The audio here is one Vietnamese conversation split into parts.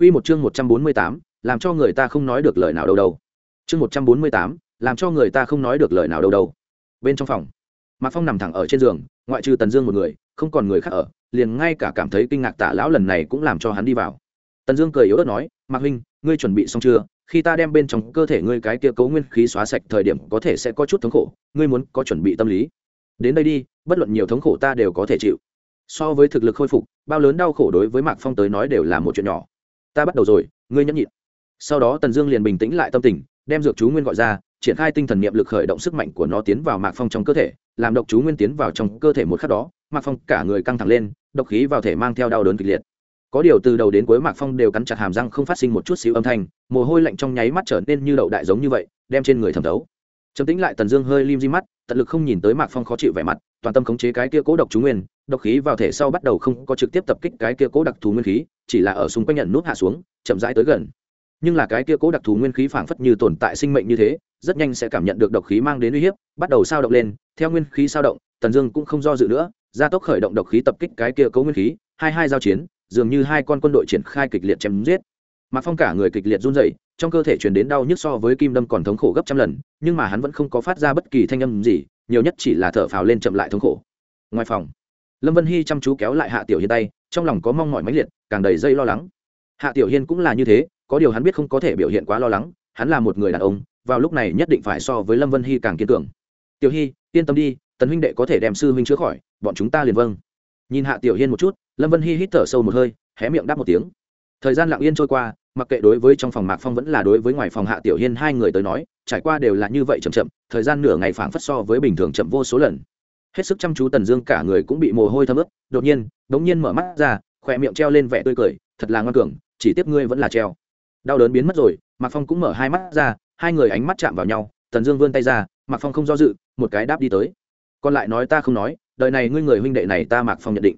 Quy một chương 148, làm cho người ta không nói được lời nào đâu đâu. Chương 148, làm cho người ta không nói được lời nào đâu đâu. Bên trong phòng, Mạc Phong nằm thẳng ở trên giường, ngoại trừ Tần Dương một người, không còn người khác ở, liền ngay cả cảm thấy kinh ngạc Tạ lão lần này cũng làm cho hắn đi vào. Tần Dương cười yếu ớt nói, "Mạc huynh, ngươi chuẩn bị xong chưa? Khi ta đem bên trong cơ thể ngươi cái kia cấu nguyên khí xóa sạch thời điểm có thể sẽ có chút thống khổ, ngươi muốn có chuẩn bị tâm lý. Đến đây đi, bất luận nhiều thống khổ ta đều có thể chịu." So với thực lực khôi phục, bao lớn đau khổ đối với Mạc Phong tới nói đều là một chuyện nhỏ ta bắt đầu rồi, ngươi nhẫn nhịn. Sau đó tần dương liền bình tĩnh lại tâm tình, đem dược chú nguyên gọi ra, triển khai tinh thần niệm lực khởi động sức mạnh của nó tiến vào mạc phong trong cơ thể, làm độc chú nguyên tiến vào trong cơ thể một khắc đó, mạc phong cả người căng thẳng lên, độc khí vào thể mang theo đau đớn kịch liệt. Có điều từ đầu đến cuối mạc phong đều cắn chặt hàm răng không phát sinh một chút xíu âm thanh, mồ hôi lạnh trong nháy mắt trở nên như đậu đại giống như vậy, đem trên người thẩm thấu. Trầm tĩnh lại tần dương hơi lim di mắt, tận lực không nhìn tới mạc phong khó chịu vẻ mặt, toàn tâm khống chế cái kia cố độc chú nguyên, độc khí vào thể sau bắt đầu không có trực tiếp tập kích cái kia cố đặc thù nguyên khí chỉ là ở xung quanh nhận nút hạ xuống, chậm rãi tới gần. Nhưng là cái kia cố đặc thù nguyên khí phảng phất như tồn tại sinh mệnh như thế, rất nhanh sẽ cảm nhận được độc khí mang đến uy hiếp, bắt đầu sao động lên, theo nguyên khí sao động, tần dương cũng không do dự nữa gia tốc khởi động độc khí tập kích cái kia cố nguyên khí, hai hai giao chiến, dường như hai con quân đội triển khai kịch liệt chém giết. Mạc phong cả người kịch liệt run rẩy, trong cơ thể truyền đến đau nhức so với kim đâm còn thống khổ gấp trăm lần, nhưng mà hắn vẫn không có phát ra bất kỳ thanh âm gì, nhiều nhất chỉ là thở phào lên chậm lại thống khổ. Ngoài phòng, lâm vân hy chăm chú kéo lại hạ tiểu hiên tay, trong lòng có mong mỏi mãnh liệt càng đầy dây lo lắng. Hạ tiểu hiên cũng là như thế, có điều hắn biết không có thể biểu hiện quá lo lắng, hắn là một người đàn ông, vào lúc này nhất định phải so với lâm vân hy càng kiên cường. Tiểu hy yên tâm đi, tần huynh đệ có thể đem sư huynh chữa khỏi, bọn chúng ta liền vâng. Nhìn hạ tiểu hiên một chút, lâm vân hy hít thở sâu một hơi, hé miệng đáp một tiếng. Thời gian lặng yên trôi qua, mặc kệ đối với trong phòng mạc phong vẫn là đối với ngoài phòng hạ tiểu hiên hai người tới nói, trải qua đều là như vậy chậm chậm, thời gian nửa ngày phảng phất so với bình thường chậm vô số lần. Hết sức chăm chú tần dương cả người cũng bị mồ hôi thấm ướt, đột nhiên đ n g nhiên mở mắt ra khỏe miệng treo lên vẻ tươi cười, thật là ngoan cường, chỉ tiếp ngươi vẫn là treo. Đau đớn biến mất rồi, mạc phong cũng mở hai mắt ra, hai người ánh mắt chạm vào nhau, tần dương vươn tay ra, mạc phong không do dự, một cái đáp đi tới. Còn lại nói ta không nói, đời này ngươi người huynh đệ này ta mạc phong nhận định.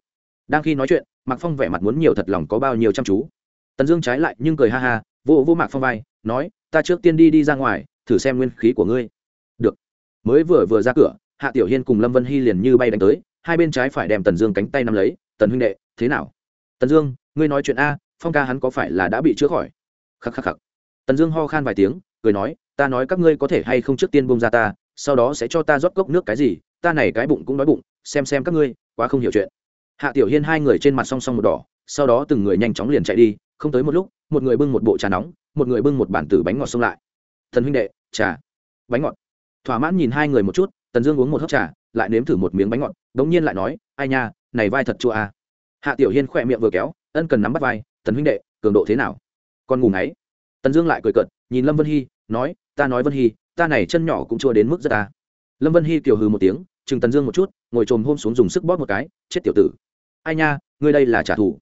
Đang khi nói chuyện, mạc phong vẻ mặt muốn nhiều thật lòng có bao nhiêu chăm chú. Tần dương trái lại nhưng cười ha ha, vô vô mạc phong vai, nói, ta trước tiên đi đi ra ngoài, thử xem nguyên khí của ngươi. Được. Mới vừa vừa ra cửa, hạ tiểu hiên cùng lâm vân hy liền như bay đánh tới, hai bên trái phải đem tần dương cánh tay nắm lấy, tần huynh đệ, thế nào? Tần dương, ngươi nói chuyện a, phong ca hắn có phải là đã bị chữa khỏi? Khắc khắc khắc. Tần dương ho khan vài tiếng, cười nói, ta nói các ngươi có thể hay không trước tiên bông ra ta, sau đó sẽ cho ta rót cốc nước cái gì, ta này cái bụng cũng đói bụng, xem xem các ngươi, quá không hiểu chuyện. Hạ tiểu hiên hai người trên mặt song song một đỏ, sau đó từng người nhanh chóng liền chạy đi, không tới một lúc, một người bưng một bộ trà nóng, một người bưng một bản tử bánh ngọt xông lại. Thần huynh đệ, trà, bánh ngọt. Thỏa mãn nhìn hai người một chút, tần dương uống một hớp trà, lại nếm thử một miếng bánh ngọt đ ỗ n g nhiên lại nói, ai nha, này vai thật chua à hạ tiểu hiên khỏe miệng vừa kéo, ân cần nắm bắt vai, tần huynh đệ, cường độ thế nào? Con ngủ ngáy. Tần dương lại cười cợt, nhìn lâm vân hy, nói, ta nói vân hy, ta này chân nhỏ cũng chưa đến mức rất ta. Lâm vân hy kiều hừ một tiếng, chừng tần dương một chút, ngồi trồm hôm xuống dùng sức bóp một cái, chết tiểu tử. Ai nha, ngươi đây là trả thù.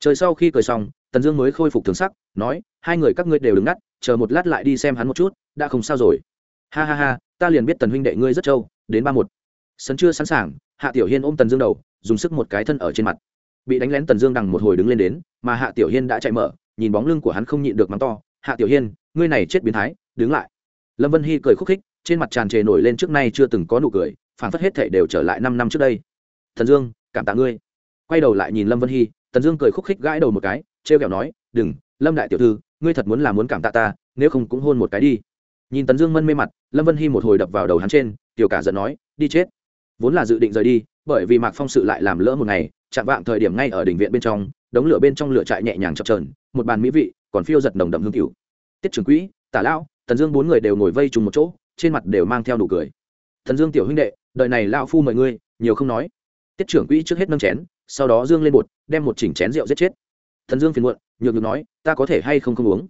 Trời sau khi cười xong, tần dương mới khôi phục thường sắc, nói, hai người các ngươi đều đứng ngắt, chờ một lát lại đi xem hắn một chút, đã không sao rồi. Ha ha ha, ta liền biết tần huynh đệ ngươi rất trâu, đến ba một. Sân chưa sẵn sàng, hạ tiểu hiên ôm tần dương đầu, dùng sức một cái thân ở trên mặt bị đánh lén tần dương đằng một hồi đứng lên đến, mà hạ tiểu hiên đã chạy mở, nhìn bóng lưng của hắn không nhịn được mắng to, hạ tiểu hiên, ngươi này chết biến thái, đứng lại. Lâm vân hy cười khúc khích, trên mặt tràn trề nổi lên trước nay chưa từng có nụ cười, phản phất hết thể đều trở lại năm năm trước đây. Thần dương, cảm tạ ngươi. Quay đầu lại nhìn lâm vân hy, tần dương cười khúc khích gãi đầu một cái, trêu kẹo nói, đừng, lâm đại tiểu thư, ngươi thật muốn là muốn cảm tạ ta, nếu không cũng hôn một cái đi. Nhìn tần dương mân mê mặt, lâm vân hy một hồi đập vào đầu hắn trên, tiểu cả giận nói, đi chết. Vốn là dự định rời đi, bởi vì mạc phong sự lại làm lỡ một ngày chạm vạng thời điểm ngay ở đỉnh viện bên trong, đống lửa bên trong lửa trại nhẹ nhàng chập trờn một bàn mỹ vị, còn phiêu giật nồng đậm hương cửu tiết trưởng quỹ, tả lão, tần dương bốn người đều ngồi vây trùng một chỗ, trên mặt đều mang theo nụ cười. Thần dương tiểu huynh đệ, đời này lão phu mời ngươi, nhiều không nói. Tiết trưởng quỹ trước hết nâng chén, sau đó dương lên bột, đem một chỉnh chén rượu giết chết. Thần dương phiền muộn, nhược được nói, ta có thể hay không không uống?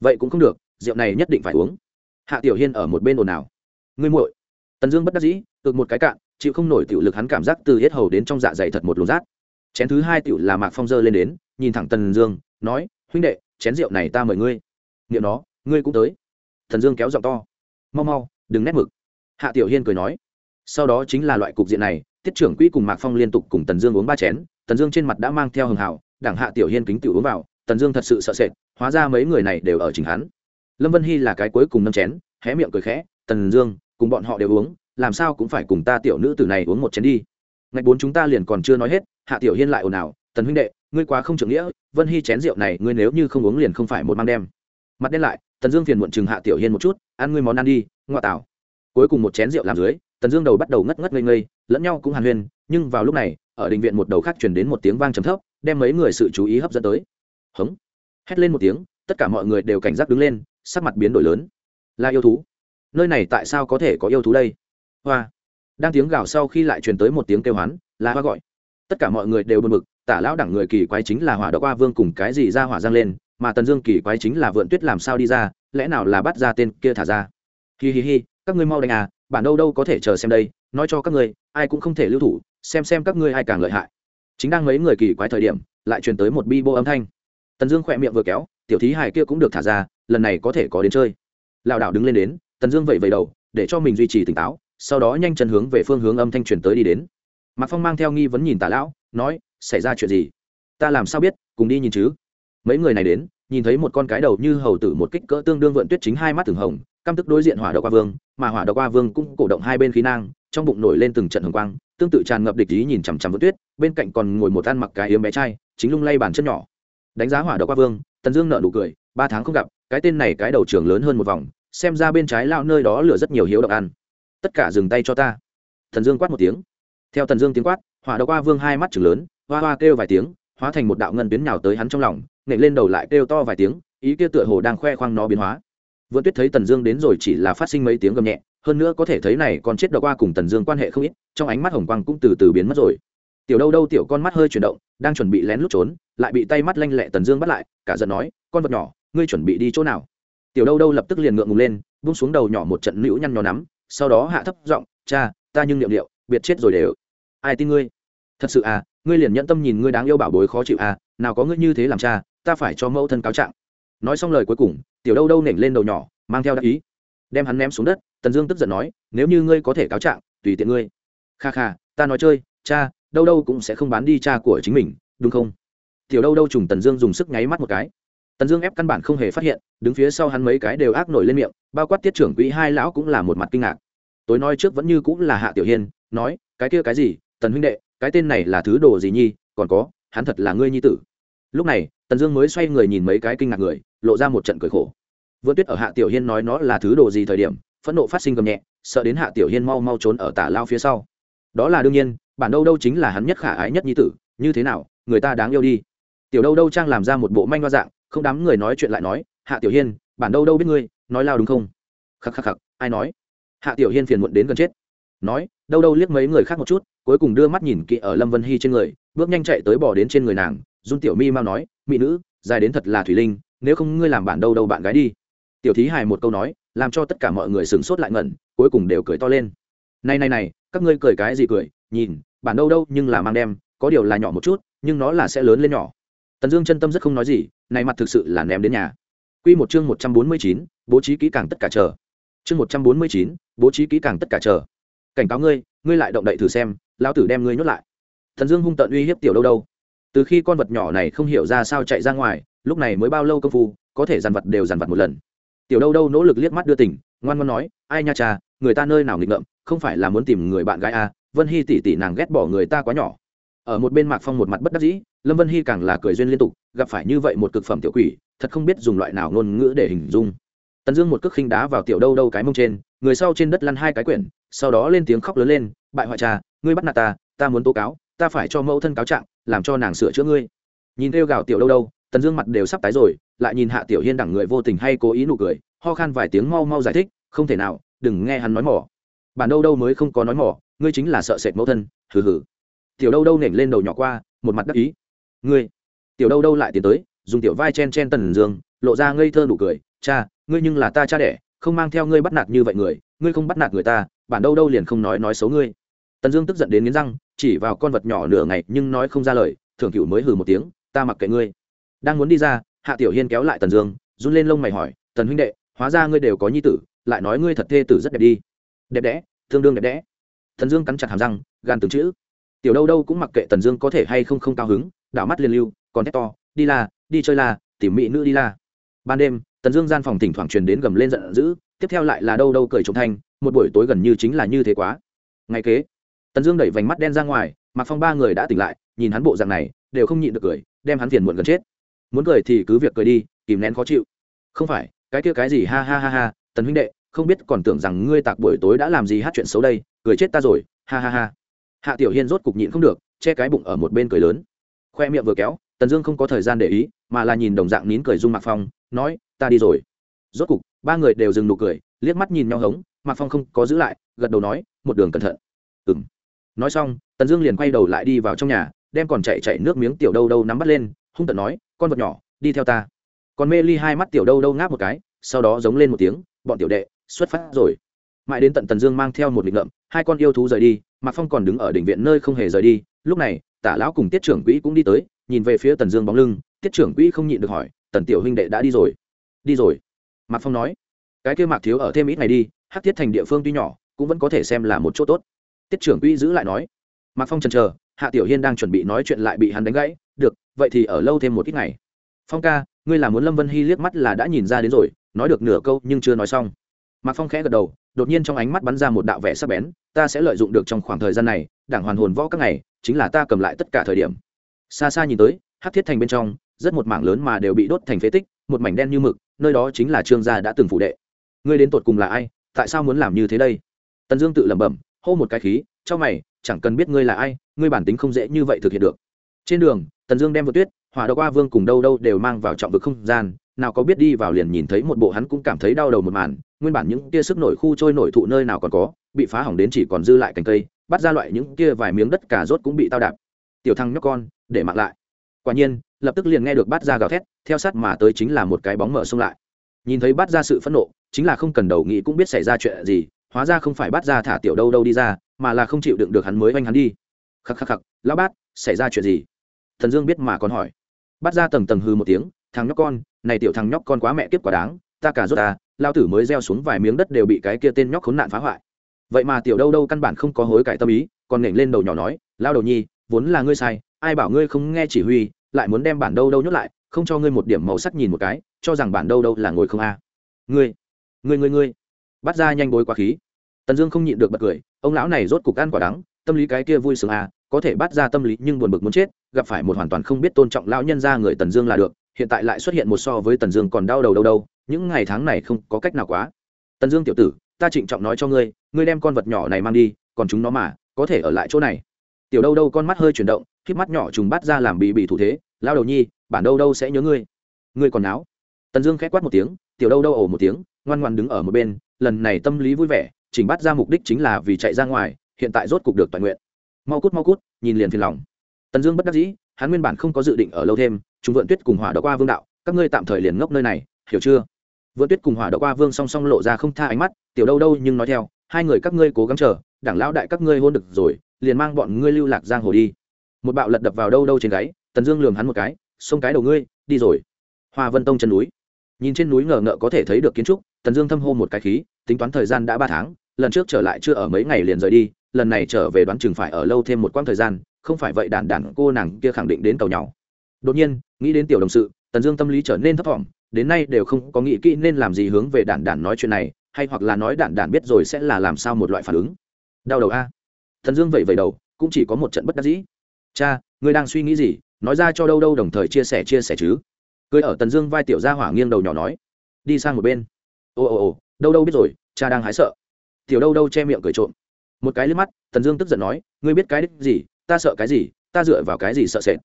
Vậy cũng không được, rượu này nhất định phải uống. Hạ tiểu hiên ở một bên ồn ào. Ngươi muội. Tần dương bất đắc dĩ, ực một cái cạn, chịu không nổi tiểu lực hắn cảm giác từ hết hầu đến trong dạ dày thật một luồng rát chén thứ hai tiểu là mạc phong dơ lên đến, nhìn thẳng tần dương, nói, huynh đệ, chén rượu này ta mời ngươi. Nghiệm nó ngươi cũng tới. Thần dương kéo giọng to, mau mau, đừng nét mực. Hạ tiểu hiên cười nói, sau đó chính là loại cục diện này, tiết trưởng quỹ cùng mạc phong liên tục cùng tần dương uống ba chén, tần dương trên mặt đã mang theo hường hảo đảng hạ tiểu hiên kính tiểu uống vào, tần dương thật sự sợ sệt, hóa ra mấy người này đều ở chính hắn. Lâm vân hy là cái cuối cùng nâm chén, hé miệng cười khẽ, tần dương, cùng bọn họ đều uống, làm sao cũng phải cùng ta tiểu nữ tử này uống một chén đi ngạch bốn chúng ta liền còn chưa nói hết, hạ tiểu hiên lại ồn ào, tần huynh đệ, ngươi quá không trưởng nghĩa, vân hy chén rượu này ngươi nếu như không uống liền không phải một mang đem. Mặt đen lại, tần dương phiền muộn chừng hạ tiểu hiên một chút, ăn ngươi món ăn đi ngoại tảo. Cuối cùng một chén rượu làm dưới, tần dương đầu bắt đầu ngất ngất ngây ngây, lẫn nhau cũng hàn huyên, nhưng vào lúc này, ở đình viện một đầu khác chuyển đến một tiếng vang trầm thấp, đem mấy người sự chú ý hấp dẫn tới. Hống. Hét lên một tiếng, tất cả mọi người đều cảnh giác đứng lên, sắc mặt biến đổi lớn. Là yêu thú. Nơi này tại sao có thể có yêu thú đây? Hoa đang tiếng gào sau khi lại truyền tới một tiếng kêu hoán, là hoa gọi. Tất cả mọi người đều bật mực tả lão đẳng người kỳ quái chính là hỏa đ qua vương cùng cái gì ra hỏa giang lên, mà tần dương kỳ quái chính là vượn tuyết làm sao đi ra, lẽ nào là bắt ra tên kia thả ra? Hi hi hi, các ngươi mau đánh à bản đâu đâu có thể chờ xem đây, nói cho các ngươi, ai cũng không thể lưu thủ, xem xem các ngươi ai càng lợi hại. Chính đang mấy người kỳ quái thời điểm, lại truyền tới một bi bô âm thanh. Tần dương khỏe miệng vừa kéo, tiểu thí hài kia cũng được thả ra, lần này có thể có đến chơi. Lảo đảo đứng lên đến, tần dương vẫy vẫy đầu, để cho mình duy trì tỉnh táo sau đó nhanh chân hướng về phương hướng âm thanh truyền tới đi đến. Mạc phong mang theo nghi vấn nhìn tả lão, nói, xảy ra chuyện gì? Ta làm sao biết, cùng đi nhìn chứ? Mấy người này đến, nhìn thấy một con cái đầu như hầu tử một kích cỡ tương đương vượn tuyết chính hai mắt thường hồng, căm tức đối diện hỏa đậu qua vương, mà hỏa đậu qua vương cũng cổ động hai bên khí nang, trong bụng nổi lên từng trận hồng quang, tương tự tràn ngập địch ý nhìn chằm chằm vượn tuyết, bên cạnh còn ngồi một ăn mặc cái yếm bé trai, chính lung lay bàn chân nhỏ. Đánh giá hỏa đậu qua vương, tần dương nợ nụ cười, ba tháng không gặp, cái tên này cái đầu trường lớn hơn một vòng, xem ra bên trái lao nơi đó lửa rất nhiều hiếu độc ăn tất cả dừng tay cho ta. Thần dương quát một tiếng. Theo Thần dương tiếng quát, hỏa đậu qua vương hai mắt chừng lớn, hoa hoa kêu vài tiếng, hóa thành một đạo ngân biến nhào tới hắn trong lòng, nhảy lên đầu lại kêu to vài tiếng, ý kia tựa hồ đang khoe khoang nó biến hóa. Vượn tuyết thấy tần dương đến rồi chỉ là phát sinh mấy tiếng gầm nhẹ, hơn nữa có thể thấy này còn chết đ qua cùng tần dương quan hệ không ít, trong ánh mắt hồng quang cũng từ từ biến mất rồi. Tiểu đâu đâu tiểu con mắt hơi chuyển động, đang chuẩn bị lén lút trốn, lại bị tay mắt lanh lẹ tần dương bắt lại, cả giận nói, con vật nhỏ, ngươi chuẩn bị đi chỗ nào? Tiểu đâu đâu lập tức liền ngượng ngùng lên bung xuống đầu nhỏ một trận nữu nhăn nhò nắm sau đó hạ thấp giọng, cha, ta nhưng niệm điệu, biệt chết rồi đều. Ai tin ngươi? Thật sự à ngươi liền nhẫn tâm nhìn ngươi đáng yêu bảo bối khó chịu à nào có ngươi như thế làm cha, ta phải cho mẫu thân cáo trạng. Nói xong lời cuối cùng, tiểu đâu đâu nểnh lên đầu nhỏ, mang theo đắc ý. Đem hắn ném xuống đất, tần dương tức giận nói, nếu như ngươi có thể cáo trạng, tùy tiện ngươi. Kha kha, ta nói chơi, cha, đâu đâu cũng sẽ không bán đi cha của chính mình, đúng không? Tiểu đâu đâu trùng tần dương dùng sức nháy mắt một cái tần dương ép căn bản không hề phát hiện, đứng phía sau hắn mấy cái đều ác nổi lên miệng, bao quát tiết trưởng quỹ hai lão cũng là một mặt kinh ngạc. Tối nói trước vẫn như cũng là hạ tiểu hiên, nói, cái kia cái gì? Tần huynh đệ, cái tên này là thứ đồ gì nhi? Còn có, hắn thật là ngươi nhi tử. Lúc này, tần dương mới xoay người nhìn mấy cái kinh ngạc người, lộ ra một trận cười khổ. Vượt tuyết ở hạ tiểu hiên nói nó là thứ đồ gì thời điểm, phẫn nộ phát sinh gầm nhẹ, sợ đến hạ tiểu hiên mau mau trốn ở tả lao phía sau. Đó là đương nhiên, bản đâu đâu chính là hắn nhất khả ái nhất nhi tử, như thế nào, người ta đáng yêu đi. Tiểu đâu đâu trang làm ra một bộ manh hoa dạng không đám người nói chuyện lại nói, hạ tiểu hiên, bản đâu đâu biết ngươi, nói lao đúng không? Khắc khắc khắc, ai nói? Hạ tiểu hiên phiền muộn đến gần chết. Nói, đâu đâu liếc mấy người khác một chút, cuối cùng đưa mắt nhìn kỹ ở lâm vân hy trên người, bước nhanh chạy tới bỏ đến trên người nàng dung tiểu mi mau nói, mỹ nữ, dài đến thật là thủy linh, nếu không ngươi làm bản đâu đâu bạn gái đi. Tiểu thí hài một câu nói, làm cho tất cả mọi người sửng sốt lại ngẩn, cuối cùng đều cười to lên. Này này này, các ngươi cười cái gì cười? Nhìn, bản đâu đâu nhưng là mang đem, có điều là nhỏ một chút, nhưng nó là sẽ lớn lên nhỏ. Tần dương chân tâm rất không nói gì này mặt thực sự là ném đến nhà Quy một chương một trăm bốn mươi chín, bố trí kỹ càng tất cả chờ. Chương một trăm bốn mươi chín, bố trí kỹ càng tất cả chờ. Cảnh cáo ngươi, ngươi lại động đậy thử xem, lão tử đem ngươi nhốt lại. Thần Dương hung tận uy hiếp tiểu đâu đâu. Từ khi con vật nhỏ này không hiểu ra sao chạy ra ngoài, lúc này mới bao lâu công phu, có thể dàn vật đều dàn vật một lần. Tiểu đâu đâu nỗ lực liếc mắt đưa tỉnh, ngoan ngoãn nói, ai nha cha, người ta nơi nào nghịch ngợm, không phải là muốn tìm người bạn gái à, Vân Hi tỷ tỷ nàng ghét bỏ người ta quá nhỏ. Ở một bên Mạc Phong một mặt bất đắc dĩ, Lâm Vân Hi càng là cười duyên liên tục, gặp phải như vậy một cực phẩm tiểu quỷ, thật không biết dùng loại nào ngôn ngữ để hình dung. Tần dương một cước khinh đá vào tiểu đâu đâu cái mông trên người sau trên đất lăn hai cái quyển sau đó lên tiếng khóc lớn lên bại hoại trà ngươi bắt nạt ta ta muốn tố cáo ta phải cho mẫu thân cáo trạng làm cho nàng sửa chữa ngươi. Nhìn kêu gào tiểu đâu đâu tần dương mặt đều sắp tái rồi lại nhìn hạ tiểu hiên đẳng người vô tình hay cố ý nụ cười ho khan vài tiếng mau mau giải thích không thể nào đừng nghe hắn nói mỏ. Bản đâu đâu mới không có nói mỏ ngươi chính là sợ sệt mẫu thân hừ hừ tiểu đâu đâu nểnh lên đầu nhỏ qua, một mặt đắc ý. Ngươi, tiểu đâu đâu lại tiến tới, dùng tiểu vai chen chen tần dương, lộ ra ngây thơ nụ cười. Cha, ngươi nhưng là ta cha đẻ, không mang theo ngươi bắt nạt như vậy người, ngươi không bắt nạt người ta, bản đâu đâu liền không nói nói xấu ngươi. Tần dương tức giận đến nghiến răng, chỉ vào con vật nhỏ nửa ngày nhưng nói không ra lời, thưởng cựu mới hừ một tiếng, ta mặc kệ ngươi. Đang muốn đi ra, hạ tiểu hiên kéo lại tần dương, run lên lông mày hỏi, tần huynh đệ, hóa ra ngươi đều có nhi tử, lại nói ngươi thật thê tử rất đẹp đi. Đẹp đẽ, tương đương đẹp đẽ. Tần dương cắn chặt hàm răng, gan từng chữ tiểu đâu đâu cũng mặc kệ tần dương có thể hay không không cao hứng, đảo mắt liền lưu, còn thét to, đi la, đi chơi la, tìm mỹ nữ đi la. Ban đêm, tần dương gian phòng thỉnh thoảng truyền đến gầm lên giận dữ, tiếp theo lại là đâu đâu cười trống thanh, một buổi tối gần như chính là như thế quá. Ngày kế, tần dương đẩy vành mắt đen ra ngoài mặc phong ba người đã tỉnh lại, nhìn hắn bộ dạng này, đều không nhịn được cười, đem hắn phiền muộn gần chết. Muốn cười thì cứ việc cười đi, kìm nén khó chịu. Không phải, cái kia cái gì, ha ha ha ha, tần huynh đệ, không biết còn tưởng rằng ngươi tạc buổi tối đã làm gì hát chuyện xấu đây, cười chết ta rồi, ha ha ha hạ tiểu hiên rốt cục nhịn không được, che cái bụng ở một bên cười lớn. Khoe miệng vừa kéo, tần dương không có thời gian để ý, mà là nhìn đồng dạng nín cười dung mạc phong, nói, ta đi rồi. Rốt cục, ba người đều dừng nụ cười, liếc mắt nhìn nhau hống, mạc phong không có giữ lại, gật đầu nói, một đường cẩn thận. Ừng nói xong, tần dương liền quay đầu lại đi vào trong nhà, đem còn chạy chạy nước miếng tiểu đâu đâu nắm bắt lên, hung tận nói, con vật nhỏ, đi theo ta. Còn mê ly hai mắt tiểu đâu đâu ngáp một cái, sau đó giống lên một tiếng, bọn tiểu đệ, xuất phát rồi mãi đến tận tần dương mang theo một lịch ngợm hai con yêu thú rời đi, mạc phong còn đứng ở đỉnh viện nơi không hề rời đi. Lúc này, tả lão cùng tiết trưởng quỹ cũng đi tới, nhìn về phía tần dương bóng lưng, tiết trưởng quỹ không nhịn được hỏi, tần tiểu huynh đệ đã đi rồi? Đi rồi. Mạc phong nói, cái kia mạc thiếu ở thêm ít ngày đi, hắc thiết thành địa phương tuy nhỏ, cũng vẫn có thể xem là một chỗ tốt. Tiết trưởng quỹ giữ lại nói. Mạc phong chần chờ, hạ tiểu hiên đang chuẩn bị nói chuyện lại bị hắn đánh gãy, được, vậy thì ở lâu thêm một ít ngày. Phong ca, ngươi là muốn lâm vân hy liếc mắt là đã nhìn ra đến rồi, nói được nửa câu nhưng chưa nói xong mạc phong khẽ gật đầu, đột nhiên trong ánh mắt bắn ra một đạo vẻ sắc bén, ta sẽ lợi dụng được trong khoảng thời gian này, đảng hoàn hồn võ các ngày, chính là ta cầm lại tất cả thời điểm. Xa xa nhìn tới hát thiết thành bên trong, rất một mảng lớn mà đều bị đốt thành phế tích, một mảnh đen như mực, nơi đó chính là trương gia đã từng phủ đệ. Ngươi đến tột cùng là ai? Tại sao muốn làm như thế đây? Tần dương tự lẩm bẩm, hô một cái khí, cho mày, chẳng cần biết ngươi là ai, ngươi bản tính không dễ như vậy thực hiện được. Trên đường, tần dương đem vượt tuyết, hỏa đậu qua vương cùng đâu đâu đều mang vào trọng vực không gian, nào có biết đi vào liền nhìn thấy một bộ hắn cũng cảm thấy đau đầu một màn nguyên bản những kia sức nổi khu trôi nổi thụ nơi nào còn có, bị phá hỏng đến chỉ còn dư lại cành cây, bắt ra loại những kia vài miếng đất cà rốt cũng bị tao đạp. Tiểu thăng nhóc con, để mặc lại. Quả nhiên, lập tức liền nghe được bắt ra gào thét, theo sát mà tới chính là một cái bóng mở xông lại. Nhìn thấy bắt ra sự phẫn nộ, chính là không cần đầu nghĩ cũng biết xảy ra chuyện gì, hóa ra không phải bắt ra thả tiểu đâu đâu đi ra, mà là không chịu đựng được hắn mới oanh hắn đi. Khắc khắc khắc, lão bát, xảy ra chuyện gì? Thần dương biết mà còn hỏi. Bắt ra tầng tầng hư một tiếng, thằng nhóc con, này tiểu thằng nhóc con quá mẹ kiếp quá đáng ta cả rốt ta, lao tử mới gieo xuống vài miếng đất đều bị cái kia tên nhóc khốn nạn phá hoại. Vậy mà tiểu đâu đâu căn bản không có hối cải tâm ý, còn nghển lên đầu nhỏ nói, lao đầu nhi, vốn là ngươi sai, ai bảo ngươi không nghe chỉ huy, lại muốn đem bản đâu đâu nhốt lại, không cho ngươi một điểm màu sắc nhìn một cái, cho rằng bản đâu đâu là ngồi không a. Ngươi ngươi ngươi ngươi. Bắt ra nhanh bối quá khí. Tần dương không nhịn được bật cười, ông lão này rốt cục ăn quả đắng, tâm lý cái kia vui sướng a, có thể bắt ra tâm lý nhưng buồn bực muốn chết, gặp phải một hoàn toàn không biết tôn trọng lão nhân ra người tần dương là được, hiện tại lại xuất hiện một so với tần dương còn đau đầu đâu đâu những ngày tháng này không có cách nào quá. Tần dương tiểu tử, ta trịnh trọng nói cho ngươi ngươi đem con vật nhỏ này mang đi, còn chúng nó mà, có thể ở lại chỗ này. Tiểu đâu đâu con mắt hơi chuyển động khiếp mắt nhỏ trùng bắt ra làm bị bị thủ thế lao đầu nhi, bản đâu đâu sẽ nhớ ngươi. Ngươi còn náo? Tần dương khẽ quát một tiếng, tiểu đâu đâu ổ một tiếng, ngoan ngoan đứng ở một bên, lần này tâm lý vui vẻ, chỉnh bắt ra mục đích chính là vì chạy ra ngoài, hiện tại rốt cục được toàn nguyện. Mau cút mau cút, nhìn liền phiền lòng. Tần dương bất đắc dĩ, hắn nguyên bản không có dự định ở lâu thêm chúng vượn tuyết cùng hỏa đ qua vương đạo, các ngươi tạm thời liền ngốc nơi này, hiểu chưa? Vượn tuyết cùng hỏa đậu qua vương song song lộ ra không tha ánh mắt, tiểu đâu đâu, nhưng nói theo, hai người các ngươi cố gắng chờ, đảng lão đại các ngươi hôn được rồi, liền mang bọn ngươi lưu lạc giang hồ đi. Một bạo lật đập vào đâu đâu trên gáy, tần dương lường hắn một cái, xông cái đầu ngươi, đi rồi. Hoa vân tông chân núi. Nhìn trên núi ngờ ngợ có thể thấy được kiến trúc, tần dương thâm hô một cái khí, tính toán thời gian đã ba tháng, lần trước trở lại chưa ở mấy ngày liền rời đi, lần này trở về đoán chừng phải ở lâu thêm một quãng thời gian, không phải vậy đàn đàn cô nàng kia khẳng định đến tàu nhau đột nhiên, nghĩ đến tiểu đồng sự, tần dương tâm lý trở nên thấp thỏm đến nay đều không có nghĩ kỹ nên làm gì hướng về đản đản nói chuyện này, hay hoặc là nói đản đản biết rồi sẽ là làm sao một loại phản ứng. Đau đầu a. Thần dương vậy vậy đầu, cũng chỉ có một trận bất đắc dĩ. Cha, ngươi đang suy nghĩ gì? Nói ra cho đâu đâu đồng thời chia sẻ chia sẻ chứ. Cười ở tần dương vai tiểu gia hỏa nghiêng đầu nhỏ nói. Đi sang một bên. Ồ ồ ồ đâu đâu biết rồi, cha đang hái sợ. Tiểu đâu đâu che miệng cười trộm. Một cái liếc mắt, tần dương tức giận nói, ngươi biết cái đích gì, ta sợ cái gì, ta dựa vào cái gì sợ sệt.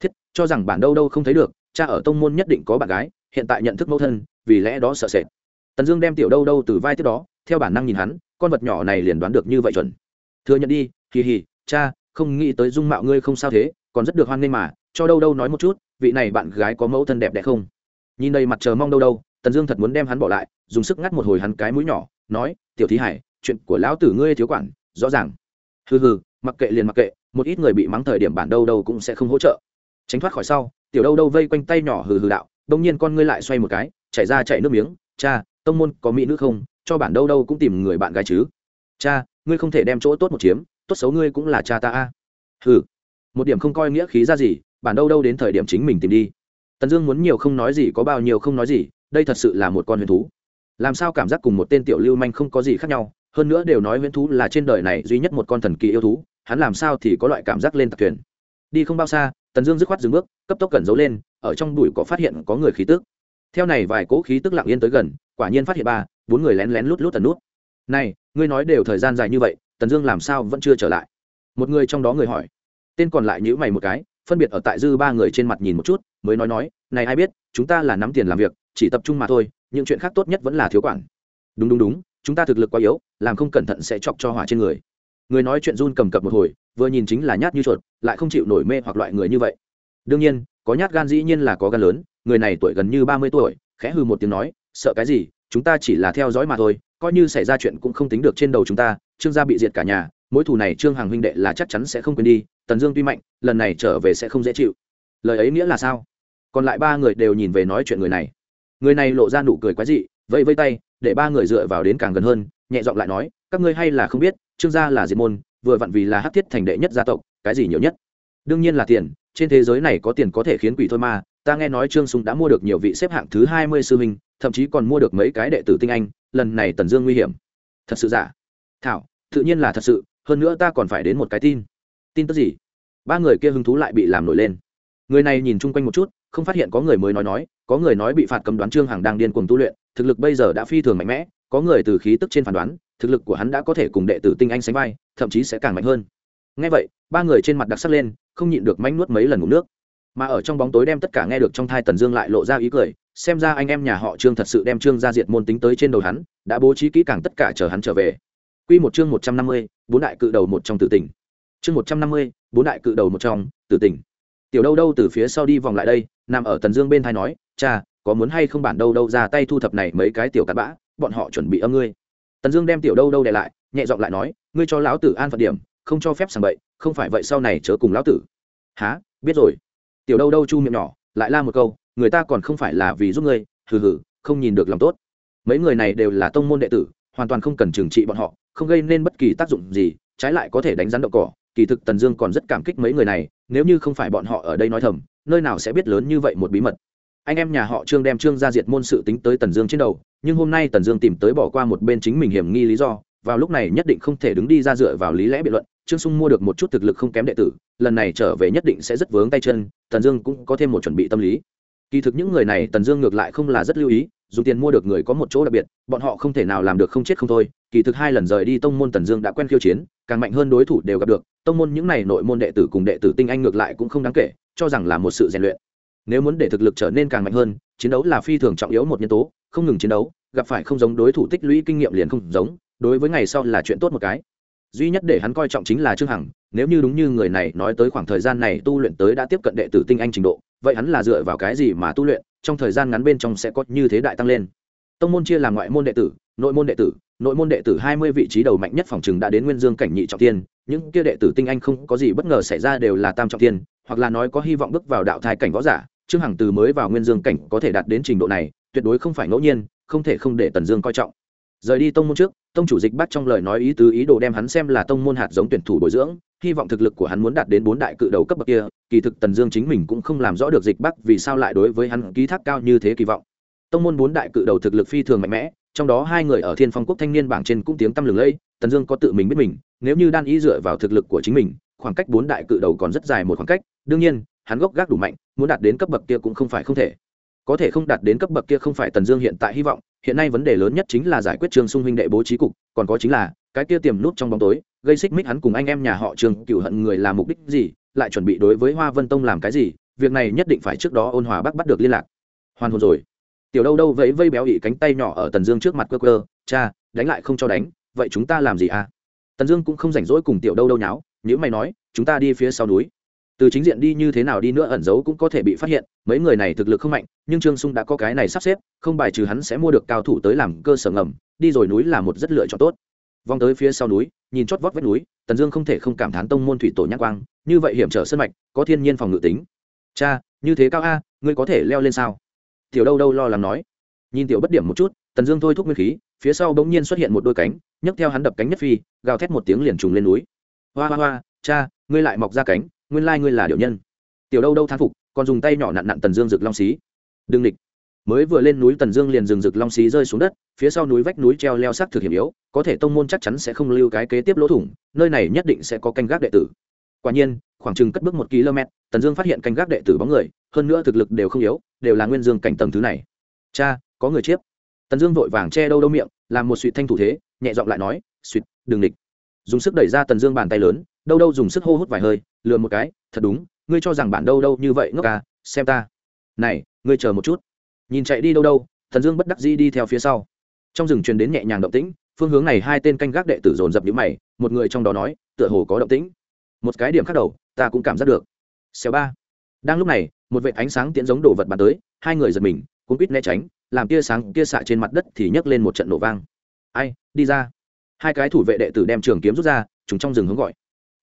Thiết, cho rằng bản đâu đâu không thấy được cha ở tông môn nhất định có bạn gái, hiện tại nhận thức mẫu thân, vì lẽ đó sợ sệt. Tần dương đem tiểu đâu đâu từ vai tiếp đó, theo bản năng nhìn hắn, con vật nhỏ này liền đoán được như vậy chuẩn. Thừa nhận đi, kỳ hì cha, không nghĩ tới dung mạo ngươi không sao thế, còn rất được hoan nghênh mà, cho đâu đâu nói một chút, vị này bạn gái có mẫu thân đẹp đẽ không? Nhìn đây mặt chờ mong đâu đâu, tần dương thật muốn đem hắn bỏ lại, dùng sức ngắt một hồi hắn cái mũi nhỏ, nói, tiểu thí hải, chuyện của lão tử ngươi thiếu quản, rõ ràng. Hừ hừ, mặc kệ liền mặc kệ, một ít người bị mắng thời điểm bản đâu đâu cũng sẽ không hỗ trợ. Tránh thoát khỏi sau tiểu đâu đâu vây quanh tay nhỏ hừ hừ đạo, đông nhiên con ngươi lại xoay một cái, chảy ra chạy nước miếng, cha, tông môn có mỹ nữ không? Cho bản đâu đâu cũng tìm người bạn gái chứ. Cha, ngươi không thể đem chỗ tốt một chiếm, tốt xấu ngươi cũng là cha ta a. Hừ. Một điểm không coi nghĩa khí ra gì, bản đâu đâu đến thời điểm chính mình tìm đi. Tần dương muốn nhiều không nói gì có bao nhiêu không nói gì, đây thật sự là một con huyền thú. Làm sao cảm giác cùng một tên tiểu lưu manh không có gì khác nhau, hơn nữa đều nói huyền thú là trên đời này duy nhất một con thần kỳ yêu thú, hắn làm sao thì có loại cảm giác lên tặc thuyền. Đi không bao xa tần dương dứt khoát dừng bước, cấp tốc cẩn giấu lên, ở trong bụi có phát hiện có người khí tức. Theo này vài cỗ khí tức lặng yên tới gần, quả nhiên phát hiện ba, bốn người lén lén lút lút tần nút. Này, ngươi nói đều thời gian dài như vậy, tần dương làm sao vẫn chưa trở lại? Một người trong đó người hỏi. Tên còn lại nhữ mày một cái, phân biệt ở tại dư ba người trên mặt nhìn một chút, mới nói nói, này ai biết, chúng ta là nắm tiền làm việc, chỉ tập trung mà thôi, những chuyện khác tốt nhất vẫn là thiếu quản. Đúng đúng đúng, chúng ta thực lực quá yếu, làm không cẩn thận sẽ chọc cho hỏa trên người. Người nói chuyện run cầm cập một hồi vừa nhìn chính là nhát như chuột, lại không chịu nổi mê hoặc loại người như vậy. Đương nhiên, có nhát gan dĩ nhiên là có gan lớn, người này tuổi gần như ba mươi tuổi, khẽ hư một tiếng nói, sợ cái gì, chúng ta chỉ là theo dõi mà thôi, coi như xảy ra chuyện cũng không tính được trên đầu chúng ta, trương gia bị diệt cả nhà, mối thù này trương hằng huynh đệ là chắc chắn sẽ không quên đi, tần dương tuy mạnh, lần này trở về sẽ không dễ chịu. Lời ấy nghĩa là sao? Còn lại ba người đều nhìn về nói chuyện người này. Người này lộ ra nụ cười quái dị, vẫy vây tay, để ba người dựa vào đến càng gần hơn, nhẹ giọng lại nói, các ngươi hay là không biết, trương gia là diệt môn vừa vặn vì là hắc thiết thành đệ nhất gia tộc, cái gì nhiều nhất? Đương nhiên là tiền, trên thế giới này có tiền có thể khiến quỷ thôi mà, ta nghe nói trương sùng đã mua được nhiều vị xếp hạng thứ hai mươi sư minh thậm chí còn mua được mấy cái đệ tử tinh anh, lần này tần dương nguy hiểm. Thật sự giả? Thảo, tự nhiên là thật sự, hơn nữa ta còn phải đến một cái tin. Tin tức gì? Ba người kia hứng thú lại bị làm nổi lên. Người này nhìn chung quanh một chút, không phát hiện có người mới nói nói, có người nói bị phạt cấm đoán trương hằng đang điên cuồng tu luyện, thực lực bây giờ đã phi thường mạnh mẽ, có người từ khí tức trên phán đoán thực lực của hắn đã có thể cùng đệ tử tinh anh sánh vai thậm chí sẽ càng mạnh hơn ngay vậy ba người trên mặt đặc sắc lên không nhịn được manh nuốt mấy lần ngủ nước mà ở trong bóng tối đem tất cả nghe được trong thai tần dương lại lộ ra ý cười xem ra anh em nhà họ trương thật sự đem trương ra diệt môn tính tới trên đầu hắn đã bố trí kỹ càng tất cả chờ hắn trở về Quy một chương một trăm năm mươi, bốn đại cự đầu một trong tử tỉnh. Chương một trăm năm mươi, bốn đại cự đầu một trong, tử tỉnh. Tiểu Đâu Đâu từ phía sau đi vòng lại đây, nằm ở Tần Dương bên thai nói, "Cha, có muốn hay không bản Đâu Đâu ra tay thu thập này mấy cái tiểu cắt bã, bọn họ chuẩn bị âm ngươi." Tần Dương đem Tiểu Đâu Đâu đè lại, nhẹ giọng lại nói, "Ngươi cho lão tử an phận điểm, không cho phép sàng bậy, không phải vậy sau này chớ cùng lão tử." "Hả? Biết rồi." Tiểu Đâu Đâu chu miệng nhỏ, lại la một câu, "Người ta còn không phải là vì giúp ngươi." Hừ hừ, không nhìn được lòng tốt. Mấy người này đều là tông môn đệ tử, hoàn toàn không cần trừng trị bọn họ, không gây nên bất kỳ tác dụng gì trái lại có thể đánh rắn đậu cỏ kỳ thực tần dương còn rất cảm kích mấy người này nếu như không phải bọn họ ở đây nói thầm nơi nào sẽ biết lớn như vậy một bí mật anh em nhà họ trương đem trương ra diệt môn sự tính tới tần dương trên đầu, nhưng hôm nay tần dương tìm tới bỏ qua một bên chính mình hiểm nghi lý do, vào lúc này nhất định không thể đứng đi ra dựa vào lý lẽ biện luận, trương sung mua được một chút thực lực không kém đệ tử, lần này trở về nhất định sẽ rất vướng tay chân, tần dương cũng có thêm một chuẩn bị tâm lý. Kỳ thực những người này tần dương ngược lại không là rất lưu ý dùng tiền mua được người có một chỗ đặc biệt, bọn họ không thể nào làm được không chết không thôi, kỳ thực hai lần rời đi tông môn tần dương đã quen khiêu chiến, càng mạnh hơn đối thủ đều gặp được, tông môn những n à y nội môn đệ tử cùng đệ tử tinh anh ngược lại cũng không đáng kể, cho rằng là một sự rèn luyện nếu muốn để thực lực trở nên càng mạnh hơn, chiến đấu là phi thường trọng yếu một nhân tố, không ngừng chiến đấu, gặp phải không giống đối thủ tích lũy kinh nghiệm liền không giống, đối với ngày sau là chuyện tốt một cái. Duy nhất để hắn coi trọng chính là trương hằng, nếu như đúng như người này nói tới khoảng thời gian này tu luyện tới đã tiếp cận đệ tử tinh anh trình độ, vậy hắn là dựa vào cái gì mà tu luyện, trong thời gian ngắn bên trong sẽ có như thế đại tăng lên. Tông môn chia làm ngoại môn đệ tử, nội môn đệ tử, nội môn đệ tử hai mươi vị trí đầu mạnh nhất phòng trừng đã đến nguyên dương cảnh nhị trọng tiên những kia đệ tử tinh anh không có gì bất ngờ xảy ra đều là tam trọng tiên hoặc là nói có hy vọng bước vào đạo thai cảnh võ giả trương hằng từ mới vào nguyên dương cảnh có thể đạt đến trình độ này, tuyệt đối không phải ngẫu nhiên, không thể không để tần dương coi trọng. Rời đi tông môn trước, tông chủ dịch bắt trong lời nói ý tứ ý đồ đem hắn xem là tông môn hạt giống tuyển thủ bồi dưỡng, hy vọng thực lực của hắn muốn đạt đến bốn đại cự đầu cấp bậc kia, kỳ thực tần dương chính mình cũng không làm rõ được dịch bắc vì sao lại đối với hắn ký thác cao như thế kỳ vọng. Tông môn bốn đại cự đầu thực lực phi thường mạnh mẽ, trong đó hai người ở thiên phong quốc thanh niên bảng trên cũng tiếng tăm lừng lẫy, tần dương có tự mình biết mình, nếu như đan ý dựa vào thực lực của chính mình, khoảng cách bốn đại cự đầu còn rất dài một khoảng cách, đương nhiên hắn gốc gác đủ mạnh, muốn đạt đến cấp bậc kia cũng không phải không thể. Có thể không đạt đến cấp bậc kia không phải tần dương hiện tại hy vọng, hiện nay vấn đề lớn nhất chính là giải quyết trương sung huynh đệ bố trí cục, còn có chính là, cái kia tiềm nút trong bóng tối, gây xích mích hắn cùng anh em nhà họ trương cựu hận người làm mục đích gì, lại chuẩn bị đối với hoa vân tông làm cái gì, việc này nhất định phải trước đó ôn hòa bắc bắt được liên lạc. Hoàn hồn rồi. Tiểu đâu đâu vẫy vây béo ị cánh tay nhỏ ở tần dương trước mặt cơ cơ cha, đánh lại không cho đánh, vậy chúng ta làm gì à? Tần dương cũng không rảnh rỗi cùng tiểu đâu đâu nháo nếu mày nói, chúng ta đi phía sau núi từ chính diện đi như thế nào đi nữa ẩn giấu cũng có thể bị phát hiện, mấy người này thực lực không mạnh, nhưng trương sung đã có cái này sắp xếp, không bài trừ hắn sẽ mua được cao thủ tới làm cơ sở ngầm, đi rồi núi là một rất lựa chọn tốt. Vòng tới phía sau núi, nhìn chót vót vách núi, tần dương không thể không cảm thán tông môn thủy tổ nhắc quang, như vậy hiểm trở sân mạch, có thiên nhiên phòng ngự tính. Cha, như thế cao a, ngươi có thể leo lên sao? Tiểu đâu đâu lo lắng nói. Nhìn tiểu bất điểm một chút, tần dương thôi thúc nguyên khí, phía sau bỗng nhiên xuất hiện một đôi cánh, nhấc theo hắn đập cánh nhất phi, gào thét một tiếng liền trùng lên núi. Hoa hoa hoa, cha, ngươi lại mọc ra cánh nguyên lai ngươi là điệu nhân. Tiểu đâu đâu thán phục, còn dùng tay nhỏ nặn nặn tần dương rực long xí. Đương địch. Mới vừa lên núi tần dương liền dừng rực long xí rơi xuống đất, phía sau núi vách núi treo leo sắc thực hiểm yếu, có thể tông môn chắc chắn sẽ không lưu cái kế tiếp lỗ thủng, nơi này nhất định sẽ có canh gác đệ tử. Quả nhiên, khoảng chừng cất bước một km, tần dương phát hiện canh gác đệ tử bóng người, hơn nữa thực lực đều không yếu, đều là nguyên dương cảnh tầng thứ này. Cha, có người chiếp tần dương vội vàng che đâu đâu miệng, làm một suy thanh thủ thế, nhẹ giọng lại nói suýt đừng địch. Dùng sức đẩy ra tần dương bàn tay lớn đâu đâu dùng sức hô hút vài hơi lừa một cái, thật đúng, ngươi cho rằng bản đâu đâu như vậy ngốc à xem ta. Này, ngươi chờ một chút. Nhìn chạy đi đâu đâu, thần dương bất đắc dĩ đi theo phía sau. Trong rừng truyền đến nhẹ nhàng động tĩnh, phương hướng này hai tên canh gác đệ tử dồn dập những mày, một người trong đó nói, tựa hồ có động tĩnh. Một cái điểm khác đầu, ta cũng cảm giác được. Xéo ba. Đang lúc này, một vệ ánh sáng tiễn giống đổ vật bắn tới, hai người giật mình cũng quýt né tránh, làm tia sáng tia xạ trên mặt đất thì nhấc lên một trận nổ vang. Ai, đi ra. Hai cái thủ vệ đệ tử đem trường kiếm rút ra, chúng trong rừng hướng gọi.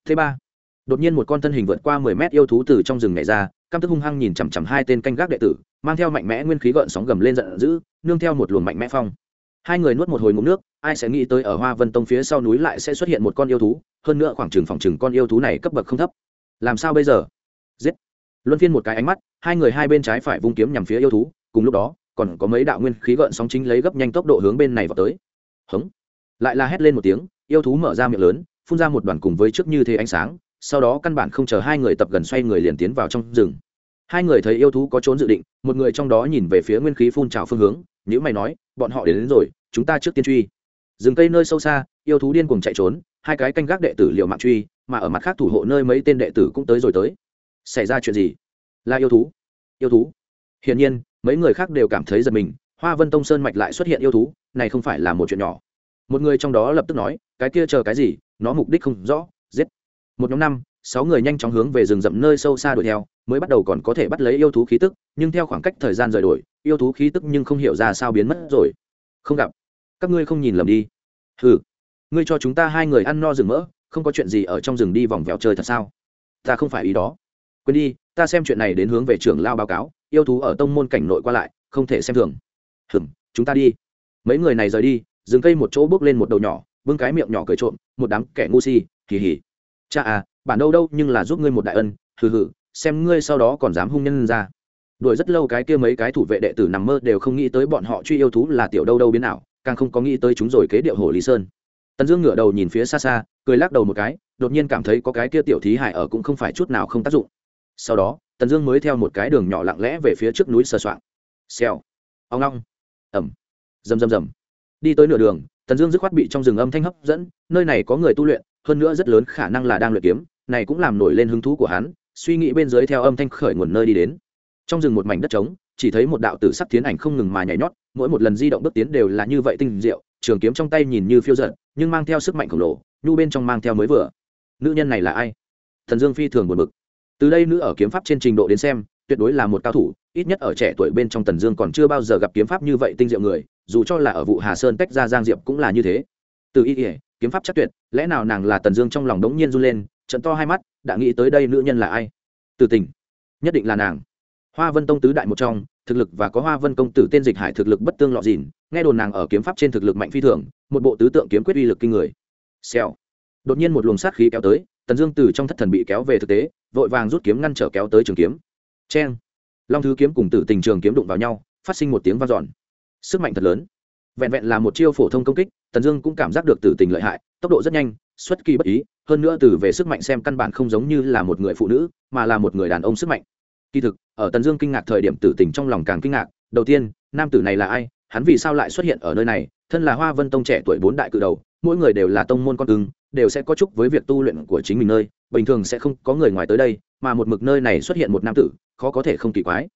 Thế ba. Đột nhiên một con thân hình vượt qua mười mét yêu thú từ trong rừng nhảy ra, căm tức hung hăng nhìn chằm chằm hai tên canh gác đệ tử, mang theo mạnh mẽ nguyên khí gợn sóng gầm lên giận dữ, nương theo một luồng mạnh mẽ phong. Hai người nuốt một hồi ngụm nước, ai sẽ nghĩ tới ở hoa vân tông phía sau núi lại sẽ xuất hiện một con yêu thú, hơn nữa khoảng chừng phòng chừng con yêu thú này cấp bậc không thấp. Làm sao bây giờ? Giết. Luân phiên một cái ánh mắt, hai người hai bên trái phải vung kiếm nhằm phía yêu thú, cùng lúc đó, còn có mấy đạo nguyên khí gợn sóng chính lấy gấp nhanh tốc độ hướng bên này vào tới. Hứng! lại là hét lên một tiếng, yêu thú mở ra miệng lớn phun ra một đoàn cùng với trước như thế ánh sáng sau đó căn bản không chờ hai người tập gần xoay người liền tiến vào trong rừng. Hai người thấy yêu thú có trốn dự định một người trong đó nhìn về phía nguyên khí phun trào phương hướng nhữ mày nói bọn họ đến, đến rồi chúng ta trước tiên truy. Rừng cây nơi sâu xa yêu thú điên cùng chạy trốn hai cái canh gác đệ tử liệu mạng truy mà ở mặt khác thủ hộ nơi mấy tên đệ tử cũng tới rồi tới. Xảy ra chuyện gì? Là yêu thú? Yêu thú? Hiển nhiên mấy người khác đều cảm thấy giật mình hoa vân tông sơn mạch lại xuất hiện yêu thú này không phải là một chuyện nhỏ. Một người trong đó lập tức nói cái kia chờ cái gì? Nó mục đích không rõ, giết. Một nhóm năm, sáu người nhanh chóng hướng về rừng rậm nơi sâu xa đuổi theo, mới bắt đầu còn có thể bắt lấy yêu thú khí tức, nhưng theo khoảng cách thời gian rời đổi, yêu thú khí tức nhưng không hiểu ra sao biến mất rồi. Không gặp. Các ngươi không nhìn lầm đi. Ừ ngươi cho chúng ta hai người ăn no rừng mỡ, không có chuyện gì ở trong rừng đi vòng vèo chơi thật sao? Ta không phải ý đó. Quên đi, ta xem chuyện này đến hướng về trưởng lao báo cáo, yêu thú ở tông môn cảnh nội qua lại, không thể xem thường. Hừm, chúng ta đi. Mấy người này rời đi dừng cây một chỗ bước lên một đầu nhỏ bưng cái miệng nhỏ cười trộm, một đám kẻ ngu si kỳ hỉ cha à bản đâu đâu nhưng là giúp ngươi một đại ân, hừ hừ, xem ngươi sau đó còn dám hung nhân ra. Đuổi rất lâu cái kia mấy cái thủ vệ đệ tử nằm mơ đều không nghĩ tới bọn họ truy yêu thú là tiểu đâu đâu biến nào càng không có nghĩ tới chúng rồi kế điệu hồ lý sơn. Tần dương ngửa đầu nhìn phía xa xa, cười lắc đầu một cái, đột nhiên cảm thấy có cái kia tiểu thí hải ở cũng không phải chút nào không tác dụng. Sau đó, tần dương mới theo một cái đường nhỏ lặng lẽ về phía trước núi sờ soạng. Xèo. Ao long ẩm. Rầm rầm rầm. Đi tới nửa đường tần dương dứt khoát bị trong rừng âm thanh hấp dẫn, nơi này có người tu luyện, hơn nữa rất lớn khả năng là đang luyện kiếm, này cũng làm nổi lên hứng thú của hắn, suy nghĩ bên dưới theo âm thanh khởi nguồn nơi đi đến. Trong rừng một mảnh đất trống, chỉ thấy một đạo tử sắc tiến ảnh không ngừng mà nhảy nhót, mỗi một lần di động bước tiến đều là như vậy tinh diệu, trường kiếm trong tay nhìn như phiêu giận nhưng mang theo sức mạnh khổng lồ, nhu bên trong mang theo mới vừa. Nữ nhân này là ai? Thần dương phi thường buồn bực. Từ đây nữ ở kiếm pháp trên trình độ đến xem tuyệt đối là một cao thủ, ít nhất ở trẻ tuổi bên trong tần dương còn chưa bao giờ gặp kiếm pháp như vậy tinh diệu người, dù cho là ở vụ hà sơn tách ra giang diệp cũng là như thế. Từ y ỉa kiếm pháp chắc tuyệt, lẽ nào nàng là tần dương trong lòng đống nhiên run lên, trận to hai mắt, đã nghĩ tới đây nữ nhân là ai? Từ tình, nhất định là nàng. Hoa vân tông tứ đại một trong, thực lực và có hoa vân công tử tên dịch hải thực lực bất tương lọ dìn nghe đồn nàng ở kiếm pháp trên thực lực mạnh phi thường, một bộ tứ tượng kiếm quyết uy lực kinh người. Xèo. Đột nhiên một luồng sát khí kéo tới, tần dương từ trong thất thần bị kéo về thực tế, vội vàng rút kiếm ngăn trở kéo tới trường kiếm cheng. Long thứ kiếm cùng tử tình trường kiếm đụng vào nhau, phát sinh một tiếng v a n giòn sức mạnh thật lớn. Vẹn vẹn là một chiêu phổ thông công kích, tần dương cũng cảm giác được tử tình lợi hại, tốc độ rất nhanh, xuất kỳ bất ý, hơn nữa từ về sức mạnh xem căn bản không giống như là một người phụ nữ, mà là một người đàn ông sức mạnh. Kỳ thực, ở tần dương kinh ngạc thời điểm tử tình trong lòng càng kinh ngạc, đầu tiên, nam tử này là ai, hắn vì sao lại xuất hiện ở nơi này, thân là hoa vân tông trẻ tuổi bốn đại cự đầu, mỗi người đều là tông môn con cưng, đều sẽ có chúc với việc tu luyện của chính mình nơi, bình thường sẽ không có người ngoài tới đây, mà một mực nơi này xuất hiện một nam tử khó có thể không kỳ quái.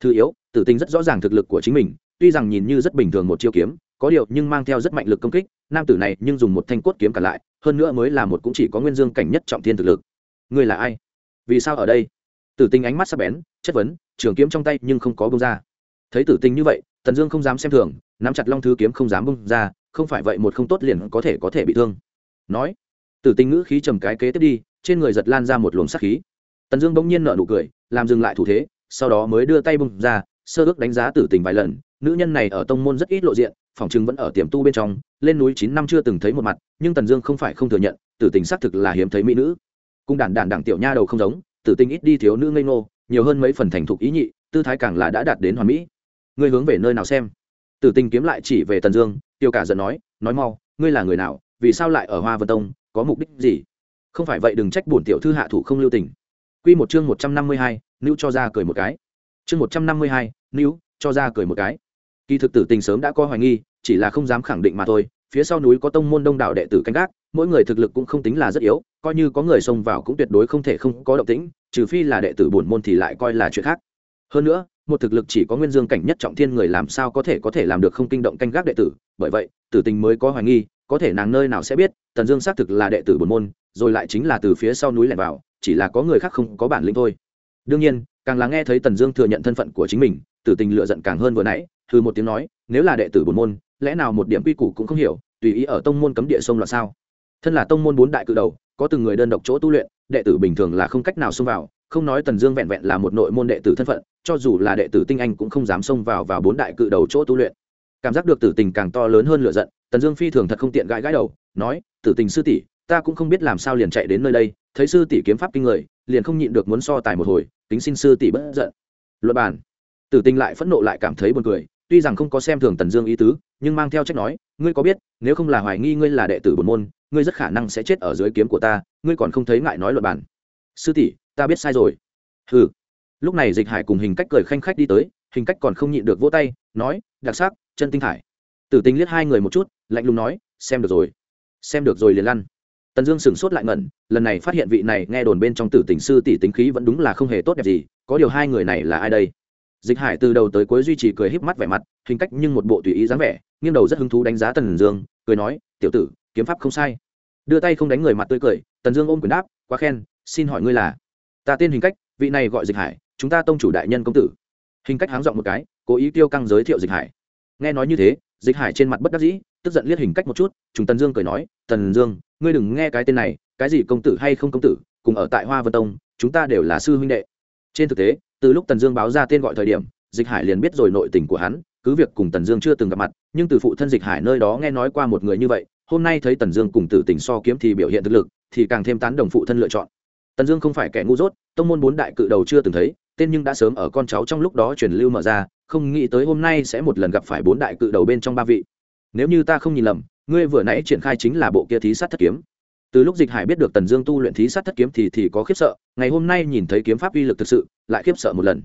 Thứ yếu, tử Tinh rất rõ ràng thực lực của chính mình, tuy rằng nhìn như rất bình thường một chiêu kiếm, có điều nhưng mang theo rất mạnh lực công kích, nam tử này nhưng dùng một thanh cốt kiếm cả lại, hơn nữa mới là một cũng chỉ có nguyên dương cảnh nhất trọng thiên thực lực. Ngươi là ai? Vì sao ở đây? Tử Tinh ánh mắt sắc bén, chất vấn, trường kiếm trong tay nhưng không có bông ra. Thấy tử Tinh như vậy, tần dương không dám xem thường, nắm chặt long thứ kiếm không dám bông ra, không phải vậy một không tốt liền có thể có thể bị thương. Nói, tử Tinh ngữ khí trầm cái kế tiếp đi, trên người giật lan ra một luồng sắc khí. Tần dương bỗng nhiên nở nụ cười làm dừng lại thủ thế, sau đó mới đưa tay bung ra, sơ ước đánh giá tử tình vài lần. Nữ nhân này ở tông môn rất ít lộ diện phỏng chừng vẫn ở tiềm tu bên trong, lên núi chín năm chưa từng thấy một mặt, nhưng tần dương không phải không thừa nhận, tử tình xác thực là hiếm thấy mỹ nữ. Cung đản đản đảng tiểu nha đầu không giống, tử tình ít đi thiếu nữ ngây ngô, nhiều hơn mấy phần thành thục ý nhị, tư thái càng là đã đạt đến hoàn mỹ. Ngươi hướng về nơi nào xem? Tử tình kiếm lại chỉ về tần dương, tiêu cả giận nói nói mau, ngươi là người nào, vì sao lại ở hoa vân tông, có mục đích gì? Không phải vậy đừng trách bổn tiểu thư hạ thủ không lưu tình. Quy một chương 152, Nữu cho ra cười một cái. Chương 152, Nữu cho ra cười một cái. Kỳ thực tử tình sớm đã có hoài nghi, chỉ là không dám khẳng định mà thôi. Phía sau núi có tông môn đông đảo đệ tử canh gác, mỗi người thực lực cũng không tính là rất yếu, coi như có người xông vào cũng tuyệt đối không thể không có động tĩnh, trừ phi là đệ tử bổn môn thì lại coi là chuyện khác. Hơn nữa, một thực lực chỉ có nguyên dương cảnh nhất trọng thiên người làm sao có thể có thể làm được không kinh động canh gác đệ tử, bởi vậy, tử tình mới có hoài nghi, có thể nàng nơi nào sẽ biết, Tần Dương xác thực là đệ tử bổn môn, rồi lại chính là từ phía sau núi lẻn vào, chỉ là có người khác không có bản lĩnh thôi. Đương nhiên, càng là nghe thấy tần dương thừa nhận thân phận của chính mình, tử tình lựa giận càng hơn vừa nãy thư một tiếng nói, nếu là đệ tử bổn môn, lẽ nào một điểm quy củ cũng không hiểu, tùy ý ở tông môn cấm địa sông loạn sao? Thân là tông môn bốn đại cự đầu, có từng người đơn độc chỗ tu luyện, đệ tử bình thường là không cách nào xông vào, không nói tần dương vẹn vẹn là một nội môn đệ tử thân phận, cho dù là đệ tử tinh anh cũng không dám xông vào vào bốn đại cự đầu chỗ tu luyện. Cảm giác được tử tình càng to lớn hơn lựa giận, tần dương phi thường thật không tiện gãi gãi đầu, nói, tử tình sư tỷ, ta cũng không biết làm sao liền chạy đến nơi đây thấy sư tỷ kiếm pháp kinh người, liền không nhịn được muốn so tài một hồi tính xin sư tỷ bất giận. Luật bản tử tình lại phẫn nộ lại cảm thấy buồn cười, tuy rằng không có xem thường tần dương ý tứ, nhưng mang theo trách nói, ngươi có biết, nếu không là hoài nghi ngươi là đệ tử bổn môn, ngươi rất khả năng sẽ chết ở dưới kiếm của ta, ngươi còn không thấy ngại nói luật bản sư tỷ, ta biết sai rồi. Hừ. Lúc này dịch hải cùng hình cách cười khanh khách đi tới, hình cách còn không nhịn được vỗ tay, nói, đặc sắc, chân tinh thải. Tử tình liếc hai người một chút, lạnh lùng nói, xem được rồi. Xem được rồi liền lăn tần dương sửng sốt lại ngẩn, lần này phát hiện vị này nghe đồn bên trong tử tình sư tỷ tính khí vẫn đúng là không hề tốt đẹp gì, có điều hai người này là ai đây? Dịch hải từ đầu tới cuối duy trì cười híp mắt vẻ mặt, hình cách nhưng một bộ tùy ý dáng vẻ, nghiêng đầu rất hứng thú đánh giá tần dương, cười nói, tiểu tử, kiếm pháp không sai. Đưa tay không đánh người mặt tươi cười, tần dương ôm quyền đáp, quá khen, xin hỏi ngươi là? Ta tên hình cách, vị này gọi dịch hải, chúng ta tông chủ đại nhân công tử. Hình cách háng dọn một cái, cố ý tiêu căng giới thiệu dịch hải. Nghe nói như thế, dịch hải trên mặt bất đắc dĩ, tức giận liếc hình cách một chút chúng tần dương cười nói, tần dương ngươi đừng nghe cái tên này, cái gì công tử hay không công tử, cùng ở tại hoa vân tông, chúng ta đều là sư huynh đệ. Trên thực tế, từ lúc tần dương báo ra tên gọi thời điểm, dịch hải liền biết rồi nội tình của hắn, cứ việc cùng tần dương chưa từng gặp mặt, nhưng từ phụ thân dịch hải nơi đó nghe nói qua một người như vậy, hôm nay thấy tần dương cùng tử tình so kiếm thì biểu hiện thực lực, thì càng thêm tán đồng phụ thân lựa chọn. Tần dương không phải kẻ ngu dốt, tông môn bốn đại cự đầu chưa từng thấy, tên nhưng đã sớm ở con cháu trong lúc đó truyền lưu mở ra, không nghĩ tới hôm nay sẽ một lần gặp phải bốn đại cự đầu bên trong ba vị. Nếu như ta không nhìn lầm ngươi vừa nãy triển khai chính là bộ kia thí sát thất kiếm. Từ lúc dịch hải biết được tần dương tu luyện thí sát thất kiếm thì thì có khiếp sợ, ngày hôm nay nhìn thấy kiếm pháp uy lực thực sự, lại khiếp sợ một lần.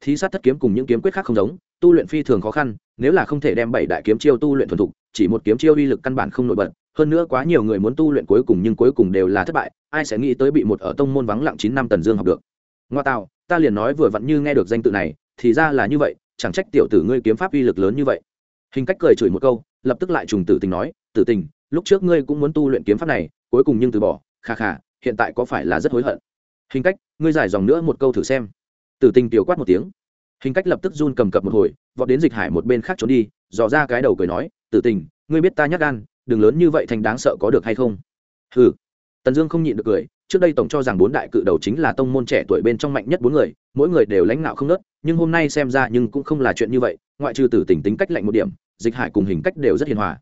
Thí sát thất kiếm cùng những kiếm quyết khác không giống, tu luyện phi thường khó khăn, nếu là không thể đem bảy đại kiếm chiêu tu luyện thuần thục, chỉ một kiếm chiêu uy lực căn bản không nổi bật, hơn nữa quá nhiều người muốn tu luyện cuối cùng nhưng cuối cùng đều là thất bại, ai sẽ nghĩ tới bị một ở tông môn vắng lặng chín năm tần dương học được. Ngoa tạo, ta liền nói vừa vặn như nghe được danh tự này, thì ra là như vậy, chẳng trách tiểu tử ngươi kiếm pháp uy lực lớn như vậy. Hình cách cười chửi một câu, lập tức lại trùng tử tình nói tử tình, lúc trước ngươi cũng muốn tu luyện kiếm pháp này, cuối cùng nhưng từ bỏ, kha kha, hiện tại có phải là rất hối hận? Hình cách, ngươi giải dòng nữa một câu thử xem. Tử tình tiểu quát một tiếng. Hình cách lập tức run cầm cập một hồi, vọt đến dịch hải một bên khác trốn đi, dò ra cái đầu cười nói, tử tình, ngươi biết ta nhắc gan, đừng lớn như vậy thành đáng sợ có được hay không? Ừ tần dương không nhịn được cười, trước đây tổng cho rằng bốn đại cự đầu chính là tông môn trẻ tuổi bên trong mạnh nhất bốn người, mỗi người đều lãnh đạo không nớt nhưng hôm nay xem ra nhưng cũng không là chuyện như vậy, ngoại trừ tử tình tính cách lạnh một điểm, dịch hải cùng hình cách đều rất hiền hòa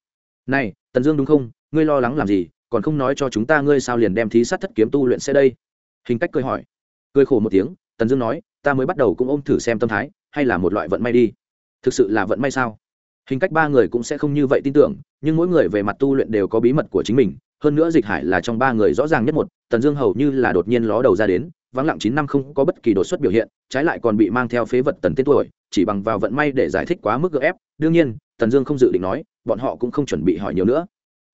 này, tần dương đúng không? Ngươi lo lắng làm gì? Còn không nói cho chúng ta ngươi sao liền đem thí sát thất kiếm tu luyện xe đây? Hình cách cười hỏi. Cười khổ một tiếng, tần dương nói, ta mới bắt đầu cũng ôm thử xem tâm thái, hay là một loại vận may đi. Thực sự là vận may sao? Hình cách ba người cũng sẽ không như vậy tin tưởng, nhưng mỗi người về mặt tu luyện đều có bí mật của chính mình. Hơn nữa dịch hải là trong ba người rõ ràng nhất một, tần dương hầu như là đột nhiên ló đầu ra đến, vắng lặng chín năm không có bất kỳ đột xuất biểu hiện, trái lại còn bị mang theo phế vật tần tên tuổi, chỉ bằng vào vận may để giải thích quá mức gợ ép. Đương nhiên, tần dương không dự định nói bọn họ cũng không chuẩn bị hỏi nhiều nữa.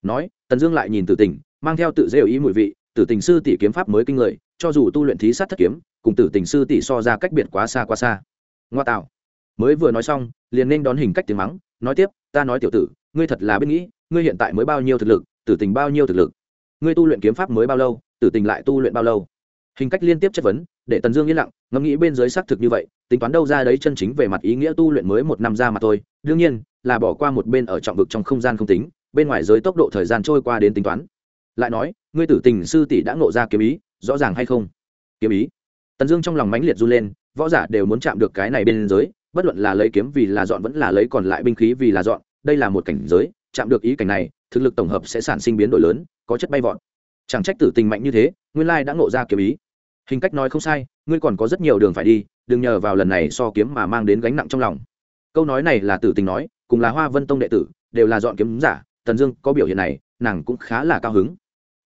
Nói, tần dương lại nhìn tử tình, mang theo tự rêu ý mùi vị, tử tình sư tỷ kiếm pháp mới kinh người, cho dù tu luyện thí sát thất kiếm, cùng tử tình sư tỷ so ra cách biệt quá xa quá xa. Ngoa tạo. Mới vừa nói xong, liền nên đón hình cách tiếng mắng, nói tiếp, ta nói tiểu tử, ngươi thật là biết nghĩ, ngươi hiện tại mới bao nhiêu thực lực, tử tình bao nhiêu thực lực? Ngươi tu luyện kiếm pháp mới bao lâu, tử tình lại tu luyện bao lâu? Hình cách liên tiếp chất vấn, để tần dương yên lặng, ngẫm nghĩ bên dưới xác thực như vậy, tính toán đâu ra đấy chân chính về mặt ý nghĩa tu luyện mới một năm ra mà thôi. Đương nhiên là bỏ qua một bên ở trọng vực trong không gian không tính, bên ngoài giới tốc độ thời gian trôi qua đến tính toán. Lại nói, ngươi tử tình sư tỷ đã ngộ ra kiếm ý, rõ ràng hay không? Kiếm ý? Tần dương trong lòng mãnh liệt run lên, võ giả đều muốn chạm được cái này bên giới, bất luận là lấy kiếm vì là dọn vẫn là lấy còn lại binh khí vì là dọn, đây là một cảnh giới, chạm được ý cảnh này, thực lực tổng hợp sẽ sản sinh biến đổi lớn, có chất bay vọt. Chẳng trách tử tình mạnh như thế, nguyên lai đã ngộ ra kiếm ý. Hình cách nói không sai, ngươi còn có rất nhiều đường phải đi, đừng nhờ vào lần này so kiếm mà mang đến gánh nặng trong lòng. Câu nói này là tử tình nói cùng là hoa vân tông đệ tử, đều là dọn kiếm giả, tần dương có biểu hiện này, nàng cũng khá là cao hứng.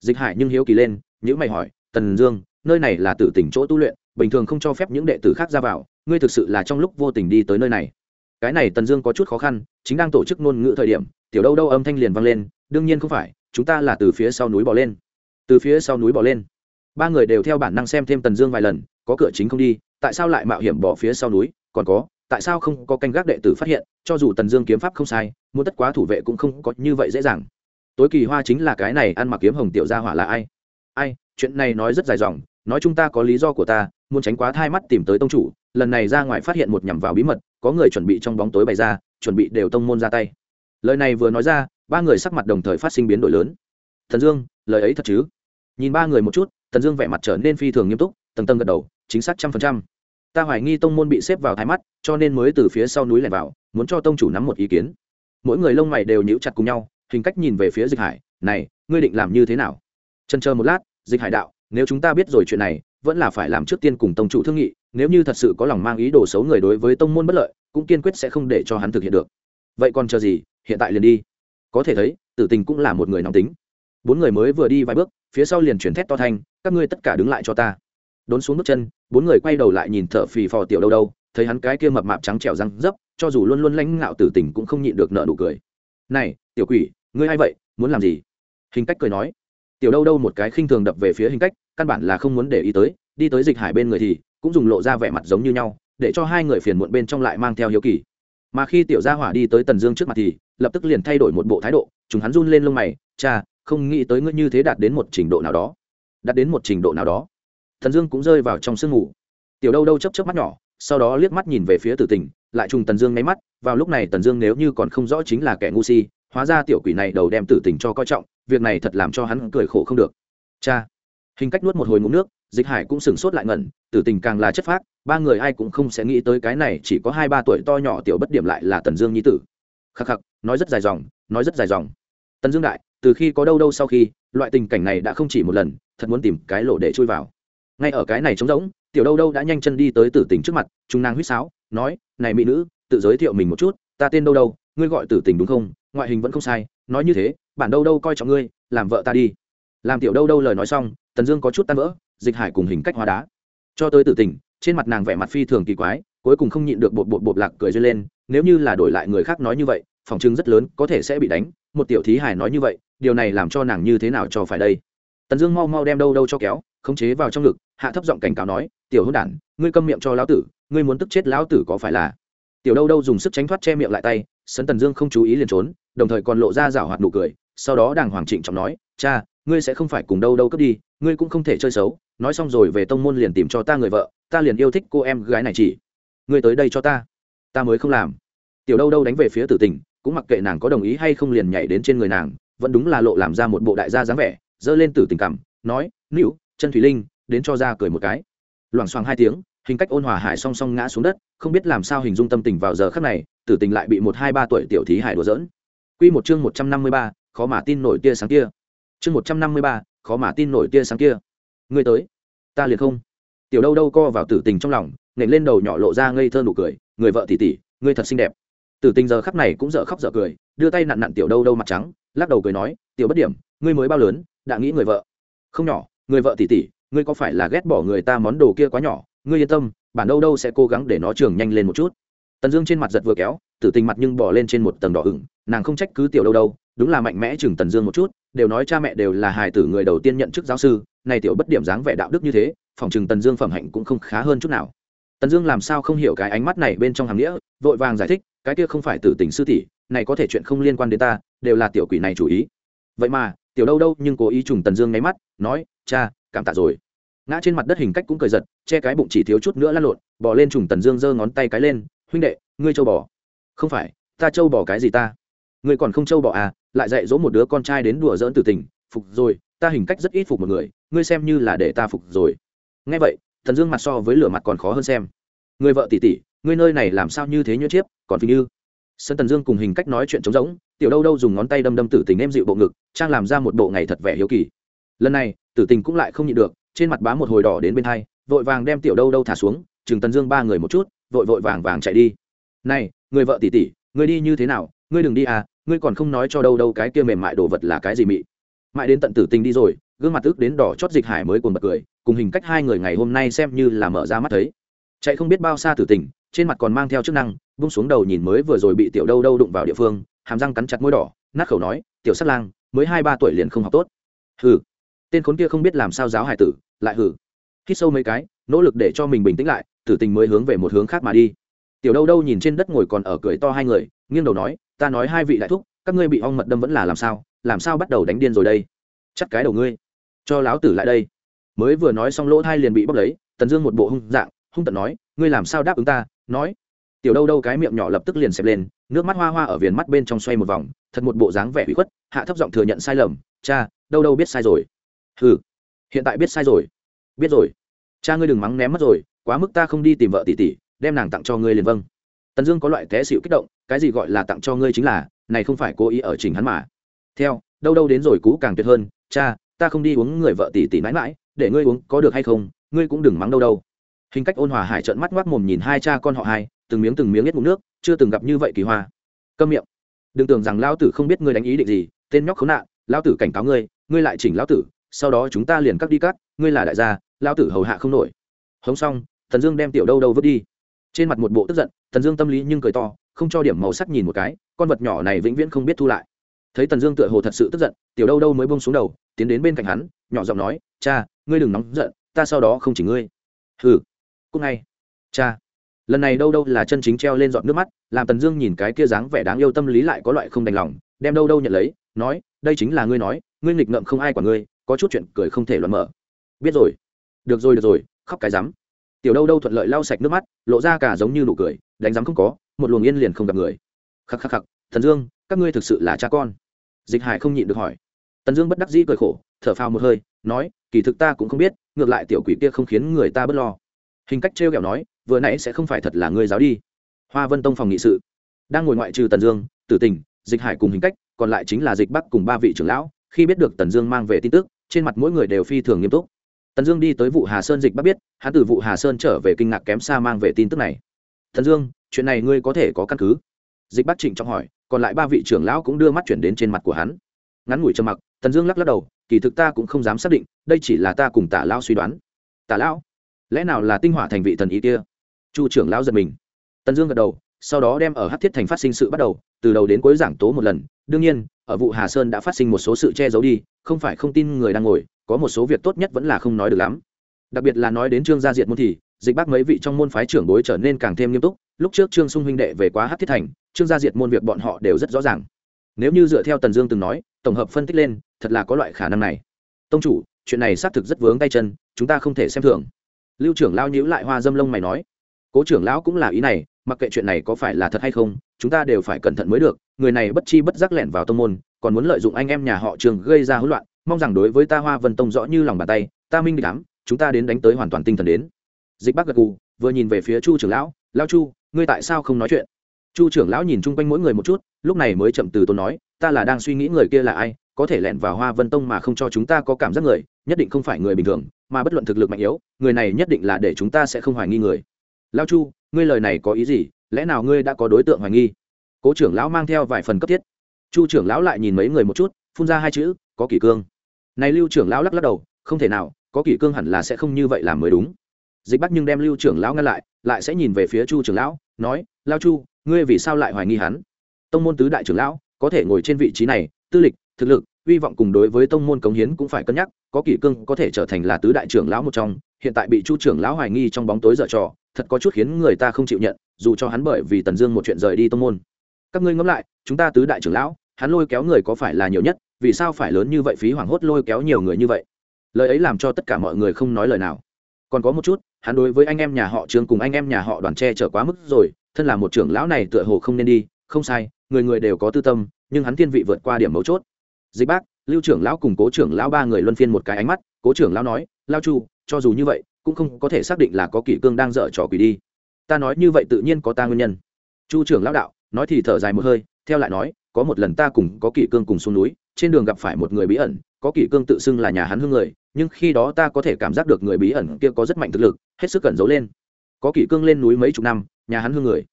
Dịch hải nhưng hiếu kỳ lên nhữ mày hỏi, tần dương, nơi này là tử tỉnh chỗ tu luyện, bình thường không cho phép những đệ tử khác ra vào, ngươi thực sự là trong lúc vô tình đi tới nơi này. Cái này tần dương có chút khó khăn, chính đang tổ chức ngôn ngữ thời điểm, tiểu đâu đâu âm thanh liền vang lên, đương nhiên không phải, chúng ta là từ phía sau núi bỏ lên. Từ phía sau núi bỏ lên. Ba người đều theo bản năng xem thêm tần dương vài lần, có cửa chính không đi, tại sao lại mạo hiểm bỏ phía sau núi, còn có tại sao không có canh gác đệ tử phát hiện, cho dù tần dương kiếm pháp không sai, muốn tất quá thủ vệ cũng không có như vậy dễ dàng. Tối kỳ hoa chính là cái này ăn mặc kiếm hồng tiểu gia hỏa là ai? Ai, chuyện này nói rất dài dòng, nói chúng ta có lý do của ta, muốn tránh quá thai mắt tìm tới tông chủ, lần này ra ngoài phát hiện một nhằm vào bí mật, có người chuẩn bị trong bóng tối bày ra, chuẩn bị đều tông môn ra tay. Lời này vừa nói ra, ba người sắc mặt đồng thời phát sinh biến đổi lớn. Thần dương, lời ấy thật chứ? Nhìn ba người một chút thần dương vẻ mặt trở nên phi thường nghiêm túc, tầng tầng gật đầu, chính xác trăm phần trăm ta hoài nghi tông môn bị xếp vào thái mắt, cho nên mới từ phía sau núi lẻn vào, muốn cho tông chủ nắm một ý kiến. Mỗi người lông mày đều nhíu chặt cùng nhau, hình cách nhìn về phía dịch hải, này, ngươi định làm như thế nào? Trần chờ một lát, dịch hải đạo, nếu chúng ta biết rồi chuyện này, vẫn là phải làm trước tiên cùng tông chủ thương nghị, nếu như thật sự có lòng mang ý đồ xấu người đối với tông môn bất lợi, cũng kiên quyết sẽ không để cho hắn thực hiện được. Vậy còn chờ gì? Hiện tại liền đi. Có thể thấy, tử tình cũng là một người nóng tính. Bốn người mới vừa đi vài bước, phía sau liền chuyển thét to thanh, các ngươi tất cả đứng lại cho ta đốn xuống bước chân, bốn người quay đầu lại nhìn thợ phì phò tiểu đâu đâu, thấy hắn cái kia mập mạp trắng trẻo răng dấp, cho dù luôn luôn lãnh ngạo tử tình cũng không nhịn được nợ nụ cười. Này, tiểu quỷ, ngươi hay vậy? Muốn làm gì? Hình cách cười nói. Tiểu đâu đâu một cái khinh thường đập về phía hình cách, căn bản là không muốn để ý tới, đi tới dịch hải bên người thì cũng dùng lộ ra vẻ mặt giống như nhau, để cho hai người phiền muộn bên trong lại mang theo hiếu kỳ. Mà khi tiểu gia hỏa đi tới tần dương trước mặt thì lập tức liền thay đổi một bộ thái độ, chúng hắn run lên lông mày, cha, không nghĩ tới ngươi như thế đạt đến một trình độ nào đó. Đạt đến một trình độ nào đó thần dương cũng rơi vào trong sương ngủ tiểu đâu đâu chấp chấp mắt nhỏ, sau đó liếc mắt nhìn về phía tử tình, lại trùng tần dương nháy mắt, vào lúc này tần dương nếu như còn không rõ chính là kẻ ngu si, hóa ra tiểu quỷ này đầu đem tử tình cho coi trọng, việc này thật làm cho hắn cười khổ không được. Cha! Hình cách nuốt một hồi ngụm nước, dịch hải cũng sửng sốt lại ngẩn, tử tình càng là chất phác, ba người ai cũng không sẽ nghĩ tới cái này, chỉ có hai ba tuổi to nhỏ tiểu bất điểm lại là tần dương nhi tử. Khắc khắc, nói rất dài dòng, nói rất dài dòng. Tần dương đại, từ khi có đâu đâu sau khi, loại tình cảnh này đã không chỉ một lần, thật muốn tìm cái lỗ để chui vào ngay ở cái này trống rỗng, tiểu đâu đâu đã nhanh chân đi tới tử tình trước mặt trung nàng huýt sáo, nói, này mỹ nữ, tự giới thiệu mình một chút, ta tên đâu đâu, ngươi gọi tử tình đúng không? Ngoại hình vẫn không sai, nói như thế, bản đâu đâu coi trọng ngươi, làm vợ ta đi. Làm tiểu đâu đâu lời nói xong, tần dương có chút tan vỡ, dịch hải cùng hình cách hóa đá. Cho tới tử tình, trên mặt nàng vẻ mặt phi thường kỳ quái, cuối cùng không nhịn được bột bột bột lạc cười dây lên, nếu như là đổi lại người khác nói như vậy, phòng chứng rất lớn, có thể sẽ bị đánh. Một tiểu thí hải nói như vậy, điều này làm cho nàng như thế nào cho phải đây? Tần dương mau mau đem đâu đâu cho kéo, khống chế vào trong ngực hạ thấp giọng cảnh cáo nói, tiểu hôn đản, ngươi câm miệng cho lão tử, ngươi muốn tức chết lão tử có phải là? Tiểu đâu đâu dùng sức tránh thoát che miệng lại tay, sấn tần dương không chú ý liền trốn, đồng thời còn lộ ra rảo hoạt nụ cười, sau đó đàng hoàng trịnh trọng nói, cha, ngươi sẽ không phải cùng đâu đâu cướp đi, ngươi cũng không thể chơi xấu, nói xong rồi về tông môn liền tìm cho ta người vợ, ta liền yêu thích cô em gái này chỉ. Ngươi tới đây cho ta ta mới không làm. Tiểu đâu đâu đánh về phía tử tình, cũng mặc kệ nàng có đồng ý hay không liền nhảy đến trên người nàng, vẫn đúng là lộ làm ra một bộ đại gia dáng vẻ, giơ lên tử tình cảm nói nữu chân thủy linh đến cho ra cười một cái. Loảng xoảng hai tiếng, hình cách ôn hòa hải song song ngã xuống đất, không biết làm sao hình dung tâm tình vào giờ khắc này, tử tình lại bị một hai ba tuổi tiểu thí hải đùa dỡn Quy một chương một trăm năm mươi ba, khó mà tin nổi tia sáng kia. Chương một trăm năm mươi ba, khó mà tin nổi tia sáng kia. Ngươi tới. Ta liền không. Tiểu đâu đâu co vào tử tình trong lòng, nện lên đầu nhỏ lộ ra ngây thơ nụ cười, người vợ tỷ tỷ, ngươi thật xinh đẹp. Tử tình giờ khắc này cũng dở khóc dở cười, đưa tay nặn nặn tiểu đâu đâu mặt trắng, lắc đầu cười nói, tiểu bất điểm, ngươi mới bao lớn, đã nghĩ người vợ. Không nhỏ, người vợ tỷ tỷ ngươi có phải là ghét bỏ người ta món đồ kia quá nhỏ? Ngươi yên tâm, bản đâu đâu sẽ cố gắng để nó trưởng nhanh lên một chút. Tần dương trên mặt giật vừa kéo, tử tình mặt nhưng bỏ lên trên một tầng đỏ ửng, nàng không trách cứ tiểu đâu đâu, đúng là mạnh mẽ chừng tần dương một chút, đều nói cha mẹ đều là hài tử người đầu tiên nhận chức giáo sư này tiểu bất điểm dáng vẻ đạo đức như thế, phòng chừng tần dương phẩm hạnh cũng không khá hơn chút nào. Tần dương làm sao không hiểu cái ánh mắt này bên trong hàng nghĩa, vội vàng giải thích, cái kia không phải tử tình sư tỷ, này có thể chuyện không liên quan đến ta, đều là tiểu quỷ này chủ ý. Vậy mà, tiểu đâu đâu nhưng cố ý trùng tần dương nháy mắt, nói, cha cảm tạ rồi. Ngã trên mặt đất hình cách cũng cười giật, che cái bụng chỉ thiếu chút nữa lăn lộn bỏ lên trùng tần dương giơ ngón tay cái lên, huynh đệ, ngươi châu bò. Không phải, ta châu bò cái gì ta? Ngươi còn không châu bò à lại dạy dỗ một đứa con trai đến đùa dỡn từ tình, phục rồi, ta hình cách rất ít phục một người, ngươi xem như là để ta phục rồi. Ngay vậy thần dương mặt so với lửa mặt còn khó hơn xem. Người vợ tỷ tỷ, ngươi nơi này làm sao như thế nhuyễn chiếp, còn phí như? Sân tần dương cùng hình cách nói chuyện trống rỗng, tiểu đâu đâu dùng ngón tay đâm đâm tử tình em dịu bộ ngực, trang làm ra một bộ ngày thật vẻ hiếu kỳ. Lần này tử tình cũng lại không nhịn được, trên mặt bá một hồi đỏ đến bên hai, vội vàng đem tiểu đâu đâu thả xuống chừng tần dương ba người một chút, vội vội vàng vàng chạy đi. Này, người vợ tỷ tỷ, người đi như thế nào? Ngươi đừng đi à ngươi còn không nói cho đâu đâu cái kia mềm mại đồ vật là cái gì mị? Mãi đến tận tử tình đi rồi, gương mặt tức đến đỏ chót dịch hải mới cuồng bật cười, cùng hình cách hai người ngày hôm nay xem như là mở ra mắt thấy. Chạy không biết bao xa tử tình, trên mặt còn mang theo chức năng bung xuống đầu nhìn mới vừa rồi bị tiểu đâu đâu đụng vào địa phương, hàm răng cắn chặt môi đỏ, nát khẩu nói, tiểu sắt lang, mới hai ba tuổi liền không học tốt. Hừ tên khốn kia không biết làm sao giáo hải tử lại hử, hít sâu mấy cái nỗ lực để cho mình bình tĩnh lại tử tình mới hướng về một hướng khác mà đi. Tiểu đâu đâu nhìn trên đất ngồi còn ở cười to hai người nghiêng đầu nói ta nói hai vị đại thúc các ngươi bị ong mật đâm vẫn là làm sao làm sao bắt đầu đánh điên rồi đây? Chắc cái đầu ngươi. Cho láo tử lại đây. Mới vừa nói xong lỗ thai liền bị bóc lấy tần dương một bộ hung dạng hung tận nói ngươi làm sao đáp ứng ta? Nói. Tiểu đâu đâu cái miệng nhỏ lập tức liền xẹp lên nước mắt hoa hoa ở viền mắt bên trong xoay một vòng thật một bộ dáng vẻ hủy khuất hạ thấp giọng thừa nhận sai lầm cha đâu đâu biết sai rồi ừ hiện tại biết sai rồi. Biết rồi. Cha ngươi đừng mắng ném mất rồi, quá mức ta không đi tìm vợ tỷ tỷ, đem nàng tặng cho ngươi liền vâng. Tần dương có loại té xịu kích động, cái gì gọi là tặng cho ngươi chính là, này không phải cố ý ở trình hắn mà. Theo, đâu đâu đến rồi cú càng tuyệt hơn, cha, ta không đi uống người vợ tỷ tỷ mãi mãi, để ngươi uống có được hay không, ngươi cũng đừng mắng đâu đâu. Hình cách ôn hòa hải trợn mắt ngoác mồm nhìn hai cha con họ hai, từng miếng từng miếng nhét ngụm nước, chưa từng gặp như vậy kỳ hoa. Câm miệng. Đừng tưởng rằng Lão tử không biết ngươi đánh ý định gì, tên nhóc khốn nạn, Lão tử cảnh cáo ngươi ngươi lại chỉnh Lão tử sau đó chúng ta liền cắt đi cắt, ngươi là đại gia lao tử hầu hạ không nổi. Hống xong thần dương đem tiểu đâu đâu vứt đi. Trên mặt một bộ tức giận thần dương tâm lý nhưng cười to, không cho điểm màu sắc nhìn một cái, con vật nhỏ này vĩnh viễn không biết thu lại. Thấy tần dương tựa hồ thật sự tức giận, tiểu đâu đâu mới bông xuống đầu, tiến đến bên cạnh hắn, nhỏ giọng nói, cha, ngươi đừng nóng giận, ta sau đó không chỉ ngươi. Hừ cúc ngay. Cha. Lần này đâu đâu là chân chính treo lên dọn nước mắt, làm tần dương nhìn cái kia dáng vẻ đáng yêu tâm lý lại có loại không đành lòng, đem đâu đâu nhận lấy, nói, đây chính là ngươi nói, ngươi nghịch ngợm không ai quả ngươi có chút chuyện cười không thể luận mở. Biết rồi. Được rồi được rồi, khóc cái rắm. Tiểu đâu đâu thuận lợi lau sạch nước mắt, lộ ra cả giống như nụ cười, đánh rắm không có, một luồng yên liền không gặp người. Khắc khắc khắc, thần dương, các ngươi thực sự là cha con. Dịch hải không nhịn được hỏi. Tần dương bất đắc dĩ cười khổ, thở phào một hơi, nói, kỳ thực ta cũng không biết, ngược lại tiểu quỷ kia không khiến người ta bớt lo. Hình cách trêu ghẹo nói, vừa nãy sẽ không phải thật là ngươi giáo đi. Hoa vân tông phòng nghị sự. Đang ngồi ngoại trừ tần dương, tử tình, dịch hải cùng hình cách, còn lại chính là dịch bắc cùng ba vị trưởng lão, khi biết được tần dương mang về tin tức trên mặt mỗi người đều phi thường nghiêm túc. Tần dương đi tới vụ hà sơn dịch bắc biết, hắn từ vụ hà sơn trở về kinh ngạc kém xa mang về tin tức này. Tần dương, chuyện này ngươi có thể có căn cứ. Dịch bắc trịnh trọng hỏi, còn lại ba vị trưởng lão cũng đưa mắt chuyển đến trên mặt của hắn. Ngắn ngủi trầm mặc, tần dương lắc lắc đầu, kỳ thực ta cũng không dám xác định, đây chỉ là ta cùng tả lão suy đoán. Tả lão? Lẽ nào là tinh hỏa thành vị thần ý kia? Chu trưởng lão giật mình. Tần dương gật đầu sau đó đem ở hát thiết thành phát sinh sự bắt đầu, từ đầu đến cuối giảng tố một lần. Đương nhiên, ở vụ hà sơn đã phát sinh một số sự che giấu đi, không phải không tin người đang ngồi, có một số việc tốt nhất vẫn là không nói được lắm. Đặc biệt là nói đến trương gia diệt môn thì, dịch bác mấy vị trong môn phái trưởng bối trở nên càng thêm nghiêm túc. Lúc trước trương sung huynh đệ về quá hát thiết thành, trương gia diệt môn việc bọn họ đều rất rõ ràng. Nếu như dựa theo tần dương từng nói, tổng hợp phân tích lên, thật là có loại khả năng này. Tông chủ, chuyện này xác thực rất vướng tay chân, chúng ta không thể xem thường. Lưu trưởng lao nhíu lại hoa dâm lông mày nói. Cố trưởng lão cũng là ý này mặc kệ chuyện này có phải là thật hay không, chúng ta đều phải cẩn thận mới được, người này bất chi bất giác lẻn vào tông môn, còn muốn lợi dụng anh em nhà họ trường gây ra hỗn loạn, mong rằng đối với ta hoa vân tông rõ như lòng bàn tay, ta minh đám, chúng ta đến đánh tới hoàn toàn tinh thần đến. Dịch bắc gật gù, vừa nhìn về phía chu trưởng lão lao chu, ngươi tại sao không nói chuyện? Chu trưởng lão nhìn chung quanh mỗi người một chút, lúc này mới chậm từ tôi nói, ta là đang suy nghĩ người kia là ai, có thể lẻn vào hoa vân tông mà không cho chúng ta có cảm giác người, nhất định không phải người bình thường, mà bất luận thực lực mạnh yếu, người này nhất định là để chúng ta sẽ không hoài nghi người lao chu, ngươi lời này có ý gì? Lẽ nào ngươi đã có đối tượng hoài nghi? Cố trưởng lão mang theo vài phần cấp thiết. Chu trưởng lão lại nhìn mấy người một chút, phun ra hai chữ, có kỷ cương. Này lưu trưởng lão lắc lắc đầu, không thể nào, có kỷ cương hẳn là sẽ không như vậy làm mới đúng. Dịch bắc nhưng đem lưu trưởng lão ngăn lại lại sẽ nhìn về phía chu trưởng lão, nói, lao chu, ngươi vì sao lại hoài nghi hắn? Tông môn tứ đại trưởng lão, có thể ngồi trên vị trí này, tư lịch, thực lực, hy vọng cùng đối với tông môn cống hiến cũng phải cân nhắc, có kỷ cương có thể trở thành là tứ đại trưởng lão một trong, hiện tại bị chu trưởng lão hoài nghi trong bóng tối dở trò thật có chút khiến người ta không chịu nhận, dù cho hắn bởi vì tần dương một chuyện rời đi tông môn. Các ngươi ngẫm lại, chúng ta tứ đại trưởng lão, hắn lôi kéo người có phải là nhiều nhất, vì sao phải lớn như vậy phí hoảng hốt lôi kéo nhiều người như vậy? Lời ấy làm cho tất cả mọi người không nói lời nào. Còn có một chút, hắn đối với anh em nhà họ trương cùng anh em nhà họ đoàn tre trở quá mức rồi, thân là một trưởng lão này tựa hồ không nên đi, không sai, người người đều có tư tâm, nhưng hắn thiên vị vượt qua điểm mấu chốt. Dịch bác, lưu trưởng lão cùng cố trưởng lão ba người luân phiên một cái ánh mắt, cố trưởng lão nói, lao chu, cho dù như vậy cũng không có thể xác định là có kỷ cương đang dở trò quỷ đi. Ta nói như vậy tự nhiên có ta nguyên nhân. Chu trưởng lão đạo, nói thì thở dài một hơi, theo lại nói, có một lần ta cùng có kỷ cương cùng xuống núi, trên đường gặp phải một người bí ẩn, có kỷ cương tự xưng là nhà hắn hương người, nhưng khi đó ta có thể cảm giác được người bí ẩn kia có rất mạnh thực lực, hết sức cẩn giấu lên. Có kỷ cương lên núi mấy chục năm, nhà hắn hương người.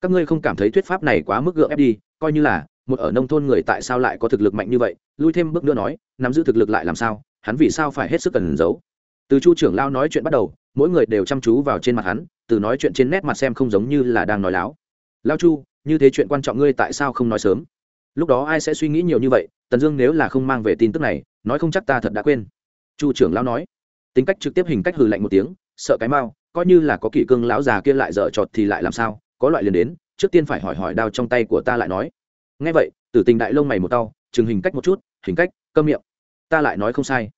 Các ngươi không cảm thấy thuyết pháp này quá mức gượng ép đi, coi như là, một ở nông thôn người tại sao lại có thực lực mạnh như vậy? Lui thêm bước nữa nói, nắm giữ thực lực lại làm sao? Hắn vì sao phải hết sức cần giấu? Từ chu trưởng lao nói chuyện bắt đầu, mỗi người đều chăm chú vào trên mặt hắn, từ nói chuyện trên nét mặt xem không giống như là đang nói láo. Lao chu, như thế chuyện quan trọng ngươi tại sao không nói sớm? Lúc đó ai sẽ suy nghĩ nhiều như vậy? Tần dương nếu là không mang về tin tức này, nói không chắc ta thật đã quên. Chu trưởng lao nói. Tính cách trực tiếp hình cách hừ lạnh một tiếng, sợ cái mau, coi như là có kỷ cương lão già kia lại dở trọt thì lại làm sao? Có loại liền đến, trước tiên phải hỏi hỏi đao trong tay của ta lại nói. Ngay vậy, tử tình đại lông mày một tao chừng hình cách một chút, hình cách cơm miệng. Ta lại nói không sai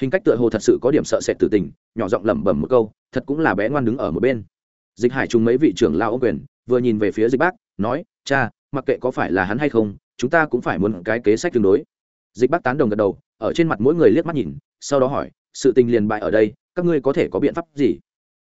hình cách tựa hồ thật sự có điểm sợ sệt tử tình, nhỏ giọng lẩm bẩm một câu, thật cũng là bé ngoan đứng ở một bên. Dịch hải chung mấy vị trưởng lao ô quyền, vừa nhìn về phía dịch bác, nói, cha, mặc kệ có phải là hắn hay không, chúng ta cũng phải muốn cái kế sách tương đối. Dịch bác tán đồng gật đầu, ở trên mặt mỗi người liếc mắt nhìn, sau đó hỏi, sự tình liền bại ở đây, các ngươi có thể có biện pháp gì?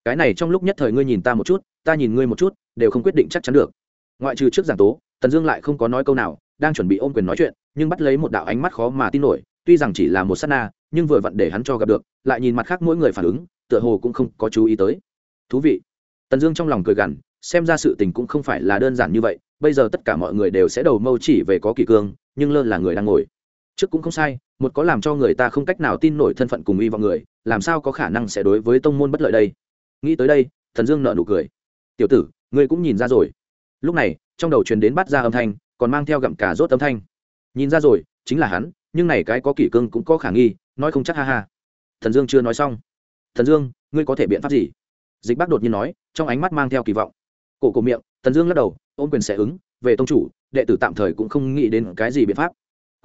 Cái này trong lúc nhất thời ngươi nhìn ta một chút, ta nhìn ngươi một chút, đều không quyết định chắc chắn được. Ngoại trừ trước giảng tố, tần dương lại không có nói câu nào, đang chuẩn bị ôm quyền nói chuyện, nhưng bắt lấy một đạo ánh mắt khó mà tin nổi, tuy rằng chỉ là một s á t na nhưng vừa vặn để hắn cho gặp được, lại nhìn mặt khác mỗi người phản ứng, tựa hồ cũng không có chú ý tới. Thú vị. Tần dương trong lòng cười gằn, xem ra sự tình cũng không phải là đơn giản như vậy, bây giờ tất cả mọi người đều sẽ đầu mâu chỉ về có kỳ cương, nhưng lơ là người đang ngồi. Trước cũng không sai, một có làm cho người ta không cách nào tin nổi thân phận cùng y vào người, làm sao có khả năng sẽ đối với tông môn bất lợi đây? Nghĩ tới đây thần dương nợ nụ cười. Tiểu tử, ngươi cũng nhìn ra rồi. Lúc này, trong đầu truyền đến bắt ra âm thanh, còn mang theo gặm cả rốt âm thanh. Nhìn ra rồi, chính là hắn, nhưng này cái có kỷ cương cũng có khả nghi nói không chắc ha ha thần dương chưa nói xong thần dương ngươi có thể biện pháp gì dịch bác đột nhiên nói trong ánh mắt mang theo kỳ vọng cổ cổ miệng thần dương lắc đầu ôm quyền sẽ ứng về tông chủ đệ tử tạm thời cũng không nghĩ đến cái gì biện pháp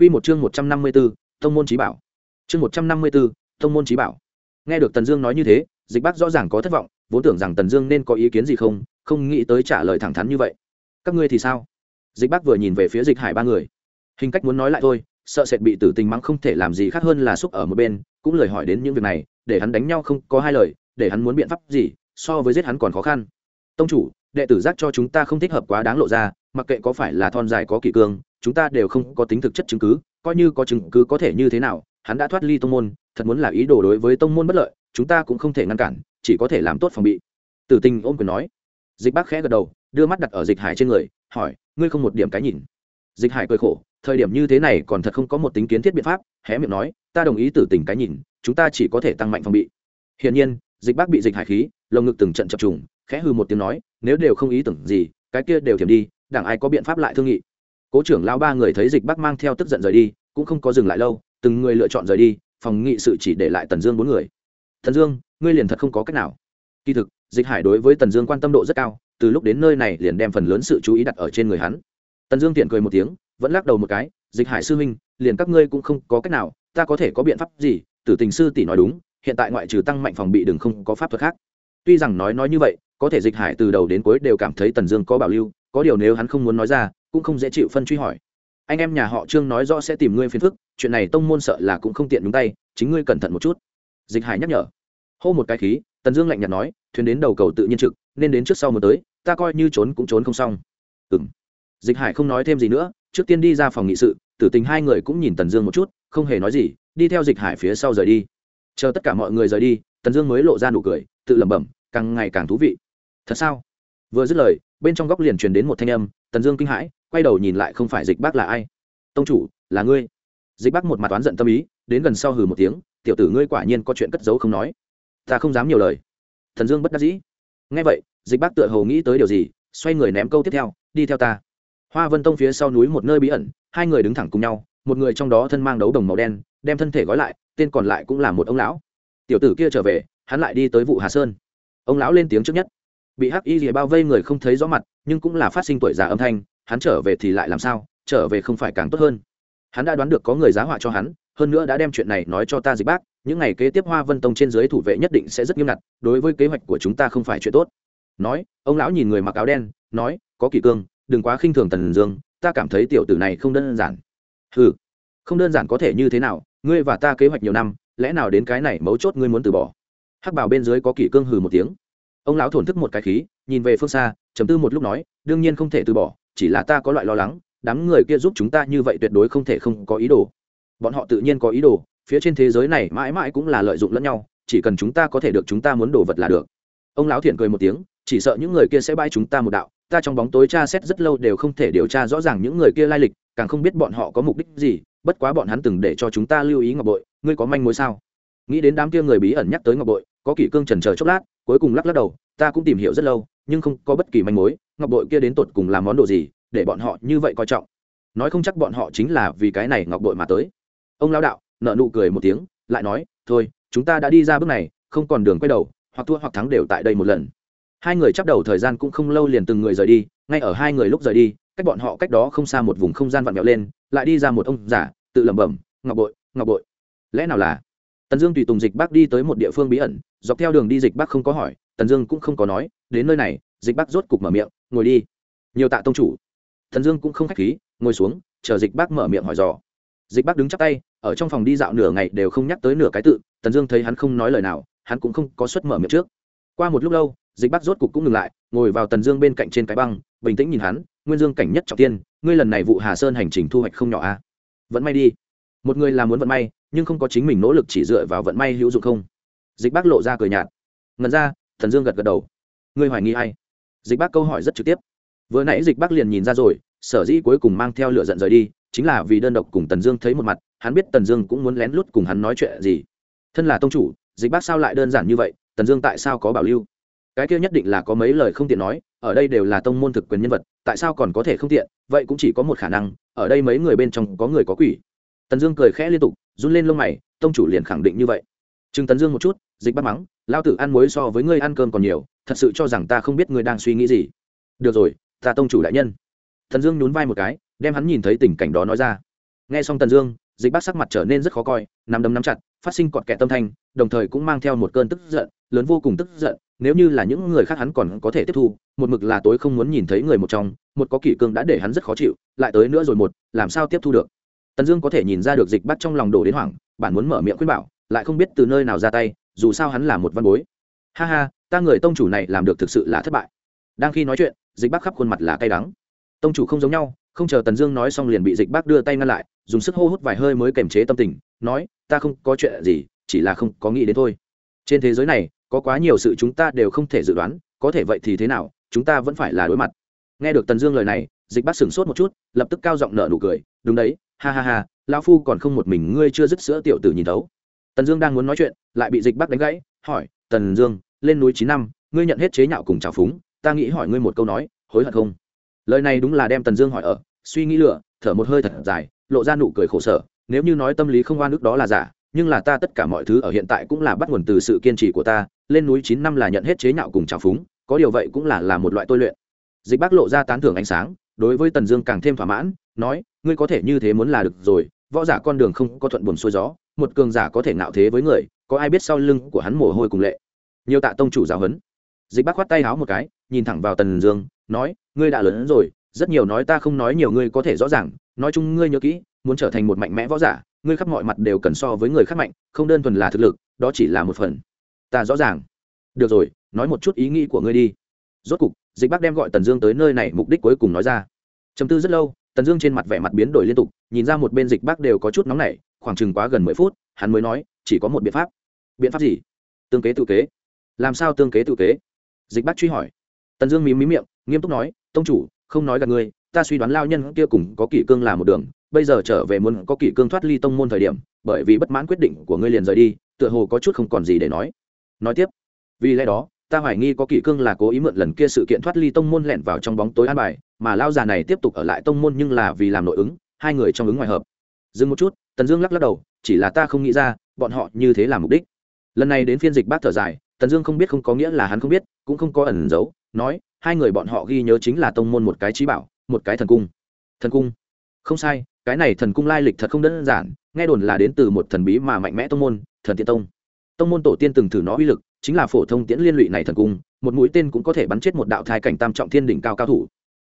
Quy một chương một trăm năm mươi 154, tông môn trí bảo. Chương một trăm năm mươi 154, tông môn trí bảo. Nghe được Tần Dương nói như thế, Dịch Bác rõ ràng có thất vọng, vốn tưởng rằng Tần Dương nên có ý kiến gì không, không nghĩ tới trả lời thẳng thắn như vậy. Các ngươi thì sao? Dịch Bác vừa nhìn về phía Dịch Hải ba người, hình cách muốn nói lại thôi, sợ sệt bị tử tình mắng không thể làm gì khác hơn là xúc ở một bên, cũng lời hỏi đến những việc này, để hắn đánh nhau không có hai lời, để hắn muốn biện pháp gì, so với giết hắn còn khó khăn. Tông chủ, đệ tử giác cho chúng ta không thích hợp quá đáng lộ ra, mặc kệ có phải là thon dài có kỷ cương, chúng ta đều không có tính thực chất chứng cứ coi như có chứng cứ có thể như thế nào hắn đã thoát ly tông môn thật muốn là ý đồ đối với tông môn bất lợi chúng ta cũng không thể ngăn cản chỉ có thể làm tốt phòng bị. Tử tình ôm quyền nói. Dịch bác khẽ gật đầu đưa mắt đặt ở dịch hải trên người hỏi ngươi không một điểm cái nhìn? Dịch hải cười khổ thời điểm như thế này còn thật không có một tính kiến thiết biện pháp, hé miệng nói, ta đồng ý tử tình cái nhìn, chúng ta chỉ có thể tăng mạnh phòng bị. Hiển nhiên, dịch bác bị dịch hải khí, lồng ngực từng trận chập trùng, khẽ hư một tiếng nói, nếu đều không ý tưởng gì, cái kia đều thiểm đi, đảng ai có biện pháp lại thương nghị? Cố trưởng lao ba người thấy dịch bắc mang theo tức giận rời đi, cũng không có dừng lại lâu, từng người lựa chọn rời đi, phòng nghị sự chỉ để lại tần dương bốn người. Tần dương, ngươi liền thật không có cách nào. Kỳ thực, dịch hải đối với tần dương quan tâm độ rất cao, từ lúc đến nơi này liền đem phần lớn sự chú ý đặt ở trên người hắn. Tần dương tiện cười một tiếng vẫn lắc đầu một cái, dịch hải sư huynh, liền các ngươi cũng không có cách nào, ta có thể có biện pháp gì? Tử tình sư tỷ nói đúng, hiện tại ngoại trừ tăng mạnh phòng bị đừng không có pháp thuật khác. Tuy rằng nói nói như vậy, có thể dịch hải từ đầu đến cuối đều cảm thấy tần dương có bảo lưu, có điều nếu hắn không muốn nói ra, cũng không dễ chịu phân truy hỏi. Anh em nhà họ trương nói rõ sẽ tìm ngươi phiền phức, chuyện này tông môn sợ là cũng không tiện đúng tay, chính ngươi cẩn thận một chút. Dịch hải nhắc nhở. Hô một cái khí, tần dương lạnh nhạt nói, thuyền đến đầu cầu tự nhiên trực, nên đến trước sau mới tới, ta coi như trốn cũng trốn không xong. Ừng dịch hải không nói thêm gì nữa trước tiên đi ra phòng nghị sự, tử tình hai người cũng nhìn tần dương một chút, không hề nói gì, đi theo dịch hải phía sau rời đi. Chờ tất cả mọi người rời đi, tần dương mới lộ ra nụ cười, tự lẩm bẩm, càng ngày càng thú vị. Thật sao? Vừa dứt lời, bên trong góc liền truyền đến một thanh âm, tần dương kinh hãi, quay đầu nhìn lại không phải dịch bác là ai. Tông chủ, là ngươi. Dịch bác một mặt oán giận tâm ý, đến gần sau hừ một tiếng, tiểu tử ngươi quả nhiên có chuyện cất giấu không nói. Ta không dám nhiều lời. Thần dương bất đắc dĩ. Ngay vậy, dịch bác tựa hồ nghĩ tới điều gì, xoay người ném câu tiếp theo, đi theo ta hoa vân tông phía sau núi một nơi bí ẩn, hai người đứng thẳng cùng nhau, một người trong đó thân mang đấu đồng màu đen, đem thân thể gói lại, tên còn lại cũng là một ông lão. Tiểu tử kia trở về, hắn lại đi tới vụ hà sơn. Ông lão lên tiếng trước nhất. Bị hắc y rìa bao vây người không thấy rõ mặt, nhưng cũng là phát sinh tuổi già âm thanh, hắn trở về thì lại làm sao, trở về không phải càng tốt hơn. Hắn đã đoán được có người giá họa cho hắn, hơn nữa đã đem chuyện này nói cho ta dịch bác, những ngày kế tiếp hoa vân tông trên dưới thủ vệ nhất định sẽ rất nghiêm ngặt, đối với kế hoạch của chúng ta không phải chuyện tốt. Nói, ông lão nhìn người mặc áo đen, nói, có kỷ cương đừng quá khinh thường tần dương, ta cảm thấy tiểu tử này không đơn giản. Ừ không đơn giản có thể như thế nào, ngươi và ta kế hoạch nhiều năm, lẽ nào đến cái này mấu chốt ngươi muốn từ bỏ? Hắc bảo bên dưới có kỷ cương hừ một tiếng. Ông lão thổn thức một cái khí, nhìn về phương xa chấm tư một lúc nói, đương nhiên không thể từ bỏ, chỉ là ta có loại lo lắng, đám người kia giúp chúng ta như vậy tuyệt đối không thể không có ý đồ. Bọn họ tự nhiên có ý đồ, phía trên thế giới này mãi mãi cũng là lợi dụng lẫn nhau, chỉ cần chúng ta có thể được chúng ta muốn đồ vật là được. Ông lão thiện cười một tiếng, chỉ sợ những người kia sẽ bay chúng ta một đạo ta trong bóng tối tra xét rất lâu đều không thể điều tra rõ ràng những người kia lai lịch, càng không biết bọn họ có mục đích gì, bất quá bọn hắn từng để cho chúng ta lưu ý ngọc bội, ngươi có manh mối sao? Nghĩ đến đám kia người bí ẩn nhắc tới ngọc bội, có kỷ cương trần chờ chốc lát, cuối cùng lắc lắc đầu, ta cũng tìm hiểu rất lâu, nhưng không có bất kỳ manh mối, ngọc bội kia đến tột cùng làm món đồ gì, để bọn họ như vậy coi trọng? Nói không chắc bọn họ chính là vì cái này ngọc bội mà tới. Ông lao đạo, nợ nụ cười một tiếng, lại nói, thôi, chúng ta đã đi ra bước này, không còn đường quay đầu, hoặc thua hoặc thắng đều tại đây một lần hai người chấp đầu thời gian cũng không lâu liền từng người rời đi, ngay ở hai người lúc rời đi, cách bọn họ cách đó không xa một vùng không gian vặn vẹo lên, lại đi ra một ông giả tự lẩm bẩm, ngọc bội ngọc bội, lẽ nào là? Tần dương tùy tùng dịch bác đi tới một địa phương bí ẩn, dọc theo đường đi dịch bác không có hỏi, tần dương cũng không có nói, đến nơi này. Dịch bác rốt cục mở miệng, ngồi đi. Nhiều tạ tông chủ. Tần dương cũng không k h á c h khí, ngồi xuống. Chờ dịch bác mở miệng hỏi dò. Dịch bác đứng chắc tay, ở trong phòng đi dạo nửa ngày đều không nhắc tới nửa cái tự, tần dương thấy hắn không nói lời nào, hắn cũng không có suất mở miệng trước. Qua một lúc lâu dịch Bắc rốt cục cũng ngừng lại, ngồi vào tần dương bên cạnh trên cái băng, bình tĩnh nhìn hắn, nguyên dương cảnh nhất trọng tiên, ngươi lần này vụ hà sơn hành trình thu hoạch không nhỏ a à? vẫn may đi. Một người là muốn vận may, nhưng không có chính mình nỗ lực chỉ dựa vào vận may hữu dụng không? Dịch bác lộ ra cười nhạt. Ngần ra thần dương gật gật đầu. Ngươi hoài nghi hay dịch bác câu hỏi rất trực tiếp. Vừa nãy dịch bác liền nhìn ra rồi, sở dĩ cuối cùng mang theo lửa giận rời đi, chính là vì đơn độc cùng tần dương thấy một mặt, hắn biết tần dương cũng muốn lén lút cùng hắn nói chuyện gì. Thân là tông chủ, dịch bác sao lại đơn giản như vậy? Tần dương tại sao có bảo lưu? Cái kia nhất định là có mấy lời không tiện nói, ở đây đều là tông môn thực quyền nhân vật, tại sao còn có thể không tiện? Vậy cũng chỉ có một khả năng, ở đây mấy người bên trong có người có quỷ. Tần dương cười khẽ liên tục, run lên lông mày, tông chủ liền khẳng định như vậy. Chừng tần dương một chút, dịch bắt mắng lao tử ăn muối so với ngươi ăn cơm còn nhiều, thật sự cho rằng ta không biết ngươi đang suy nghĩ gì. Được rồi, ta tông chủ đại nhân. Tần dương nhún vai một cái, đem hắn nhìn thấy tình cảnh đó nói ra. Nghe xong tần dương, dịch bác sắc mặt trở nên rất khó coi, nắm đấm nắm chặt, phát sinh cọt kẹ tâm thanh, đồng thời cũng mang theo một cơn tức giận, lớn vô cùng tức giận nếu như là những người khác hắn còn có thể tiếp thu, một mực là tối không muốn nhìn thấy người một trong, một có kỷ cương đã để hắn rất khó chịu, lại tới nữa rồi một, làm sao tiếp thu được? Tần dương có thể nhìn ra được dịch bắt trong lòng đổ đến hoảng, bản muốn mở miệng khuyên bảo, lại không biết từ nơi nào ra tay, dù sao hắn là một văn bối. Ha ha, ta người tông chủ này làm được thực sự là thất bại. Đang khi nói chuyện, dịch bác khắp khuôn mặt là cay đắng. Tông chủ không giống nhau, không chờ tần dương nói xong liền bị dịch bác đưa tay ngăn lại, dùng sức hô hút vài hơi mới kềm chế tâm tình, nói, ta không có chuyện gì, chỉ là không có nghĩ đến thôi. Trên thế giới này có quá nhiều sự chúng ta đều không thể dự đoán, có thể vậy thì thế nào, chúng ta vẫn phải là đối mặt. Nghe được tần dương lời này, dịch bác sửng sốt một chút, lập tức cao giọng nở nụ cười, đúng đấy, ha ha ha, lão phu còn không một mình ngươi chưa dứt sữa tiểu tử nhìn thấu. Tần dương đang muốn nói chuyện, lại bị dịch bắc đánh gãy, hỏi, tần dương, lên núi chín năm, ngươi nhận hết chế nhạo cùng trào phúng, ta nghĩ hỏi ngươi một câu nói, hối hận không? Lời này đúng là đem tần dương hỏi ở, suy nghĩ lựa thở một hơi thật dài, lộ ra nụ cười khổ sở, nếu như nói tâm lý không oan ức đó là giả nhưng là ta tất cả mọi thứ ở hiện tại cũng là bắt nguồn từ sự kiên trì của ta, lên núi chín năm là nhận hết chế nhạo cùng trào phúng, có điều vậy cũng là là một loại tôi luyện. Dịch bác lộ ra tán thưởng ánh sáng, đối với tần dương càng thêm thỏa mãn, nói, ngươi có thể như thế muốn là được rồi, võ giả con đường không có thuận buồn xuôi gió, một cường giả có thể nạo thế với người, có ai biết sau lưng của hắn mồ hôi cùng lệ. Nhiều tạ tông chủ giáo huấn. Dịch bác khoát tay háo một cái, nhìn thẳng vào tần dương, nói, ngươi đã lớn hơn rồi, rất nhiều nói ta không nói nhiều ngươi có thể rõ ràng, nói chung ngươi nhớ kỹ, muốn trở thành một mạnh mẽ võ giả ngươi khắp mọi mặt đều cần so với người khác mạnh, không đơn thuần là thực lực, đó chỉ là một phần. Ta rõ ràng. Được rồi, nói một chút ý nghĩ của ngươi đi. Rốt cục, dịch bác đem gọi tần dương tới nơi này, mục đích cuối cùng nói ra. Chấm tư rất lâu, tần dương trên mặt vẻ mặt biến đổi liên tục, nhìn ra một bên dịch bác đều có chút nóng nảy, khoảng chừng quá gần mười phút, hắn mới nói, chỉ có một biện pháp. Biện pháp gì? Tương kế tự kế. Làm sao tương kế tự kế? Dịch bác truy hỏi. Tần dương mím mím miệng, nghiêm túc nói, tông chủ, không nói gặp ngươi, ta suy đoán lao nhân kia cùng có kỷ cương là một đường bây giờ trở về muốn có kỷ cương thoát ly tông môn thời điểm, bởi vì bất mãn quyết định của ngươi liền rời đi, tựa hồ có chút không còn gì để nói. Nói tiếp, vì lẽ đó, ta hoài nghi có kỷ cương là cố ý mượn lần kia sự kiện thoát ly tông môn lẻn vào trong bóng tối an bài, mà lao già này tiếp tục ở lại tông môn nhưng là vì làm nội ứng, hai người trong ứng ngoài hợp. Dừng một chút, tần dương lắc lắc đầu, chỉ là ta không nghĩ ra, bọn họ như thế là mục đích. Lần này đến phiên dịch bác thở dài, tần dương không biết không có nghĩa là hắn không biết, cũng không có ẩn giấu, nói, hai người bọn họ ghi nhớ chính là tông môn một cái trí bảo, một cái thần cung. Thần cung? Không sai cái này thần cung lai lịch thật không đơn giản, nghe đồn là đến từ một thần bí mà mạnh mẽ tông môn, thần tiên tông. Tông môn tổ tiên từng thử nó uy lực, chính là phổ thông tiễn liên lụy này thần cung, một mũi tên cũng có thể bắn chết một đạo thai cảnh tam trọng thiên đỉnh cao cao thủ.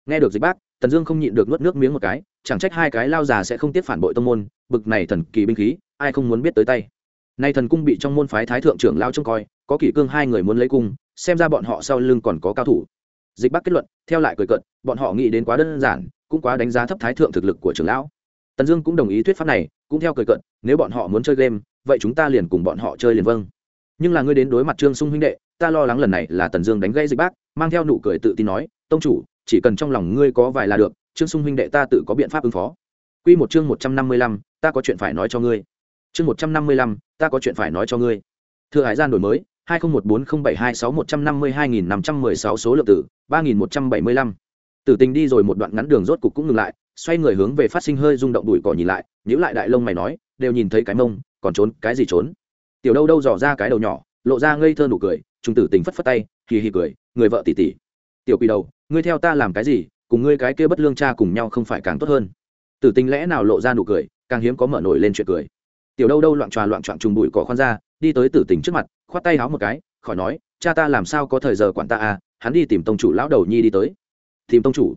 Nghe được dịch bác, tần dương không nhịn được nuốt nước miếng một cái, chẳng trách hai cái lao già sẽ không tiếp phản bội tông môn, bực này thần kỳ binh khí, ai không muốn biết tới tay. Nay thần cung bị trong môn phái thái thượng trưởng lao trông coi, có kỷ cương hai người muốn lấy cung, xem ra bọn họ sau lưng còn có cao thủ. Dịch bác kết luận, theo lại cười cận bọn họ nghĩ đến quá đơn giản, cũng quá đánh giá thấp thái thượng thực lực của trưởng lão tần dương cũng đồng ý thuyết pháp này cũng theo cười cận nếu bọn họ muốn chơi game vậy chúng ta liền cùng bọn họ chơi liền vâng nhưng là ngươi đến đối mặt trương sung huynh đệ ta lo lắng lần này là tần dương đánh gây dịch bác mang theo nụ cười tự tin nói tông chủ chỉ cần trong lòng ngươi có vài là được trương sung huynh đệ ta tự có biện pháp ứng phó Quy một chương một trăm năm mươi lăm, ta có chuyện phải nói cho ngươi. Chương một trăm năm mươi lăm, ta có chuyện phải nói cho ngươi. Thừa Hải gian đổi mới, hai nghìn một bốn không bảy hai sáu một trăm năm mươi hai nghìn năm trăm mười sáu số lượng tử, ba nghìn một trăm bảy mươi lăm. Tử Tình đi rồi một đoạn ngắn đường rốt cục cũng ngừng lại, xoay người hướng về phát sinh hơi rung động đùi cỏ nhìn lại, nhíu lại đại lông mày nói, đều nhìn thấy cái mông, còn trốn, cái gì trốn? Tiểu Đâu Đâu dò ra cái đầu nhỏ, lộ ra ngây thơ nụ cười, trung tử tình phất phất tay, hì hì cười, người vợ tỉ tỉ. Tiểu Quỷ đầu, ngươi theo ta làm cái gì? Cùng ngươi cái kia bất lương cha cùng nhau không phải càng tốt hơn? Tử Tình lẽ nào lộ ra nụ cười, càng hiếm có mở nổi lên chuyện cười. Tiểu Đâu Đâu loạn tròa loạn trọn trùng bụi cỏ khoan ra, đi tới Tử Tình trước mặt, khoát tay háo một cái, khỏi nói, cha ta làm sao có thời giờ quản ta à? Hắn đi tìm tông chủ lão đầu nhi đi tới. Tìm tông chủ?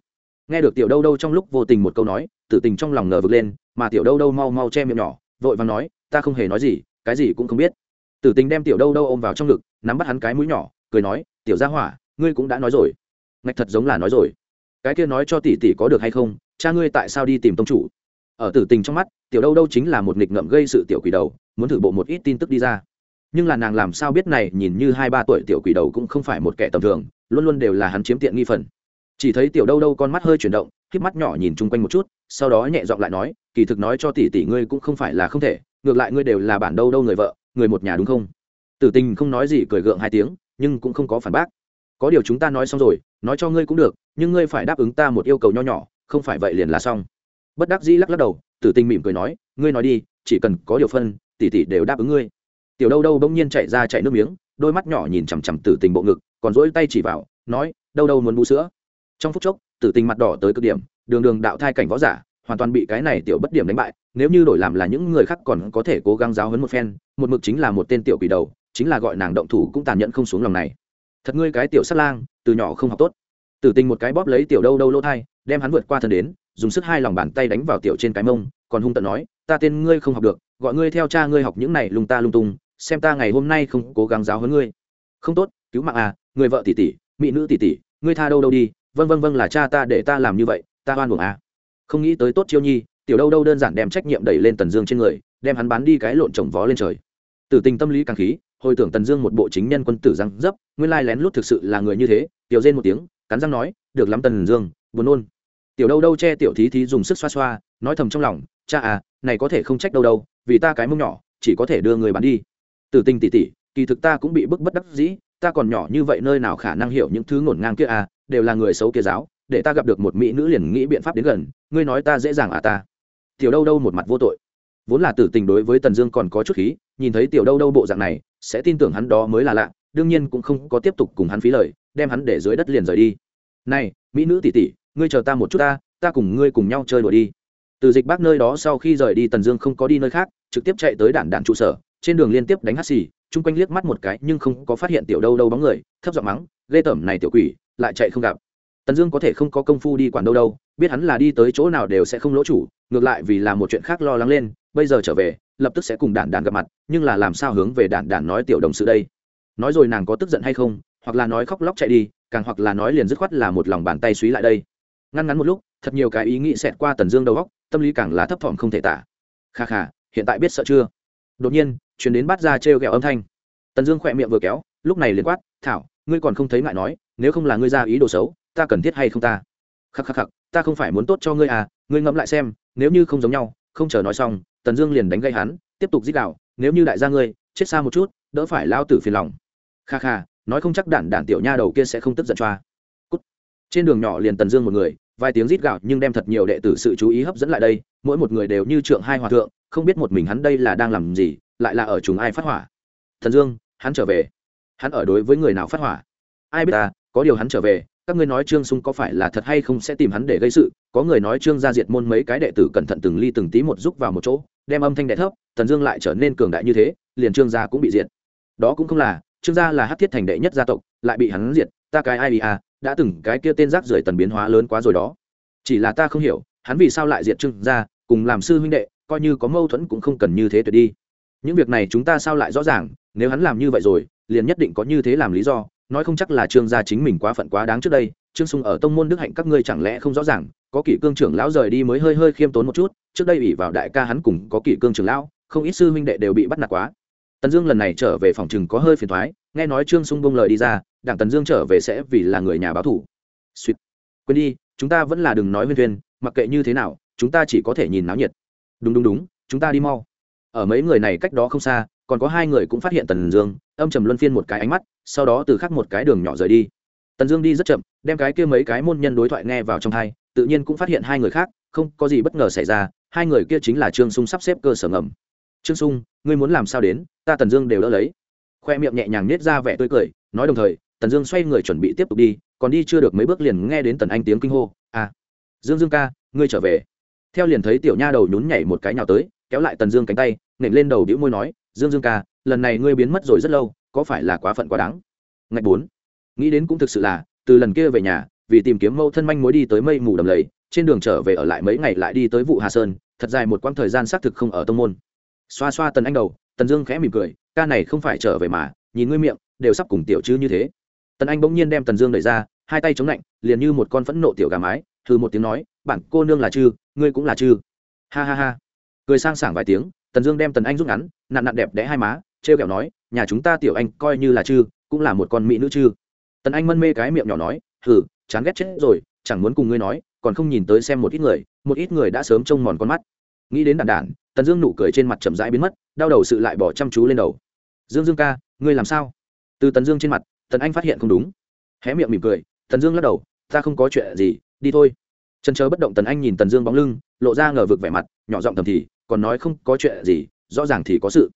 Nghe được tiểu đâu đâu trong lúc vô tình một câu nói, tử tình trong lòng ngờ vực lên, mà tiểu đâu đâu mau mau che miệng nhỏ, vội vàng nói, ta không hề nói gì, cái gì cũng không biết. Tử tình đem tiểu đâu đâu ôm vào trong ngực, nắm bắt hắn cái mũi nhỏ, cười nói, tiểu gia hỏa, ngươi cũng đã nói rồi. Ngạch thật giống là nói rồi. Cái kia nói cho tỷ tỷ có được hay không, cha ngươi tại sao đi tìm tông chủ? Ở tử tình trong mắt, tiểu đâu đâu chính là một nghịch ngợm gây sự tiểu quỷ đầu, muốn thử bộ một ít tin tức đi ra. Nhưng là nàng làm sao biết này, nhìn như hai ba tuổi tiểu quỷ đầu cũng không phải một kẻ tầm thường, luôn luôn đều là hắn chiếm tiện nghi phần chỉ thấy tiểu đâu đâu con mắt hơi chuyển động k mắt nhỏ nhìn chung quanh một chút, sau đó nhẹ giọng lại nói, kỳ thực nói cho tỷ tỷ ngươi cũng không phải là không thể, ngược lại ngươi đều là bản đâu đâu người vợ, người một nhà đúng không? Tử tình không nói gì cười gượng hai tiếng, nhưng cũng không có phản bác. Có điều chúng ta nói xong rồi, nói cho ngươi cũng được, nhưng ngươi phải đáp ứng ta một yêu cầu nho nhỏ, không phải vậy liền là xong. Bất đắc dĩ lắc lắc đầu, tử tình mỉm cười nói, ngươi nói đi, chỉ cần có điều phân, tỷ tỷ đều đáp ứng ngươi. Tiểu đâu đâu bỗng nhiên chạy ra chạy nước miếng, đôi mắt nhỏ nhìn chằm chằm tử tình bộ ngực, còn dỗi tay chỉ vào, nói, đâu đâu muốn bú sữa? Trong phút chốc, tử tình mặt đỏ tới cực điểm, đường đường đạo thai cảnh võ giả, hoàn toàn bị cái này tiểu bất điểm đánh bại, nếu như đổi làm là những người khác còn có thể cố gắng giáo hấn một phen, một mực chính là một tên tiểu quỷ đầu, chính là gọi nàng động thủ cũng tàn nhẫn không xuống lòng này. Thật ngươi cái tiểu sát lang, từ nhỏ không học tốt. Tử tình một cái bóp lấy tiểu đâu đâu lỗ thai, đem hắn vượt qua thân đến, dùng sức hai lòng bàn tay đánh vào tiểu trên cái mông, còn hung tận nói, ta tên ngươi không học được, gọi ngươi theo cha ngươi học những này lung ta lung tung, xem ta ngày hôm nay không cố gắng giáo hơn ngươi. Không tốt, cứu mạng à người vợ tỷ tỷ, mỹ nữ tỷ tỷ, ngươi tha đâu đâu đi vâng vâng vâng là cha ta để ta làm như vậy, ta oan buồng à. không nghĩ tới tốt chiêu nhi, tiểu đâu đâu đơn giản đem trách nhiệm đẩy lên tần dương trên người, đem hắn bán đi cái lộn trồng vó lên trời. Tử tình tâm lý càng khí, hồi tưởng tần dương một bộ chính nhân quân tử răng dấp, nguyên lai lén lút thực sự là người như thế, tiểu rên một tiếng, cắn răng nói, được lắm tần dương, buồn nôn. Tiểu đâu đâu che tiểu thí thí dùng sức xoa xoa, nói thầm trong lòng, cha à này có thể không trách đâu đâu, vì ta cái mông nhỏ, chỉ có thể đưa người bán đi. Tử tình tỉ tỉ, kỳ thực ta cũng bị bức bất đắc dĩ ta còn nhỏ như vậy nơi nào khả năng hiểu những thứ ngổn ngang kia à đều là người xấu kia giáo, để ta gặp được một mỹ nữ liền nghĩ biện pháp đến gần, ngươi nói ta dễ dàng à ta. Tiểu đâu đâu một mặt vô tội. Vốn là tử tình đối với tần dương còn có chút khí, nhìn thấy tiểu đâu đâu bộ dạng này, sẽ tin tưởng hắn đó mới là lạ, đương nhiên cũng không có tiếp tục cùng hắn phí lời, đem hắn để dưới đất liền rời đi. Này, mỹ nữ tỷ tỷ, ngươi chờ ta một chút ta ta cùng ngươi cùng nhau chơi đùa đi. Từ dịch bác nơi đó sau khi rời đi tần dương không có đi nơi khác, trực tiếp chạy tới đản đản trụ sở, trên đường liên tiếp đánh hắt xì chung quanh liếc mắt một cái nhưng không có phát hiện tiểu đâu đâu bóng người, thấp giọng mắng, ghê tởm này tiểu quỷ, lại chạy không gặp. Tần dương có thể không có công phu đi quản đâu đâu, biết hắn là đi tới chỗ nào đều sẽ không lỗ chủ, ngược lại vì là một chuyện khác lo lắng lên, bây giờ trở về, lập tức sẽ cùng đản đản gặp mặt, nhưng là làm sao hướng về đản đản nói tiểu đồng sự đây? Nói rồi nàng có tức giận hay không, hoặc là nói khóc lóc chạy đi, càng hoặc là nói liền dứt khoát là một lòng bàn tay suý lại đây. Ngăn ngắn một lúc, thật nhiều cái ý nghĩ xẹt qua tần dương đầu góc tâm lý càng là thấp thỏm không thể tả. Kha kha, hiện tại biết sợ chưa? Đột nhiên chuyển đến bắt ra trêu ghẹo âm thanh. Tần dương khỏe miệng vừa kéo, lúc này liền quát, thảo, ngươi còn không thấy ngại nói, nếu không là ngươi ra ý đồ xấu, ta cần thiết hay không ta? Khắc khắc khắc, ta không phải muốn tốt cho ngươi à ngươi ngẫm lại xem, nếu như không giống nhau, không chờ nói xong, tần dương liền đánh gây hắn, tiếp tục giết đạo nếu như đại gia ngươi, chết xa một chút, đỡ phải lao tử phiền lòng. Kha kha, nói không chắc đản đản tiểu nha đầu kia sẽ không tức giận choa. Cút. trên đường nhỏ liền tần dương một người, vài tiếng rít gạo nhưng đem thật nhiều đệ tử sự chú ý hấp dẫn lại đây, mỗi một người đều như trượng hai hòa thượng, không biết một mình hắn đây là đang làm gì lại là ở chúng ai phát hỏa? Thần dương, hắn trở về. Hắn ở đối với người nào phát hỏa? Ai biết ta, có điều hắn trở về, các ngươi nói trương sung có phải là thật hay không sẽ tìm hắn để gây sự? Có người nói trương gia diệt môn mấy cái đệ tử cẩn thận từng ly từng tí một giúp vào một chỗ, đem âm thanh đệ thấp, thần dương lại trở nên cường đại như thế, liền trương gia cũng bị diệt. Đó cũng không là, trương gia là hát thiết thành đệ nhất gia tộc, lại bị hắn diệt, ta cái ai à đã từng cái kia tên rác rưởi tần biến hóa lớn quá rồi đó. Chỉ là ta không hiểu, hắn vì sao lại diệt trương gia, cùng làm sư huynh đệ, coi như có mâu thuẫn cũng không cần như thế tuyệt đi những việc này chúng ta sao lại rõ ràng? Nếu hắn làm như vậy rồi, liền nhất định có như thế làm lý do. Nói không chắc là trương gia chính mình quá phận quá đáng trước đây. Trương sung ở tông môn đức hạnh các ngươi chẳng lẽ không rõ ràng? Có kỷ cương trưởng lão rời đi mới hơi hơi khiêm tốn một chút. Trước đây ủy vào đại ca hắn cùng có kỷ cương trưởng lão, không ít sư huynh đệ đều bị bắt nạt quá. Tần dương lần này trở về phòng chừng có hơi phiền thoái nghe nói trương sung bông lời đi ra, đảng tần dương trở về sẽ vì là người nhà báo thủ. Suýt. Quên đi, chúng ta vẫn là đừng nói huyên thuyên, mặc kệ như thế nào, chúng ta chỉ có thể nhìn náo nhiệt. Đúng đúng đúng, chúng ta đi mau ở mấy người này cách đó không xa, còn có hai người cũng phát hiện tần dương, âm trầm luân phiên một cái ánh mắt, sau đó từ khắc một cái đường nhỏ rời đi. Tần dương đi rất chậm, đem cái kia mấy cái môn nhân đối thoại nghe vào trong thai tự nhiên cũng phát hiện hai người khác, không có gì bất ngờ xảy ra, hai người kia chính là trương sung sắp xếp cơ sở ngầm. Trương sung, ngươi muốn làm sao đến, ta tần dương đều đỡ lấy. Khoe miệng nhẹ nhàng nết ra vẻ tươi cười, nói đồng thời, tần dương xoay người chuẩn bị tiếp tục đi, còn đi chưa được mấy bước liền nghe đến tần anh tiếng kinh hô à dương dương ca, ngươi trở về. Theo liền thấy tiểu nha đầu nhún nhảy một cái nào tới, kéo lại tần dương cánh tay nện lên đầu đĩu môi nói, dương dương ca, lần này ngươi biến mất rồi rất lâu, có phải là quá phận quá đáng? Ngạch bốn. Nghĩ đến cũng thực sự là, từ lần kia về nhà, vì tìm kiếm mâu thân manh mối đi tới mây mù đầm lầy, trên đường trở về ở lại mấy ngày lại đi tới vụ hà sơn, thật dài một quãng thời gian xác thực không ở tông môn. Xoa xoa tần anh đầu, tần dương khẽ mỉm cười, ca này không phải trở về mà, nhìn ngươi miệng, đều sắp cùng tiểu chứ như thế. Tần anh bỗng nhiên đem tần dương đẩy ra, hai tay chống lạnh, liền như một con phẫn nộ tiểu gà mái thư một tiếng nói, bạn cô nương là chư, ngươi cũng là chư. Ha ha ha. Cười sang sảng vài tiếng tần dương đem tần anh rút ngắn, nặn nặn đẹp đẽ hai má t r e o kẹo nói, nhà chúng ta tiểu anh coi như là chư, cũng là một con mỹ nữ chư. Tần anh mân mê cái miệng nhỏ nói, hừ, chán ghét chết rồi, chẳng muốn cùng ngươi nói, còn không nhìn tới xem một ít người, một ít người đã sớm trông mòn con mắt. Nghĩ đến đàn đản, tần dương nụ cười trên mặt chậm rãi biến mất, đau đầu sự lại bỏ chăm chú lên đầu. Dương dương ca, ngươi làm sao? Từ tần dương trên mặt, tần anh phát hiện không đúng. Hé miệng mỉm cười, tần dương lắc đầu, ta không có chuyện gì, đi thôi. Trần chớ bất động tần anh nhìn tần dương bóng lưng, lộ ra ngờ vực vẻ mặt, nhỏ giọng thầm thì còn nói không có chuyện gì, rõ ràng thì có sự.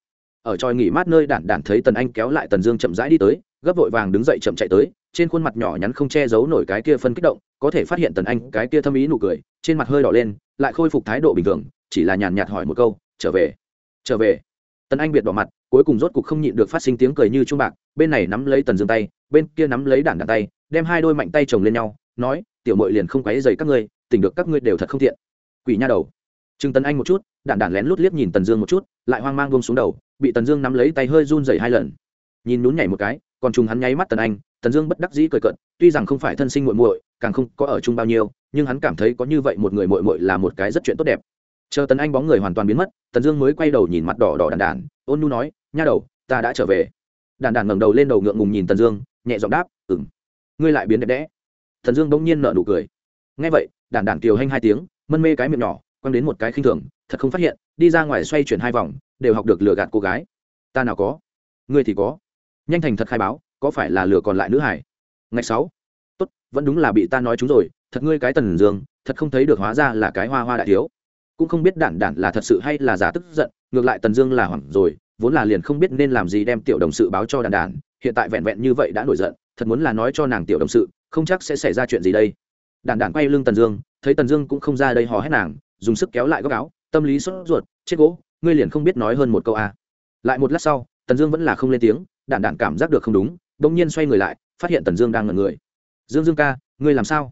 Ở tròi nghỉ mát nơi đản đản thấy tần anh kéo lại tần dương chậm rãi đi tới, gấp vội vàng đứng dậy chậm chạy tới, trên khuôn mặt nhỏ nhắn không che giấu nổi cái kia phân kích động, có thể phát hiện tần anh cái kia thâm ý nụ cười, trên mặt hơi đỏ lên, lại khôi phục thái độ bình thường, chỉ là nhàn nhạt hỏi một câu, trở về trở về. Tần anh biệt đỏ mặt, cuối cùng rốt cục không nhịn được phát sinh tiếng cười như trung bạc, bên này nắm lấy tần dương tay, bên kia nắm lấy đản đản tay, đem hai đôi mạnh tay chồng lên nhau, nói, tiểu mội liền không quấy dày các ngươi tỉnh được các ngươi đều thật không thiện quỷ nha đầu. Chừng tần anh một chút đạn đạn lén lút liếc nhìn tần dương một chút, lại hoang mang bông xuống đầu, bị tần dương nắm lấy tay hơi run dày hai lần. Nhìn nhún nhảy một cái, còn trùng hắn nháy mắt tần anh, tần dương bất đắc dĩ cười cận tuy rằng không phải thân sinh muội muội, càng không có ở chung bao nhiêu, nhưng hắn cảm thấy có như vậy một người muội muội là một cái rất chuyện tốt đẹp. Chờ tần anh bóng người hoàn toàn biến mất, tần dương mới quay đầu nhìn mặt đỏ đỏ đàn đàn ôn nu nói, nha đầu, ta đã trở về. Đàn đàn ngẩng đầu lên đầu ngượng ngùng nhìn tần dương, nhẹ giọng đáp ừng ngươi lại biến đẹp đẽ. Tần dương bỗng nhiên nở nụ cười. Ngay vậy đàn đàn kiều hanh hai tiếng, mân mê cái miệng nhỏ quăng đến một cái khinh thường, thật không phát hiện, đi ra ngoài xoay chuyển hai vòng, đều học được lừa gạt cô gái. Ta nào có? Ngươi thì có. Nhanh thành thật khai báo, có phải là lừa còn lại nữ hải? Ngày sáu. Tốt, vẫn đúng là bị ta nói chúng rồi, thật ngươi cái tần dương, thật không thấy được hóa ra là cái hoa hoa đại thiếu. Cũng không biết đản đản là thật sự hay là giả tức giận, ngược lại tần dương là hoảng rồi, vốn là liền không biết nên làm gì đem tiểu đồng sự báo cho đản đản, hiện tại vẹn vẹn như vậy đã nổi giận, thật muốn là nói cho nàng tiểu đồng sự, không chắc sẽ xảy ra chuyện gì đây. Đản đản quay lưng tần dương, thấy tần dương cũng không ra đây hò hét nàng dùng sức kéo lại góc áo tâm lý sốt ruột chết gỗ ngươi liền không biết nói hơn một câu a à. lại một lát sau tần dương vẫn là không lên tiếng đản đản cảm giác được không đúng bỗng nhiên xoay người lại phát hiện tần dương đang ngẩn người dương dương ca ngươi làm sao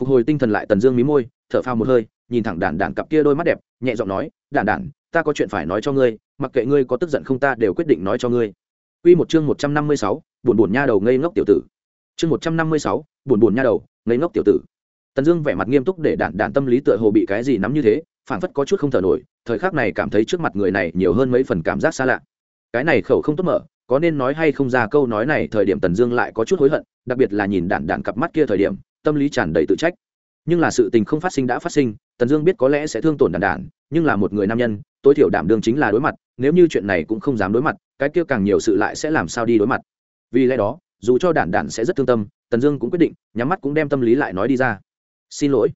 phục hồi tinh thần lại tần dương mí môi thở phao một hơi nhìn thẳng đản đản cặp kia đôi mắt đẹp nhẹ giọng nói đản đản ta có chuyện phải nói cho ngươi mặc kệ ngươi có tức giận không ta đều quyết định nói cho ngươi Quy một chương một trăm năm mươi sáu, buồn buồn nha đầu ngây ngốc tiểu tử. Chương một trăm năm mươi sáu, buồn buồn nha đầu, ngây ngốc tiểu tử. Tần Dương vẻ mặt nghiêm túc để đản đản tâm lý tựa hồ bị cái gì nắm như thế, phảng phất có chút không thở nổi, thời khắc này cảm thấy trước mặt người này nhiều hơn mấy phần cảm giác xa lạ. Cái này khẩu không tốt mở, có nên nói hay không ra câu nói này, thời điểm Tần Dương lại có chút hối hận, đặc biệt là nhìn đản đản cặp mắt kia thời điểm, tâm lý tràn đầy tự trách. Nhưng là sự tình không phát sinh đã phát sinh tần dương biết có lẽ sẽ thương tổn đạn đản nhưng là một người nam nhân tối thiểu đảm đương chính là đối mặt nếu như chuyện này cũng không dám đối mặt cái kia càng nhiều sự lại sẽ làm sao đi đối mặt. Vì lẽ đó dù cho đản đản sẽ rất thương tâm tần dương cũng quyết định nhắm mắt cũng đem tâm lý lại nói đi ra xin lỗi.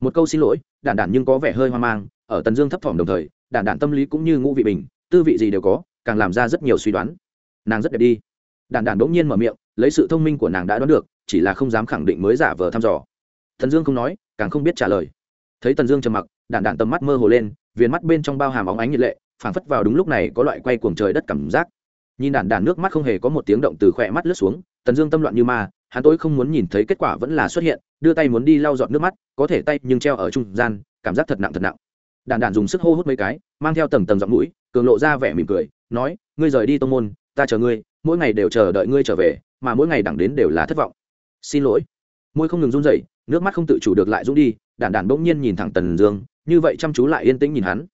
Một câu xin lỗi, đản đản nhưng có vẻ hơi hoang mang, ở tần dương thấp thỏm đồng thời, đản đản tâm lý cũng như ngũ vị bình, tư vị gì đều có, càng làm ra rất nhiều suy đoán. Nàng rất đẹp đi. Đản đản đ ỗ n g nhiên mở miệng, lấy sự thông minh của nàng đã đoán được, chỉ là không dám khẳng định mới giả vờ thăm dò. Tần dương không nói, càng không biết trả lời. Thấy tần dương trầm mặc, đản đản tầm mắt mơ hồ lên, viền mắt bên trong bao hàm óng ánh nhiệt lệ, phảng phất vào đúng lúc này có loại quay cuồng trời đất cảm giác. Nhìn đản đản nước mắt không hề có một tiếng động từ khỏe mắt lướt xuống, tần dương tâm loạn như ma hắn tối không muốn nhìn thấy kết quả vẫn là xuất hiện, đưa tay muốn đi lau dọn nước mắt, có thể tay nhưng treo ở trung gian, cảm giác thật nặng thật nặng. Đàn đàn dùng sức hô hút mấy cái, mang theo tầng tầng giọng mũi, cường lộ ra vẻ mỉm cười, nói, ngươi rời đi tô môn, ta chờ ngươi, mỗi ngày đều chờ đợi ngươi trở về, mà mỗi ngày đẳng đến đều là thất vọng. Xin lỗi. Môi không ngừng run rẩy, nước mắt không tự chủ được lại rút đi, đản đản bỗng nhiên nhìn thẳng tần dương, như vậy chăm chú lại yên tĩnh nhìn hắn.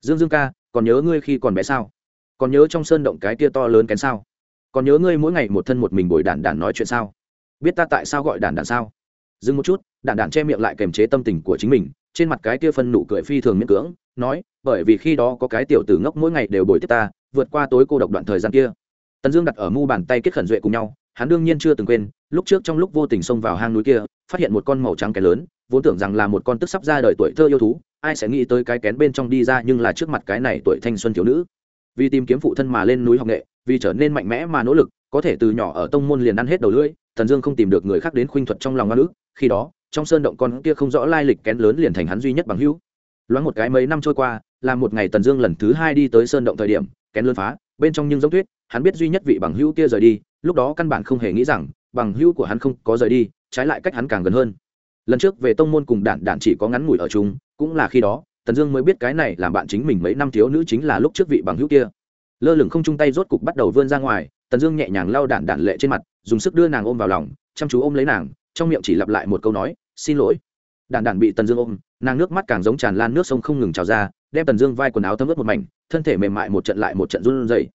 Dương dương ca, còn nhớ ngươi khi còn bé sao? Còn nhớ trong sơn động cái tia to lớn kén sao? Còn nhớ ngươi mỗi ngày một thân một mình bồi đản đản nói chuyện sao? Biết ta tại sao gọi đản đản sao? Dừng một chút đản đản che miệng lại kềm chế tâm tình của chính mình, trên mặt cái kia phân nụ cười phi thường miễn cưỡng, nói, bởi vì khi đó có cái tiểu tử ngốc mỗi ngày đều bồi tiếp ta, vượt qua tối cô độc đoạn thời gian kia. Tần dương đặt ở mu bàn tay kết khẩn duệ cùng nhau, hắn đương nhiên chưa từng quên, lúc trước trong lúc vô tình xông vào hang núi kia, phát hiện một con màu trắng kén lớn, vốn tưởng rằng là một con tức sắp ra đời tuổi thơ yêu thú, ai sẽ nghĩ tới cái kén bên trong đi ra nhưng là trước mặt cái này tuổi thanh xuân thiếu nữ. Vì tìm kiếm phụ thân mà lên núi học nghệ, vì trở nên mạnh mẽ mà nỗ lực, có thể từ nhỏ ở tông môn liền ăn hết đầu lưỡi thần dương không tìm được người khác đến khuynh thuật trong lòng ngã nữ khi đó, trong sơn động con kia không rõ lai lịch kén lớn liền thành hắn duy nhất bằng hữu. Loáng một cái mấy năm trôi qua, là một ngày tần dương lần thứ hai đi tới sơn động thời điểm, kén lớn phá, bên trong nhưng giống tuyết, hắn biết duy nhất vị bằng hữu kia rời đi, lúc đó căn bản không hề nghĩ rằng, bằng hữu của hắn không có rời đi, trái lại cách hắn càng gần hơn. Lần trước về tông môn cùng đản đản chỉ có ngắn ngủi ở chung, cũng là khi đó, tần dương mới biết cái này làm bạn chính mình mấy năm thiếu nữ chính là lúc trước vị bằng hữu kia. Lơ lửng không chung tay rốt cục bắt đầu vươn ra ngoài tần dương nhẹ nhàng lau đản đản lệ trên mặt, dùng sức đưa nàng ôm vào lòng, chăm chú ôm lấy nàng, trong miệng chỉ lặp lại một câu nói, xin lỗi. Đản đản bị tần dương ôm, nàng nước mắt càng giống tràn lan, nước sông không ngừng trào ra, đem tần dương vai quần áo thấm ướt một mảnh, thân thể mềm mại một trận lại một trận run rẩy.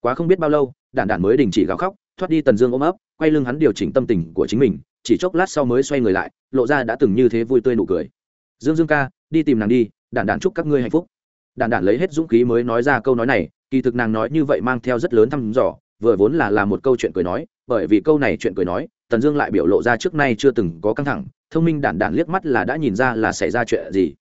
Quá không biết bao lâu, đản đản mới đình chỉ gào khóc, thoát đi tần dương ôm ấp, quay lưng hắn điều chỉnh tâm tình của chính mình, chỉ chốc lát sau mới xoay người lại, lộ ra đã từng như thế vui tươi nụ cười. Dương dương ca, đi tìm nàng đi, đản đản chúc các ngươi hạnh phúc. Đản đản lấy hết dũng khí mới nói ra câu nói này, kỳ thực nàng nói như vậy mang theo rất lớn thăm dò vừa vốn là là một câu chuyện cười nói, bởi vì câu này chuyện cười nói, tần dương lại biểu lộ ra trước nay chưa từng có căng thẳng, thông minh đản đản liếc mắt là đã nhìn ra là xảy ra chuyện gì.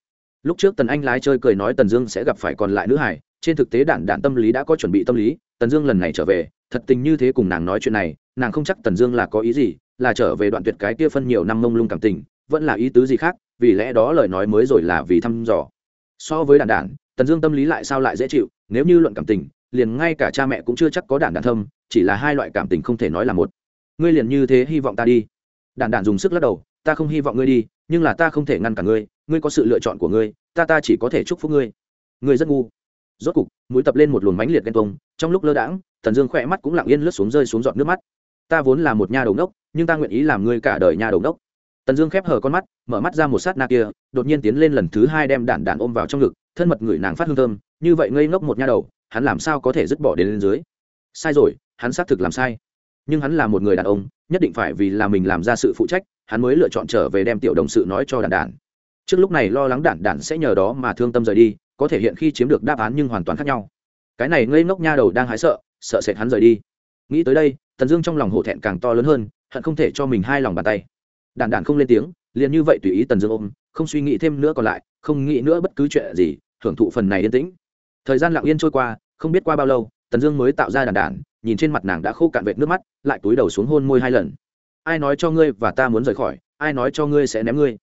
Lúc trước tần anh lái chơi cười nói tần dương sẽ gặp phải còn lại nữ hải trên thực tế đản đản tâm lý đã có chuẩn bị tâm lý, tần dương lần này trở về, thật tình như thế cùng nàng nói chuyện này, nàng không chắc tần dương là có ý gì, là trở về đoạn tuyệt cái kia phân nhiều năm mông lung cảm tình, vẫn là ý tứ gì khác, vì lẽ đó lời nói mới rồi là vì thăm dò. So với đản đản, tần dương tâm lý lại sao lại dễ chịu, nếu như luận cảm tình liền ngay cả cha mẹ cũng chưa chắc có đản đản thâm, chỉ là hai loại cảm tình không thể nói là một. Ngươi liền như thế hy vọng ta đi. Đản đản dùng sức lắc đầu, ta không hy vọng ngươi đi, nhưng là ta không thể ngăn cả ngươi ngươi có sự lựa chọn của ngươi, ta ta chỉ có thể chúc phúc ngươi. Ngươi rất ngu. Rốt cục, mũi tập lên một luồng mánh liệt ghen tuông, trong lúc lơ đãng, tần dương khỏe mắt cũng lặng yên lướt xuống rơi xuống giọt nước mắt. Ta vốn là một nha đầu đốc nhưng ta nguyện ý làm ngươi cả đời nha đầu đốc tần dương khép hờ con mắt, mở mắt ra một sát na kia, đột nhiên tiến lên lần thứ hai đem đản đản ôm vào trong ngực, thân mật người nàng phát hương thơm, như vậy ngây ngốc một nha đầu hắn làm sao có thể dứt bỏ đến lên dưới? Sai rồi, hắn xác thực làm sai. Nhưng hắn là một người đàn ông, nhất định phải vì là mình làm ra sự phụ trách, hắn mới lựa chọn trở về đem tiểu đồng sự nói cho đàn đản trước lúc này lo lắng đản đản sẽ nhờ đó mà thương tâm rời đi, có thể hiện khi chiếm được đáp án nhưng hoàn toàn khác nhau. Cái này ngây ngốc nha đầu đang hái sợ sợ sệt hắn rời đi. Nghĩ tới đây, tần dương trong lòng hổ thẹn càng to lớn hơn, hận không thể cho mình hai lòng bàn tay. Đản đản không lên tiếng, liền như vậy tùy ý tần dương ôm, không suy nghĩ thêm nữa còn lại, không nghĩ nữa bất cứ chuyện gì, hưởng thụ phần này yên tĩnh. Thời gian lặng yên trôi qua không biết qua bao lâu, tần dương mới tạo ra đàn đàn. nhìn trên mặt nàng đã khô cạn vệt nước mắt, lại túi đầu xuống hôn môi hai lần. Ai nói cho ngươi và ta muốn rời khỏi, ai nói cho ngươi sẽ ném ngươi?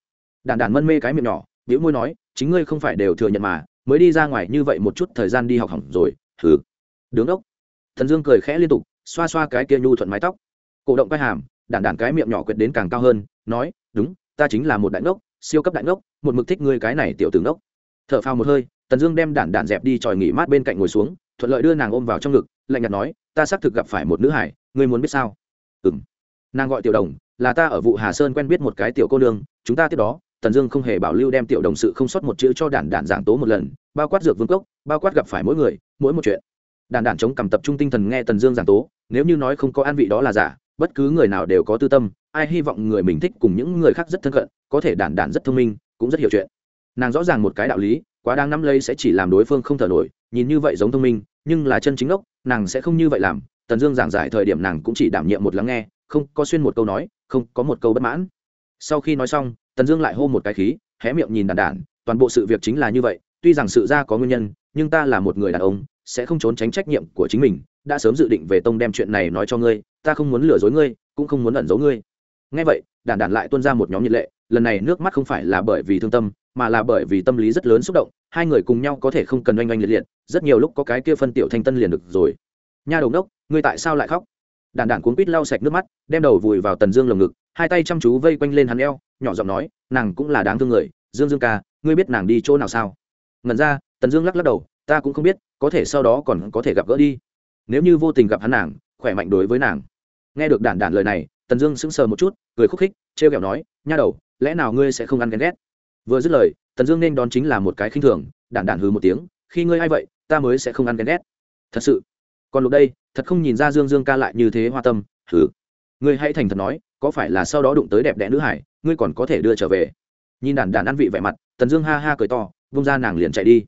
Đàn đàn mân mê cái miệng nhỏ biểu môi nói, chính ngươi không phải đều thừa nhận mà, mới đi ra ngoài như vậy một chút thời gian đi học hỏng rồi thử đứng ốc thần dương cười khẽ liên tục, xoa xoa cái kia nhu thuận mái tóc. Cổ động cái hàm đản đản cái miệng nhỏ quyệt đến càng cao hơn, nói, đúng, ta chính là một đại ngốc, siêu cấp đại ngốc, một mực thích ngươi cái này tiểu tử ngốc. T h ở phao một hơi, tần dương đem đản đản dẹp đi tròi nghỉ mát bên cạnh ngồi xuống thuận lợi đưa nàng ôm vào trong ngực, lạnh nhạt nói, ta xác thực gặp phải một nữ hải, ngươi muốn biết sao? Ừ m nàng gọi tiểu đồng, là ta ở vụ hà sơn quen biết một cái tiểu cô nương, chúng ta tiếp đó, tần dương không hề bảo lưu đem tiểu đồng sự không sót một chữ cho đản đản giảng tố một lần, bao quát dược vương cốc, bao quát gặp phải mỗi người, mỗi một chuyện. Đản đản chống cầm tập trung tinh thần nghe tần dương giảng tố, nếu như nói không có an vị đó là giả, bất cứ người nào đều có tư tâm, ai hy vọng người mình thích cùng những người khác rất thân cận, có thể đản đản rất thông minh, cũng rất hiểu chuyện. Nàng rõ ràng một cái đạo lý, quá đang nắm lấy sẽ chỉ làm đối phương không thở nổi, nhìn như vậy giống thông minh nhưng là chân chính ốc, nàng sẽ không như vậy làm. Tần dương giảng giải thời điểm nàng cũng chỉ đảm nhiệm một lắng nghe, không, có xuyên một câu nói, không, có một câu bất mãn. Sau khi nói xong, tần dương lại hô một cái khí, hé miệng nhìn đàn đản toàn bộ sự việc chính là như vậy, tuy rằng sự ra có nguyên nhân, nhưng ta là một người đàn ông, sẽ không trốn tránh trách nhiệm của chính mình, đã sớm dự định về tông đem chuyện này nói cho ngươi, ta không muốn lừa dối ngươi, cũng không muốn ẩn giấu ngươi. Ngay vậy, đàn đản lại tuân ra một nhóm nhiệt lệ, lần này nước mắt không phải là bởi vì thương tâm mà là bởi vì tâm lý rất lớn xúc động, hai người cùng nhau có thể không cần oanh oanh liệt liệt, rất nhiều lúc có cái kia phân tiểu thanh tân liền được rồi. Nha đầu đốc ngươi tại sao lại khóc? Đàn đản cuốn quýt lau sạch nước mắt, đem đầu vùi vào tần dương lồng ngực, hai tay chăm chú vây quanh lên hắn eo, nhỏ giọng nói, nàng cũng là đáng thương người, dương dương ca, ngươi biết nàng đi chỗ nào sao? Ngần ra, tần dương lắc lắc đầu, ta cũng không biết, có thể sau đó còn có thể gặp gỡ đi. Nếu như vô tình gặp hắn nàng, khỏe mạnh đối với nàng. Nghe được đản đản lời này, tần dương sững sờ một chút, cười khúc khích, trêu ghẹo nói, nha đầu, lẽ nào ngươi sẽ không ăn ghen ghét? Vừa dứt lời, tần dương nên đón chính là một cái khinh thường, đản đản hừ một tiếng, khi ngươi a i vậy, ta mới sẽ không ăn ghen ghét. Thật sự? Còn lúc đây, thật không nhìn ra dương dương ca lại như thế hoa tâm, hừ. Ngươi hãy thành thật nói, có phải là sau đó đụng tới đẹp đẽ nữ hải, ngươi còn có thể đưa trở về? Nhìn đản đản ăn vị vẻ mặt, tần dương ha ha cười to, vung ra nàng liền chạy đi.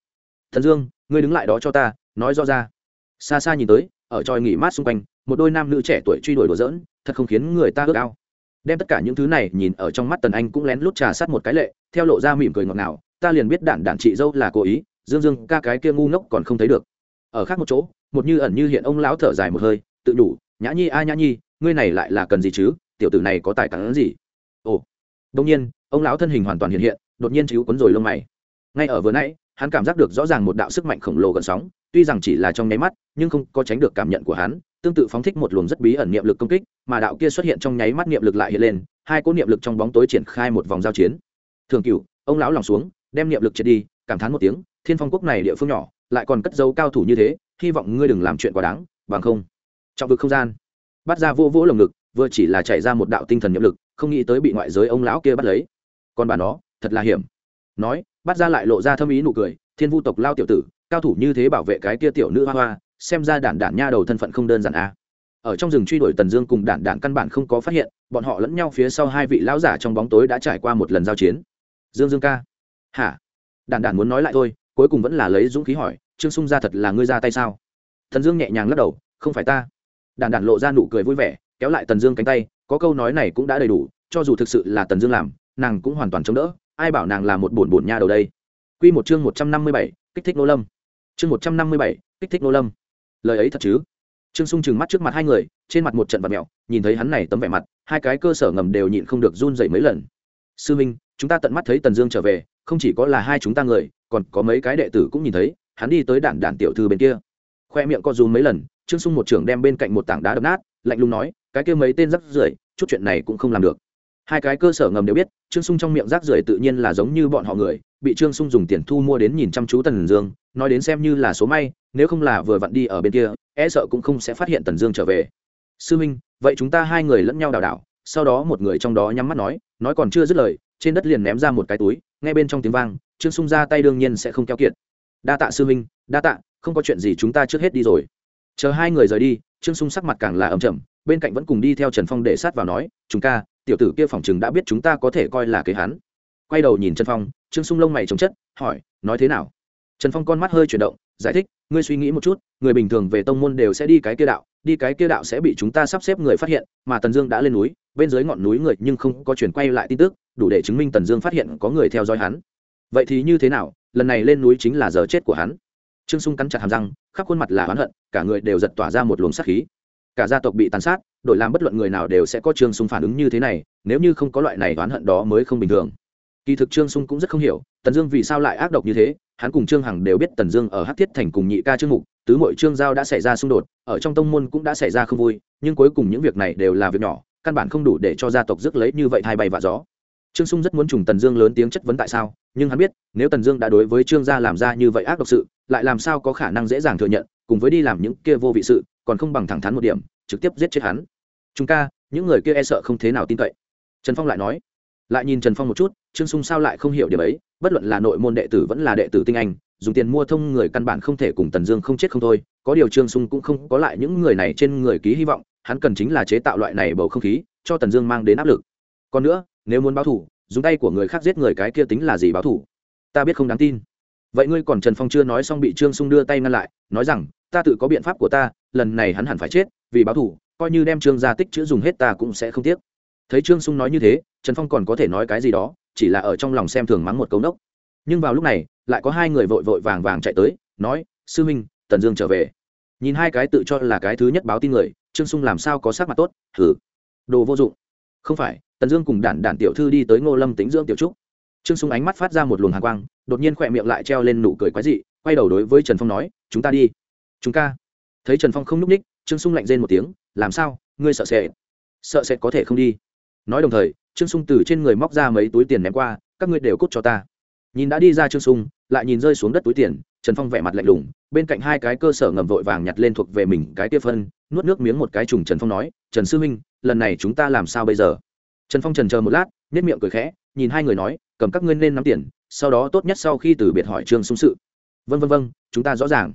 Thần dương, ngươi đứng lại đó cho ta, nói rõ ra. Xa xa nhìn tới, ở tròi nghỉ mát xung quanh, một đôi nam nữ trẻ tuổi truy đuổi đùa dỡn thật không khiến người ta ước ao đem tất cả những thứ này nhìn ở trong mắt tần anh cũng lén lút trà sát một cái lệ, theo lộ ra mỉm cười ngọt ngào, ta liền biết đản đản chị dâu là cố ý, dương dương ca cái kia ngu ngốc còn không thấy được. Ở khác một chỗ, một như ẩn như hiện ông lão thở dài một hơi, tự đủ nhã nhi, a nhã nhi, ngươi này lại là cần gì chứ? Tiểu tử này có tài cản gì? Ồ đông nhiên, ông lão thân hình hoàn toàn hiện hiện, đột nhiên chiếu cuốn rồi lông mày. Ngay ở vừa nãy, hắn cảm giác được rõ ràng một đạo sức mạnh khổng lồ gần sóng, tuy rằng chỉ là trong nháy mắt, nhưng không có tránh được cảm nhận của hắn tương tự phóng thích một luồng rất bí ẩn niệm lực công kích, mà đạo kia xuất hiện trong nháy mắt niệm lực lại hiện lên, hai cỗ niệm lực trong bóng tối triển khai một vòng giao chiến. Thường cửu, ông lão lòng xuống, đem niệm lực triệt đi, cảm thán một tiếng, thiên phong quốc này địa phương nhỏ, lại còn cất dấu cao thủ như thế, hy vọng ngươi đừng làm chuyện quá đáng, bằng không. Trong vực không gian. Bắt ra vô vỗ lồng ngực, vừa chỉ là chạy ra một đạo tinh thần niệm lực, không nghĩ tới bị ngoại giới ông lão kia bắt lấy. Còn bà nó, thật là hiểm. Nói, bắt ra lại lộ ra thâm ý nụ cười, thiên vu tộc lao tiểu tử, cao thủ như thế bảo vệ cái kia tiểu nữ hoa hoa xem ra đản đản nha đầu thân phận không đơn giản a à. ở trong rừng truy đuổi tần dương cùng đản đản căn bản không có phát hiện bọn họ lẫn nhau phía sau hai vị lão giả trong bóng tối đã trải qua một lần giao chiến dương dương ca hả đản đản muốn nói lại thôi cuối cùng vẫn là lấy dũng khí hỏi trương sung ra thật là ngươi ra tay sao thần dương nhẹ nhàng lắc đầu không phải ta đản đản lộ ra nụ cười vui vẻ kéo lại tần dương cánh tay có câu nói này cũng đã đầy đủ cho dù thực sự là tần dương làm nàng cũng hoàn toàn chống đỡ ai bảo nàng là một bổn bổn nha đầu đây Quy một chương một trăm năm mươi bảy, kích thích nô lâm. Chương một trăm năm mươi bảy, kích thích nô lâm. Lời ấy thật chứ? Trương Sung trừng mắt trước mặt hai người, trên mặt một trận vật mẹo nhìn thấy hắn này tấm vẻ mặt, hai cái cơ sở ngầm đều nhịn không được run rẩy mấy lần. Sư Minh, chúng ta tận mắt thấy Tần Dương trở về, không chỉ có là hai chúng ta người, còn có mấy cái đệ tử cũng nhìn thấy, hắn đi tới đản đản tiểu thư bên kia. Khoe miệng co rúm mấy lần, Trương Sung một trưởng đem bên cạnh một tảng đá đập nát, lạnh lùng nói, cái kia mấy tên rắc rưởi, chút chuyện này cũng không làm được hai cái cơ sở ngầm đều biết trương sung trong miệng rác rưởi tự nhiên là giống như bọn họ người bị trương sung dùng tiền thu mua đến nhìn chăm chú tần dương, nói đến xem như là số may, nếu không là vừa vặn đi ở bên kia e sợ cũng không sẽ phát hiện tần dương trở về. Sư minh, vậy chúng ta hai người lẫn nhau đào đảo, sau đó một người trong đó nhắm mắt nói nói còn chưa dứt lời, trên đất liền ném ra một cái túi, ngay bên trong tiếng vang, trương sung ra tay đương nhiên sẽ không keo kiệt. Đa tạ sư minh, đa tạ, không có chuyện gì chúng ta trước hết đi rồi. Chờ hai người rời đi, trương sung sắc mặt càng là ấm chậm, bên cạnh vẫn cùng đi theo trần phong để sát vào nói chúng ca, tiểu tử kia phòng chừng đã biết chúng ta có thể coi là kế hắn. Quay đầu nhìn trần phong trương sung lông mày chống chất, hỏi, nói thế nào? Trần phong con mắt hơi chuyển động, giải thích, ngươi suy nghĩ một chút, người bình thường về tông môn đều sẽ đi cái kia đạo, đi cái kia đạo sẽ bị chúng ta sắp xếp người phát hiện, mà tần dương đã lên núi, bên dưới ngọn núi người nhưng không có chuyển quay lại tin tức, đủ để chứng minh tần dương phát hiện có người theo dõi hắn. Vậy thì như thế nào? Lần này lên núi chính là giờ chết của hắn. Trương sung cắn chặt hàm răng, khắp khuôn mặt là oán hận, cả người đều giật tỏa ra một luồng sát khí. Cả gia tộc bị tàn sát, đổi làm bất luận người nào đều sẽ có trương sung phản ứng như thế này, nếu như không có loại này oán hận đó mới không bình thường kỳ thực trương sung cũng rất không hiểu, tần dương vì sao lại ác độc như thế? Hắn cùng trương hằng đều biết tần dương ở hát thiết thành cùng nhị ca trương mục, tứ mội trương giao đã xảy ra xung đột, ở trong tông môn cũng đã xảy ra không vui, nhưng cuối cùng những việc này đều là việc nhỏ, căn bản không đủ để cho gia tộc rước lấy như vậy thay bay và gió. Trương sung rất muốn trùng tần dương lớn tiếng chất vấn tại sao, nhưng hắn biết, nếu tần dương đã đối với trương gia làm ra như vậy ác độc sự, lại làm sao có khả năng dễ dàng thừa nhận, cùng với đi làm những kia vô vị sự, còn không bằng thẳng thắn một điểm, trực tiếp giết chết hắn. Chúng ca, những người kia e sợ không thế nào tin cậy. Trần phong lại nói lại nhìn trần phong một chút, trương sung sao lại không hiểu điểm ấy, bất luận là nội môn đệ tử vẫn là đệ tử tinh anh, dùng tiền mua thông người căn bản không thể cùng tần dương không chết không thôi, có điều trương sung cũng không có lại những người này trên người ký hy vọng, hắn cần chính là chế tạo loại này bầu không khí, cho tần dương mang đến áp lực. Còn nữa, nếu muốn báo thủ, dùng tay của người khác giết người cái kia tính là gì báo thủ? Ta biết không đáng tin. Vậy ngươi còn trần phong chưa nói xong bị trương sung đưa tay ngăn lại, nói rằng, ta tự có biện pháp của ta, lần này hắn hẳn phải chết, vì báo thủ, coi như đem trương gia tích chữ dùng hết ta cũng sẽ không tiếc. Thấy trương sung nói như thế trần phong còn có thể nói cái gì đó, chỉ là ở trong lòng xem thường mắng một câu nốc. Nhưng vào lúc này, lại có hai người vội vội vàng vàng chạy tới, nói, sư minh, tần dương trở về. Nhìn hai cái tự cho là cái thứ nhất báo tin người, trương sung làm sao có sắc mặt tốt? Thử đồ vô dụng. Không phải, tần dương cùng đản đản tiểu thư đi tới ngô lâm tính dưỡng tiểu trúc. Trương sung ánh mắt phát ra một luồng hàng quang, đột nhiên khỏe miệng lại treo lên nụ cười quái dị, quay đầu đối với trần phong nói, chúng ta đi. Chúng ta. thấy trần phong không n ú c ních trương sung lạnh rên một tiếng, làm sao? Ngươi sợ sệt. Sợ sệt có thể không đi. Nói đồng thời trương sung từ trên người móc ra mấy túi tiền ném qua, các ngươi đều cút cho ta. Nhìn đã đi ra trương sung, lại nhìn rơi xuống đất túi tiền, trần phong vẻ mặt lạnh lùng, bên cạnh hai cái cơ sở ngầm vội vàng nhặt lên thuộc về mình cái tia phân, nuốt nước miếng một cái trùng trần phong nói, trần sư minh lần này chúng ta làm sao bây giờ? Trần phong trần chờ một lát nhét miệng cười khẽ, nhìn hai người nói, cầm các ngươi nên nắm tiền, sau đó tốt nhất sau khi từ biệt hỏi trương sung sự. Vân vân vân chúng ta rõ ràng.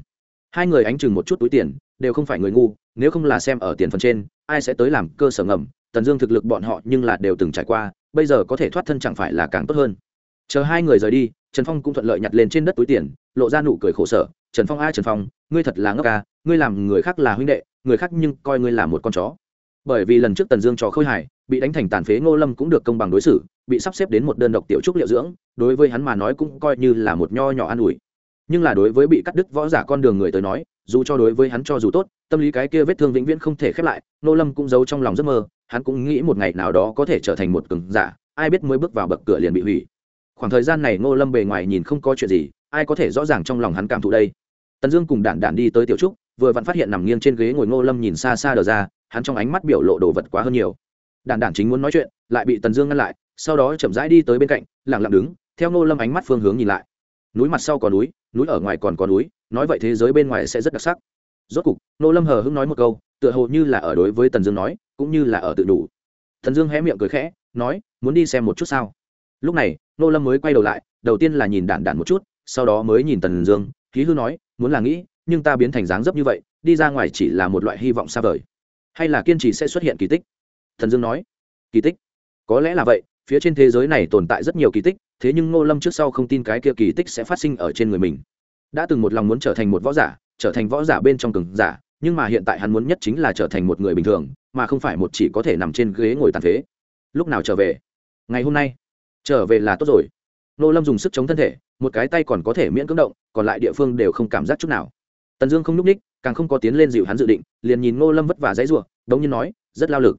Hai người ánh chừng một chút túi tiền, đều không phải người ngu, nếu không là xem ở tiền phần trên, ai sẽ tới làm cơ sở ngầm tần dương thực lực bọn họ nhưng là đều từng trải qua, bây giờ có thể thoát thân chẳng phải là càng tốt hơn. Chờ hai người rời đi, trần phong cũng thuận lợi nhặt lên trên đất túi tiền, lộ ra nụ cười khổ sở, trần phong a, trần phong, ngươi thật là ngốc ca ngươi làm người khác là huynh đệ, người khác nhưng coi ngươi là một con chó. Bởi vì lần trước tần dương trò khôi hài, bị đánh thành tàn phế ngô lâm cũng được công bằng đối xử, bị sắp xếp đến một đơn độc tiểu trúc liệu dưỡng, đối với hắn mà nói cũng coi như là một nho nhỏ an ủi. Nhưng là đối với bị cắt đứt võ giả con đường người tới nói, dù cho đối với hắn cho dù tốt, tâm lý cái kia vết thương vĩnh viễn không thể khép lại, Ngô lâm cũng giấu trong lòng giấc mơ hắn cũng nghĩ một ngày nào đó có thể trở thành một cường giả, ai biết mới bước vào bậc cửa liền bị hủy. Khoảng thời gian này ngô lâm bề ngoài nhìn không có chuyện gì, ai có thể rõ ràng trong lòng hắn cảm thụ đây. Tần dương cùng đản đản đi tới tiểu trúc, vừa vặn phát hiện nằm nghiêng trên ghế ngồi ngô lâm nhìn xa xa đờ ra, hắn trong ánh mắt biểu lộ đồ vật quá hơn nhiều. Đản đản chính muốn nói chuyện, lại bị tần dương ngăn lại, sau đó chậm rãi đi tới bên cạnh lẳng lặng đứng, theo ngô lâm ánh mắt phương hướng nhìn lại. Núi mặt sau có núi núi ở ngoài còn có núi, nói vậy thế giới bên ngoài sẽ rất đặc sắc rốt cục ngô lâm hờ hững nói một câu, tựa hồ như là ở đối với tần dương nói, cũng như là ở tự đủ. Tần dương hé miệng cười khẽ, nói, muốn đi xem một chút sao? Lúc này ngô lâm mới quay đầu lại, đầu tiên là nhìn đản đản một chút, sau đó mới nhìn tần dương khí hư nói, muốn là nghĩ, nhưng ta biến thành dáng dấp như vậy, đi ra ngoài chỉ là một loại hy vọng xa vời. Hay là kiên trì sẽ xuất hiện kỳ tích? Thần dương nói, kỳ tích? Có lẽ là vậy, phía trên thế giới này tồn tại rất nhiều kỳ tích, thế nhưng ngô lâm trước sau không tin cái kia kỳ tích sẽ phát sinh ở trên người mình. Đã từng một lòng muốn trở thành một võ giả trở thành võ giả bên trong cường giả, nhưng mà hiện tại hắn muốn nhất chính là trở thành một người bình thường, mà không phải một chỉ có thể nằm trên ghế ngồi tàn phế. Lúc nào trở về? Ngày hôm nay. Trở về là tốt rồi. Nô lâm dùng sức chống thân thể, một cái tay còn có thể miễn cưỡng động, còn lại địa phương đều không cảm giác chút nào. Tần dương không n ú c ních càng không có tiến lên dịu hắn dự định, liền nhìn ngô lâm vất vả dãy r u ộ n đống nhiên nói, rất lao lực.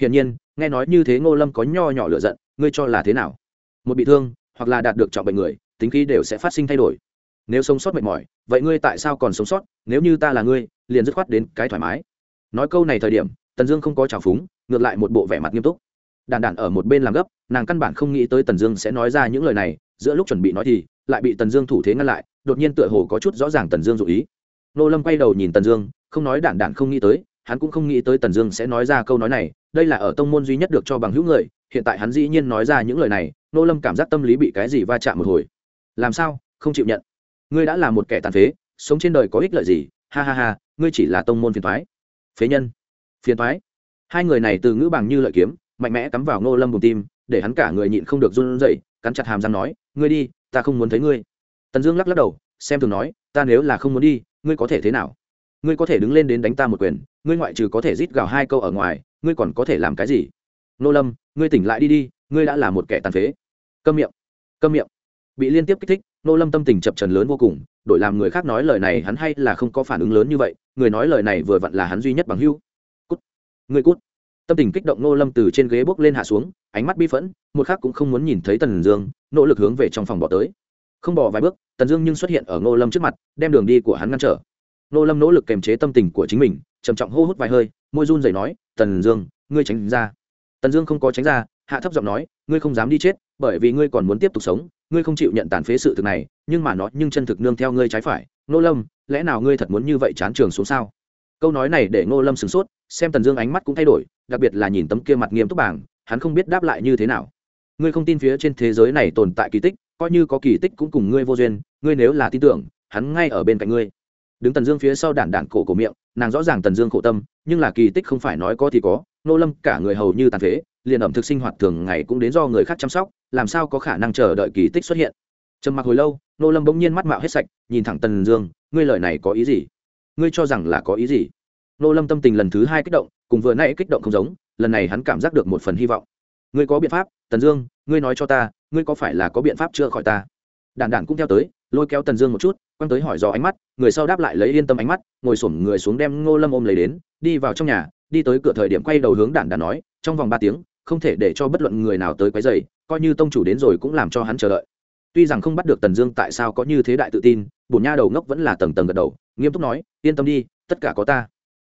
Hiển nhiên, nghe nói như thế ngô lâm có nho nhỏ lựa giận, ngươi cho là thế nào? Một bị thương, hoặc là đạt được trọng bệnh người, tính khí đều sẽ phát sinh thay đổi nếu sống sót mệt mỏi, vậy ngươi tại sao còn sống sót? Nếu như ta là ngươi, liền dứt khoát đến cái thoải mái. Nói câu này thời điểm, tần dương không có trào phúng, ngược lại một bộ vẻ mặt nghiêm túc. Đàn đàn ở một bên làm gấp, nàng căn bản không nghĩ tới tần dương sẽ nói ra những lời này, giữa lúc chuẩn bị nói thì, lại bị tần dương thủ thế ngăn lại, đột nhiên tựa hồ có chút rõ ràng tần dương dụ ý. Nô lâm quay đầu nhìn tần dương, không nói đản đản không nghĩ tới, hắn cũng không nghĩ tới tần dương sẽ nói ra câu nói này, đây là ở tông môn duy nhất được cho bằng hữu người, hiện tại hắn dĩ nhiên nói ra những lời này, nô lâm cảm giác tâm lý bị cái gì va chạm một hồi. Làm sao? Không chịu nhận ngươi đã là một kẻ tàn phế, sống trên đời có ích lợi gì? Ha ha ha, ngươi chỉ là tông môn phiền thoái phế nhân. Phiền thoái hai người này từ ngữ bằng như lợi kiếm, mạnh mẽ cắm vào nô lâm bùn tim, để hắn cả người nhịn không được run rẩy, cắn chặt hàm răng nói, ngươi đi, ta không muốn thấy ngươi. Tần dương lắc lắc đầu, xem thường nói, ta nếu là không muốn đi, ngươi có thể thế nào? Ngươi có thể đứng lên đến đánh ta một quyền, ngươi ngoại trừ có thể rít gào hai câu ở ngoài, ngươi còn có thể làm cái gì? Nô lâm, ngươi tỉnh lại đi đi, ngươi đã là một kẻ tàn phế. Câm miệng. Câm miệng. Bị liên tiếp kích thích nô lâm tâm tình chập trần lớn vô cùng, đổi làm người khác nói lời này hắn hay là không có phản ứng lớn như vậy, người nói lời này vừa vặn là hắn duy nhất bằng hưu cút. Người cút. Tâm tình kích động nô lâm từ trên ghế bốc lên hạ xuống, ánh mắt bi phẫn, một khác cũng không muốn nhìn thấy tần dương, nỗ lực hướng về trong phòng bỏ tới. Không bỏ vài bước, tần dương nhưng xuất hiện ở Nô lâm trước mặt, đem đường đi của hắn ngăn trở. Nô lâm nỗ lực kềm chế tâm tình của chính mình, trầm trọng hô hút vài hơi, môi run rẩy nói, tần dương, ngươi tránh ra. Tần dương không có tránh ra, hạ thấp giọng nói, ngươi không dám đi chết, bởi vì ngươi còn muốn tiếp tục sống ngươi không chịu nhận tàn phế sự thực này, nhưng mà nó nhưng chân thực nương theo ngươi trái phải. Ngô lâm, lẽ nào ngươi thật muốn như vậy chán trường xuống sao? Câu nói này để ngô lâm sửng sốt, xem tần dương ánh mắt cũng thay đổi, đặc biệt là nhìn tấm kia mặt nghiêm túc bảng, hắn không biết đáp lại như thế nào. Ngươi không tin phía trên thế giới này tồn tại kỳ tích, coi như có kỳ tích cũng cùng ngươi vô duyên, ngươi nếu là tin tưởng, hắn ngay ở bên cạnh ngươi. Đứng tần dương phía sau đản đản cổ cổ miệng, nàng rõ ràng tần dương khổ tâm, nhưng là kỳ tích không phải nói có thì có nô lâm cả người hầu như tàn phế, liền ẩm thực sinh hoạt thường ngày cũng đến do người khác chăm sóc, làm sao có khả năng chờ đợi kỳ tích xuất hiện. Trầm mặc hồi lâu, nô lâm bỗng nhiên mắt mạo hết sạch, nhìn thẳng tần dương, ngươi lời này có ý gì? Ngươi cho rằng là có ý gì? Nô lâm tâm tình lần thứ hai kích động, cùng vừa nãy kích động không giống, lần này hắn cảm giác được một phần hy vọng. Ngươi có biện pháp, tần dương, ngươi nói cho ta, ngươi có phải là có biện pháp chữa khỏi ta? Đản đản cũng theo tới, lôi kéo tần dương một chút, quăng tới hỏi do ánh mắt, người sau đáp lại lấy yên tâm ánh mắt, ngồi xổm người xuống đem ngô lâm ôm lấy đến, đi vào trong nhà đi tới cửa thời điểm quay đầu hướng đản đản nói, trong vòng ba tiếng, không thể để cho bất luận người nào tới quấy dày coi như tông chủ đến rồi cũng làm cho hắn chờ đợi. Tuy rằng không bắt được tần dương tại sao có như thế đại tự tin, bổn nha đầu ngốc vẫn là tầng tầng gật đầu, nghiêm túc nói, yên tâm đi, tất cả có ta.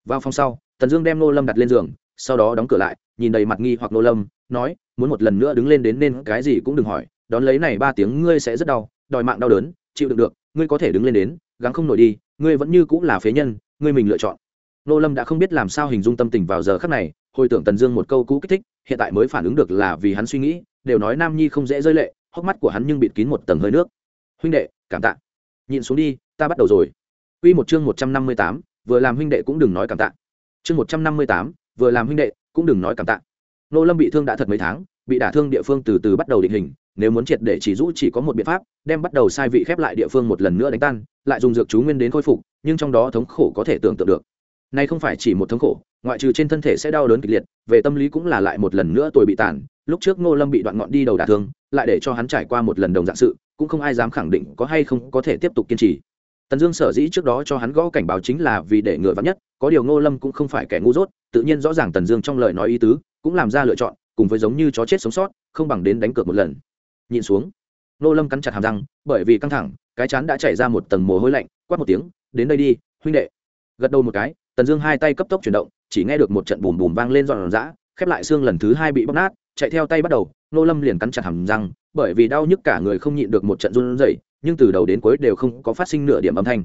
Vào phòng sau, tần dương đem nô lâm đặt lên giường, sau đó đóng cửa lại, nhìn đầy mặt nghi hoặc nô lâm, nói, muốn một lần nữa đứng lên đến nên cái gì cũng đừng hỏi, đón lấy này ba tiếng ngươi sẽ rất đau, đòi mạng đau đớn, chịu đựng được, ngươi có thể đứng lên đến, gắng không nổi đi, ngươi vẫn như cũng là phế nhân, ngươi mình lựa chọn nô lâm đã không biết làm sao hình dung tâm tình vào giờ khắc này hồi tưởng tần dương một câu cũ kích thích hiện tại mới phản ứng được là vì hắn suy nghĩ đều nói nam nhi không dễ rơi lệ hốc mắt của hắn nhưng bịt kín một tầng hơi nước. Huynh đệ cảm tạ. Nhìn xuống đi ta bắt đầu rồi. Quy một chương một trăm năm mươi tám, vừa làm huynh đệ cũng đừng nói cảm tạ. Chương một trăm năm mươi tám, vừa làm huynh đệ cũng đừng nói cảm tạ. Nô lâm bị thương đã thật mấy tháng bị đả thương địa phương từ từ bắt đầu định hình nếu muốn triệt để chỉ rũ chỉ có một biện pháp đem bắt đầu sai vị khép lại địa phương một lần nữa đánh tan lại dùng dược chú nguyên đến khôi phục nhưng trong đó thống khổ có thể tưởng tượng được nay không phải chỉ một thống khổ, ngoại trừ trên thân thể sẽ đau đớn kịch liệt, về tâm lý cũng là lại một lần nữa tuổi bị tàn. Lúc trước ngô lâm bị đoạn ngọn đi đầu đả thương, lại để cho hắn trải qua một lần đồng dạng sự, cũng không ai dám khẳng định có hay không có thể tiếp tục kiên trì. Tần dương sở dĩ trước đó cho hắn gõ cảnh báo chính là vì để ngựa vắn nhất, có điều ngô lâm cũng không phải kẻ ngu dốt, tự nhiên rõ ràng tần dương trong lời nói ý tứ, cũng làm ra lựa chọn, cùng với giống như chó chết sống sót, không bằng đến đánh cược một lần. Nhìn xuống, ngô lâm cắn chặt hàm răng, bởi vì căng thẳng, cái chán đã chảy ra một tầng mồ hôi lạnh, quát một tiếng, đến đây đi, huynh đệ. Gật đầu một cái tần dương hai tay cấp tốc chuyển động, chỉ nghe được một trận bùm bùm vang lên dọn dã khép lại xương lần thứ hai bị bóc nát, chạy theo tay bắt đầu, nô lâm liền cắn chặt hàm răng, bởi vì đau nhức cả người không nhịn được một trận run rẩy, nhưng từ đầu đến cuối đều không có phát sinh nửa điểm âm thanh.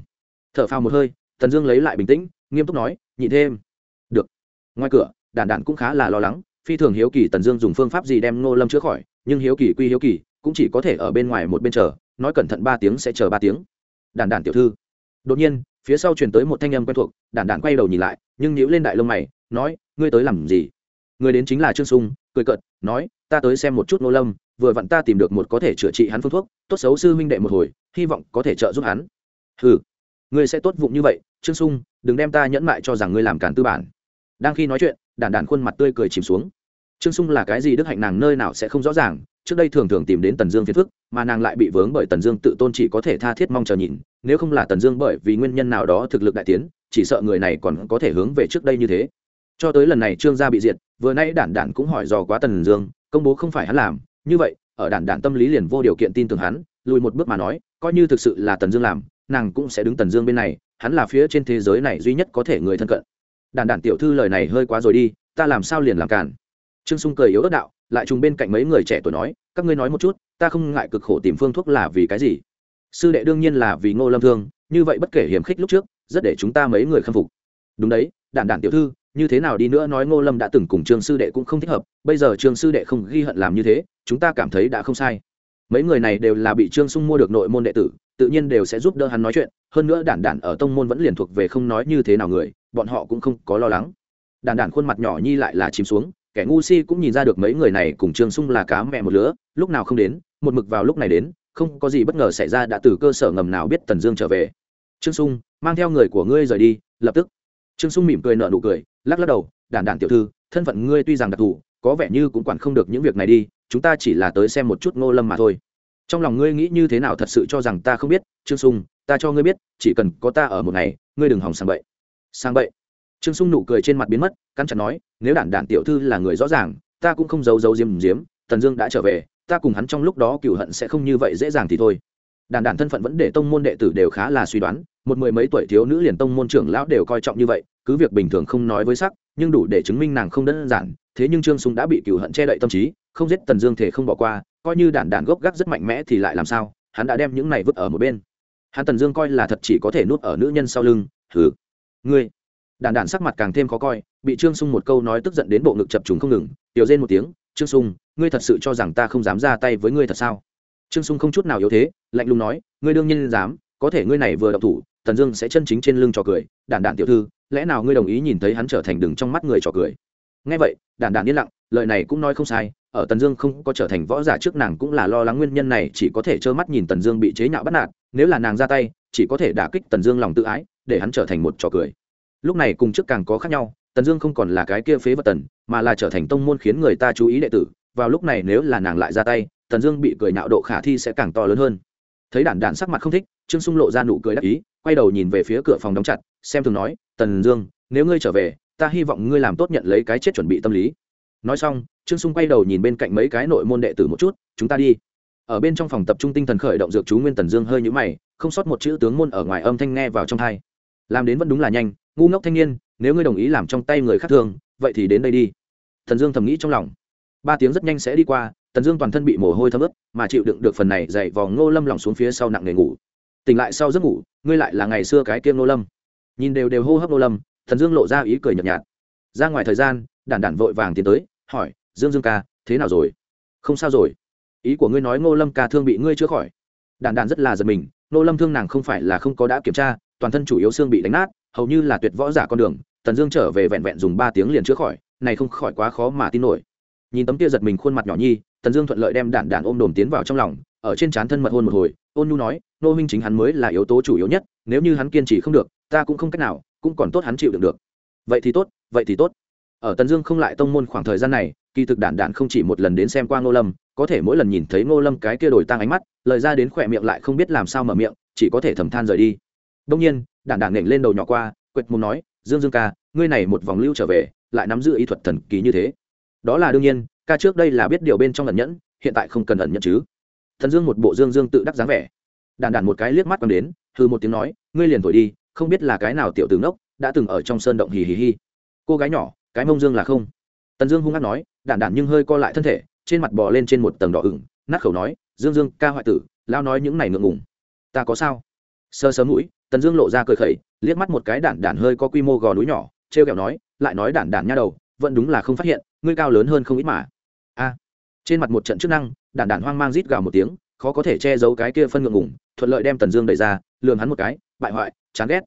Thở phào một hơi, tần dương lấy lại bình tĩnh, nghiêm túc nói, nhịn thêm. Được. Ngoài cửa, đản đản cũng khá là lo lắng, phi thường hiếu kỳ tần dương dùng phương pháp gì đem nô lâm chữa khỏi, nhưng hiếu kỳ quy hiếu kỳ, cũng chỉ có thể ở bên ngoài một bên chờ, nói cẩn thận ba tiếng sẽ chờ ba tiếng. Đản đản tiểu thư. Đột nhiên phía sau truyền tới một thanh âm quen thuộc, đản đản quay đầu nhìn lại, nhưng nhíu lên đại lông mày, nói, ngươi tới làm gì? Người đến chính là trương sung. Cười cợt, nói, ta tới xem một chút nô lâm, vừa vặn ta tìm được một có thể chữa trị hắn phương thuốc, tốt xấu sư huynh đệ một hồi, hy vọng có thể trợ giúp hắn. Ừ ngươi sẽ tốt vụng như vậy, trương sung, đừng đem ta nhẫn mại cho rằng ngươi làm cản tư bản. Đang khi nói chuyện, đản đản khuôn mặt tươi cười chìm xuống. Trương sung là cái gì đức hạnh nàng nơi nào sẽ không rõ ràng, trước đây thường thường tìm đến tần dương phiền phức, mà nàng lại bị vướng bởi tần dương tự tôn chỉ có thể tha thiết mong chờ nhìn nếu không là tần dương bởi vì nguyên nhân nào đó thực lực đại tiến, chỉ sợ người này còn có thể hướng về trước đây như thế. Cho tới lần này trương gia bị diệt, vừa nay đản đản cũng hỏi dò quá tần dương, công bố không phải hắn làm, như vậy, ở đản đản tâm lý liền vô điều kiện tin tưởng hắn, lùi một bước mà nói, coi như thực sự là tần dương làm, nàng cũng sẽ đứng tần dương bên này, hắn là phía trên thế giới này duy nhất có thể người thân cận. Đản đản tiểu thư lời này hơi quá rồi đi, ta làm sao liền làm cản trương sung cười yếu ớt đạo, lại trùng bên cạnh mấy người trẻ tuổi nói, các ngươi nói một chút, ta không ngại cực khổ tìm phương thuốc là vì cái gì? Sư đệ đương nhiên là vì ngô lâm thương, như vậy bất kể hiểm khích lúc trước, rất để chúng ta mấy người khâm phục. Đúng đấy, đản đản tiểu thư, như thế nào đi nữa nói ngô lâm đã từng cùng trương sư đệ cũng không thích hợp, bây giờ trương sư đệ không ghi hận làm như thế, chúng ta cảm thấy đã không sai. Mấy người này đều là bị trương sung mua được nội môn đệ tử, tự nhiên đều sẽ giúp đỡ hắn nói chuyện, hơn nữa đản đản ở tông môn vẫn liền thuộc về không nói như thế nào người, bọn họ cũng không có lo lắng. Đản đản khuôn mặt nhỏ nhi lại là chìm xuống, kẻ ngu si cũng nhìn ra được mấy người này cùng trương sung là cá mẹ một lứa, lúc nào không đến, một mực vào lúc này đến không có gì bất ngờ xảy ra đã từ cơ sở ngầm nào biết tần dương trở về. Trương sung, mang theo người của ngươi rời đi, lập tức. Trương sung mỉm cười nợ nụ cười, lắc lắc đầu đản đản tiểu thư, thân phận ngươi tuy rằng đặc thù, có vẻ như cũng quản không được những việc này đi, chúng ta chỉ là tới xem một chút ngô lâm mà thôi. Trong lòng ngươi nghĩ như thế nào thật sự cho rằng ta không biết, trương sung, ta cho ngươi biết, chỉ cần có ta ở một ngày, ngươi đừng hòng sang bậy. Sang bậy. Trương sung nụ cười trên mặt biến mất căn chặt nói, nếu đản đản tiểu thư là người rõ ràng, ta cũng không giấu giấu diếm diếm tần dương đã trở về ta cùng hắn trong lúc đó cựu hận sẽ không như vậy dễ dàng thì thôi. Đàn đản thân phận vẫn để tông môn đệ tử đều khá là suy đoán, một mười mấy tuổi thiếu nữ liền tông môn trưởng lão đều coi trọng như vậy, cứ việc bình thường không nói với sắc, nhưng đủ để chứng minh nàng không đơn giản, thế nhưng trương sung đã bị cựu hận che đậy tâm trí, không giết tần dương thể không bỏ qua, coi như đản đản gốc gác rất mạnh mẽ thì lại làm sao, hắn đã đem những này vứt ở một bên. Hắn tần dương coi là thật chỉ có thể nuốt ở nữ nhân sau lưng thử ngươi. Đản đản sắc mặt càng thêm khó coi, bị trương sung một câu nói tức giận đến bộ ngực chập trùng không ngừng, tiểu rên một tiếng trương sung, ngươi thật sự cho rằng ta không dám ra tay với ngươi thật sao? Trương sung không chút nào yếu thế, lạnh lùng nói, ngươi đương nhiên dám, có thể ngươi này vừa độc thủ, tần dương sẽ chân chính trên lưng trò cười. Đản đản tiểu thư, lẽ nào ngươi đồng ý nhìn thấy hắn trở thành đừng trong mắt người trò cười? Ngay vậy, đản đản yên lặng, lời này cũng nói không sai, ở tần dương không có trở thành võ giả trước nàng cũng là lo lắng nguyên nhân này, chỉ có thể trơ mắt nhìn tần dương bị chế nhạo bắt nạt, nếu là nàng ra tay, chỉ có thể đả kích tần dương lòng tự ái, để hắn trở thành một trò cười. Lúc này cùng trước càng có khác nhau tần dương không còn là cái kia phế vật tần, mà là trở thành tông môn khiến người ta chú ý đệ tử. Vào lúc này nếu là nàng lại ra tay, tần dương bị cười nạo độ khả thi sẽ càng to lớn hơn. Thấy đản đản sắc mặt không thích, trương sung lộ ra nụ cười đắc ý, quay đầu nhìn về phía cửa phòng đóng chặt, xem thường nói, tần dương, nếu ngươi trở về, ta hy vọng ngươi làm tốt nhận lấy cái chết chuẩn bị tâm lý. Nói xong, trương sung quay đầu nhìn bên cạnh mấy cái nội môn đệ tử một chút, chúng ta đi. Ở bên trong phòng tập trung tinh thần khởi động dược chú nguyên tần dương hơi nhũ mày, không sót một chữ tướng môn ở ngoài âm thanh nghe vào trong thai làm đến vẫn đúng là nhanh, ngu ngốc thanh niên, nếu ngươi đồng ý làm trong tay người khác thường vậy thì đến đây đi. Thần dương thầm nghĩ trong lòng. Ba tiếng rất nhanh sẽ đi qua tần dương toàn thân bị mồ hôi thấm ướt, mà chịu đựng được phần này dậy vò ngô lâm lỏng xuống phía sau nặng nề ngủ. Tỉnh lại sau giấc ngủ, ngươi lại là ngày xưa cái kiêng ngô lâm. Nhìn đều đều hô hấp ngô lâm, thần dương lộ ra ý cười nhợt nhạt. Ra ngoài thời gian, đản đản vội vàng tiến tới, hỏi, dương dương ca, thế nào rồi? Không sao rồi. Ý của ngươi nói ngô lâm ca thương bị ngươi chữa khỏi. Đản đản rất là giật mình, ngô lâm thương nàng không phải là không có đã kiểm tra toàn thân chủ yếu xương bị đánh nát, hầu như là tuyệt võ giả con đường, tần dương trở về vẹn vẹn dùng ba tiếng liền chữa khỏi, này không khỏi quá khó mà tin nổi. Nhìn tấm kia giật mình khuôn mặt nhỏ nhi, tần dương thuận lợi đem đản đản ôm đồm tiến vào trong lòng, ở trên trán thân mật hôn một hồi, ôn nhu nói, nô minh chính hắn mới là yếu tố chủ yếu nhất, nếu như hắn kiên trì không được, ta cũng không cách nào, cũng còn tốt hắn chịu đựng được. Vậy thì tốt, vậy thì tốt. Ở tần dương không lại tông môn khoảng thời gian này, kỳ thực đản đản không chỉ một lần đến xem qua ngô lâm, có thể mỗi lần nhìn thấy ngô lâm cái kia đổi tăng ánh mắt, lời ra đến khỏe miệng lại không biết làm sao mở miệng, chỉ có thể thầm than rời đi đông nhiên đản đản nghển lên đầu nhỏ qua, quệt mồm nói, dương dương ca, ngươi này một vòng lưu trở về, lại nắm giữ ý thuật thần kỳ như thế. Đó là đương nhiên, ca trước đây là biết điều bên trong ẩn nhẫn, hiện tại không cần ẩn nhẫn chứ. Thần dương một bộ dương dương tự đắc dáng vẻ. Đản đản một cái liếc mắt quăng đến hư một tiếng nói, ngươi liền thổi đi, không biết là cái nào tiểu tử ngốc, đã từng ở trong sơn động hì hì hì. Cô gái nhỏ, cái mông dương là không. Tần dương hung hát nói đản đản nhưng hơi co lại thân thể, trên mặt bò lên trên một tầng đỏ ửng, nát khẩu nói, dương dương ca hoại tử lao nói những này ngượng ngùng. Ta có sao? Sơ sớm mũi, tần dương lộ ra cười khẩy, liếc mắt một cái đản đản hơi có quy mô gò núi nhỏ t r e o kẹo nói, lại nói đản đản nha đầu, vẫn đúng là không phát hiện, ngươi cao lớn hơn không ít mà. A. Trên mặt một trận chức năng, đản đản hoang mang rít gào một tiếng, khó có thể che giấu cái kia phân ngượng ngùng, thuận lợi đem tần dương đẩy ra lường hắn một cái, bại hoại, chán ghét.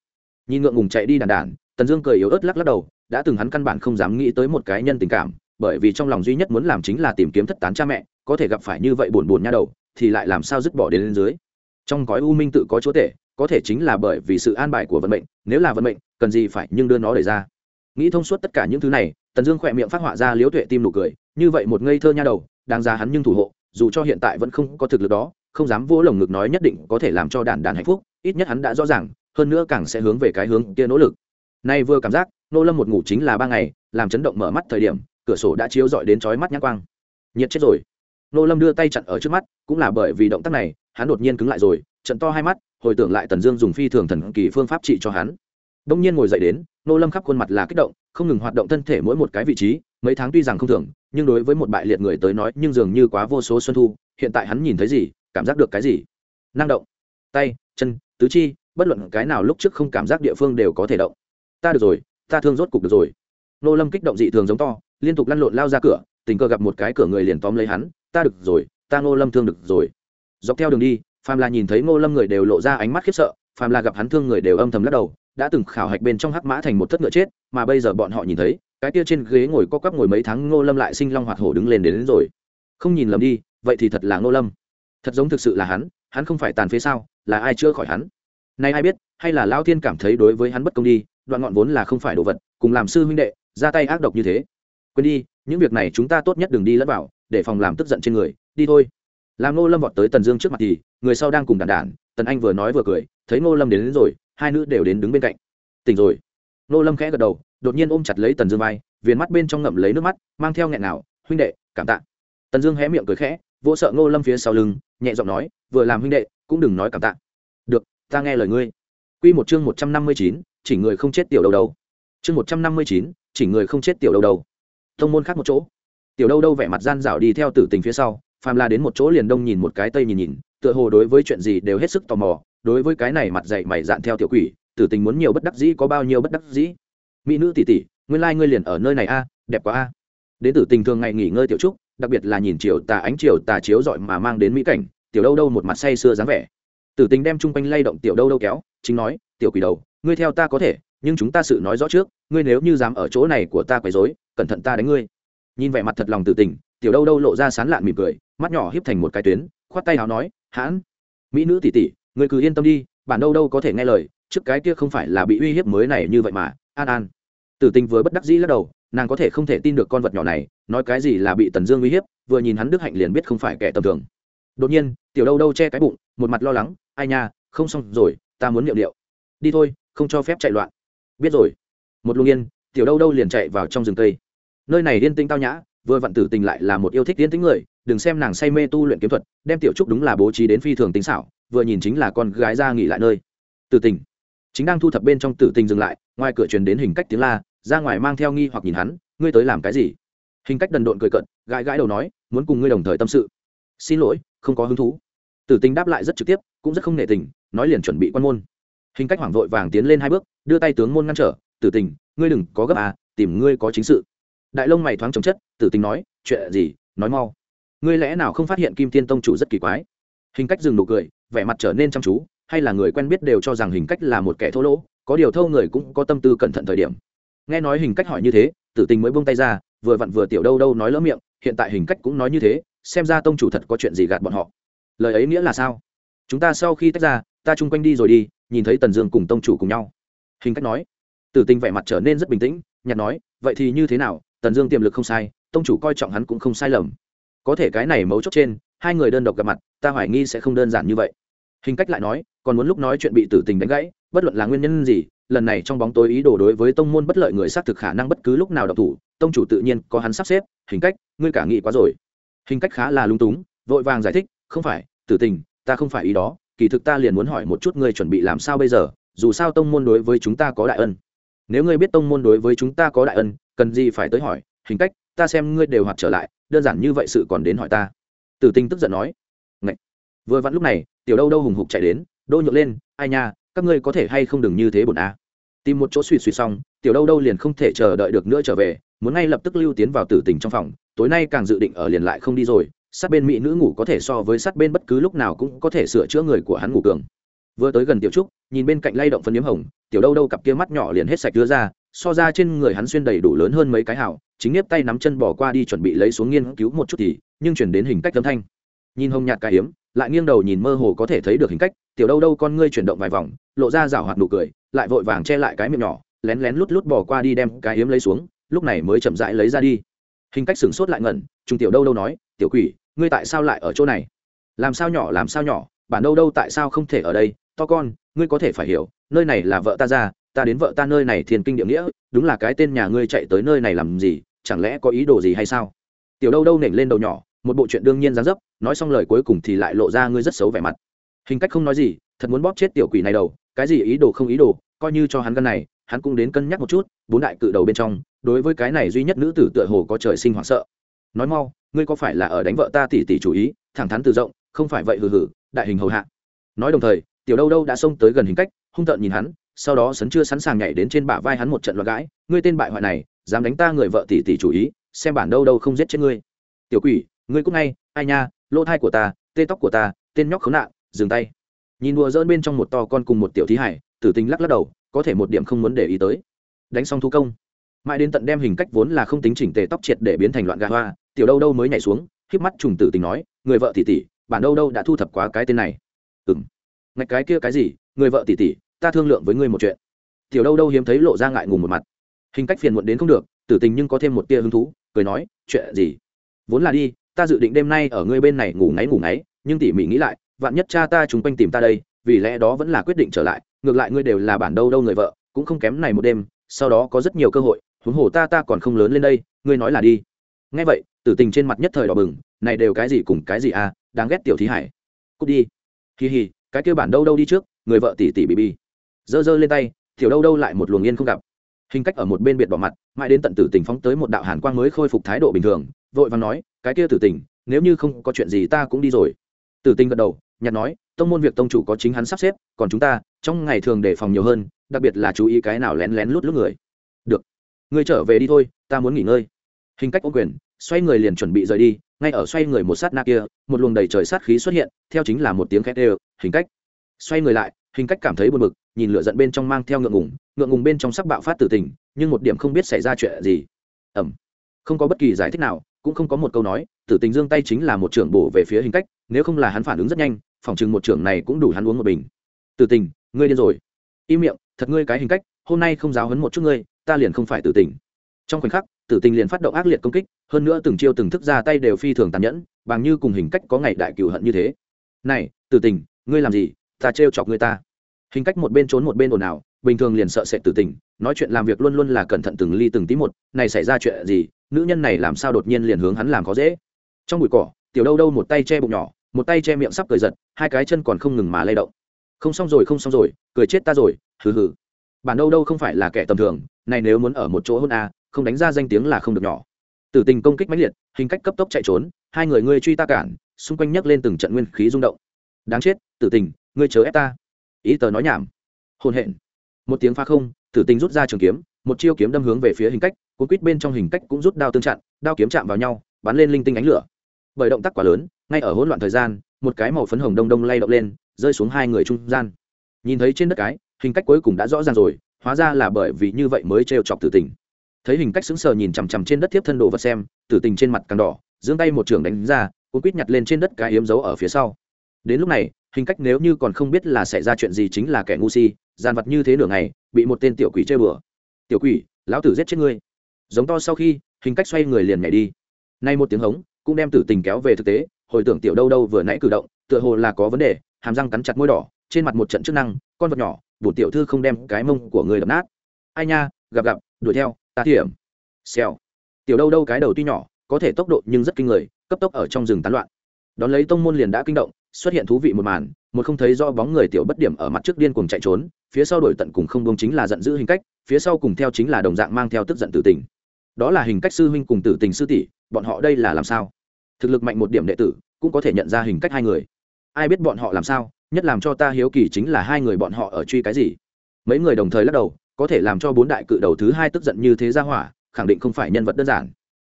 Nhìn ngượng ngùng chạy đi đản đản, tần dương cười yếu ớt lắc lắc đầu, đã từng hắn căn bản không dám nghĩ tới một cái nhân tình cảm, bởi vì trong lòng duy nhất muốn làm chính là tìm kiếm thất tán cha mẹ, có thể gặp phải như vậy buồn buồn nha đầu, thì lại làm sao dứt bỏ đến lên dưới. Trong gói u minh tự có chúa tể có thể chính là bởi vì sự an bài của vận mệnh, nếu là vận mệnh, cần gì phải nhưng đưa nó đẩy ra. Nghĩ thông suốt tất cả những thứ này, tần dương khỏe miệng phát họa ra liếu tuệ tim nụ cười, như vậy một ngây thơ nha đầu, đáng ra hắn nhưng thủ hộ, dù cho hiện tại vẫn không có thực lực đó, không dám vỗ lồng ngực nói nhất định có thể làm cho đàn đàn hạnh phúc, ít nhất hắn đã rõ ràng, hơn nữa càng sẽ hướng về cái hướng kia nỗ lực. Nay vừa cảm giác, nô lâm một ngủ chính là ba ngày, làm chấn động mở mắt thời điểm, cửa sổ đã chiếu dọi đến chói mắt nhãn quang. Nhiệt chết rồi. Nô lâm đưa tay chặn ở trước mắt, cũng là bởi vì động tác này, hắn đột nhiên cứng lại rồi, trận to hai mắt hồi tưởng lại tần dương dùng phi thường thần kỳ phương pháp trị cho hắn. Đông nhiên ngồi dậy đến, nô lâm khắp khuôn mặt là kích động, không ngừng hoạt động thân thể mỗi một cái vị trí, mấy tháng tuy rằng không thường nhưng đối với một bại liệt người tới nói, nhưng dường như quá vô số xuân thu, hiện tại hắn nhìn thấy gì, cảm giác được cái gì? Năng động, tay, chân, tứ chi, bất luận cái nào lúc trước không cảm giác địa phương đều có thể động. Ta được rồi, ta thương rốt cục được rồi. Nô lâm kích động dị thường giống to, liên tục lăn lộn lao ra cửa, tình cờ gặp một cái cửa người liền tóm lấy hắn, ta được rồi, ta Nô lâm thương được rồi. Dọc theo đường đi phàm là nhìn thấy ngô lâm người đều lộ ra ánh mắt khiếp sợ phàm là gặp hắn thương người đều âm thầm lắc đầu đã từng khảo hạch bên trong hắc mã thành một thất ngựa chết mà bây giờ bọn họ nhìn thấy cái kia trên ghế ngồi co quắp ngồi mấy tháng ngô lâm lại sinh long hoạt hổ đứng lên đến, đến rồi. Không nhìn lầm đi vậy thì thật là ngô lâm. Thật giống thực sự là hắn hắn không phải tàn phế sao là ai chưa khỏi hắn? Nay ai biết hay là lao thiên cảm thấy đối với hắn bất công đi đoạn ngọn vốn là không phải đồ vật cùng làm sư huynh đệ ra tay ác độc như thế. Quên đi những việc này chúng ta tốt nhất đừng đi lẫn vào để phòng làm tức giận trên người đi thôi làm ngô lâm vọt tới tần dương trước mặt thì người sau đang cùng đàn đản tần anh vừa nói vừa cười thấy ngô lâm đến, đến rồi hai nữ đều đến đứng bên cạnh. Tỉnh rồi. Ngô lâm khẽ gật đầu đột nhiên ôm chặt lấy tần dương vai viền mắt bên trong ngậm lấy nước mắt mang theo nghẹn nào huynh đệ cảm tạ. Tần dương hé miệng cười khẽ vỗ sợ ngô lâm phía sau lưng nhẹ giọng nói vừa làm huynh đệ cũng đừng nói cảm tạ. Được ta nghe lời ngươi. Quy một chương một trăm năm mươi chín chỉ người không chết tiểu đầu đầu. Chương một trăm năm mươi chín chỉ người không chết tiểu đầu đầu. Thông môn khác một chỗ. Tiểu đâu đâu vẻ mặt gian dảo đi theo tử tình phía sau phàm la đến một chỗ liền đông nhìn một cái tây nhìn nhìn, tựa hồ đối với chuyện gì đều hết sức tò mò, đối với cái này mặt dậy mày dạn theo tiểu quỷ, tử tình muốn nhiều bất đắc dĩ có bao nhiêu bất đắc dĩ. Mỹ nữ tỷ tỷ, nguyên lai ngươi liền ở nơi này a, đẹp quá a. Đến tử tình thường ngày nghỉ ngơi tiểu trúc, đặc biệt là nhìn chiều tà ánh chiều tà chiếu rọi mà mang đến mỹ cảnh, tiểu đâu đâu một mặt say sưa dáng vẻ. Tử tình đem chung quanh lay động tiểu đâu đâu kéo, chính nói, tiểu quỷ đầu, ngươi theo ta có thể, nhưng chúng ta sự nói rõ trước, ngươi nếu như dám ở chỗ này của ta quấy rối, cẩn thận ta đánh ngươi. Nhìn vẻ mặt thật lòng tử tình tiểu đâu đâu lộ ra sán lạn mỉm cười, mắt nhỏ híp thành một cái tuyến, khoát tay áo nói, hãn, mỹ nữ tỷ tỷ người cứ yên tâm đi, bản đâu đâu có thể nghe lời, trước cái kia không phải là bị uy hiếp mới này như vậy mà, an an. Tử tình vừa bất đắc dĩ lắc đầu, nàng có thể không thể tin được con vật nhỏ này, nói cái gì là bị tần dương uy hiếp, vừa nhìn hắn đức hạnh liền biết không phải kẻ tầm thường. Đột nhiên, tiểu đâu đâu che cái bụng, một mặt lo lắng, ai nha, không xong rồi, ta muốn liệu liệu đi thôi, không cho phép chạy loạn. Biết rồi. Một luồng yên, tiểu đâu đâu liền chạy vào trong rừng cây. Nơi này yên tĩnh tao nhã vừa vặn tử tình lại là một yêu thích tiến tĩnh người, đừng xem nàng say mê tu luyện kiếm thuật, đem tiểu trúc đúng là bố trí đến phi thường tính xảo, vừa nhìn chính là con gái ra nghỉ lại nơi. Tử tình. Chính đang thu thập bên trong tử tình dừng lại, ngoài cửa truyền đến hình cách tiếng la, ra ngoài mang theo nghi hoặc nhìn hắn, ngươi tới làm cái gì? Hình cách đần độn cười cận gãi gãi đầu nói, muốn cùng ngươi đồng thời tâm sự. Xin lỗi, không có hứng thú. Tử tình đáp lại rất trực tiếp, cũng rất không nể tình, nói liền chuẩn bị quan môn. Hình cách hoảng vội vàng tiến lên hai bước, đưa tay tướng môn ngăn trở, tử tình, ngươi đừng có gấp à tìm ngươi có chính sự đại lông mày thoáng chống chất, tử tình nói, chuyện gì? Nói mau. Ngươi lẽ nào không phát hiện kim tiên tông chủ rất kỳ quái? Hình cách dừng nụ cười, vẻ mặt trở nên chăm chú, hay là người quen biết đều cho rằng hình cách là một kẻ thô lỗ, có điều thâu người cũng có tâm tư cẩn thận thời điểm. Nghe nói hình cách hỏi như thế, tử tình mới buông tay ra, vừa vặn vừa tiểu đâu đâu nói lỡ miệng, hiện tại hình cách cũng nói như thế, xem ra tông chủ thật có chuyện gì gạt bọn họ. Lời ấy nghĩa là sao? Chúng ta sau khi tách ra, ta chung quanh đi rồi đi, nhìn thấy tần dương cùng tông chủ cùng nhau. Hình cách nói. Tử tình vẻ mặt trở nên rất bình tĩnh nhặt nói, vậy thì như thế nào? Tần dương tiềm lực không sai, tông chủ coi trọng hắn cũng không sai lầm. Có thể cái này mấu chốt trên, hai người đơn độc gặp mặt, ta hoài nghi sẽ không đơn giản như vậy. Hình cách lại nói, còn muốn lúc nói chuyện bị tử tình đánh gãy, bất luận là nguyên nhân gì, lần này trong bóng tối ý đồ đối với tông môn bất lợi người xác thực khả năng bất cứ lúc nào đọc thủ, tông chủ tự nhiên có hắn sắp xếp, hình cách, ngươi cả nghị quá rồi. Hình cách khá là lung túng, vội vàng giải thích, không phải, tử tình, ta không phải ý đó, kỳ thực ta liền muốn hỏi một chút ngươi chuẩn bị làm sao bây giờ, dù sao tông môn đối với chúng ta có đại ân. Nếu ngươi biết tông môn đối với chúng ta có đại ân cần gì phải tới hỏi, hình cách, ta xem ngươi đều hoạt trở lại, đơn giản như vậy sự còn đến hỏi ta. Tử Tinh tức giận nói. Ngậy. vừa vặn lúc này, tiểu đâu đâu hùng hục chạy đến, đô nhượng lên, ai nha, các ngươi có thể hay không đừng như thế bổn a à? tìm một chỗ suy suy xong, tiểu đâu đâu liền không thể chờ đợi được nữa trở về, muốn ngay lập tức lưu tiến vào tử tình trong phòng, tối nay càng dự định ở liền lại không đi rồi, sát bên mỹ nữ ngủ có thể so với sát bên bất cứ lúc nào cũng có thể sửa chữa người của hắn ngủ cường. Vừa tới gần tiểu trúc, nhìn bên cạnh lay động phân nhiễm hồng, tiểu đâu đâu cặp kia mắt nhỏ liền hết sạch đưa ra so ra trên người hắn xuyên đầy đủ lớn hơn mấy cái hào, chính nếp tay nắm chân bỏ qua đi chuẩn bị lấy xuống nghiên cứu một chút thì, nhưng chuyển đến hình cách âm thanh. Nhìn hồng nhạt cái hiếm, lại nghiêng đầu nhìn mơ hồ có thể thấy được hình cách, tiểu đâu đâu, con ngươi chuyển động vài vòng, lộ ra rảo hoạt nụ cười, lại vội vàng che lại cái miệng nhỏ, lén lén lút lút bỏ qua đi đem cái hiếm lấy xuống, lúc này mới chậm rãi lấy ra đi. Hình cách sửng sốt lại ngẩn trùng tiểu đâu đâu nói, tiểu quỷ, ngươi tại sao lại ở chỗ này? Làm sao nhỏ, làm sao nhỏ, bản đâu đâu tại sao không thể ở đây? To con, ngươi có thể phải hiểu, nơi này là vợ ta ra ta đến vợ ta nơi này thiền kinh địa nghĩa, đúng là cái tên nhà ngươi chạy tới nơi này làm gì, chẳng lẽ có ý đồ gì hay sao? Tiểu đâu đâu nểnh lên đầu nhỏ, một bộ chuyện đương nhiên dáng dấp, nói xong lời cuối cùng thì lại lộ ra ngươi rất xấu vẻ mặt. Hình cách không nói gì, thật muốn bóp chết tiểu quỷ này đầu, cái gì ý đồ không ý đồ, coi như cho hắn gân này, hắn cũng đến cân nhắc một chút, bốn đại cự đầu bên trong, đối với cái này duy nhất nữ tử tựa hồ có trời sinh hoảng sợ. Nói mau, ngươi có phải là ở đánh vợ ta tỉ tỉ chủ ý, thẳng thắn từ rộng, không phải vậy hừ hừ, đại hình hầu hạ. Nói đồng thời, tiểu đâu đâu đã xông tới gần hình cách, hung tợn nhìn hắn sau đó sấn chưa sẵn sàng nhảy đến trên bả vai hắn một trận loạn gãi, ngươi tên bại hoại này, dám đánh ta người vợ tỷ tỷ chủ ý, xem bản đâu đâu không giết chết ngươi. Tiểu quỷ, ngươi cũng ngay, ai nha, lỗ thai của ta, tê tóc của ta, tên nhóc khốn nạn, dừng tay. Nhìn đùa dỡn bên trong một to con cùng một tiểu thí hải, tử tình lắc lắc đầu, có thể một điểm không muốn để ý tới. Đánh xong thu công, mãi đến tận đem hình cách vốn là không tính chỉnh tề tóc triệt để biến thành loạn gà hoa, tiểu đâu đâu mới nhảy xuống híp mắt trùng tử tình nói, người vợ tỷ tỷ, bản đâu đâu đã thu thập quá cái tên này. Ừng ngạch cái kia cái gì, người vợ tỷ tỷ ta thương lượng với ngươi một chuyện. Tiểu đâu đâu hiếm thấy lộ ra ngại ngùng một mặt. Hình cách phiền muộn đến không được, tử tình nhưng có thêm một tia hứng thú, cười nói, chuyện gì? Vốn là đi, ta dự định đêm nay ở ngươi bên này ngủ ngáy ngủ ngáy, nhưng tỉ mỉ nghĩ lại, vạn nhất cha ta chúng quanh tìm ta đây, vì lẽ đó vẫn là quyết định trở lại, ngược lại ngươi đều là bản đâu đâu người vợ, cũng không kém này một đêm, sau đó có rất nhiều cơ hội, huống hồ ta ta còn không lớn lên đây, ngươi nói là đi. Ngay vậy, tử tình trên mặt nhất thời đỏ bừng, này đều cái gì cùng cái gì à đáng ghét tiểu thí hải. Cút đi. Hì hì cái kêu bản đâu đâu đi trước, người vợ tỷ tỷ bị bi giơ giơ lên tay, tiểu đâu đâu lại một luồng yên không gặp. Hình cách ở một bên biệt bỏ mặt, mãi đến tận tử tình phóng tới một đạo hàn quang mới khôi phục thái độ bình thường, vội và nói, cái kia tử tình, nếu như không có chuyện gì ta cũng đi rồi. Tử tình gật đầu nhặt nói, tông môn việc tông chủ có chính hắn sắp xếp, còn chúng ta, trong ngày thường đề phòng nhiều hơn, đặc biệt là chú ý cái nào lén lén lút lút người. Được, ngươi trở về đi thôi, ta muốn nghỉ ngơi. Hình cách ô quyền, xoay người liền chuẩn bị rời đi, ngay ở xoay người một sát na kia, một luồng đầy trời sát khí xuất hiện, theo chính là một tiếng khét đều, hình cách. Xoay người lại hình cách cảm thấy buồn bực, nhìn lửa giận bên trong mang theo ngượng ngùng ngượng ngùng bên trong sắc bạo phát tử tình, nhưng một điểm không biết xảy ra chuyện gì. Ẩm không có bất kỳ giải thích nào, cũng không có một câu nói, tử tình giương tay chính là một trưởng bổ về phía hình cách, nếu không là hắn phản ứng rất nhanh, phòng chừng một trưởng này cũng đủ hắn uống một bình. Tử tình, ngươi điên rồi. Im miệng, thật ngươi cái hình cách, hôm nay không giáo hấn một chút ngươi, ta liền không phải tử tình. Trong khoảnh khắc, tử tình liền phát động ác liệt công kích, hơn nữa từng chiêu từng thức ra tay đều phi thường tàn nhẫn, bằng như cùng hình cách có ngày đại cựu hận như thế. Này, tử tình, ngươi làm gì? Ta trêu chọc người ta. Hình cách một bên trốn một bên ồn ào, bình thường liền sợ sệt tử tình, nói chuyện làm việc luôn luôn là cẩn thận từng ly từng tí một, này xảy ra chuyện gì, nữ nhân này làm sao đột nhiên liền hướng hắn làm khó dễ. Trong bụi cỏ, tiểu đâu đâu một tay che bụng nhỏ, một tay che miệng sắp cười giật, hai cái chân còn không ngừng mà lay động. Không xong rồi, không xong rồi, cười chết ta rồi, hừ hừ. Bản đâu đâu không phải là kẻ tầm thường, này nếu muốn ở một chỗ hôn a, không đánh ra danh tiếng là không được nhỏ. Tử tình công kích mãnh liệt, hình cách cấp tốc chạy trốn, hai người ngươi truy ta cản, xung quanh nhấc lên từng trận nguyên khí rung động. Đáng chết, tử tình ngươi chớ ép ta. Ý tờ nói nhảm. Hôn hẹn một tiếng pha không, tử tình rút ra trường kiếm, một chiêu kiếm đâm hướng về phía hình cách, cuốn quýt bên trong hình cách cũng rút đao tương chặn, đao kiếm chạm vào nhau, bắn lên linh tinh ánh lửa. Bởi động tác quá lớn, ngay ở hỗn loạn thời gian, một cái màu phấn hồng đông đông lay động lên, rơi xuống hai người trung gian. Nhìn thấy trên đất cái, hình cách cuối cùng đã rõ ràng rồi, hóa ra là bởi vì như vậy mới trêu chọc tử tình thấy hình cách sững sờ nhìn chằm chằm trên đất tiếp thân đồ vật xem, tử tình trên mặt càng đỏ, giương tay một trường đánh ra, cuốn quýt nhặt lên trên đất cái yếm giấu ở phía sau. Đến lúc này hình cách nếu như còn không biết là xảy ra chuyện gì chính là kẻ ngu si, dàn vật như thế nửa ngày, bị một tên tiểu quỷ chơi bừa. Tiểu quỷ, lão tử giết chết ngươi. Giống to sau khi, hình cách xoay người liền nhảy đi. Nay một tiếng hống, cũng đem tử tình kéo về thực tế, hồi tưởng tiểu đâu đâu vừa nãy cử động, tựa hồ là có vấn đề, hàm răng cắn chặt môi đỏ, trên mặt một trận chức năng, con vật nhỏ, bổ tiểu thư không đem cái mông của người đập nát. Ai nha, gặp gặp, đuổi theo, ta thiểm xèo. Tiểu đâu đâu cái đầu tuy nhỏ, có thể tốc độ nhưng rất kinh người, cấp tốc ở trong rừng tán loạn. Đón lấy tông môn liền đã kinh động xuất hiện thú vị một màn, một không thấy do bóng người tiểu bất điểm ở mặt trước điên cuồng chạy trốn, phía sau đổi tận cùng không buông chính là giận dữ hình cách, phía sau cùng theo chính là đồng dạng mang theo tức giận tử tình. Đó là hình cách sư huynh cùng tử tình sư tỷ, bọn họ đây là làm sao? Thực lực mạnh một điểm đệ tử, cũng có thể nhận ra hình cách hai người. Ai biết bọn họ làm sao, nhất làm cho ta hiếu kỳ chính là hai người bọn họ ở truy cái gì? Mấy người đồng thời lắc đầu, có thể làm cho bốn đại cự đầu thứ hai tức giận như thế ra hỏa, khẳng định không phải nhân vật đơn giản.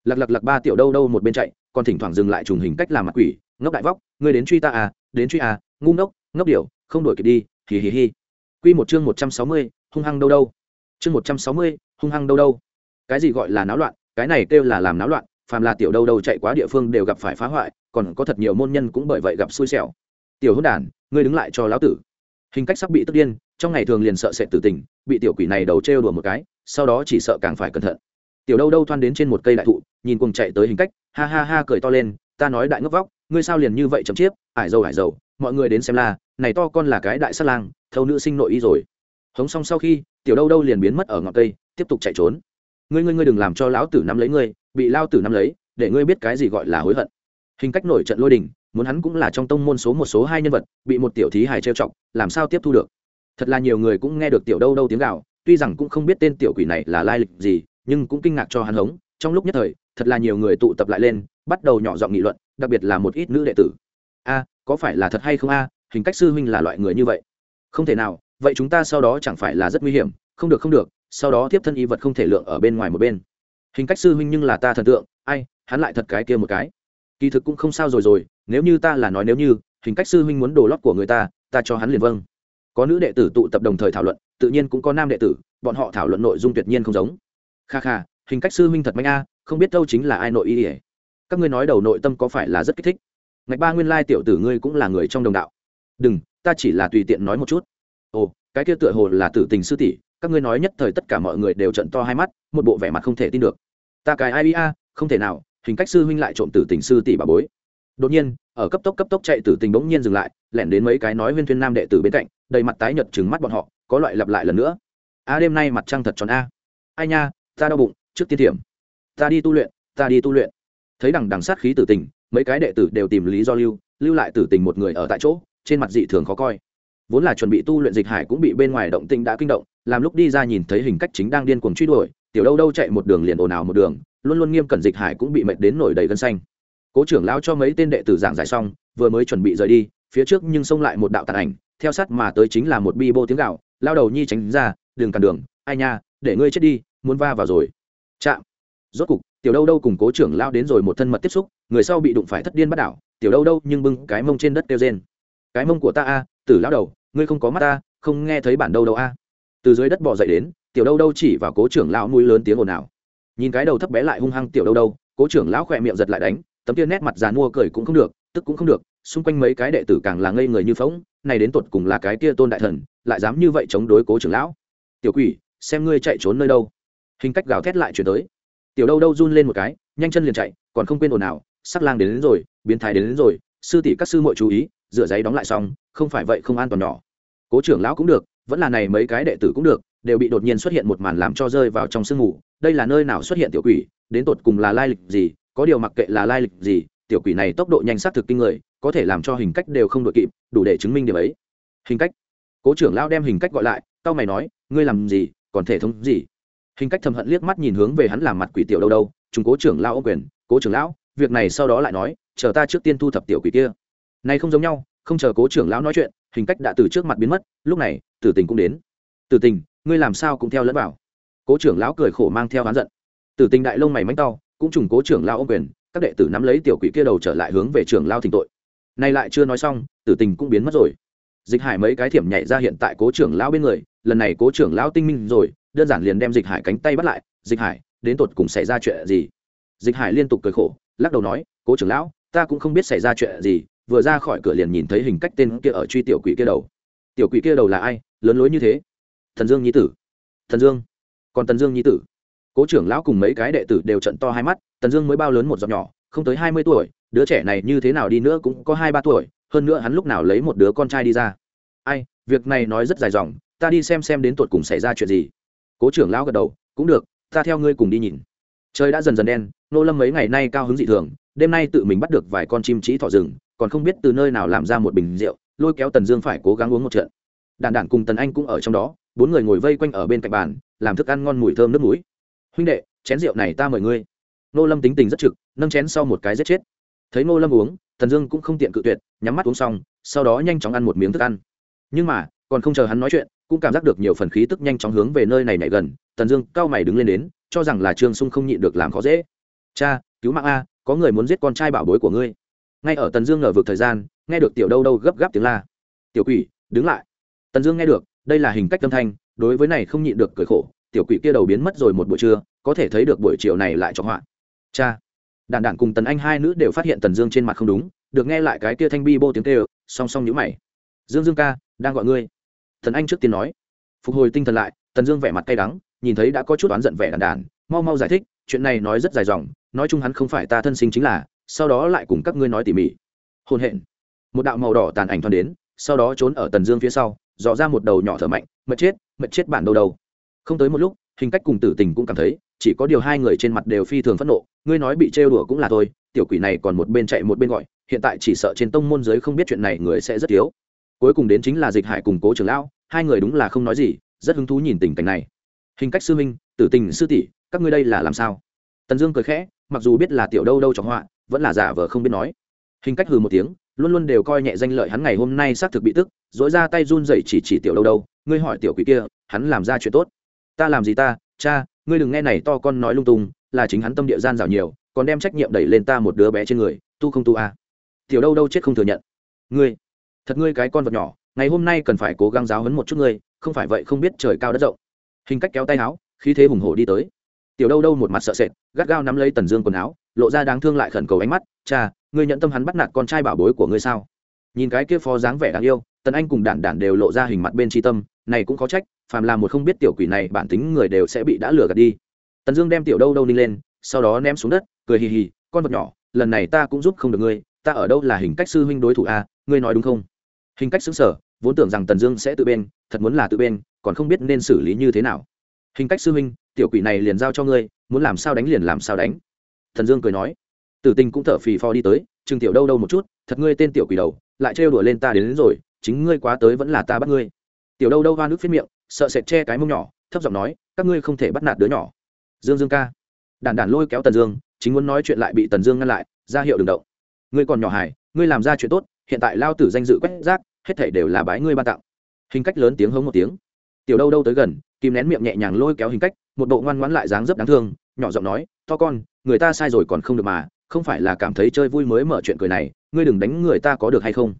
Lặc lặc lặc ba tiểu đâu đâu một bên chạy, còn thỉnh thoảng dừng lại trùng hình cách làm mặt quỷ ngốc đại vóc, ngươi đến truy ta à đến truy à ngu ngốc ngốc điểu, không đổi kịp đi, hì hì hì. Quy một chương một trăm sáu mươi, hung hăng đâu đâu. Chương một trăm sáu mươi, hung hăng đâu đâu. Cái gì gọi là náo loạn, cái này kêu là làm náo loạn, phàm là tiểu đâu đâu chạy quá địa phương đều gặp phải phá hoại, còn có thật nhiều môn nhân cũng bởi vậy gặp xui xẻo. Tiểu hôn đản, ngươi đứng lại cho lão tử. Hình cách sắp bị tức điên, trong ngày thường liền sợ sệt tử tình, bị tiểu quỷ này đầu trêu đùa một cái, sau đó chỉ sợ càng phải cẩn thận. Tiểu đâu đâu thoan đến trên một cây đại thụ, nhìn cùng chạy tới hình cách, ha ha ha cười to lên, ta nói đại ngốc vóc ngươi sao liền như vậy chậm chiếp ải dầu ải dầu mọi người đến xem là, này to con là cái đại sát lang thâu nữ sinh nội y rồi. Hống xong sau khi tiểu đâu đâu liền biến mất ở ngọn cây tiếp tục chạy trốn. Ngươi ngươi ngươi đừng làm cho lão tử nắm lấy ngươi bị lao tử nắm lấy để ngươi biết cái gì gọi là hối hận. Hình cách nổi trận lôi đình muốn hắn cũng là trong tông môn số một số hai nhân vật bị một tiểu thí hài trêu chọc làm sao tiếp thu được? Thật là nhiều người cũng nghe được tiểu đâu đâu tiếng gạo tuy rằng cũng không biết tên tiểu quỷ này là lai lịch gì nhưng cũng kinh ngạc cho hắn hống. Trong lúc nhất thời thật là nhiều người tụ tập lại lên bắt đầu nhỏ giọng nghị luận đặc biệt là một ít nữ đệ tử. A, có phải là thật hay không a? Hình cách sư huynh là loại người như vậy. Không thể nào, vậy chúng ta sau đó chẳng phải là rất nguy hiểm. Không được không được, sau đó tiếp thân y vật không thể lượng ở bên ngoài một bên. Hình cách sư huynh nhưng là ta thần tượng, ai, hắn lại thật cái kia một cái. Kỳ thực cũng không sao rồi rồi, nếu như ta là nói nếu như, hình cách sư huynh muốn đồ lót của người ta ta cho hắn liền vâng. Có nữ đệ tử tụ tập đồng thời thảo luận, tự nhiên cũng có nam đệ tử, bọn họ thảo luận nội dung tuyệt nhiên không giống. Kha kha, hình cách sư huynh thật mạnh a, không biết đâu chính là ai nội y ỉa các ngươi nói đầu nội tâm có phải là rất kích thích? Ngạch ba nguyên lai tiểu tử ngươi cũng là người trong đồng đạo. Đừng, ta chỉ là tùy tiện nói một chút. Ồ, cái kia tựa hồ là tử tình sư tỷ, các ngươi nói nhất thời tất cả mọi người đều trận to hai mắt, một bộ vẻ mặt không thể tin được. Ta cái ai a, không thể nào, hình cách sư huynh lại trộm tử tình sư tỷ bà bối. Đột nhiên, ở cấp tốc cấp tốc chạy tử tình bỗng nhiên dừng lại, lẻn đến mấy cái nói huyên thuyên nam đệ tử bên cạnh, đầy mặt tái nhợt trừng mắt bọn họ, có loại lặp lại lần nữa. A, đêm nay mặt trăng thật tròn a. Ai nha, ta đau bụng, trước tiên điểm ta đi tu luyện, ta đi tu luyện thấy đằng đằng sát khí tử tình, mấy cái đệ tử đều tìm lý do lưu lưu lại tử tình một người ở tại chỗ, trên mặt dị thường khó coi. Vốn là chuẩn bị tu luyện dịch hải cũng bị bên ngoài động tinh đã kinh động, làm lúc đi ra nhìn thấy hình cách chính đang điên cuồng truy đuổi, tiểu đâu đâu chạy một đường liền ồn ào một đường, luôn luôn nghiêm cẩn dịch hải cũng bị mệt đến nổi đầy gân xanh. Cố trưởng lão cho mấy tên đệ tử giảng giải xong, vừa mới chuẩn bị rời đi, phía trước nhưng xông lại một đạo tàn ảnh, theo sát mà tới chính là một bi bô tiếng gạo, lao đầu nhi tránh ra đường cản đường, ai nha, để ngươi chết đi, muốn va vào rồi. Chạm. Rốt cục tiểu đâu đâu cùng cố trưởng lao đến rồi một thân mật tiếp xúc, người sau bị đụng phải thất điên bắt đảo, tiểu đâu đâu nhưng bưng cái mông trên đất kêu rên. Cái mông của ta a, tử lao đầu, ngươi không có mắt ta, không nghe thấy bản đâu đâu a. Từ dưới đất bò dậy đến, tiểu đâu đâu chỉ vào cố trưởng lão mũi lớn tiếng ồn ào. Nhìn cái đầu thấp bé lại hung hăng tiểu đâu đâu, cố trưởng lão khỏe miệng giật lại đánh, tấm kia nét mặt già mua cười cũng không được, tức cũng không được, xung quanh mấy cái đệ tử càng là ngây người như phóng này đến tột cùng là cái kia tôn đại thần, lại dám như vậy chống đối cố trưởng lão. Tiểu quỷ, xem ngươi chạy trốn nơi đâu. Hình cách gào thét lại chuyển tới tiểu đâu đâu run lên một cái nhanh chân liền chạy còn không quên ồn ào sắc lang đến, đến rồi biến thái đến, đến rồi sư tỷ các sư muội chú ý rửa giấy đóng lại xong không phải vậy không an toàn nhỏ. Cố trưởng lão cũng được vẫn là này mấy cái đệ tử cũng được đều bị đột nhiên xuất hiện một màn làm cho rơi vào trong sương mù đây là nơi nào xuất hiện tiểu quỷ đến tột cùng là lai lịch gì có điều mặc kệ là lai lịch gì tiểu quỷ này tốc độ nhanh xác thực kinh người có thể làm cho hình cách đều không đội kịp đủ để chứng minh điều ấy. Hình cách. Cố trưởng lão đem hình cách gọi lại tao mày nói ngươi làm gì còn thể thống gì? Hình cách thầm hận liếc mắt nhìn hướng về hắn làm mặt quỷ tiểu đâu đâu chúng cố trưởng lão ô quyền, cố trưởng lão, việc này sau đó lại nói, chờ ta trước tiên thu thập tiểu quỷ kia. Này không giống nhau, không chờ cố trưởng lão nói chuyện, hình cách đã từ trước mặt biến mất, lúc này, tử tình cũng đến. Tử tình, ngươi làm sao cũng theo lẫn vào. Cố trưởng lão cười khổ mang theo hắn giận. Tử tình đại lông mày mánh tao cũng trùng cố trưởng lão ô quyền, các đệ tử nắm lấy tiểu quỷ kia đầu trở lại hướng về trưởng lao thỉnh tội. Nay lại chưa nói xong, tử tình cũng biến mất rồi dịch hải mấy cái thiểm nhảy ra hiện tại cố trưởng lão bên người, lần này cố trưởng lão tinh minh rồi, đơn giản liền đem dịch hải cánh tay bắt lại, dịch hải, đến tột cùng xảy ra chuyện gì? Dịch hải liên tục cười khổ, lắc đầu nói, cố trưởng lão, ta cũng không biết xảy ra chuyện gì, vừa ra khỏi cửa liền nhìn thấy hình cách tên kia ở truy tiểu quỷ kia đầu. Tiểu quỷ kia đầu là ai? Lớn lối như thế? Thần dương nhi tử. Thần dương? Còn tần dương nhi tử? Cố trưởng lão cùng mấy cái đệ tử đều trận to hai mắt tần dương mới bao lớn một giọt nhỏ, không tới hai mươi tuổi, đứa trẻ này như thế nào đi nữa cũng có hai ba tuổi hơn nữa hắn lúc nào lấy một đứa con trai đi ra. Ai, việc này nói rất dài dòng, ta đi xem xem đến tột cùng xảy ra chuyện gì. Cố trưởng lão gật đầu, cũng được, ta theo ngươi cùng đi nhìn. Trời đã dần dần đen, nô lâm mấy ngày nay cao hứng dị thường, đêm nay tự mình bắt được vài con chim trí thỏ rừng, còn không biết từ nơi nào làm ra một bình rượu, lôi kéo tần dương phải cố gắng uống một trận. Đàn đản cùng tần anh cũng ở trong đó, bốn người ngồi vây quanh ở bên cạnh bàn, làm thức ăn ngon mùi thơm nước mũi huynh đệ, chén rượu này ta mời ngươi. Nô lâm tính tình rất trực, nâng chén sau một cái giết chết. Thấy nô lâm uống tần dương cũng không tiện cự tuyệt, nhắm mắt uống xong, sau đó nhanh chóng ăn một miếng thức ăn. Nhưng mà, còn không chờ hắn nói chuyện, cũng cảm giác được nhiều phần khí tức nhanh chóng hướng về nơi này nảy gần, tần dương cao mày đứng lên đến, cho rằng là trương sung không nhịn được làm khó dễ. Cha, cứu mạng a, có người muốn giết con trai bảo bối của ngươi. Ngay ở tần dương ngờ vực thời gian, nghe được tiểu đâu đâu gấp gáp tiếng la. Tiểu quỷ, đứng lại. Tần dương nghe được, đây là hình cách âm thanh, đối với này không nhịn được cười khổ, tiểu quỷ kia đầu biến mất rồi một buổi trưa, có thể thấy được buổi chiều này lại cho họa. Cha đàn đản cùng tần anh hai nữ đều phát hiện tần dương trên mặt không đúng, được nghe lại cái kia thanh bi bô tiếng kêu, song song nhữ mày. Dương dương ca, đang gọi ngươi. Tần anh trước tiên nói. Phục hồi tinh thần lại, tần dương vẻ mặt cay đắng, nhìn thấy đã có chút oán giận vẻ đàn đản, mau mau giải thích, chuyện này nói rất dài dòng, nói chung hắn không phải ta thân sinh chính là, sau đó lại cùng các ngươi nói tỉ mỉ. Hôn hẹn. Một đạo màu đỏ tàn ảnh thoáng đến, sau đó trốn ở tần dương phía sau, dò ra một đầu nhỏ thở mạnh, mật chết mật chết bản đâu đâu. Không tới một lúc, hình cách cùng tử tình cũng cảm thấy, chỉ có điều hai người trên mặt đều phi thường phẫn nộ ngươi nói bị trêu đùa cũng là thôi, tiểu quỷ này còn một bên chạy một bên gọi, hiện tại chỉ sợ trên tông môn giới không biết chuyện này người sẽ rất thiếu. Cuối cùng đến chính là dịch hải cùng cố trưởng lão, hai người đúng là không nói gì, rất hứng thú nhìn tình cảnh này. Hình cách sư minh tử tình sư tỷ, các ngươi đây là làm sao? Tần dương cười khẽ, mặc dù biết là tiểu đâu đâu trong họa, vẫn là giả vờ không biết nói. Hình cách hừ một tiếng, luôn luôn đều coi nhẹ danh lợi hắn ngày hôm nay xác thực bị tức dỗi ra tay run dậy chỉ chỉ tiểu đâu đâu, ngươi hỏi tiểu quỷ kia, hắn làm ra chuyện tốt. Ta làm gì ta? Cha, ngươi đừng nghe này to con nói lung tung là chính hắn tâm địa gian dảo nhiều, còn đem trách nhiệm đẩy lên ta một đứa bé trên người, tu không tu à. tiểu đâu đâu chết không thừa nhận. Ngươi, thật ngươi cái con vật nhỏ, ngày hôm nay cần phải cố gắng giáo hấn một chút ngươi, không phải vậy không biết trời cao đất rộng. Hình cách kéo tay áo, khí thế hùng hổ đi tới. Tiểu đâu đâu một mặt sợ sệt, gắt gao nắm lấy tần dương quần áo, lộ ra đáng thương lại khẩn cầu ánh mắt, cha, ngươi nhận tâm hắn bắt nạt con trai bảo bối của ngươi sao? Nhìn cái kia phó dáng vẻ đáng yêu, tần anh cùng đản đản đều lộ ra hình mặt bên tri tâm, này cũng có trách, phàm là một không biết tiểu quỷ này bản tính người đều sẽ bị đã lừa gạt đi tần dương đem tiểu đâu đâu ninh lên sau đó ném xuống đất cười hì hì con vật nhỏ lần này ta cũng giúp không được ngươi ta ở đâu là hình cách sư huynh đối thủ a ngươi nói đúng không? Hình cách xứng sở vốn tưởng rằng tần dương sẽ tự bên thật muốn là tự bên còn không biết nên xử lý như thế nào. Hình cách sư huynh tiểu quỷ này liền giao cho ngươi muốn làm sao đánh liền làm sao đánh. Thần dương cười nói. Tử tình cũng thở phì phò đi tới chừng tiểu đâu đâu một chút thật ngươi tên tiểu quỷ đầu lại trêu đùa lên ta đến, đến rồi chính ngươi quá tới vẫn là ta bắt ngươi. Tiểu đâu đâu va nước phết miệng sợ sệt che cái mông nhỏ thấp giọng nói các ngươi không thể bắt nạt đứa nhỏ dương dương ca. Đản đản lôi kéo tần dương, chính muốn nói chuyện lại bị tần dương ngăn lại, ra hiệu đừng động. Ngươi còn nhỏ hài, ngươi làm ra chuyện tốt, hiện tại lao tử danh dự quét rác, hết thể đều là bái ngươi ban tặng. Hình cách lớn tiếng hống một tiếng. Tiểu đâu đâu tới gần, kìm nén miệng nhẹ nhàng lôi kéo hình cách, một bộ ngoan ngoãn lại dáng dấp đáng thương, nhỏ giọng nói, to con, người ta sai rồi còn không được mà, không phải là cảm thấy chơi vui mới mở chuyện cười này, ngươi đừng đánh người ta có được hay không?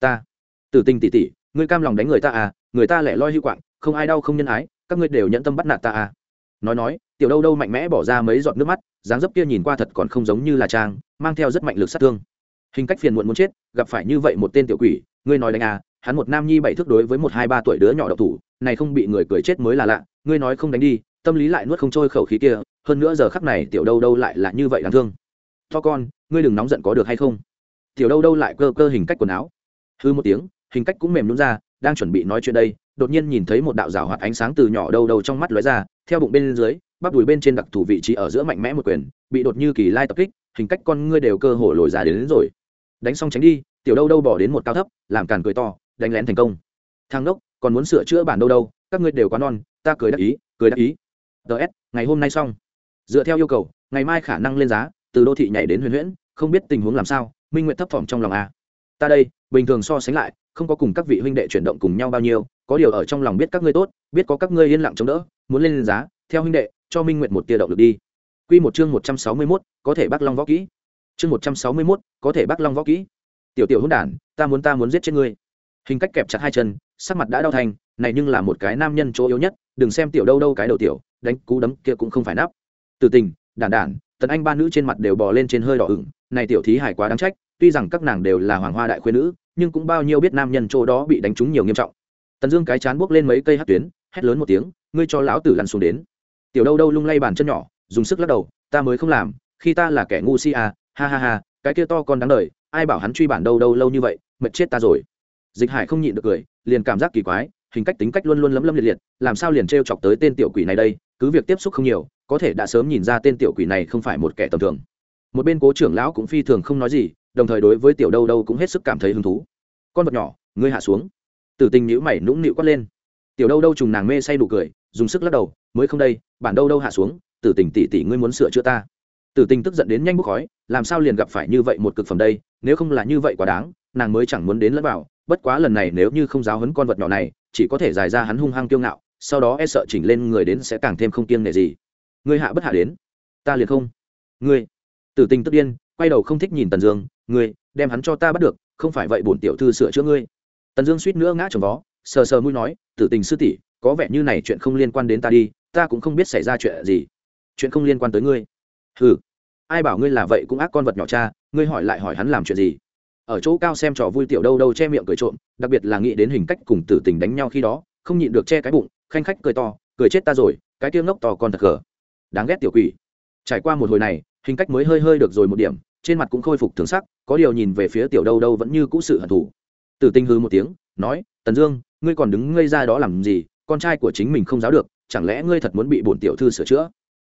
Ta. Tử tình tỉ tỉ ngươi cam lòng đánh người ta à người ta lẻ loi hư quạng, không ai đau không nhân ái, các ngươi đều nhẫn tâm bắt nạt ta à nói nói, tiểu đâu đâu mạnh mẽ bỏ ra mấy giọt nước mắt, dáng dấp kia nhìn qua thật còn không giống như là trang, mang theo rất mạnh lực sát thương. Hình cách phiền muộn muốn chết, gặp phải như vậy một tên tiểu quỷ, ngươi nói đánh à hắn một nam nhi bảy thước đối với một hai ba tuổi đứa nhỏ độc thủ, này không bị người cười chết mới là lạ, ngươi nói không đánh đi, tâm lý lại nuốt không trôi khẩu khí kia, hơn nữa giờ khắc này tiểu đâu đâu lại là như vậy đáng thương. To con, ngươi đừng nóng giận có được hay không? Tiểu đâu đâu lại cơ cơ hình cách quần áo. Hư một tiếng, hình cách cũng mềm nhún ra, đang chuẩn bị nói chuyện đây đột nhiên nhìn thấy một đạo rào hoạt ánh sáng từ nhỏ đâu đâu trong mắt lóe ra theo bụng bên dưới bắp đùi bên trên đặc thủ vị trí ở giữa mạnh mẽ một quyền bị đột như kỳ lai tập kích hình cách con ngươi đều cơ hồ lồi ra đến, đến rồi. Đánh xong tránh đi tiểu đâu đâu bỏ đến một cao thấp làm càn cười to đánh lén thành công. Thang đốc còn muốn sửa chữa bản đâu đâu các ngươi đều quá non ta cười đắc ý cười đắc ý. Ts ngày hôm nay xong. Dựa theo yêu cầu ngày mai khả năng lên giá từ đô thị nhảy đến huyền huyễn không biết tình huống làm sao minh nguyện thấp thỏm trong lòng a ta đây bình thường so sánh lại không có cùng các vị huynh đệ chuyển động cùng nhau bao nhiêu có điều ở trong lòng biết các ngươi tốt biết có các ngươi yên lặng chống đỡ muốn lên giá theo huynh đệ cho minh nguyện một tia động lực đi Quy một chương một trăm sáu mươi 161, có thể Bắc long võ kỹ. Chương một trăm sáu mươi 161, có thể Bắc long võ kỹ. Tiểu tiểu hỗn đản, ta muốn ta muốn giết chết ngươi. Hình cách kẹp chặt hai chân, sắc mặt đã đau thành, này nhưng là một cái nam nhân chỗ yếu nhất, đừng xem tiểu đâu đâu cái đầu tiểu, đánh cú đấm kia cũng không phải nắp. Từ tình, đản đản, tần anh ba nữ trên mặt đều bò lên trên hơi đỏ ửng, này tiểu thí hải quá đáng trách tuy rằng các nàng đều là hoàng hoa đại khuê nữ nhưng cũng bao nhiêu biết nam nhân chỗ đó bị đánh trúng nhiều nghiêm trọng tần dương cái chán buốc lên mấy cây hát tuyến, hét lớn một tiếng, ngươi cho lão tử lăn xuống đến. Tiểu đâu đâu lung lay bàn chân nhỏ, dùng sức lắc đầu, ta mới không làm, khi ta là kẻ ngu si à ha ha ha, cái kia to con đáng đời, ai bảo hắn truy bản đâu đâu lâu như vậy, mệt chết ta rồi. Dịch hải không nhịn được cười, liền cảm giác kỳ quái, hình cách tính cách luôn luôn lấm lấm liệt liệt, làm sao liền t r e o chọc tới tên tiểu quỷ này đây, cứ việc tiếp xúc không nhiều, có thể đã sớm nhìn ra tên tiểu quỷ này không phải một kẻ tầm thường. Một bên cố trưởng lão cũng phi thường không nói gì, đồng thời đối với tiểu đâu đâu cũng hết sức cảm thấy hứng thú. Con vật nhỏ, ngươi hạ xuống tử tình nhữ mày nũng nịu quát lên. Tiểu đâu đâu trùng nàng mê say nụ cười, dùng sức lắc đầu, mới không đây, bản đâu đâu hạ xuống, tử tình tỉ tỉ ngươi muốn sửa chữa ta. Tử tình tức giận đến nhanh bốc khói, làm sao liền gặp phải như vậy một cực phẩm đây, nếu không là như vậy quá đáng, nàng mới chẳng muốn đến lẫn vào, bất quá lần này nếu như không giáo hấn con vật nhỏ này, chỉ có thể dài ra hắn hung hăng kiêu ngạo, sau đó e sợ chỉnh lên người đến sẽ càng thêm không kiêng nể gì. Ngươi hạ bất hạ đến, ta liền không. Ngươi? Tử tình tức điên, quay đầu không thích nhìn tần dương, ngươi, đem hắn cho ta bắt được, không phải vậy bổn tiểu thư sửa chữa ngươi tần dương suýt nữa ngã trồng vó, sờ sờ mũi nói, tử tình sư tỷ, có vẻ như này chuyện không liên quan đến ta đi, ta cũng không biết xảy ra chuyện gì. Chuyện không liên quan tới ngươi. Ừ ai bảo ngươi là vậy cũng ác con vật nhỏ cha, ngươi hỏi lại hỏi hắn làm chuyện gì? Ở chỗ cao xem trò vui tiểu đâu đâu che miệng cười trộm, đặc biệt là nghĩ đến hình cách cùng tử tình đánh nhau khi đó, không nhịn được che cái bụng, khanh khách cười to, cười chết ta rồi, cái tiêu ngốc to con thật gở đáng ghét tiểu quỷ. Trải qua một hồi này, hình cách mới hơi hơi được rồi một điểm, trên mặt cũng khôi phục thường sắc, có điều nhìn về phía tiểu đâu đâu vẫn như cũ sự hận thù tử tinh hư một tiếng, nói, tần dương, ngươi còn đứng ngây ra đó làm gì? Con trai của chính mình không giáo được, chẳng lẽ ngươi thật muốn bị bổn tiểu thư sửa chữa?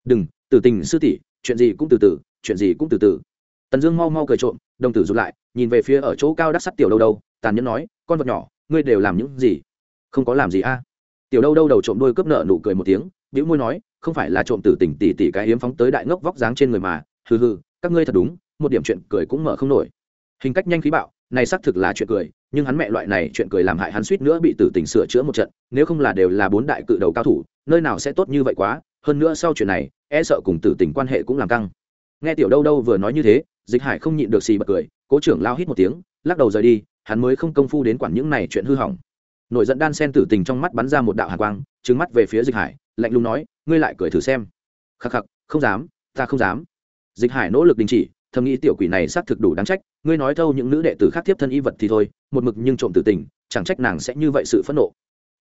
Đừng, tử tình sư tỷ, chuyện gì cũng từ từ, chuyện gì cũng từ từ. Tần dương mau mau cười trộm, đồng tử rụt lại, nhìn về phía ở chỗ cao đắc sắt tiểu đâu đâu, tàn nhẫn nói, con vật nhỏ, ngươi đều làm những gì? Không có làm gì a. Tiểu đâu đâu đầu trộm đôi cướp nợ nụ cười một tiếng, bĩu môi nói, không phải là trộm tử tình tỷ tỷ cái hiếm phóng tới đại ngốc vóc dáng trên người mà, hừ hừ, các ngươi thật đúng, một điểm chuyện cười cũng mở không nổi. Hình cách nhanh khí bạo này xác thực là chuyện cười, nhưng hắn mẹ loại này chuyện cười làm hại hắn suýt nữa bị tử tình sửa chữa một trận, nếu không là đều là bốn đại cự đầu cao thủ, nơi nào sẽ tốt như vậy quá, hơn nữa sau chuyện này e sợ cùng tử tình quan hệ cũng làm căng. Nghe tiểu đâu đâu vừa nói như thế, dịch hải không nhịn được xì bật cười, cố trưởng lao hít một tiếng, lắc đầu rời đi, hắn mới không công phu đến quản những này chuyện hư hỏng. Nổi giận đan sen tử tình trong mắt bắn ra một đạo hạ quang trứng mắt về phía dịch hải, lạnh lùng nói, ngươi lại cười thử xem. Khắc khắc, không dám, ta không dám. Dịch hải nỗ lực đình chỉ thầm nghĩ tiểu quỷ này xác thực đủ đáng trách, ngươi nói thâu những nữ đệ tử khác tiếp thân y vật thì thôi, một mực nhưng trộm tử tình, chẳng trách nàng sẽ như vậy sự phẫn nộ.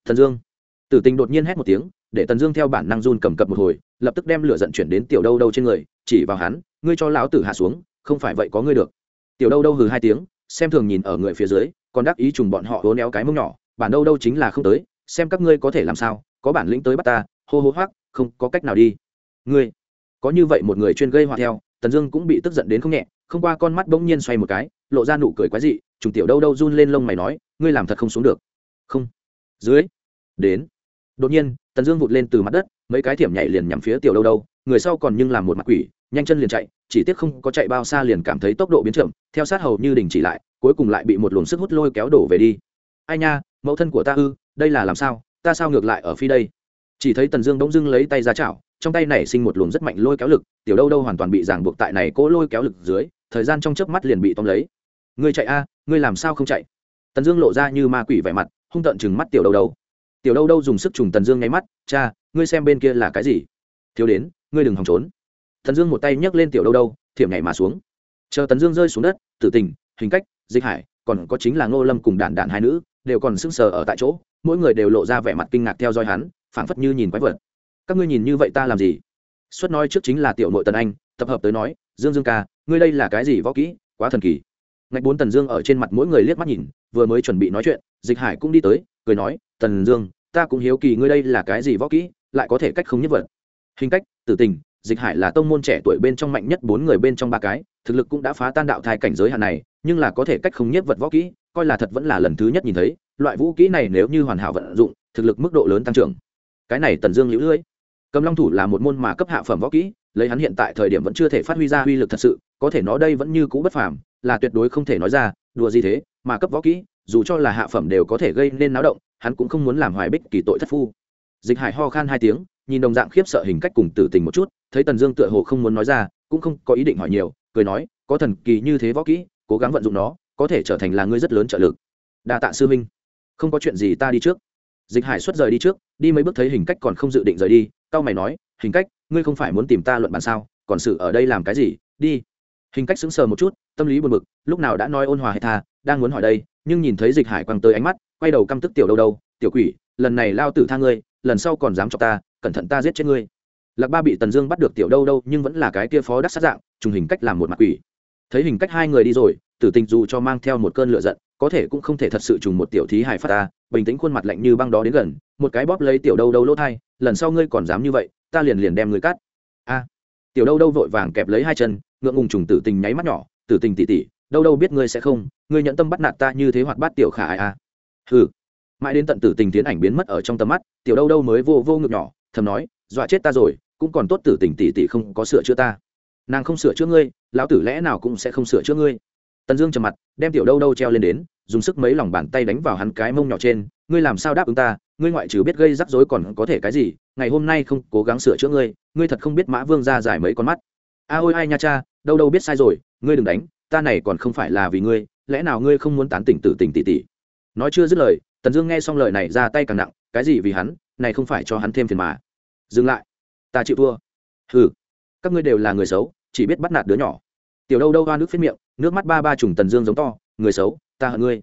Thần dương. Tử tình đột nhiên hét một tiếng, để tần dương theo bản năng run cầm cập một hồi, lập tức đem lửa giận chuyển đến tiểu đâu đâu trên người, chỉ vào hắn, ngươi cho lão tử hạ xuống, không phải vậy có ngươi được. Tiểu đâu đâu hừ hai tiếng, xem thường nhìn ở người phía dưới, còn đắc ý trùng bọn họ hố néo cái mông nhỏ, bản đâu đâu chính là không tới, xem các ngươi có thể làm sao, có bản lĩnh tới bắt ta, hô hô hoác không có cách nào đi. Ngươi, có như vậy một người chuyên gây họa theo tần dương cũng bị tức giận đến không nhẹ, không qua con mắt bỗng nhiên xoay một cái, lộ ra nụ cười quái dị, trùng tiểu đâu đâu run lên lông mày nói, ngươi làm thật không xuống được. Không. Dưới. Đến. Đột nhiên, tần dương vụt lên từ mặt đất, mấy cái thiểm nhảy liền nhằm phía tiểu đâu đâu, người sau còn nhưng làm một mặt quỷ, nhanh chân liền chạy, chỉ tiếc không có chạy bao xa liền cảm thấy tốc độ biến chậm, theo sát hầu như đình chỉ lại, cuối cùng lại bị một luồng sức hút lôi kéo đổ về đi. Ai nha, mẫu thân của ta ư, đây là làm sao, ta sao ngược lại ở phi đây? Chỉ thấy tần dương bỗng dưng lấy tay ra chảo, trong tay này sinh một luồng rất mạnh lôi kéo lực, tiểu đâu đâu hoàn toàn bị ràng buộc tại này cỗ lôi kéo lực dưới, thời gian trong chớp mắt liền bị tóm lấy. Ngươi chạy a, ngươi làm sao không chạy? Tần dương lộ ra như ma quỷ vẻ mặt, hung tợn chừng mắt tiểu đâu đâu. Tiểu đâu đâu dùng sức trùng tần dương nháy mắt, cha, ngươi xem bên kia là cái gì? Thiếu đến, ngươi đừng hòng trốn. Tần dương một tay nhấc lên tiểu đâu đâu, thiểm nhảy mà xuống. Chờ tần dương rơi xuống đất, tử tình, hình cách, dịch hải, còn có chính là ngô lâm cùng đản đản hai nữ, đều còn sững sờ ở tại chỗ, mỗi người đều lộ ra vẻ mặt kinh ngạc theo dõi hắn phảng phất như nhìn quái vật. Các ngươi nhìn như vậy ta làm gì? Xuất nói trước chính là tiểu nội tần anh, tập hợp tới nói, dương dương ca, ngươi đây là cái gì võ kỹ? Quá thần kỳ. Ngạch bốn tần dương ở trên mặt mỗi người liếc mắt nhìn, vừa mới chuẩn bị nói chuyện, dịch hải cũng đi tới, cười nói, tần dương, ta cũng hiếu kỳ ngươi đây là cái gì võ kỹ, lại có thể cách không nhất vật. Hình cách, tử tình, dịch hải là tông môn trẻ tuổi bên trong mạnh nhất bốn người bên trong ba cái, thực lực cũng đã phá tan đạo thai cảnh giới hạn này, nhưng là có thể cách không nhất vật võ kỹ, coi là thật vẫn là lần thứ nhất nhìn thấy, loại vũ kỹ này nếu như hoàn hảo vận dụng, thực lực mức độ lớn tăng trưởng cái này tần dương lũ lưỡi cầm long thủ là một môn mà cấp hạ phẩm võ kỹ, lấy hắn hiện tại thời điểm vẫn chưa thể phát huy ra uy lực thật sự, có thể nó đây vẫn như cũ bất phàm, là tuyệt đối không thể nói ra, đùa gì thế, mà cấp võ kỹ, dù cho là hạ phẩm đều có thể gây nên náo động, hắn cũng không muốn làm hoài bích kỳ tội thất phu. Dịch hải ho khan hai tiếng, nhìn đồng dạng khiếp sợ hình cách cùng tử tình một chút, thấy tần dương tựa hồ không muốn nói ra, cũng không có ý định hỏi nhiều, cười nói, có thần kỳ như thế võ kỹ, cố gắng vận dụng nó, có thể trở thành là ngươi rất lớn trợ lực. Đa tạ sư minh không có chuyện gì ta đi trước. Dịch hải xuất rời đi trước đi mấy bước thấy hình cách còn không dự định rời đi tao mày nói, hình cách, ngươi không phải muốn tìm ta luận bàn sao, còn sự ở đây làm cái gì, đi. Hình cách sững sờ một chút, tâm lý buồn bực, lúc nào đã nói ôn hòa hay tha, đang muốn hỏi đây, nhưng nhìn thấy dịch hải quăng tới ánh mắt, quay đầu căm tức tiểu đâu đâu, tiểu quỷ, lần này lao tử tha ngươi, lần sau còn dám cho ta, cẩn thận ta giết chết ngươi. Lạc ba bị tần dương bắt được tiểu đâu đâu, nhưng vẫn là cái kia phó đắc sát dạng, trùng hình cách làm một mặt quỷ. Thấy hình cách hai người đi rồi, tử tình dù cho mang theo một cơn lửa giận có thể cũng không thể thật sự trùng một tiểu thí hải phát ta, bình tĩnh khuôn mặt lạnh như băng đó đến gần, một cái bóp lấy tiểu đâu đâu lỗ thai, lần sau ngươi còn dám như vậy, ta liền liền đem ngươi cắt. A. Tiểu đâu đâu vội vàng kẹp lấy hai chân, ngượng ngùng trùng tử tình nháy mắt nhỏ, tử tình tỉ tỉ, đâu đâu biết ngươi sẽ không, ngươi nhận tâm bắt nạt ta như thế hoặc bắt tiểu khả ai a. Hừ. Mãi đến tận tử tình tiến ảnh biến mất ở trong tầm mắt, tiểu đâu đâu mới vô vô ngực nhỏ, thầm nói, dọa chết ta rồi, cũng còn tốt tử tình tỉ tỉ không có sửa chữa ta. Nàng không sửa chữa ngươi, lão tử lẽ nào cũng sẽ không sửa chữa ngươi tần dương trầm mặt, đem tiểu đâu đâu treo lên đến, dùng sức mấy lòng bàn tay đánh vào hắn cái mông nhỏ trên. Ngươi làm sao đáp ứng ta? Ngươi ngoại trừ biết gây rắc rối còn có thể cái gì? Ngày hôm nay không cố gắng sửa chữa ngươi ngươi thật không biết mã vương ra giải mấy con mắt. A ôi ai nha cha, đâu đâu biết sai rồi, ngươi đừng đánh, ta này còn không phải là vì ngươi, lẽ nào ngươi không muốn tán tỉnh tử tình tỉ tỉ nói chưa dứt lời, tần dương nghe xong lời này ra tay càng nặng, cái gì vì hắn, này không phải cho hắn thêm phiền mà. Dừng lại. Ta chịu thua. Ừ các ngươi đều là người xấu, chỉ biết bắt nạt đứa nhỏ. Tiểu đâu đâu hoa nước phết miệng nước mắt ba ba trùng tần dương giống to, người xấu, ta hận ngươi.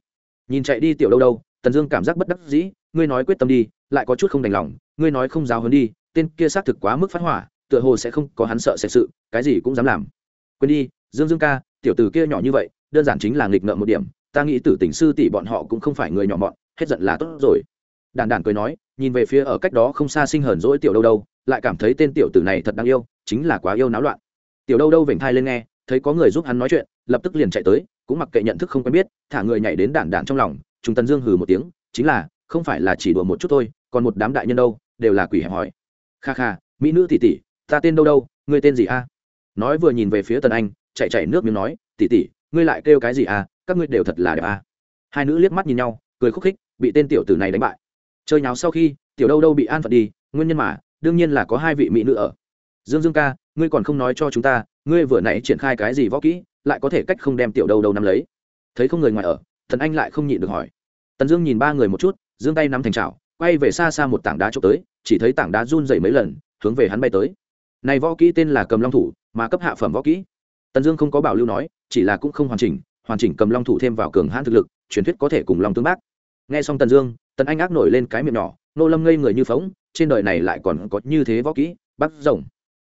Nhìn chạy đi tiểu đâu đâu, tần dương cảm giác bất đắc dĩ, ngươi nói quyết tâm đi, lại có chút không đành lòng, ngươi nói không giáo hơn đi, tên kia xác thực quá mức phát hỏa, tựa hồ sẽ không có hắn sợ sẽ sự, cái gì cũng dám làm. Quên đi, dương dương ca, tiểu tử kia nhỏ như vậy, đơn giản chính là nghịch ngợm một điểm, ta nghĩ tử tình sư tỷ bọn họ cũng không phải người nhỏ mọn, hết giận là tốt rồi. Đàn đàn cười nói, nhìn về phía ở cách đó không xa sinh hờn dỗi tiểu đâu đâu, lại cảm thấy tên tiểu tử này thật đáng yêu, chính là quá yêu náo loạn. Tiểu đâu đâu vểnh thai lên nghe thấy có người giúp hắn nói chuyện, lập tức liền chạy tới, cũng mặc kệ nhận thức không quen biết, thả người nhảy đến đản đản trong lòng chúng tần dương hừ một tiếng, chính là, không phải là chỉ đùa một chút thôi, còn một đám đại nhân đâu, đều là quỷ hẹp hỏi. Kha kha, mỹ nữ tỷ tỷ, ta tên đâu đâu, ngươi tên gì a? Nói vừa nhìn về phía tần anh, chạy chạy nước miếng nói, tỷ tỷ, ngươi lại kêu cái gì a? Các ngươi đều thật là đẹp a. Hai nữ liếc mắt nhìn nhau, cười khúc khích, bị tên tiểu tử này đánh bại. Chơi nháo sau khi, tiểu đâu đâu bị an phận đi, nguyên nhân mà, đương nhiên là có hai vị mỹ nữ ở. Dương dương ca ngươi còn không nói cho chúng ta, ngươi vừa nãy triển khai cái gì võ kỹ, lại có thể cách không đem tiểu đâu đâu nắm lấy? Thấy không người ngoài ở, thần anh lại không nhịn được hỏi. Tần dương nhìn ba người một chút, giương tay nắm thành trào quay về xa xa một tảng đá trộm tới, chỉ thấy tảng đá run dậy mấy lần, hướng về hắn bay tới. Này võ kỹ tên là cầm long thủ, mà cấp hạ phẩm võ kỹ. Tần dương không có bảo lưu nói, chỉ là cũng không hoàn chỉnh hoàn chỉnh cầm long thủ thêm vào cường hãn thực lực, truyền thuyết có thể cùng long tương bác. Nghe xong tần dương, tần anh ác nổi lên cái miệng nhỏ, nô lâm ngây người như phóng trên đời này lại còn có như thế võ kỹ bắt rồng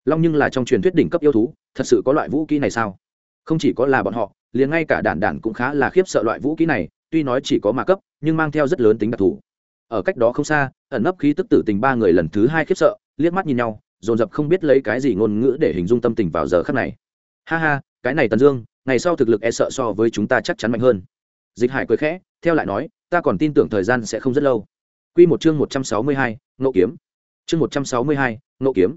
long nhưng là trong truyền thuyết đỉnh cấp yêu thú thật sự có loại vũ kỹ này sao? Không chỉ có là bọn họ liền ngay cả đản đản cũng khá là khiếp sợ loại vũ kỹ này tuy nói chỉ có mà cấp nhưng mang theo rất lớn tính đặc thù. Ở cách đó không xa ẩn nấp khí tức tử tình ba người lần thứ hai khiếp sợ liếc mắt nhìn nhau dồn dập không biết lấy cái gì ngôn ngữ để hình dung tâm tình vào giờ khắc này. Ha ha cái này tần dương ngày sau thực lực e sợ so với chúng ta chắc chắn mạnh hơn. Dịch hải cười khẽ theo lại nói ta còn tin tưởng thời gian sẽ không rất lâu. Quy một chương một trăm sáu mươi hai, nộ kiếm. Chương một trăm sáu mươi hai, nộ kiếm.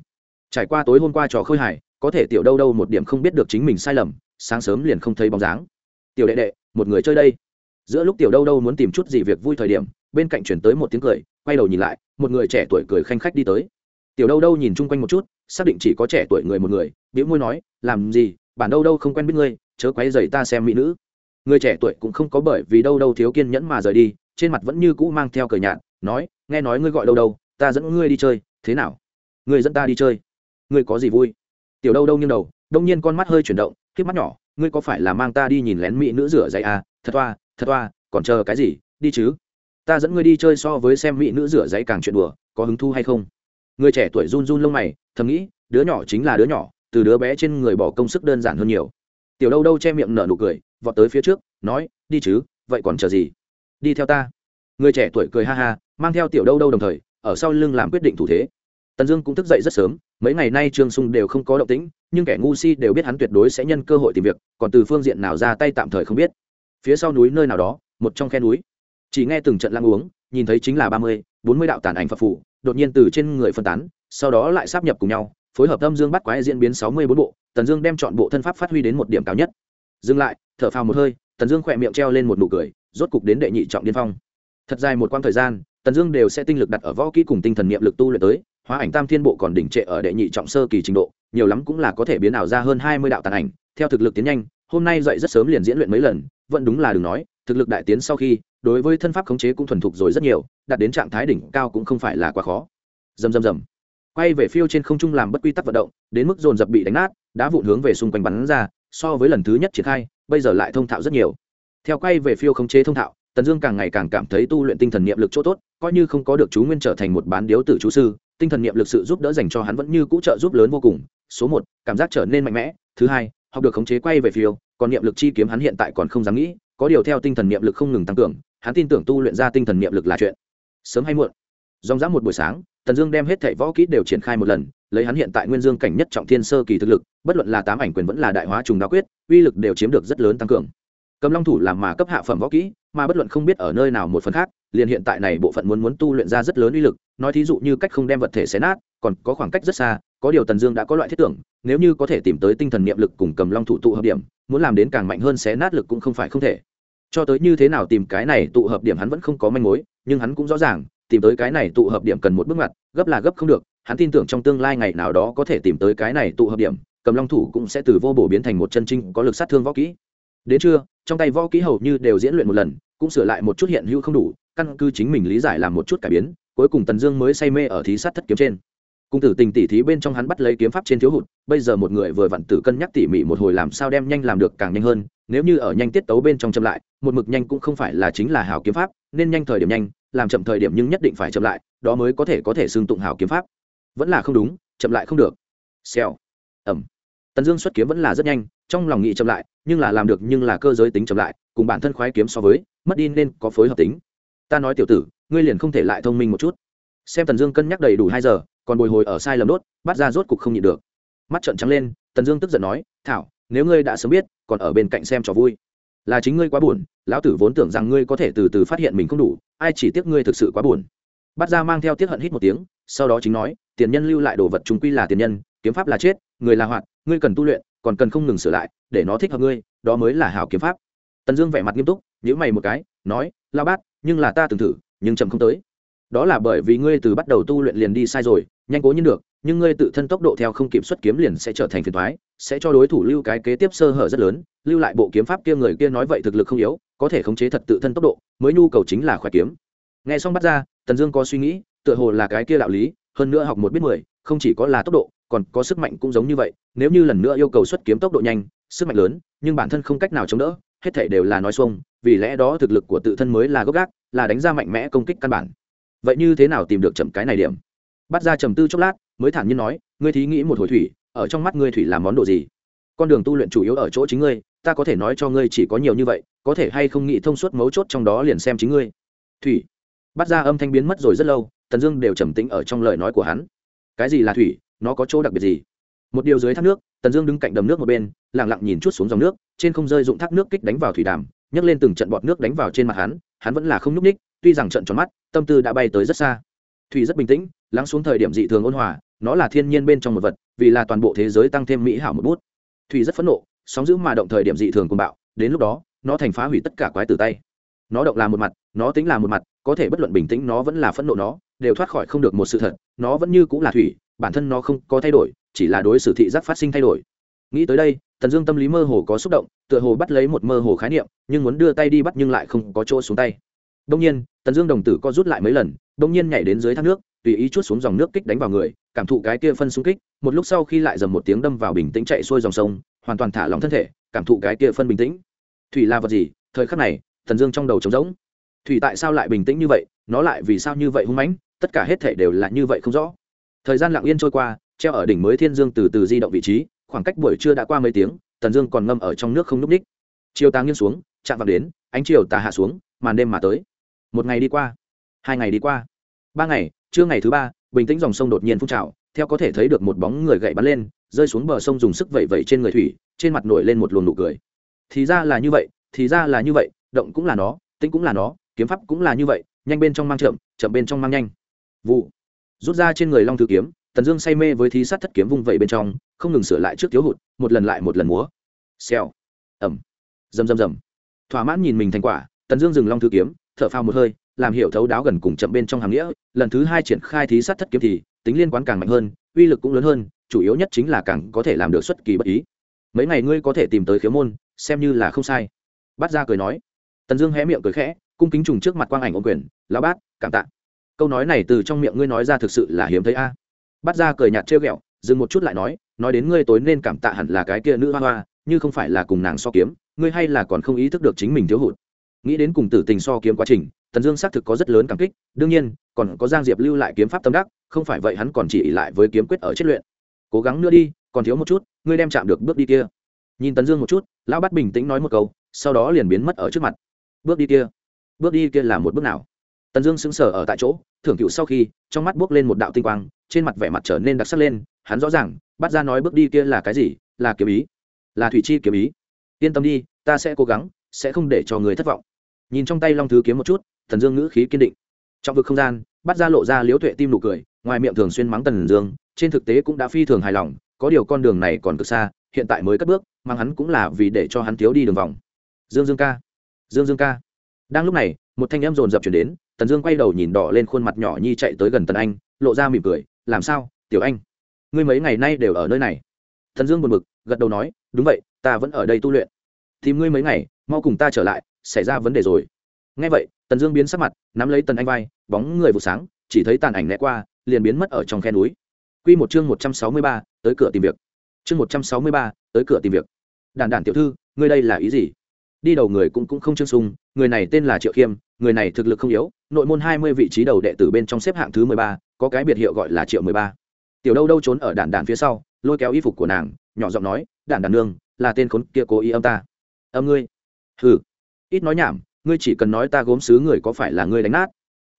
Trải qua tối hôm qua trò khơi hải, có thể tiểu đâu đâu một điểm không biết được chính mình sai lầm, sáng sớm liền không thấy bóng dáng. Tiểu đệ đệ, một người chơi đây. Giữa lúc tiểu đâu đâu muốn tìm chút gì việc vui thời điểm, bên cạnh chuyển tới một tiếng cười, quay đầu nhìn lại, một người trẻ tuổi cười khanh khách đi tới. Tiểu đâu đâu nhìn chung quanh một chút, xác định chỉ có trẻ tuổi người một người, bĩu môi nói, làm gì, bản đâu đâu không quen biết ngươi, chớ quấy dày ta xem mỹ nữ. Người trẻ tuổi cũng không có bởi vì đâu đâu thiếu kiên nhẫn mà rời đi, trên mặt vẫn như cũ mang theo cười nhạt, nói nghe nói ngươi gọi đâu đâu ta dẫn ngươi đi chơi thế nào ngươi dẫn ta đi chơi ngươi có gì vui? Tiểu đâu đâu nghiêng đầu, đông nhiên con mắt hơi chuyển động k mắt nhỏ, ngươi có phải là mang ta đi nhìn lén mỹ nữ rửa giấy à? Thật toa thật toa còn chờ cái gì? Đi chứ. Ta dẫn ngươi đi chơi so với xem mỹ nữ rửa giấy càng chuyện đùa, có hứng thu hay không? Người trẻ tuổi run run lông mày, thầm nghĩ, đứa nhỏ chính là đứa nhỏ, từ đứa bé trên người bỏ công sức đơn giản hơn nhiều. Tiểu đâu đâu che miệng nở nụ cười, vọt tới phía trước, nói, đi chứ, vậy còn chờ gì? Đi theo ta. Người trẻ tuổi cười ha ha, mang theo tiểu đâu đâu đồng thời, ở sau lưng làm quyết định thủ thế. Tần dương cũng thức dậy rất sớm mấy ngày nay trương sung đều không có động tĩnh, nhưng kẻ ngu si đều biết hắn tuyệt đối sẽ nhân cơ hội tìm việc, còn từ phương diện nào ra tay tạm thời không biết. Phía sau núi nơi nào đó, một trong khe núi. Chỉ nghe từng trận lăng uống, nhìn thấy chính là ba mươi, bốn mươi đạo tàn ảnh phật phủ, đột nhiên từ trên người phân tán, sau đó lại sắp nhập cùng nhau, phối hợp âm dương bắt quái diễn biến sáu mươi bốn bộ, tần dương đem chọn bộ thân pháp phát huy đến một điểm cao nhất. Dừng lại, thở phào một hơi, tần dương khỏe miệng treo lên một nụ cười, rốt cục đến đệ nhị trọng điên phong. Thật dài một quãng thời gian tần dương đều sẽ tinh lực đặt ở võ kỹ cùng tinh thần niệm lực tu luyện tới, hóa ảnh tam thiên bộ còn đỉnh trệ ở đệ nhị trọng sơ kỳ trình độ, nhiều lắm cũng là có thể biến ảo ra hơn hai mươi đạo tàn ảnh. Theo thực lực tiến nhanh, hôm nay dậy rất sớm liền diễn luyện mấy lần, vẫn đúng là đừng nói, thực lực đại tiến sau khi, đối với thân pháp khống chế cũng thuần thục rồi rất nhiều, đạt đến trạng thái đỉnh cao cũng không phải là quá khó. Dầm dầm dầm quay về phiêu trên không trung làm bất quy tắc vận động, đến mức dồn dập bị đánh nát, đá vụn hướng về xung quanh bắn ra, so với lần thứ nhất triển khai, bây giờ lại thông thạo rất nhiều. Theo quay về phiêu khống chế thông thạo tần dương càng ngày càng cảm thấy tu luyện tinh thần niệm lực chỗ tốt, coi như không có được chú nguyên trở thành một bán điếu tử chú sư, tinh thần niệm lực sự giúp đỡ dành cho hắn vẫn như cũ trợ giúp lớn vô cùng. Số một, cảm giác trở nên mạnh mẽ. Thứ hai, học được khống chế quay về phiêu, còn niệm lực chi kiếm hắn hiện tại còn không dám nghĩ, có điều theo tinh thần niệm lực không ngừng tăng cường, hắn tin tưởng tu luyện ra tinh thần niệm lực là chuyện sớm hay muộn. Dòng dã một buổi sáng, tần dương đem hết thảy võ kỹ đều triển khai một lần, lấy hắn hiện tại nguyên dương cảnh nhất trọng thiên sơ kỳ thực lực, bất luận là tám ảnh quyền vẫn là đại hóa trùng đa quyết, uy lực đều chiếm được rất lớn tăng cường cầm long thủ làm mà cấp hạ phẩm võ kỹ, mà bất luận không biết ở nơi nào một phần khác, liền hiện tại này bộ phận muốn muốn tu luyện ra rất lớn uy lực, nói thí dụ như cách không đem vật thể xé nát, còn có khoảng cách rất xa, có điều tần dương đã có loại thiết tưởng, nếu như có thể tìm tới tinh thần niệm lực cùng cầm long thủ tụ hợp điểm, muốn làm đến càng mạnh hơn xé nát lực cũng không phải không thể. Cho tới như thế nào tìm cái này tụ hợp điểm hắn vẫn không có manh mối, nhưng hắn cũng rõ ràng, tìm tới cái này tụ hợp điểm cần một bước ngoặt, gấp là gấp không được, hắn tin tưởng trong tương lai ngày nào đó có thể tìm tới cái này tụ hợp điểm, cầm long thủ cũng sẽ từ vô bổ biến thành một chân trinh có lực sát thương võ kỹ đến trưa, trong tay võ kỹ hầu như đều diễn luyện một lần, cũng sửa lại một chút hiện hữu không đủ, căn cứ chính mình lý giải làm một chút cải biến, cuối cùng tần dương mới say mê ở thí sát thất kiếm trên. Cung tử tình tỉ thí bên trong hắn bắt lấy kiếm pháp trên thiếu hụt, bây giờ một người vừa vặn tử cân nhắc tỉ mỉ một hồi làm sao đem nhanh làm được càng nhanh hơn, nếu như ở nhanh tiết tấu bên trong chậm lại, một mực nhanh cũng không phải là chính là hảo kiếm pháp, nên nhanh thời điểm nhanh, làm chậm thời điểm nhưng nhất định phải chậm lại, đó mới có thể có thể xưng tụng hảo kiếm pháp. Vẫn là không đúng, chậm lại không được. Xèo. Ẩm tần dương xuất kiếm vẫn là rất nhanh trong lòng nghị chậm lại, nhưng là làm được nhưng là cơ giới tính chậm lại, cùng bản thân khoái kiếm so với, mất đi nên có phối hợp tính. Ta nói tiểu tử, ngươi liền không thể lại thông minh một chút. Xem tần dương cân nhắc đầy đủ hai giờ, còn bồi hồi ở sai lầm đốt, bắt ra rốt cục không nhịn được. Mắt trợn trắng lên, tần dương tức giận nói, thảo, nếu ngươi đã sớm biết, còn ở bên cạnh xem trò vui. Là chính ngươi quá buồn, lão tử vốn tưởng rằng ngươi có thể từ từ phát hiện mình không đủ, ai chỉ tiếc ngươi thực sự quá buồn. Bắt ra mang theo tiếc hận hít một tiếng, sau đó chính nói, tiền nhân lưu lại đồ vật chúng quy là tiền nhân, kiếm pháp là chết, người là hoạt, ngươi cần tu luyện còn cần không ngừng sửa lại, để nó thích hợp ngươi, đó mới là hảo kiếm pháp. Tần dương vẻ mặt nghiêm túc nhữ mày một cái, nói lao bát, nhưng là ta từng thử, nhưng chậm không tới. Đó là bởi vì ngươi từ bắt đầu tu luyện liền đi sai rồi, nhanh cố nhiên được, nhưng ngươi tự thân tốc độ theo không kiểm xuất kiếm liền sẽ trở thành phiền thoái sẽ cho đối thủ lưu cái kế tiếp sơ hở rất lớn, lưu lại bộ kiếm pháp kia người kia nói vậy thực lực không yếu, có thể khống chế thật tự thân tốc độ, mới nhu cầu chính là khỏe kiếm. Nghe xong bắt ra, tần dương có suy nghĩ, tựa hồ là cái kia đạo lý, hơn nữa học một biết mười, không chỉ có là tốc độ còn có sức mạnh cũng giống như vậy, nếu như lần nữa yêu cầu xuất kiếm tốc độ nhanh, sức mạnh lớn, nhưng bản thân không cách nào chống đỡ, hết thể đều là nói xuông, vì lẽ đó thực lực của tự thân mới là gốc gác, là đánh ra mạnh mẽ công kích căn bản. Vậy như thế nào tìm được chậm cái này điểm? Bắt ra trầm tư chốc lát, mới thản nhiên nói, ngươi thí nghĩ một hồi thủy, ở trong mắt ngươi thủy làm món đồ gì? Con đường tu luyện chủ yếu ở chỗ chính ngươi, ta có thể nói cho ngươi chỉ có nhiều như vậy, có thể hay không nghĩ thông suốt mấu chốt trong đó liền xem chính ngươi. Thủy. Bắt ra âm thanh biến mất rồi rất lâu, tần dương đều trầm tĩnh ở trong lời nói của hắn. Cái gì là thủy? Nó có chỗ đặc biệt gì? Một điều dưới thác nước, tần dương đứng cạnh đầm nước một bên lẳng lặng nhìn chút xuống dòng nước, trên không rơi dụng thác nước kích đánh vào thủy đàm, nhấc lên từng trận bọt nước đánh vào trên mặt hắn hắn vẫn là không nhúc ních tuy rằng trận tròn mắt, tâm tư đã bay tới rất xa. Thủy rất bình tĩnh, lắng xuống thời điểm dị thường ôn hòa, nó là thiên nhiên bên trong một vật, vì là toàn bộ thế giới tăng thêm mỹ hảo một bút. Thủy rất phẫn nộ, sóng giữ mà động thời điểm dị thường cùng bạo, đến lúc đó, nó thành phá hủy tất cả quái tử tay. Nó động là một mặt, nó tính là một mặt, có thể bất luận bình tĩnh nó vẫn là phẫn nộ nó, đều thoát khỏi không được một sự thật, nó vẫn như cũng là thủy bản thân nó không có thay đổi, chỉ là đối xử thị giác phát sinh thay đổi. Nghĩ tới đây, tần dương tâm lý mơ hồ có xúc động, tựa hồ bắt lấy một mơ hồ khái niệm, nhưng muốn đưa tay đi bắt nhưng lại không có chỗ xuống tay. Đông nhiên, tần dương đồng tử co rút lại mấy lần đông nhiên nhảy đến dưới thác nước, tùy ý chút xuống dòng nước kích đánh vào người, cảm thụ cái kia phân xung kích, một lúc sau khi lại dầm một tiếng đâm vào bình tĩnh chạy xuôi dòng sông, hoàn toàn thả lỏng thân thể, cảm thụ cái kia phân bình tĩnh. Thủy là vật gì? Thời khắc này, tần dương trong đầu trống rỗng. Thủy tại sao lại bình tĩnh như vậy? Nó lại vì sao như vậy hung mãnh? Tất cả hết thể đều là như vậy không rõ thời gian lặng yên trôi qua, treo ở đỉnh mới thiên dương từ từ di động vị trí, khoảng cách buổi trưa đã qua mấy tiếng, tần dương còn ngâm ở trong nước không n ú c ních. Chiều tàng nghiêng xuống, chạm vào đến, ánh chiều tà hạ xuống, màn đêm mà tới. Một ngày đi qua, hai ngày đi qua, ba ngày, trưa ngày thứ ba, bình tĩnh dòng sông đột nhiên phun trào, theo có thể thấy được một bóng người gậy bắn lên, rơi xuống bờ sông dùng sức vẩy vẩy trên người thủy, trên mặt nổi lên một luồng nụ cười. Thì ra là như vậy, thì ra là như vậy, động cũng là nó tĩnh cũng là nó, kiếm pháp cũng là như vậy, nhanh bên trong mang chậm chậm bên trong mang nhanh. Vụ rút ra trên người long thư kiếm, tần dương say mê với thí sát thất kiếm vung vẩy bên trong, không ngừng sửa lại trước thiếu hụt, một lần lại một lần múa. Xèo. Ẩm rầm rầm rầm. Thỏa mãn nhìn mình thành quả, tần dương dừng long thư kiếm, thở phao một hơi, làm hiểu thấu đáo gần cùng chậm bên trong hàng nghĩa, lần thứ hai triển khai thí sát thất kiếm thì, tính liên quan càng mạnh hơn, uy lực cũng lớn hơn, chủ yếu nhất chính là càng có thể làm được xuất kỳ bất ý. Mấy ngày ngươi có thể tìm tới khiếu môn, xem như là không sai. Bát ra cười nói. Tần dương hé miệng cười khẽ, cung kính trùng trước mặt quang ảnh ô quyền, lão bát, cảm tạ câu nói này từ trong miệng ngươi nói ra thực sự là hiếm thấy a. À. bắt ra cười nhạt trêu ghẹo, dừng một chút lại nói nói đến ngươi tối nên cảm tạ hẳn là cái kia nữ hoa hoa, như không phải là cùng nàng so kiếm, ngươi hay là còn không ý thức được chính mình thiếu hụt. Nghĩ đến cùng tử tình so kiếm quá trình, tần dương xác thực có rất lớn cảm kích, đương nhiên, còn có giang diệp lưu lại kiếm pháp tâm đắc, không phải vậy hắn còn chỉ lại với kiếm quyết ở chết luyện. Cố gắng nữa đi, còn thiếu một chút, ngươi đem chạm được bước đi kia. Nhìn tần dương một chút, lão bắt bình tĩnh nói một câu, sau đó liền biến mất ở trước mặt. Bước đi kia. Bước đi kia là một bước nào? Tần dương sững sờ ở tại chỗ, thưởng cựu sau khi, trong mắt bước lên một đạo tinh quang, trên mặt vẻ mặt trở nên đặc sắc lên, hắn rõ ràng, bắt ra nói bước đi kia là cái gì, là kiếm ý, là thủy chi kiếm ý. Yên tâm đi, ta sẽ cố gắng, sẽ không để cho người thất vọng. Nhìn trong tay long thứ kiếm một chút, Tần dương ngữ khí kiên định. Trong vực không gian, bắt ra lộ ra liếu tuệ tim nụ cười, ngoài miệng thường xuyên mắng tần dương, trên thực tế cũng đã phi thường hài lòng, có điều con đường này còn cực xa, hiện tại mới cất bước mang hắn cũng là vì để cho hắn thiếu đi đường vòng. Dương dương ca, dương dương ca. Đang lúc này, một thanh em rồn rập chuyển đến tần dương quay đầu nhìn đỏ lên khuôn mặt nhỏ nhi chạy tới gần tần anh, lộ ra mỉm cười, làm sao, tiểu anh? Ngươi mấy ngày nay đều ở nơi này? Tần dương buồn bực, gật đầu nói, đúng vậy, ta vẫn ở đây tu luyện. Tìm ngươi mấy ngày, mau cùng ta trở lại, xảy ra vấn đề rồi. Ngay vậy, tần dương biến sắc mặt, nắm lấy tần anh vai, bóng người vụ sáng, chỉ thấy tàn ảnh né qua, liền biến mất ở trong khe núi. Q một chương một trăm sáu mươi ba, tới cửa tìm việc. Chương một trăm sáu mươi ba, tới cửa tìm việc. Đàn đàn tiểu thư, ngươi đây là ý gì? Đi đầu người cũng cũng không trương sung, người này tên là triệu khiêm, người này thực lực không yếu nội môn hai mươi vị trí đầu đệ tử bên trong xếp hạng thứ mười ba, có cái biệt hiệu gọi là triệu mười ba. Tiểu đâu đâu trốn ở đàn đàn phía sau, lôi kéo y phục của nàng, nhỏ giọng nói, đàn đàn nương, là tên khốn kia cố ý âm ta. Âm ngươi? Hừ. Ít nói nhảm, ngươi chỉ cần nói ta gốm xứ người có phải là ngươi đánh nát?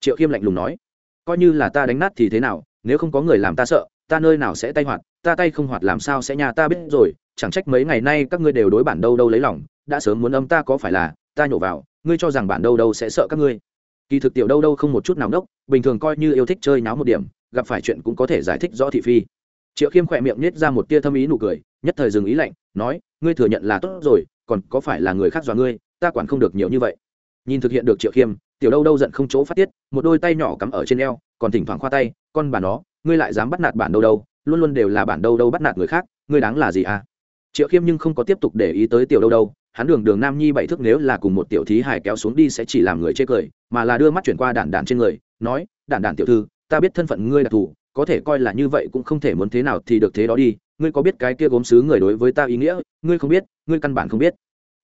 Triệu khiêm lạnh lùng nói. Coi như là ta đánh nát thì thế nào, nếu không có người làm ta sợ, ta nơi nào sẽ tay hoạt, ta tay không hoạt làm sao sẽ nhà ta biết rồi, chẳng trách mấy ngày nay các ngươi đều đối bản đâu đâu lấy lòng, đã sớm muốn âm ta có phải là, ta nhổ vào, ngươi cho rằng bản đâu đâu sẽ sợ các ngươi kỳ thực tiểu đâu đâu không một chút nào nốc, bình thường coi như yêu thích chơi náo một điểm, gặp phải chuyện cũng có thể giải thích rõ thị phi. Triệu khiêm khỏe miệng nhét ra một tia thâm ý nụ cười, nhất thời dừng ý lạnh, nói, ngươi thừa nhận là tốt rồi, còn có phải là người khác dọa ngươi, ta quản không được nhiều như vậy. Nhìn thực hiện được triệu khiêm, tiểu đâu đâu giận không chỗ phát tiết, một đôi tay nhỏ cắm ở trên eo, còn thỉnh thoảng khoa tay, con bà nó, ngươi lại dám bắt nạt bản đâu đâu, luôn luôn đều là bản đâu đâu bắt nạt người khác, ngươi đáng là gì à? Triệu khiêm nhưng không có tiếp tục để ý tới tiểu đâu đâu hắn đường đường nam nhi bảy thước nếu là cùng một tiểu thí hài kéo xuống đi sẽ chỉ làm người chê cười, mà là đưa mắt chuyển qua đản đản trên người, nói, đản đản tiểu thư, ta biết thân phận ngươi đặc thù có thể coi là như vậy cũng không thể muốn thế nào thì được thế đó đi, ngươi có biết cái kia gốm xứ người đối với ta ý nghĩa, ngươi không biết, ngươi căn bản không biết.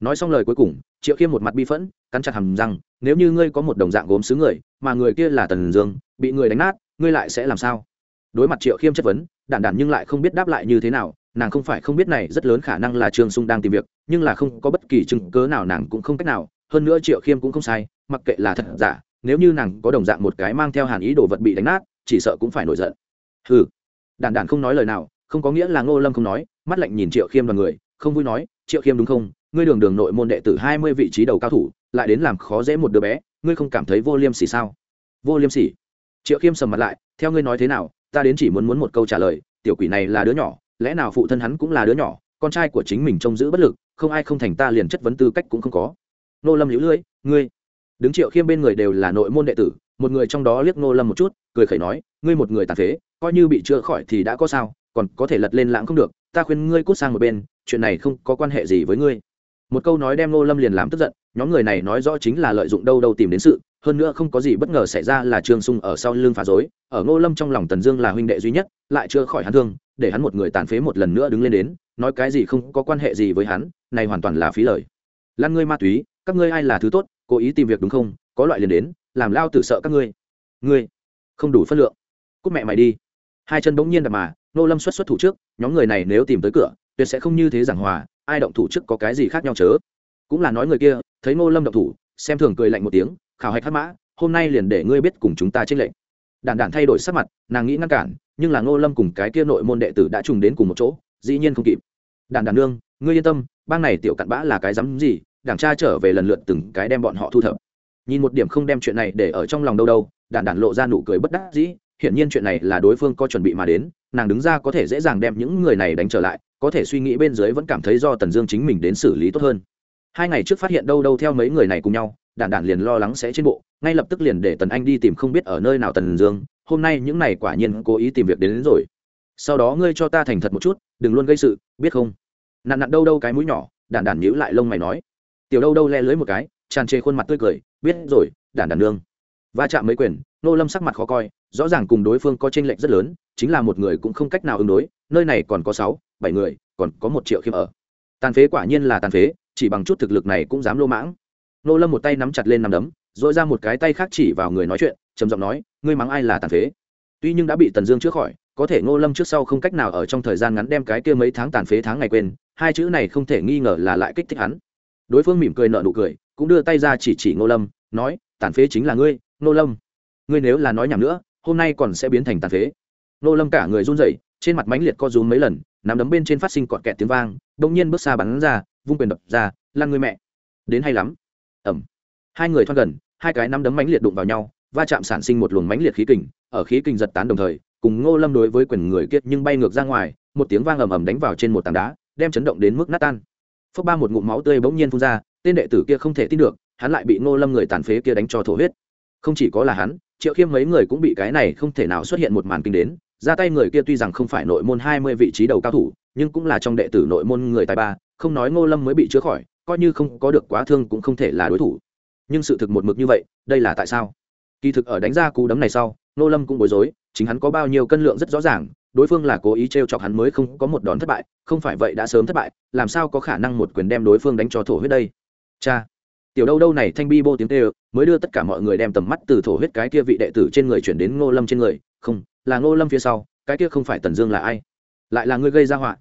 Nói xong lời cuối cùng, triệu khiêm một mặt bi phẫn, cắn chặt hầm răng, nếu như ngươi có một đồng dạng gốm xứ người, mà người kia là tần dương, bị người đánh nát, ngươi lại sẽ làm sao? Đối mặt triệu khiêm chất vấn, đản đản nhưng lại không biết đáp lại như thế nào nàng không phải không biết này rất lớn khả năng là trương sung đang tìm việc, nhưng là không có bất kỳ chứng cớ nào nàng cũng không cách nào, hơn nữa triệu khiêm cũng không sai, mặc kệ là thật giả, nếu như nàng có đồng dạng một cái mang theo hàn ý đồ vật bị đánh nát, chỉ sợ cũng phải nổi giận. Ừ đản đản không nói lời nào, không có nghĩa là ngô lâm không nói, mắt lạnh nhìn triệu khiêm đoàn người, không vui nói, triệu khiêm đúng không? Ngươi đường đường nội môn đệ tử hai mươi vị trí đầu cao thủ, lại đến làm khó dễ một đứa bé, ngươi không cảm thấy vô liêm sỉ sao? Vô liêm sỉ? Triệu khiêm sầm mặt lại, theo ngươi nói thế nào, ta đến chỉ muốn muốn một câu trả lời, tiểu quỷ này là đứa nhỏ lẽ nào phụ thân hắn cũng là đứa nhỏ, con trai của chính mình trông giữ bất lực, không ai không thành ta liền chất vấn tư cách cũng không có. Nô lâm lũ lưỡi, ngươi. Đứng triệu khiêm bên người đều là nội môn đệ tử, một người trong đó liếc nô lâm một chút, cười khẩy nói, ngươi một người tàn phế, coi như bị chữa khỏi thì đã có sao, còn có thể lật lên lãng không được, ta khuyên ngươi cút sang một bên, chuyện này không có quan hệ gì với ngươi. Một câu nói đem nô lâm liền làm tức giận, nhóm người này nói rõ chính là lợi dụng đâu đâu tìm đến sự hơn nữa không có gì bất ngờ xảy ra là trương sung ở sau lưng phá dối ở ngô lâm trong lòng tần dương là huynh đệ duy nhất, lại chưa khỏi hắn thương, để hắn một người tàn phế một lần nữa đứng lên đến, nói cái gì không có quan hệ gì với hắn, này hoàn toàn là phí lời. Lan ngươi ma túy, các ngươi ai là thứ tốt, cố ý tìm việc đúng không, có loại liền đến, làm lao tử sợ các ngươi. Ngươi, không đủ phân lượng. Cúc mẹ mày đi. Hai chân bỗng nhiên đập mà nô lâm xuất xuất thủ trước, nhóm người này nếu tìm tới cửa, tuyệt sẽ không như thế giảng hòa, ai động thủ trước có cái gì khác nhau chớ. Cũng là nói người kia, thấy nô lâm động thủ, xem thường cười lạnh một tiếng khảo hạch hắc mã, hôm nay liền để ngươi biết cùng chúng ta trinh lệnh đản đản thay đổi sắc mặt, nàng nghĩ ngăn cản, nhưng là ngô lâm cùng cái kia nội môn đệ tử đã trùng đến cùng một chỗ, dĩ nhiên không kịp. Đản đản nương, ngươi yên tâm, bang này tiểu cặn bã là cái dám gì, đảng cha trở về lần lượt từng cái đem bọn họ thu thập. Nhìn một điểm không đem chuyện này để ở trong lòng đâu đâu, đản đản lộ ra nụ cười bất đắc dĩ, hiển nhiên chuyện này là đối phương có chuẩn bị mà đến, nàng đứng ra có thể dễ dàng đem những người này đánh trở lại, có thể suy nghĩ bên dưới vẫn cảm thấy do tần dương chính mình đến xử lý tốt hơn. Hai ngày trước phát hiện đâu đâu theo mấy người này cùng nhau đản đản liền lo lắng sẽ trên bộ ngay lập tức liền để tần anh đi tìm không biết ở nơi nào tần dương hôm nay những này quả nhiên cố ý tìm việc đến, đến rồi. Sau đó ngươi cho ta thành thật một chút đừng luôn gây sự biết không? Nạn nạn đâu đâu cái mũi nhỏ đản đản nhíu lại lông mày nói. Tiểu đâu đâu le lưới một cái tràn trề khuôn mặt tươi cười biết rồi đản đản nương. Va chạm mấy quyền nô lâm sắc mặt khó coi rõ ràng cùng đối phương có tranh lệch rất lớn chính là một người cũng không cách nào ứng đối nơi này còn có sáu bảy người còn có một triệu khiêm ở. Tàn phế quả nhiên là tàn phế chỉ bằng chút thực lực này cũng dám lô mãng nô lâm một tay nắm chặt lên nằm đấm dội ra một cái tay khác chỉ vào người nói chuyện, trầm giọng nói, ngươi mắng ai là tàn phế? Tuy nhưng đã bị tần dương chữa khỏi, có thể ngô lâm trước sau không cách nào ở trong thời gian ngắn đem cái kia mấy tháng tàn phế tháng ngày quên, hai chữ này không thể nghi ngờ là lại kích thích hắn. Đối phương mỉm cười nợ nụ cười, cũng đưa tay ra chỉ chỉ ngô lâm, nói, tàn phế chính là ngươi ngô lâm. Ngươi nếu là nói nhầm nữa, hôm nay còn sẽ biến thành tàn phế. Ngô lâm cả người run rẩy, trên mặt mãnh liệt co rúm mấy lần, nắm đấm bên trên phát sinh cọt kẹt tiếng vang đông nhiên bước xa bắn ra, vung quyền đập ra lan người mẹ. Đến hay lắm ẩm. Hai người thoăn gần, hai cái nắm đấm mãnh liệt đụng vào nhau, va chạm sản sinh một luồng mãnh liệt khí kình, ở khí kình giật tán đồng thời, cùng ngô lâm đối với quyền người kiệt nhưng bay ngược ra ngoài, một tiếng vang ầm ầm đánh vào trên một tảng đá, đem chấn động đến mức nát tan. Phước ba một ngụm máu tươi bỗng nhiên phun ra, tên đệ tử kia không thể tin được, hắn lại bị ngô lâm người tàn phế kia đánh cho thổ huyết. Không chỉ có là hắn, triệu khiêm mấy người cũng bị cái này không thể nào xuất hiện một màn kinh đến ra tay người kia tuy rằng không phải nội môn hai mươi vị trí đầu cao thủ, nhưng cũng là trong đệ tử nội môn người tài ba, không nói ngô lâm mới bị chữa khỏi, coi như không có được quá thương cũng không thể là đối thủ. Nhưng sự thực một mực như vậy, đây là tại sao? Kỳ thực ở đánh ra cú đấm này sau, ngô lâm cũng bối rối, chính hắn có bao nhiêu cân lượng rất rõ ràng, đối phương là cố ý t r e o chọc hắn mới không có một đòn thất bại, không phải vậy đã sớm thất bại, làm sao có khả năng một quyền đem đối phương đánh cho thổ huyết đây? Cha! Tiểu đâu đâu này thanh bi bô tiếng tê mới đưa tất cả mọi người đem tầm mắt từ thổ huyết cái kia vị đệ tử trên người chuyển đến ngô lâm trên người, không là ngô lâm phía sau cái kia không phải tần dương là ai? Lại là ngươi gây ra họa.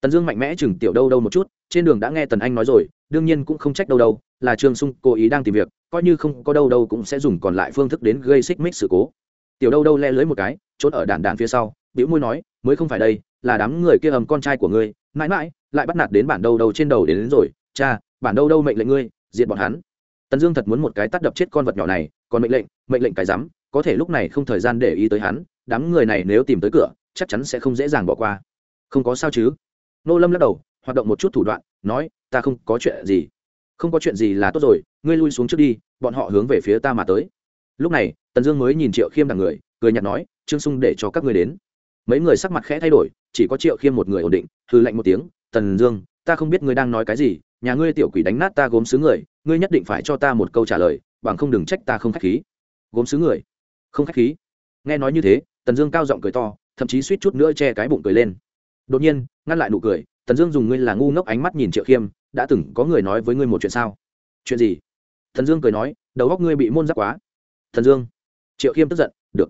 Tần dương mạnh mẽ chừng tiểu đâu đâu một chút trên đường đã nghe tần anh nói rồi đương nhiên cũng không trách đâu đâu là trương sung cố ý đang tìm việc coi như không có đâu đâu cũng sẽ dùng còn lại phương thức đến gây xích mích sự cố. Tiểu đâu đâu le lưới một cái trốn ở đạn đạn phía sau biểu môi nói mới không phải đây là đám người kia ầm con trai của ngươi mãi mãi lại bắt nạt đến bản đâu đâu trên đầu đến, đến rồi cha bản đâu đâu mệnh lệnh ngươi diệt bọn hắn. Tần dương thật muốn một cái tắt đập chết con vật nhỏ này còn mệnh lệnh mệnh lệnh cái rắm có thể lúc này không thời gian để ý tới hắn đám người này nếu tìm tới cửa, chắc chắn sẽ không dễ dàng bỏ qua. Không có sao chứ? Nô lâm lắc đầu, hoạt động một chút thủ đoạn, nói, ta không có chuyện gì. Không có chuyện gì là tốt rồi, ngươi lui xuống trước đi, bọn họ hướng về phía ta mà tới. Lúc này, tần dương mới nhìn triệu khiêm đằng người, cười nhặt nói, trương sung để cho các ngươi đến. Mấy người sắc mặt khẽ thay đổi, chỉ có triệu khiêm một người ổn định hư lạnh một tiếng, tần dương, ta không biết ngươi đang nói cái gì, nhà ngươi tiểu quỷ đánh nát ta gốm xứ người, ngươi nhất định phải cho ta một câu trả lời, bằng không đừng trách ta không k h á c h khí. Gốm xứ người? Không k h á c h khí? Nghe nói như thế tần dương cao giọng cười to, thậm chí suýt chút nữa che cái bụng cười lên. Đột nhiên, ngăn lại nụ cười, tần dương dùng ngươi là ngu ngốc ánh mắt nhìn triệu khiêm, đã từng có người nói với ngươi một chuyện sao? Chuyện gì? Tần dương cười nói, đầu góc ngươi bị môn giáp quá. Tần dương. Triệu khiêm tức giận, được.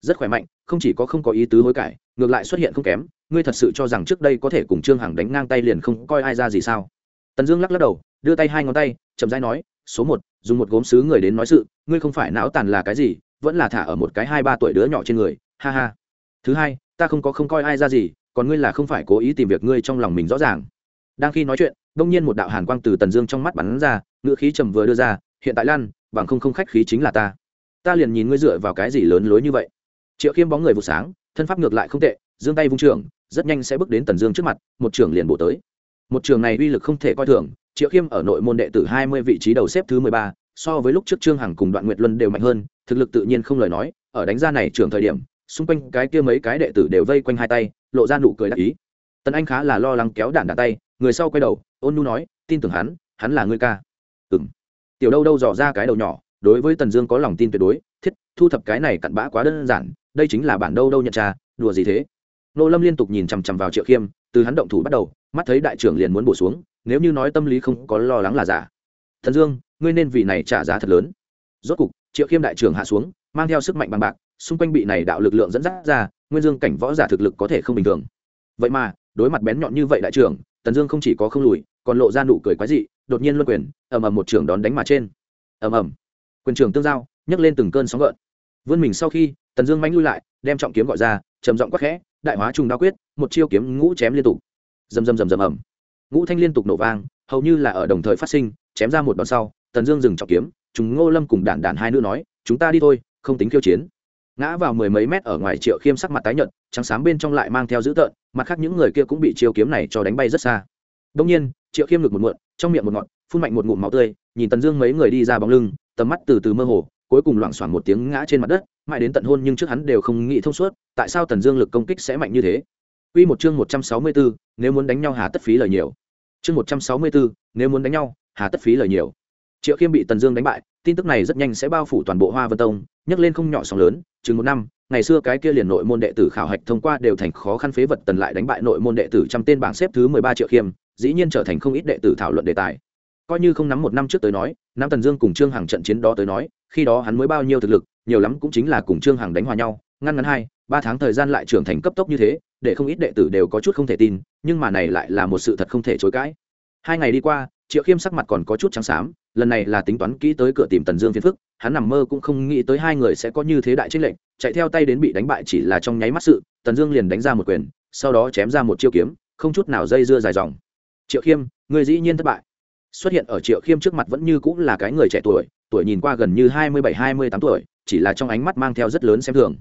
Rất khỏe mạnh, không chỉ có không có ý tứ hối cải, ngược lại xuất hiện không kém, ngươi thật sự cho rằng trước đây có thể cùng trương hằng đánh ngang tay liền không coi ai ra gì sao? Tần dương lắc lắc đầu, đưa tay hai ngón tay, chậm rãi nói, số một, dùng một gốm xứ người đến nói sự, ngươi không phải não tàn là cái gì, vẫn là thả ở một cái hai ba tuổi đứa nhỏ trên người ha ha. Thứ hai, ta không có không coi ai ra gì, còn ngươi là không phải cố ý tìm việc ngươi trong lòng mình rõ ràng. Đang khi nói chuyện, đông nhiên một đạo hàn quang từ tần dương trong mắt bắn ra, ngữ khí trầm vừa đưa ra, hiện tại lan, bằng không không khách khí chính là ta. Ta liền nhìn ngươi dựa vào cái gì lớn lối như vậy. Triệu khiêm bóng người vụ sáng, thân pháp ngược lại không tệ, giương tay vung trường, rất nhanh sẽ bước đến tần dương trước mặt, một trường liền bổ tới. Một trường này uy lực không thể coi thường, triệu khiêm ở nội môn đệ tử hai mươi vị trí đầu xếp thứ mười ba, so với lúc trước trương hằng cùng đoạn nguyệt luân đều mạnh hơn, thực lực tự nhiên không lời nói, ở đánh ra này trường thời điểm xung quanh cái kia mấy cái đệ tử đều vây quanh hai tay, lộ ra nụ cười đắc ý. Tần anh khá là lo lắng kéo đạn đạn tay, người sau quay đầu, ôn nu nói, tin tưởng hắn hắn là người ca. Ừ m tiểu đâu đâu dò ra cái đầu nhỏ, đối với tần dương có lòng tin tuyệt đối, thiết, thu thập cái này cặn bã quá đơn giản, đây chính là bản đâu đâu nhận trà đùa gì thế? Nô lâm liên tục nhìn chằm chằm vào triệu khiêm, từ hắn động thủ bắt đầu, mắt thấy đại trưởng liền muốn bổ xuống, nếu như nói tâm lý không có lo lắng là giả. Thần dương, ngươi nên vì này trả giá thật lớn. Rốt cục, triệu khiêm đại trưởng hạ xuống, mang theo sức mạnh bằng bạc xung quanh bị này đạo lực lượng dẫn dắt ra, nguyên dương cảnh võ giả thực lực có thể không bình thường. Vậy mà, đối mặt bén nhọn như vậy đại trưởng, tần dương không chỉ có không lùi, còn lộ ra nụ cười quái dị, đột nhiên luân quyền, ầm ầm một trưởng đón đánh mà trên. Ầm ầm. Quyền trưởng tương giao, nhấc lên từng cơn sóng gợn. Vươn mình sau khi, tần dương mánh lui lại, đem trọng kiếm gọi ra, trầm giọng quắc khẽ, đại hóa trùng đao quyết, một chiêu kiếm ngũ chém liên tục. Rầm rầm rầm rầm ầm. Ngũ thanh liên tục nổ vang, hầu như là ở đồng thời phát sinh, chém ra một đòn sau, tần dương dừng trọng kiếm chúng ngô lâm cùng đản đản hai nữ nói, chúng ta đi thôi, không tính khiêu chiến ngã vào mười mấy mét ở ngoài triệu khiêm sắc mặt tái nhợt trắng xám bên trong lại mang theo dữ tợn mặt khác những người kia cũng bị chiêu kiếm này cho đánh bay rất xa đông nhiên triệu khiêm ngực một muộn trong miệng một ngọn phun mạnh một ngụm máu tươi nhìn tần dương mấy người đi ra bóng lưng tầm mắt từ từ mơ hồ cuối cùng loảng xoảng một tiếng ngã trên mặt đất mãi đến tận hôn nhưng trước hắn đều không nghĩ thông suốt tại sao tần dương lực công kích sẽ mạnh như thế Quy một chương 164, nếu muốn đánh nhau hà tất phí lời nhiều. Chương 164, nếu muốn đánh nhau, hà tất phí lời nhiều. Triệu Khiêm bị Tần Dương đánh bại, tin tức này rất nhanh sẽ bao phủ toàn bộ Hoa Vân Tông, nhấc lên không nhỏ sóng lớn, chừng một năm, ngày xưa cái kia liền nội môn đệ tử khảo hạch thông qua đều thành khó khăn phế vật tần lại đánh bại nội môn đệ tử trăm tên bảng xếp thứ 13 Triệu Khiêm, dĩ nhiên trở thành không ít đệ tử thảo luận đề tài. Coi như không nắm một năm trước tới nói nam tần dương cùng trương hằng trận chiến đó tới nói khi đó hắn mới bao nhiêu thực lực nhiều lắm cũng chính là cùng trương hằng đánh hòa nhau ngăn ngắn hai ba tháng thời gian lại trưởng thành cấp tốc như thế để không ít đệ tử đều có chút không thể tin nhưng mà này lại là một sự thật không thể chối cãi. Hai ngày đi qua triệu khiêm sắc mặt còn có chút trắng xám, lần này là tính toán kỹ tới cửa tìm tần dương phiền phức, hắn nằm mơ cũng không nghĩ tới hai người sẽ có như thế đại trích lệnh chạy theo tay đến bị đánh bại chỉ là trong nháy mắt sự, tần dương liền đánh ra một quyền, sau đó chém ra một chiêu kiếm, không chút nào dây dưa dài dòng. Triệu khiêm người dĩ nhiên thất bại. Xuất hiện ở triệu khiêm trước mặt vẫn như cũng là cái người trẻ tuổi tuổi nhìn qua gần như hai mươi bảy, hai mươi tám tuổi, chỉ là trong ánh mắt mang theo rất lớn xem thường.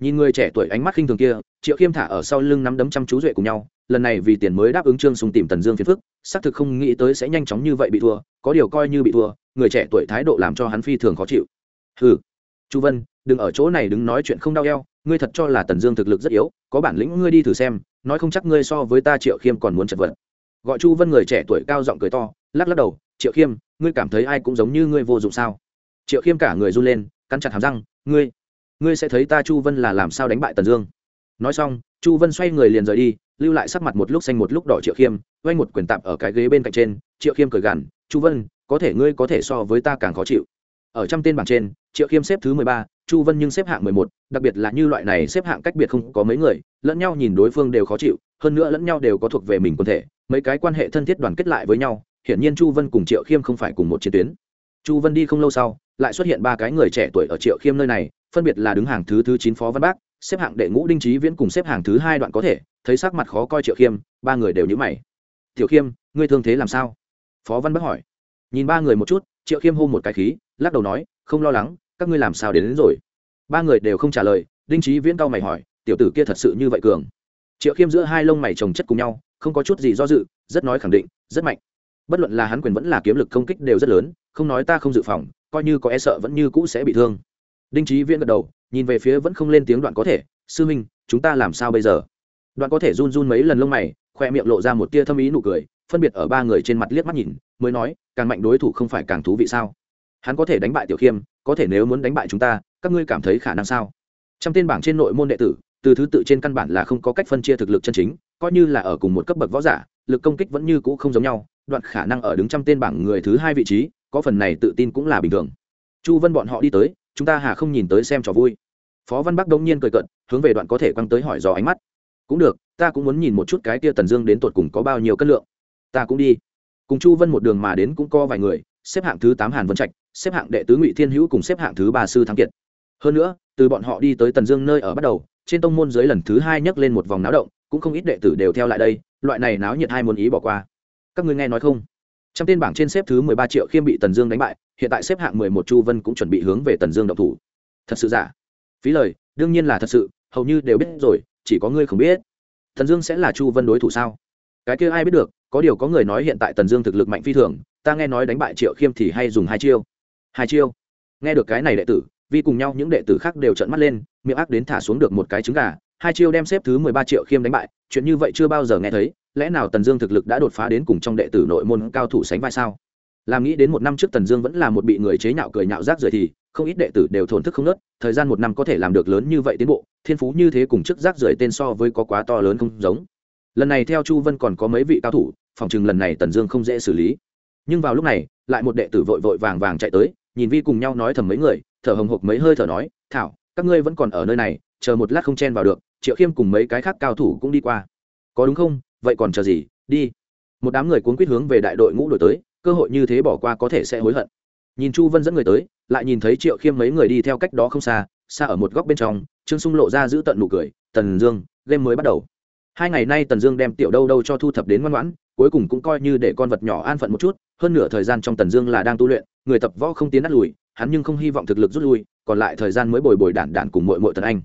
Nhìn người trẻ tuổi ánh mắt khinh thường kia, triệu khiêm thả ở sau lưng nắm đấm chăm chú duệ cùng nhau lần này vì tiền mới đáp ứng trương sùng tìm tần dương phiền phức, xác thực không nghĩ tới sẽ nhanh chóng như vậy bị thua, có điều coi như bị thua, người trẻ tuổi thái độ làm cho hắn phi thường khó chịu. Hừ, chu vân, đừng ở chỗ này đứng nói chuyện không đau eo, ngươi thật cho là tần dương thực lực rất yếu, có bản lĩnh ngươi đi thử xem, nói không chắc ngươi so với ta triệu khiêm còn muốn chật vật. Gọi chu vân người trẻ tuổi cao giọng cười to, lắc lắc đầu, triệu khiêm, ngươi cảm thấy ai cũng giống như ngươi vô dụng sao? Triệu khiêm cả người run lên, cắn chặt hàm răng, ngươi ngươi sẽ thấy ta chu vân là làm sao đánh bại tần dương. Nói xong, chu vân xoay người liền rời đi lưu lại sắc mặt một lúc xanh một lúc đỏ triệu khiêm quay một quyền tạp ở cái ghế bên cạnh trên, triệu khiêm cười gằn, chu vân, có thể ngươi có thể so với ta càng khó chịu. Ở trăm tên bảng trên, triệu khiêm xếp thứ mười ba, chu vân nhưng xếp hạng mười một, đặc biệt là như loại này xếp hạng cách biệt không có mấy người, lẫn nhau nhìn đối phương đều khó chịu, hơn nữa lẫn nhau đều có thuộc về mình quân thể, mấy cái quan hệ thân thiết đoàn kết lại với nhau, hiển nhiên chu vân cùng triệu khiêm không phải cùng một chiến tuyến. Chu vân đi không lâu sau, lại xuất hiện ba cái người trẻ tuổi ở triệu khiêm nơi này, phân biệt là đứng hàng thứ thứ chín phó văn bác, xếp hạng đệ ngũ đinh trí viễn cùng xếp hàng thứ hai đoạn có thể thấy sắc mặt khó coi triệu khiêm ba người đều nhữ mày. Tiểu khiêm ngươi thương thế làm sao? Phó văn bắc hỏi. Nhìn ba người một chút triệu khiêm hô một cái khí lắc đầu nói không lo lắng các ngươi làm sao đến, đến rồi? Ba người đều không trả lời đinh trí viễn cao mày hỏi tiểu tử kia thật sự như vậy cường? Triệu khiêm giữa hai lông mày trồng chất cùng nhau không có chút gì do dự rất nói khẳng định rất mạnh. Bất luận là hắn quyền vẫn là kiếm lực công kích đều rất lớn không nói ta không dự phòng coi như có e sợ vẫn như cũ sẽ bị thương. Đinh trí viễn gật đầu nhìn về phía vẫn không lên tiếng đoạn có thể sư minh chúng ta làm sao bây giờ? Đoạn có thể run run mấy lần lông mày, khoe miệng lộ ra một tia thâm ý nụ cười, phân biệt ở ba người trên mặt liếc mắt nhìn, mới nói, càng mạnh đối thủ không phải càng thú vị sao? Hắn có thể đánh bại tiểu khiêm, có thể nếu muốn đánh bại chúng ta, các ngươi cảm thấy khả năng sao? Trong tên bảng trên nội môn đệ tử, từ thứ tự trên căn bản là không có cách phân chia thực lực chân chính, coi như là ở cùng một cấp bậc võ giả, lực công kích vẫn như cũ không giống nhau, đoạn khả năng ở đứng trong tên bảng người thứ hai vị trí, có phần này tự tin cũng là bình thường. Chu vân bọn họ đi tới, chúng ta hà không nhìn tới xem trò vui. Phó văn bắc đông nhiên cười cận hướng về đoạn có thể quăng tới hỏi dò ánh mắt cũng được, ta cũng muốn nhìn một chút cái kia tần dương đến tột cùng có bao nhiêu cân lượng. Ta cũng đi. Cùng chu vân một đường mà đến cũng có vài người, xếp hạng thứ tám hàn vân trạch, xếp hạng đệ tứ ngụy thiên hữu cùng xếp hạng thứ ba sư thắng kiệt. Hơn nữa, từ bọn họ đi tới tần dương nơi ở bắt đầu, trên tông môn dưới lần thứ hai nhấc lên một vòng náo động, cũng không ít đệ tử đều theo lại đây, loại này náo nhiệt hai muốn ý bỏ qua. Các ngươi nghe nói không? Trong tên bảng trên xếp thứ mười ba triệu khiêm bị tần dương đánh bại, hiện tại xếp hạng mười một chu vân cũng chuẩn bị hướng về tần dương động thủ. Thật sự giả? Phí lời, đương nhiên là thật sự, hầu như đều biết rồi chỉ có ngươi không biết. Tần dương sẽ là chu vân đối thủ sao? Cái kia ai biết được, có điều có người nói hiện tại tần dương thực lực mạnh phi thường, ta nghe nói đánh bại triệu khiêm thì hay dùng hai chiêu. Hai chiêu? Nghe được cái này đệ tử vì cùng nhau những đệ tử khác đều trợn mắt lên, miệng ác đến thả xuống được một cái trứng gà. Hai chiêu đem xếp thứ mười ba triệu khiêm đánh bại, chuyện như vậy chưa bao giờ nghe thấy, lẽ nào tần dương thực lực đã đột phá đến cùng trong đệ tử nội môn cao thủ sánh vai sao? Làm nghĩ đến một năm trước tần dương vẫn là một bị người chế nhạo cười nhạo rác rời thì không ít đệ tử đều thổn thức không nớt, thời gian một năm có thể làm được lớn như vậy tiến bộ, thiên phú như thế cùng chức rác rời tên so với có quá to lớn không giống. Lần này theo chu vân còn có mấy vị cao thủ, phòng chừng lần này tần dương không dễ xử lý. Nhưng vào lúc này, lại một đệ tử vội vội vàng vàng chạy tới, nhìn vi cùng nhau nói thầm mấy người, thở hồng hộc mấy hơi thở nói, thảo, các ngươi vẫn còn ở nơi này, chờ một lát không chen vào được, triệu khiêm cùng mấy cái khác cao thủ cũng đi qua. Có đúng không? Vậy còn chờ gì? Đi. Một đám người cuốn quýt hướng về đại đội ngũ đổi tới, cơ hội như thế bỏ qua có thể sẽ hối hận nhìn chu vân dẫn người tới, lại nhìn thấy triệu khiêm mấy người đi theo cách đó không xa xa ở một góc bên trong, trương sung lộ ra giữ tận nụ cười, tần dương, game mới bắt đầu. Hai ngày nay tần dương đem tiểu đâu đâu cho thu thập đến ngoan ngoãn, cuối cùng cũng coi như để con vật nhỏ an phận một chút, hơn nửa thời gian trong tần dương là đang tu luyện, người tập võ không tiến đắt lùi, hắn nhưng không hy vọng thực lực rút lui, còn lại thời gian mới bồi bồi đản đản cùng mội mội tần anh.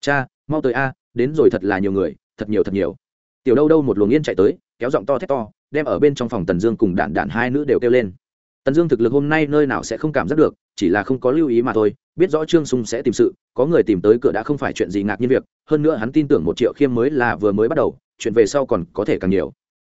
Cha, mau tới a, đến rồi thật là nhiều người, thật nhiều thật nhiều. Tiểu đâu đâu một luồng yên chạy tới, kéo giọng to thét to, đem ở bên trong phòng tần dương cùng đản đản hai nữ đều kêu lên tần dương thực lực hôm nay nơi nào sẽ không cảm giác được, chỉ là không có lưu ý mà thôi, biết rõ trương sung sẽ tìm sự, có người tìm tới cửa đã không phải chuyện gì ngạc nhiên việc, hơn nữa hắn tin tưởng một triệu khiêm mới là vừa mới bắt đầu, chuyện về sau còn có thể càng nhiều.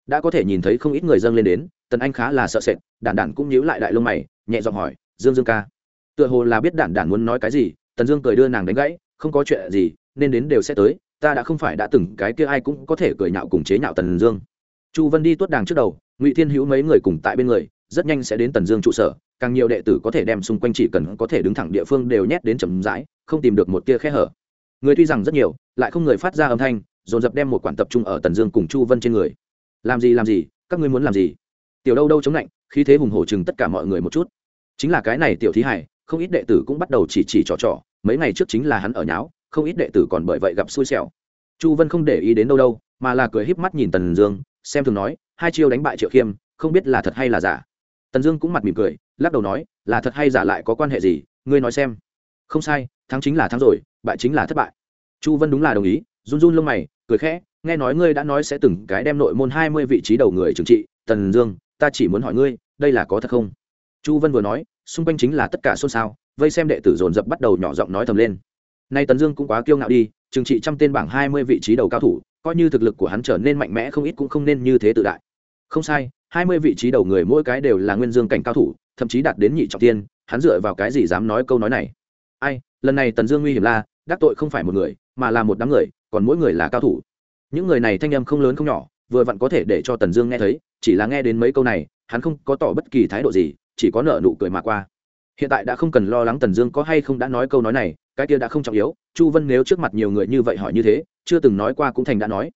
Đã có thể nhìn thấy không ít người dâng lên đến, tần anh khá là sợ sệt, đản đản cũng nhíu lại đại lông mày, nhẹ giọng hỏi, dương dương ca, tựa hồ là biết đản đản muốn nói cái gì? Tần dương cười đưa nàng đánh gãy, không có chuyện gì, nên đến đều sẽ tới, ta đã không phải đã từng cái kia ai cũng có thể cười nhạo cùng chế nhạo tần dương. Chu vân đi tuốt đàng trước đầu, ngụy thiên hữu mấy người cùng tại bên người rất nhanh sẽ đến tần dương trụ sở, càng nhiều đệ tử có thể đem xung quanh chỉ cần có thể đứng thẳng địa phương đều nhét đến chậm rãi, không tìm được một tia khe hở. Người tuy rằng rất nhiều, lại không người phát ra âm thanh, dồn dập đem một quản tập trung ở tần dương cùng chu vân trên người. Làm gì làm gì, các ngươi muốn làm gì? Tiểu đâu đâu chống lạnh khi thế hùng hổ chừng tất cả mọi người một chút. Chính là cái này tiểu thí hải, không ít đệ tử cũng bắt đầu chỉ chỉ trò trò, mấy ngày trước chính là hắn ở nháo, không ít đệ tử còn bởi vậy gặp xui xẻo. Chu vân không để ý đến đâu đâu, mà là cười híp mắt nhìn tần dương, xem thường nói, hai chiêu đánh bại triệu khiêm, không biết là thật hay là giả tần dương cũng mặt mỉm cười, lắc đầu nói, là thật hay giả lại có quan hệ gì? Ngươi nói xem. Không sai, thắng chính là thắng rồi, bại chính là thất bại. Chu vân đúng là đồng ý, run run lông mày, cười khẽ, nghe nói ngươi đã nói sẽ từng cái đem nội môn hai mươi vị trí đầu người trừng trị. Tần dương, ta chỉ muốn hỏi ngươi, đây là có thật không? Chu vân vừa nói, xung quanh chính là tất cả xôn xao, vây xem đệ tử dồn dập bắt đầu nhỏ giọng nói thầm lên. Nay tần dương cũng quá kiêu ngạo đi, trừng trị trăm tên bảng hai mươi vị trí đầu cao thủ, coi như thực lực của hắn trở nên mạnh mẽ không ít cũng không nên như thế tự đại. Không sai hai mươi vị trí đầu người mỗi cái đều là nguyên dương cảnh cao thủ, thậm chí đạt đến nhị trọng tiên, hắn dựa vào cái gì dám nói câu nói này? Ai, lần này tần dương nguy hiểm la đắc tội không phải một người, mà là một đám người, còn mỗi người là cao thủ. Những người này thanh âm không lớn không nhỏ, vừa vặn có thể để cho tần dương nghe thấy, chỉ là nghe đến mấy câu này, hắn không có tỏ bất kỳ thái độ gì, chỉ có nợ nụ cười mà qua. Hiện tại đã không cần lo lắng tần dương có hay không đã nói câu nói này, cái kia đã không trọng yếu, chu vân nếu trước mặt nhiều người như vậy hỏi như thế, chưa từng nói qua cũng thành đã nói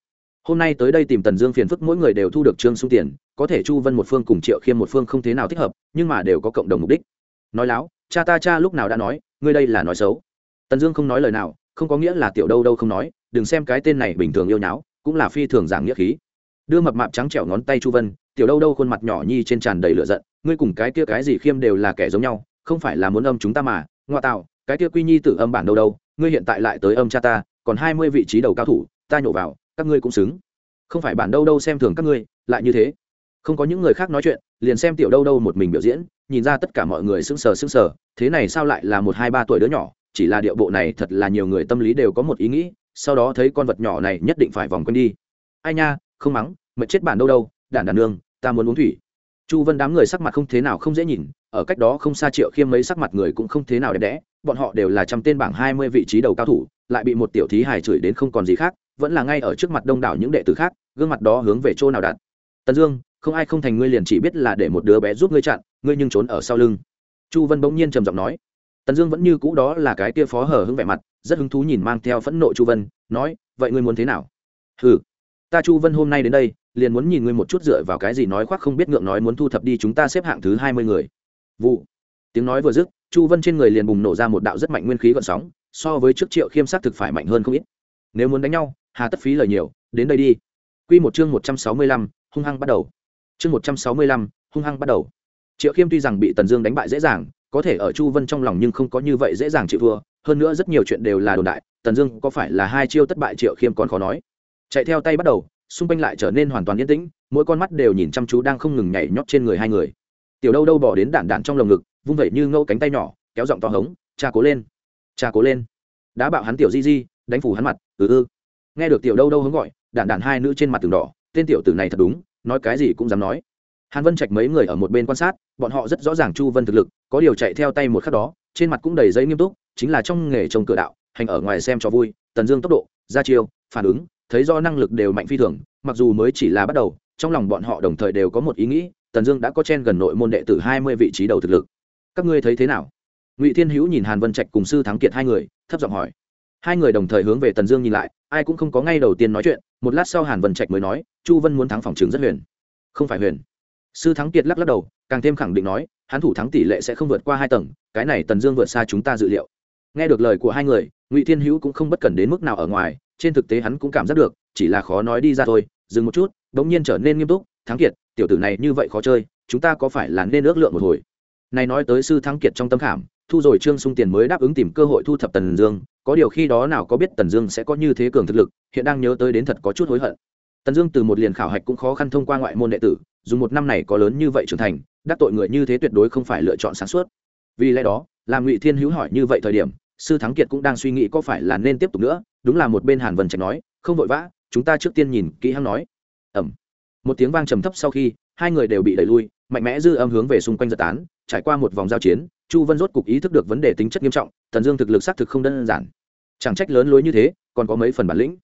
hôm nay tới đây tìm tần dương phiền phức, mỗi người đều thu được trương sung tiền, có thể chu vân một phương cùng triệu khiêm một phương không thế nào thích hợp, nhưng mà đều có cộng đồng mục đích. Nói láo, cha ta cha lúc nào đã nói, ngươi đây là nói xấu. Tần dương không nói lời nào, không có nghĩa là tiểu đâu đâu không nói, đừng xem cái tên này bình thường yêu nháo, cũng là phi thường giảng nghĩa khí. Đưa mập mạp trắng trẻo ngón tay chu vân, tiểu đâu đâu khuôn mặt nhỏ nhi trên tràn đầy lửa giận, ngươi cùng cái kia cái gì khiêm đều là kẻ giống nhau, không phải là muốn âm chúng ta mà ngoại tạo, cái kia quy nhi tử âm bản đâu đâu, ngươi hiện tại lại tới âm cha ta, còn hai mươi vị trí đầu cao thủ, ta nhổ vào các ngươi cũng xứng. Không phải bản đâu đâu xem thường các ngươi, lại như thế. Không có những người khác nói chuyện, liền xem tiểu đâu đâu một mình biểu diễn, nhìn ra tất cả mọi người sững sờ sững sờ, thế này sao lại là một hai ba tuổi đứa nhỏ, chỉ là điệu bộ này thật là nhiều người tâm lý đều có một ý nghĩ, sau đó thấy con vật nhỏ này nhất định phải vòng quanh đi. Ai nha, không mắng mệt chết bản đâu đâu, đản đản nương, ta muốn uống thủy. Chu vân đám người sắc mặt không thế nào không dễ nhìn, ở cách đó không xa triệu khiêm mấy sắc mặt người cũng không thế nào đẹp đẽ, bọn họ đều là trăm tên bảng hai mươi vị trí đầu cao thủ, lại bị một tiểu thí hài chửi đến không còn gì khác vẫn là ngay ở trước mặt đông đảo những đệ tử khác, gương mặt đó hướng về chỗ nào đặt. Tần dương, không ai không thành ngươi liền chỉ biết là để một đứa bé giúp ngươi chặn, ngươi nhưng trốn ở sau lưng. Chu vân bỗng nhiên trầm giọng nói. Tần dương vẫn như cũ đó là cái kia phó hở hứng vẻ mặt, rất hứng thú nhìn mang theo phẫn nộ chu vân, nói, vậy ngươi muốn thế nào? Ừ ta chu vân hôm nay đến đây, liền muốn nhìn ngươi một chút dựa vào cái gì nói khoác không biết ngượng nói muốn thu thập đi chúng ta xếp hạng thứ hai mươi người. Vụ. Tiếng nói vừa dứt, chu vân trên người liền bùng nổ ra một đạo rất mạnh nguyên khí gọn sóng, so với trước triệu khiêm s thực phải mạnh hơn không ít. Nếu muốn đánh nhau hà tất phí lời nhiều, đến đây đi. Q một chương một trăm sáu mươi lăm, hung hăng bắt đầu. Chương một trăm sáu mươi lăm, hung hăng bắt đầu. Triệu khiêm tuy rằng bị tần dương đánh bại dễ dàng, có thể ở chu vân trong lòng nhưng không có như vậy dễ dàng chịu thua. Hơn nữa rất nhiều chuyện đều là đồn đại, tần dương có phải là hai chiêu thất bại triệu khiêm còn khó nói. Chạy theo tay bắt đầu, xung quanh lại trở nên hoàn toàn yên tĩnh, mỗi con mắt đều nhìn chăm chú đang không ngừng nhảy nhót trên người hai người. Tiểu đâu đâu bỏ đến đạn đạn trong lồng ngực, vung vẩy như ngâu cánh tay nhỏ, kéo giọng to hống, cha cố lên, cha cố lên. Đã bạo hắn tiểu di di, đánh phủ hắn mặt ừ ư nghe được tiểu đâu đâu hướng gọi, đản đản hai nữ trên mặt tường đỏ, tên tiểu tử này thật đúng, nói cái gì cũng dám nói. Hàn vân trạch mấy người ở một bên quan sát, bọn họ rất rõ ràng chu vân thực lực, có điều chạy theo tay một khắc đó, trên mặt cũng đầy giấy nghiêm túc, chính là trong nghề trồng cửa đạo, hành ở ngoài xem cho vui, tần dương tốc độ, ra chiêu, phản ứng, thấy do năng lực đều mạnh phi thường, mặc dù mới chỉ là bắt đầu, trong lòng bọn họ đồng thời đều có một ý nghĩ, tần dương đã có chen gần nội môn đệ tử hai mươi vị trí đầu thực lực. Các ngươi thấy thế nào? Ngụy thiên hữu nhìn hàn vân trạch cùng sư thắng kiệt hai người, thấp giọng hỏi hai người đồng thời hướng về tần dương nhìn lại, ai cũng không có ngay đầu tiên nói chuyện, một lát sau hàn vân trạch mới nói, chu vân muốn thắng phòng trường rất huyền. Không phải huyền. Sư thắng kiệt lắc lắc đầu, càng thêm khẳng định nói hắn thủ thắng tỷ lệ sẽ không vượt qua hai tầng, cái này tần dương vượt xa chúng ta dự liệu. Nghe được lời của hai người, ngụy thiên hữu cũng không bất cần đến mức nào ở ngoài, trên thực tế hắn cũng cảm giác được, chỉ là khó nói đi ra thôi, dừng một chút đ ỗ n g nhiên trở nên nghiêm túc, thắng kiệt, tiểu tử này như vậy khó chơi, chúng ta có phải là nên ước lượng một hồi? Này nói tới sư thắng kiệt trong tâm khảm thu rồi trương sung tiền mới đáp ứng tìm cơ hội thu thập tần dương, có điều khi đó nào có biết tần dương sẽ có như thế cường thực lực, hiện đang nhớ tới đến thật có chút hối hận. Tần dương từ một liền khảo hạch cũng khó khăn thông qua ngoại môn đệ tử, dùng một năm này có lớn như vậy trưởng thành, đắc tội người như thế tuyệt đối không phải lựa chọn sáng suốt. Vì lẽ đó, làm ngụy thiên hữu hỏi như vậy thời điểm, sư thắng kiệt cũng đang suy nghĩ có phải là nên tiếp tục nữa, đúng là một bên hàn vân trạch nói, không vội vã, chúng ta trước tiên nhìn kỹ hắn nói. Ẩm một tiếng vang trầm thấp sau khi, hai người đều bị đẩy lui, mạnh mẽ dư âm hướng về xung quanh giật tán, trải qua một vòng giao chiến chu vân rốt cục ý thức được vấn đề tính chất nghiêm trọng, tần dương thực lực xác thực không đơn giản. Chẳng trách lớn lối như thế, còn có mấy phần bản lĩnh.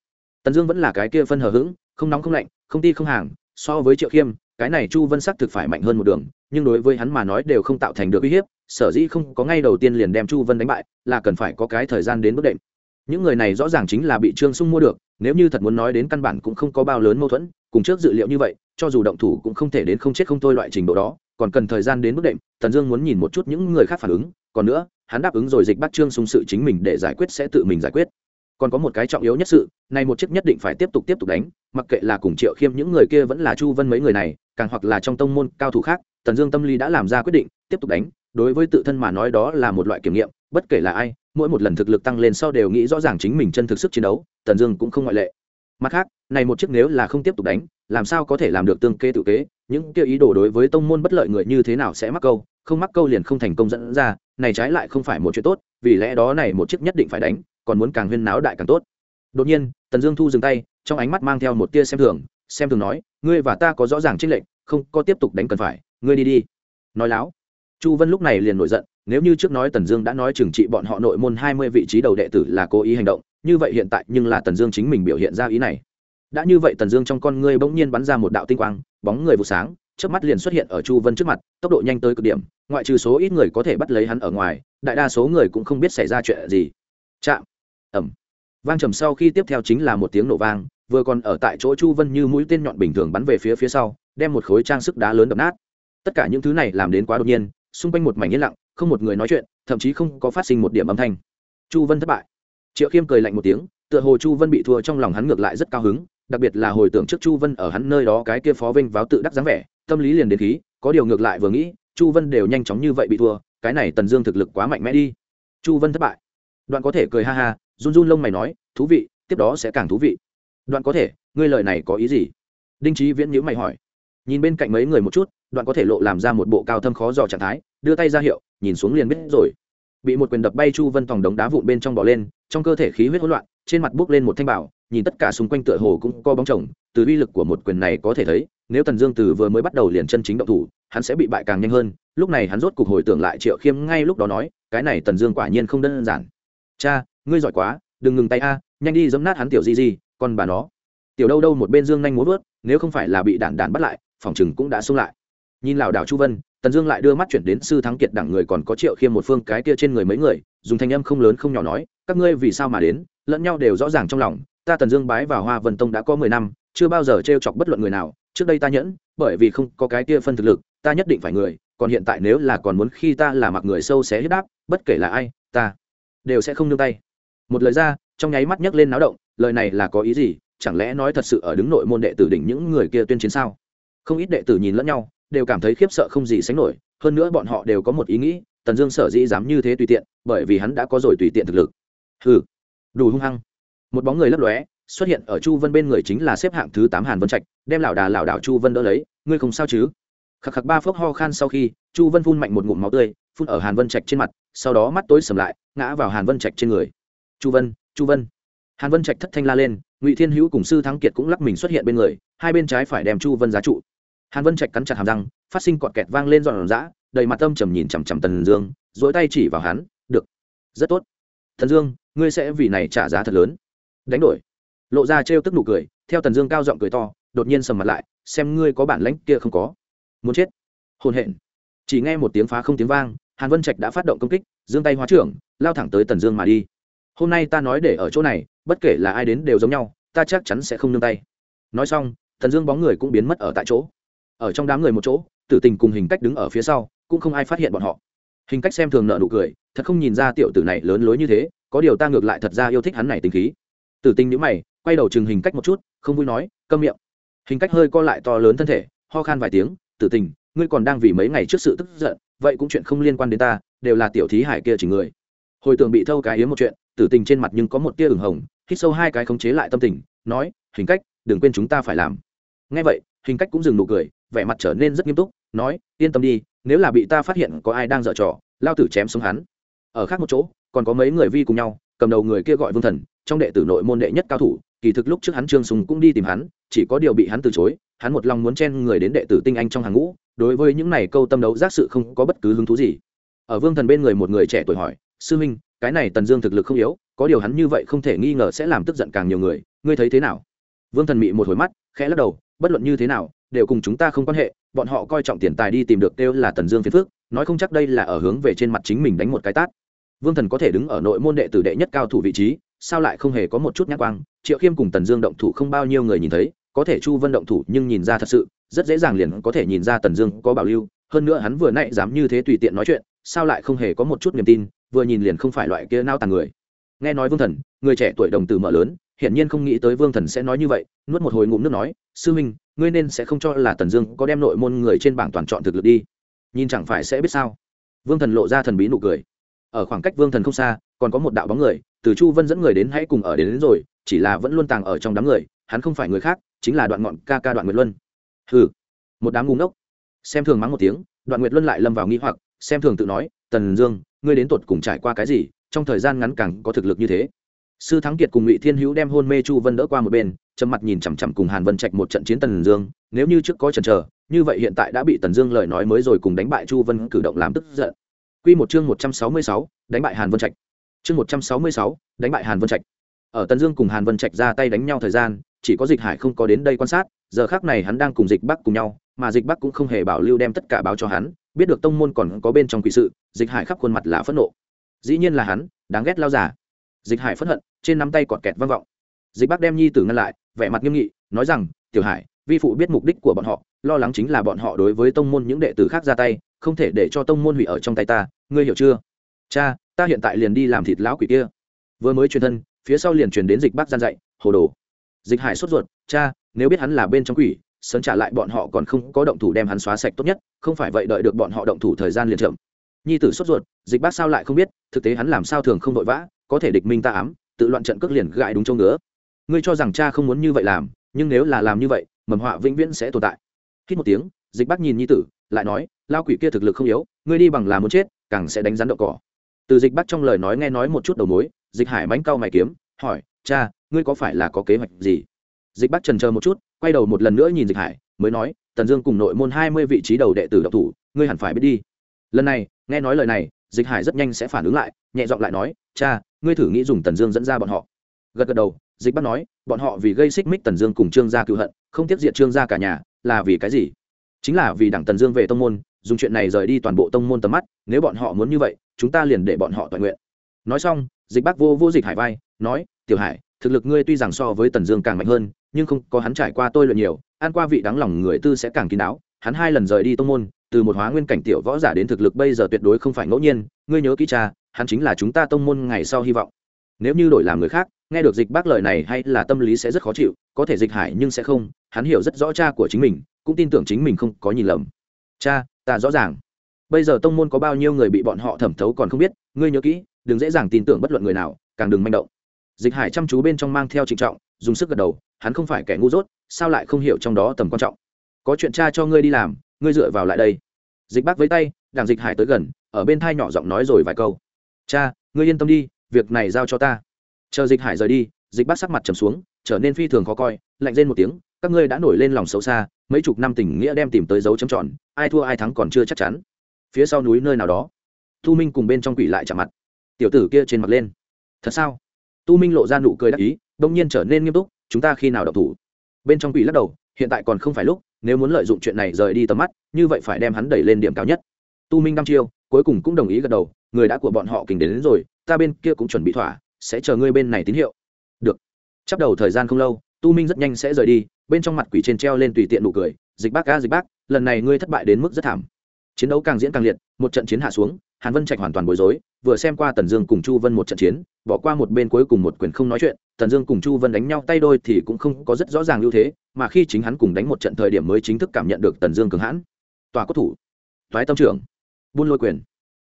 Tần dương vẫn là cái kia phân hờ hững, không nóng không lạnh, không ti không hàng, so với triệu khiêm, cái này chu vân xác thực phải mạnh hơn một đường, nhưng đối với hắn mà nói đều không tạo thành được uy hiếp, sở dĩ không có ngay đầu tiên liền đem chu vân đánh bại, là cần phải có cái thời gian đến bước đệm. Những người này rõ ràng chính là bị trương sung mua được, nếu như thật muốn nói đến căn bản cũng không có bao lớn mâu thuẫn, cùng trước dự liệu như vậy, cho dù động thủ cũng không thể đến không chết không thôi loại trình độ đó còn cần thời gian đến bước đệm, tần dương muốn nhìn một chút những người khác phản ứng, còn nữa, hắn đáp ứng rồi dịch bắt trương xung sự chính mình để giải quyết sẽ tự mình giải quyết. Còn có một cái trọng yếu nhất sự này một chiếc nhất định phải tiếp tục tiếp tục đánh, mặc kệ là cùng triệu khiêm những người kia vẫn là chu vân mấy người này, càng hoặc là trong tông môn cao thủ khác, tần dương tâm lý đã làm ra quyết định, tiếp tục đánh. Đối với tự thân mà nói đó là một loại kiểm nghiệm, bất kể là ai, mỗi một lần thực lực tăng lên sau đều nghĩ rõ ràng chính mình chân thực sức chiến đấu, tần dương cũng không ngoại lệ. Mặt khác này một chiếc nếu là không tiếp tục đánh, làm sao có thể làm được tương kê tự kế những kia ý đồ đối với tông môn bất lợi người như thế nào sẽ mắc câu, không mắc câu liền không thành công dẫn ra, này trái lại không phải một chuyện tốt, vì lẽ đó này một chiếc nhất định phải đánh, còn muốn càng huyên náo đại càng tốt. Đột nhiên, tần dương thu dừng tay, trong ánh mắt mang theo một tia xem thường xem thường nói, ngươi và ta có rõ ràng trích lệnh không, có tiếp tục đánh cần phải, ngươi đi đi. Nói láo. Chu vân lúc này liền nổi giận, nếu như trước nói tần dương đã nói trừng trị bọn họ nội môn hai mươi vị trí đầu đệ tử là cố ý hành động, như vậy hiện tại nhưng là tần dương chính mình biểu hiện ra ý này đã như vậy tần dương trong con ngươi bỗng nhiên bắn ra một đạo tinh quang, bóng người vụ sáng trước mắt liền xuất hiện ở chu vân trước mặt, tốc độ nhanh tới cực điểm, ngoại trừ số ít người có thể bắt lấy hắn ở ngoài, đại đa số người cũng không biết xảy ra chuyện gì. Chạm ẩm vang trầm sau khi tiếp theo chính là một tiếng nổ vang, vừa còn ở tại chỗ chu vân như mũi tên nhọn bình thường bắn về phía phía sau, đem một khối trang sức đá lớn đập nát. Tất cả những thứ này làm đến quá đột nhiên, xung quanh một mảnh yên lặng, không một người nói chuyện, thậm chí không có phát sinh một điểm âm thanh. Chu vân thất bại. Triệu khiêm cười lạnh một tiếng, tựa hồ chu vân bị thua trong lòng hắn ngược lại rất cao hứng đặc biệt là hồi tưởng trước chu vân ở hắn nơi đó cái kia phó vinh váo tự đắc dáng vẻ, tâm lý liền đến khí, có điều ngược lại vừa nghĩ, chu vân đều nhanh chóng như vậy bị thua, cái này tần dương thực lực quá mạnh mẽ đi. Chu vân thất bại. Đoạn có thể cười ha ha, run run lông mày nói, thú vị, tiếp đó sẽ càng thú vị. Đoạn có thể, ngươi lời này có ý gì? Đinh trí viễn nhữ mày hỏi. Nhìn bên cạnh mấy người một chút, đoạn có thể lộ làm ra một bộ cao thâm khó dò trạng thái, đưa tay ra hiệu, nhìn xuống liền biết rồi. Bị một quyền đập bay chu vân tòng đống đá vụn bên trong bỏ lên, trong cơ thể khí huyết hỗn loạn, trên mặt bước lên một thanh bảo nhìn tất cả xung quanh tựa hồ cũng co bóng chồng, từ uy lực của một quyền này có thể thấy, nếu tần dương từ vừa mới bắt đầu liền chân chính động thủ, hắn sẽ bị bại càng nhanh hơn, lúc này hắn rốt cục hồi tưởng lại triệu khiêm ngay lúc đó nói, cái này tần dương quả nhiên không đơn giản. Cha, ngươi giỏi quá, đừng ngừng tay a, nhanh đi giấm nát hắn tiểu di di còn bà nó. Tiểu đâu đâu một bên dương nhanh muốn vớt, nếu không phải là bị đản đản bắt lại, phòng chừng cũng đã xung lại. Nhìn lảo đảo chu vân, tần dương lại đưa mắt chuyển đến sư thắng kiệt đẳng người còn có triệu khiêm một phương, cái kia trên người mấy người, dùng thanh âm không lớn không nhỏ nói, các ngươi vì sao mà đến? Lẫn nhau đều rõ ràng trong lòng ta tần dương bái vào hoa vân tông đã có mười năm, chưa bao giờ t r e o chọc bất luận người nào, trước đây ta nhẫn, bởi vì không có cái kia phân thực lực, ta nhất định phải người, còn hiện tại nếu là còn muốn khi ta là mặc người sâu xé huyết đáp bất kể là ai, ta đều sẽ không nương tay. Một lời ra, trong nháy mắt nhấc lên náo động, lời này là có ý gì, chẳng lẽ nói thật sự ở đứng nội môn đệ tử đỉnh những người kia tuyên chiến sao? Không ít đệ tử nhìn lẫn nhau, đều cảm thấy khiếp sợ không gì sánh nổi, hơn nữa bọn họ đều có một ý nghĩ, tần dương sở dĩ dám như thế tùy tiện, bởi vì hắn đã có rồi tùy tiện thực lực. Ừ đủ hung hăng một bóng người lấp lóe, xuất hiện ở chu vân bên người chính là xếp hạng thứ tám hàn vân trạch, đem lảo đà lảo đảo chu vân đỡ lấy, ngươi không sao chứ? Khắc khắc ba phước ho khan sau khi, chu vân phun mạnh một ngụm máu tươi, phun ở hàn vân trạch trên mặt, sau đó mắt tối sầm lại, ngã vào hàn vân trạch trên người. Chu vân chu vân. Hàn vân trạch thất thanh la lên, ngụy thiên hữu cùng sư thắng kiệt cũng lắc mình xuất hiện bên người, hai bên trái phải đem chu vân giá trụ. Hàn vân trạch cắn chặt hàm răng, phát sinh cọt kẹt vang lên dọn dã đầy mặt tâm trầm nhìn chằm chằm tần dương dỗi tay chỉ vào hắn, được, rất tốt. Thần dương, ngươi sẽ vì này trả giá thật lớn đánh đổi. Lộ ra trêu tức nụ cười, theo tần dương cao giọng cười to, đột nhiên sầm mặt lại, xem ngươi có bản lãnh kia không có. Muốn chết. Hôn hẹn chỉ nghe một tiếng phá không tiếng vang, hàn vân trạch đã phát động công kích dương tay hóa trưởng, lao thẳng tới tần dương mà đi. Hôm nay ta nói để ở chỗ này, bất kể là ai đến đều giống nhau, ta chắc chắn sẽ không nương tay. Nói xong, tần dương bóng người cũng biến mất ở tại chỗ. Ở trong đám người một chỗ, tử tình cùng hình cách đứng ở phía sau, cũng không ai phát hiện bọn họ. Hình cách xem thường nợ nụ cười, thật không nhìn ra tiểu tử này lớn lối như thế, có điều ta ngược lại thật ra yêu thích hắn này tình khí tử tình nhữ mày, quay đầu chừng hình cách một chút, không vui nói, câm miệng. Hình cách hơi co lại to lớn thân thể, ho khan vài tiếng, tử tình, ngươi còn đang vì mấy ngày trước sự tức giận, vậy cũng chuyện không liên quan đến ta, đều là tiểu thí hải kia chỉ người. Hồi tưởng bị thâu cái yếm một chuyện, tử tình trên mặt nhưng có một tia ửng hồng, hít sâu hai cái khống chế lại tâm tình, nói, hình cách, đừng quên chúng ta phải làm. Ngay vậy, hình cách cũng dừng nụ cười, vẻ mặt trở nên rất nghiêm túc, nói, yên tâm đi, nếu là bị ta phát hiện có ai đang dở trò, lao tử chém xuống hắn. Ở khác một chỗ, còn có mấy người vi cùng nhau, cầm đầu người kia gọi vương thần trong đệ tử nội môn đệ nhất cao thủ, kỳ thực lúc trước hắn trương sùng cũng đi tìm hắn, chỉ có điều bị hắn từ chối, hắn một lòng muốn chen người đến đệ tử tinh anh trong hàng ngũ, đối với những này câu tâm đấu giác sự không có bất cứ hứng thú gì. Ở vương thần bên người một người trẻ tuổi hỏi, sư huynh cái này tần dương thực lực không yếu, có điều hắn như vậy không thể nghi ngờ sẽ làm tức giận càng nhiều người, ngươi thấy thế nào? Vương thần mị một hồi mắt, khẽ lắc đầu, bất luận như thế nào, đều cùng chúng ta không quan hệ, bọn họ coi trọng tiền tài đi tìm được kêu là tần dương phiền phước nói không chắc đây là ở hướng về trên mặt chính mình đánh một cái tát. Vương thần có thể đứng ở nội môn đệ tử đệ nhất cao thủ vị trí sao lại không hề có một chút nhắc quang? Triệu khiêm cùng tần dương động thủ không bao nhiêu người nhìn thấy, có thể chu vân động thủ nhưng nhìn ra thật sự, rất dễ dàng liền có thể nhìn ra tần dương có bảo lưu. Hơn nữa hắn vừa nãy dám như thế tùy tiện nói chuyện, sao lại không hề có một chút niềm tin, vừa nhìn liền không phải loại kia nao tàng người. Nghe nói vương thần, người trẻ tuổi đồng tử mở lớn, hiển nhiên không nghĩ tới vương thần sẽ nói như vậy, nuốt một hồi ngụm nước nói, sư minh, ngươi nên sẽ không cho là tần dương có đem nội môn người trên bảng toàn chọn thực lực đi. Nhìn chẳng phải sẽ biết sao? Vương thần lộ ra thần bí nụ cười. Ở khoảng cách vương thần không xa, còn có một đạo bóng người từ chu vân dẫn người đến hãy cùng ở đến, đến rồi chỉ là vẫn luôn tàng ở trong đám người hắn không phải người khác chính là đoạn ngọn ca ca đoạn nguyệt luân. Hừ một đám ngu ngốc. Xem thường mắng một tiếng đoạn nguyệt luân lại lâm vào nghi hoặc xem thường tự nói tần dương ngươi đến tột cùng trải qua cái gì trong thời gian ngắn càng có thực lực như thế. Sư thắng kiệt cùng ngụy thiên hữu đem hôn mê chu vân đỡ qua một bên trầm mặt nhìn chằm chằm cùng hàn vân trạch một trận chiến tần dương nếu như trước có chần chờ như vậy hiện tại đã bị tần dương lời nói mới rồi cùng đánh bại chu vân cử động làm tức giận. Q một chương một trăm sáu mươi sáu đánh bại hàn vân trạch chương một trăm sáu mươi sáu, đánh bại hàn vân trạch. Ở Tân dương cùng hàn vân trạch ra tay đánh nhau thời gian, chỉ có dịch hải không có đến đây quan sát, giờ khác này hắn đang cùng dịch bắc cùng nhau, mà dịch bắc cũng không hề bảo lưu đem tất cả báo cho hắn, biết được tông môn còn có bên trong quỷ sự, dịch hải khắp khuôn mặt là phẫn nộ. Dĩ nhiên là hắn, đáng ghét lao giả dịch hải phẫn hận, trên nắm tay cọt kẹt vang vọng. Dịch bắc đem nhi tử ngăn lại, vẻ mặt nghiêm nghị, nói rằng, tiểu hải, vi phụ biết mục đích của bọn họ, lo lắng chính là bọn họ đối với tông môn những đệ tử khác ra tay, không thể để cho tông môn hủy ở trong tay ta, ngươi hiểu chưa? Cha ta hiện tại liền đi làm thịt lão quỷ kia. Vừa mới truyền thân, phía sau liền truyền đến dịch bắc gian dạy, hồ đồ. Dịch hải sốt ruột, cha, nếu biết hắn là bên trong quỷ, sớm trả lại bọn họ còn không có động thủ đem hắn xóa sạch tốt nhất, không phải vậy đợi được bọn họ động thủ thời gian liền chậm. Nhi tử sốt ruột, dịch bác sao lại không biết, thực tế hắn làm sao thường không vội vã, có thể địch minh ta ám, tự loạn trận cước liền gãi đúng châu ngứa. Ngươi cho rằng cha không muốn như vậy làm, nhưng nếu là làm như vậy, mầm họa vĩnh viễn sẽ tồn tại. Hít một tiếng, dịch bác nhìn nhi tử, lại nói lao quỷ kia thực lực không yếu, ngươi đi bằng là muốn chết, càng sẽ đánh rắn đậu cỏ từ dịch bắt trong lời nói nghe nói một chút đầu mối, dịch hải mánh cau mày kiếm, hỏi, cha, ngươi có phải là có kế hoạch gì? Dịch bắt trần chờ một chút, quay đầu một lần nữa nhìn dịch hải, mới nói, tần dương cùng nội môn hai mươi vị trí đầu đệ tử độc thủ, ngươi hẳn phải biết đi. Lần này, nghe nói lời này, dịch hải rất nhanh sẽ phản ứng lại, nhẹ giọng lại nói, cha, ngươi thử nghĩ dùng tần dương dẫn ra bọn họ. Gật gật đầu, dịch bắt nói, bọn họ vì gây xích mích tần dương cùng trương gia cựu hận, không tiếp diện trương gia cả nhà, là vì cái gì? Chính là vì đảng tần dương về tông môn dùng chuyện này rời đi toàn bộ tông môn tầm mắt, nếu bọn họ muốn như vậy, chúng ta liền để bọn họ toàn nguyện. Nói xong, dịch bác vô vô dịch hải vai, nói, tiểu hải, thực lực ngươi tuy rằng so với tần dương càng mạnh hơn, nhưng không có hắn trải qua tôi luyện nhiều, ăn qua vị đáng lòng người tư sẽ càng kín đáo. Hắn hai lần rời đi tông môn, từ một hóa nguyên cảnh tiểu võ giả đến thực lực bây giờ tuyệt đối không phải ngẫu nhiên, ngươi nhớ kỹ cha, hắn chính là chúng ta tông môn ngày sau hy vọng. Nếu như đổi làm người khác, nghe được dịch bác lời này hay là tâm lý sẽ rất khó chịu, có thể dịch hải nhưng sẽ không, hắn hiểu rất rõ cha của chính mình, cũng tin tưởng chính mình không có nhìn lầm. Cha ta rõ ràng. Bây giờ tông môn có bao nhiêu người bị bọn họ thẩm thấu còn không biết, ngươi nhớ kỹ, đừng dễ dàng tin tưởng bất luận người nào, càng đừng manh động. Dịch hải chăm chú bên trong mang theo trịnh trọng, dùng sức gật đầu, hắn không phải kẻ ngu dốt, sao lại không hiểu trong đó tầm quan trọng? Có chuyện cha cho ngươi đi làm, ngươi dựa vào lại đây. Dịch bác với tay đảng dịch hải tới gần, ở bên thai nhỏ giọng nói rồi vài câu. Cha, ngươi yên tâm đi, việc này giao cho ta. Chờ dịch hải rời đi, dịch bác sắc mặt trầm xuống, trở nên phi thường khó coi, lạnh lên một tiếng các ngươi đã nổi lên lòng xấu xa mấy chục năm tình nghĩa đem tìm tới dấu chấm tròn ai thua ai thắng còn chưa chắc chắn. Phía sau núi nơi nào đó tu minh cùng bên trong quỷ lại chạm mặt. Tiểu tử kia trên mặt lên. Thật sao? Tu minh lộ ra nụ cười đắc ý đông nhiên trở nên nghiêm túc chúng ta khi nào đọc thủ? Bên trong quỷ lắc đầu hiện tại còn không phải lúc nếu muốn lợi dụng chuyện này rời đi tầm mắt như vậy phải đem hắn đẩy lên điểm cao nhất. Tu minh đăm chiêu cuối cùng cũng đồng ý gật đầu người đã của bọn họ kình đến, đến rồi ta bên kia cũng chuẩn bị thỏa sẽ chờ ngươi bên này tín hiệu. Được. Chấp đầu thời gian không lâu tu minh rất nhanh sẽ rời đi, bên trong mặt quỷ trên treo lên tùy tiện nụ cười, dịch bác ca dịch bác, lần này ngươi thất bại đến mức rất thảm. Chiến đấu càng diễn càng liệt, một trận chiến hạ xuống, hàn vân trạch hoàn toàn bối rối, vừa xem qua tần dương cùng chu vân một trận chiến, bỏ qua một bên cuối cùng một quyền không nói chuyện, tần dương cùng chu vân đánh nhau tay đôi thì cũng không có rất rõ ràng ưu thế, mà khi chính hắn cùng đánh một trận thời điểm mới chính thức cảm nhận được tần dương cường hãn. Tòa cốt thủ thoái tâm trưởng, buôn lôi quyền.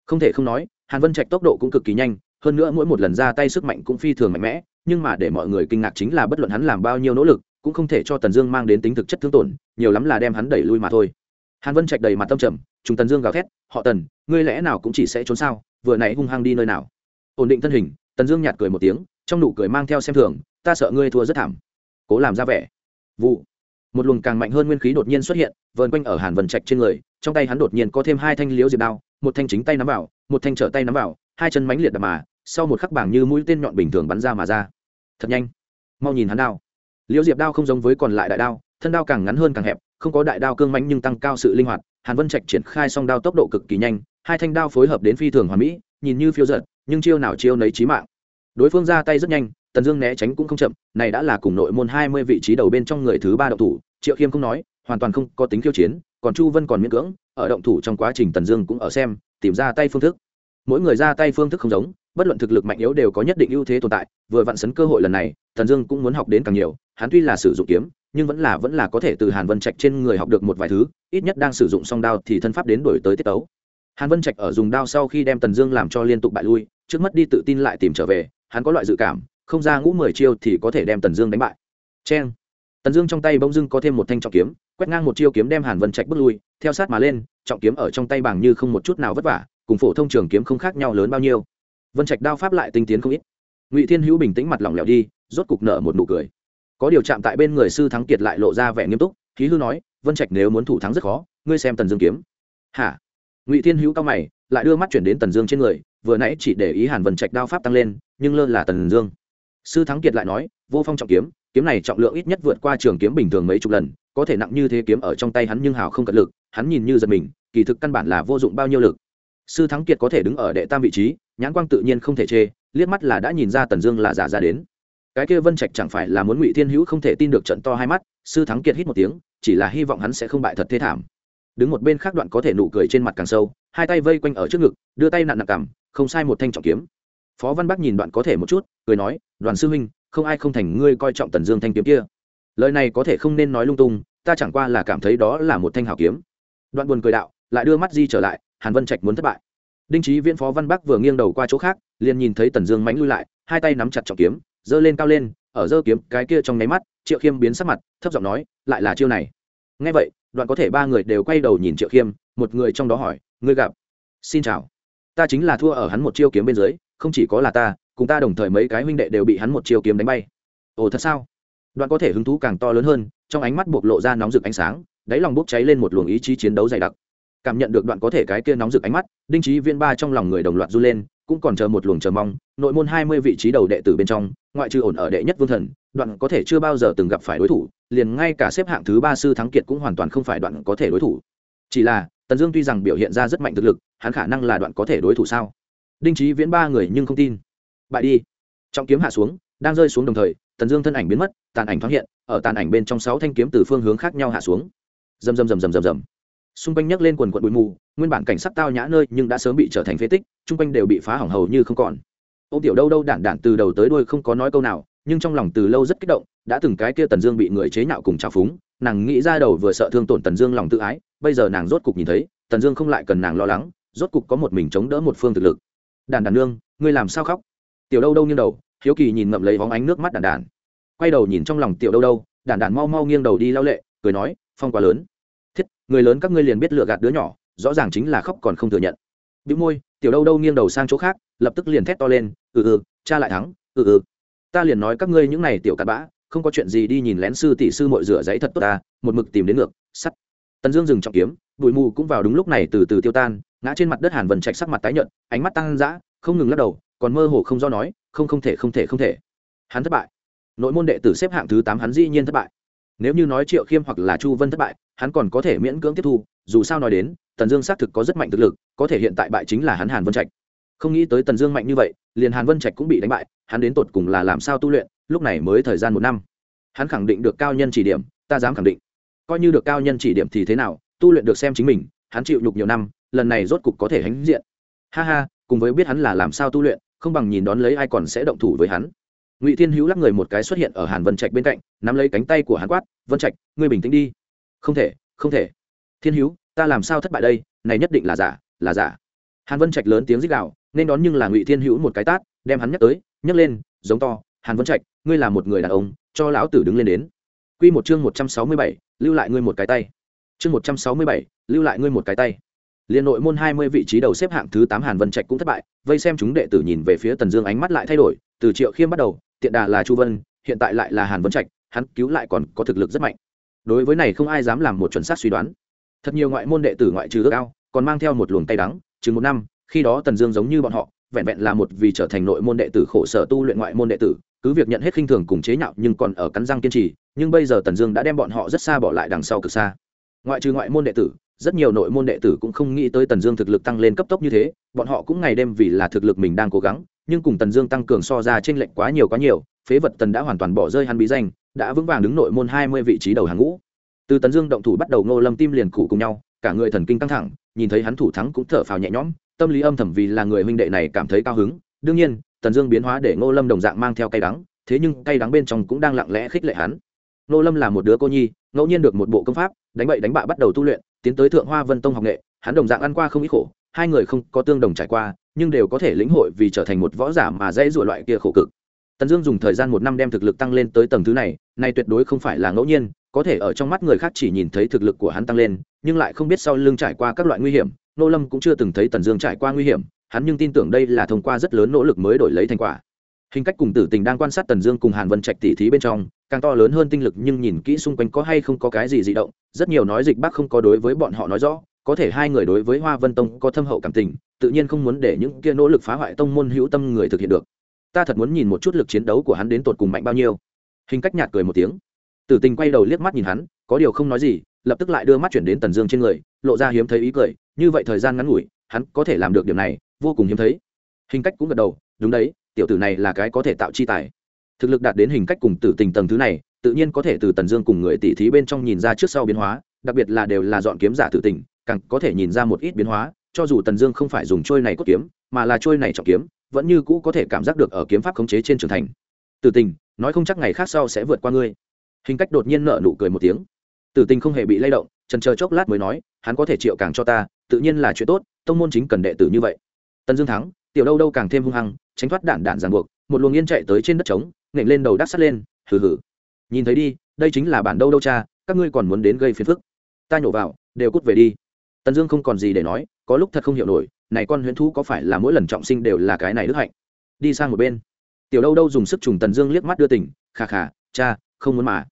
Không thể không nói, hàn vân trạch tốc độ cũng cực kỳ nhanh hơn nữa mỗi một lần ra tay sức mạnh cũng phi thường mạnh mẽ, nhưng mà để mọi người kinh ngạc chính là bất luận hắn làm bao nhiêu nỗ lực, cũng không thể cho tần dương mang đến tính thực chất thương tổn, nhiều lắm là đem hắn đẩy lui mà thôi. Hàn vân trạch đầy mặt tâm trầm chúng tần dương gào thét, họ tần, ngươi lẽ nào cũng chỉ sẽ trốn sao? Vừa nãy hung hăng đi nơi nào? Ổn định thân hình, tần dương nhạt cười một tiếng, trong nụ cười mang theo xem thường, ta sợ ngươi thua rất thảm. Cố làm ra vẻ. Vụ. Một luồng càng mạnh hơn nguyên khí đột nhiên xuất hiện, vờn quanh ở hàn vân trạch trên người, trong tay hắn đột nhiên có thêm hai thanh liếu diệp đao, một thanh chính tay nắm vào, một thanh trở tay nắm vào hai chân mánh liệt đập mà, sau một khắc bảng như mũi tên nhọn bình thường bắn ra mà ra. Thật nhanh. Mau nhìn hắn đao. Liễu diệp đao không giống với còn lại đại đao, thân đao càng ngắn hơn càng hẹp, không có đại đao cương mánh nhưng tăng cao sự linh hoạt. Hàn vân trạch triển khai song đao tốc độ cực kỳ nhanh, hai thanh đao phối hợp đến phi thường hoàn mỹ, nhìn như phiêu giật nhưng chiêu nào chiêu nấy trí mạng. Đối phương ra tay rất nhanh, tần dương né tránh cũng không chậm, này đã là cùng nội môn hai mươi vị trí đầu bên trong người thứ ba động thủ, triệu khiêm không nói, hoàn toàn không có tính khiêu chiến, còn chu vân còn miễn cưỡng, ở động thủ trong quá trình tần dương cũng ở xem, tìm ra tay phương thức mỗi người ra tay phương thức không giống, bất luận thực lực mạnh yếu đều có nhất định ưu thế tồn tại, vừa vặn sấn cơ hội lần này, thần dương cũng muốn học đến càng nhiều, hắn tuy là sử dụng kiếm, nhưng vẫn là vẫn là có thể từ hàn vân trạch trên người học được một vài thứ, ít nhất đang sử dụng song đao thì thân pháp đến đổi tới tiết tấu. Hàn vân trạch ở dùng đao sau khi đem tần dương làm cho liên tục bại lui, trước mắt đi tự tin lại tìm trở về, hắn có loại dự cảm, không ra ngũ mười chiêu thì có thể đem tần dương đánh bại. C tần dương trong tay bỗng dưng có thêm một thanh trọng kiếm, quét ngang một chiêu kiếm đem hàn vân trạch bước lui, theo sát mà lên, trọng kiếm ở trong tay bằng như không một chút nào vất vả cùng phổ thông trường kiếm không khác nhau lớn bao nhiêu. Vân trạch đao pháp lại tinh tiến không ít. Ngụy thiên hữu bình tĩnh mặt lỏng lẻo đi, rốt cục nợ một nụ cười. Có điều chạm tại bên người sư thắng kiệt lại lộ ra vẻ nghiêm túc, khí hư nói, vân trạch nếu muốn thủ thắng rất khó, ngươi xem tần dương kiếm. Hả? Ngụy thiên hữu cao mày, lại đưa mắt chuyển đến tần dương trên người, vừa nãy chỉ để ý hàn vân trạch đao pháp tăng lên, nhưng lơ là tần dương. Sư thắng kiệt lại nói, vô phong trọng kiếm kiếm này trọng lượng ít nhất vượt qua trường kiếm bình thường mấy chục lần, có thể nặng như thế kiếm ở trong tay hắn nhưng hào không cật lực, hắn nhìn như giật mình, kỳ thực căn bản là vô dụng bao nhiêu lực sư thắng kiệt có thể đứng ở đệ tam vị trí, nhãn quang tự nhiên không thể chê, liếc mắt là đã nhìn ra tần dương là giả ra đến. Cái kia vân trạch chẳng phải là muốn ngụy thiên hữu không thể tin được trận to hai mắt, sư thắng kiệt hít một tiếng, chỉ là hy vọng hắn sẽ không bại thật thế thảm. Đứng một bên khác đoạn có thể nụ cười trên mặt càng sâu, hai tay vây quanh ở trước ngực, đưa tay nặn nặng cằm, không sai một thanh trọng kiếm. Phó văn bắc nhìn đoạn có thể một chút, cười nói, đoàn sư huynh, không ai không thành ngươi coi trọng tần dương thanh kiếm kia. Lời này có thể không nên nói lung tung, ta chẳng qua là cảm thấy đó là một thanh hảo kiếm. Đoạn buồn cười đạo, lại đưa mắt di trở lại hàn vân trạch muốn thất bại. Đinh trí viễn phó văn bắc vừa nghiêng đầu qua chỗ khác, liền nhìn thấy tần dương mánh lui lại, hai tay nắm chặt trọng kiếm, giơ lên cao lên, ở giơ kiếm cái kia trong nháy mắt, triệu khiêm biến sắc mặt, thấp giọng nói, lại là chiêu này. Ngay vậy, đoạn có thể ba người đều quay đầu nhìn triệu khiêm, một người trong đó hỏi, ngươi gặp? Xin chào. Ta chính là thua ở hắn một chiêu kiếm bên dưới, không chỉ có là ta, cùng ta đồng thời mấy cái huynh đệ đều bị hắn một chiêu kiếm đánh bay. Ồ, thật sao? Đoạn có thể hứng thú càng to lớn hơn, trong ánh mắt bộc lộ ra nóng rực ánh sáng, đáy lòng bốc cháy lên một luồng ý chí chiến đấu dày đặc cảm nhận được đoạn có thể cái kia nóng rực ánh mắt, đinh trí viên ba trong lòng người đồng loạt du lên, cũng còn chờ một luồng chờ mong, nội môn hai mươi vị trí đầu đệ tử bên trong, ngoại trừ ổn ở đệ nhất vương thần, đoạn có thể chưa bao giờ từng gặp phải đối thủ, liền ngay cả xếp hạng thứ ba sư thắng kiệt cũng hoàn toàn không phải đoạn có thể đối thủ. Chỉ là, tần dương tuy rằng biểu hiện ra rất mạnh thực lực, hắn khả năng là đoạn có thể đối thủ sao? Đinh trí viễn ba người nhưng không tin. Bại đi. Trọng kiếm hạ xuống, đang rơi xuống đồng thời, tần dương thân ảnh biến mất, tàn ảnh thoáng hiện, ở tàn ảnh bên trong sáu thanh kiếm từ phương hướng khác nhau hạ xuống. Rầm rầm rầm rầm rầm rầm xung quanh nhấc lên quần quận bụi mù, nguyên bản cảnh sắc tao nhã nơi nhưng đã sớm bị trở thành phế tích, chung quanh đều bị phá hỏng hầu như không còn. Ô tiểu đâu đâu đản đản từ đầu tới đuôi không có nói câu nào, nhưng trong lòng từ lâu rất kích động, đã từng cái kia tần dương bị người chế nhạo cùng trào phúng, nàng nghĩ ra đầu vừa sợ thương tổn tần dương lòng tự ái, bây giờ nàng rốt cục nhìn thấy, tần dương không lại cần nàng lo lắng, rốt cục có một mình chống đỡ một phương thực lực. Đàn đàn nương, ngươi làm sao khóc? Tiểu đâu đâu nghiêng đầu, hiếu kỳ nhìn ngậm lấy vóng ánh nước mắt đàn đàn quay đầu nhìn trong lòng tiểu đâu đâu đàn đàn mau mau nghiêng đầu đi lao lệ, cười nói, phong quá lớn người lớn các ngươi liền biết lựa gạt đứa nhỏ, rõ ràng chính là khóc còn không thừa nhận. Bị môi, tiểu đâu đâu nghiêng đầu sang chỗ khác, lập tức liền thét to lên ừ ừ cha lại thắng ừ ừ. Ta liền nói các ngươi những này tiểu cặn bã, không có chuyện gì đi nhìn lén sư tỷ sư mội rửa giấy thật tốt ta, một mực tìm đến ngược, sắt. Tần dương dừng trọng kiếm, bụi mù cũng vào đúng lúc này từ từ tiêu tan, ngã trên mặt đất hàn vần trạch sắc mặt tái nhợt, ánh mắt tăng dã, không ngừng lắc đầu, còn mơ hồ không do nói, không không thể không thể không thể. Hắn thất bại. Nội môn đệ tử xếp hạng thứ tám hắn dĩ nhiên thất bại nếu như nói triệu khiêm hoặc là chu vân thất bại, hắn còn có thể miễn cưỡng tiếp thu, dù sao nói đến, tần dương xác thực có rất mạnh thực lực, có thể hiện tại bại chính là hắn hàn vân trạch. Không nghĩ tới tần dương mạnh như vậy, liền hàn vân trạch cũng bị đánh bại, hắn đến tột cùng là làm sao tu luyện, lúc này mới thời gian một năm. Hắn khẳng định được cao nhân chỉ điểm, ta dám khẳng định. Coi như được cao nhân chỉ điểm thì thế nào, tu luyện được xem chính mình, hắn chịu nhục nhiều năm, lần này rốt cục có thể hãnh diện. Ha ha, cùng với biết hắn là làm sao tu luyện, không bằng nhìn đón lấy ai còn sẽ động thủ với hắn ngụy thiên hữu lắc người một cái xuất hiện ở hàn vân trạch bên cạnh nắm lấy cánh tay của hắn quát vân trạch ngươi bình tĩnh đi không thể không thể thiên hữu ta làm sao thất bại đây này nhất định là giả là giả hàn vân trạch lớn tiếng rít gạo nên đón nhưng là ngụy thiên hữu một cái tát đem hắn nhắc tới nhấc lên giống to hàn vân trạch ngươi là một người đàn ông cho lão tử đứng lên đến q một chương một trăm sáu mươi bảy lưu lại ngươi một cái tay chương một trăm sáu mươi bảy lưu lại ngươi một cái tay liên nội môn hai mươi vị trí đầu xếp hạng thứ tám hàn vân trạch cũng thất bại vây xem chúng đệ tử nhìn về phía tần dương ánh mắt lại thay đổi từ triệu khiêm bắt đầu tiện đà là chu vân, hiện tại lại là hàn vân trạch, hắn cứu lại còn có thực lực rất mạnh. Đối với này không ai dám làm một chuẩn xác suy đoán. Thật nhiều ngoại môn đệ tử ngoại trừ ước ao, còn mang theo một luồng tay đắng, chừng một năm, khi đó tần dương giống như bọn họ, vẹn vẹn là một vì trở thành nội môn đệ tử khổ sở tu luyện ngoại môn đệ tử, cứ việc nhận hết khinh thường cùng chế nhạo nhưng còn ở cắn răng kiên trì, nhưng bây giờ tần dương đã đem bọn họ rất xa bỏ lại đằng sau cực xa. Ngoại trừ ngoại môn đệ tử, rất nhiều nội môn đệ tử cũng không nghĩ tới tần dương thực lực tăng lên cấp tốc như thế, bọn họ cũng ngày đêm vì là thực lực mình đang cố gắng nhưng cùng tần dương tăng cường so ra trên lệnh quá nhiều quá nhiều, phế vật tần đã hoàn toàn bỏ rơi hắn bí danh, đã vững vàng đứng nội môn hai mươi vị trí đầu hàng ngũ. Từ tần dương động thủ bắt đầu ngô lâm tim liền cụ cùng nhau, cả người thần kinh căng thẳng, nhìn thấy hắn thủ thắng cũng thở phào nhẹ nhõm, tâm lý âm thầm vì là người huynh đệ này cảm thấy cao hứng. Đương nhiên, tần dương biến hóa để ngô lâm đồng dạng mang theo cay đắng, thế nhưng cay đắng bên trong cũng đang lặng lẽ khích lệ hắn. Ngô lâm là một đứa cô nhi, ngẫu nhiên được một bộ công pháp, đánh bậy đánh bạ bắt đầu tu luyện, tiến tới thượng hoa vân tông học nghệ, hắn đồng dạng ăn qua không ít khổ hai người không có tương đồng trải qua, nhưng đều có thể lĩnh hội vì trở thành một võ giả mà dễ dụa loại kia khổ cực. Tần dương dùng thời gian một năm đem thực lực tăng lên tới tầng thứ này này tuyệt đối không phải là ngẫu nhiên, có thể ở trong mắt người khác chỉ nhìn thấy thực lực của hắn tăng lên, nhưng lại không biết sau lưng trải qua các loại nguy hiểm, nô lâm cũng chưa từng thấy tần dương trải qua nguy hiểm, hắn nhưng tin tưởng đây là thông qua rất lớn nỗ lực mới đổi lấy thành quả. Hình cách cùng tử tình đang quan sát tần dương cùng hàn vân trạch tỉ thí bên trong, càng to lớn hơn tinh lực nhưng nhìn kỹ xung quanh có hay không có cái gì di động, rất nhiều nói dịch bác không có đối với bọn họ nói rõ có thể hai người đối với hoa vân tông có thâm hậu cảm tình, tự nhiên không muốn để những kia nỗ lực phá hoại tông môn hữu tâm người thực hiện được. Ta thật muốn nhìn một chút lực chiến đấu của hắn đến tột cùng mạnh bao nhiêu. Hình cách nhạt cười một tiếng. Tử tình quay đầu liếc mắt nhìn hắn, có điều không nói gì, lập tức lại đưa mắt chuyển đến tần dương trên người, lộ ra hiếm thấy ý cười, như vậy thời gian ngắn ngủi, hắn có thể làm được điểm này, vô cùng hiếm thấy. Hình cách cũng gật đầu, đúng đấy, tiểu tử này là cái có thể tạo chi tài. Thực lực đạt đến hình cách cùng tử tình tầng thứ này, tự nhiên có thể từ tần dương cùng người tỷ thí bên trong nhìn ra trước sau biến hóa, đặc biệt là đều là dọn kiếm giả tử tình càng có thể nhìn ra một ít biến hóa, cho dù tần dương không phải dùng trôi này cốt kiếm, mà là trôi này trọng kiếm, vẫn như cũ có thể cảm giác được ở kiếm pháp khống chế trên trường thành. Tử tình, nói không chắc ngày khác sau sẽ vượt qua ngươi. Hình cách đột nhiên nợ nụ cười một tiếng. Tử tình không hề bị lay động, trần chờ chốc lát mới nói, hắn có thể triệu càng cho ta, tự nhiên là chuyện tốt, tông môn chính cần đệ tử như vậy. Tần dương thắng, tiểu đâu đâu càng thêm hung hăng, tránh thoát đạn đạn ràng buộc, một luồng yên chạy tới trên đất trống nghệch lên đầu đắc sắt lên, hừ hừ. Nhìn thấy đi, đây chính là bản đâu đâu cha, các ngươi còn muốn đến gây phiền phức. Ta nhổ vào, đều cút về đi tần dương không còn gì để nói, có lúc thật không hiểu nổi, này con huyễn thú có phải là mỗi lần trọng sinh đều là cái này đức hạnh? Đi sang một bên. Tiểu đâu đâu dùng sức trùng tần dương liếc mắt đưa tỉnh khà khà, cha, không muốn mà.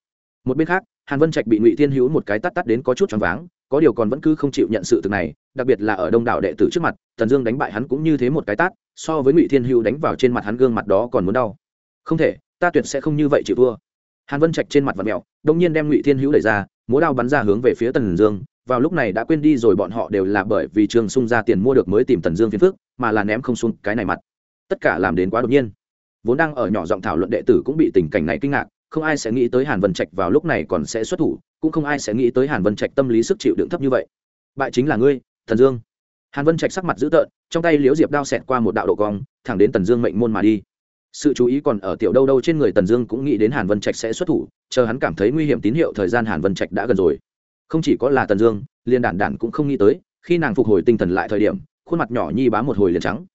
Một bên khác, hàn vân trạch bị ngụy thiên hữu một cái tắt tắt đến có chút choáng váng, có điều còn vẫn cứ không chịu nhận sự thực này, đặc biệt là ở đông đảo đệ tử trước mặt, tần dương đánh bại hắn cũng như thế một cái tát, so với ngụy thiên hữu đánh vào trên mặt hắn gương mặt đó còn muốn đau. Không thể, ta tuyệt sẽ không như vậy chịu thua. Hàn vân trạch trên mặt và mẹo đông nhiên đem ngụy thiên hữu đẩy ra, múa đao bắn ra hướng về phía tần dương vào lúc này đã quên đi rồi, bọn họ đều là bởi vì trường sung ra tiền mua được mới tìm tần dương phiền phước mà là ném không xuống cái này mặt. Tất cả làm đến quá đột nhiên. Vốn đang ở nhỏ giọng thảo luận đệ tử cũng bị tình cảnh này kinh ngạc, không ai sẽ nghĩ tới hàn vân trạch vào lúc này còn sẽ xuất thủ, cũng không ai sẽ nghĩ tới hàn vân trạch tâm lý sức chịu đựng thấp như vậy. Bại chính là ngươi thần dương. Hàn vân trạch sắc mặt dữ tợn, trong tay liễu diệp đao xẹt qua một đạo độ cong, thẳng đến tần dương mệnh môn mà đi. Sự chú ý còn ở tiểu đâu đâu trên người tần dương cũng nghĩ đến hàn vân trạch sẽ xuất thủ, chờ hắn cảm thấy nguy hiểm tín hiệu thời gian hàn vân trạch đã gần rồi không chỉ có là tần dương liền đản đản cũng không nghĩ tới, khi nàng phục hồi tinh thần lại thời điểm, khuôn mặt nhỏ nhi bá một hồi liền trắng.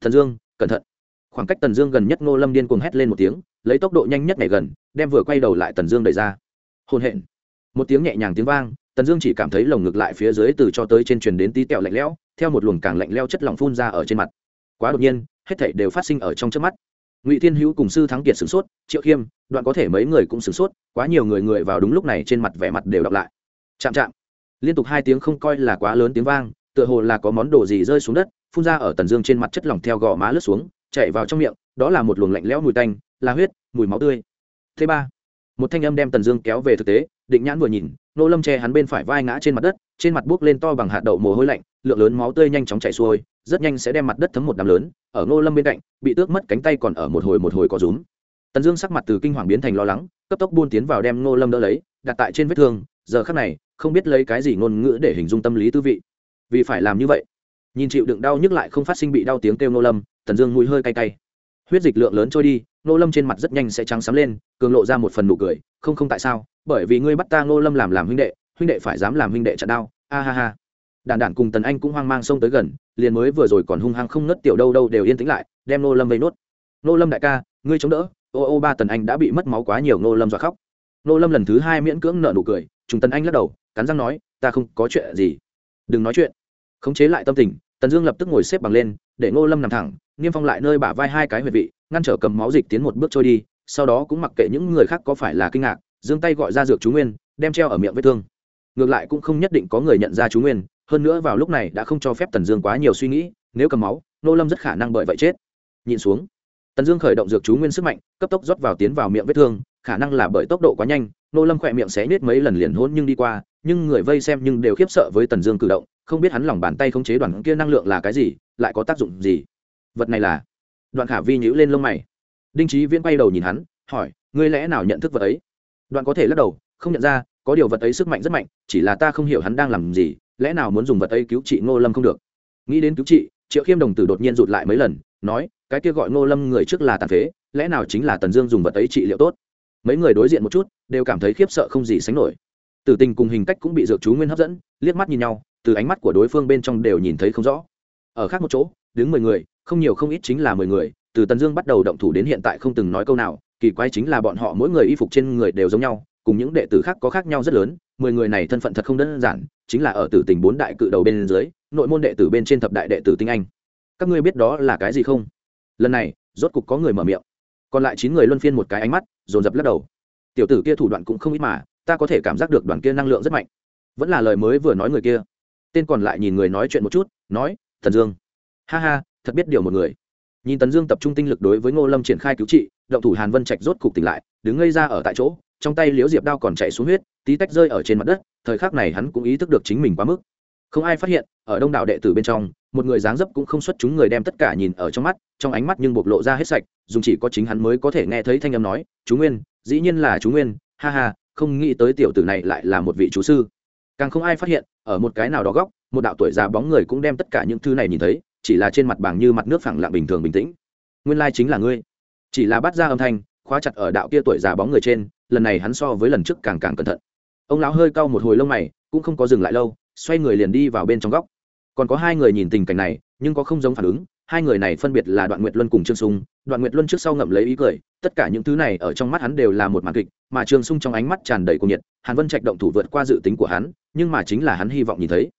Thần dương, cẩn thận. Khoảng cách tần dương gần nhất ngô lâm điên cuồng hét lên một tiếng, lấy tốc độ nhanh nhất ngày gần, đem vừa quay đầu lại tần dương đẩy ra. Hôn hẹn một tiếng nhẹ nhàng tiếng vang, tần dương chỉ cảm thấy lồng ngực lại phía dưới từ cho tới trên truyền đến tí tẹo lạnh lẽo, theo một luồng càng lạnh leo chất lỏng phun ra ở trên mặt. Quá đột nhiên, hết thảy đều phát sinh ở trong trước mắt. Ngụy thiên hữu cùng sư thắng kiệt sửng sốt, triệu khiêm, đoạn có thể mấy người cũng sửng sốt, quá nhiều người người vào đúng lúc này trên mặt vẻ mặt đều đọc lại chạm chạm. Liên tục hai tiếng không coi là quá lớn tiếng vang, tựa hồ là có món đồ gì rơi xuống đất, phun ra ở tần dương trên mặt chất lỏng theo gò má lướt xuống, chạy vào trong miệng, đó là một luồng lạnh lẽo mùi tanh, là huyết, mùi máu tươi. Thứ ba, một thanh âm đem tần dương kéo về thực tế, định nhãn vừa nhìn, nô lâm che hắn bên phải vai ngã trên mặt đất, trên mặt buốc lên to bằng hạt đậu mồ hôi lạnh, lượng lớn máu tươi nhanh chóng chảy xuôi, rất nhanh sẽ đem mặt đất thấm một đám lớn, ở nô lâm bên cạnh, bị tước mất cánh tay còn ở một hồi một hồi có rúm. Tần dương sắc mặt từ kinh hoàng biến thành lo lắng, cấp tốc buôn tiến vào đem nô lâm đỡ lấy, đặt tại trên vết thương, giờ khắc này không biết lấy cái gì ngôn ngữ để hình dung tâm lý tư vị. Vì phải làm như vậy, nhìn chịu đựng đau nhức lại không phát sinh bị đau tiếng kêu nô lâm, tần dương mũi hơi cay cay. Huyết dịch lượng lớn trôi đi nô lâm trên mặt rất nhanh sẽ trắng sắm lên, cường lộ ra một phần nụ cười, không không tại sao, bởi vì ngươi bắt ta nô lâm làm làm huynh đệ huynh đệ phải dám làm huynh đệ chặn đau. A ha ha. Đàn đản cùng tần anh cũng hoang mang xông tới gần, liền mới vừa rồi còn hung hăng không ngất tiểu đâu đâu đều yên tĩnh lại, đem nô lâm vây nốt. Nô lâm đại ca, ngươi chống đỡ. Ô ô ba tần anh đã bị mất máu quá nhiều nô lâm dọa khóc. Nô lâm lần thứ hai miễn cưỡng nợ nụ cười trùng tần anh lắc đầu, cắn răng nói, ta không có chuyện gì. Đừng nói chuyện. Khống chế lại tâm tình, tần dương lập tức ngồi xếp bằng lên, để ngô lâm nằm thẳng, niêm phong lại nơi bả vai hai cái huyệt vị, ngăn trở cầm máu dịch tiến một bước trôi đi, sau đó cũng mặc kệ những người khác có phải là kinh ngạc, giương tay gọi ra dược chú nguyên, đem treo ở miệng vết thương. Ngược lại cũng không nhất định có người nhận ra chú nguyên, hơn nữa vào lúc này đã không cho phép tần dương quá nhiều suy nghĩ, nếu cầm máu nô lâm rất khả năng bởi vậy chết. Nhìn xuống, tần dương khởi động dược chú nguyên sức mạnh, cấp tốc rót vào tiến vào miệng vết thương, khả năng là bởi tốc độ quá nhanh nô lâm khỏe miệng xé nết mấy lần liền hôn nhưng đi qua, nhưng người vây xem nhưng đều khiếp sợ với tần dương cử động, không biết hắn lòng bàn tay khống chế đoàn kia năng lượng là cái gì, lại có tác dụng gì. Vật này là? Đoạn khả vi nhữ lên lông mày. Đinh trí viễn quay đầu nhìn hắn, hỏi, ngươi lẽ nào nhận thức vật ấy? Đoạn có thể lắc đầu, không nhận ra, có điều vật ấy sức mạnh rất mạnh, chỉ là ta không hiểu hắn đang làm gì, lẽ nào muốn dùng vật ấy cứu trị ngô lâm không được? Nghĩ đến cứu trị, triệu khiêm đồng tử đột nhiên rụt lại mấy lần, nói, cái kia gọi ngô lâm người trước là tàn phế, lẽ nào chính là tần dương dùng vật ấy trị liệu tốt? Mấy người đối diện một chút đều cảm thấy khiếp sợ không gì sánh nổi. Tử tình cùng hình cách cũng bị dược chú nguyên hấp dẫn, liếc mắt nhìn nhau, từ ánh mắt của đối phương bên trong đều nhìn thấy không rõ. Ở khác một chỗ, đứng mười người, không nhiều không ít chính là mười người, từ tần dương bắt đầu động thủ đến hiện tại không từng nói câu nào, kỳ quái chính là bọn họ mỗi người y phục trên người đều giống nhau, cùng những đệ tử khác có khác nhau rất lớn, mười người này thân phận thật không đơn giản, chính là ở tử tình bốn đại cự đầu bên dưới, nội môn đệ tử bên trên thập đại đệ tử tinh anh. Các ngươi biết đó là cái gì không? Lần này, rốt cục có người mở miệng. Còn lại chín người luân phiên một cái ánh mắt, dồn dập lắc đầu tiểu tử kia thủ đoạn cũng không ít mà, ta có thể cảm giác được đoàn kia năng lượng rất mạnh. Vẫn là lời mới vừa nói người kia. Tên còn lại nhìn người nói chuyện một chút, nói, thần dương. Ha ha, thật biết điều một người. Nhìn tần dương tập trung tinh lực đối với ngô lâm triển khai cứu trị, động thủ hàn vân trạch rốt cục tỉnh lại, đứng ngây ra ở tại chỗ, trong tay liễu diệp đao còn chạy xuống huyết, tí tách rơi ở trên mặt đất, thời khắc này hắn cũng ý thức được chính mình quá mức. Không ai phát hiện, ở đông đảo đệ tử bên trong, một người dáng dấp cũng không xuất chúng người đem tất cả nhìn ở trong mắt, trong ánh mắt nhưng bộc lộ ra hết sạch dùng chỉ có chính hắn mới có thể nghe thấy thanh âm nói, chú nguyên dĩ nhiên là chú nguyên, ha ha, không nghĩ tới tiểu tử này lại là một vị chú sư. Càng không ai phát hiện, ở một cái nào đó góc, một đạo tuổi già bóng người cũng đem tất cả những thứ này nhìn thấy, chỉ là trên mặt bảng như mặt nước phẳng lặng bình thường bình tĩnh. Nguyên lai chính là ngươi. Chỉ là bắt ra âm thanh, khóa chặt ở đạo kia tuổi già bóng người trên, lần này hắn so với lần trước càng càng cẩn thận. Ông lão hơi cau một hồi lông mày, cũng không có dừng lại lâu, xoay người liền đi vào bên trong góc. Còn có hai người nhìn tình cảnh này, nhưng có không giống phản ứng hai người này phân biệt là đoạn nguyệt luân cùng trương sung. Đoạn nguyệt luân trước sau ngậm lấy ý cười, tất cả những thứ này ở trong mắt hắn đều là một màn kịch, mà trương sung trong ánh mắt tràn đầy cuồng nhiệt, hàn vân trạch động thủ vượt qua dự tính của hắn, nhưng mà chính là hắn hy vọng nhìn thấy.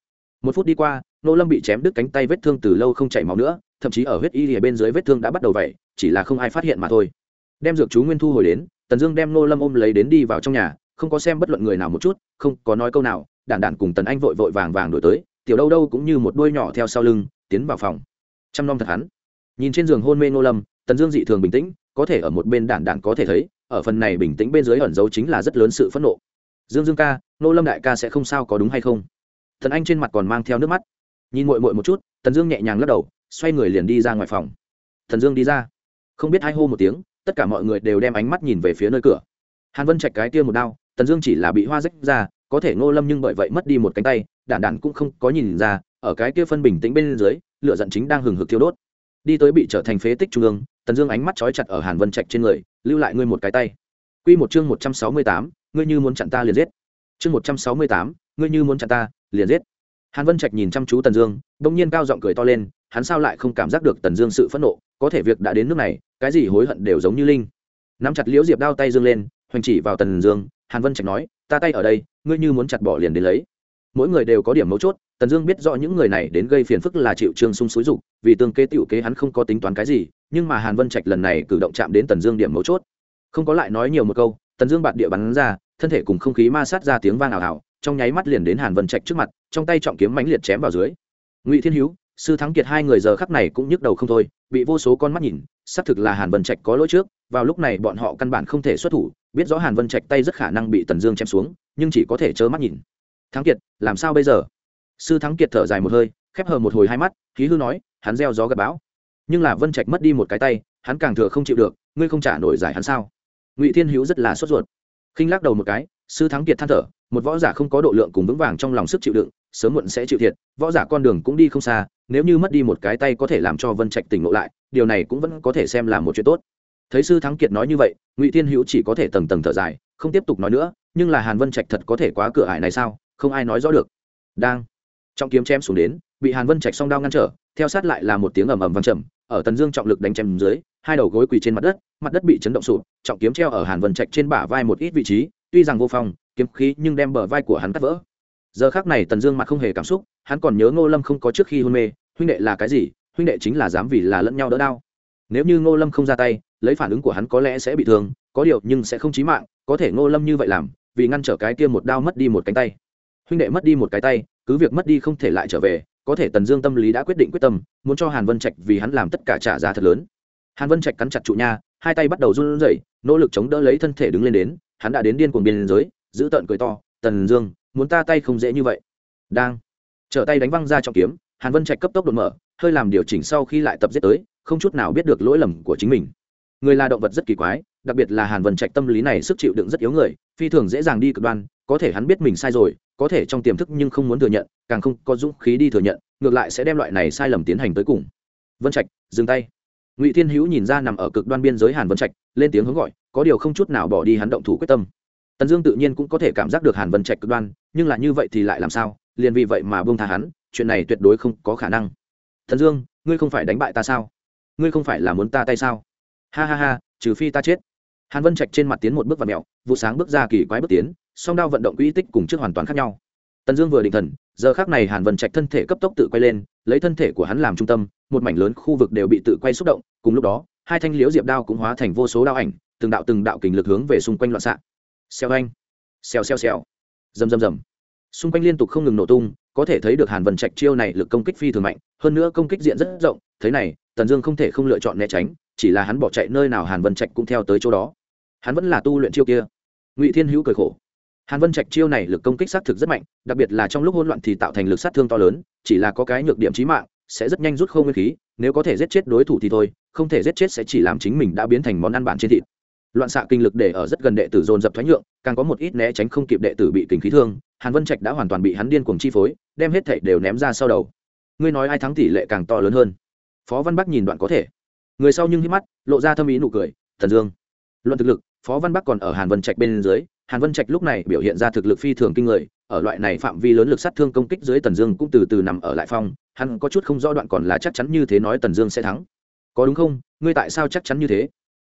Một phút đi qua, nô lâm bị chém đứt cánh tay vết thương từ lâu không chảy máu nữa, thậm chí ở huyết y lìa bên dưới vết thương đã bắt đầu vậy chỉ là không ai phát hiện mà thôi. Đem dược chú nguyên thu hồi đến, tần dương đem nô lâm ôm lấy đến đi vào trong nhà, không có xem bất luận người nào một chút, không có nói câu nào, đản đản cùng tần anh vội vội vàng vàng đổi tới, tiểu đâu đâu cũng như một đuôi nhỏ theo sau lưng, tiến vào phòng chăm nom thật hắn. Nhìn trên giường hôn mê ngô lâm, tần dương dị thường bình tĩnh, có thể ở một bên đản đản có thể thấy, ở phần này bình tĩnh bên dưới ẩn dấu chính là rất lớn sự phẫn nộ. Dương dương ca, ngô lâm đại ca sẽ không sao có đúng hay không? Thần anh trên mặt còn mang theo nước mắt. Nhìn mội mội một chút, tần dương nhẹ nhàng lắc đầu, xoay người liền đi ra ngoài phòng. Thần dương đi ra. Không biết hai hô một tiếng, tất cả mọi người đều đem ánh mắt nhìn về phía nơi cửa. Hàn vân chạch cái tia một đao, tần dương chỉ là bị hoa rách ra, có thể ngô lâm nhưng bởi vậy mất đi một cánh tay, đản đản cũng không có nhìn ra, ở cái kia phân bình tĩnh bên dưới lửa giận chính đang hừng hực thiêu đốt. Đi tới bị trở thành phế tích trung ương, tần dương ánh mắt trói chặt ở hàn vân trạch trên người, lưu lại ngươi một cái tay. Quy một chương một trăm sáu mươi tám, ngươi như muốn chặn ta liền giết. Chương một trăm sáu mươi tám, ngươi như muốn chặn ta liền giết. Hàn vân trạch nhìn chăm chú tần dương, bỗng nhiên cao giọng cười to lên, hắn sao lại không cảm giác được tần dương sự phẫn nộ, có thể việc đã đến nước này, cái gì hối hận đều giống như linh. Nắm chặt liễu diệp đao tay dương lên, hoành chỉ vào tần dương, hàn vân trạch nói, ta tay ở đây, ngươi như muốn chặt bỏ liền đến lấy mỗi người đều có điểm mấu chốt, tần dương biết rõ những người này đến gây phiền phức là chịu trương sung xúi dục, vì tương kế tiểu kế hắn không có tính toán cái gì, nhưng mà hàn vân trạch lần này cử động chạm đến tần dương điểm mấu chốt. Không có lại nói nhiều một câu, tần dương bạt địa bắn ra, thân thể cùng không khí ma sát ra tiếng vang ảo ảo, trong nháy mắt liền đến hàn vân trạch trước mặt, trong tay trọng kiếm mãnh liệt chém vào dưới. Ngụy thiên hữu sư thắng kiệt hai người giờ khắc này cũng nhức đầu không thôi, bị vô số con mắt nhìn, xác thực là hàn vân trạch có lỗi trước, vào lúc này bọn họ căn bản không thể xuất thủ, biết rõ hàn vân trạch tay rất khả năng bị tần dương chém xuống, nhưng chỉ có thể trơ mắt nhìn thắng kiệt, làm sao bây giờ? Sư thắng kiệt thở dài một hơi, khép hờ một hồi hai mắt khí hư nói, hắn gieo gió gặp bão. Nhưng là vân trạch mất đi một cái tay, hắn càng thừa không chịu được, ngươi không trả nổi giải hắn sao? Ngụy thiên hữu rất là sốt ruột. Khinh lắc đầu một cái, sư thắng kiệt than thở, một võ giả không có độ lượng cùng vững vàng trong lòng sức chịu đựng, sớm muộn sẽ chịu thiệt, võ giả con đường cũng đi không xa, nếu như mất đi một cái tay có thể làm cho vân trạch tỉnh ngộ lại, điều này cũng vẫn có thể xem là một chuyện tốt. Thấy sư thắng kiệt nói như vậy, ngụy thiên hữu chỉ có thể tầng tầng thở dài, không tiếp tục nói nữa, nhưng là hàn vân trạch thật có thể quá cửa ải này sao? Không ai nói rõ được. Đang. Trọng kiếm chém xuống đến, bị hàn vân trạch song đao ngăn trở, theo sát lại là một tiếng ầm ầm vang trầm, ở tần dương trọng lực đánh chém dưới, hai đầu gối quỳ trên mặt đất mặt đất bị chấn động sụp, trọng kiếm treo ở hàn vân trạch trên bả vai một ít vị trí, tuy rằng vô phong, kiếm khí nhưng đem bờ vai của hắn cắt vỡ. Giờ khác này tần dương mặt không hề cảm xúc, hắn còn nhớ ngô lâm không có trước khi hôn mê, huynh đệ là cái gì, huynh đệ chính là dám vì là lẫn nhau đỡ đau. Nếu như ngô lâm không ra tay, lấy phản ứng của hắn có lẽ sẽ bị thương, có điều nhưng sẽ không chí mạng, có thể ngô lâm như vậy làm, vì ngăn trở cái kia một đao mất đi một cánh tay huynh đệ mất đi một cái tay, cứ việc mất đi không thể lại trở về, có thể tần dương tâm lý đã quyết định quyết tâm, muốn cho hàn vân trạch vì hắn làm tất cả trả giá thật lớn. Hàn vân trạch cắn chặt trụ nha, hai tay bắt đầu run rẩy, nỗ lực chống đỡ lấy thân thể đứng lên đến, hắn đã đến điên cuồng biên giới, giữ tợn cười to, tần dương, muốn ta tay không dễ như vậy? Đang, trở tay đánh văng ra trọng kiếm, hàn vân trạch cấp tốc đột mở, hơi làm điều chỉnh sau khi lại tập giết tới, không chút nào biết được lỗi lầm của chính mình. Người là động vật rất kỳ quái, đặc biệt là hàn vân trạch tâm lý này sức chịu đựng rất yếu người, phi thường dễ dàng đi cực đoan có thể hắn biết mình sai rồi, có thể trong tiềm thức nhưng không muốn thừa nhận, càng không có dũng khí đi thừa nhận, ngược lại sẽ đem loại này sai lầm tiến hành tới cùng. Vân trạch, dừng tay. Ngụy thiên hữu nhìn ra nằm ở cực đoan biên giới hàn vân trạch, lên tiếng hướng gọi, có điều không chút nào bỏ đi hắn động thủ quyết tâm. Tần dương tự nhiên cũng có thể cảm giác được hàn vân trạch cực đoan, nhưng là như vậy thì lại làm sao, liền vì vậy mà bông tha hắn, chuyện này tuyệt đối không có khả năng. Thần dương, ngươi không phải đánh bại ta sao? Ngươi không phải là muốn ta tay sao? Ha ha ha, trừ phi ta chết. Hàn vân trạch trên mặt tiến một bước và mẹo, vụ sáng bước ra kỳ quái bước tiến song đao vận động quỹ tích cùng trước hoàn toàn khác nhau. Tần dương vừa định thần, giờ khác này hàn vân trạch thân thể cấp tốc tự quay lên, lấy thân thể của hắn làm trung tâm, một mảnh lớn khu vực đều bị tự quay xúc động, cùng lúc đó, hai thanh liễu diệp đao cũng hóa thành vô số đao ảnh, từng đạo từng đạo kình lực hướng về xung quanh loạn xạ. Xeo anh, xèo xèo xèo, rầm rầm rầm. Xung quanh liên tục không ngừng nổ tung, có thể thấy được hàn vân trạch chiêu này lực công kích phi thường mạnh, hơn nữa công kích diện rất rộng, thế này, tần dương không thể không lựa chọn né tránh, chỉ là hắn bỏ chạy nơi nào hàn vân trạch cũng theo tới chỗ đó. Hắn vẫn là tu luyện chiêu kia. Ngụy thiên hữu cười khổ hàn vân trạch chiêu này lực công kích sát thực rất mạnh, đặc biệt là trong lúc hỗn loạn thì tạo thành lực sát thương to lớn, chỉ là có cái nhược điểm trí mạng, sẽ rất nhanh rút không nguyên khí, nếu có thể giết chết đối thủ thì thôi, không thể giết chết sẽ chỉ làm chính mình đã biến thành món ăn bản trên thịt. Loạn xạ kinh lực để ở rất gần đệ tử dồn dập thoái nhượng, càng có một ít né tránh không kịp đệ tử bị kinh khí thương, hàn vân trạch đã hoàn toàn bị hắn điên cuồng chi phối, đem hết thảy đều ném ra sau đầu. Ngươi nói ai thắng tỷ lệ càng to lớn hơn? Phó văn bắc nhìn đoạn có thể. Người sau nhưng hít mắt, lộ ra thâm ý nụ cười, thần dương. Luận thực lực, phó văn bắc còn ở hàn vân trạch bên dưới hàn vân trạch lúc này biểu hiện ra thực lực phi thường kinh người, ở loại này phạm vi lớn lực sát thương công kích dưới tần dương cũng từ từ nằm ở lại phong hắn có chút không rõ đoạn còn là chắc chắn như thế nói tần dương sẽ thắng. Có đúng không? Ngươi tại sao chắc chắn như thế?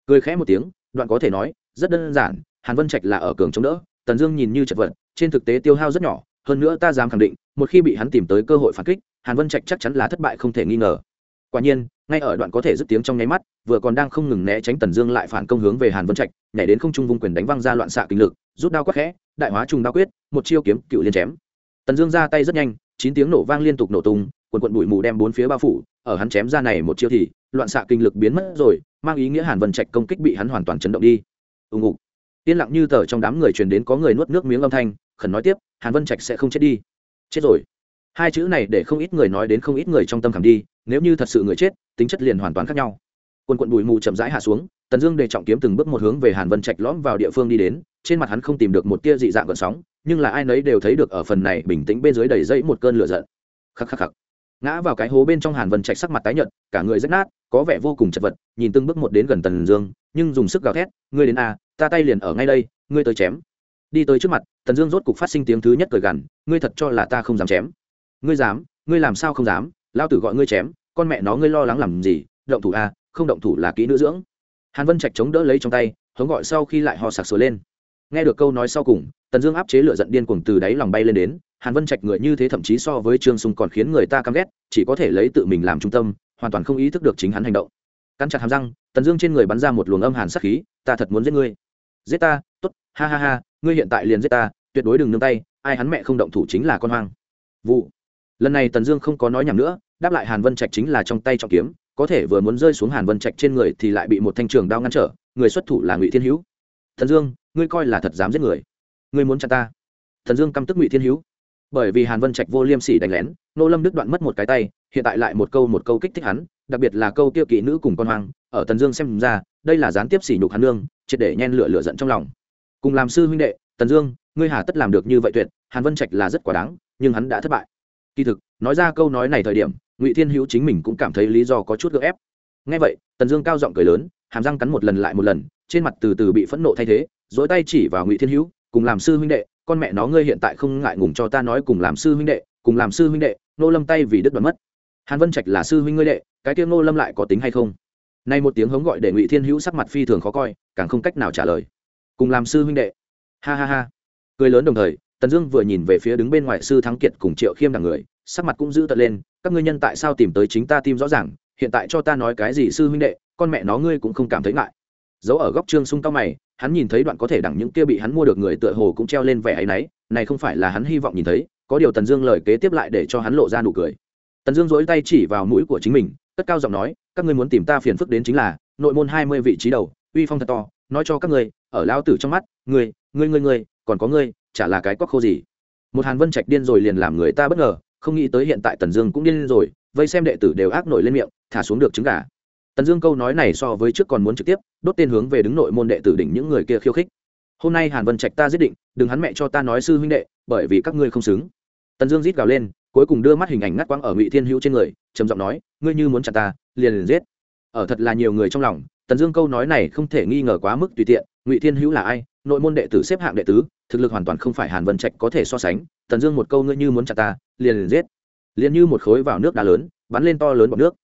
Cười khẽ một tiếng, đoạn có thể nói, rất đơn giản, hàn vân trạch là ở cường chống đỡ, tần dương nhìn như chật vật, trên thực tế tiêu hao rất nhỏ, hơn nữa ta dám khẳng định, một khi bị hắn tìm tới cơ hội phản kích, hàn vân trạch chắc chắn là thất bại không thể nghi ngờ quả nhiên, ngay ở đoạn có thể dứt tiếng trong nháy mắt, vừa còn đang không ngừng né tránh tần dương lại phản công hướng về hàn vân trạch, nhảy đến không trung vung quyền đánh văng ra loạn xạ kinh lực, rút đao quắc khẽ, đại hóa trùng đao quyết, một chiêu kiếm, cựu liên chém. Tần dương ra tay rất nhanh, chín tiếng nổ vang liên tục nổ tung, quần quận bụi mù đem bốn phía bao phủ, ở hắn chém ra này một chiêu thì, loạn xạ kinh lực biến mất rồi, mang ý nghĩa hàn vân trạch công kích bị hắn hoàn toàn chấn động đi. Ưng ngục. Yên lặng như tờ trong đám người truyền đến có người nuốt nước miếng âm thanh, khẩn nói tiếp, hàn vân trạch sẽ không chết đi. Chết rồi. Hai chữ này để không ít người nói đến không ít người trong tâm khảm đi nếu như thật sự người chết tính chất liền hoàn toàn khác nhau. Quân quận bụi mù chậm rãi hạ xuống tần dương để trọng kiếm từng bước một hướng về hàn vân trạch lõm vào địa phương đi đến trên mặt hắn không tìm được một tia dị dạng gợn sóng nhưng là ai nấy đều thấy được ở phần này bình tĩnh bên dưới đầy dẫy một cơn lửa giận. Khắc khắc khắc. Ngã vào cái hố bên trong hàn vân trạch sắc mặt tái nhợt cả người rách nát có vẻ vô cùng chật vật nhìn từng bước một đến gần tần dương nhưng dùng sức gào thét ngươi đến a à, ta tay liền ở ngay đây ngươi tới chém. Đi tới trước mặt tần dương rốt cục phát sinh tiếng thứ nhất cười gằn ngươi thật cho là ta không dám chém. Ngươi dám ngươi làm sao không dám? Lao tử gọi ngươi chém con mẹ nó ngươi lo lắng làm gì động thủ a à, không động thủ là kỹ nữ dưỡng. Hàn vân trạch chống đỡ lấy trong tay hống gọi sau khi lại ho sặc sửa lên. Nghe được câu nói sau cùng tần dương áp chế lửa giận điên cuồng từ đáy lòng bay lên đến hàn vân trạch người như thế thậm chí so với trương sung còn khiến người ta căm ghét chỉ có thể lấy tự mình làm trung tâm hoàn toàn không ý thức được chính hắn hành động. Cắn chặt hàm răng tần dương trên người bắn ra một luồng âm hàn sắc khí ta thật muốn giết ngươi. Giết ta? T ố t ha ha ha ngươi hiện tại liền giết ta tuyệt đối đừng nương tay ai hắn mẹ không động thủ chính là con hoang. Vụ. Lần này tần dương không có nói nhầm nữa đáp lại hàn vân trạch chính là trong tay trọng kiếm, có thể vừa muốn rơi xuống hàn vân trạch trên người thì lại bị một thanh trường đao ngăn trở, người xuất thủ là ngụy thiên hữu. Thần dương, ngươi coi là thật dám giết người. Ngươi muốn chặt ta? Thần dương căm tức ngụy thiên hữu. Bởi vì hàn vân trạch vô liêm sỉ đánh lén, nô lâm đức đoạn mất một cái tay, hiện tại lại một câu một câu kích thích hắn, đặc biệt là câu tiêu kỵ nữ cùng con hoang, ở tần dương xem ra, đây là gián tiếp sỉ nhục hắn nương, triệt để nhen lửa lửa giận trong lòng. Cùng làm sư huynh đệ tần dương, ngươi hà tất làm được như vậy tuyệt, hàn vân trạch là rất quả đáng, nhưng hắn đã thất bại. Kỳ thực nói ra câu nói này thời điểm, ngụy thiên hữu chính mình cũng cảm thấy lý do có chút gợ ép. Ngay vậy, tần dương cao giọng cười lớn, hàm răng cắn một lần lại một lần, trên mặt từ từ bị phẫn nộ thay thế, dỗi tay chỉ vào ngụy thiên hữu, cùng làm sư huynh đệ, con mẹ nó ngươi hiện tại không ngại ngùng cho ta nói cùng làm sư huynh đệ, cùng làm sư huynh đệ nô lâm tay vì đứt đoạn mất. Hàn vân trạch là sư huynh ngươi đệ, cái tiếng nô lâm lại có tính hay không? Nay một tiếng hống gọi để ngụy thiên hữu sắc mặt phi thường khó coi, càng không cách nào trả lời. Cùng làm sư huynh đệ. Ha ha ha. Cười lớn đồng thời, tần dương vừa nhìn về phía đứng bên ngoài sư thắng kiệt cùng triệu khiêm đằng người sắc mặt cũng giữ tận lên, các ngươi nhân tại sao tìm tới chính ta tim rõ ràng, hiện tại cho ta nói cái gì sư huynh đệ, con mẹ nó ngươi cũng không cảm thấy ngại. Giấu ở góc trương sung cao mày, hắn nhìn thấy đoạn có thể đẳng những kia bị hắn mua được người tựa hồ cũng treo lên vẻ ấy nấy, này không phải là hắn hy vọng nhìn thấy, có điều tần dương lời kế tiếp lại để cho hắn lộ ra nụ cười. Tần dương dối tay chỉ vào mũi của chính mình, cất cao giọng nói, các ngươi muốn tìm ta phiền phức đến chính là, nội môn hai mươi vị trí đầu, uy phong thật to, nói cho các ngươi, ở lao tử trong mắt, ngươi ngươi ngươi ngươi, còn có ngươi, chả là cái quắc khô gì. Một hàn vân trạch điên rồi liền làm người ta bất ngờ không nghĩ tới hiện tại tần dương cũng điên rồi, vây xem đệ tử đều ác nổi lên miệng, thả xuống được trứng gà. Tần dương câu nói này so với trước còn muốn trực tiếp, đốt tên hướng về đứng nội môn đệ tử đỉnh những người kia khiêu khích. Hôm nay hàn vân trạch ta giết định, đừng hắn mẹ cho ta nói sư huynh đệ, bởi vì các ngươi không xứng. Tần dương rít gào lên, cuối cùng đưa mắt hình ảnh ngắt quăng ở ngụy thiên hữu trên người, trầm giọng nói, ngươi như muốn chặt ta, liền liền giết. Ở thật là nhiều người trong lòng, tần dương câu nói này không thể nghi ngờ quá mức tùy tiện, ngụy thiên hữu là ai, nội môn đệ tử xếp hạng đệ tứ, thực lực hoàn toàn không phải hàn vân trạch có thể so sánh tần dương một câu ngươi như muốn chặt ta, liền liền giết. Liền như một khối vào nước đá lớn, bắn lên to lớn bọc nước.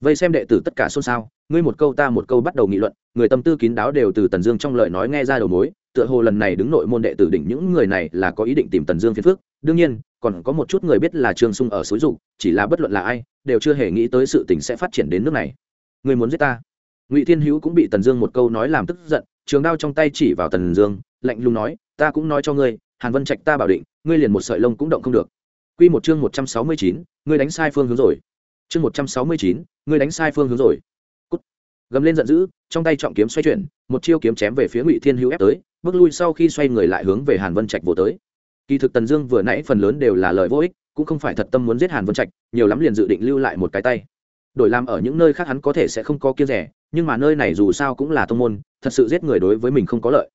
Vây xem đệ tử tất cả xôn xao, ngươi một câu ta một câu bắt đầu nghị luận, người tâm tư kín đáo đều từ tần dương trong lời nói nghe ra đầu mối, tựa hồ lần này đứng nội môn đệ tử đỉnh những người này là có ý định tìm tần dương phiền phước đương nhiên, còn có một chút người biết là trương sung ở xối dục, chỉ là bất luận là ai, đều chưa hề nghĩ tới sự tình sẽ phát triển đến nước này. Người muốn giết ta? Ngụy thiên hữu cũng bị tần dương một câu nói làm tức giận, trường đao trong tay chỉ vào tần dương, lạnh lùng nói, ta cũng nói cho ngươi hàn vân trạch ta bảo định, ngươi liền một sợi lông cũng động không được. Q một chương một trăm sáu mươi chín, ngươi đánh sai phương hướng rồi. Chương một trăm sáu mươi chín, ngươi đánh sai phương hướng rồi. Cút. gầm lên giận dữ, trong tay trọng kiếm xoay chuyển, một chiêu kiếm chém về phía ngụy thiên hữu ép tới, bước lui sau khi xoay người lại hướng về hàn vân trạch vô tới. Kỳ thực tần dương vừa nãy phần lớn đều là lời vô ích, cũng không phải thật tâm muốn giết hàn vân trạch, nhiều lắm liền dự định lưu lại một cái tay. Đổi làm ở những nơi khác hắn có thể sẽ không có kia rẻ, nhưng mà nơi này dù sao cũng là tông môn, thật sự giết người đối với mình không có lợi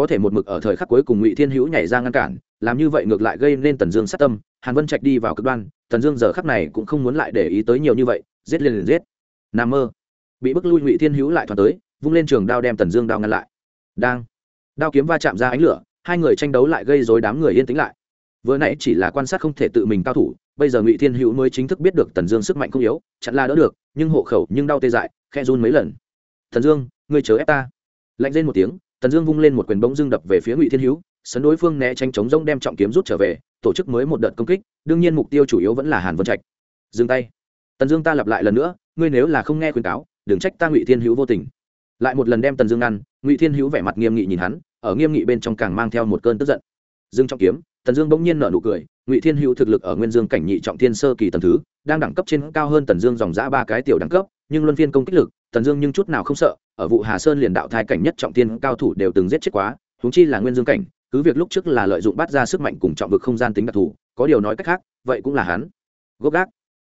có thể một mực ở thời khắc cuối cùng ngụy thiên hữu nhảy ra ngăn cản làm như vậy ngược lại gây nên tần dương sát tâm hàn vân trạch đi vào cực đoan tần dương giờ khắc này cũng không muốn lại để ý tới nhiều như vậy giết liền liền giết n a mơ bị bức lui ngụy thiên hữu lại thoáng tới vung lên trường đao đem tần dương đao ngăn lại đang đao kiếm va chạm ra ánh lửa hai người tranh đấu lại gây dối đám người yên tĩnh lại vừa nãy chỉ là quan sát không thể tự mình cao thủ bây giờ ngụy thiên hữu mới chính thức biết được tần dương sức mạnh không yếu chặn la đỡ được nhưng hộ khẩu nhưng đau tê dại khe run mấy lần thần dương ngươi chớ ép ta lạnh lên một tiếng tần dương vung lên một quyền bỗng dưng đập về phía ngụy thiên hữu, sấn đối phương né tránh chống rông đem trọng kiếm rút trở về, tổ chức mới một đợt công kích, đương nhiên mục tiêu chủ yếu vẫn là hàn vân trạch. Dừng tay. Tần dương ta lặp lại lần nữa, ngươi nếu là không nghe khuyên cáo, đừng trách ta ngụy thiên hữu vô tình. Lại một lần đem tần dương ngăn, ngụy thiên hữu vẻ mặt nghiêm nghị nhìn hắn, ở nghiêm nghị bên trong càng mang theo một cơn tức giận. Dương trọng kiếm, tần dương bỗng nhiên nở nụ cười, ngụy thiên hữu thực lực ở nguyên dương cảnh nhị trọng thiên sơ kỳ tần thứ, đang đẳng cấp trên cao hơn tần dương dòng giã ba cái tiểu đẳng cấp, nhưng luân phiên công kích lực tần dương nhưng chút nào không sợ, ở vụ hà sơn liền đạo thai cảnh nhất trọng tiên cao thủ đều từng giết chết quá húng chi là nguyên dương cảnh, cứ việc lúc trước là lợi dụng bắt ra sức mạnh cùng trọng vực không gian tính đặc thù, có điều nói cách khác, vậy cũng là hắn. Gốc gác.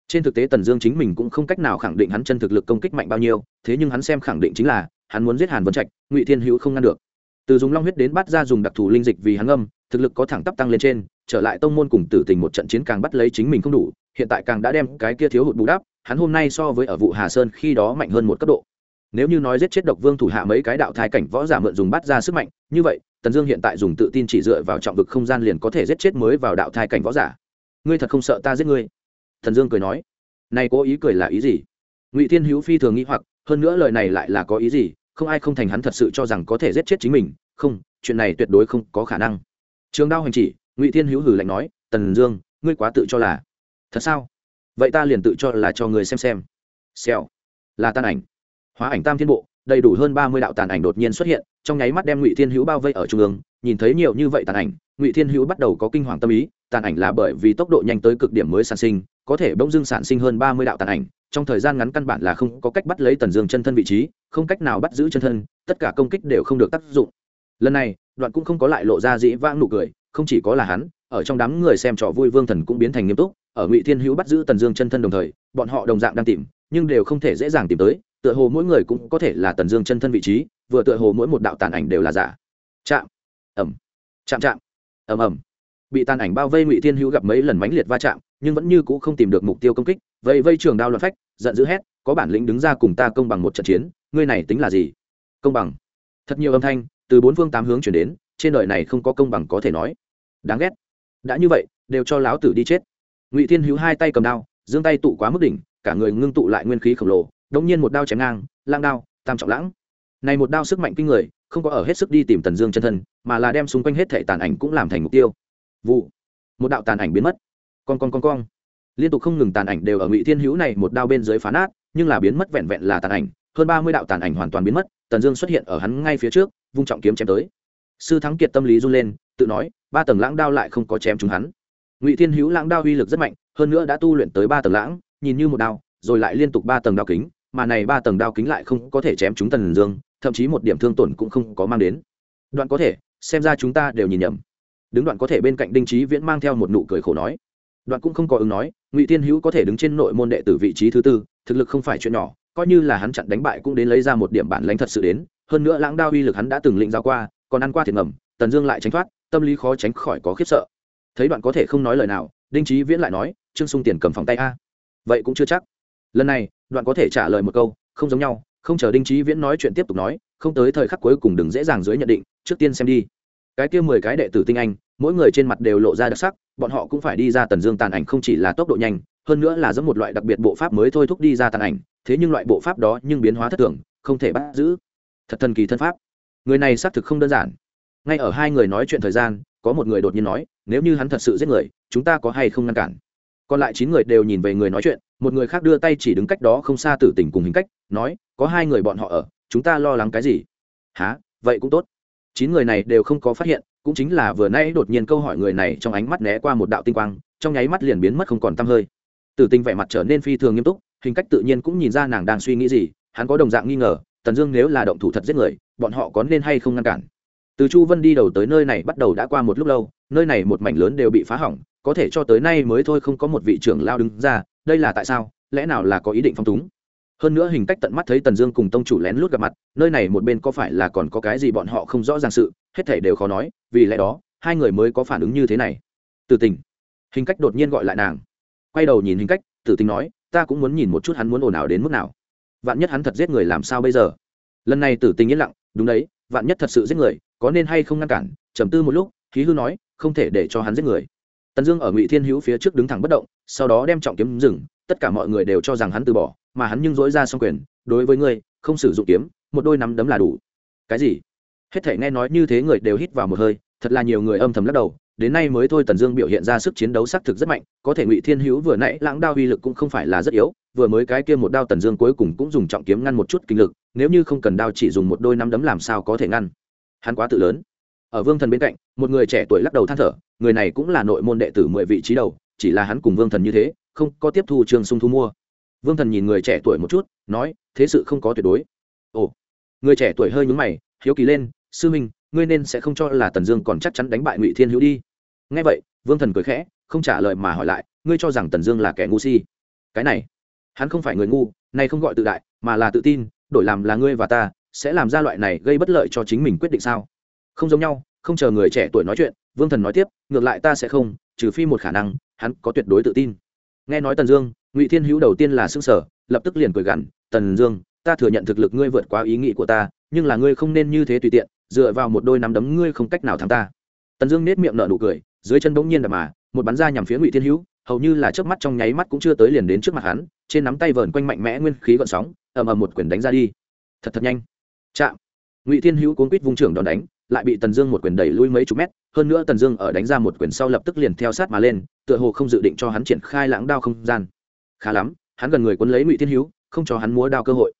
Trên thực tế tần dương chính mình cũng không cách nào khẳng định hắn chân thực lực công kích mạnh bao nhiêu, thế nhưng hắn xem khẳng định chính là, hắn muốn giết hàn vân trạch, ngụy thiên hữu không ngăn được. Từ dùng long huyết đến bắt ra dùng đặc thù linh dịch vì hắn âm, thực lực có thẳng tắp tăng lên trên, trở lại tông môn cùng tử tình một trận chiến càng bắt lấy chính mình không đủ, hiện tại càng đã đem cái kia thiếu hụt bù đắp hắn hôm nay so với ở vụ hà sơn khi đó mạnh hơn một cấp độ. Nếu như nói giết chết độc vương thủ hạ mấy cái đạo thai cảnh võ giả mượn dùng bắt ra sức mạnh, như vậy, tần dương hiện tại dùng tự tin chỉ dựa vào trọng vực không gian liền có thể giết chết mới vào đạo thai cảnh võ giả. Ngươi thật không sợ ta giết ngươi? Thần dương cười nói. Này cố ý cười là ý gì? Ngụy thiên hữu phi thường nghĩ hoặc, hơn nữa lời này lại là có ý gì? Không ai không thành hắn thật sự cho rằng có thể giết chết chính mình. Không, chuyện này tuyệt đối không có khả năng. Trường đao hành chỉ, ngụy thiên hữu hử lạnh nói, tần dương, ngươi quá tự cho là. Thật sao? Vậy ta liền tự cho là cho người xem xem. Xèo. Là tàn ảnh. Hóa ảnh tam thiên bộ, đầy đủ hơn ba mươi đạo tàn ảnh đột nhiên xuất hiện, trong nháy mắt đem ngụy thiên hữu bao vây ở trung ương. Nhìn thấy nhiều như vậy tàn ảnh, ngụy thiên hữu bắt đầu có kinh hoàng tâm ý, tàn ảnh là bởi vì tốc độ nhanh tới cực điểm mới sản sinh, có thể bỗng dưng sản sinh hơn ba mươi đạo tàn ảnh. Trong thời gian ngắn căn bản là không có cách bắt lấy tần dương chân thân vị trí, không cách nào bắt giữ chân thân, tất cả công kích đều không được tác dụng. Lần này, đoạn cũng không có lại lộ ra dĩ vãng nụ cười, không chỉ có là hắn, ở trong đám người xem trò vui vương thần cũng biến thành nghiêm túc ở ngụy thiên hữu bắt giữ tần dương chân thân đồng thời, bọn họ đồng dạng đang tìm, nhưng đều không thể dễ dàng tìm tới, tựa hồ mỗi người cũng có thể là tần dương chân thân vị trí, vừa tựa hồ mỗi một đạo tàn ảnh đều là giả. Chạm ẩm chạm chạm ẩm ẩm bị tàn ảnh bao vây ngụy thiên hữu gặp mấy lần mãnh liệt va chạm, nhưng vẫn như c ũ không tìm được mục tiêu công kích, vây vây trường đao luận phách, giận dữ hét, có bản lĩnh đứng ra cùng ta công bằng một trận chiến, ngươi này tính là gì? Công bằng. Thật nhiều âm thanh từ bốn phương tám hướng chuyển đến, trên đời này không có công bằng có thể nói. Đáng ghét. Đã như vậy, đều cho láo tử đi chết ngụy thiên hữu hai tay cầm đao giương tay tụ quá mức đỉnh cả người ngưng tụ lại nguyên khí khổng lồ đông nhiên một đao chém ngang lang đao tam trọng lãng này một đao sức mạnh kinh người không có ở hết sức đi tìm tần dương chân thân mà là đem xung quanh hết thể tàn ảnh cũng làm thành mục tiêu vụ một đạo tàn ảnh biến mất con con con con liên tục không ngừng tàn ảnh đều ở ngụy thiên hữu này một đao bên dưới phá nát nhưng là biến mất vẹn vẹn là tàn ảnh hơn ba mươi đạo tàn ảnh hoàn toàn biến mất tần dương xuất hiện ở hắn ngay phía trước vung trọng kiếm chém tới sư thắng kiệt tâm lý run lên tự nói ba tầng lãng đao lại không có chém chúng hắn ngụy thiên hữu lãng đao uy lực rất mạnh hơn nữa đã tu luyện tới ba tầng lãng nhìn như một đao rồi lại liên tục ba tầng đao kính mà này ba tầng đao kính lại không có thể chém chúng tần dương thậm chí một điểm thương tổn cũng không có mang đến đoạn có thể xem ra chúng ta đều nhìn nhầm đứng đoạn có thể bên cạnh đinh trí viễn mang theo một nụ cười khổ nói đoạn cũng không có ứng nói ngụy Thiên hữu có thể đứng trên nội môn đệ tử vị trí thứ tư thực lực không phải chuyện nhỏ coi như là hắn chặn đánh bại cũng đến lấy ra một điểm bản lãnh thật sự đến hơn nữa lãng đao uy lực hắn đã từng lĩnh giao qua còn ăn qua thiệt ngầm tần dương lại tránh thoát tâm lý khó tránh khỏi có khiếp sợ thấy đoạn có thể không nói lời nào, đinh trí viễn lại nói, trương sung tiền cầm phòng tay a. Vậy cũng chưa chắc. Lần này, đoạn có thể trả lời một câu, không giống nhau, không chờ đinh trí viễn nói chuyện tiếp tục nói, không tới thời khắc cuối cùng đừng dễ dàng dưới nhận định, trước tiên xem đi. Cái kia mười cái đệ tử tinh anh, mỗi người trên mặt đều lộ ra đặc sắc, bọn họ cũng phải đi ra tần dương tàn ảnh không chỉ là tốc độ nhanh, hơn nữa là giống một loại đặc biệt bộ pháp mới thôi thúc đi ra tàn ảnh, thế nhưng loại bộ pháp đó nhưng biến hóa thất thường, không thể bắt giữ. Thật thần kỳ thân pháp. Người này xác thực không đơn giản. Ngay ở hai người nói chuyện thời gian có một người đột nhiên nói, nếu như hắn thật sự giết người, chúng ta có hay không ngăn cản? Còn lại chín người đều nhìn về người nói chuyện, một người khác đưa tay chỉ đứng cách đó không xa tử tình cùng hình cách, nói, có hai người bọn họ ở, chúng ta lo lắng cái gì? Há vậy cũng tốt. Chín người này đều không có phát hiện, cũng chính là vừa nay đột nhiên câu hỏi người này trong ánh mắt né qua một đạo tinh quang, trong nháy mắt liền biến mất không còn t hơi. Tử tình vẻ mặt trở nên phi thường nghiêm túc, hình cách tự nhiên cũng nhìn ra nàng đang suy nghĩ gì, hắn có đồng dạng nghi ngờ, tần dương nếu là động thủ thật giết người, bọn họ có nên hay không ngăn cản? Từ chu vân đi đầu tới nơi này bắt đầu đã qua một lúc lâu, nơi này một mảnh lớn đều bị phá hỏng, có thể cho tới nay mới thôi không có một vị trưởng lao đứng ra, đây là tại sao, lẽ nào là có ý định phong túng? Hơn nữa hình cách tận mắt thấy tần dương cùng tông chủ lén lút gặp mặt, nơi này một bên có phải là còn có cái gì bọn họ không rõ ràng sự, hết thể đều khó nói, vì lẽ đó, hai người mới có phản ứng như thế này. Từ tình. Hình cách đột nhiên gọi lại nàng. Quay đầu nhìn hình cách, tử tình nói, ta cũng muốn nhìn một chút hắn muốn ồn ào đến mức nào. Vạn nhất hắn thật giết người làm sao bây giờ? Lần này tử tình yên lặng, đúng đấy vạn nhất thật sự giết người, có nên hay không ngăn cản? Trầm tư một lúc, khí hư nói, không thể để cho hắn giết người. Tần dương ở ngụy thiên hữu phía trước đứng thẳng bất động, sau đó đem trọng kiếm dừng, tất cả mọi người đều cho rằng hắn từ bỏ, mà hắn nhưng dối ra xong quyền. Đối với ngươi, không sử dụng kiếm, một đôi nắm đấm là đủ. Cái gì? Hết thể nghe nói như thế người đều hít vào một hơi, thật là nhiều người âm thầm lắc đầu đến nay mới thôi tần dương biểu hiện ra sức chiến đấu xác thực rất mạnh, có thể ngụy thiên hữu vừa nãy lãng đao uy lực cũng không phải là rất yếu, vừa mới cái kia một đao tần dương cuối cùng cũng dùng trọng kiếm ngăn một chút kinh lực, nếu như không cần đao chỉ dùng một đôi nắm đấm làm sao có thể ngăn. Hắn quá tự lớn. Ở vương thần bên cạnh, một người trẻ tuổi lắc đầu than thở, người này cũng là nội môn đệ tử mười vị trí đầu, chỉ là hắn cùng vương thần như thế, không có tiếp thu trường sung thu mua. Vương thần nhìn người trẻ tuổi một chút, nói, thế sự không có tuyệt đối. Ồ. Người trẻ tuổi hơi nhúng mày, hiếu kỳ lên, sư minh, ngươi nên sẽ không cho là tần dương còn chắc chắn đánh bại ngụy thiên hữu đi nghe vậy, vương thần cười khẽ, không trả lời mà hỏi lại, ngươi cho rằng tần dương là kẻ ngu si? Cái này, hắn không phải người ngu, này không gọi tự đại, mà là tự tin, đổi làm là ngươi và ta, sẽ làm ra loại này gây bất lợi cho chính mình quyết định sao? Không giống nhau, không chờ người trẻ tuổi nói chuyện, vương thần nói tiếp, ngược lại ta sẽ không, trừ phi một khả năng, hắn có tuyệt đối tự tin. Nghe nói tần dương, ngụy thiên hữu đầu tiên là xương sở lập tức liền cười gằn, tần dương, ta thừa nhận thực lực ngươi vượt quá ý nghĩ của ta, nhưng là ngươi không nên như thế tùy tiện, dựa vào một đôi nắm đấm ngươi không cách nào thắng ta. Tần dương nết miệng nở nụ cười dưới chân bỗng nhiên đập mà, một bắn ra nhằm phía ngụy thiên hữu, hầu như là trước mắt trong nháy mắt cũng chưa tới liền đến trước mặt hắn, trên nắm tay vờn quanh mạnh mẽ nguyên khí gọn sóng, ầm ầm một quyền đánh ra đi. Thật thật nhanh. Chạm. Ngụy thiên hữu cuốn quýt vung trưởng đòn đánh, lại bị tần dương một quyền đẩy lui mấy chục mét, hơn nữa tần dương ở đánh ra một quyền sau lập tức liền theo sát mà lên, tựa hồ không dự định cho hắn triển khai lãng đao không gian. Khá lắm, hắn gần người quấn lấy ngụy thiên hữu, không cho hắn múa đao cơ hội.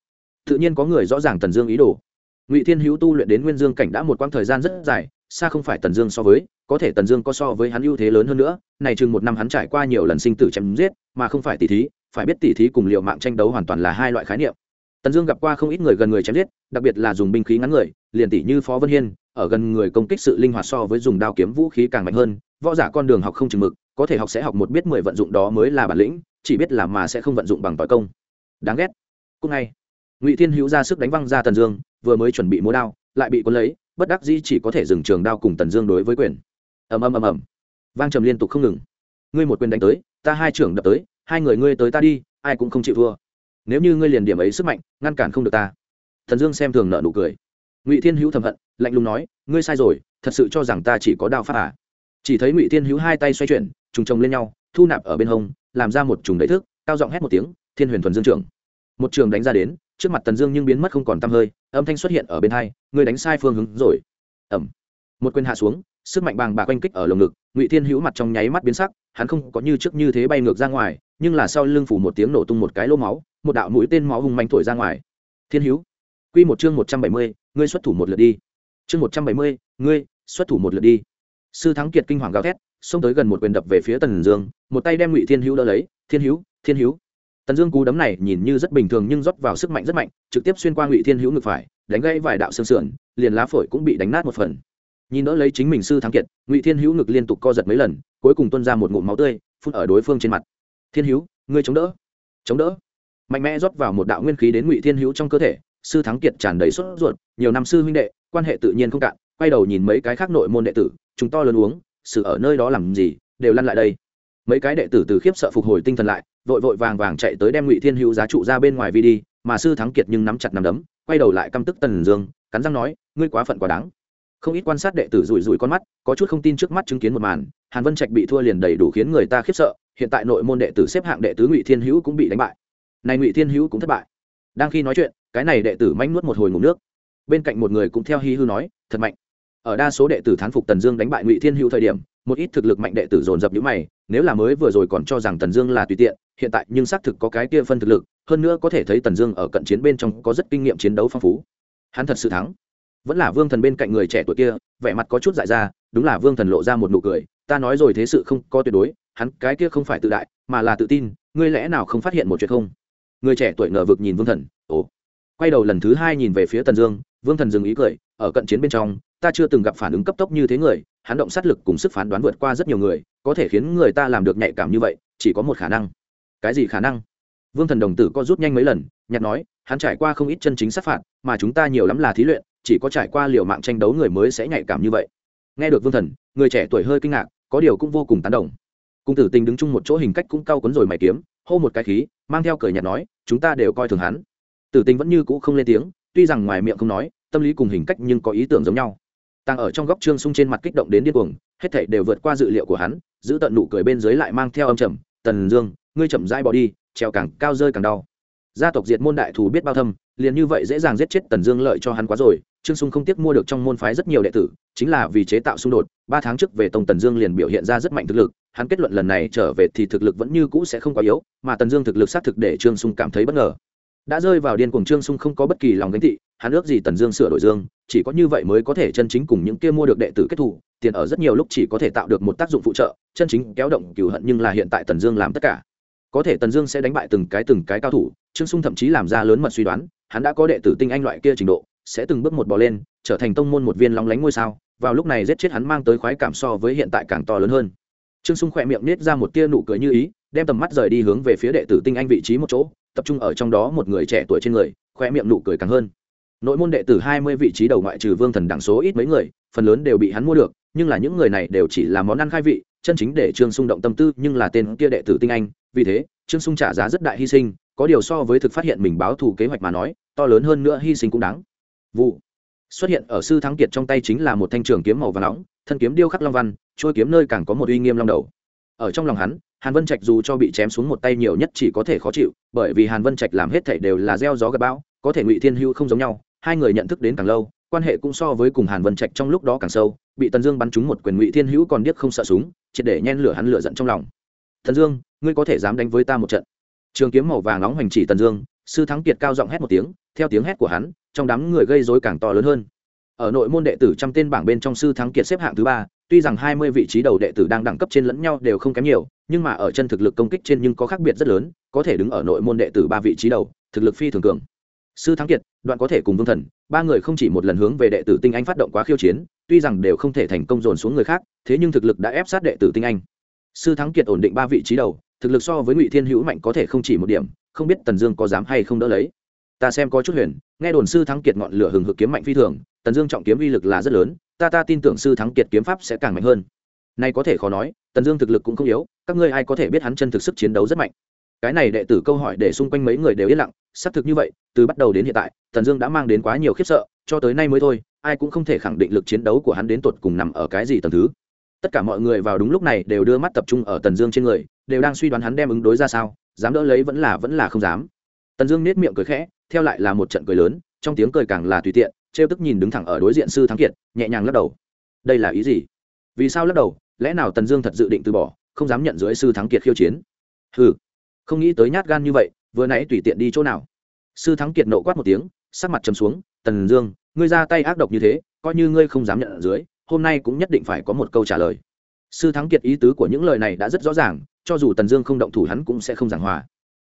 Tự nhiên có người rõ ràng tần dương ý đồ. Ngụy thiên hữu tu luyện đến nguyên dương cảnh đã một quãng thời gian rất dài xa không phải tần dương so với, có thể tần dương có so với hắn ưu thế lớn hơn nữa, này chừng một năm hắn trải qua nhiều lần sinh tử chém giết, mà không phải tỷ thí, phải biết tỷ thí cùng liệu mạng tranh đấu hoàn toàn là hai loại khái niệm. Tần dương gặp qua không ít người gần người chém giết, đặc biệt là dùng binh khí ngắn người, liền tỷ như phó vân hiên, ở gần người công kích sự linh hoạt so với dùng đao kiếm vũ khí càng mạnh hơn, võ giả con đường học không chừng mực, có thể học sẽ học một biết mười vận dụng đó mới là bản lĩnh, chỉ biết làm mà sẽ không vận dụng bằng tỏi công. Đáng ghét. Cúc ngay ngụy thiên hữu ra sức đánh văng ra tần dương, vừa mới chuẩn bị múa đao, lại bị cuốn lấy bất đắc dĩ chỉ có thể dừng trường đao cùng tần dương đối với quyền. Ầm ầm ầm ầm. Vang trầm liên tục không ngừng. Ngươi một quyền đánh tới, ta hai trưởng đập tới, hai người ngươi tới ta đi, ai cũng không chịu thua. Nếu như ngươi liền điểm ấy sức mạnh, ngăn cản không được ta. Thần dương xem thường nợ nụ cười. Ngụy thiên hữu thầm hận, lạnh lùng nói, ngươi sai rồi, thật sự cho rằng ta chỉ có đao pháp à? Chỉ thấy ngụy thiên hữu hai tay xoay chuyển, trùng trồng lên nhau, thu nạp ở bên hông, làm ra một trùng đẩy thức, cao giọng hét một tiếng, thiên huyền thuần dương trưởng. Một trường đánh ra đến trước mặt tần dương nhưng biến mất không còn t hơi, âm thanh xuất hiện ở bên hai người đánh sai phương hướng rồi. Ẩm một quyền hạ xuống, sức mạnh bàng bạc quanh kích ở lồng ngực, ngụy thiên hữu mặt trong nháy mắt biến sắc, hắn không có như trước như thế bay ngược ra ngoài, nhưng là sau lưng phủ một tiếng nổ tung một cái lỗ máu, một đạo mũi tên máu hùng manh thổi ra ngoài. Thiên hữu q một chương một trăm bảy mươi, ngươi xuất thủ một lượt đi. Chương một trăm bảy mươi, ngươi xuất thủ một lượt đi. Sư thắng kiệt kinh hoàng gào thét, xông tới gần một quyền đập về phía tần dương, một tay đem ngụy thiên hữu đỡ lấy, thiên hữu thiên hữu tần dương cú đấm này nhìn như rất bình thường nhưng rót vào sức mạnh rất mạnh, trực tiếp xuyên qua ngụy thiên hữu ngực phải, đánh gãy vài đạo xương sườn, liền lá phổi cũng bị đánh nát một phần. Nhìn đỡ lấy chính mình sư thắng kiệt, ngụy thiên hữu ngực liên tục co giật mấy lần, cuối cùng tuân ra một ngụm máu tươi, phun ở đối phương trên mặt. Thiên hữu, ngươi chống đỡ chống đỡ. Mạnh mẽ rót vào một đạo nguyên khí đến ngụy thiên hữu trong cơ thể, sư thắng kiệt tràn đầy sốt ruột, nhiều năm sư huynh đệ, quan hệ tự nhiên không cạn, quay đầu nhìn mấy cái khác nội môn đệ tử, chúng to lớn uống, sự ở nơi đó làm gì, đều lăn lại đây. Mấy cái đệ tử từ khiếp sợ phục hồi tinh thần lại vội vội vàng vàng chạy tới đem ngụy thiên hữu giá trụ ra bên ngoài vi đi mà sư thắng kiệt nhưng nắm chặt nắm đấm quay đầu lại căm tức tần dương cắn răng nói ngươi quá phận quá đáng không ít quan sát đệ tử rủi rủi con mắt có chút không tin trước mắt chứng kiến một màn hàn vân trạch bị thua liền đầy đủ khiến người ta khiếp sợ hiện tại nội môn đệ tử xếp hạng đệ tứ ngụy thiên hữu cũng bị đánh bại này ngụy thiên hữu cũng thất bại đang khi nói chuyện cái này đệ tử manh nuốt một hồi ngủ nước bên cạnh một người cũng theo hi hư nói thật mạnh ở đa số đệ tử thán phục tần dương đánh bại ngụy thiên hữu thời điểm một ít thực lực mạnh đệ tử dồn dập những mày, nếu là mới vừa rồi còn cho rằng tần dương là tùy tiện, hiện tại nhưng xác thực có cái kia phân thực lực, hơn nữa có thể thấy tần dương ở cận chiến bên trong có rất kinh nghiệm chiến đấu phong phú. Hắn thật sự thắng. Vẫn là vương thần bên cạnh người trẻ tuổi kia, vẻ mặt có chút dại ra, đúng là vương thần lộ ra một nụ cười, ta nói rồi thế sự không có tuyệt đối, hắn cái kia không phải tự đại, mà là tự tin, ngươi lẽ nào không phát hiện một chuyện không? Người trẻ tuổi ngờ vực nhìn vương thần, ồ. Quay đầu lần thứ hai nhìn về phía tần dương, vương thần dừng ý cười, ở cận chiến bên trong, ta chưa từng gặp phản ứng cấp tốc như thế người hắn động sát lực cùng sức phán đoán vượt qua rất nhiều người, có thể khiến người ta làm được nhạy cảm như vậy, chỉ có một khả năng. Cái gì khả năng? Vương thần đồng tử co rút nhanh mấy lần, nhặt nói, hắn trải qua không ít chân chính sát phạt, mà chúng ta nhiều lắm là thí luyện, chỉ có trải qua liều mạng tranh đấu người mới sẽ nhạy cảm như vậy. Nghe được vương thần, người trẻ tuổi hơi kinh ngạc, có điều cũng vô cùng tán đồng. Cung tử tình đứng chung một chỗ hình cách cũng cao quấn rồi mày kiếm, hô một cái khí, mang theo cười nhạt nói, chúng ta đều coi thường hắn. Tử tình vẫn như cũ không lên tiếng, tuy rằng ngoài miệng không nói, tâm lý cùng hình cách nhưng có ý tưởng giống nhau tàng ở trong góc trương sung trên mặt kích động đến điên cuồng, hết thảy đều vượt qua dự liệu của hắn, giữ tận nụ cười bên dưới lại mang theo âm trầm, tần dương, ngươi chậm rãi bỏ đi trèo càng cao rơi càng đau. Gia tộc diệt môn đại thù biết bao thâm, liền như vậy dễ dàng giết chết tần dương lợi cho hắn quá rồi, trương sung không tiếc mua được trong môn phái rất nhiều đệ tử, chính là vì chế tạo xung đột, ba tháng trước về tông tần dương liền biểu hiện ra rất mạnh thực lực, hắn kết luận lần này trở về thì thực lực vẫn như cũ sẽ không quá yếu, mà tần dương thực lực xác thực để trương sung cảm thấy bất ngờ đã rơi vào điên cuồng trương sung không có bất kỳ lòng gánh thị, hắn ước gì tần dương sửa đổi dương, chỉ có như vậy mới có thể chân chính cùng những kia mua được đệ tử kết thủ tiền ở rất nhiều lúc chỉ có thể tạo được một tác dụng phụ trợ, chân chính kéo động cửu hận nhưng là hiện tại tần dương làm tất cả. Có thể tần dương sẽ đánh bại từng cái từng cái cao thủ, trương sung thậm chí làm ra lớn mật suy đoán, hắn đã có đệ tử tinh anh loại kia trình độ, sẽ từng bước một bò lên, trở thành tông môn một viên lóng lánh ngôi sao, vào lúc này giết chết hắn mang tới khoái cảm so với hiện tại càng to lớn hơn. Trương sung khỏe miệng nết ra một tia nụ cười như ý, đem tầm mắt rời đi hướng về phía đệ tử tinh anh vị trí một chỗ tập trung ở trong đó một người trẻ tuổi trên người khoe miệng nụ cười càng hơn. Nội môn đệ tử hai mươi vị trí đầu ngoại trừ vương thần đẳng số ít mấy người, phần lớn đều bị hắn mua được, nhưng là những người này đều chỉ là món ăn khai vị, chân chính để trương xung động tâm tư, nhưng là tên kia đệ tử tinh anh. Vì thế, trương xung trả giá rất đại hy sinh, có điều so với thực phát hiện mình báo thù kế hoạch mà nói, to lớn hơn nữa hy sinh cũng đáng. Vụ. Xuất hiện ở sư thắng kiệt trong tay chính là một thanh trường kiếm màu và nóng, thân kiếm điêu khắc long văn trôi kiếm nơi càng có một uy nghiêm long đầu. Ở trong lòng hắn hàn vân trạch dù cho bị chém xuống một tay nhiều nhất chỉ có thể khó chịu, bởi vì hàn vân trạch làm hết thảy đều là gieo gió gặp bão, có thể ngụy thiên hưu không giống nhau, hai người nhận thức đến càng lâu, quan hệ cũng so với cùng hàn vân trạch trong lúc đó càng sâu, bị tần dương bắn trúng một quyền ngụy thiên hữu còn điếc không sợ súng, triệt để nhen lửa hắn lửa giận trong lòng. Thần dương, ngươi có thể dám đánh với ta một trận? Trường kiếm màu vàng nóng hoành chỉ tần dương, sư thắng kiệt cao giọng hét một tiếng, theo tiếng hét của hắn, trong đám người gây rối càng to lớn hơn. Ở nội môn đệ tử trăm tên bảng bên trong sư thắng kiệt xếp hạng thứ ba tuy rằng hai mươi vị trí đầu đệ tử đang đẳng cấp trên lẫn nhau đều không kém nhiều, nhưng mà ở chân thực lực công kích trên nhưng có khác biệt rất lớn, có thể đứng ở nội môn đệ tử ba vị trí đầu, thực lực phi thường cường. Sư thắng kiệt, đoạn có thể cùng vương thần, ba người không chỉ một lần hướng về đệ tử tinh anh phát động quá khiêu chiến, tuy rằng đều không thể thành công dồn xuống người khác, thế nhưng thực lực đã ép sát đệ tử tinh anh. Sư thắng kiệt ổn định ba vị trí đầu, thực lực so với ngụy thiên hữu mạnh có thể không chỉ một điểm, không biết tần dương có dám hay không đỡ lấy. Ta xem có chút huyền, nghe đồn sư thắng kiệt ngọn lửa hừng hực kiếm mạnh phi thường tần dương trọng kiếm uy lực là rất lớn, ta ta tin tưởng sư thắng kiệt kiếm pháp sẽ càng mạnh hơn. Nay có thể khó nói, tần dương thực lực cũng không yếu, các ngươi ai có thể biết hắn chân thực sức chiến đấu rất mạnh. Cái này đệ tử câu hỏi để xung quanh mấy người đều yên lặng, xác thực như vậy, từ bắt đầu đến hiện tại, tần dương đã mang đến quá nhiều khiếp sợ, cho tới nay mới thôi, ai cũng không thể khẳng định lực chiến đấu của hắn đến tột cùng nằm ở cái gì tầm thứ. Tất cả mọi người vào đúng lúc này đều đưa mắt tập trung ở tần dương trên người, đều đang suy đoán hắn đem ứng đối ra sao, dám đỡ lấy vẫn là vẫn là không dám. Tần dương nết miệng cười khẽ, theo lại là một trận cười lớn, trong tiếng cười càng là tùy tiện trêu tức nhìn đứng thẳng ở đối diện sư thắng kiệt, nhẹ nhàng lắc đầu. Đây là ý gì? Vì sao lắc đầu? Lẽ nào tần dương thật dự định từ bỏ, không dám nhận dưới sư thắng kiệt khiêu chiến? Ừ không nghĩ tới nhát gan như vậy, vừa nãy tùy tiện đi chỗ nào? Sư thắng kiệt nộ quát một tiếng, sắc mặt chầm xuống, tần dương, ngươi ra tay ác độc như thế, coi như ngươi không dám nhận ở dưới, hôm nay cũng nhất định phải có một câu trả lời. Sư thắng kiệt ý tứ của những lời này đã rất rõ ràng, cho dù tần dương không động thủ hắn cũng sẽ không giảng hòa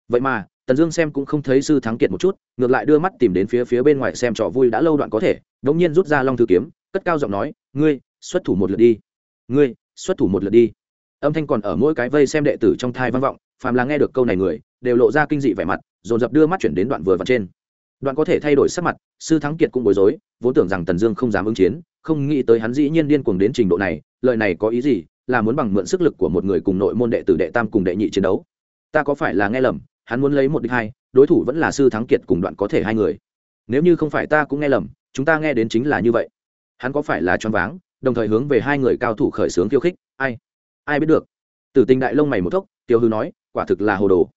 vậy mà, tần dương xem cũng không thấy sư thắng kiệt một chút, ngược lại đưa mắt tìm đến phía phía bên ngoài xem trò vui đã lâu đoạn có thể đ ỗ n g nhiên rút ra long thư kiếm, cất cao giọng nói, ngươi, xuất thủ một lượt đi. Ngươi, xuất thủ một lượt đi. Âm thanh còn ở mỗi cái vây xem đệ tử trong thai vang vọng, phàm là nghe được câu này người, đều lộ ra kinh dị vẻ mặt, dồn dập đưa mắt chuyển đến đoạn vừa vặt trên. Đoạn có thể thay đổi sắc mặt, sư thắng kiệt cũng bối rối, vốn tưởng rằng tần dương không dám ứng chiến, không nghĩ tới hắn dĩ nhiên điên cuồng đến trình độ này lợi này có ý gì, là muốn bằng mượn sức lực của một người cùng nội môn đệ tử đệ tam cùng đệ nhị chiến đấu. Ta có phải là nghe lầm hắn muốn lấy một đích hai, đối thủ vẫn là sư thắng kiệt cùng đoạn có thể hai người. Nếu như không phải ta cũng nghe lầm, chúng ta nghe đến chính là như vậy. Hắn có phải là choáng váng, đồng thời hướng về hai người cao thủ khởi xướng khiêu khích? Ai? Ai biết được? Tử tình đại lông mày một thốc, tiêu hư nói, quả thực là hồ đồ.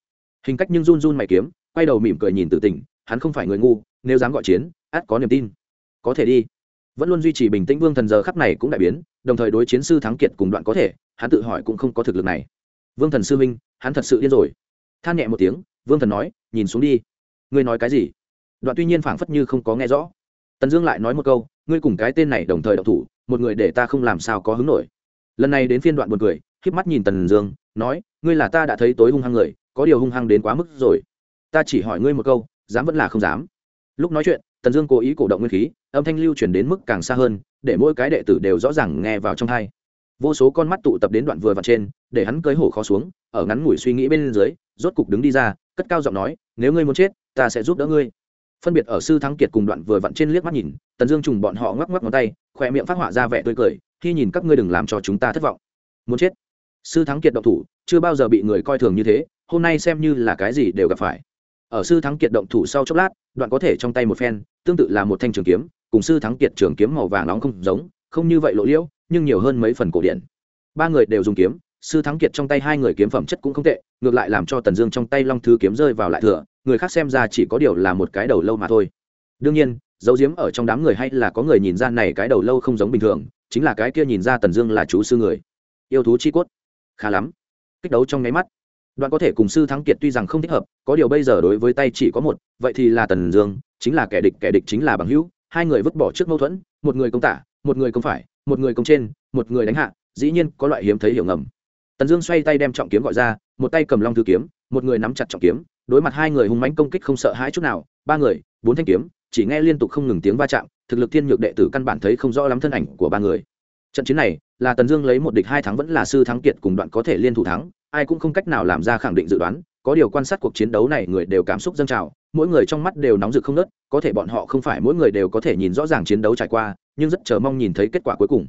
Hình cách nhưng run run mày kiếm, quay đầu mỉm cười nhìn tử tình, hắn không phải người ngu, nếu dám gọi chiến át có niềm tin. Có thể đi. Vẫn luôn duy trì bình tĩnh vương thần giờ khắp này cũng đại biến, đồng thời đối chiến sư thắng kiệt cùng đoạn có thể, hắn tự hỏi cũng không có thực lực này. Vương thần sư minh hắn thật sự điên rồi than nhẹ một tiếng, vương thần nói, nhìn xuống đi. Ngươi nói cái gì? Đoạn tuy nhiên phảng phất như không có nghe rõ. Tần dương lại nói một câu, ngươi cùng cái tên này đồng thời đọc thủ, một người để ta không làm sao có hứng nổi. Lần này đến phiên đoạn buồn cười k mắt nhìn tần dương, nói, ngươi là ta đã thấy tối hung hăng người, có điều hung hăng đến quá mức rồi. Ta chỉ hỏi ngươi một câu, dám vẫn là không dám? Lúc nói chuyện, tần dương cố ý cổ động nguyên khí, âm thanh lưu chuyển đến mức càng xa hơn, để mỗi cái đệ tử đều rõ ràng nghe vào trong hai vô số con mắt tụ tập đến đoạn vừa vặt trên, để hắn cưới hổ khó xuống, ở ngắn ngủi suy nghĩ bên dưới, rốt cục đứng đi ra, cất cao giọng nói, nếu ngươi muốn chết, ta sẽ giúp đỡ ngươi. Phân biệt ở sư thắng kiệt cùng đoạn vừa vặn trên liếc mắt nhìn, tần dương trùng bọn họ ngoắc ngoắc ngón tay khỏe miệng phát họa ra vẻ tươi cười, khi nhìn các ngươi đừng làm cho chúng ta thất vọng. Muốn chết? Sư thắng kiệt động thủ, chưa bao giờ bị người coi thường như thế, hôm nay xem như là cái gì đều gặp phải. Ở sư thắng kiệt động thủ sau chốc lát, đoạn có thể trong tay một phen, tương tự là một thanh trường kiếm, cùng sư thắng kiệt trường kiếm màu vàng nóng không giống, không như vậy lộ liễu nhưng nhiều hơn mấy phần cổ điển. Ba người đều dùng kiếm, sư thắng kiệt trong tay hai người kiếm phẩm chất cũng không tệ, ngược lại làm cho tần dương trong tay long thứ kiếm rơi vào lại thừa, người khác xem ra chỉ có điều là một cái đầu lâu mà thôi. Đương nhiên, dấu diếm ở trong đám người hay là có người nhìn ra này cái đầu lâu không giống bình thường, chính là cái kia nhìn ra tần dương là chú sư người. Yêu thú chi cốt. Khá lắm. Kích đấu trong nháy mắt. Đoạn có thể cùng sư thắng kiệt tuy rằng không thích hợp, có điều bây giờ đối với tay chỉ có một, vậy thì là tần dương, chính là kẻ địch kẻ địch chính là bằng hữu, hai người vứt bỏ trước mâu thuẫn, một người công tả, một người công phải một người công trên, một người đánh hạ, dĩ nhiên có loại hiếm thấy hiểu ngầm. Tần dương xoay tay đem trọng kiếm gọi ra, một tay cầm long thư kiếm, một người nắm chặt trọng kiếm, đối mặt hai người hung mãnh công kích không sợ hãi chút nào, ba người, bốn thanh kiếm, chỉ nghe liên tục không ngừng tiếng va chạm, thực lực thiên nhược đệ tử căn bản thấy không rõ lắm thân ảnh của ba người. Trận chiến này, là tần dương lấy một địch hai thắng vẫn là sư thắng kiệt cùng đoạn có thể liên thủ thắng, ai cũng không cách nào làm ra khẳng định dự đoán, có điều quan sát cuộc chiến đấu này người đều cảm xúc dâng trào, mỗi người trong mắt đều nóng rực không nớt có thể bọn họ không phải mỗi người đều có thể nhìn rõ ràng chiến đấu trải qua nhưng rất chờ mong nhìn thấy kết quả cuối cùng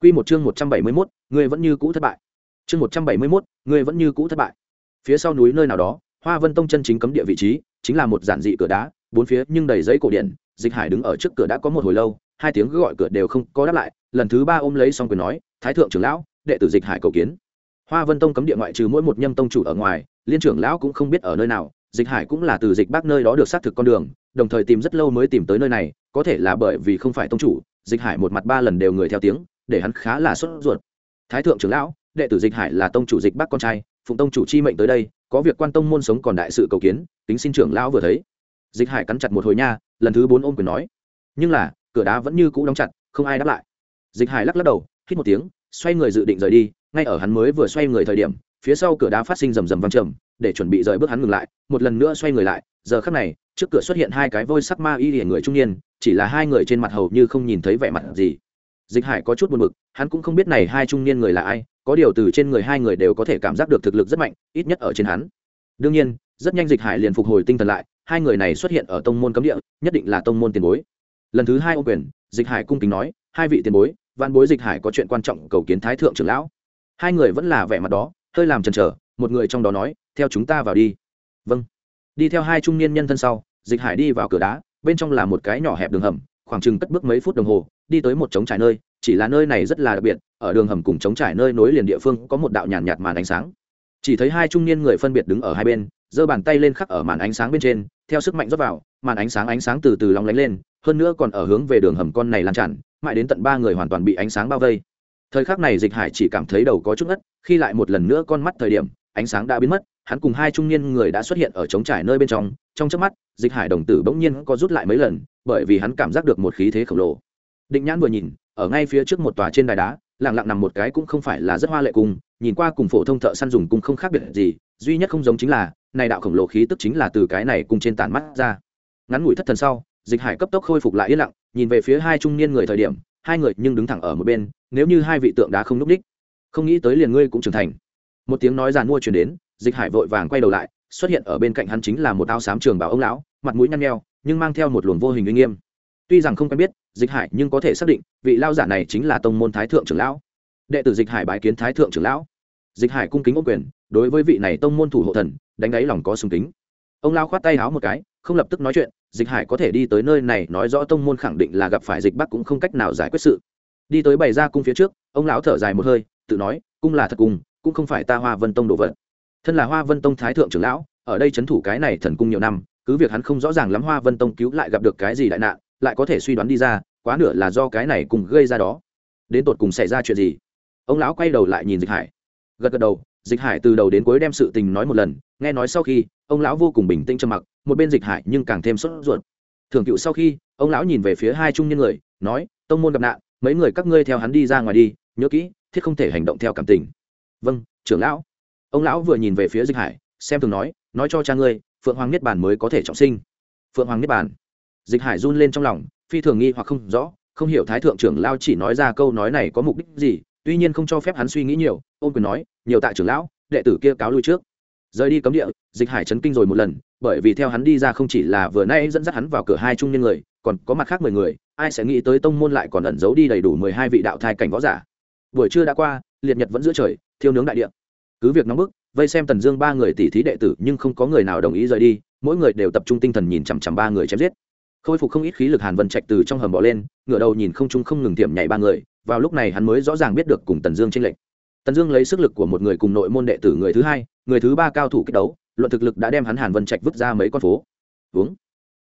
Quy một chương một trăm bảy mươi 171, người vẫn như cũ thất bại. Chương một trăm bảy mươi 171, người vẫn như cũ thất bại. Phía sau núi nơi nào đó, Hoa Vân Tông chân chính cấm địa vị trí, chính là một giản dị cửa đá, bốn phía nhưng đầy giấy cổ điển Dịch Hải đứng ở trước cửa đã có một hồi lâu, hai tiếng gọi cửa đều không có đáp lại, lần thứ ba ôm lấy xong quyền nói, "Thái thượng trưởng lão, đệ tử Dịch Hải cầu kiến." Hoa Vân Tông cấm địa ngoại trừ mỗi một nhâm tông chủ ở ngoài, liên trưởng lão cũng không biết ở nơi nào, Dịch Hải cũng là từ Dịch Bắc nơi đó được xác thực con đường, đồng thời tìm rất lâu mới tìm tới nơi này, có thể là bởi vì không phải tông chủ, Dịch Hải một mặt ba lần đều người theo tiếng, để hắn khá là sốt ruột. Thái thượng trưởng lão đệ tử dịch hải là tông chủ dịch bắc con trai phụng tông chủ chi mệnh tới đây có việc quan tông môn sống còn đại sự cầu kiến tính xin trưởng lão vừa thấy. Dịch hải cắn chặt một hồi nha lần thứ bốn ôm quyền nói. Nhưng là cửa đá vẫn như cũ đóng chặt không ai đáp lại. Dịch hải lắc lắc đầu hít một tiếng xoay người dự định rời đi ngay ở hắn mới vừa xoay người thời điểm phía sau cửa đá phát sinh rầm rầm vang trầm để chuẩn bị rời bước hắn ngừng lại một lần nữa xoay người lại giờ khắc này, trước cửa xuất hiện hai cái vôi sắc ma y hiển người trung niên, chỉ là hai người trên mặt hầu như không nhìn thấy vẻ mặt gì. Dịch hải có chút buồn b ự c hắn cũng không biết này hai trung niên người là ai, có điều từ trên người hai người đều có thể cảm giác được thực lực rất mạnh, ít nhất ở trên hắn. Đương nhiên, rất nhanh dịch hải liền phục hồi tinh thần lại, hai người này xuất hiện ở tông môn cấm địa, nhất định là tông môn tiền bối. Lần thứ hai ô quyền, dịch hải cung kính nói, hai vị tiền bối văn bối dịch hải có chuyện quan trọng cầu kiến thái thượng trưởng lão. Hai người vẫn là vẻ mặt đó, hơi làm chần chờ, một người trong đó nói, theo chúng ta vào đi. Vâng đi theo hai trung niên nhân thân sau dịch hải đi vào cửa đá bên trong là một cái nhỏ hẹp đường hầm khoảng chừng cất bước mấy phút đồng hồ đi tới một trống trải nơi chỉ là nơi này rất là đặc biệt ở đường hầm cùng trống trải nơi nối liền địa phương có một đạo nhàn nhạt, màn ánh sáng. Chỉ thấy hai trung niên người phân biệt đứng ở hai bên giơ bàn tay lên khắc ở màn ánh sáng bên trên theo sức mạnh rót vào màn ánh sáng ánh sáng từ từ lóng lánh lên hơn nữa còn ở hướng về đường hầm con này lan tràn mãi đến tận ba người hoàn toàn bị ánh sáng bao vây. Thời khắc này dịch hải chỉ cảm thấy đầu có chút ngất khi lại một lần nữa con mắt thời điểm ánh sáng đã biến mất hắn cùng hai trung niên người đã xuất hiện ở trống trải nơi bên trong trong chớp mắt, dịch hải đồng tử bỗng nhiên có rút lại mấy lần, bởi vì hắn cảm giác được một khí thế khổng lồ. Định nhãn vừa nhìn, ở ngay phía trước một tòa trên đài đá, lặng lặng nằm một cái cũng không phải là rất hoa lệ cung, nhìn qua cùng phổ thông thợ săn dùng cung không khác biệt gì, duy nhất không giống chính là, này đạo khổng lồ khí tức chính là từ cái này cùng trên tàn mắt ra. Ngắn ngủi thất thần sau, dịch hải cấp tốc khôi phục lại yên lặng, nhìn về phía hai trung niên người thời điểm, hai người nhưng đứng thẳng ở một bên, nếu như hai vị tượng đá không núp đích, không nghĩ tới liền ngươi cũng trưởng thành. Một tiếng nói giàn mua chuyển đến dịch hải vội vàng quay đầu lại, xuất hiện ở bên cạnh hắn chính là một áo xám trường bảo ông lão, mặt mũi nhăn nheo, nhưng mang theo một luồng vô hình uy nghiêm. Tuy rằng không quen biết, dịch hải nhưng có thể xác định, vị lao giả này chính là tông môn thái thượng trưởng lão. Đệ tử dịch hải bái kiến thái thượng trưởng lão. Dịch hải cung kính ô quyền, đối với vị này tông môn thủ hộ thần, đánh đáy lòng có sùng kính. Ông lao khoát tay háo một cái, không lập tức nói chuyện, dịch hải có thể đi tới nơi này nói rõ tông môn khẳng định là gặp phải dịch bắc cũng không cách nào giải quyết sự. Đi tới bày ra cung phía trước, ông lão thở dài một hơi, tự nói, cung là thật cung, cũng không phải ta hoa vân tông đồ vật thân là hoa vân tông thái thượng trưởng lão, ở đây c h ấ n thủ cái này thần cung nhiều năm, cứ việc hắn không rõ ràng lắm hoa vân tông cứu lại gặp được cái gì đại nạn, lại có thể suy đoán đi ra, quá nửa là do cái này cùng gây ra đó. Đến tột cùng xảy ra chuyện gì? Ông lão quay đầu lại nhìn dịch hải. Gật gật đầu, dịch hải từ đầu đến cuối đem sự tình nói một lần, nghe nói sau khi, ông lão vô cùng bình tĩnh trầm mặc, một bên dịch hải nhưng càng thêm sốt ruột. Thường cựu sau khi, ông lão nhìn về phía hai trung nhân người, nói, tông môn gặp nạn, mấy người các ngươi theo hắn đi ra ngoài đi, nhớ kỹ, thiết không thể hành động theo cảm tình. Vâng trưởng lão ông lão vừa nhìn về phía dịch hải, xem thường nói nói cho cha ngươi, phượng hoàng niết bàn mới có thể trọng sinh. Phượng hoàng niết bàn. Dịch hải run lên trong lòng, phi thường nghi hoặc không rõ, không hiểu thái thượng trưởng lao chỉ nói ra câu nói này có mục đích gì, tuy nhiên không cho phép hắn suy nghĩ nhiều ôm quyền nói, nhiều tại trưởng lão, đệ tử kia cáo lui trước. Rời đi cấm địa, dịch hải chấn kinh rồi một lần, bởi vì theo hắn đi ra không chỉ là vừa nay dẫn dắt hắn vào cửa hai trung niên người, còn có mặt khác mười người, ai sẽ nghĩ tới tông môn lại còn ẩn giấu đi đầy đủ mười hai vị đạo thai cảnh võ giả. Buổi trưa đã qua, liệt nhật vẫn giữa trời, thiêu nướng đại địa cứ việc nóng bức, vây xem tần dương ba người tỷ thí đệ tử, nhưng không có người nào đồng ý rời đi, mỗi người đều tập trung tinh thần nhìn chằm chằm ba người chém giết. Khôi phục không ít khí lực hàn vân trạch từ trong hầm bỏ lên ngựa đầu nhìn không trung không ngừng tiệm nhảy ba người, vào lúc này hắn mới rõ ràng biết được cùng tần dương tranh lệch. Tần dương lấy sức lực của một người cùng nội môn đệ tử người thứ hai, người thứ ba cao thủ kích đấu, luận thực lực đã đem hắn hàn vân trạch vứt ra mấy con phố. Uống.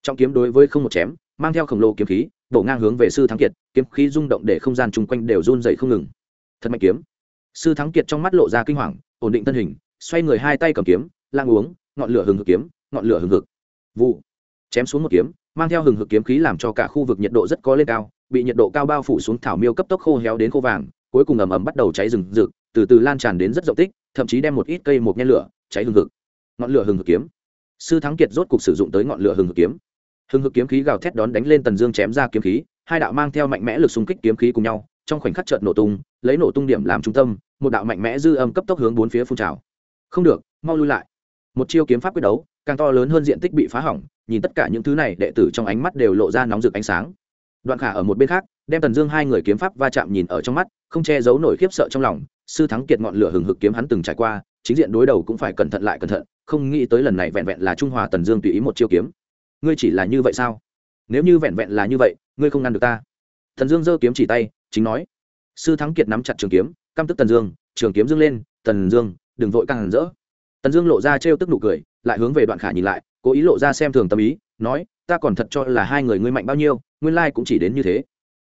Trong kiếm đối với không một chém, mang theo khổng lồ kiếm khí, bổ ngang hướng về sư thắng kiệt, kiếm khí rung động để không gian chung quanh đều run dậy không ngừng. Thật mạnh kiếm. Sư thắng kiệt trong mắt lộ ra kinh hoàng ổn định thân hình, xoay người hai tay cầm kiếm lang uống, ngọn lửa hừng hực kiếm, ngọn lửa hừng hực. Vụ. Chém xuống một kiếm, mang theo hừng hực kiếm khí làm cho cả khu vực nhiệt độ rất có lên cao, bị nhiệt độ cao bao phủ xuống thảo miêu cấp tốc khô héo đến khô vàng, cuối cùng ầm ầm bắt đầu cháy rừng rực, từ từ lan tràn đến rất rộng tích, thậm chí đem một ít cây một nhen lửa cháy hừng hực. Ngọn lửa hừng hực kiếm. Sư thắng kiệt rốt cục sử dụng tới ngọn lửa hừng hực kiếm. Hừng hực kiếm khí gào thét đón đánh lên tần dương chém ra kiếm khí, hai đạo mang theo mạnh mẽ lực xung kích kiếm khí cùng nhau trong khoảnh khắc chợt nổ tung, lấy nổ tung điểm làm trung tâm, một đạo mạnh mẽ dư âm cấp tốc hướng bốn phía phun trào. Không được, mau lui lại. Một chiêu kiếm pháp quyết đấu, càng to lớn hơn diện tích bị phá hỏng, nhìn tất cả những thứ này, đệ tử trong ánh mắt đều lộ ra nóng rực ánh sáng. Đoạn khả ở một bên khác, đem tần dương hai người kiếm pháp va chạm nhìn ở trong mắt, không che giấu nổi khiếp sợ trong lòng, sư thắng kiệt ngọn lửa hừng hực kiếm hắn từng trải qua, chính diện đối đầu cũng phải cẩn thận lại cẩn thận, không nghĩ tới lần này vẹn vẹn là trung hòa tần dương tùy ý một chiêu kiếm. Ngươi chỉ là như vậy sao? Nếu như vẹn vẹn là như vậy, ngươi không ngăn được ta. Thần dương giơ kiếm chỉ tay chính nói, sư thắng kiệt nắm chặt trường kiếm, căm tức tần dương, trường kiếm dương lên, tần dương, đừng vội càng hẳn rỡ. Tần dương lộ ra trêu tức nụ cười, lại hướng về đoạn khả nhìn lại, cố ý lộ ra xem thường tâm ý, nói, ta còn thật cho là hai người ngươi mạnh bao nhiêu, nguyên lai cũng chỉ đến như thế.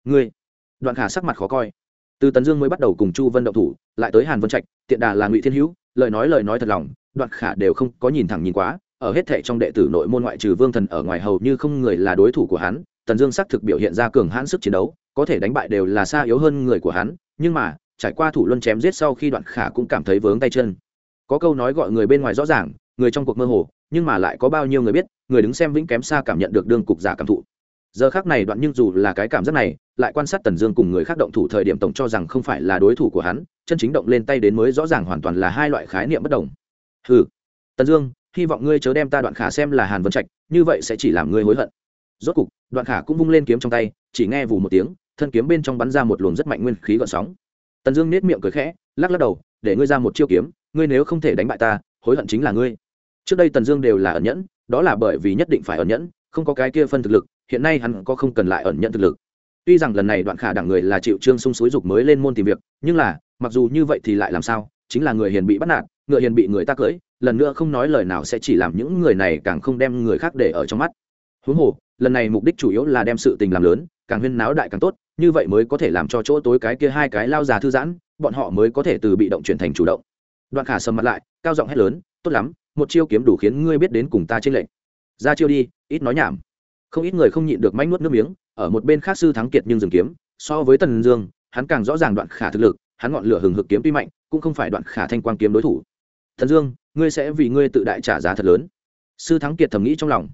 Ngươi? Đoạn khả sắc mặt khó coi. Từ tần dương mới bắt đầu cùng chu vân động thủ, lại tới hàn vân trạch, tiện đà là ngụy thiên hữu, lời nói lời nói thật lòng, đoạn khả đều không có nhìn thẳng nhìn quá, ở hết thệ trong đệ tử nội môn ngoại trừ vương thần ở ngoài hầu như không người là đối thủ của hắn, tần dương xác thực biểu hiện ra cường hãn sức chiến đấu có thể đánh bại đều là xa yếu hơn người của hắn, nhưng mà, trải qua thủ luân chém giết sau khi đoạn khả cũng cảm thấy vướng tay chân. Có câu nói gọi người bên ngoài rõ ràng, người trong cuộc mơ hồ, nhưng mà lại có bao nhiêu người biết, người đứng xem vĩnh kém xa cảm nhận được đương cục giả cảm thụ. Giờ khác này đoạn nhưng dù là cái cảm giác này, lại quan sát tần dương cùng người khác động thủ thời điểm tổng cho rằng không phải là đối thủ của hắn, chân chính động lên tay đến mới rõ ràng hoàn toàn là hai loại khái niệm bất đồng. Ừ tần dương, hy vọng ngươi chớ đem ta đoạn khả xem là hàn vân trạch, như vậy sẽ chỉ làm ngươi hối hận. Rốt cục, đoạn khả cũng vung lên kiếm trong tay, chỉ nghe vù một tiếng thân kiếm bên trong bắn ra một luồng rất mạnh nguyên khí gợn sóng. Tần dương nết miệng cười khẽ, lắc lắc đầu, để ngươi ra một chiêu kiếm, ngươi nếu không thể đánh bại ta, hối hận chính là ngươi. Trước đây tần dương đều là ẩn nhẫn, đó là bởi vì nhất định phải ẩn nhẫn, không có cái kia phân thực lực, hiện nay hắn có không cần lại ẩn nhẫn thực lực. Tuy rằng lần này đoạn khả đẳng người là chịu trương sung suối dục mới lên môn tìm việc, nhưng là, mặc dù như vậy thì lại làm sao, chính là người hiền bị bắt nạt ngựa hiền bị người ta cưỡi, lần nữa không nói lời nào sẽ chỉ làm những người này càng không đem người khác để ở trong mắt. Huống hồ lần này mục đích chủ yếu là đem sự tình làm lớn, càng huyên náo đại càng tốt, như vậy mới có thể làm cho chỗ tối cái kia hai cái lao già thư giãn, bọn họ mới có thể từ bị động chuyển thành chủ động. Đoạn khả sầm mặt lại, cao giọng hét lớn, tốt lắm, một chiêu kiếm đủ khiến ngươi biết đến cùng ta trên lệnh ra chiêu đi, ít nói nhảm. Không ít người không nhịn được manh nuốt nước miếng, ở một bên khác sư thắng kiệt nhưng dừng kiếm, so với tần dương, hắn càng rõ ràng đoạn khả thực lực, hắn ngọn lửa hừng hực kiếm tuy mạnh, cũng không phải đoạn khả thanh quang kiếm đối thủ. Thần dương, ngươi sẽ vì ngươi tự đại trả giá thật lớn. Sư thắng kiệt thầm nghĩ trong lòng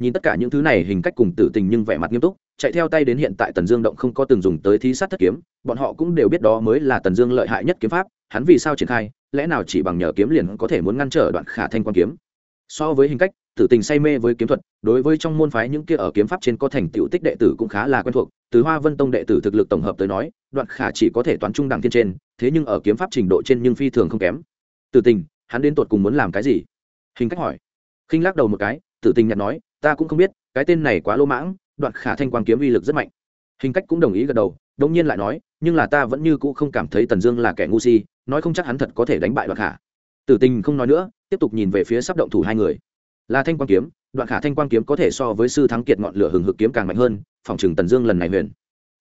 nhìn tất cả những thứ này, hình cách cùng tử tình nhưng vẻ mặt nghiêm túc, chạy theo tay đến hiện tại tần dương động không có từng dùng tới thí sát thất kiếm, bọn họ cũng đều biết đó mới là tần dương lợi hại nhất kiếm pháp, hắn vì sao triển khai, lẽ nào chỉ bằng nhờ kiếm liền có thể muốn ngăn trở đoạn khả thanh quan kiếm? So với hình cách, tử tình say mê với kiếm thuật, đối với trong môn phái những kia ở kiếm pháp trên có thành tựu tích đệ tử cũng khá là quen thuộc, từ hoa vân tông đệ tử thực lực tổng hợp tới nói, đoạn khả chỉ có thể toán trung đẳng thiên trên, thế nhưng ở kiếm pháp trình độ trên nhưng phi thường không kém. Tử tình, hắn đến tột cùng muốn làm cái gì? Hình cách hỏi. Khinh lắc đầu một cái, tử tình nhặt nói ta cũng không biết, cái tên này quá lô mãng, đoạn khả thanh quang kiếm uy lực rất mạnh. Hình cách cũng đồng ý gật đầu đông nhiên lại nói, nhưng là ta vẫn như cũ không cảm thấy tần dương là kẻ ngu si, nói không chắc hắn thật có thể đánh bại đoạn khả. Tử tình không nói nữa, tiếp tục nhìn về phía sắp động thủ hai người. Là thanh quang kiếm, đoạn khả thanh quang kiếm có thể so với sư thắng kiệt ngọn lửa hừng hực kiếm càng mạnh hơn, phòng trừng tần dương lần này huyền.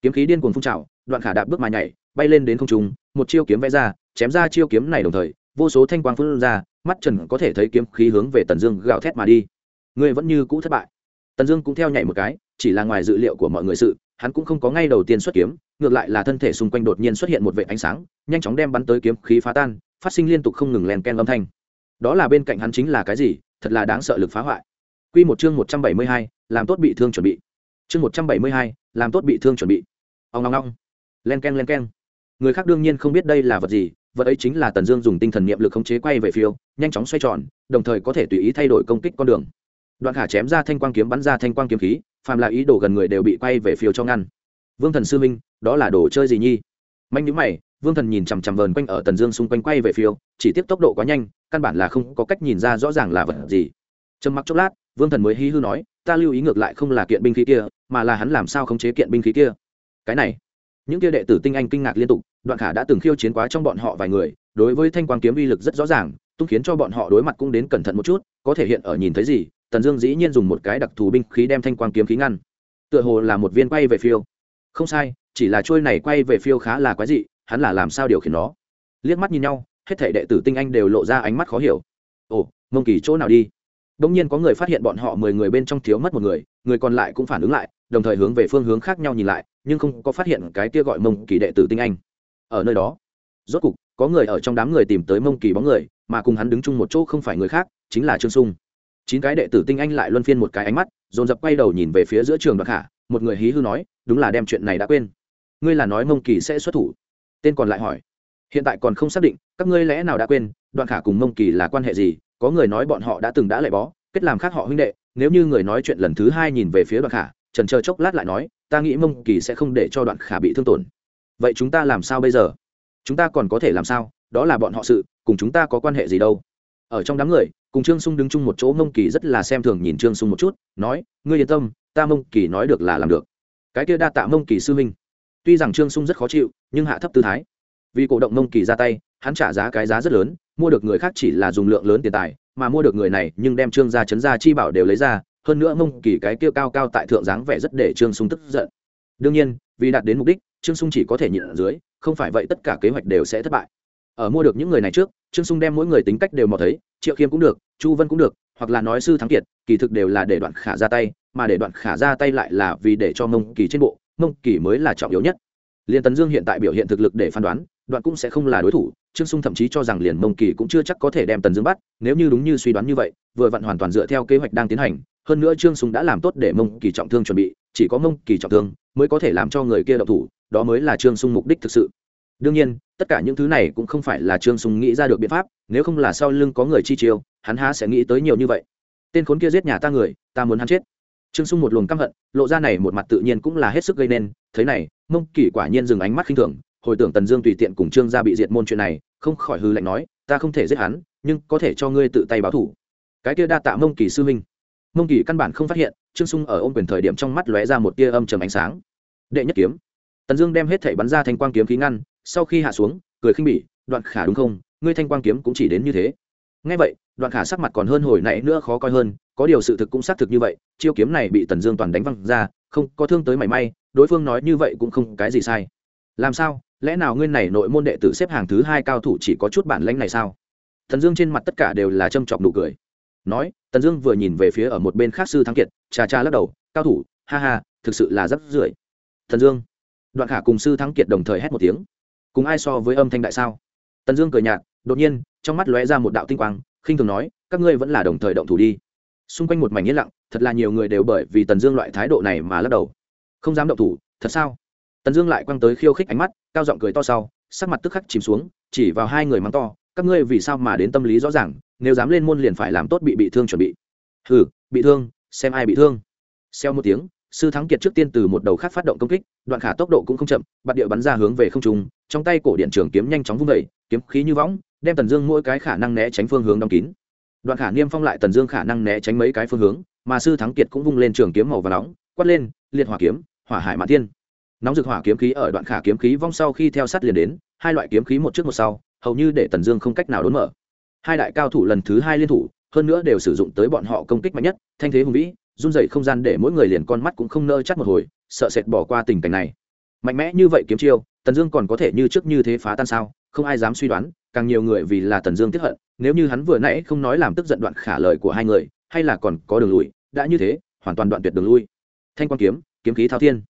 Kiếm khí điên cuồng phun trào, đoạn khả đạp bước mà nhảy, bay lên đến không trung, một chiêu kiếm vẽ ra, chém ra chiêu kiếm này đồng thời, vô số thanh quang phun ra, mắt trần có thể thấy kiếm khí hướng về tần dương gào thét mà đi ngươi vẫn như cũ thất bại tần dương cũng theo nhảy một cái chỉ là ngoài dự liệu của mọi người sự hắn cũng không có ngay đầu tiên xuất kiếm ngược lại là thân thể xung quanh đột nhiên xuất hiện một vệ ánh sáng nhanh chóng đem bắn tới kiếm khí phá tan phát sinh liên tục không ngừng len ken âm thanh đó là bên cạnh hắn chính là cái gì thật là đáng sợ lực phá hoại Quy một chương một trăm bảy mươi hai, làm tốt bị thương chuẩn bị. Chương một trăm bảy mươi hai, làm tốt bị thương chuẩn bị. ông ngong ngong Len ken len ken. Người khác đương nhiên không biết đây là vật gì, vật ấy chính là Tần Dương dùng tinh thần niệm lực khống chế quay về phiêu, nhanh chóng xoay tròn, đồng thời có thể tùy ý thay đổi công kích con đường. Đoạn Khả chém ra thanh quang kiếm bắn ra thanh quang kiếm khí, phàm là ý đồ gần người đều bị quay về phiêu cho ngăn. Vương Thần sư minh, đó là đồ chơi gì nhi? Mạnh nhữ mày, Vương Thần nhìn chằm chằm vờn quanh ở Tần Dương xung quanh quay về phiêu, chỉ tiếp tốc độ quá nhanh, căn bản là không có cách nhìn ra rõ ràng là vật gì. Trầm mặc chốc lát, Vương Thần mới hí hư nói, ta lưu ý ngược lại không là kiện binh khí kia, mà là hắn làm sao khống chế kiện binh khí kia. Cái này, những kia đệ tử tinh anh kinh ngạc liên tục, Đoạn Khả đã từng khiêu chiến quá trong bọn họ vài người, đối với thanh quang kiếm uy lực rất rõ ràng, tung khiến cho bọn họ đối mặt cũng đến cẩn thận một chút, có thể hiện ở nhìn thấy gì, Tần Dương dĩ nhiên dùng một cái đặc thù binh khí đem thanh quang kiếm khí ngăn. Tựa hồ là một viên quay về phiêu. Không sai, chỉ là trôi này quay về phiêu khá là quái dị, hắn là làm sao điều khiển nó? Liếc mắt nhìn nhau, hết thể đệ tử tinh anh đều lộ ra ánh mắt khó hiểu. Ồ, Mông Kỳ chỗ nào đi? Đông nhiên có người phát hiện bọn họ mười người bên trong thiếu mất một người, người còn lại cũng phản ứng lại, đồng thời hướng về phương hướng khác nhau nhìn lại, nhưng không có phát hiện cái kia gọi Mông Kỳ đệ tử tinh anh. Ở nơi đó, rốt cục có người ở trong đám người tìm tới Mông Kỳ bóng người, mà cùng hắn đứng chung một chỗ không phải người khác, chính là Trương Sung. Chín cái đệ tử tinh anh lại luân phiên một cái ánh mắt, dồn dập quay đầu nhìn về phía giữa trường Đoạt Khả, một người hí hư nói, đúng là đem chuyện này đã quên. Ngươi là nói Mông Kỳ sẽ xuất thủ? Tên còn lại hỏi. Hiện tại còn không xác định, các ngươi lẽ nào đã quên, Đoạn Khả cùng Mông Kỳ là quan hệ gì, có người nói bọn họ đã từng đã lệ bó kết làm khác họ huynh đệ nếu như người nói chuyện lần thứ hai nhìn về phía đoạn khả trần chờ chốc lát lại nói ta nghĩ mông kỳ sẽ không để cho đoạn khả bị thương tổn vậy chúng ta làm sao bây giờ chúng ta còn có thể làm sao đó là bọn họ sự cùng chúng ta có quan hệ gì đâu ở trong đám người cùng trương sung đứng chung một chỗ mông kỳ rất là xem thường nhìn trương sung một chút, nói, ngươi yên tâm, ta mông kỳ nói được là làm được. Cái kia đa tạ mông kỳ sư huynh. Tuy rằng trương sung rất khó chịu, nhưng hạ thấp tư thái. Vì cổ động mông kỳ ra tay, hắn trả giá cái giá rất lớn, mua được người khác chỉ là dùng lượng lớn tiền tài, mà mua được người này nhưng đem trương gia chấn gia chi bảo đều lấy ra, hơn nữa mông kỳ cái kia cao cao tại thượng dáng vẻ rất để trương sung tức giận. Đương nhiên, vì đạt đến mục đích, trương sung chỉ có thể nhịn ở dưới, không phải vậy tất cả kế hoạch đều sẽ thất bại ở mua được những người này trước, trương sung đem mỗi người tính cách đều mò thấy, triệu khiêm cũng được, chu vân cũng được, hoặc là nói sư thắng kiệt, kỳ thực đều là để đoạn khả ra tay, mà để đoạn khả ra tay lại là vì để cho mông kỳ trên bộ, mông kỳ mới là trọng yếu nhất. Liên tấn dương hiện tại biểu hiện thực lực để phán đoán, đoạn cũng sẽ không là đối thủ, trương sung thậm chí cho rằng liền mông kỳ cũng chưa chắc có thể đem tần dương bắt, nếu như đúng như suy đoán như vậy, vừa vặn hoàn toàn dựa theo kế hoạch đang tiến hành, hơn nữa trương sung đã làm tốt để mông kỳ trọng thương chuẩn bị, chỉ có mông kỳ trọng thương mới có thể làm cho người kia đậu thủ, đó mới là trương sung mục đích thực sự đương nhiên, tất cả những thứ này cũng không phải là trương sùng nghĩ ra được biện pháp, nếu không là sau lưng có người chi chiêu, hắn há sẽ nghĩ tới nhiều như vậy. Tên khốn kia giết nhà ta người, ta muốn hắn chết. Trương sung một luồng căm hận, lộ ra này một mặt tự nhiên cũng là hết sức gây nên thế này, mông kỳ quả nhiên dừng ánh mắt khinh thường, hồi tưởng tần dương tùy tiện cùng trương gia bị diệt môn chuyện này, không khỏi hư lạnh nói, ta không thể giết hắn, nhưng có thể cho ngươi tự tay báo thủ. Cái kia đa tạ mông kỳ sư huynh. Mông kỳ căn bản không phát hiện, trương sung ở ôm quyền thời điểm trong mắt lóe ra một tia âm trầm ánh sáng. Đệ nhất kiếm. Tần dương đem hết thảy bắn ra thành quang kiếm khí ngăn sau khi hạ xuống, cười khinh bỉ, đoạn khả đúng không? Ngươi thanh quang kiếm cũng chỉ đến như thế. Ngay vậy, đoạn khả sắc mặt còn hơn hồi nãy nữa khó coi hơn, có điều sự thực cũng xác thực như vậy, chiêu kiếm này bị tần dương toàn đánh văng ra, không có thương tới mảy may, đối phương nói như vậy cũng không cái gì sai. Làm sao? Lẽ nào ngươi này nội môn đệ tử xếp hàng thứ hai cao thủ chỉ có chút bản lãnh này sao? Thần dương trên mặt tất cả đều là châm chọc nụ cười. Nói, tần dương vừa nhìn về phía ở một bên khác sư thắng kiệt, cha cha lắc đầu, cao thủ, ha ha, thực sự là rất rưởi thần dương, đoạn khả cùng sư thắng kiệt đồng thời hét một tiếng cùng ai so với âm thanh đại sao? Tần dương cười nhạt, đột nhiên, trong mắt lóe ra một đạo tinh quang, khinh thường nói, các ngươi vẫn là đồng thời động thủ đi. Xung quanh một mảnh yên lặng, thật là nhiều người đều bởi vì tần dương loại thái độ này mà lắc đầu. Không dám động thủ, thật sao? Tần dương lại quăng tới khiêu khích ánh mắt, cao giọng cười to sau, sắc mặt tức khắc chìm xuống, chỉ vào hai người mắng to, các ngươi vì sao mà đến tâm lý rõ ràng, nếu dám lên môn liền phải làm tốt bị bị thương chuẩn bị. Hừ, bị thương, xem ai bị thương. Xeo một tiếng sư thắng kiệt trước tiên từ một đầu khác phát động công kích, đoạn khả tốc độ cũng không chậm, bạt địa bắn ra hướng về không trung, trong tay cổ điện trường kiếm nhanh chóng vung vẩy kiếm khí như võng, đem tần dương mỗi cái khả năng né tránh phương hướng đóng kín. Đoạn khả niêm phong lại tần dương khả năng né tránh mấy cái phương hướng, mà sư thắng kiệt cũng vung lên trường kiếm màu và nóng, quát lên, liệt hỏa kiếm, hỏa hải mã tiên nóng rực hỏa kiếm khí ở đoạn khả kiếm khí vong sau khi theo sát liền đến, hai loại kiếm khí một trước một sau, hầu như để tần dương không cách nào đốn mở. Hai đại cao thủ lần thứ hai liên thủ, hơn nữa đều sử dụng tới bọn họ công kích mạnh nhất, thanh thế hùng vĩ run dậy không gian để mỗi người liền con mắt cũng không nơ chắc một hồi, sợ sệt bỏ qua tình cảnh này. Mạnh mẽ như vậy kiếm chiêu, tần dương còn có thể như trước như thế phá tan sao? Không ai dám suy đoán, càng nhiều người vì là tần dương tiếp hận, nếu như hắn vừa nãy không nói làm tức giận đoạn khả lời của hai người, hay là còn có đường lùi đã như thế, hoàn toàn đoạn tuyệt đường lui. Thanh quan kiếm kiếm khí thao thiên.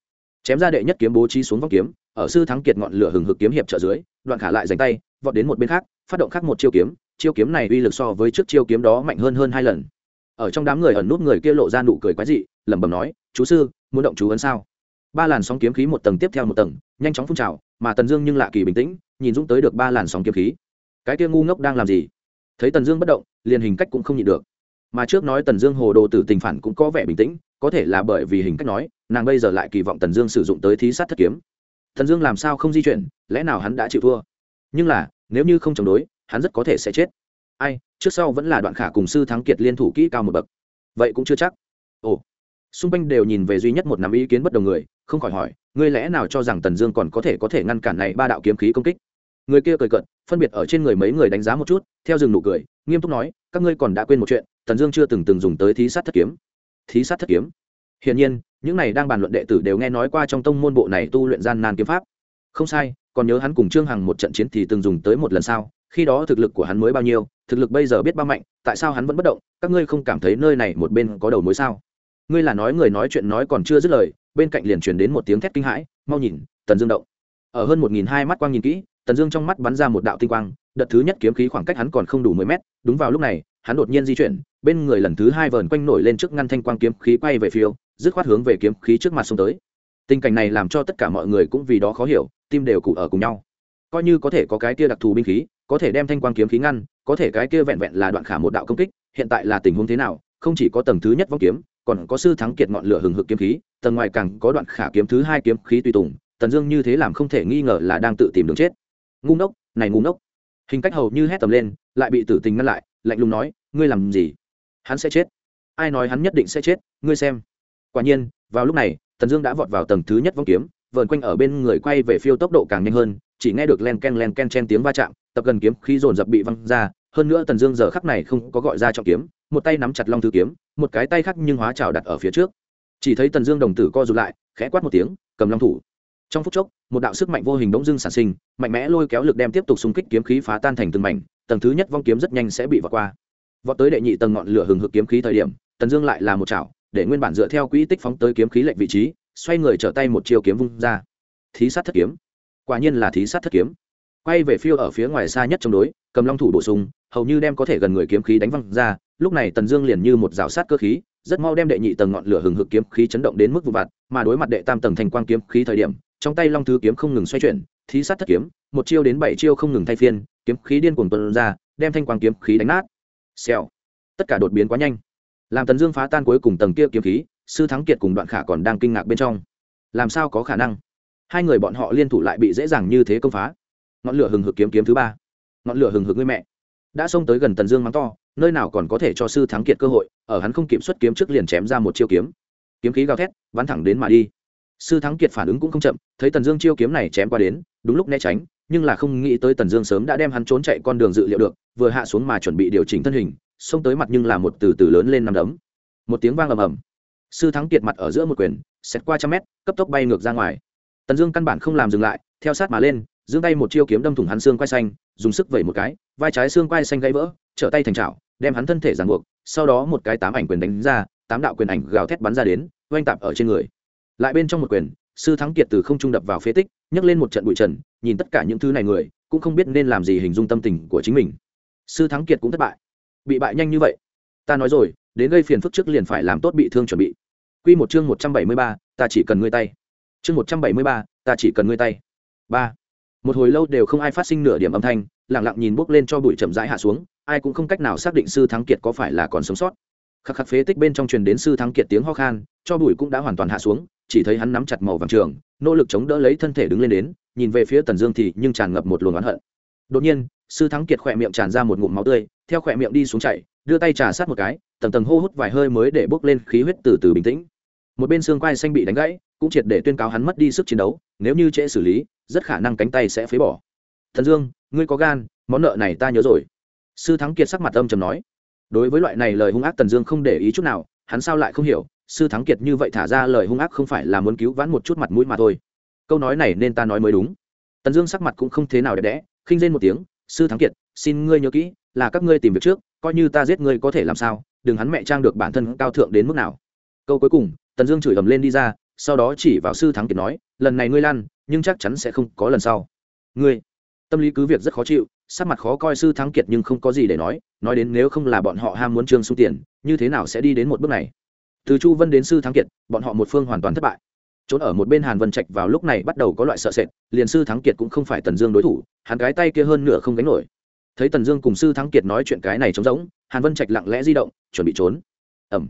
Chém ra đệ nhất kiếm bố trí xuống vòng kiếm, ở sư thắng kiệt ngọn lửa hừng hực kiếm hiệp trợ dưới, đoạn khả lại dành tay, vọt đến một bên khác, phát động khác một chiêu kiếm chiêu kiếm này uy lực so với trước chiêu kiếm đó mạnh hơn hơn hai lần ở trong đám người ẩn nút người kia lộ ra nụ cười quái dị, lẩm bẩm nói, chú sư, muốn động chú ấn sao? Ba làn sóng kiếm khí một tầng tiếp theo một tầng, nhanh chóng phun trào, mà tần dương nhưng lạ kỳ bình tĩnh, nhìn dũng tới được ba làn sóng kiếm khí. Cái kia ngu ngốc đang làm gì? Thấy tần dương bất động, liền hình cách cũng không nhịn được. Mà trước nói tần dương hồ đồ tử tình phản cũng có vẻ bình tĩnh, có thể là bởi vì hình cách nói, nàng bây giờ lại kỳ vọng tần dương sử dụng tới thí sát thất kiếm. Tần dương làm sao không di chuyển, lẽ nào hắn đã chịu thua? Nhưng là, nếu như không chống đối, hắn rất có thể sẽ chết ai, trước sau vẫn là đoạn khả cùng sư thắng kiệt liên thủ kỹ cao một bậc. Vậy cũng chưa chắc. Ồ, xung quanh đều nhìn về duy nhất một nắm ý kiến bất đồng người, không khỏi hỏi, ngươi lẽ nào cho rằng tần dương còn có thể có thể ngăn cản này ba đạo kiếm khí công kích? Người kia cười cận phân biệt ở trên người mấy người đánh giá một chút, theo rừng nụ cười, nghiêm túc nói, các ngươi còn đã quên một chuyện, tần dương chưa từng từng dùng tới thí sát thất kiếm. Thí sát thất kiếm? Hiển nhiên, những này đang bàn luận đệ tử đều nghe nói qua trong tông môn bộ này tu luyện gian nan kiếm pháp. Không sai, còn nhớ hắn cùng trương hằng một trận chiến thì từng dùng tới một lần sau khi đó thực lực của hắn mới bao nhiêu, thực lực bây giờ biết bao mạnh, tại sao hắn vẫn bất động? Các ngươi không cảm thấy nơi này một bên có đầu mối sao? Ngươi là nói người nói chuyện nói còn chưa dứt lời, bên cạnh liền truyền đến một tiếng thét kinh hãi, mau nhìn, tần dương động. Ở hơn một nghìn hai mắt quang nhìn kỹ, tần dương trong mắt bắn ra một đạo tinh quang, đợt thứ nhất kiếm khí khoảng cách hắn còn không đủ mười mét, đúng vào lúc này, hắn đột nhiên di chuyển, bên người lần thứ hai vờn quanh nổi lên trước ngăn thanh quang kiếm khí quay về phiêu, dứt khoát hướng về kiếm khí trước mặt xông tới. Tình cảnh này làm cho tất cả mọi người cũng vì đó khó hiểu, tim đều cụ ở cùng nhau coi như có thể có cái kia đặc thù binh khí, có thể đem thanh quang kiếm khí ngăn, có thể cái kia vẹn vẹn là đoạn khả một đạo công kích, hiện tại là tình huống thế nào, không chỉ có tầng thứ nhất vong kiếm, còn có sư thắng kiệt ngọn lửa hừng hực kiếm khí, tầng ngoài càng có đoạn khả kiếm thứ hai kiếm khí tùy tùng, tần dương như thế làm không thể nghi ngờ là đang tự tìm đường chết. Ngu ngốc, này ngu ngốc. Hình cách hầu như hét tầm lên, lại bị tử tình ngăn lại, lạnh lùng nói, ngươi làm gì? Hắn sẽ chết. Ai nói hắn nhất định sẽ chết, ngươi xem. Quả nhiên, vào lúc này, tần dương đã vọt vào tầng thứ nhất vong kiếm, vờn quanh ở bên người quay về phiêu tốc độ càng nhanh hơn chỉ nghe được len ken len ken chen tiếng va chạm, tập gần kiếm khi dồn dập bị văng ra, hơn nữa tần dương giờ khắc này không có gọi ra trọng kiếm, một tay nắm chặt long thư kiếm, một cái tay khác nhưng hóa trào đặt ở phía trước. Chỉ thấy tần dương đồng tử co rụt lại, khẽ quát một tiếng, cầm long thủ. Trong phút chốc, một đạo sức mạnh vô hình bỗng dưng sản sinh, mạnh mẽ lôi kéo lực đem tiếp tục xung kích kiếm khí phá tan thành từng mảnh, tầng thứ nhất vong kiếm rất nhanh sẽ bị vọt qua. Vọt tới đệ nhị tầng ngọn lửa hừng hực kiếm khí thời điểm, tần dương lại là một chảo, để nguyên bản dựa theo quỹ tích phóng tới kiếm khí lệnh vị trí, xoay người trở tay một chiều kiếm vung ra. Thí sát thất kiếm quả nhiên là thí sát thất kiếm. Quay về phiêu ở phía ngoài xa nhất trong đối, cầm long thủ bổ sung, hầu như đem có thể gần người kiếm khí đánh văng ra, lúc này tần dương liền như một rào sát cơ khí, rất mau đem đệ nhị tầng ngọn lửa hừng hực kiếm khí chấn động đến mức vụ vặt, mà đối mặt đệ tam tầng thành quang kiếm khí thời điểm, trong tay long thứ kiếm không ngừng xoay chuyển, thí sát thất kiếm, một chiêu đến bảy chiêu không ngừng thay phiên, kiếm khí điên cuồng tuần ra, đem thanh quang kiếm khí đánh nát. Xèo. Tất cả đột biến quá nhanh. Làm tần dương phá tan cuối cùng tầng kia kiếm khí, sư thắng kiệt cùng đoạn khả còn đang kinh ngạc bên trong. Làm sao có khả năng? Hai người bọn họ liên thủ lại bị dễ dàng như thế công phá. Ngọn lửa hừng hực kiếm kiếm thứ ba. Ngọn lửa hừng hực ngươi mẹ. Đã xông tới gần tần dương mắng to, nơi nào còn có thể cho sư thắng kiệt cơ hội, ở hắn không kiểm soát kiếm trước liền chém ra một chiêu kiếm. Kiếm khí gào thét, bắn thẳng đến mà đi. Sư thắng kiệt phản ứng cũng không chậm, thấy tần dương chiêu kiếm này chém qua đến, đúng lúc né tránh, nhưng là không nghĩ tới tần dương sớm đã đem hắn trốn chạy con đường dự liệu được, vừa hạ xuống mà chuẩn bị điều chỉnh thân hình, xông tới mặt nhưng là một từ từ lớn lên nằm đấm. Một tiếng vang ầm ầm. Sư thắng kiệt mặt ở giữa một quyền xét qua trăm mét, cấp tốc bay ngược ra ngoài tần dương căn bản không làm dừng lại, theo sát mà lên, giương tay một chiêu kiếm đâm thủng hắn xương quai xanh, dùng sức vẩy một cái, vai trái xương quai xanh gãy vỡ, trở tay thành trào đem hắn thân thể giằng buộc, sau đó một cái tám ảnh quyền đánh ra, tám đạo quyền ảnh gào thét bắn ra đến, oanh tạp ở trên người. Lại bên trong một quyền, sư thắng kiệt từ không trung đập vào phế tích, nhấc lên một trận bụi trần, nhìn tất cả những thứ này người, cũng không biết nên làm gì hình dung tâm tình của chính mình. Sư thắng kiệt cũng thất bại. Bị bại nhanh như vậy. Ta nói rồi, đến gây phiền phức trước liền phải làm tốt bị thương chuẩn bị. Q một chương một trăm bảy mươi ba, ta chỉ cần ngươi tay chương một trăm bảy mươi ba, ta chỉ cần ngươi tay. Ba. Một hồi lâu đều không ai phát sinh nửa điểm âm thanh lẳng lặng nhìn bốc lên cho bụi chậm rãi hạ xuống, ai cũng không cách nào xác định sư thắng kiệt có phải là còn sống sót. Khắc khắc phế tích bên trong truyền đến sư thắng kiệt tiếng ho khan, cho bụi cũng đã hoàn toàn hạ xuống, chỉ thấy hắn nắm chặt màu vàng trường, nỗ lực chống đỡ lấy thân thể đứng lên đến, nhìn về phía tần dương thì nhưng tràn ngập một luồng oán hận. Đột nhiên, sư thắng kiệt khỏe miệng tràn ra một ngụm máu tươi, theo khỏe miệng đi xuống chạy, đưa tay trà sát một cái, tầng tầng hô hút vài hơi mới để bốc lên khí huyết từ từ bình tĩnh. Một bên xương quai xanh bị đánh gãy cũng triệt để tuyên cáo hắn mất đi sức chiến đấu, nếu như trễ xử lý, rất khả năng cánh tay sẽ phế bỏ. Thần dương, ngươi có gan, món nợ này ta nhớ rồi. Sư thắng kiệt sắc mặt âm trầm nói. Đối với loại này lời hung ác tần dương không để ý chút nào, hắn sao lại không hiểu, sư thắng kiệt như vậy thả ra lời hung ác không phải là muốn cứu vãn một chút mặt mũi mà thôi. Câu nói này nên ta nói mới đúng. Tần dương sắc mặt cũng không thế nào đẹp đẽ, khinh rên một tiếng, sư thắng kiệt, xin ngươi nhớ kỹ, là các ngươi tìm việc trước, coi như ta giết ngươi có thể làm sao, đừng hắn mẹ trang được bản thân cao thượng đến mức nào. Câu cuối cùng, tần dương chửi ầm lên đi ra sau đó chỉ vào sư thắng kiệt nói, lần này ngươi lăn, nhưng chắc chắn sẽ không có lần sau. Ngươi? Tâm lý cứ việc rất khó chịu, sắc mặt khó coi sư thắng kiệt nhưng không có gì để nói nói đến nếu không là bọn họ ham muốn trương sung tiền, như thế nào sẽ đi đến một bước này? Từ chu vân đến sư thắng kiệt, bọn họ một phương hoàn toàn thất bại. Trốn ở một bên hàn vân trạch vào lúc này bắt đầu có loại sợ sệt, liền sư thắng kiệt cũng không phải tần dương đối thủ, hắn gái tay kia hơn nửa không gánh nổi. Thấy tần dương cùng sư thắng kiệt nói chuyện cái này trống rỗng, hàn vân trạch lặng lẽ di động, chuẩn bị trốn. Ẩm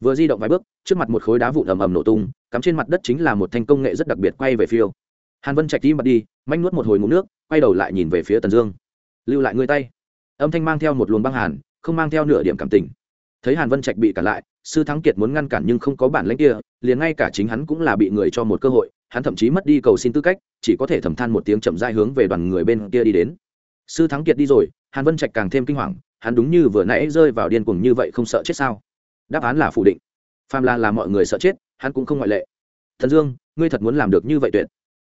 vừa di động vài bước, trước mặt một khối đá vụn ầm ầm nổ tung, cắm trên mặt đất chính là một thanh công nghệ rất đặc biệt quay về phiêu. Hàn vân trạch đi mặt đi, manh nuốt một hồi ngụm nước, quay đầu lại nhìn về phía tần dương. Lưu lại ngươi tay. Âm thanh mang theo một luồng băng hàn, không mang theo nửa điểm cảm tình. Thấy hàn vân trạch bị cản lại, sư thắng kiệt muốn ngăn cản nhưng không có bản lãnh kia, liền ngay cả chính hắn cũng là bị người cho một cơ hội, hắn thậm chí mất đi cầu xin tư cách, chỉ có thể thầm than một tiếng chậm dai hướng về đoàn người bên kia đi đến. Sư thắng kiệt đi rồi, hàn vân trạch càng thêm kinh hoàng, hắn đúng như vừa nãy rơi vào điên cuồng như vậy không sợ chết sao? Đáp án là phủ định. Phàm là làm mọi người sợ chết, hắn cũng không ngoại lệ. Thần dương, ngươi thật muốn làm được như vậy tuyệt.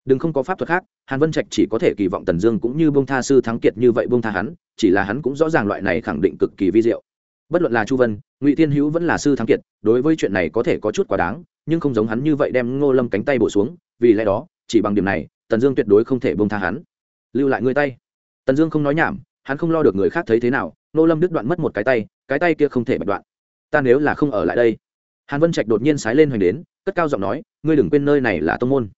Đừng không có pháp thuật khác, hàn vân trạch chỉ có thể kỳ vọng tần dương cũng như bông tha sư thắng kiệt như vậy bông tha hắn, chỉ là hắn cũng rõ ràng loại này khẳng định cực kỳ vi diệu. Bất luận là chu vân, ngụy Thiên hữu vẫn là sư thắng kiệt, đối với chuyện này có thể có chút quá đáng, nhưng không giống hắn như vậy đem ngô lâm cánh tay bổ xuống, vì lẽ đó, chỉ bằng điểm này, tần dương tuyệt đối không thể bông tha hắn. Lưu lại ngươi tay. Tần dương không nói nhảm, hắn không lo được người khác thấy thế nào, ngô lâm đứt đoạn mất một cái tay cái tay kia không thể bật đoạn ta nếu là không ở lại đây. Hàn vân trạch đột nhiên sái lên hoành đến, cất cao giọng nói, ngươi đừng quên nơi này là tông môn.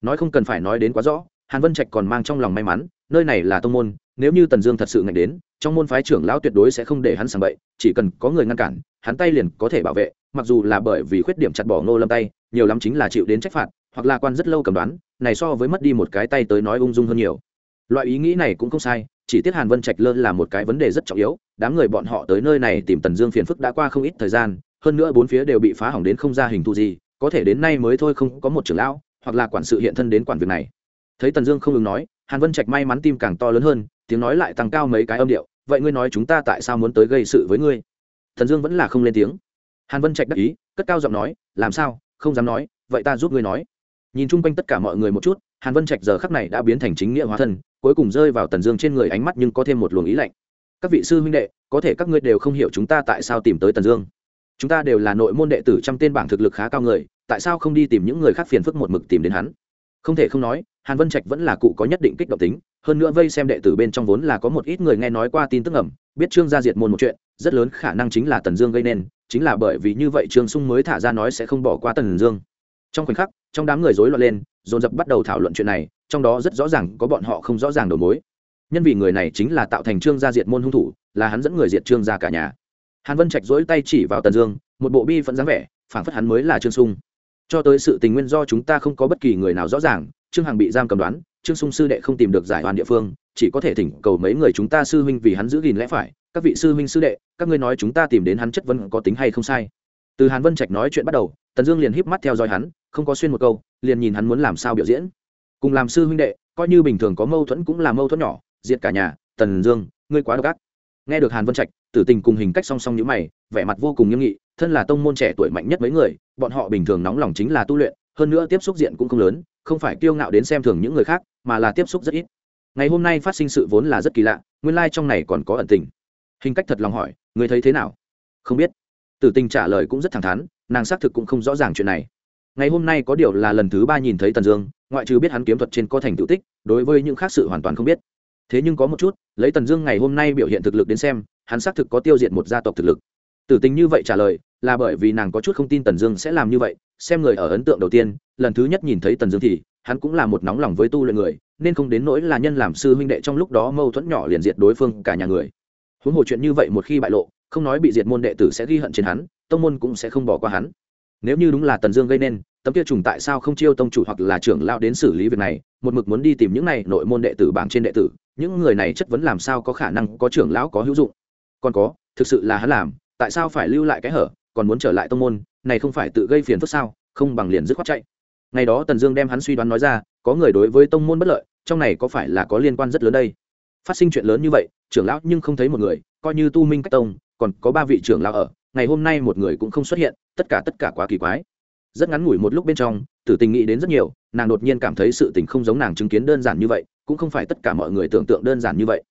Nói không cần phải nói đến quá rõ, hàn vân trạch còn mang trong lòng may mắn, nơi này là tông môn, nếu như tần dương thật sự ngạch đến, trong môn phái trưởng lão tuyệt đối sẽ không để hắn sàng bậy, chỉ cần có người ngăn cản, hắn tay liền có thể bảo vệ, mặc dù là bởi vì khuyết điểm chặt bỏ ngô lâm tay, nhiều lắm chính là chịu đến trách phạt, hoặc là quan rất lâu cầm đoán, này so với mất đi một cái tay tới nói ung dung hơn nhiều. Loại ý nghĩ này cũng không sai chỉ tiếc hàn vân trạch lơ là một cái vấn đề rất trọng yếu, đám người bọn họ tới nơi này tìm tần dương phiền phức đã qua không ít thời gian, hơn nữa bốn phía đều bị phá hỏng đến không ra hình thù gì, có thể đến nay mới thôi không có một trưởng lão, hoặc là quản sự hiện thân đến quản việc này. Thấy tần dương không ngừng nói, hàn vân trạch may mắn tim càng to lớn hơn, tiếng nói lại tăng cao mấy cái âm điệu, vậy ngươi nói chúng ta tại sao muốn tới gây sự với ngươi? Tần dương vẫn là không lên tiếng. Hàn vân trạch đắc ý, cất cao giọng nói, làm sao? Không dám nói, vậy ta giúp ngươi nói. Nhìn chung quanh tất cả mọi người một chút hàn vân trạch giờ khắc này đã biến thành chính nghĩa hóa thân, cuối cùng rơi vào tần dương trên người ánh mắt nhưng có thêm một luồng ý lạnh. Các vị sư huynh đệ, có thể các ngươi đều không hiểu chúng ta tại sao tìm tới tần dương. Chúng ta đều là nội môn đệ tử trăm tên bảng thực lực khá cao người, tại sao không đi tìm những người khác phiền phức một mực tìm đến hắn? Không thể không nói, hàn vân trạch vẫn là cụ có nhất định kích động tính, hơn nữa vây xem đệ tử bên trong vốn là có một ít người nghe nói qua tin tức ẩm, biết trương gia diệt môn một chuyện, rất lớn khả năng chính là tần dương gây nên, chính là bởi vì như vậy trương sung mới thả ra nói sẽ không bỏ qua tần dương trong khoảnh khắc, trong đám người rối loạn lên, dồn dập bắt đầu thảo luận chuyện này, trong đó rất rõ ràng có bọn họ không rõ ràng đầu mối. Nhân vì người này chính là tạo thành trương gia diệt môn hung thủ, là hắn dẫn người diệt trương gia cả nhà. Hàn vân trạch dỗi tay chỉ vào tần dương, một bộ bi phẫn dáng vẻ, phảng phất hắn mới là trương sung. Cho tới sự tình nguyên do chúng ta không có bất kỳ người nào rõ ràng, trương hằng bị giam cầm đoán, trương sung sư đệ không tìm được giải hoàn địa phương, chỉ có thể thỉnh cầu mấy người chúng ta sư huynh vì hắn giữ gìn lẽ phải, các vị sư huynh sư đệ, các ngươi nói chúng ta tìm đến hắn chất vấn có tính hay không sai. Từ hàn vân trạch nói chuyện bắt đầu, tần dương liền híp mắt theo dõi hắn không có xuyên một câu, liền nhìn hắn muốn làm sao biểu diễn. Cùng làm sư huynh đệ, coi như bình thường có mâu thuẫn cũng là mâu thuẫn nhỏ, diệt cả nhà, tần dương, ngươi quá độc ác. Nghe được hàn vân trạch, tử tình cùng hình cách song song như mày, vẻ mặt vô cùng nghiêm nghị, thân là tông môn trẻ tuổi mạnh nhất mấy người, bọn họ bình thường nóng lòng chính là tu luyện, hơn nữa tiếp xúc diện cũng không lớn, không phải kiêu ngạo đến xem thường những người khác, mà là tiếp xúc rất ít. Ngày hôm nay phát sinh sự vốn là rất kỳ lạ, nguyên lai、like、trong này còn có ẩn tình. Hình cách thật lòng hỏi người thấy thế nào? Không biết. Tử tình trả lời cũng rất thẳng thắn, nàng xác thực cũng không rõ ràng chuyện này ngày hôm nay có điều là lần thứ ba nhìn thấy tần dương, ngoại trừ biết hắn kiếm thuật trên có thành tựu tích, đối với những khác sự hoàn toàn không biết. Thế nhưng có một chút, lấy tần dương ngày hôm nay biểu hiện thực lực đến xem, hắn xác thực có tiêu diệt một gia tộc thực lực. Tử tình như vậy trả lời, là bởi vì nàng có chút không tin tần dương sẽ làm như vậy, xem người ở ấn tượng đầu tiên, lần thứ nhất nhìn thấy tần dương thì, hắn cũng là một nóng lòng với tu luyện người, nên không đến nỗi là nhân làm sư huynh đệ trong lúc đó mâu thuẫn nhỏ liền diệt đối phương cả nhà người. Huống hồ chuyện như vậy một khi bại lộ, không nói bị diệt môn đệ tử sẽ ghi hận trên hắn, tông môn cũng sẽ không bỏ qua hắn nếu như đúng là tần dương gây nên, tấm kia trùng tại sao không chiêu tông chủ hoặc là trưởng lao đến xử lý việc này, một mực muốn đi tìm những này nội môn đệ tử bảng trên đệ tử, những người này chất vấn làm sao có khả năng có trưởng lão có hữu dụng? Còn có, thực sự là hắn làm, tại sao phải lưu lại cái hở, còn muốn trở lại tông môn, này không phải tự gây phiền phức sao, không bằng liền dứt khoát chạy. Ngày đó tần dương đem hắn suy đoán nói ra, có người đối với tông môn bất lợi, trong này có phải là có liên quan rất lớn đây? Phát sinh chuyện lớn như vậy, trưởng lão nhưng không thấy một người, coi như tu minh cách tông, còn có ba vị trưởng lão ở ngày hôm nay một người cũng không xuất hiện, tất cả tất cả quá kỳ quái. Rất ngắn ngủi một lúc bên trong, tử tình nghĩ đến rất nhiều, nàng đột nhiên cảm thấy sự tình không giống nàng chứng kiến đơn giản như vậy, cũng không phải tất cả mọi người tưởng tượng đơn giản như vậy.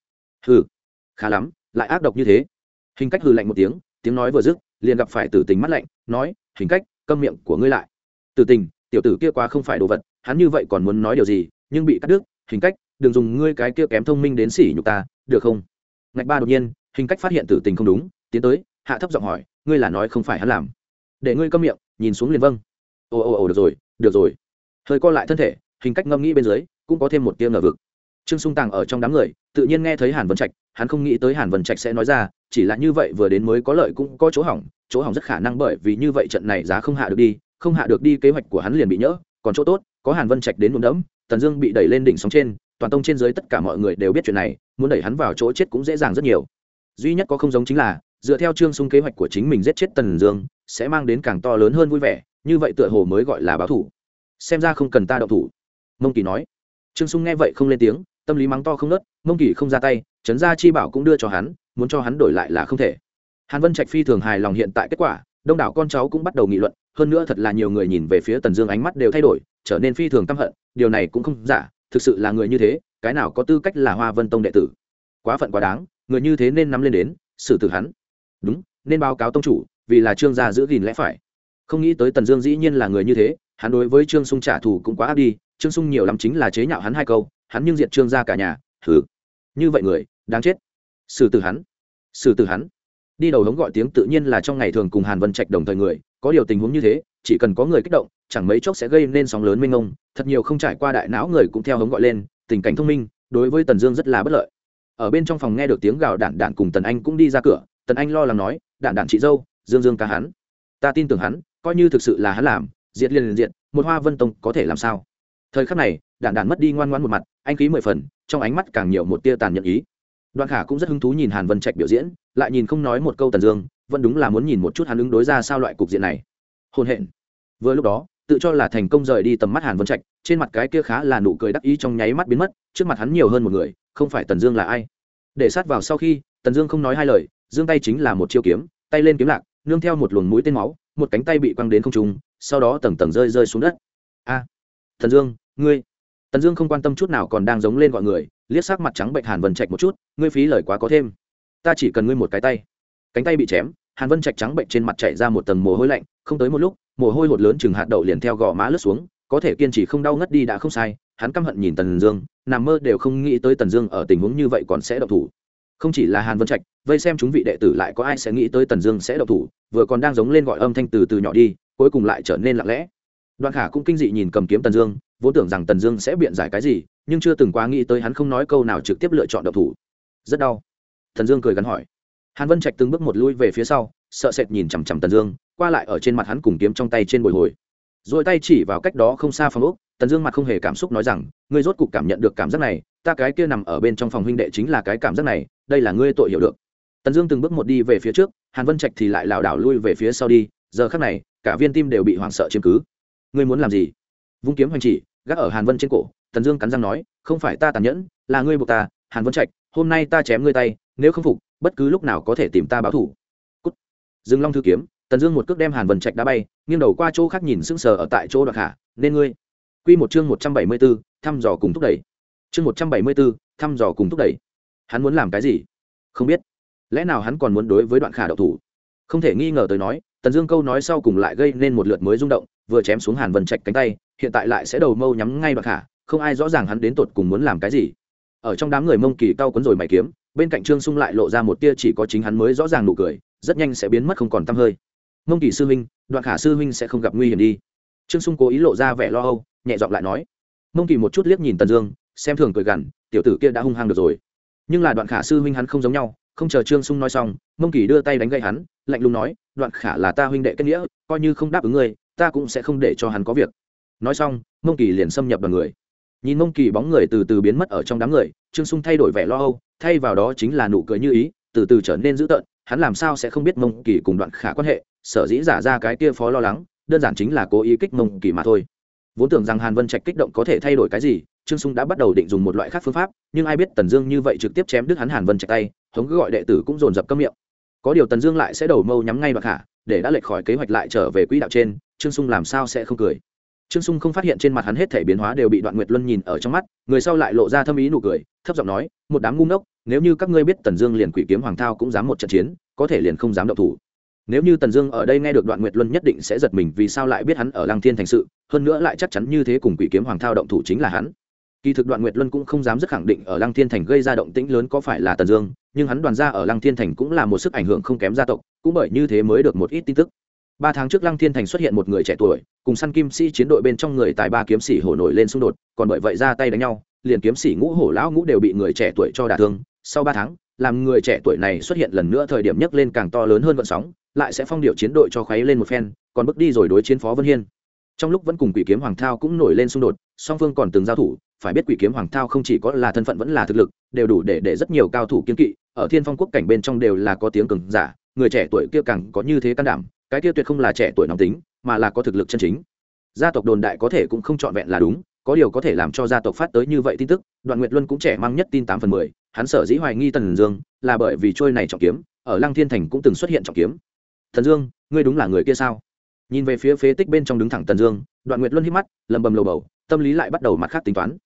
Hừ, khá lắm, lại ác độc như thế. Hình cách hừ lạnh một tiếng tiếng nói vừa dứt, liền gặp phải tử tình mắt lạnh, nói, hình cách, câm miệng của ngươi lại. Tử tình, tiểu tử kia quá không phải đồ vật, hắn như vậy còn muốn nói điều gì, nhưng bị cắt đứt. Hình cách, đừng dùng ngươi cái kia kém thông minh đến xỉ nhục ta, được không? Ngạch ba đột nhiên, hình cách phát hiện tử tình không đúng, tiến tới, hạ thấp giọng hỏi ngươi là nói không phải hắn làm. Để ngươi câm miệng, nhìn xuống liền vâng. Ồ ồ ồ, được rồi được rồi. Hơi co lại thân thể, hình cách ngâm nghĩ bên dưới, cũng có thêm một tiếng ngờ vực. Trương sung tàng ở trong đám người, tự nhiên nghe thấy hàn vân trạch, hắn không nghĩ tới hàn vân trạch sẽ nói ra, chỉ là như vậy vừa đến mới có lợi cũng có chỗ hỏng chỗ hỏng rất khả năng bởi vì như vậy trận này giá không hạ được đi, không hạ được đi kế hoạch của hắn liền bị nhỡ, còn chỗ tốt, có hàn vân trạch đến đồn đẫm, tần dương bị đẩy lên đỉnh sóng trên, toàn tông trên dưới tất cả mọi người đều biết chuyện này, muốn đẩy hắn vào chỗ chết cũng dễ dàng rất nhiều. Duy nhất có không giống chính là dựa theo trương sung kế hoạch của chính mình giết chết tần dương, sẽ mang đến càng to lớn hơn vui vẻ, như vậy tựa hồ mới gọi là báo thủ. Xem ra không cần ta động thủ. Mông kỳ nói. Trương sung nghe vậy không lên tiếng, tâm lý mắng to không nớt mông kỳ không ra tay, trấn gia chi bảo cũng đưa cho hắn, muốn cho hắn đổi lại là không thể. Hàn vân trạch phi thường hài lòng hiện tại kết quả, đông đảo con cháu cũng bắt đầu nghị luận, hơn nữa thật là nhiều người nhìn về phía tần dương ánh mắt đều thay đổi, trở nên phi thường căm hận, điều này cũng không giả, thực sự là người như thế, cái nào có tư cách là hoa vân tông đệ tử? Quá phận quá đáng, người như thế nên nắm lên đến, xử tử hắn đúng, nên báo cáo tông chủ, vì là trương gia giữ gìn lẽ phải. Không nghĩ tới tần dương dĩ nhiên là người như thế, hắn đối với trương sung trả thù cũng quá áp đi, trương sung nhiều lắm chính là chế nhạo hắn hai câu, hắn nhưng diệt trương gia cả nhà thử như vậy người, đáng chết. Xử tử hắn. Xử tử hắn. Đi đầu hống gọi tiếng tự nhiên là trong ngày thường cùng hàn vân trạch đồng thời người, có điều tình huống như thế, chỉ cần có người kích động, chẳng mấy chốc sẽ gây nên sóng lớn mênh ngông thật nhiều không trải qua đại não người cũng theo hống gọi lên, tình cảnh thông minh, đối với tần dương rất là bất lợi. Ở bên trong phòng nghe được tiếng gào đản đản cùng tần anh cũng đi ra cửa tần anh lo lắng nói, đạn đạn chị dâu, dương dương ca hắn. Ta tin tưởng hắn, coi như thực sự là hắn làm, diệt liền liền diện một hoa vân tông có thể làm sao? Thời khắc này, đạn đạn mất đi ngoan ngoan một mặt, anh khí mười phần, trong ánh mắt càng nhiều một tia tàn nhẫn ý. Đoạn khả cũng rất hứng thú nhìn hàn vân trạch biểu diễn, lại nhìn không nói một câu tần dương, vẫn đúng là muốn nhìn một chút hắn ứng đối ra sao loại cục diện này. Hôn hẹn vừa lúc đó, tự cho là thành công rời đi tầm mắt hàn vân trạch, trên mặt cái kia khá là nụ cười đắc ý trong nháy mắt biến mất, trước mặt hắn nhiều hơn một người, không phải tần dương là ai? Để sát vào sau khi, tần dương không nói hai lời dương tay chính là một chiêu kiếm, tay lên kiếm lạc, nương theo một luồng mũi tên máu, một cánh tay bị quăng đến không trung, sau đó tầng tầng rơi rơi xuống đất. A à, thần dương, ngươi. Tần dương không quan tâm chút nào còn đang giống lên gọi người, liếc sắc mặt trắng bệnh hàn vân trạch một chút, ngươi phí lời quá có thêm. Ta chỉ cần ngươi một cái tay. Cánh tay bị chém, hàn vân trạch trắng bệnh trên mặt chạy ra một tầng mồ hôi lạnh, không tới một lúc, mồ hôi hột lớn chừng hạt đậu liền theo gò má lướt xuống, có thể kiên trì không đau ngất đi đã không sai, hắn căm hận nhìn tần dương, nằm mơ đều không nghĩ tới tần dương ở tình huống như vậy còn sẽ độc thủ không chỉ là hàn vân trạch, vây xem chúng vị đệ tử lại có ai sẽ nghĩ tới tần dương sẽ độc thủ, vừa còn đang giống lên gọi âm thanh từ từ nhỏ đi, cuối cùng lại trở nên lặng lẽ. Đoạn khả cũng kinh dị nhìn cầm kiếm tần dương, vốn tưởng rằng tần dương sẽ biện giải cái gì, nhưng chưa từng quá nghĩ tới hắn không nói câu nào trực tiếp lựa chọn độc thủ. Rất đau. Tần dương cười gắn hỏi. Hàn vân trạch từng bước một lui về phía sau, sợ sệt nhìn chằm chằm tần dương, qua lại ở trên mặt hắn cùng kiếm trong tay trên bồi hồi. Rồi tay chỉ vào cách đó không xa phòng úc tần dương mặt không hề cảm xúc nói rằng, ngươi rốt cục cảm nhận được cảm giác này, ta cái kia nằm ở bên trong phòng huynh đệ chính là cái cảm giác này đây là ngươi tội hiểu được. Tần dương từng bước một đi về phía trước, hàn vân trạch thì lại lảo đảo lui về phía sau đi, giờ khác này, cả viên tim đều bị hoảng sợ chiếm cứ. Ngươi muốn làm gì? Vung kiếm hoành chỉ, gác ở hàn vân trên cổ, tần dương cắn răng nói, không phải ta tàn nhẫn, là ngươi buộc ta, hàn vân trạch, hôm nay ta chém ngươi tay, nếu không phục, bất cứ lúc nào có thể tìm ta báo thủ cút. Dương long thư kiếm, tần dương một cước đem hàn vân trạch đá bay, nghiêng đầu qua chỗ khác nhìn sững sờ ở tại chỗ đoạt hạ, nên ngươi. Q một chương một trăm bảy mươi b ố thăm dò cùng thúc đẩy. Chương một trăm bảy mươi b ố thăm dò cùng thúc đẩy hắn muốn làm cái gì? Không biết. Lẽ nào hắn còn muốn đối với đoạn khả đậu thủ? Không thể nghi ngờ tới nói, tần dương câu nói sau cùng lại gây nên một lượt mới rung động, vừa chém xuống hàn vân trạch cánh tay, hiện tại lại sẽ đầu mâu nhắm ngay đoạn khả, không ai rõ ràng hắn đến tột cùng muốn làm cái gì. Ở trong đám người mông kỳ cao quấn rồi mày kiếm, bên cạnh trương sung lại lộ ra một tia chỉ có chính hắn mới rõ ràng nụ cười, rất nhanh sẽ biến mất không còn t hơi. Mông kỳ sư huynh, đoạn khả sư huynh sẽ không gặp nguy hiểm đi. Trương sung cố ý lộ ra vẻ lo âu, nhẹ giọng lại nói. Mông kỳ một chút liếc nhìn tần dương, xem thường cười gằn, tiểu tử kia đã hung hăng được rồi nhưng là đoạn khả sư huynh hắn không giống nhau, không chờ trương sung nói xong, mông kỳ đưa tay đánh gậy hắn, lạnh lùng nói, đoạn khả là ta huynh đệ kết nghĩa, coi như không đáp ứng ngươi, ta cũng sẽ không để cho hắn có việc. Nói xong, mông kỳ liền xâm nhập vào người. Nhìn mông kỳ bóng người từ từ biến mất ở trong đám người, trương sung thay đổi vẻ lo âu, thay vào đó chính là nụ cười như ý, từ từ trở nên dữ tợn, hắn làm sao sẽ không biết mông kỳ cùng đoạn khả quan hệ, sở dĩ giả ra cái kia phó lo lắng, đơn giản chính là cố ý kích mông kỳ mà thôi. Vốn tưởng rằng hàn vân trạch kích động có thể thay đổi cái gì trương sung đã bắt đầu định dùng một loại khác phương pháp, nhưng ai biết tần dương như vậy trực tiếp chém đứt hắn hàn vân chạy tay, hống cứ gọi đệ tử cũng dồn dập cấm miệng. Có điều tần dương lại sẽ đầu mâu nhắm ngay bạc hạ, để đã lệch khỏi kế hoạch lại trở về quỹ đạo trên, trương sung làm sao sẽ không cười. Trương sung không phát hiện trên mặt hắn hết thể biến hóa đều bị đoạn nguyệt luân nhìn ở trong mắt, người sau lại lộ ra thâm ý nụ cười, thấp giọng nói, một đám ngu ngốc, nếu như các ngươi biết tần dương liền quỷ kiếm hoàng thao cũng dám một trận chiến, có thể liền không dám động thủ. Nếu như tần dương ở đây nghe được đoạn nguyệt luân nhất định sẽ giật mình vì sao lại biết hắn ở lăng thiên thành sự, hơn nữa lại chắc chắn như thế cùng quỷ kiếm hoàng thao động thủ chính là hắn kỳ thực đoạn nguyệt luân cũng không dám rất khẳng định ở lăng thiên thành gây ra động tĩnh lớn có phải là tần dương, nhưng hắn đoàn ra ở lăng thiên thành cũng là một sức ảnh hưởng không kém gia tộc, cũng bởi như thế mới được một ít tin tức. Ba tháng trước lăng thiên thành xuất hiện một người trẻ tuổi, cùng săn kim sĩ chiến đội bên trong người tài ba kiếm sĩ hổ nổi lên xung đột, còn bởi vậy ra tay đánh nhau, liền kiếm sĩ ngũ hổ lão ngũ đều bị người trẻ tuổi cho đả thương. Sau ba tháng, làm người trẻ tuổi này xuất hiện lần nữa thời điểm nhấc lên càng to lớn hơn vận sóng, lại sẽ phong điệu chiến đội cho khuấy lên một phen, còn bước đi rồi đối chiến phó vân hiên. Trong lúc vẫn cùng quỷ kiếm hoàng thao cũng nổi lên xung đột, song phương còn từng giao thủ phải biết quỷ kiếm hoàng thao không chỉ có là thân phận vẫn là thực lực, đều đủ để để rất nhiều cao thủ kiên kỵ, ở thiên phong quốc cảnh bên trong đều là có tiếng cường giả, người trẻ tuổi kia càng có như thế can đảm, cái kia tuyệt không là trẻ tuổi nóng tính, mà là có thực lực chân chính. Gia tộc đồn đại có thể cũng không trọn vẹn là đúng, có điều có thể làm cho gia tộc phát tới như vậy tin tức, đoạn nguyệt luân cũng trẻ mang nhất tin tám phần mười, hắn sở dĩ hoài nghi tần dương, là bởi vì trôi này trọng kiếm, ở lăng thiên thành cũng từng xuất hiện trọng kiếm. Thần dương, ngươi đúng là người kia sao? Nhìn về phía phế tích bên trong đứng thẳng tần dương, đoạn nguyệt luân hít mắt lầm bầm lầu bầu, tâm lý lại bắt đầu mặt khác tính toán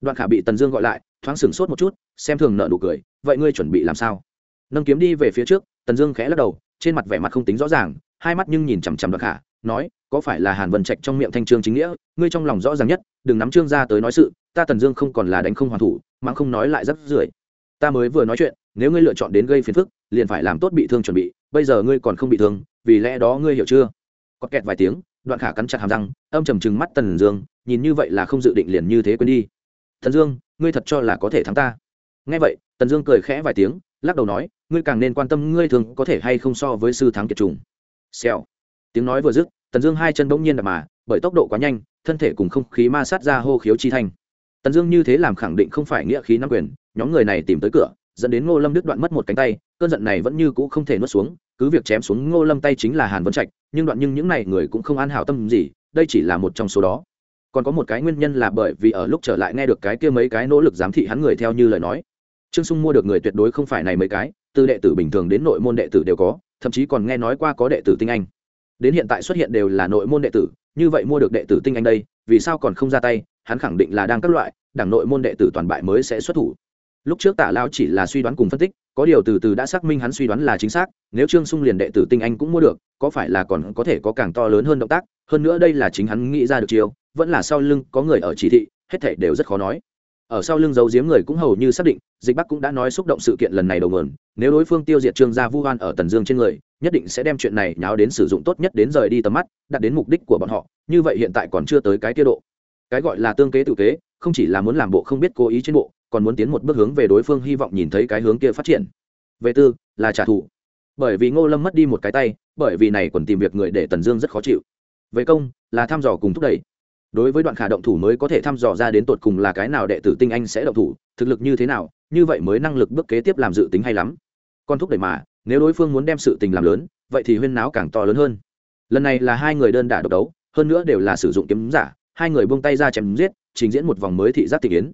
đoạn khả bị tần dương gọi lại, thoáng sửng sốt một chút, xem thường nợ nụ cười, vậy ngươi chuẩn bị làm sao? Nâng kiếm đi về phía trước, tần dương khẽ lắc đầu, trên mặt vẻ mặt không tính rõ ràng, hai mắt nhưng nhìn chằm chằm đoạn khả, nói, có phải là hàn vân trạch trong miệng thanh trương chính nghĩa, ngươi trong lòng rõ ràng nhất, đừng nắm trương ra tới nói sự, ta tần dương không còn là đánh không hoàn thủ mà không nói lại rất rưởi. Ta mới vừa nói chuyện, nếu ngươi lựa chọn đến gây phiền phức, liền phải làm tốt bị thương chuẩn bị, bây giờ ngươi còn không bị thương, vì lẽ đó ngươi hiểu chưa? Có kẹt vài tiếng, đoạn khả cắn chặt hàm răng, âm trầm trừng mắt tần dương, nhìn như vậy là không dự định liền như thế quên đi thần dương, ngươi thật cho là có thể thắng ta? Nghe vậy, tần dương cười khẽ vài tiếng, lắc đầu nói, ngươi càng nên quan tâm ngươi thường có thể hay không so với sư thắng kiệt trùng. Xèo. Tiếng nói vừa dứt, tần dương hai chân bỗng nhiên đập mà, bởi tốc độ quá nhanh, thân thể cùng không khí ma sát ra hô khiếu chi thanh. Tần dương như thế làm khẳng định không phải nghĩa khí nắm quyền, nhóm người này tìm tới cửa, dẫn đến ngô lâm đứt đoạn mất một cánh tay, cơn giận này vẫn như cũ không thể nuốt xuống, cứ việc chém xuống ngô lâm tay chính là hàn vân trạch, nhưng đoạn nhưng những n à y người cũng không an hảo tâm gì, đây chỉ là một trong số đó còn có một cái nguyên nhân là bởi vì ở lúc trở lại nghe được cái kia mấy cái nỗ lực giám thị hắn người theo như lời nói. Trương sung mua được người tuyệt đối không phải này mấy cái, từ đệ tử bình thường đến nội môn đệ tử đều có, thậm chí còn nghe nói qua có đệ tử tinh anh. Đến hiện tại xuất hiện đều là nội môn đệ tử, như vậy mua được đệ tử tinh anh đây, vì sao còn không ra tay, hắn khẳng định là đang các loại, đảng nội môn đệ tử toàn bại mới sẽ xuất thủ. Lúc trước tả lao chỉ là suy đoán cùng phân tích, có điều từ từ đã xác minh hắn suy đoán là chính xác, nếu trương sung liền đệ tử tinh anh cũng mua được, có phải là còn có thể có càng to lớn hơn động tác, hơn nữa đây là chính hắn nghĩ ra được chiêu vẫn là sau lưng có người ở chỉ thị, hết thể đều rất khó nói. Ở sau lưng giấu giếm người cũng hầu như xác định, dịch bắc cũng đã nói xúc động sự kiện lần này đầu nguồn, nếu đối phương tiêu diệt trương gia vu hoan ở tần dương trên người, nhất định sẽ đem chuyện này nháo đến sử dụng tốt nhất đến rời đi tầm mắt, đạt đến mục đích của bọn họ, như vậy hiện tại còn chưa tới cái tiết độ. Cái gọi là tương kế tự kế, không chỉ là muốn làm bộ không biết cố ý trên bộ, còn muốn tiến một bước hướng về đối phương hy vọng nhìn thấy cái hướng kia phát triển. Về tư, là trả thù. Bởi vì ngô lâm mất đi một cái tay, bởi vì này còn tìm việc người để tần dương rất khó chịu. Về công, là thăm dò cùng thúc đẩy đối với đoạn khả động thủ mới có thể thăm dò ra đến tột cùng là cái nào đệ tử tinh anh sẽ động thủ, thực lực như thế nào, như vậy mới năng lực bước kế tiếp làm dự tính hay lắm. Còn thúc đẩy mà, nếu đối phương muốn đem sự tình làm lớn, vậy thì huyên náo càng to lớn hơn. Lần này là hai người đơn đả độc đấu, hơn nữa đều là sử dụng kiếm giả, hai người buông tay ra chém giết, trình diễn một vòng mới thị giác thị kiến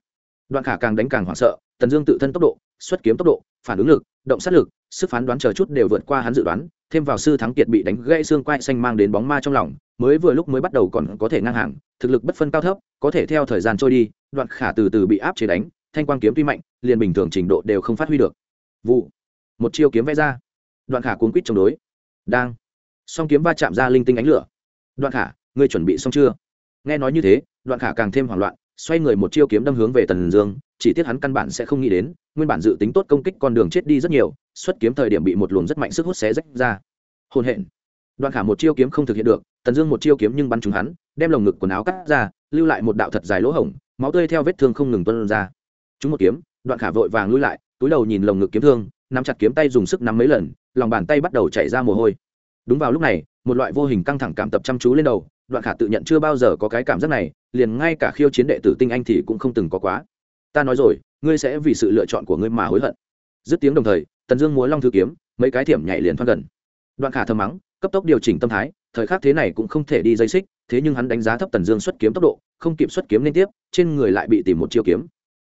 đoạn khả càng đánh càng hoảng sợ, tần dương tự thân tốc độ, xuất kiếm tốc độ, phản ứng lực, động sát lực sức phán đoán chờ chút đều vượt qua hắn dự đoán, thêm vào sư thắng kiệt bị đánh gãy xương quai xanh mang đến bóng ma trong lòng, mới vừa lúc mới bắt đầu còn có thể ngang hàng, thực lực bất phân cao thấp, có thể theo thời gian trôi đi, đoạn khả từ từ bị áp chế đánh, thanh quang kiếm tuy mạnh, liền bình thường trình độ đều không phát huy được. Vụ, một chiêu kiếm vẽ ra, đoạn khả cuốn quýt chống đối, đang, song kiếm va chạm ra linh tinh ánh lửa, đoạn khả, ngươi chuẩn bị xong chưa? Nghe nói như thế, đoạn khả càng thêm hoảng loạn, xoay người một chiêu kiếm đâm hướng về tần dương chỉ tiếc hắn căn bản sẽ không nghĩ đến, nguyên bản dự tính tốt công kích con đường chết đi rất nhiều, xuất kiếm thời điểm bị một luồng rất mạnh sức hút xé rách ra. Hôn hẹn đoạn khả một chiêu kiếm không thực hiện được, tần dương một chiêu kiếm nhưng bắn trúng hắn, đem lồng ngực quần áo cắt ra, lưu lại một đạo thật dài lỗ hổng, máu tươi theo vết thương không ngừng tuân ra. Chúng một kiếm, đoạn khả vội vàng lui lại, túi đầu nhìn lồng ngực kiếm thương, nắm chặt kiếm tay dùng sức nắm mấy lần, lòng bàn tay bắt đầu chảy ra mồ hôi. Đúng vào lúc này, một loại vô hình căng thẳng cảm tập chăm chú lên đầu, đoạn khả tự nhận chưa bao giờ có cái cảm giác này, liền ngay cả khiêu chiến đệ tử tinh anh thì cũng không từng có quá ta nói rồi, ngươi sẽ vì sự lựa chọn của ngươi mà hối hận. Dứt tiếng đồng thời, tần dương múa long thư kiếm, mấy cái thiểm nhảy liền thoát gần. Đoạn khả thầm mắng, cấp tốc điều chỉnh tâm thái, thời khắc thế này cũng không thể đi dây xích, thế nhưng hắn đánh giá thấp tần dương xuất kiếm tốc độ, không kịp xuất kiếm liên tiếp, trên người lại bị tìm một chiêu kiếm.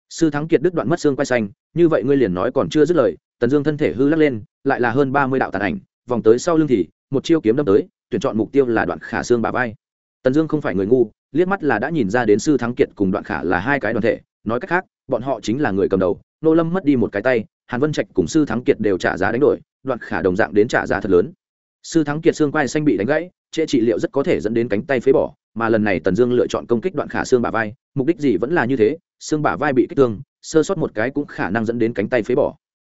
Sư thắng kiệt đứt đoạn mất xương quay xanh, như vậy ngươi liền nói còn chưa dứt lời, tần dương thân thể hư lắc lên, lại là hơn ba mươi đạo tàn ảnh, vòng tới sau lưng thì, một chiêu kiếm đâm tới, tuyển chọn mục tiêu là đoạn khả xương bà vai. Tần dương không phải người ngu, liếc mắt là đã nhìn ra đến sư thắng kiệt cùng đoạn khả là hai cái đoàn thể, nói cách khác bọn họ chính là người cầm đầu, nô lâm mất đi một cái tay, hàn vân trạch cùng sư thắng kiệt đều trả giá đánh đổi, đoạn khả đồng dạng đến trả giá thật lớn. Sư thắng kiệt xương quai xanh bị đánh gãy, trễ trị liệu rất có thể dẫn đến cánh tay phế bỏ, mà lần này tần dương lựa chọn công kích đoạn khả xương bả vai, mục đích gì vẫn là như thế, xương bả vai bị kích thương, sơ sót một cái cũng khả năng dẫn đến cánh tay phế bỏ.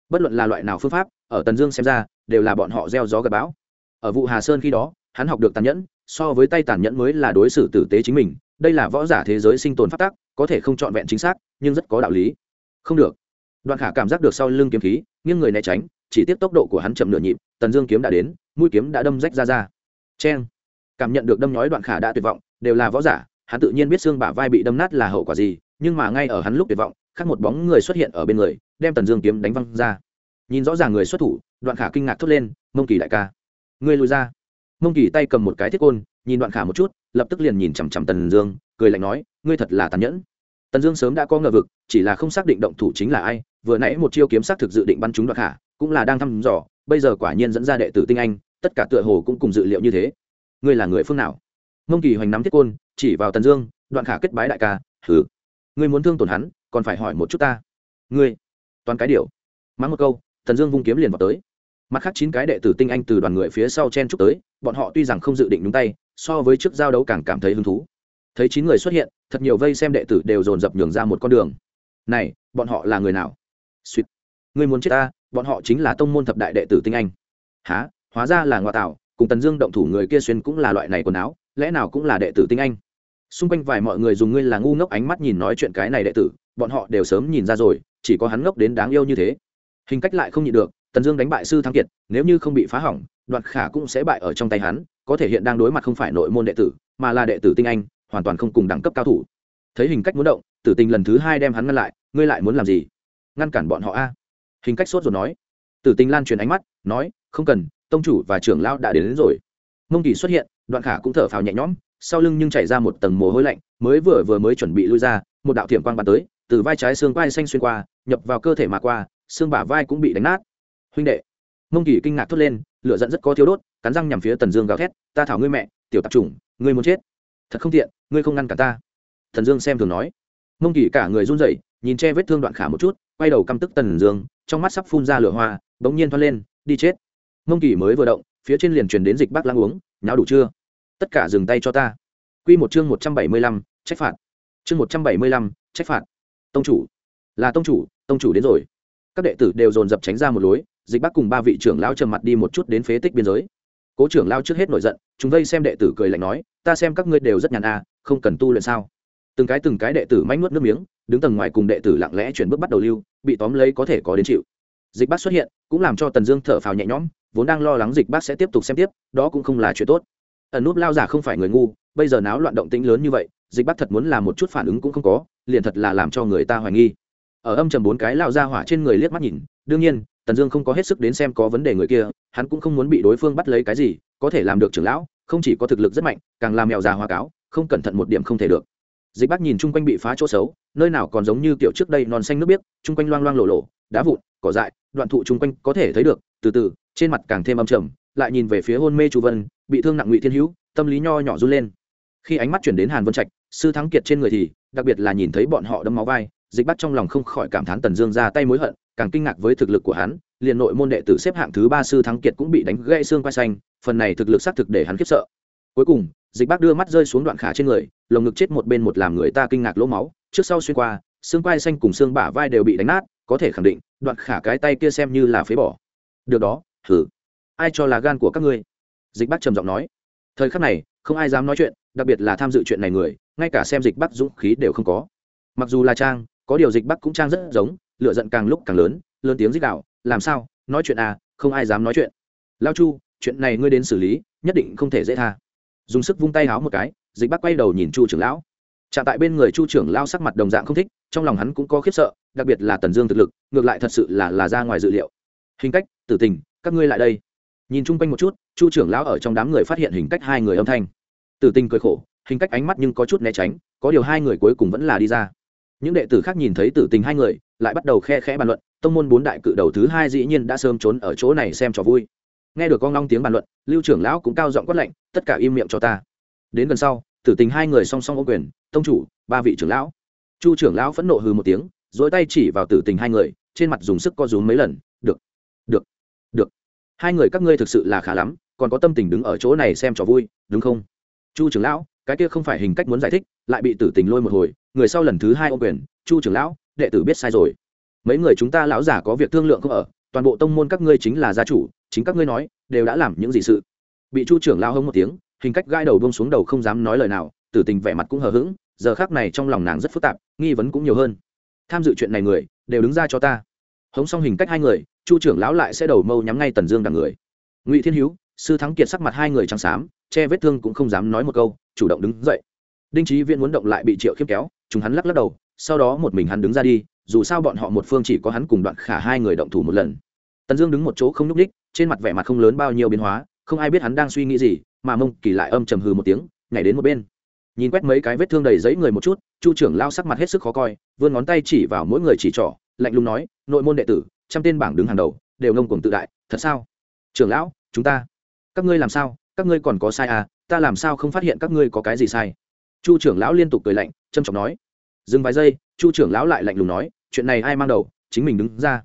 Bất luận là loại nào phương pháp, ở tần dương xem ra, đều là bọn họ gieo gió gặp bão. Ở vụ hà sơn khi đó, hắn học được tàn nhẫn, so với tay tàn nhẫn mới là đối xử tử tế chính mình đây là võ giả thế giới sinh tồn phát tác có thể không trọn vẹn chính xác, nhưng rất có đạo lý. Không được. Đoạn khả cảm giác được sau lưng kiếm khí, nghiêng người né tránh, chỉ tiếp tốc độ của hắn chậm nửa nhịp, tần dương kiếm đã đến, mũi kiếm đã đâm rách ra ra. Cheng. Cảm nhận được đâm nhói đoạn khả đã tuyệt vọng, đều là võ giả, hắn tự nhiên biết xương bả vai bị đâm nát là hậu quả gì, nhưng mà ngay ở hắn lúc tuyệt vọng, khác một bóng người xuất hiện ở bên người, đem tần dương kiếm đánh văng ra. Nhìn rõ ràng người xuất thủ, đoạn khả kinh ngạc thốt lên, mông kỳ đại ca, ngươi lùi ra mông kỳ tay cầm một cái thiết côn nhìn đoạn khả một chút lập tức liền nhìn chằm chằm tần dương cười lạnh nói ngươi thật là tàn nhẫn. Tần dương sớm đã có ngờ vực chỉ là không xác định động thủ chính là ai vừa nãy một chiêu kiếm xác thực dự định bắn trúng đoạn khả cũng là đang thăm dò bây giờ quả nhiên dẫn ra đệ tử tinh anh tất cả tựa hồ cũng cùng dự liệu như thế. Ngươi là người phương nào? Mông kỳ hoành nắm thiết côn chỉ vào tần dương đoạn khả kết bái đại ca Hừ, ngươi muốn thương tổn hắn còn phải hỏi một chút ta. Ngươi? Toàn cái điều. Mắng một câu tần dương vung kiếm liền vào tới mặt khác chín cái đệ tử tinh anh từ đoàn người phía sau chen chúc tới, bọn họ tuy rằng không dự định nhúng tay, so với trước giao đấu càng cảm thấy hứng thú. Thấy chín người xuất hiện, thật nhiều vây xem đệ tử đều dồn dập nhường ra một con đường. Này, bọn họ là người nào? Suýt. Ngươi muốn chết ta, bọn họ chính là tông môn thập đại đệ tử tinh anh. Há hóa ra là ngoại tạo, cùng tần dương động thủ người kia xuyên cũng là loại này quần áo, lẽ nào cũng là đệ tử tinh anh? Xung quanh vài mọi người dùng ngươi là ngu ngốc ánh mắt nhìn nói chuyện cái này đệ tử, bọn họ đều sớm nhìn ra rồi, chỉ có hắn ngốc đến đáng yêu như thế. Hình cách lại không nhịn được tần dương đánh bại sư thắng kiệt nếu như không bị phá hỏng đoạn khả cũng sẽ bại ở trong tay hắn có thể hiện đang đối mặt không phải nội môn đệ tử mà là đệ tử tinh anh hoàn toàn không cùng đẳng cấp cao thủ. Thấy hình cách muốn động tử tình lần thứ hai đem hắn ngăn lại ngươi lại muốn làm gì? Ngăn cản bọn họ a. Hình cách sốt rồi nói. Tử tình lan truyền ánh mắt nói không cần tông chủ và trưởng lão đã đến, đến rồi. Mông kỳ xuất hiện đoạn khả cũng thở phào nhẹ nhõm sau lưng nhưng chảy ra một tầng mồ hôi lạnh mới vừa vừa mới chuẩn bị lui ra một đạo thiểm quang bắn tới từ vai trái xương vai xanh xuyên qua nhập vào cơ thể mà qua xương bả vai cũng bị đánh nát huynh đệ. Mông kỳ kinh ngạc thốt lên, lửa giận rất có thiếu đốt, cắn răng nhằm phía tần dương gào thét, ta thảo ngươi mẹ, tiểu tạp chủng, ngươi muốn chết. Thật không tiện, ngươi không ngăn cả ta. Thần dương xem thường nói. Mông kỳ cả người run rẩy, nhìn che vết thương đoạn khả một chút, quay đầu căm tức tần dương, trong mắt sắp phun ra lửa hoa, bỗng nhiên thoát lên, đi chết. Mông kỳ mới vừa động, phía trên liền truyền đến dịch bác lang uống, nháo đủ chưa? Tất cả dừng tay cho ta. Quy một chương một trăm bảy mươi lăm, trách phạt. Chương một trăm bảy mươi lăm, trách phạt. Tông chủ. Là tông chủ tông chủ đến rồi. Các đệ tử đều dồn dập tránh ra một lối dịch bác cùng ba vị trưởng lão trầm mặt đi một chút đến phế tích biên giới. Cố trưởng lao trước hết nổi giận, chúng vây xem đệ tử cười lạnh nói, ta xem các ngươi đều rất nhàn à không cần tu luyện sao? Từng cái từng cái đệ tử manh nuốt nước miếng, đứng tầng ngoài cùng đệ tử lặng lẽ chuyển bước bắt đầu lưu, bị tóm lấy có thể có đến chịu. Dịch bác xuất hiện, cũng làm cho tần dương thở phào nhẹ nhõm, vốn đang lo lắng dịch bác sẽ tiếp tục xem tiếp, đó cũng không là chuyện tốt. Ẩn núp lao giả không phải người ngu, bây giờ náo loạn động tĩnh lớn như vậy, dịch bác thật muốn làm một chút phản ứng cũng không có, liền thật là làm cho người ta hoài nghi. Ở âm trầm bốn cái lao ra hỏa trên người liếc mắt nhìn, đương nhiên tần dương không có hết sức đến xem có vấn đề người kia, hắn cũng không muốn bị đối phương bắt lấy cái gì, có thể làm được trưởng lão, không chỉ có thực lực rất mạnh, càng làm mèo già hoa cáo, không cẩn thận một điểm không thể được. Dịch bác nhìn chung quanh bị phá chỗ xấu, nơi nào còn giống như kiểu trước đây non xanh nước biếc, chung quanh loang loang lộ lộ đá vụn, cỏ dại, đoạn thụ chung quanh có thể thấy được, từ từ, trên mặt càng thêm âm trầm, lại nhìn về phía hôn mê chu vân, bị thương nặng ngụy thiên hữu, tâm lý nho nhỏ run lên. Khi ánh mắt chuyển đến hàn vân trạch, sư thắng kiệt trên người thì, đặc biệt là nhìn thấy bọn họ đâm máu vai, dịch bắt trong lòng không khỏi cảm thán tần dương ra tay mối hận càng kinh ngạc với thực lực của hắn, liền nội môn đệ tử xếp hạng thứ ba sư thắng kiệt cũng bị đánh gãy xương quai xanh, phần này thực lực xác thực để hắn khiếp sợ. Cuối cùng, dịch bác đưa mắt rơi xuống đoạn khả trên người, lồng ngực chết một bên một làm người ta kinh ngạc lỗ máu, trước sau xuyên qua, xương quai xanh cùng xương bả vai đều bị đánh nát, có thể khẳng định, đoạn khả cái tay kia xem như là phế bỏ. Được đó thử ai cho là gan của các ngươi? Dịch bắc trầm giọng nói. Thời khắc này, không ai dám nói chuyện, đặc biệt là tham dự chuyện này người, ngay cả xem dịch bắc dũng khí đều không có. Mặc dù là trang, có điều dịch bắc cũng trang rất giống lựa giận càng lúc càng lớn lớn tiếng dích đạo làm sao? Nói chuyện à? Không ai dám nói chuyện. Lao chu, chuyện này ngươi đến xử lý, nhất định không thể dễ tha. Dùng sức vung tay háo một cái, dịch bắc quay đầu nhìn chu trưởng lão. Chạm tại bên người chu trưởng lao sắc mặt đồng dạng không thích, trong lòng hắn cũng có khiếp sợ, đặc biệt là tần dương thực lực, ngược lại thật sự là là ra ngoài dự liệu. Hình cách, tử tình, các ngươi lại đây. Nhìn chung quanh một chút, chu trưởng lão ở trong đám người phát hiện hình cách hai người âm thanh. Tử tình cười khổ, hình cách ánh mắt nhưng có chút né tránh, có điều hai người cuối cùng vẫn là đi ra. Những đệ tử khác nhìn thấy tử tình hai người lại bắt đầu khe khẽ bàn luận, tông môn bốn đại cự đầu thứ hai dĩ nhiên đã sớm trốn ở chỗ này xem trò vui. Nghe được con long tiếng bàn luận, lưu trưởng lão cũng cao giọng quát lệnh tất cả im miệng cho ta. Đến gần sau, tử tình hai người song song ô quyền, tông chủ, ba vị trưởng lão. Chu trưởng lão phẫn nộ hừ một tiếng dỗi tay chỉ vào tử tình hai người, trên mặt dùng sức co rúm mấy lần, được được được. Hai người các ngươi thực sự là khá lắm, còn có tâm tình đứng ở chỗ này xem trò vui, đúng không? Chu trưởng lão, cái kia không phải hình cách muốn giải thích, lại bị tử tình lôi một hồi, người sau lần thứ hai ô quyền, chu trưởng lão đệ tử biết sai rồi. Mấy người chúng ta lão giả có việc thương lượng không ở, toàn bộ tông môn các ngươi chính là gia chủ, chính các ngươi nói, đều đã làm những gì sự. Bị chu trưởng lao hông một tiếng, hình cách gai đầu bông xuống đầu không dám nói lời nào, tử tình vẻ mặt cũng hờ hững, giờ khác này trong lòng nàng rất phức tạp, nghi vấn cũng nhiều hơn. Tham dự chuyện này người, đều đứng ra cho ta. Hống xong hình cách hai người, chu trưởng lão lại sẽ đầu mâu nhắm ngay tần dương đằng người. Ngụy thiên hữu sư thắng kiệt sắc mặt hai người trắng xám, che vết thương cũng không dám nói một câu, chủ động đứng dậy. Đinh trí viễn muốn động lại bị triệu khiêm kéo, chúng hắn lắc lắc đầu sau đó một mình hắn đứng ra đi, dù sao bọn họ một phương chỉ có hắn cùng đoạn khả hai người động thủ một lần. Tần dương đứng một chỗ không n ú c ních trên mặt vẻ mặt không lớn bao nhiêu biến hóa, không ai biết hắn đang suy nghĩ gì, mà mông kỳ lại âm trầm hừ một tiếng, nhảy đến một bên. Nhìn quét mấy cái vết thương đầy giấy người một chút, chu trưởng lao sắc mặt hết sức khó coi, vươn ngón tay chỉ vào mỗi người chỉ trỏ, lạnh lùng nói, nội môn đệ tử, trăm tên bảng đứng hàng đầu, đều ngông cuồng tự đại, thật sao? Trưởng lão, chúng ta. Các ngươi làm sao? Các ngươi còn có sai à? Ta làm sao không phát hiện các ngươi có cái gì sai? Chu trưởng lão liên tục cười lạnh trâm trọng nói dừng vài giây, chu trưởng lão lại lạnh lùng nói, chuyện này ai mang đầu? Chính mình đứng ra.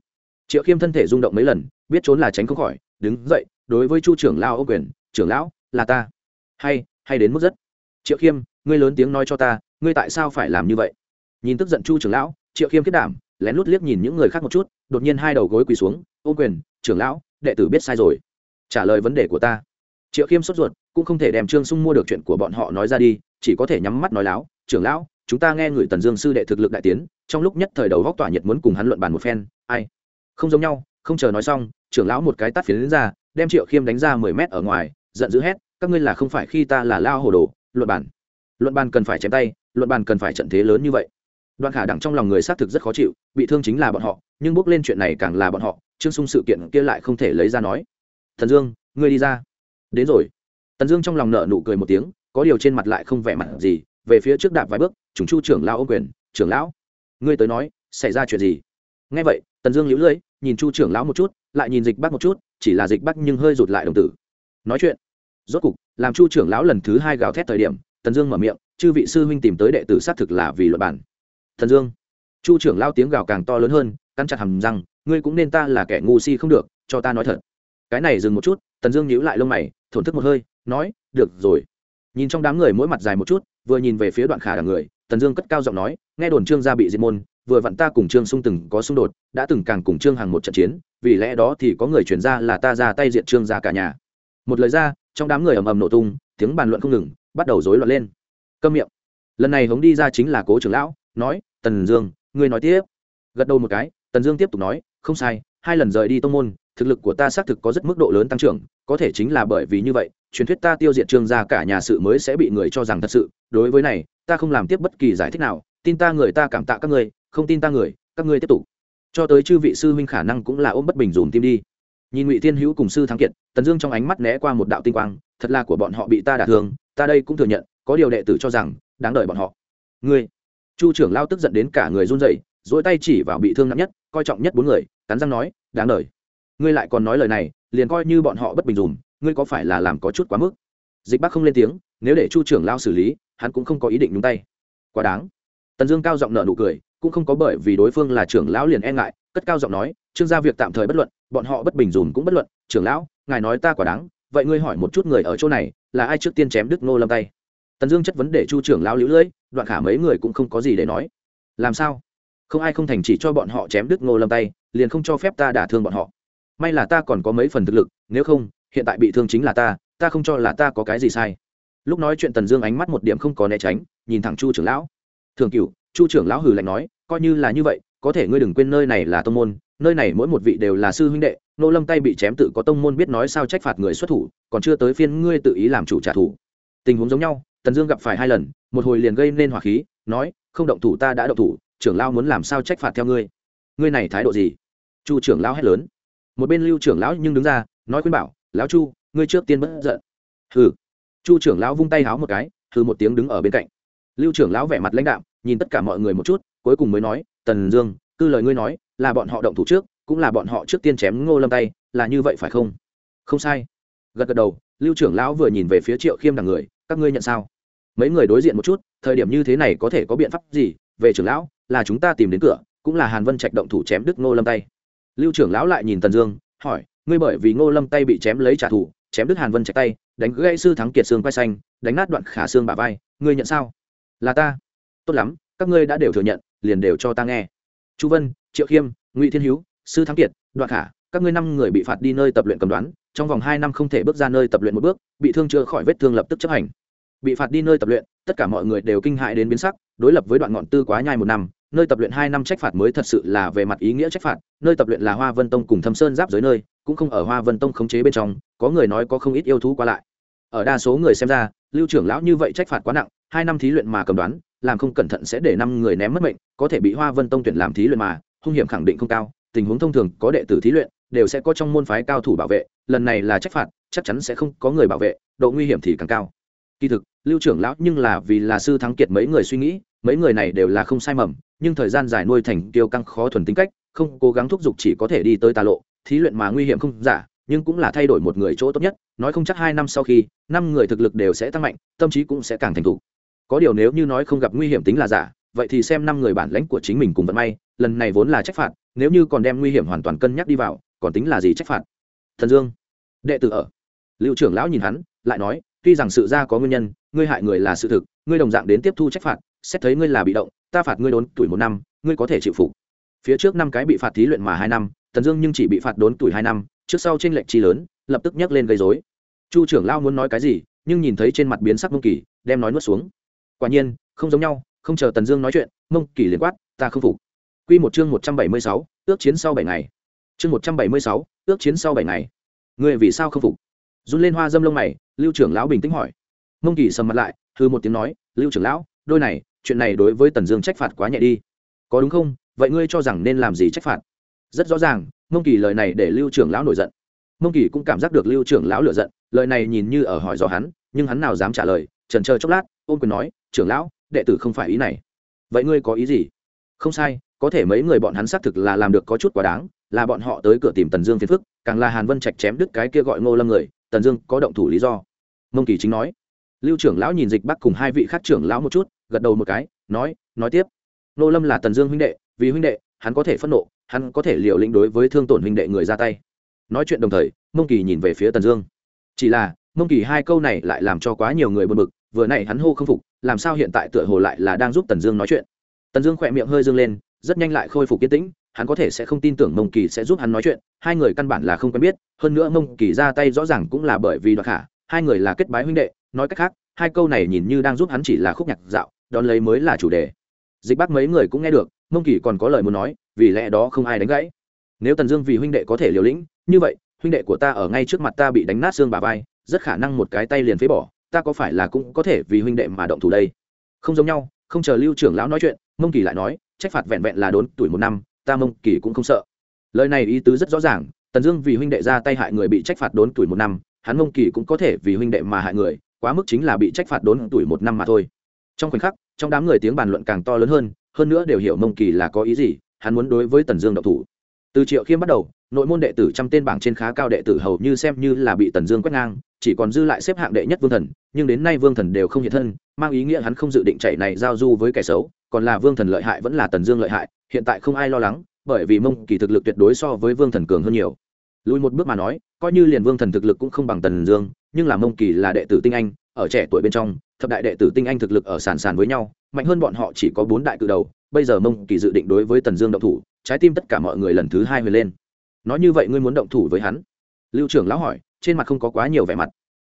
Triệu khiêm thân thể rung động mấy lần, biết trốn là tránh không khỏi, đứng dậy, đối với chu trưởng lão ô quyền, trưởng lão, là ta. Hay hay đến mức rất. Triệu khiêm, ngươi lớn tiếng nói cho ta, ngươi tại sao phải làm như vậy? Nhìn tức giận chu trưởng lão, triệu khiêm kết đảm, lén lút liếc nhìn những người khác một chút, đột nhiên hai đầu gối quỳ xuống ô quyền, trưởng lão, đệ tử biết sai rồi. Trả lời vấn đề của ta. Triệu khiêm sốt ruột, cũng không thể đem trương sung mua được chuyện của bọn họ nói ra đi, chỉ có thể nhắm mắt nói láo, trưởng lão chúng ta nghe người tần dương sư đệ thực lực đại tiến, trong lúc nhất thời đầu góc tỏa nhiệt muốn cùng hắn luận bàn một phen, ai? Không giống nhau, không chờ nói xong, trưởng lão một cái tắt phiến ra, đem triệu khiêm đánh ra mười mét ở ngoài, giận dữ hét, các ngươi là không phải khi ta là lao hồ đồ, luận bàn. Luận bàn cần phải chém tay, luận bàn cần phải trận thế lớn như vậy. Đoạn khả đẳng trong lòng người xác thực rất khó chịu, bị thương chính là bọn họ, nhưng bước lên chuyện này càng là bọn họ, trương sung sự kiện kia lại không thể lấy ra nói. Thần dương, ngươi đi ra. Đến rồi. Tần dương trong lòng nợ nụ cười một tiếng, có điều trên mặt lại không vẻ mặt gì về phía trước đạp vài bước chúng chu trưởng lão ô quyền, trưởng lão, ngươi tới nói, xảy ra chuyện gì? Nghe vậy, tần dương liễu lưỡi nhìn chu trưởng lão một chút, lại nhìn dịch bắc một chút, chỉ là dịch bắc nhưng hơi rụt lại đồng tử. Nói chuyện. Rốt cục, làm chu trưởng lão lần thứ hai gào thét thời điểm, tần dương mở miệng, chư vị sư huynh tìm tới đệ tử xác thực là vì luật bản. Thần dương. Chu trưởng lao tiếng gào càng to lớn hơn căn chặt hầm rằng ngươi cũng nên ta là kẻ ngu si không được, cho ta nói thật. Cái này dừng một chút, tần dương nhíu lại lông mày, thổn thức một hơi, nói, được rồi. Nhìn trong đám người mỗi mặt dài một chút vừa nhìn về phía đoạn khả đằng người, tần dương cất cao giọng nói, nghe đồn trương gia bị diệt môn, vừa vặn ta cùng trương sung từng có xung đột, đã từng càng cùng trương hàng một trận chiến, vì lẽ đó thì có người chuyển ra là ta ra tay diệt trương gia cả nhà. Một lời ra, trong đám người ầm ầm nổ tung, tiếng bàn luận không ngừng, bắt đầu rối loạn lên. Câm miệng. Lần này hống đi ra chính là cố trưởng lão, nói, tần dương, ngươi nói tiếp. Gật đầu một cái, tần dương tiếp tục nói, không sai, hai lần rời đi tông môn, thực lực của ta xác thực có rất mức độ lớn tăng trưởng, có thể chính là bởi vì như vậy, truyền thuyết ta tiêu diệt trương gia cả nhà sự mới sẽ bị người cho rằng thật sự đối với này, ta không làm tiếp bất kỳ giải thích nào, tin ta người ta cảm tạ các người không tin ta người, các ngươi tiếp tục. Cho tới chư vị sư huynh khả năng cũng là ôm bất bình dùm tim đi. Nhìn ngụy thiên hữu cùng sư thắng kiệt, tần dương trong ánh mắt né qua một đạo tinh quang, thật là của bọn họ bị ta đả thương, ta đây cũng thừa nhận, có điều đệ tử cho rằng, đáng đợi bọn họ. Ngươi, chu trưởng lao tức giận đến cả người run rẩy dỗi tay chỉ vào bị thương nặng nhất, coi trọng nhất bốn người, cắn răng nói, đáng đợi. Ngươi lại còn nói lời này, liền coi như bọn họ bất bình dùm, ngươi có phải là làm có chút quá mức? Dịch bác không lên tiếng nếu để chu trưởng lao xử lý, hắn cũng không có ý định nhúng tay. Quá đáng. Tần dương cao giọng nợ nụ cười, cũng không có bởi vì đối phương là trưởng lão liền e ngại, cất cao giọng nói, trương gia việc tạm thời bất luận, bọn họ bất bình dùm cũng bất luận, trưởng lão, ngài nói ta quả đáng, vậy ngươi hỏi một chút người ở chỗ này, là ai trước tiên chém đức nô lâm tay? Tần dương chất vấn để chu trưởng lão lũ lưỡi, đoạn khả mấy người cũng không có gì để nói. Làm sao? Không ai không thành chỉ cho bọn họ chém đứt ngô lâm tay, liền không cho phép ta đả thương bọn họ. May là ta còn có mấy phần thực lực, nếu không, hiện tại bị thương chính là ta ta không cho là ta có cái gì sai lúc nói chuyện tần dương ánh mắt một điểm không có né tránh, nhìn thẳng chu trưởng lão. Thường cựu chu trưởng lão hừ lạnh nói, coi như là như vậy, có thể ngươi đừng quên nơi này là tông môn, nơi này mỗi một vị đều là sư huynh đệ, nô lâm tay bị chém tự có tông môn biết nói sao trách phạt người xuất thủ, còn chưa tới phiên ngươi tự ý làm chủ trả thù. Tình huống giống nhau, tần dương gặp phải hai lần, một hồi liền gây nên hỏa khí, nói, không động thủ ta đã động thủ, trưởng lão muốn làm sao trách phạt theo ngươi? Ngươi này thái độ gì? Chu trưởng lão hét lớn. Một bên lưu trưởng lão nhưng đứng ra, nói khuyên bảo, lão chu, ngươi trước tiên bất giận. Hừ chu trưởng lão vung tay háo một cái hừ một tiếng đứng ở bên cạnh. Lưu trưởng lão vẻ mặt lãnh đạo, nhìn tất cả mọi người một chút cuối cùng mới nói tần dương cứ lời ngươi nói là bọn họ động thủ trước cũng là bọn họ trước tiên chém ngô lâm tay là như vậy phải không? Không sai. Gật gật đầu lưu trưởng lão vừa nhìn về phía triệu khiêm đằng người các ngươi nhận sao? Mấy người đối diện một chút thời điểm như thế này có thể có biện pháp gì? Về trưởng lão là chúng ta tìm đến cửa cũng là hàn vân trạch động thủ chém Đức ngô lâm tay. Lưu trưởng lão lại nhìn tần dương hỏi ngươi bởi vì ngô lâm tay bị chém lấy trả thù chém đứt hàn vân chạch tay, đánh gãy sư thắng kiệt xương quay xanh, đánh nát đoạn khả xương bà vai. Ngươi nhận sao? Là ta. Tốt lắm, các ngươi đã đều thừa nhận, liền đều cho ta nghe. Chu vân, triệu khiêm, ngụy thiên hữu sư thắng kiệt, đoạn khả, các ngươi năm người bị phạt đi nơi tập luyện cầm đoán, trong vòng hai năm không thể bước ra nơi tập luyện một bước, bị thương chữa khỏi vết thương lập tức chấp hành. Bị phạt đi nơi tập luyện, tất cả mọi người đều kinh hại đến biến sắc, đối lập với đoạn ngọn tư quá nhai một năm nơi tập luyện hai năm trách phạt mới thật sự là về mặt ý nghĩa trách phạt, nơi tập luyện là hoa vân tông cùng thâm sơn giáp giới nơi, cũng không ở hoa vân tông khống chế bên trong, có người nói có không ít yêu thú qua lại. Ở đa số người xem ra, lưu trưởng lão như vậy trách phạt quá nặng, hai năm thí luyện mà cầm đoán, làm không cẩn thận sẽ để năm người ném mất mệnh, có thể bị hoa vân tông tuyển làm thí luyện mà, hung hiểm khẳng định không cao, tình huống thông thường, có đệ tử thí luyện, đều sẽ có trong môn phái cao thủ bảo vệ, lần này là trách phạt, chắc chắn sẽ không có người bảo vệ, độ nguy hiểm thì càng cao. Kỳ thực, lưu trưởng lão nhưng là vì là sư thắng kiệt mấy người suy nghĩ, mấy người này đều là không sai mầm nhưng thời gian dài nuôi thành kiêu căng khó thuần tính cách, không cố gắng thúc giục chỉ có thể đi tới tà lộ, thí luyện mà nguy hiểm không giả, nhưng cũng là thay đổi một người chỗ tốt nhất, nói không chắc hai năm sau khi, năm người thực lực đều sẽ tăng mạnh, tâm trí cũng sẽ càng thành thục. Có điều nếu như nói không gặp nguy hiểm tính là giả, vậy thì xem năm người bản lãnh của chính mình cùng vận may, lần này vốn là trách phạt, nếu như còn đem nguy hiểm hoàn toàn cân nhắc đi vào, còn tính là gì trách phạt? Thần dương, đệ tử ở. Liệu trưởng lão nhìn hắn, lại nói, tuy rằng sự ra có nguyên nhân, ngươi hại người là sự thực, ngươi đồng dạng đến tiếp thu trách phạt, xét thấy ngươi là bị động ta phạt ngươi đốn tuổi một năm, ngươi có thể chịu phục. Phía trước năm cái bị phạt thí luyện mà hai năm, tần dương nhưng chỉ bị phạt đốn tuổi hai năm, trước sau trên lệnh chi lớn, lập tức nhấc lên gây dối chu trưởng lao muốn nói cái gì, nhưng nhìn thấy trên mặt biến sắc mông kỳ, đem nói nuốt xuống. Quả nhiên, không giống nhau, không chờ tần dương nói chuyện, mông kỳ liền quát, ta không phục. Q một chương một trăm bảy mươi sáu, ước chiến sau bảy ngày. Chương một trăm bảy mươi sáu, ước chiến sau bảy ngày. Người vì sao không phục? Run lên hoa dâm lông mày, lưu trưởng lão bình tĩnh hỏi. Mông kỳ sầm mặt lại thư một tiếng nói, lưu trưởng lão, đôi này chuyện này đối với tần dương trách phạt quá nhẹ đi. Có đúng không? Vậy ngươi cho rằng nên làm gì trách phạt? Rất rõ ràng, mông kỳ lời này để lưu trưởng lão nổi giận. Mông kỳ cũng cảm giác được lưu trưởng lão lựa giận, lời này nhìn như ở hỏi dò hắn, nhưng hắn nào dám trả lời, trần chờ chốc lát ôm quyền nói, trưởng lão, đệ tử không phải ý này. Vậy ngươi có ý gì? Không sai, có thể mấy người bọn hắn xác thực là làm được có chút quá đáng, là bọn họ tới cửa tìm tần dương phiền phức, càng là hàn vân trạch chém đứt cái kia gọi ngô lâm người, tần dương có động thủ lý do. Mông kỳ chính nói. Lưu trưởng lão nhìn dịch bắc cùng hai vị khác trưởng lão một chút gật đầu một cái, nói nói tiếp. Nô lâm là tần dương huynh đệ, vì huynh đệ, hắn có thể phẫn nộ, hắn có thể liều lĩnh đối với thương tổn huynh đệ người ra tay. Nói chuyện đồng thời, mông kỳ nhìn về phía tần dương. Chỉ là, mông kỳ hai câu này lại làm cho quá nhiều người buồn bực, vừa nãy hắn hô không phục, làm sao hiện tại tựa hồ lại là đang giúp tần dương nói chuyện. Tần dương khỏe miệng hơi dương lên, rất nhanh lại khôi phục yên tĩnh, hắn có thể sẽ không tin tưởng mông kỳ sẽ giúp hắn nói chuyện, hai người căn bản là không quen biết, hơn nữa mông kỳ ra tay rõ ràng cũng là bởi vì đoạt khả, hai người là kết bái huynh đệ, nói cách khác hai câu này nhìn như đang giúp hắn chỉ là khúc nhạc dạo, đón lấy mới là chủ đề. Dịch bác mấy người cũng nghe được, mông kỳ còn có lời muốn nói, vì lẽ đó không ai đánh gãy. Nếu tần dương vì huynh đệ có thể liều lĩnh, như vậy, huynh đệ của ta ở ngay trước mặt ta bị đánh nát xương bà vai, rất khả năng một cái tay liền phế bỏ, ta có phải là cũng có thể vì huynh đệ mà động thủ đây? Không giống nhau, không chờ lưu trưởng lão nói chuyện, mông kỳ lại nói, trách phạt vẹn vẹn là đốn tuổi một năm, ta mông kỳ cũng không sợ. Lời này ý tứ rất rõ ràng, tần dương vì huynh đệ ra tay hại người bị trách phạt đốn tuổi một năm, hắn mông kỳ cũng có thể vì huynh đệ mà hại người quá mức chính là bị trách phạt đốn tuổi một năm mà thôi. Trong khoảnh khắc, trong đám người tiếng bàn luận càng to lớn hơn hơn nữa đều hiểu mông kỳ là có ý gì, hắn muốn đối với tần dương độc thủ. Từ triệu khiêm bắt đầu, nội môn đệ tử trăm tên bảng trên khá cao đệ tử hầu như xem như là bị tần dương quét ngang, chỉ còn dư lại xếp hạng đệ nhất vương thần, nhưng đến nay vương thần đều không hiện thân, mang ý nghĩa hắn không dự định chạy này giao du với kẻ xấu, còn là vương thần lợi hại vẫn là tần dương lợi hại, hiện tại không ai lo lắng, bởi vì mông kỳ thực lực tuyệt đối so với vương thần cường hơn nhiều. Lùi một bước mà nói, coi như liền vương thần thực lực cũng không bằng tần dương nhưng là mông kỳ là đệ tử tinh anh, ở trẻ tuổi bên trong, thập đại đệ tử tinh anh thực lực ở sàn sàn với nhau, mạnh hơn bọn họ chỉ có bốn đại cự đầu, bây giờ mông kỳ dự định đối với tần dương động thủ, trái tim tất cả mọi người lần thứ hai hồi lên. Nói như vậy ngươi muốn động thủ với hắn? Lưu trưởng lão hỏi, trên mặt không có quá nhiều vẻ mặt.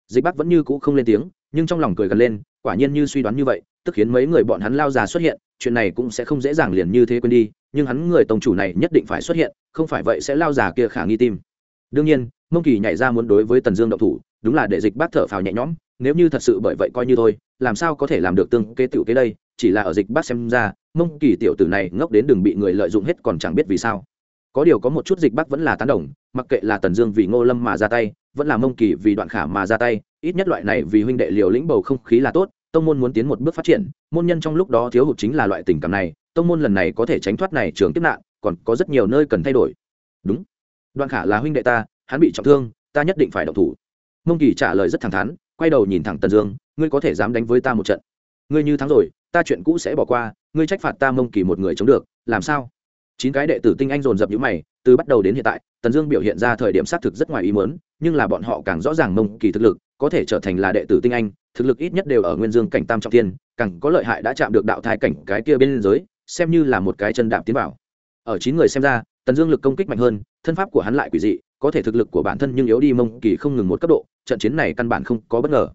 Dịch bắc vẫn như cũ không lên tiếng, nhưng trong lòng cười gần lên, quả nhiên như suy đoán như vậy, tức khiến mấy người bọn hắn lao già xuất hiện, chuyện này cũng sẽ không dễ dàng liền như thế quên đi, nhưng hắn người tổng chủ này nhất định phải xuất hiện, không phải vậy sẽ lao già kia khả nghi tim. Đương nhiên, mông kỳ nhảy ra muốn đối với tần dương động thủ đúng là để dịch bác thở phào nhẹ nhõm, nếu như thật sự bởi vậy coi như thôi, làm sao có thể làm được tương kế tựu kế đây, chỉ là ở dịch bác xem ra, mông kỳ tiểu tử này ngốc đến đừng bị người lợi dụng hết còn chẳng biết vì sao. Có điều có một chút dịch bác vẫn là tán đồng, mặc kệ là tần dương vì ngô lâm mà ra tay, vẫn là mông kỳ vì đoạn khả mà ra tay, ít nhất loại này vì huynh đệ liều lĩnh bầu không khí là tốt, tông môn muốn tiến một bước phát triển, môn nhân trong lúc đó thiếu hụt chính là loại tình cảm này, tông môn lần này có thể tránh thoát này trường tiếp nạn, còn có rất nhiều nơi cần thay đổi. Đúng, đoạn khả là huynh đệ ta, hắn bị trọng thương, ta nhất định phải động thủ mông kỳ trả lời rất thẳng thắn, quay đầu nhìn thẳng tần dương, ngươi có thể dám đánh với ta một trận. Ngươi như thắng rồi, ta chuyện cũ sẽ bỏ qua, ngươi trách phạt ta mông kỳ một người chống được, làm sao? Chín cái đệ tử tinh anh dồn dập nhữ mày, từ bắt đầu đến hiện tại, tần dương biểu hiện ra thời điểm xác thực rất ngoài ý mớn nhưng là bọn họ càng rõ ràng mông kỳ thực lực, có thể trở thành là đệ tử tinh anh, thực lực ít nhất đều ở nguyên dương cảnh tam trọng tiên càng có lợi hại đã chạm được đạo thai cảnh cái kia bên giới, xem như là một cái chân đạp tiến vào. Ở chín người xem ra, tần dương lực công kích mạnh hơn, thân pháp của hắn lại quỷ dị, có thể thực lực của bản thân nhưng yếu đi mông kỳ không ngừng một cấp độ trận chiến này căn bản không có bất ngờ.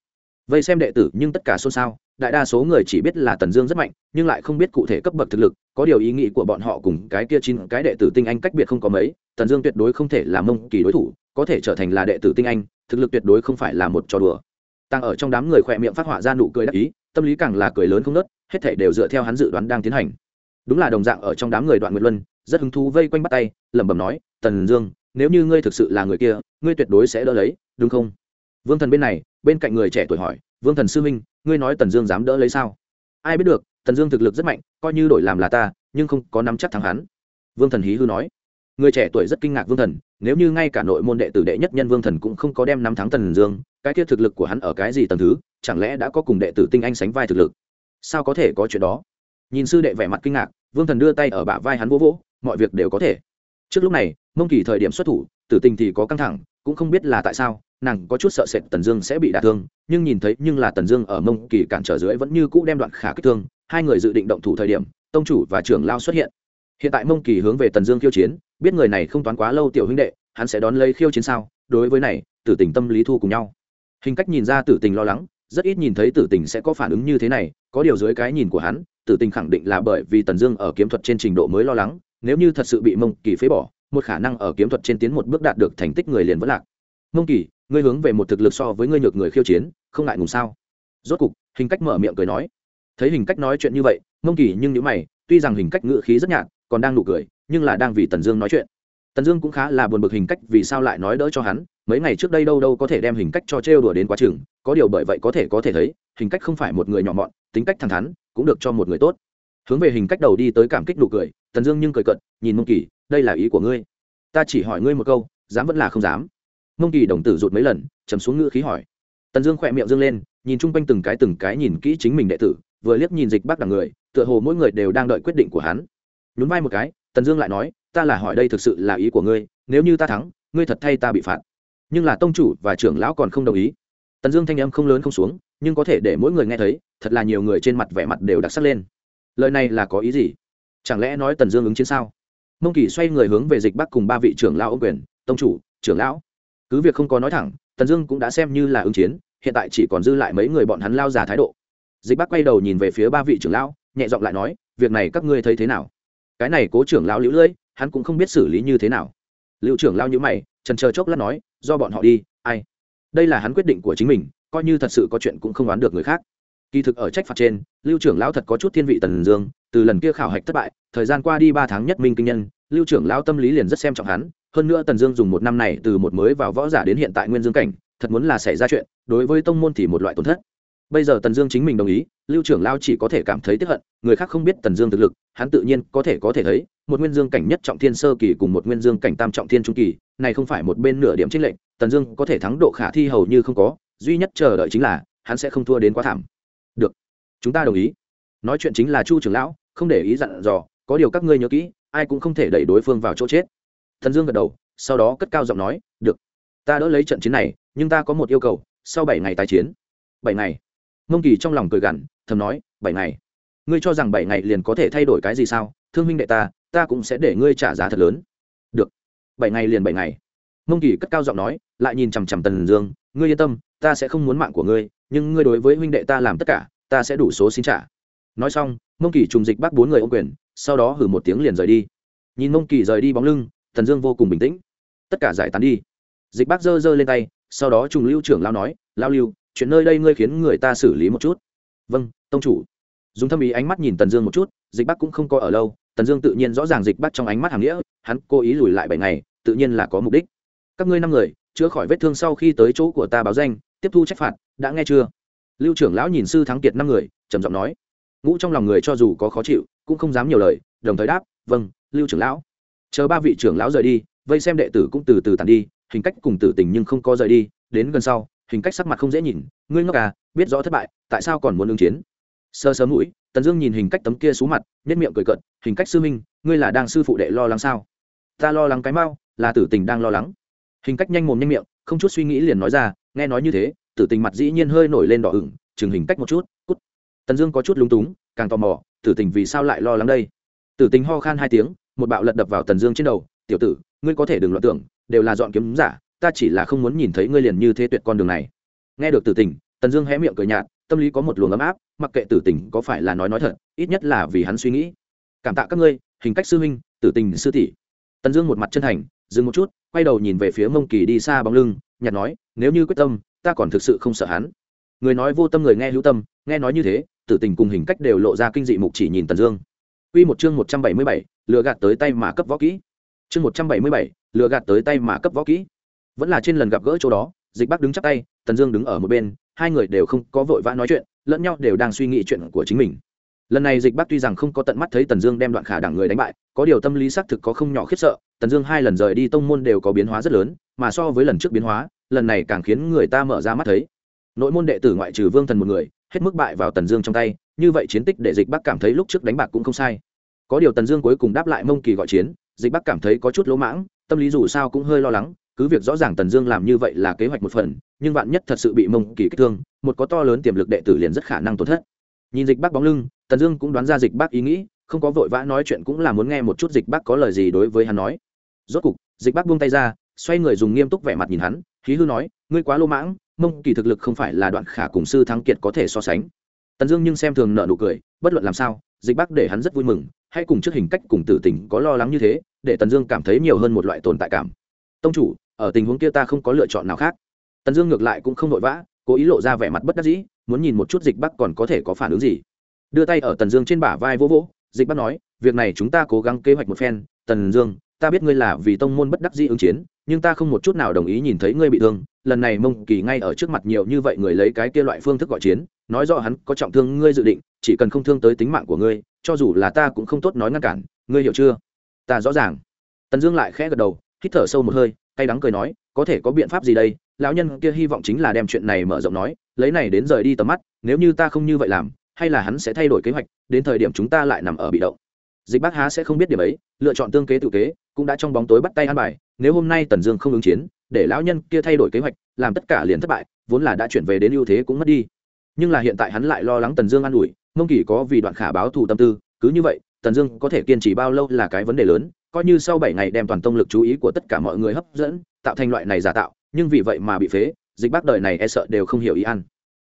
Vây xem đệ tử nhưng tất cả xôn xao, đại đa số người chỉ biết là tần dương rất mạnh, nhưng lại không biết cụ thể cấp bậc thực lực, có điều ý nghĩ của bọn họ cùng cái kia chín cái đệ tử tinh anh cách biệt không có mấy, tần dương tuyệt đối không thể là mông kỳ đối thủ, có thể trở thành là đệ tử tinh anh, thực lực tuyệt đối không phải là một trò đùa. Tăng ở trong đám người khỏe miệng phát họa ra nụ cười đắc ý, tâm lý càng là cười lớn không nớt, hết thể đều dựa theo hắn dự đoán đang tiến hành. Đúng là đồng dạng ở trong đám người đoạn nguyệt luân, rất hứng thú vây quanh bắt tay, lẩm bẩm nói, tần dương, nếu như ngươi thực sự là người kia, ngươi tuyệt đối sẽ đỡ lấy, đúng không? Vương thần bên này, bên cạnh người trẻ tuổi hỏi, vương thần sư minh ngươi nói tần dương dám đỡ lấy sao? Ai biết được, tần dương thực lực rất mạnh, coi như đổi làm là ta, nhưng không có nắm chắc thắng hắn. Vương thần hí hư nói. Người trẻ tuổi rất kinh ngạc vương thần, nếu như ngay cả nội môn đệ tử đệ nhất nhân vương thần cũng không có đem nắm thắng tần dương, cái kia thực lực của hắn ở cái gì tầng thứ, chẳng lẽ đã có cùng đệ tử tinh anh sánh vai thực lực? Sao có thể có chuyện đó? Nhìn sư đệ vẻ mặt kinh ngạc, vương thần đưa tay ở bả vai hắn vỗ vỗ, mọi việc đều có thể. Trước lúc này, mông kỳ thời điểm xuất thủ, tử tình thì có căng thẳng cũng không biết là tại sao, nàng có chút sợ sệt tần dương sẽ bị đả thương, nhưng nhìn thấy nhưng là tần dương ở mông kỳ cản trở dưới vẫn như cũ đem đoạn khả kích thương, hai người dự định động thủ thời điểm, tông chủ và trưởng lao xuất hiện. Hiện tại mông kỳ hướng về tần dương khiêu chiến, biết người này không toán quá lâu tiểu huynh đệ, hắn sẽ đón lấy khiêu chiến sao? Đối với này, tử tình tâm lý thu cùng nhau. Hình cách nhìn ra tử tình lo lắng, rất ít nhìn thấy tử tình sẽ có phản ứng như thế này, có điều dưới cái nhìn của hắn, tử tình khẳng định là bởi vì tần dương ở kiếm thuật trên trình độ mới lo lắng, nếu như thật sự bị mông kỳ phế bỏ một khả năng ở kiếm thuật trên tiến một bước đạt được thành tích người liền vẫn lạc. Mông kỳ, ngươi hướng về một thực lực so với ngươi nhược người khiêu chiến, không ngại ngùng sao? Rốt cục, hình cách mở miệng cười nói. Thấy hình cách nói chuyện như vậy, mông kỳ nhưng nếu mày, tuy rằng hình cách ngự khí rất nhạt, còn đang nụ cười, nhưng là đang vì tần dương nói chuyện. Tần dương cũng khá là buồn bực hình cách vì sao lại nói đỡ cho hắn, mấy ngày trước đây đâu đâu có thể đem hình cách cho trêu đùa đến quá chừng, có điều bởi vậy có thể có thể thấy, hình cách không phải một người nhỏ mọn, tính cách thẳng thắn, cũng được cho một người tốt. Hướng về hình cách đầu đi tới cảm kích nụ cười, tần dương nhưng cười cận nhìn mông kỳ đây là ý của ngươi. Ta chỉ hỏi ngươi một câu, dám vẫn là không dám? Mông kỳ đồng tử rụt mấy lần chấm xuống ngữ khí hỏi. Tần dương khỏe miệng dương lên, nhìn chung quanh từng cái từng cái nhìn kỹ chính mình đệ tử, vừa liếc nhìn dịch bác đằng người, tựa hồ mỗi người đều đang đợi quyết định của hắn. Nhún vai một cái, tần dương lại nói, ta là hỏi đây thực sự là ý của ngươi, nếu như ta thắng, ngươi thật thay ta bị phạt. Nhưng là tông chủ và trưởng lão còn không đồng ý. Tần dương thanh âm không lớn không xuống, nhưng có thể để mỗi người nghe thấy, thật là nhiều người trên mặt vẻ mặt đều đặc sắc lên. Lời này là có ý gì? Chẳng lẽ nói tần dương ứng chiến sao? Mông kỳ xoay người hướng về dịch bắc cùng ba vị trưởng lão ông quyền, tông chủ, trưởng lão. Cứ việc không có nói thẳng, tần dương cũng đã xem như là ứng chiến, hiện tại chỉ còn dư lại mấy người bọn hắn lao già thái độ. Dịch bắc quay đầu nhìn về phía ba vị trưởng lão, nhẹ giọng lại nói, việc này các ngươi thấy thế nào? Cái này cố trưởng lão lũ lưỡi hắn cũng không biết xử lý như thế nào. Liệu trưởng lao nhữ mày, trần chờ chốc lát nói, do bọn họ đi, ai? Đây là hắn quyết định của chính mình, coi như thật sự có chuyện cũng không đoán được người khác kỳ thực ở trách phạt trên, lưu trưởng lão thật có chút thiên vị tần dương, từ lần kia khảo hạch thất bại, thời gian qua đi ba tháng nhất minh kinh nhân, lưu trưởng lão tâm lý liền rất xem trọng hắn, hơn nữa tần dương dùng một năm này từ một mới vào võ giả đến hiện tại nguyên dương cảnh, thật muốn là xảy ra chuyện, đối với tông môn thì một loại tổn thất. Bây giờ tần dương chính mình đồng ý, lưu trưởng lao chỉ có thể cảm thấy tiếp hận, người khác không biết tần dương thực lực, hắn tự nhiên có thể có thể thấy, một nguyên dương cảnh nhất trọng thiên sơ kỳ cùng một nguyên dương cảnh tam trọng thiên trung kỳ, này không phải một bên nửa điểm trích lệnh tần dương có thể thắng độ khả thi hầu như không có, duy nhất chờ đợi chính là, hắn sẽ không thua đến quá thảm được. Chúng ta đồng ý. Nói chuyện chính là chu trưởng lão, không để ý dặn dò, có điều các ngươi nhớ kỹ, ai cũng không thể đẩy đối phương vào chỗ chết. Thần dương gật đầu, sau đó cất cao giọng nói, được. Ta đỡ lấy trận chiến này, nhưng ta có một yêu cầu, sau bảy ngày tái chiến. Bảy ngày? Mông kỳ trong lòng cười gằn, thầm nói, bảy ngày. Ngươi cho rằng bảy ngày liền có thể thay đổi cái gì sao? Thương huynh đệ ta ta cũng sẽ để ngươi trả giá thật lớn. Được. Bảy ngày liền bảy ngày. Mông kỳ cất cao giọng nói, lại nhìn chằm chằm tần dương, ngươi yên tâm, ta sẽ không muốn mạng của ngươi nhưng ngươi đối với huynh đệ ta làm tất cả, ta sẽ đủ số xin trả. Nói xong, mông kỳ trùng dịch bắt bốn người ô quyền, sau đó hử một tiếng liền rời đi. Nhìn mông kỳ rời đi bóng lưng thần dương vô cùng bình tĩnh. Tất cả giải tán đi. Dịch bác giơ giơ lên tay, sau đó trùng lưu trưởng lao nói, lao lưu, chuyện nơi đây ngươi khiến người ta xử lý một chút. Vâng tông chủ. Dùng thâm ý ánh mắt nhìn tần dương một chút, dịch bắc cũng không có ở lâu, tần dương tự nhiên rõ ràng dịch bắc trong ánh mắt hàng nghĩa, hắn cố ý lùi lại bảy ngày, tự nhiên là có mục đích. Các ngươi năm người, chữa khỏi vết thương sau khi tới chỗ của ta báo danh tiếp thu trách phạt, đã nghe chưa? Lưu trưởng lão nhìn sư thắng kiệt năm người, trầm giọng nói. Ngũ trong lòng người cho dù có khó chịu, cũng không dám nhiều lời, đồng thời đáp vâng lưu trưởng lão. Chờ ba vị trưởng lão rời đi, vây xem đệ tử cũng từ từ tàn đi, hình cách cùng tử tình nhưng không có rời đi, đến gần sau, hình cách sắc mặt không dễ nhìn. Ngươi ngốc à biết rõ thất bại, tại sao còn muốn ứng chiến? Sơ sớm mũi, tần dương nhìn hình cách tấm kia xú mặt nhất miệng cười cợt, hình cách sư minh, ngươi là đang sư phụ đệ lo lắng sao? Ta lo lắng cái mau, là tử tình đang lo lắng. Hình cách nhanh mồm nhanh miệng, không chút suy nghĩ liền nói ra nghe nói như thế, tử tình mặt dĩ nhiên hơi nổi lên đỏ ửng, chừng hình cách một chút, cút. Tần dương có chút lúng túng, càng tò mò, tử tình vì sao lại lo lắng đây? Tử tình ho khan hai tiếng, một bạo lật đập vào tần dương trên đầu, tiểu tử, ngươi có thể đừng loạn tưởng, đều là dọn kiếm giả, ta chỉ là không muốn nhìn thấy ngươi liền như thế tuyệt con đường này. Nghe được tử tình, tần dương hé miệng cười nhạt, tâm lý có một luồng ấm áp, mặc kệ tử tình có phải là nói nói thật, ít nhất là vì hắn suy nghĩ. Cảm tạ các ngươi, hình cách sư huynh, tử tình sư tỷ. Tần dương một mặt chân thành, dừng một chút quay đầu nhìn về phía mông kỳ đi xa bóng lưng nhặt nói nếu như quyết tâm ta còn thực sự không sợ hắn người nói vô tâm người nghe hữu tâm nghe nói như thế tử tình cùng hình cách đều lộ ra kinh dị mục chỉ nhìn tần dương Quy một chương một trăm bảy mươi bảy, lừa gạt tới tay mà cấp võ kỹ. Chương một trăm bảy mươi bảy, lừa gạt tới tay mà cấp võ kỹ. Vẫn là trên lần gặp gỡ chỗ đó, Dịch Bắc đứng chắp tay, Tần Dương đứng ở một bên, hai người đều không có vội vã nói chuyện, lẫn nhau đều đang suy nghĩ chuyện của chính mình lần này dịch bắc tuy rằng không có tận mắt thấy tần dương đem đoạn khả đẳng người đánh bại, có điều tâm lý xác thực có không nhỏ khiếp sợ, tần dương hai lần rời đi tông môn đều có biến hóa rất lớn, mà so với lần trước biến hóa, lần này càng khiến người ta mở ra mắt thấy. Nội môn đệ tử ngoại trừ vương thần một người, hết mức bại vào tần dương trong tay, như vậy chiến tích để dịch bắc cảm thấy lúc trước đánh bạc cũng không sai. Có điều tần dương cuối cùng đáp lại mông kỳ gọi chiến, dịch bắc cảm thấy có chút lỗ mãng, tâm lý dù sao cũng hơi lo lắng, cứ việc rõ ràng tần dương làm như vậy là kế hoạch một phần, nhưng vạn nhất thật sự bị mông kỳ kích thương, một có to lớn tiềm lực đệ tử liền rất khả năng tổn thất nhìn dịch bác bóng lưng, tần dương cũng đoán ra dịch bác ý nghĩ, không có vội vã nói chuyện cũng là muốn nghe một chút dịch bác có lời gì đối với hắn nói. Rốt cục, dịch bác buông tay ra, xoay người dùng nghiêm túc vẻ mặt nhìn hắn khí hư nói, ngươi quá lô mãng, mông kỳ thực lực không phải là đoạn khả cùng sư thắng kiệt có thể so sánh. Tần dương nhưng xem thường nợ nụ cười, bất luận làm sao, dịch bác để hắn rất vui mừng, hãy cùng trước hình cách cùng tử tình có lo lắng như thế, để tần dương cảm thấy nhiều hơn một loại tồn tại cảm. Tông chủ, ở tình huống kia ta không có lựa chọn nào khác. Tần dương ngược lại cũng không vội vã, cố ý lộ ra vẻ mặt bất đắc dĩ muốn nhìn một chút dịch bắc còn có thể có phản ứng gì. Đưa tay ở tần dương trên bả vai vỗ vỗ, dịch bắc nói, việc này chúng ta cố gắng kế hoạch một phen, tần dương, ta biết ngươi là vì tông môn bất đắc dĩ ứng chiến, nhưng ta không một chút nào đồng ý nhìn thấy ngươi bị thương, lần này mông kỳ ngay ở trước mặt nhiều như vậy người lấy cái kia loại phương thức gọi chiến, nói rõ hắn có trọng thương ngươi dự định, chỉ cần không thương tới tính mạng của ngươi, cho dù là ta cũng không tốt nói ngăn cản, ngươi hiểu chưa? Ta rõ ràng. Tần dương lại khẽ gật đầu, hít thở sâu một hơi, cay đắng cười nói, có thể có biện pháp gì đây? Lão nhân kia hy vọng chính là đem chuyện này mở rộng nói lấy này đến rời đi tầm mắt, nếu như ta không như vậy làm, hay là hắn sẽ thay đổi kế hoạch, đến thời điểm chúng ta lại nằm ở bị động. Dịch bác há sẽ không biết điểm ấy, lựa chọn tương kế tự kế, cũng đã trong bóng tối bắt tay an bài, nếu hôm nay tần dương không ứng chiến, để lão nhân kia thay đổi kế hoạch, làm tất cả liền thất bại, vốn là đã chuyển về đến ưu thế cũng mất đi. Nhưng là hiện tại hắn lại lo lắng tần dương an ủi, mông kỳ có vì đoạn khả báo thù tâm tư, cứ như vậy, tần dương có thể kiên trì bao lâu là cái vấn đề lớn, coi như sau bảy ngày đem toàn tông lực chú ý của tất cả mọi người hấp dẫn, tạo thành loại này giả tạo, nhưng vì vậy mà bị phế dịch bác đời này e sợ đều không hiểu ý ăn.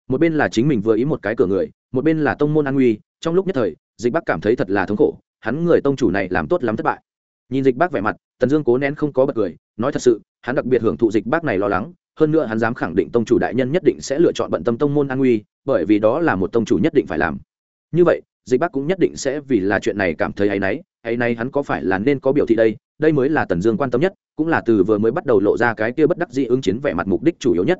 Một bên là chính mình vừa ý một cái cửa người, một bên là tông môn an nguy trong lúc nhất thời, dịch bác cảm thấy thật là thống khổ, hắn người tông chủ này làm tốt lắm thất bại. Nhìn dịch bác vẻ mặt, tần dương cố nén không có bật cười, nói thật sự, hắn đặc biệt hưởng thụ dịch bác này lo lắng, hơn nữa hắn dám khẳng định tông chủ đại nhân nhất định sẽ lựa chọn bận tâm tông môn an nguy bởi vì đó là một tông chủ nhất định phải làm. Như vậy, dịch bác cũng nhất định sẽ vì là chuyện này cảm thấy áy náy ấy nay hắn có phải là nên có biểu thị đây? Đây mới là tần dương quan tâm nhất, cũng là từ vừa mới bắt đầu lộ ra cái kia bất đắc dĩ ứng chiến vẻ mặt mục đích chủ yếu nhất.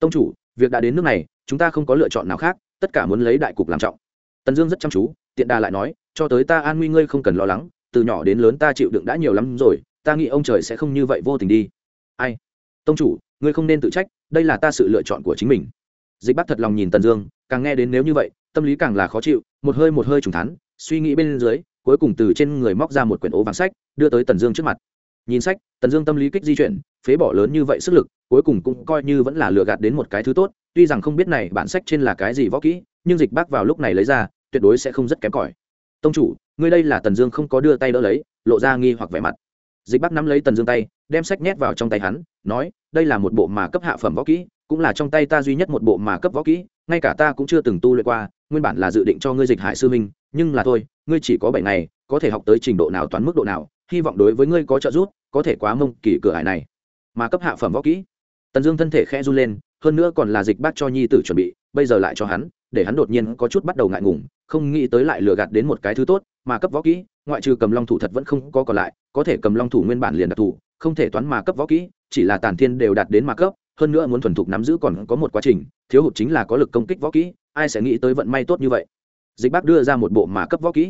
Tông chủ, việc đã đến nước này, chúng ta không có lựa chọn nào khác, tất cả muốn lấy đại cục làm trọng. Tần dương rất chăm chú, tiện đà lại nói, cho tới ta an nguy ngươi không cần lo lắng, từ nhỏ đến lớn ta chịu đựng đã nhiều lắm rồi, ta nghĩ ông trời sẽ không như vậy vô tình đi. Ai? Tông chủ, ngươi không nên tự trách, đây là ta sự lựa chọn của chính mình. Dịch Bác thật lòng nhìn tần dương, càng nghe đến nếu như vậy, tâm lý càng là khó chịu, một hơi một hơi trùng thắn suy nghĩ bên dưới cuối cùng từ trên người móc ra một quyển ố vàng sách, đưa tới tần dương trước mặt. Nhìn sách, tần dương tâm lý kích di chuyển, phế bỏ lớn như vậy sức lực, cuối cùng cũng coi như vẫn là lừa gạt đến một cái thứ tốt, tuy rằng không biết này bản sách trên là cái gì võ kỹ, nhưng dịch bác vào lúc này lấy ra, tuyệt đối sẽ không rất kém cỏi. Tông chủ, ngươi đây là tần dương không có đưa tay đỡ lấy, lộ ra nghi hoặc vẻ mặt. Dịch Bác nắm lấy tần dương tay, đem sách nhét vào trong tay hắn, nói, đây là một bộ mà cấp hạ phẩm võ kỹ, cũng là trong tay ta duy nhất một bộ mà cấp võ kỹ, ngay cả ta cũng chưa từng tu luyện qua, nguyên bản là dự định cho ngươi dịch hải sư minh nhưng là thôi, ngươi chỉ có bảy ngày, có thể học tới trình độ nào toán mức độ nào, hy vọng đối với ngươi có trợ giúp, có thể quá mông kỳ cửa hải này. Mà cấp hạ phẩm võ kỹ, tần dương thân thể khẽ run lên, hơn nữa còn là dịch bác cho nhi tử chuẩn bị, bây giờ lại cho hắn, để hắn đột nhiên có chút bắt đầu ngại ngùng, không nghĩ tới lại lừa gạt đến một cái thứ tốt, mà cấp võ kỹ, ngoại trừ cầm long thủ thật vẫn không có còn lại, có thể cầm long thủ nguyên bản liền đặc thủ không thể toán mà cấp võ kỹ, chỉ là tàn thiên đều đạt đến mà cấp, hơn nữa muốn thuần thục nắm giữ còn có một quá trình, thiếu hụt chính là có lực công kích võ kỹ, ai sẽ nghĩ tới vận may tốt như vậy dịch bác đưa ra một bộ mà cấp võ kỹ.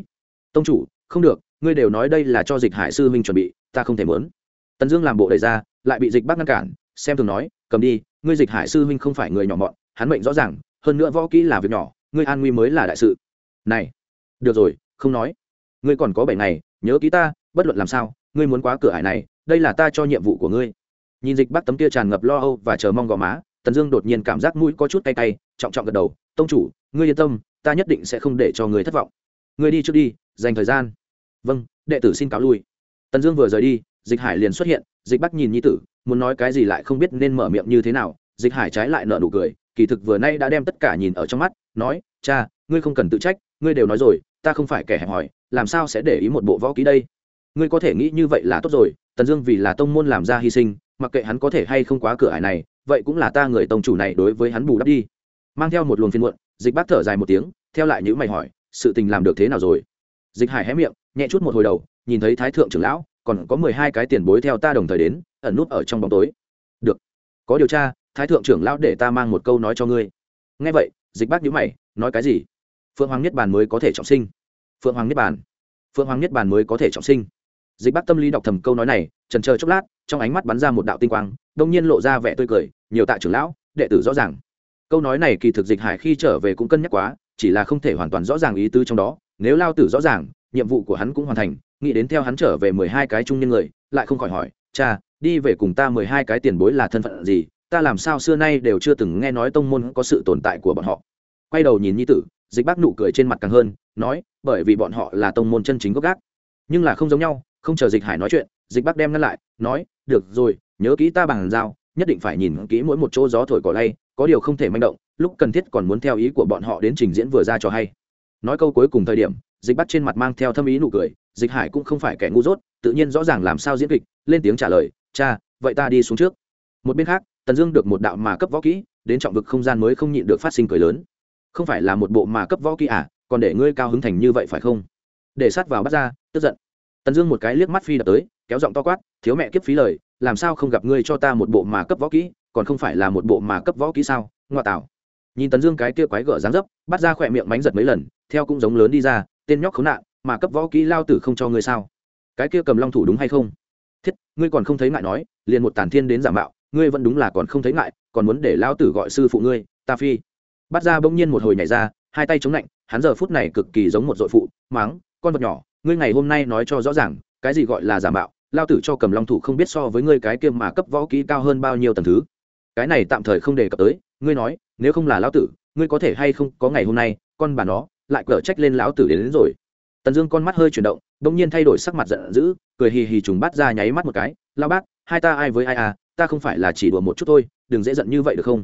Tông chủ, không được, ngươi đều nói đây là cho dịch hải sư huynh chuẩn bị, ta không thể mớn tần dương làm bộ đầy ra, lại bị dịch bác ngăn cản, xem thường nói, cầm đi, ngươi dịch hải sư huynh không phải người nhỏ mọn, hắn mệnh rõ ràng, hơn nữa võ kỹ là việc nhỏ, ngươi an nguy mới là đại sự. Này, được rồi, không nói. Ngươi còn có bảy ngày, nhớ ký ta, bất luận làm sao, ngươi muốn quá cửa hải này, đây là ta cho nhiệm vụ của ngươi. Nhìn dịch bác tấm kia tràn ngập lo âu và chờ mong gò má, tần dương đột nhiên cảm giác mũi có chút cay cay, trọng trọng gật đầu, tông chủ, ngươi yên tâm ta nhất định sẽ không để cho người thất vọng. Người đi trước đi, dành thời gian. Vâng đệ tử xin cáo lui. Tần dương vừa rời đi, dịch hải liền xuất hiện, dịch bắc nhìn nhi tử, muốn nói cái gì lại không biết nên mở miệng như thế nào. Dịch hải trái lại nợ nụ cười, kỳ thực vừa nay đã đem tất cả nhìn ở trong mắt, nói, cha, ngươi không cần tự trách, ngươi đều nói rồi, ta không phải kẻ hẹp hòi, làm sao sẽ để ý một bộ võ ký đây? Ngươi có thể nghĩ như vậy là tốt rồi, tần dương vì là tông môn làm ra hy sinh, mặc kệ hắn có thể hay không quá cửa ải này, vậy cũng là ta người tông chủ này đối với hắn bù đắp đi. Mang theo một luồng phiên muộn dịch bác thở dài một tiếng, theo lại những mày hỏi, sự tình làm được thế nào rồi? Dịch hải hé miệng, nhẹ chút một hồi đầu, nhìn thấy thái thượng trưởng lão, còn có mười hai cái tiền bối theo ta đồng thời đến, ẩn nút ở trong bóng tối. Được. Có điều tra, thái thượng trưởng lão để ta mang một câu nói cho ngươi. Nghe vậy, dịch bác nhữ mày, nói cái gì? Phượng hoàng niết bàn mới có thể trọng sinh. Phượng hoàng niết bàn. Phượng hoàng niết bàn mới có thể trọng sinh. Dịch bác tâm lý đọc thầm câu nói này, trần chờ chốc lát, trong ánh mắt bắn ra một đạo tinh quang, đông nhiên lộ ra vẻ tươi cười, nhiều tạ trưởng lão, đệ tử rõ ràng câu nói này kỳ thực dịch hải khi trở về cũng cân nhắc quá, chỉ là không thể hoàn toàn rõ ràng ý tứ trong đó. Nếu lao tử rõ ràng, nhiệm vụ của hắn cũng hoàn thành, nghĩ đến theo hắn trở về mười hai cái trung nhân người, lại không khỏi hỏi, cha, đi về cùng ta mười hai cái tiền bối là thân phận gì? Ta làm sao xưa nay đều chưa từng nghe nói tông môn có sự tồn tại của bọn họ. Quay đầu nhìn nhi tử, dịch bác nụ cười trên mặt càng hơn, nói, bởi vì bọn họ là tông môn chân chính gốc gác. Nhưng là không giống nhau, không chờ dịch hải nói chuyện, dịch bác đem ngăn lại, nói, được rồi, nhớ kỹ ta bằng dao, nhất định phải nhìn kỹ mỗi một chỗ gió thổi cỏ lay có điều không thể manh động, lúc cần thiết còn muốn theo ý của bọn họ đến trình diễn vừa ra cho hay. Nói câu cuối cùng thời điểm, dịch bắt trên mặt mang theo thâm ý nụ cười, dịch hải cũng không phải kẻ ngu dốt, tự nhiên rõ ràng làm sao diễn kịch, lên tiếng trả lời, cha, vậy ta đi xuống trước. Một bên khác, tần dương được một đạo mà cấp võ kỹ, đến trọng vực không gian mới không nhịn được phát sinh cười lớn. Không phải là một bộ mà cấp võ kỹ à còn để ngươi cao hứng thành như vậy phải không? Để sát vào bắt ra, tức giận. Tần dương một cái liếc mắt phi đập tới, kéo giọng to quát, thiếu mẹ kiếp phí lời, làm sao không gặp ngươi cho ta một bộ mà cấp võ kỹ còn không phải là một bộ mà cấp võ kỹ sao? Ngoại tảo nhìn tấn dương cái kia quái gở dáng dấp, bắt ra khỏe miệng mánh giật mấy lần, theo cũng giống lớn đi ra, tên nhóc khốn nạn, mà cấp võ kỹ lao tử không cho ngươi sao? Cái kia cầm long thủ đúng hay không? Thiết, ngươi còn không thấy ngại nói, liền một tàn thiên đến giả mạo, ngươi vẫn đúng là còn không thấy ngại, còn muốn để lao tử gọi sư phụ ngươi, ta phi. Bắt ra bỗng nhiên một hồi nhảy ra, hai tay chống lạnh, hắn giờ phút này cực kỳ giống một dội phụ máng con vật nhỏ, ngươi ngày hôm nay nói cho rõ ràng, cái gì gọi là giả mạo, lao tử cho cầm long thủ không biết so với ngươi cái kia mà cấp võ kỹ cao hơn bao nhiêu tầng thứ cái này tạm thời không đề cập tới ngươi nói nếu không là lão tử ngươi có thể hay không có ngày hôm nay con bà nó lại cở trách lên lão tử đến, đến rồi. Tần dương con mắt hơi chuyển động đ ỗ n g nhiên thay đổi sắc mặt giận dữ cười hì hì trùng bắt ra nháy mắt một cái lao bác hai ta ai với ai à ta không phải là chỉ đùa một chút thôi đừng dễ giận như vậy được không?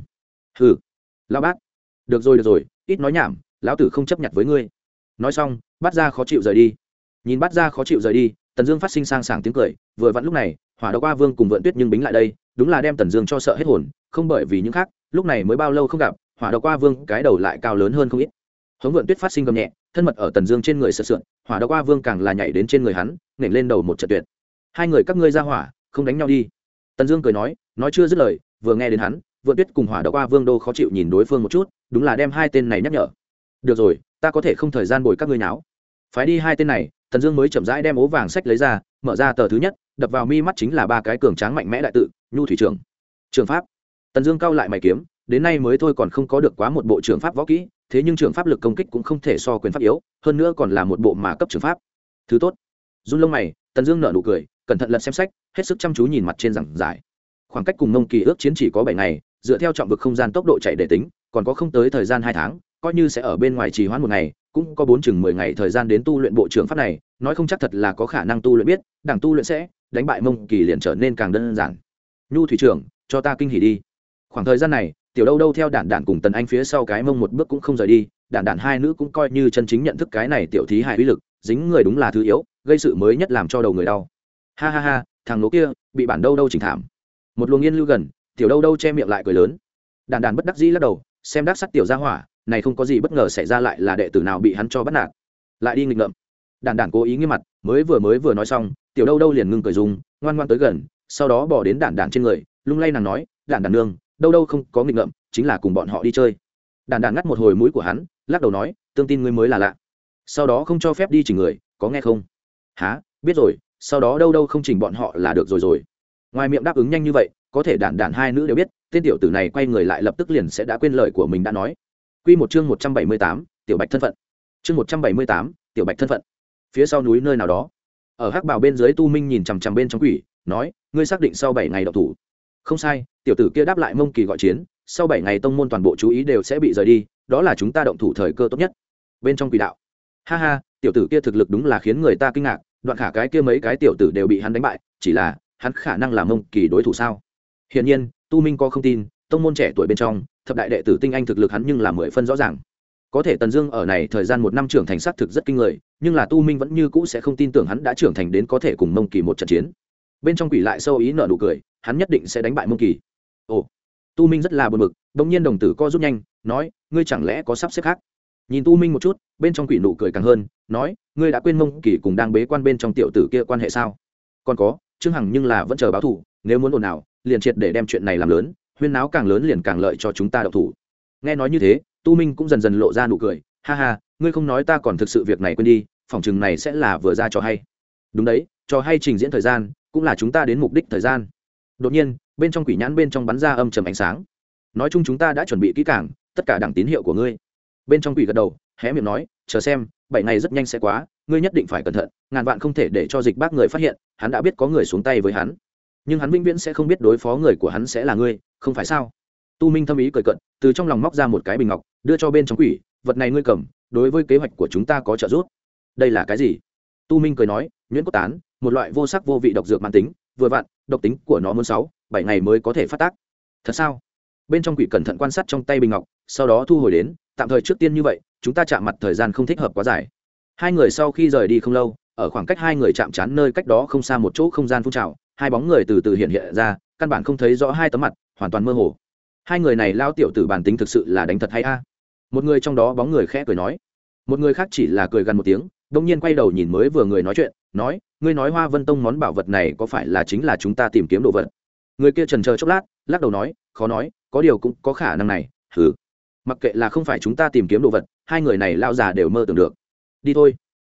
Hừ. Lao bác. Được rồi được rồi ít nói nhảm lão tử không chấp nhận với ngươi. Nói xong bắt ra khó chịu rời đi. Nhìn bắt ra khó chịu rời đi tần dương phát sinh sang sảng tiếng cười vừa vặn lúc này hỏa đ qua vương cùng vượn tuyết nhưng bính lại đây đúng là đem tần dương cho sợ hết hồn, không bởi vì những khác, lúc này mới bao lâu không gặp, hỏa đ qua vương cái đầu lại cao lớn hơn không ít. Hống vượn tuyết phát sinh gầm nhẹ, thân mật ở tần dương trên người sợ sượn, hỏa đ qua vương càng là nhảy đến trên người hắn, nghển lên đầu một trận tuyệt. Hai người các ngươi ra hỏa, không đánh nhau đi. Tần dương cười nói nói chưa dứt lời, vừa nghe đến hắn vượn tuyết cùng hỏa đ qua vương đô khó chịu nhìn đối phương một chút, đúng là đem hai tên này nhắc nhở. Được rồi, ta có thể không thời gian bồi các ngươi náo phái đi hai tên này, tần dương mới chậm rãi đem ố vàng sách lấy ra, mở ra tờ thứ nhất, đập vào mi mắt chính là ba cái cường tráng mạnh mẽ đại tự nhu thủy trưởng. Trường pháp. Tần dương cao lại mày kiếm, đến nay mới thôi còn không có được quá một bộ trường pháp võ kỹ, thế nhưng trường pháp lực công kích cũng không thể so quyền pháp yếu, hơn nữa còn là một bộ mà cấp trường pháp. Thứ tốt. Run lông mày, tần dương nở nụ cười, cẩn thận lật xem sách, hết sức chăm chú nhìn mặt trên giảng giải. Khoảng cách cùng mông kỳ ước chiến chỉ có bảy ngày, dựa theo trọng vực không gian tốc độ chạy để tính, còn có không tới thời gian hai tháng, coi như sẽ ở bên ngoài trì hoãn một ngày, cũng có bốn chừng mười ngày thời gian đến tu luyện bộ trưởng pháp này, nói không chắc thật là có khả năng tu luyện biết, đảng tu luyện sẽ, đánh bại mông kỳ liền trở nên càng đơn giản nhu thủy trưởng, cho ta kinh hỉ đi. Khoảng thời gian này, tiểu đâu đâu theo đản đản cùng tần anh phía sau cái mông một bước cũng không rời đi, đản đản hai nữ cũng coi như chân chính nhận thức cái này tiểu thí hài uy lực, dính người đúng là thứ yếu, gây sự mới nhất làm cho đầu người đau. Ha ha ha, thằng lỗ kia, bị bản đâu đâu chỉnh thảm. Một luồng yên lưu gần, tiểu đâu đâu che miệng lại cười lớn. Đản đản bất đắc dĩ lắc đầu, xem đắc sắt tiểu ra hỏa, này không có gì bất ngờ xảy ra lại là đệ tử nào bị hắn cho bắt nạt. Lại đi nghịch ngợm. Đản đản cố ý nghiêm mặt, mới vừa mới vừa nói xong, tiểu đâu đâu liền ngưng cười dùng ngoan ngoan tới gần sau đó bỏ đến đản đản trên người lung lay nàng nói đản đản nương đâu đâu không có nghịch ngợm chính là cùng bọn họ đi chơi. Đản đản ngắt một hồi mũi của hắn lắc đầu nói tương tin ngươi mới là lạ. Sau đó không cho phép đi chỉnh người có nghe không? Há biết rồi sau đó đâu đâu không chỉnh bọn họ là được rồi rồi. Ngoài miệng đáp ứng nhanh như vậy có thể đản đản hai nữ đều biết tên tiểu tử này quay người lại lập tức liền sẽ đã quên lời của mình đã nói. Quy một chương một trăm bảy mươi tám, tiểu bạch thân phận. Chương một trăm bảy mươi tám, tiểu bạch thân phận. Phía sau núi nơi nào đó, ở hắc bảo bên dưới Tu Minh nhìn chằm chằm bên trong quỷ, nói, ngươi xác định sau bảy ngày động thủ. Không sai, tiểu tử kia đáp lại Mông Kỳ gọi chiến, sau bảy ngày tông môn toàn bộ chú ý đều sẽ bị rời đi, đó là chúng ta động thủ thời cơ tốt nhất. Bên trong quỷ đạo. Ha ha, tiểu tử kia thực lực đúng là khiến người ta kinh ngạc, đoạn khả cái kia mấy cái tiểu tử đều bị hắn đánh bại, chỉ là, hắn khả năng là Mông Kỳ đối thủ sao? Hiển nhiên, Tu Minh có không tin, tông môn trẻ tuổi bên trong thập đại đệ tử tinh anh thực lực hắn nhưng là mười phân rõ ràng có thể tần dương ở này thời gian một năm trưởng thành xác thực rất kinh người nhưng là tu minh vẫn như cũ sẽ không tin tưởng hắn đã trưởng thành đến có thể cùng mông kỳ một trận chiến bên trong quỷ lại sâu ý nợ nụ cười, hắn nhất định sẽ đánh bại mông kỳ. Ồ, tu minh rất là buồn bực đ ỗ n g nhiên đồng tử co rút nhanh, nói, ngươi chẳng lẽ có sắp xếp khác? Nhìn tu minh một chút, bên trong quỷ nụ cười càng hơn, nói, ngươi đã quên mông kỳ cùng đang bế quan bên trong tiểu tử kia quan hệ sao? Còn có, trương hằng nhưng là vẫn chờ báo thủ, nếu muốn ồn nào liền triệt để đem chuyện này làm lớn, huyên náo càng lớn liền càng lợi cho chúng ta đậu thủ. Nghe nói như thế, tu minh cũng dần dần lộ ra nụ cười, ha ha, ngươi không nói ta còn thực sự việc này quên đi, phòng chừng này sẽ là vừa ra cho hay. Đúng đấy cho hay trình diễn thời gian cũng là chúng ta đến mục đích thời gian. Đột nhiên, bên trong quỷ nhãn bên trong bắn ra âm trầm ánh sáng. Nói chung chúng ta đã chuẩn bị kỹ càng, tất cả đẳng tín hiệu của ngươi. Bên trong quỷ gật đầu, hé miệng nói, chờ xem, bảy ngày rất nhanh sẽ quá, ngươi nhất định phải cẩn thận, ngàn vạn không thể để cho dịch bác người phát hiện, hắn đã biết có người xuống tay với hắn. Nhưng hắn vĩnh viễn sẽ không biết đối phó người của hắn sẽ là ngươi, không phải sao? Tu minh thâm ý cười cận từ trong lòng móc ra một cái bình ngọc, đưa cho bên trong quỷ, vật này ngươi cầm, đối với kế hoạch của chúng ta có trợ giúp. Đây là cái gì? Tu minh cười nói, nhuyễn cốt tán một loại vô sắc vô vị độc dược mãn tính, vừa vặn, độc tính của nó muốn sáu, bảy ngày mới có thể phát tác. Thật sao? Bên trong quỷ cẩn thận quan sát trong tay bình ngọc, sau đó thu hồi đến, tạm thời trước tiên như vậy, chúng ta chạm mặt thời gian không thích hợp quá dài. Hai người sau khi rời đi không lâu, ở khoảng cách hai người chạm trán nơi cách đó không xa một chỗ không gian phun trào, hai bóng người từ từ hiện hiện ra, căn bản không thấy rõ hai tấm mặt, hoàn toàn mơ hồ. Hai người này lao tiểu tử bản tính thực sự là đánh thật hay a? Một người trong đó bóng người khẽ cười nói. Một người khác chỉ là cười gần một tiếng đông nhiên quay đầu nhìn mới vừa người nói chuyện, nói ngươi nói hoa vân tông món bảo vật này có phải là chính là chúng ta tìm kiếm đồ vật? Người kia trần chờ chốc lát, lắc đầu nói, khó nói, có điều cũng có khả năng này, hừ. Mặc kệ là không phải chúng ta tìm kiếm đồ vật, hai người này lao già đều mơ tưởng được. Đi thôi.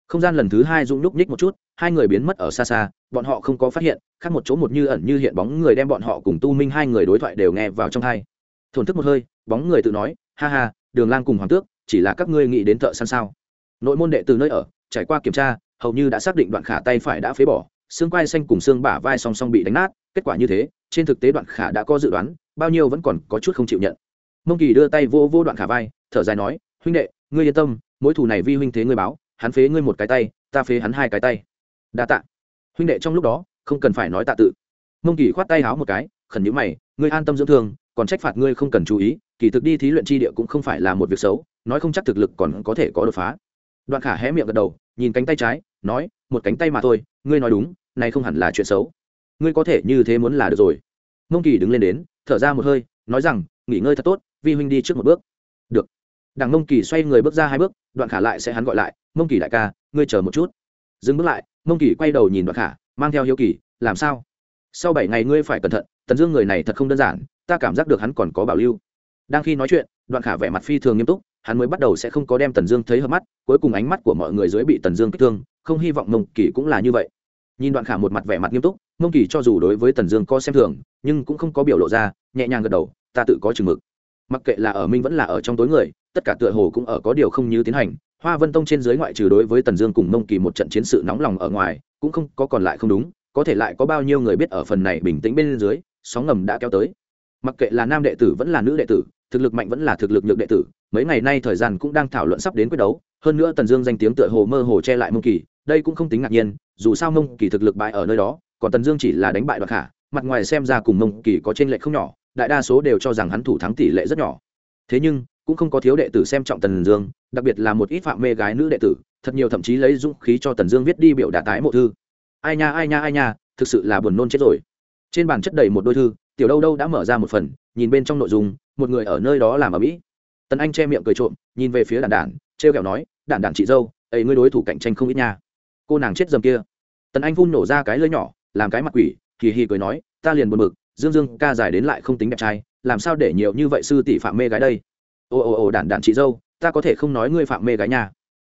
Không gian lần thứ hai rung nhúc nhích một chút, hai người biến mất ở xa xa, bọn họ không có phát hiện, khác một chỗ một như ẩn như hiện bóng người đem bọn họ cùng tu minh hai người đối thoại đều nghe vào trong hai. Thổn thức một hơi, bóng người tự nói, ha ha, đường lang cùng hoàng tước, chỉ là các ngươi nghĩ đến thợ săn sao? Nội môn đệ từ nơi ở, trải qua kiểm tra hầu như đã xác định đoạn khả tay phải đã phế bỏ, xương quai xanh cùng xương bả vai song song bị đánh nát, kết quả như thế, trên thực tế đoạn khả đã có dự đoán, bao nhiêu vẫn còn có chút không chịu nhận. Mông kỳ đưa tay vô vô đoạn khả vai, thở dài nói, huynh đệ, ngươi yên tâm, mối thù này vi huynh thế ngươi báo, hắn phế ngươi một cái tay, ta phế hắn hai cái tay. Đa tạ. Huynh đệ trong lúc đó, không cần phải nói tạ tự. Mông kỳ khoát tay háo một cái, khẩn nhữ mày, ngươi an tâm dưỡng thương, còn trách phạt ngươi không cần chú ý, kỳ thực đi thí luyện chi địa cũng không phải là một việc xấu, nói không chắc thực lực còn có thể có đột phá. Đoạn khả hé miệng gật đầu, nhìn cánh tay trái nói, một cánh tay mà thôi, ngươi nói đúng, này không hẳn là chuyện xấu. Ngươi có thể như thế muốn là được rồi. Mông kỳ đứng lên đến, thở ra một hơi, nói rằng, nghỉ ngơi thật tốt, vi huynh đi trước một bước. Được. Đằng mông kỳ xoay người bước ra hai bước, đoạn khả lại sẽ hắn gọi lại, mông kỳ đại ca, ngươi chờ một chút. Dừng bước lại, mông kỳ quay đầu nhìn đoạn khả, mang theo hiếu kỳ, làm sao? Sau bảy ngày ngươi phải cẩn thận, tần dương người này thật không đơn giản, ta cảm giác được hắn còn có bảo lưu. Đang khi nói chuyện, đoạn khả vẻ mặt phi thường nghiêm túc, hắn mới bắt đầu sẽ không có đem tần dương thấy hợp mắt, cuối cùng ánh mắt của mọi người dưới bị tần dương kích thương không hy vọng mông kỳ cũng là như vậy. Nhìn đoạn khả một mặt vẻ mặt nghiêm túc, mông kỳ cho dù đối với tần dương có xem thường, nhưng cũng không có biểu lộ ra, nhẹ nhàng gật đầu, ta tự có chừng mực. Mặc kệ là ở minh vẫn là ở trong tối người, tất cả tựa hồ cũng ở có điều không như tiến hành. Hoa vân tông trên dưới ngoại trừ đối với tần dương cùng mông kỳ một trận chiến sự nóng lòng ở ngoài, cũng không có còn lại không đúng, có thể lại có bao nhiêu người biết ở phần này bình tĩnh bên dưới, sóng ngầm đã kéo tới. Mặc kệ là nam đệ tử vẫn là nữ đệ tử, thực lực mạnh vẫn là thực lực nhược đệ tử mấy ngày nay thời gian cũng đang thảo luận sắp đến quyết đấu, hơn nữa tần dương danh tiếng tựa hồ mơ hồ che lại mông kỳ, đây cũng không tính ngạc nhiên, dù sao mông kỳ thực lực bại ở nơi đó, còn tần dương chỉ là đánh bại đoạt khả mặt ngoài xem ra cùng mông kỳ có trên lệ không nhỏ, đại đa số đều cho rằng hắn thủ thắng tỷ lệ rất nhỏ. Thế nhưng, cũng không có thiếu đệ tử xem trọng tần dương, đặc biệt là một ít phạm mê gái nữ đệ tử, thật nhiều thậm chí lấy dũng khí cho tần dương viết đi biểu đả tái mộ thư. Ai nha ai nha ai nha, thực sự là buồn nôn chết rồi. Trên bàn chất đầy một đôi thư, tiểu đâu đâu đã mở ra một phần, nhìn bên trong nội dung, một người ở nơi đó làm ở mỹ tần anh che miệng cười trộm, nhìn về phía đàn đản t r e o kẹo nói, đản đản chị dâu, ấy ngươi đối thủ cạnh tranh không ít nha. Cô nàng chết dầm kia. Tần anh vun nổ ra cái lưỡi nhỏ, làm cái mặt quỷ kỳ hì cười nói, ta liền buồn bực, dương dương ca dài đến lại không tính đẹp trai, làm sao để nhiều như vậy sư tỷ phạm mê gái đây? Ồ ồ ồ đản đản chị dâu, ta có thể không nói ngươi phạm mê gái nha.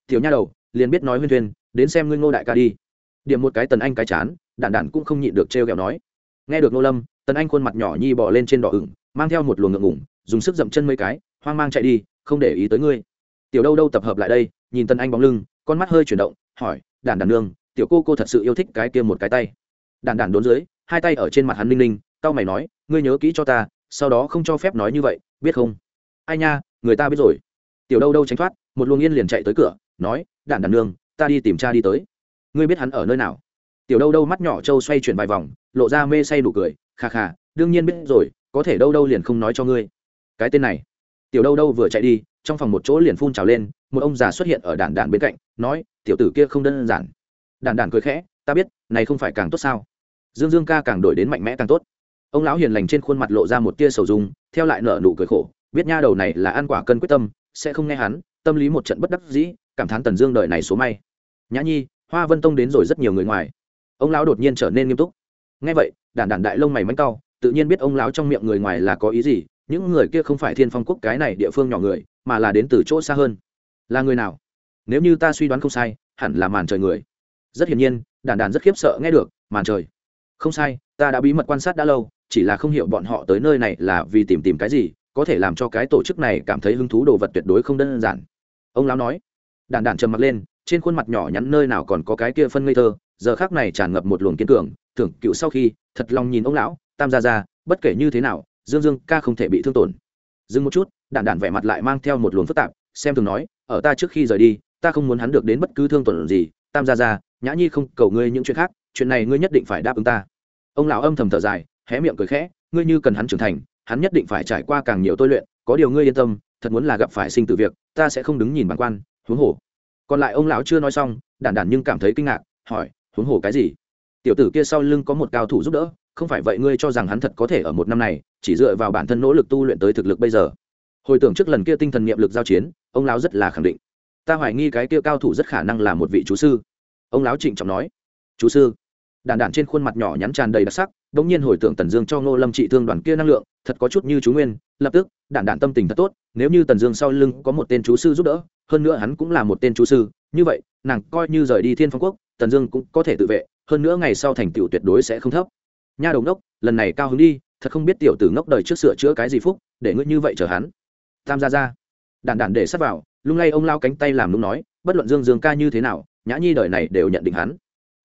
Tiểu nha đầu, liền biết nói huyên thuyên, đến xem ngươi ngô đại ca đi. Điểm một cái tần anh cái chán, đản đản cũng không nhịn được trêu ghẹo nói. Nghe được nô lâm, tần anh khuôn mặt nhỏ nhi bỏ lên trên đỏ ửng, mang theo một luồng ngượng ngủng dùng sức dậm chân mấy cái hoang mang chạy đi, không để ý tới ngươi. Tiểu đâu đâu tập hợp lại đây, nhìn Tân anh bóng lưng, con mắt hơi chuyển động, hỏi, đản đản nương, tiểu cô cô thật sự yêu thích cái kia một cái tay? Đản đản đốn dưới, hai tay ở trên mặt hắn ninh ninh tao mày nói, ngươi nhớ kỹ cho ta, sau đó không cho phép nói như vậy, biết không? Ai nha, người ta biết rồi. Tiểu đâu đâu tránh thoát, một luồng yên liền chạy tới cửa, nói, đản đản nương, ta đi tìm cha đi tới. Ngươi biết hắn ở nơi nào? Tiểu đâu đâu mắt nhỏ trâu xoay chuyển vài vòng, lộ ra mê say đủ cười khà khà đương nhiên biết rồi, có thể đâu đâu liền không nói cho ngươi. Cái tên này tiểu đâu đâu vừa chạy đi, trong phòng một chỗ liền phun trào lên, một ông già xuất hiện ở đàn đàn bên cạnh, nói, tiểu tử kia không đơn giản. Đàn đàn cười khẽ, ta biết, này không phải càng tốt sao? Dương dương ca càng đổi đến mạnh mẽ càng tốt. Ông lão hiền lành trên khuôn mặt lộ ra một tia sầu dung, theo lại nở nụ cười khổ, biết nha đầu này là ăn quả cân quyết tâm, sẽ không nghe hắn, tâm lý một trận bất đắc dĩ, cảm thán tần dương đời này số may. Nhã nhi, hoa vân tông đến rồi rất nhiều người ngoài. Ông lão đột nhiên trở nên nghiêm túc. Ngay vậy đản đản đại lông mày mánh cau tự nhiên biết ông lão trong miệng người ngoài là có ý gì những người kia không phải thiên phong quốc cái này địa phương nhỏ người, mà là đến từ chỗ xa hơn. Là người nào? Nếu như ta suy đoán không sai, hẳn là màn trời người. Rất hiển nhiên, Đàn Đàn rất khiếp sợ nghe được, màn trời. Không sai, ta đã bí mật quan sát đã lâu, chỉ là không hiểu bọn họ tới nơi này là vì tìm tìm cái gì, có thể làm cho cái tổ chức này cảm thấy hứng thú đồ vật tuyệt đối không đơn giản. Ông lão nói. Đàn Đàn trầm mặt lên, trên khuôn mặt nhỏ nhắn nơi nào còn có cái kia phân ngây thơ, giờ khác này tràn ngập một luồng kiên cường, thưởng cựu sau khi, thật lòng nhìn ông lão, tam gia ra bất kể như thế nào dương dương, ca không thể bị thương tổn. Dừng một chút, đạn đạn vẻ mặt lại mang theo một luồng phức tạp, xem thường nói, ở ta trước khi rời đi, ta không muốn hắn được đến bất cứ thương tổn gì. Tam gia ra nhã nhi không cầu ngươi những chuyện khác, chuyện này ngươi nhất định phải đáp ứng ta. Ông lão âm thầm thở dài, hé miệng cười khẽ, ngươi như cần hắn trưởng thành, hắn nhất định phải trải qua càng nhiều tôi luyện, có điều ngươi yên tâm, thật muốn là gặp phải sinh tử việc, ta sẽ không đứng nhìn bản quan, huống hồ. Còn lại ông lão chưa nói xong đản đản nhưng cảm thấy kinh ngạc, hỏi, huống hồ cái gì? Tiểu tử kia sau lưng có một cao thủ giúp đỡ không phải vậy ngươi cho rằng hắn thật có thể ở một năm này, chỉ dựa vào bản thân nỗ lực tu luyện tới thực lực bây giờ. Hồi tưởng trước lần kia tinh thần niệm lực giao chiến, ông lão rất là khẳng định. Ta hoài nghi cái kia cao thủ rất khả năng là một vị chú sư. Ông lão trịnh trọng nói. Chú sư? Đàn đàn trên khuôn mặt nhỏ nhắn tràn đầy đặc sắc đ ỗ n g nhiên hồi tưởng tần dương cho ngô lâm trị thương đoàn kia năng lượng, thật có chút như chú nguyên, lập tức, đàn đàn tâm tình thật tốt, nếu như tần dương sau lưng có một tên chú sư giúp đỡ, hơn nữa hắn cũng là một tên chú sư, như vậy, nàng coi như rời đi thiên phong quốc, tần dương cũng có thể tự vệ, hơn nữa ngày sau thành tựu tuyệt đối sẽ không thấp nha đầu ngốc, lần này cao hứng đi, thật không biết tiểu tử ngốc đời trước sửa chữa cái gì phúc, để ngươi như vậy chờ hắn. Tam gia ra đàn đàn để sắp vào, lung lay ông lao cánh tay làm lúc nói, bất luận dương dương ca như thế nào, nhã nhi đời này đều nhận định hắn.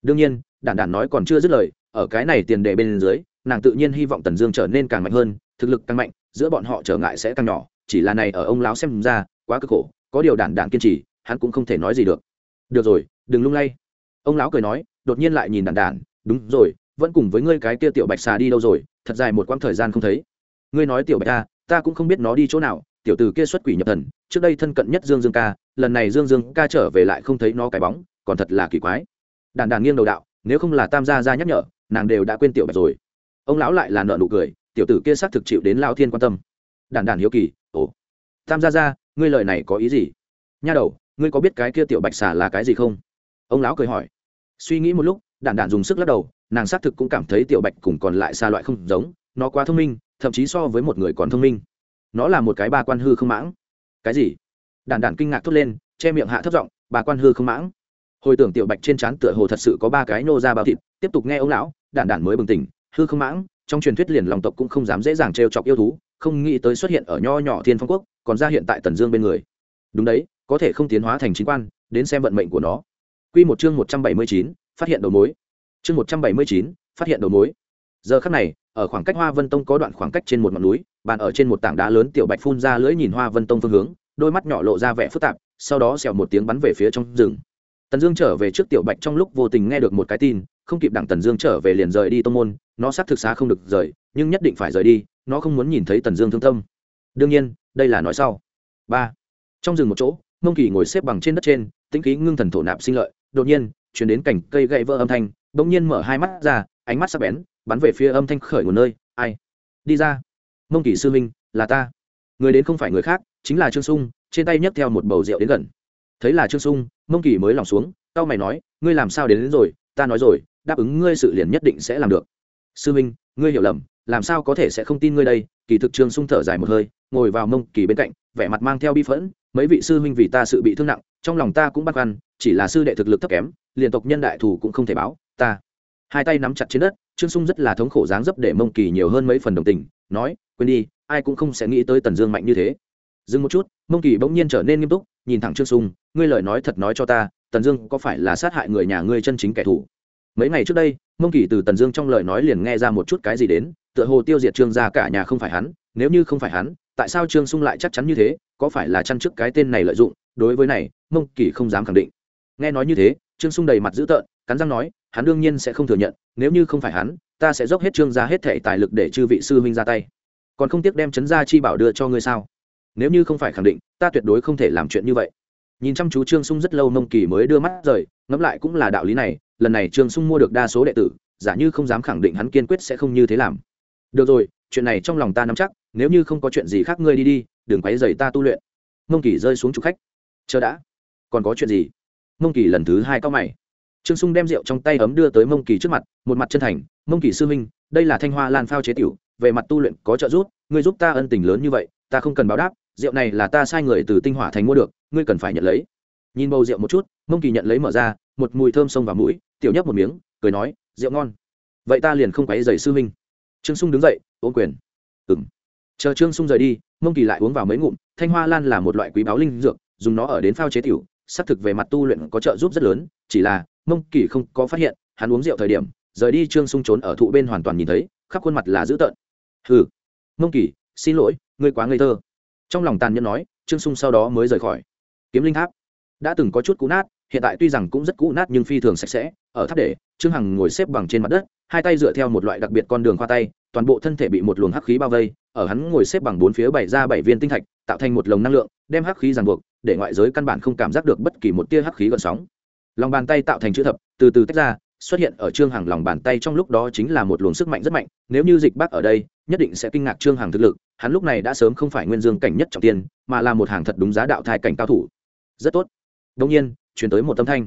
Đương nhiên đàn đàn nói còn chưa dứt lời, ở cái này tiền đề bên dưới, nàng tự nhiên hy vọng tần dương trở nên càng mạnh hơn, thực lực càng mạnh, giữa bọn họ trở ngại sẽ càng nhỏ, chỉ là này ở ông lão xem ra, quá cực khổ, có điều đản đản kiên trì, hắn cũng không thể nói gì được. Được rồi, đừng lung lay. Ông lão cười nói, đột nhiên lại nhìn đản đản, đúng rồi vẫn cùng với ngươi cái kia tiểu bạch xà đi đâu rồi, thật dài một quãng thời gian không thấy. Ngươi nói tiểu bạch ta ta cũng không biết nó đi chỗ nào, tiểu tử kia xuất quỷ nhập thần, trước đây thân cận nhất dương dương ca, lần này dương dương ca trở về lại không thấy nó cái bóng, còn thật là kỳ quái. Đàn đàn nghiêng đầu đạo, nếu không là tam gia ra nhắc nhở, nàng đều đã quên tiểu bạch rồi. Ông lão lại là nợ nụ cười, tiểu tử kia xác thực chịu đến lao thiên quan tâm. Đàn đàn hiếu kỳ, ồ. Tam gia ra ngươi lời này có ý gì? Nha đầu, ngươi có biết cái kia tiểu bạch xà là cái gì không? Ông lão cười hỏi. Suy nghĩ một lúc đản đản dùng sức lắc đầu nàng xác thực cũng cảm thấy tiểu bạch cùng còn lại xa loại không giống, nó quá thông minh, thậm chí so với một người còn thông minh. Nó là một cái ba quan hư không mãng. Cái gì? Đản đản kinh ngạc thốt lên, che miệng hạ thấp giọng ba quan hư không mãng. Hồi tưởng tiểu bạch trên trán tựa hồ thật sự có ba cái nô ra bao thịt, tiếp tục nghe ông lão, đản đản mới bừng tỉnh, hư không mãng, trong truyền thuyết liền lòng tộc cũng không dám dễ dàng trêu chọc yêu thú, không nghĩ tới xuất hiện ở nho nhỏ thiên phong quốc, còn ra hiện tại tần dương bên người. Đúng đấy, có thể không tiến hóa thành chính quan, đến xem vận mệnh của nó. Quy một chương một trăm bảy mươi chín, phát hiện đầu mối chương một trăm bảy mươi chín, phát hiện đầu mối. Giờ khắc này, ở khoảng cách hoa vân tông có đoạn khoảng cách trên một ngọn núi, bàn ở trên một tảng đá lớn tiểu bạch phun ra lưỡi nhìn hoa vân tông phương hướng, đôi mắt nhỏ lộ ra vẻ phức tạp, sau đó xèo một tiếng bắn về phía trong rừng. Tần dương trở về trước tiểu bạch trong lúc vô tình nghe được một cái tin, không kịp đặng tần dương trở về liền rời đi tông môn, nó xác thực xá không được rời, nhưng nhất định phải rời đi, nó không muốn nhìn thấy tần dương thương tâm. Đương nhiên, đây là nói sau. Ba. Trong rừng một chỗ, mông kỳ ngồi xếp bằng trên đất trên, tĩnh khí ngưng thần thổ nạp sinh lợi, đột nhiên, chuyển đến cảnh cây gậy vỡ âm thanh bỗng nhiên mở hai mắt ra ánh mắt sắc bén bắn về phía âm thanh khởi nguồn nơi ai? Đi ra. Mông kỳ sư minh là ta. Người đến không phải người khác chính là trương sung trên tay nhấc theo một bầu rượu đến gần. Thấy là trương sung mông kỳ mới lòng xuống tao mày nói ngươi làm sao đến, đến rồi? Ta nói rồi đáp ứng ngươi sự liền nhất định sẽ làm được. Sư minh ngươi hiểu lầm làm sao có thể sẽ không tin ngươi đây? Kỳ thực trương sung thở dài một hơi ngồi vào mông kỳ bên cạnh vẻ mặt mang theo bi phẫn mấy vị sư huynh vì ta sự bị thương nặng trong lòng ta cũng băn khoăn chỉ là sư đệ thực lực thấp kém liền tộc nhân đại thủ cũng không thể báo ta. Hai tay nắm chặt trên đất, trương sung rất là thống khổ dáng dấp để mông kỳ nhiều hơn mấy phần đồng tình, nói, quên đi, ai cũng không sẽ nghĩ tới tần dương mạnh như thế. Dừng một chút, mông kỳ bỗng nhiên trở nên nghiêm túc, nhìn thẳng trương sung, ngươi lời nói thật nói cho ta, tần dương có phải là sát hại người nhà ngươi chân chính kẻ thù? Mấy ngày trước đây, mông kỳ từ tần dương trong lời nói liền nghe ra một chút cái gì đến, tựa hồ tiêu diệt trương gia cả nhà không phải hắn, nếu như không phải hắn, tại sao trương sung lại chắc chắn như thế, có phải là chăn trước cái tên này lợi dụng? Đối với này, mông kỳ không dám khẳng định. Nghe nói như thế, trương sung đầy mặt dữ tợn, cắn răng nói hắn đương nhiên sẽ không thừa nhận, nếu như không phải hắn, ta sẽ dốc hết trương gia hết thệ tài lực để chư vị sư huynh ra tay. Còn không tiếc đem chấn gia chi bảo đưa cho ngươi sao? Nếu như không phải khẳng định, ta tuyệt đối không thể làm chuyện như vậy. Nhìn chăm chú trương sung rất lâu mông kỳ mới đưa mắt rời, ngẫm lại cũng là đạo lý này, lần này trương sung mua được đa số đệ tử, giả như không dám khẳng định hắn kiên quyết sẽ không như thế làm. Được rồi, chuyện này trong lòng ta nắm chắc, nếu như không có chuyện gì khác ngươi đi đi, đừng quấy dày ta tu luyện. Mông kỳ rơi xuống trục khách. Chờ đã. Còn có chuyện gì? Mông kỳ lần thứ hai cao mày trương sung đem rượu trong tay ấm đưa tới mông kỳ trước mặt, một mặt chân thành, mông kỳ sư minh đây là thanh hoa lan phao chế tiểu, về mặt tu luyện có trợ giúp, ngươi giúp ta ân tình lớn như vậy, ta không cần báo đáp, rượu này là ta sai người từ tinh hỏa thành mua được, ngươi cần phải nhận lấy. Nhìn bầu rượu một chút, mông kỳ nhận lấy mở ra, một mùi thơm xông vào mũi, tiểu nhấp một miếng, cười nói, rượu ngon. Vậy ta liền không quấy dày sư huynh. Trương sung đứng dậy, ôm quyền. Ừng chờ trương sung rời đi, mông kỳ lại uống vào mấy ngụm, thanh hoa lan là một loại quý báo linh dược, dùng nó ở đến phao chế tiểu, xác thực về mặt tu luyện có trợ giúp rất lớn, chỉ là mông kỳ không có phát hiện, hắn uống rượu thời điểm, rời đi trương sung trốn ở thụ bên hoàn toàn nhìn thấy, khắp khuôn mặt là dữ tợn. Hừ, mông kỳ, xin lỗi, ngươi quá ngây thơ. Trong lòng tàn nhẫn nói, trương sung sau đó mới rời khỏi. Kiếm linh tháp đã từng có chút cũ nát, hiện tại tuy rằng cũng rất cũ nát nhưng phi thường sạch sẽ, ở tháp để, trương hằng ngồi xếp bằng trên mặt đất, hai tay dựa theo một loại đặc biệt con đường khoa tay, toàn bộ thân thể bị một luồng hắc khí bao vây, ở hắn ngồi xếp bằng bốn phía bảy ra bảy viên tinh thạch, tạo thành một lồng năng lượng, đem hắc khí ràng buộc, để ngoại giới căn bản không cảm giác được bất kỳ một tia hắc khí gợn sóng lòng bàn tay tạo thành chữ thập, từ từ tách ra, xuất hiện ở trương hằng lòng bàn tay trong lúc đó chính là một luồng sức mạnh rất mạnh, nếu như dịch bác ở đây, nhất định sẽ kinh ngạc trương hằng thực lực, hắn lúc này đã sớm không phải nguyên dương cảnh nhất trọng tiên, mà là một hàng thật đúng giá đạo thai cảnh cao thủ. Rất tốt. Đông nhiên chuyển tới một tâm thanh.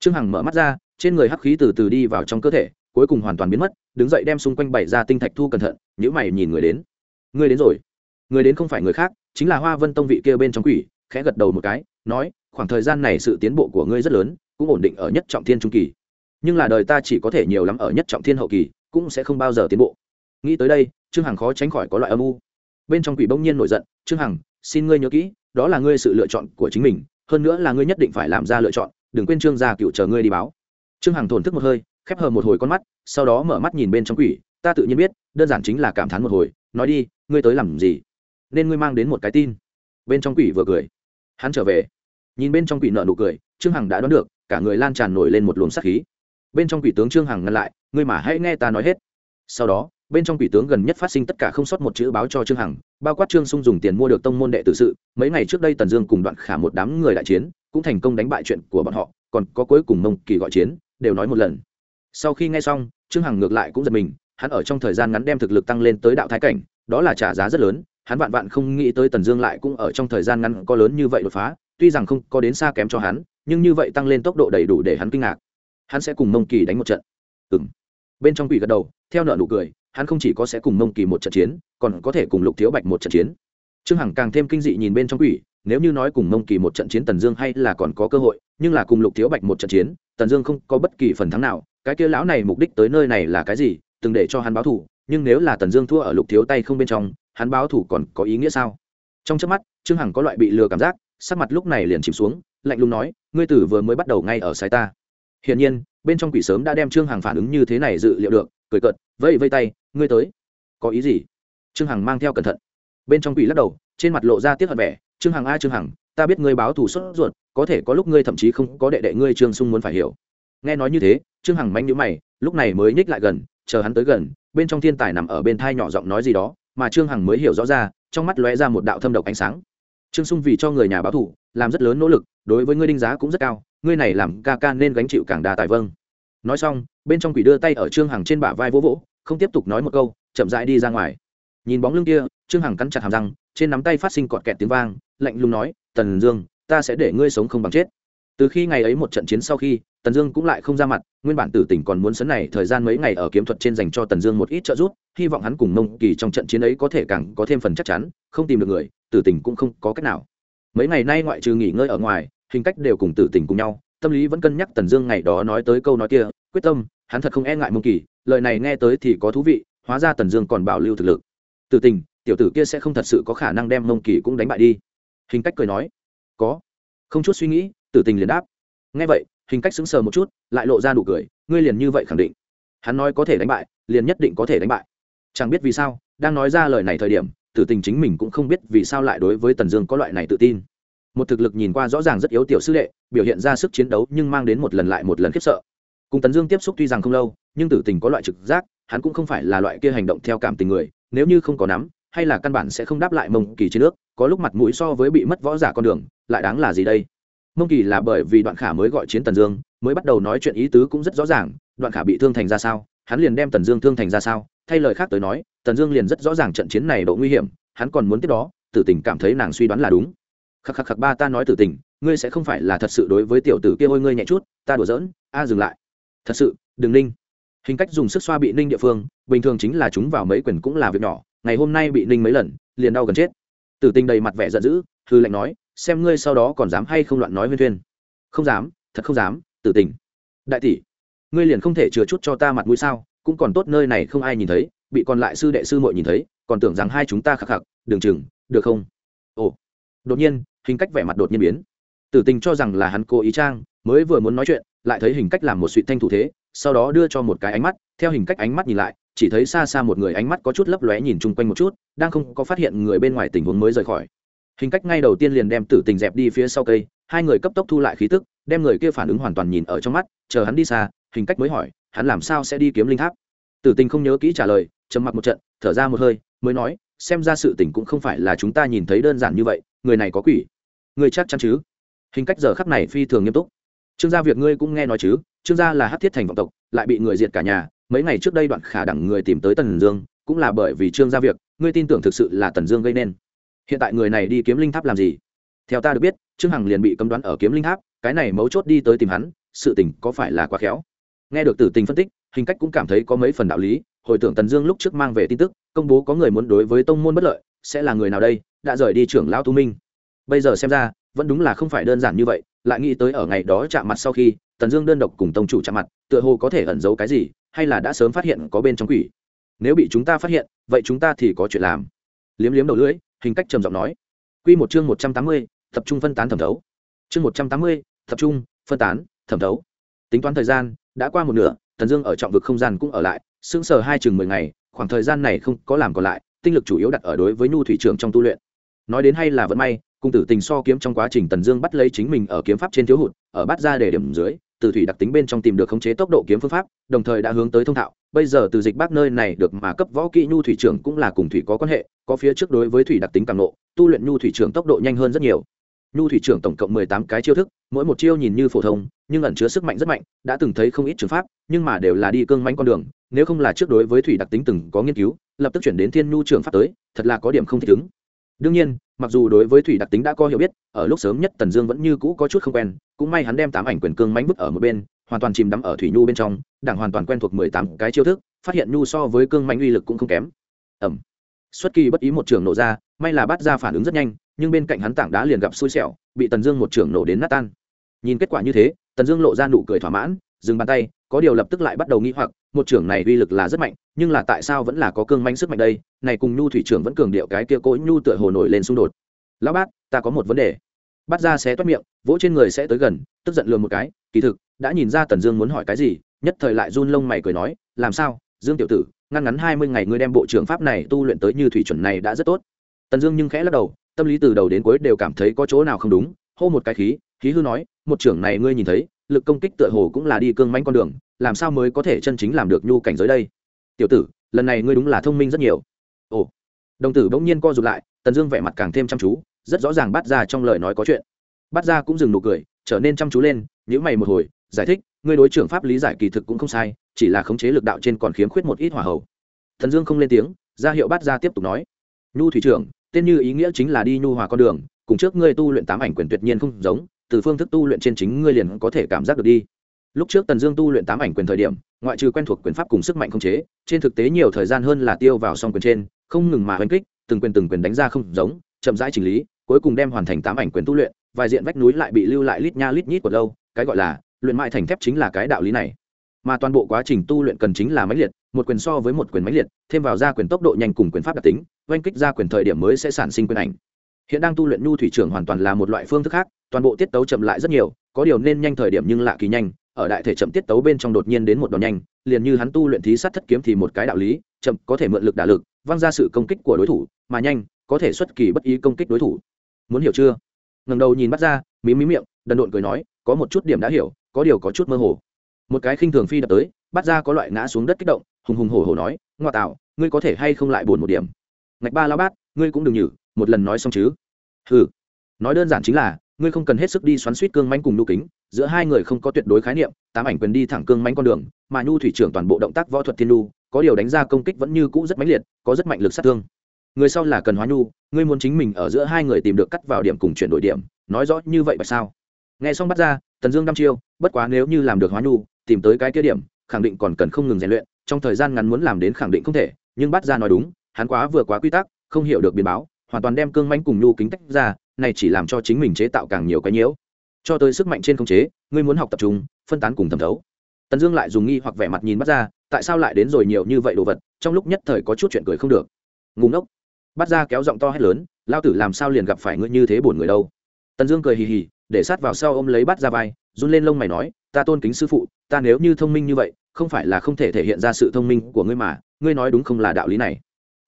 Trương hằng mở mắt ra, trên người hắc khí từ từ đi vào trong cơ thể, cuối cùng hoàn toàn biến mất, đứng dậy đem xung quanh bảy ra tinh thạch thu cẩn thận nhữ mày nhìn người đến. Người đến rồi. Người đến không phải người khác, chính là hoa vân tông vị kia bên trong quỷ, khẽ gật đầu một cái, nói, khoảng thời gian này sự tiến bộ của ngươi rất lớn cũng ổn định ở nhất trọng thiên trung kỳ. Nhưng là đời ta chỉ có thể nhiều lắm ở nhất trọng thiên hậu kỳ, cũng sẽ không bao giờ tiến bộ. Nghĩ tới đây, trương hằng khó tránh khỏi có loại âm u. Bên trong quỷ bỗng nhiên nổi giận, trương hằng, xin ngươi nhớ kỹ, đó là ngươi sự lựa chọn của chính mình, hơn nữa là ngươi nhất định phải làm ra lựa chọn, đừng quên trương gia cựu chờ ngươi đi báo. Trương hằng thổn thức một hơi, khép hờ một hồi con mắt, sau đó mở mắt nhìn bên trong quỷ, ta tự nhiên biết, đơn giản chính là cảm thán một hồi, nói đi, ngươi tới làm gì? Nên ngươi mang đến một cái tin. Bên trong quỷ vừa cười, hắn trở về. Nhìn bên trong quỷ nợ nụ cười, trương hằng đã đoán được cả người lan tràn nổi lên một luồng sát khí. Bên trong quỷ tướng trương hằng ngăn lại, ngươi mà hãy nghe ta nói hết. Sau đó, bên trong quỷ tướng gần nhất phát sinh tất cả không sót một chữ báo cho trương hằng, bao quát trương sung dùng tiền mua được tông môn đệ tử sự. Mấy ngày trước đây tần dương cùng đoạn khả một đám người đại chiến, cũng thành công đánh bại chuyện của bọn họ, còn có cuối cùng mông kỳ gọi chiến, đều nói một lần. Sau khi nghe xong, trương hằng ngược lại cũng giật mình, hắn ở trong thời gian ngắn đem thực lực tăng lên tới đạo thái cảnh, đó là trả giá rất lớn, hắn vạn vạn không nghĩ tới tần dương lại cũng ở trong thời gian ngắn có lớn như vậy đột phá tuy rằng không có đến xa kém cho hắn, nhưng như vậy tăng lên tốc độ đầy đủ để hắn kinh ngạc. Hắn sẽ cùng mông kỳ đánh một trận. Ừ m bên trong quỷ gật đầu, theo nợ nụ cười, hắn không chỉ có sẽ cùng mông kỳ một trận chiến, còn có thể cùng lục thiếu bạch một trận chiến. Trương hằng càng thêm kinh dị nhìn bên trong quỷ, nếu như nói cùng mông kỳ một trận chiến tần dương hay là còn có cơ hội, nhưng là cùng lục thiếu bạch một trận chiến, tần dương không có bất kỳ phần thắng nào, cái kia lão này mục đích tới nơi này là cái gì, từng để cho hắn báo thủ nhưng nếu là tần dương thua ở lục thiếu tay không bên trong, hắn báo thủ còn có ý nghĩa sao? Trong trước mắt, trương hằng có loại bị lừa cảm giác sắc mặt lúc này liền chìm xuống, lạnh lùng nói, ngươi tử vừa mới bắt đầu ngay ở sai ta. Hiển nhiên, bên trong quỷ sớm đã đem trương hằng phản ứng như thế này dự liệu được, cười cợt, vẫy vây tay, ngươi tới. Có ý gì? Trương hằng mang theo cẩn thận. Bên trong quỷ lắc đầu, trên mặt lộ ra tiếc hận vẻ, trương hằng a, trương hằng, ta biết ngươi báo thù sốt ruột, có thể có lúc ngươi thậm chí không có đệ đệ ngươi trương sung muốn phải hiểu. Nghe nói như thế, trương hằng manh nhữ mày, lúc này mới nhích lại gần, chờ hắn tới gần, bên trong thiên tài nằm ở bên thai nhỏ giọng nói gì đó, mà trương hằng mới hiểu rõ ra, trong mắt lóe ra một đạo thâm độc ánh sáng trương sung vì cho người nhà báo thủ, làm rất lớn nỗ lực đối với ngươi đinh giá cũng rất cao ngươi này làm ca ca nên gánh chịu càng đa tài vâng. Nói xong bên trong quỷ đưa tay ở trương hằng trên bả vai vỗ vỗ không tiếp tục nói một câu chậm rãi đi ra ngoài. Nhìn bóng lưng kia trương hằng cắn chặt hàm răng trên nắm tay phát sinh cọt kẹt tiếng vang lạnh lùng nói tần dương ta sẽ để ngươi sống không bằng chết. Từ khi ngày ấy một trận chiến sau khi tần dương cũng lại không ra mặt nguyên bản tử tỉnh còn muốn sấn này thời gian mấy ngày ở kiếm thuật trên dành cho tần dương một ít trợ giúp hy vọng hắn cùng mông kỳ trong trận chiến ấy có thể càng có thêm phần chắc chắn không tìm được người tử Tình cũng không có cách nào. Mấy ngày nay ngoại trừ nghỉ ngơi ở ngoài, hình cách đều cùng tử Tình cùng nhau, tâm lý vẫn cân nhắc tần dương ngày đó nói tới câu nói kia, quyết tâm, hắn thật không e ngại mông kỳ, lời này nghe tới thì có thú vị, hóa ra tần dương còn bảo lưu thực lực. Tử tình, tiểu tử kia sẽ không thật sự có khả năng đem mông kỳ cũng đánh bại đi. Hình cách cười nói, có. Không chút suy nghĩ, tử tình liền đáp. Nghe vậy, hình cách sững sờ một chút, lại lộ ra nụ cười, ngươi liền như vậy khẳng định. Hắn nói có thể đánh bại, liền nhất định có thể đánh bại. Chẳng biết vì sao, đang nói ra lời này thời điểm tử tình chính mình cũng không biết vì sao lại đối với tần dương có loại này tự tin. Một thực lực nhìn qua rõ ràng rất yếu tiểu sư đệ, biểu hiện ra sức chiến đấu nhưng mang đến một lần lại một lần khiếp sợ. Cùng tần dương tiếp xúc tuy rằng không lâu, nhưng tử tình có loại trực giác, hắn cũng không phải là loại kia hành động theo cảm tình người, nếu như không có nắm, hay là căn bản sẽ không đáp lại mông kỳ trên nước, có lúc mặt mũi so với bị mất võ giả con đường, lại đáng là gì đây? Mông kỳ là bởi vì đoạn khả mới gọi chiến tần dương, mới bắt đầu nói chuyện ý tứ cũng rất rõ ràng, đoạn khả bị thương thành ra sao, hắn liền đem tần dương thương thành ra sao thay lời khác tới nói, tần dương liền rất rõ ràng trận chiến này độ nguy hiểm, hắn còn muốn tiếp đó, tử tình cảm thấy nàng suy đoán là đúng. Khắc khắc khắc, ba ta nói tử tình, ngươi sẽ không phải là thật sự đối với tiểu tử kia ôi ngươi nhẹ chút, ta đùa giỡn, a dừng lại. Thật sự, đừng ninh. Hình cách dùng sức xoa bị ninh địa phương, bình thường chính là chúng vào mấy quyền cũng là việc nhỏ, ngày hôm nay bị ninh mấy lần, liền đau gần chết. Tử tình đầy mặt vẻ giận dữ, hư lệnh nói, xem ngươi sau đó còn dám hay không loạn nói huyên thuyên. Không dám, thật không dám, tử tình. Đại tỷ, ngươi liền không thể chừa chút cho ta mặt mũi sao? Cũng còn tốt nơi này không ai nhìn thấy, bị còn lại sư đệ sư muội nhìn thấy, còn tưởng rằng hai chúng ta khắc khắc đường chừng, được không? Ồ, đột nhiên, hình cách vẻ mặt đột nhiên biến. Tử tình cho rằng là hắn cố ý trang, mới vừa muốn nói chuyện, lại thấy hình cách làm một suy thanh thủ thế, sau đó đưa cho một cái ánh mắt, theo hình cách ánh mắt nhìn lại, chỉ thấy xa xa một người ánh mắt có chút lấp lóe nhìn chung quanh một chút, đang không có phát hiện người bên ngoài tình huống mới rời khỏi. Hình cách ngay đầu tiên liền đem tử tình dẹp đi phía sau cây, hai người cấp tốc thu lại khí tức, đem người kia phản ứng hoàn toàn nhìn ở trong mắt, chờ hắn đi xa, hình cách mới hỏi hắn làm sao sẽ đi kiếm linh tháp? Tử tình không nhớ kỹ trả lời, trầm mặc một trận, thở ra một hơi, mới nói, xem ra sự tình cũng không phải là chúng ta nhìn thấy đơn giản như vậy, người này có quỷ. Người chắc chắn chứ? Hình cách giờ khắc này phi thường nghiêm túc. Trương gia việc ngươi cũng nghe nói chứ, trương gia là hát thiết thành vọng tộc, lại bị người diệt cả nhà, mấy ngày trước đây đoạn khả đẳng người tìm tới tần dương, cũng là bởi vì trương gia việc, ngươi tin tưởng thực sự là tần dương gây nên. Hiện tại người này đi kiếm linh tháp làm gì? Theo ta được biết, trương hằng liền bị cấm đoán ở kiếm linh tháp, cái này mấu chốt đi tới tìm hắn, sự tình có phải là quá khéo? Nghe được tử tình phân tích, hình cách cũng cảm thấy có mấy phần đạo lý. Hồi tưởng tần dương lúc trước mang về tin tức, công bố có người muốn đối với tông môn bất lợi, sẽ là người nào đây? Đã rời đi trưởng lão tu minh. Bây giờ xem ra, vẫn đúng là không phải đơn giản như vậy. Lại nghĩ tới ở ngày đó chạm mặt sau khi, tần dương đơn độc cùng tông chủ chạm mặt, tựa hồ có thể ẩn giấu cái gì, hay là đã sớm phát hiện có bên trong quỷ? Nếu bị chúng ta phát hiện, vậy chúng ta thì có chuyện làm. Liếm liếm đầu lưỡi, hình cách trầm giọng nói. Q một chương một trăm tám mươi, tập trung phân tán thẩm thấu. Chương một trăm tám mươi, tập trung phân tán thẩm thấu. Tính toán thời gian đã qua một nửa, tần dương ở trọng vực không gian cũng ở lại, sững sờ hai chừng mười ngày, khoảng thời gian này không có làm còn lại, tinh lực chủ yếu đặt ở đối với nhu thủy trưởng trong tu luyện. Nói đến hay là vận may, cung tử tình so kiếm trong quá trình tần dương bắt lấy chính mình ở kiếm pháp trên thiếu hụt, ở bắt ra để điểm dưới, từ thủy đặc tính bên trong tìm được khống chế tốc độ kiếm phương pháp, đồng thời đã hướng tới thông thạo. Bây giờ từ dịch bác nơi này được mà cấp võ kỹ nhu thủy trưởng cũng là cùng thủy có quan hệ, có phía trước đối với thủy đặc tính càng nộ tu luyện nhu thủy trưởng tốc độ nhanh hơn rất nhiều nhu thủy trưởng tổng cộng mười tám cái chiêu thức, mỗi một chiêu nhìn như phổ thông, nhưng ẩn chứa sức mạnh rất mạnh, đã từng thấy không ít trường pháp, nhưng mà đều là đi cương mánh con đường, nếu không là trước đối với thủy đặc tính từng có nghiên cứu, lập tức chuyển đến thiên nhu trường pháp tới, thật là có điểm không thích ứng. Đương nhiên, mặc dù đối với thủy đặc tính đã có hiểu biết, ở lúc sớm nhất tần dương vẫn như cũ có chút không quen, cũng may hắn đem tám ảnh quyền cương mánh bức ở một bên, hoàn toàn chìm đắm ở thủy nhu bên trong, đảng hoàn toàn quen thuộc mười tám cái chiêu thức, phát hiện nhu so với cương mánh uy lực cũng không kém. Ẩm xuất kỳ bất ý một trường nổ ra, may là bắt ra phản ứng rất nhanh, nhưng bên cạnh hắn tảng đá liền gặp xui xẻo, bị tần dương một trường nổ đến nát tan. Nhìn kết quả như thế, tần dương lộ ra nụ cười thỏa mãn, dừng bàn tay, có điều lập tức lại bắt đầu nghĩ hoặc, một trưởng này uy lực là rất mạnh, nhưng là tại sao vẫn là có cương manh sức mạnh đây? Này cùng nhu thủy trưởng vẫn cường điệu cái kia cỗ nhu tựa hồ nổi lên xung đột. Lão bát, ta có một vấn đề. Bắt ra xé toát miệng, vỗ trên người sẽ tới gần, tức giận lừa một cái, kỳ thực, đã nhìn ra tần dương muốn hỏi cái gì, nhất thời lại run lông mày cười nói, làm sao, dương tiểu tử ngăn ngắn hai mươi ngày ngươi đem bộ trưởng pháp này tu luyện tới như thủy chuẩn này đã rất tốt. Tần dương nhưng khẽ lắc đầu, tâm lý từ đầu đến cuối đều cảm thấy có chỗ nào không đúng, hô một cái khí khí hư nói, một trưởng này ngươi nhìn thấy, lực công kích tựa hồ cũng là đi cương manh con đường, làm sao mới có thể chân chính làm được nhu cảnh giới đây? Tiểu tử, lần này ngươi đúng là thông minh rất nhiều. Ồ. Đồng tử bỗng nhiên co rụt lại, tần dương vẻ mặt càng thêm chăm chú, rất rõ ràng bắt ra trong lời nói có chuyện. Bắt ra cũng dừng nụ cười, trở nên chăm chú lên những mày một hồi, giải thích, ngươi đối trưởng pháp lý giải kỳ thực cũng không sai chỉ là khống chế lực đạo trên còn khiếm khuyết một ít hỏa hầu. Thần dương không lên tiếng, ra hiệu bắt ra tiếp tục nói. Nhu thủy trưởng, tên như ý nghĩa chính là đi nhu hòa con đường, cùng trước ngươi tu luyện tám ảnh quyền tuyệt nhiên không giống, từ phương thức tu luyện trên chính ngươi liền có thể cảm giác được đi. Lúc trước tần dương tu luyện tám ảnh quyền thời điểm, ngoại trừ quen thuộc quyền pháp cùng sức mạnh không chế, trên thực tế nhiều thời gian hơn là tiêu vào song quyền trên, không ngừng mà oanh kích, từng quyền từng quyền đánh ra không giống, chậm rãi chỉnh lý, cuối cùng đem hoàn thành tám ảnh quyền tu luyện, vài diện vách núi lại bị lưu lại lít nha lít nhít của lâu, cái gọi là luyện mại thành thép chính là cái đạo lý này mà toàn bộ quá trình tu luyện cần chính là máy liệt, một quyền so với một quyền máy liệt, thêm vào ra quyền tốc độ nhanh cùng quyền pháp đặc tính, oanh kích ra quyền thời điểm mới sẽ sản sinh quyền ảnh. Hiện đang tu luyện nhu thủy trưởng hoàn toàn là một loại phương thức khác, toàn bộ tiết tấu chậm lại rất nhiều, có điều nên nhanh thời điểm nhưng lạ kỳ nhanh, ở đại thể chậm tiết tấu bên trong đột nhiên đến một đòn nhanh, liền như hắn tu luyện thí sát thất kiếm thì một cái đạo lý, chậm có thể mượn lực đả lực, văng ra sự công kích của đối thủ, mà nhanh, có thể xuất kỳ bất ý công kích đối thủ. Muốn hiểu chưa? Ngầm đầu nhìn bắt ra, mí mí miệng, đần độn cười nói, có một chút điểm đã hiểu, có điều có chút mơ hồ một cái khinh thường phi đập tới, bắt ra có loại ngã xuống đất kích động, hùng hùng hổ hổ nói, ngoa tạo, ngươi có thể hay không lại buồn một điểm? Ngạch ba lao bát, ngươi cũng đừng nhử, một lần nói xong chứ. Ừ nói đơn giản chính là, ngươi không cần hết sức đi xoắn suýt cương manh cùng nhu kính, giữa hai người không có tuyệt đối khái niệm, tám ảnh quyền đi thẳng cương manh con đường, mà nhu thủy trưởng toàn bộ động tác võ thuật thiên nhu, có điều đánh ra công kích vẫn như cũ rất mãnh liệt, có rất mạnh lực sát thương. Người sau là cần hóa nhu, ngươi muốn chính mình ở giữa hai người tìm được cắt vào điểm cùng chuyển đổi điểm, nói rõ như vậy tại sao? Nghe xong bắt ra, tần dương đăm chiêu, bất quá nếu như làm được hóa nhu tìm tới cái kia điểm, khẳng định còn cần không ngừng rèn luyện, trong thời gian ngắn muốn làm đến khẳng định không thể, nhưng bắt ra nói đúng, hắn quá vừa quá quy tắc, không hiểu được biến báo, hoàn toàn đem cương manh cùng nhu kính tách ra, này chỉ làm cho chính mình chế tạo càng nhiều cái nhiễu. Cho tới sức mạnh trên không chế, ngươi muốn học tập trung, phân tán cùng thẩm thấu. Tần dương lại dùng nghi hoặc vẻ mặt nhìn bắt ra, tại sao lại đến rồi nhiều như vậy đồ vật, trong lúc nhất thời có chút chuyện cười không được. Ngùng ngốc. Bắt ra kéo giọng to hét lớn lao tử làm sao liền gặp phải ngươi như thế buồn người đâu? Tần dương cười hì hì, để sát vào sau ôm lấy bắt ra vai, run lên lông mày nói, ta tôn kính sư phụ ta nếu như thông minh như vậy, không phải là không thể thể hiện ra sự thông minh của ngươi mà, ngươi nói đúng không là đạo lý này.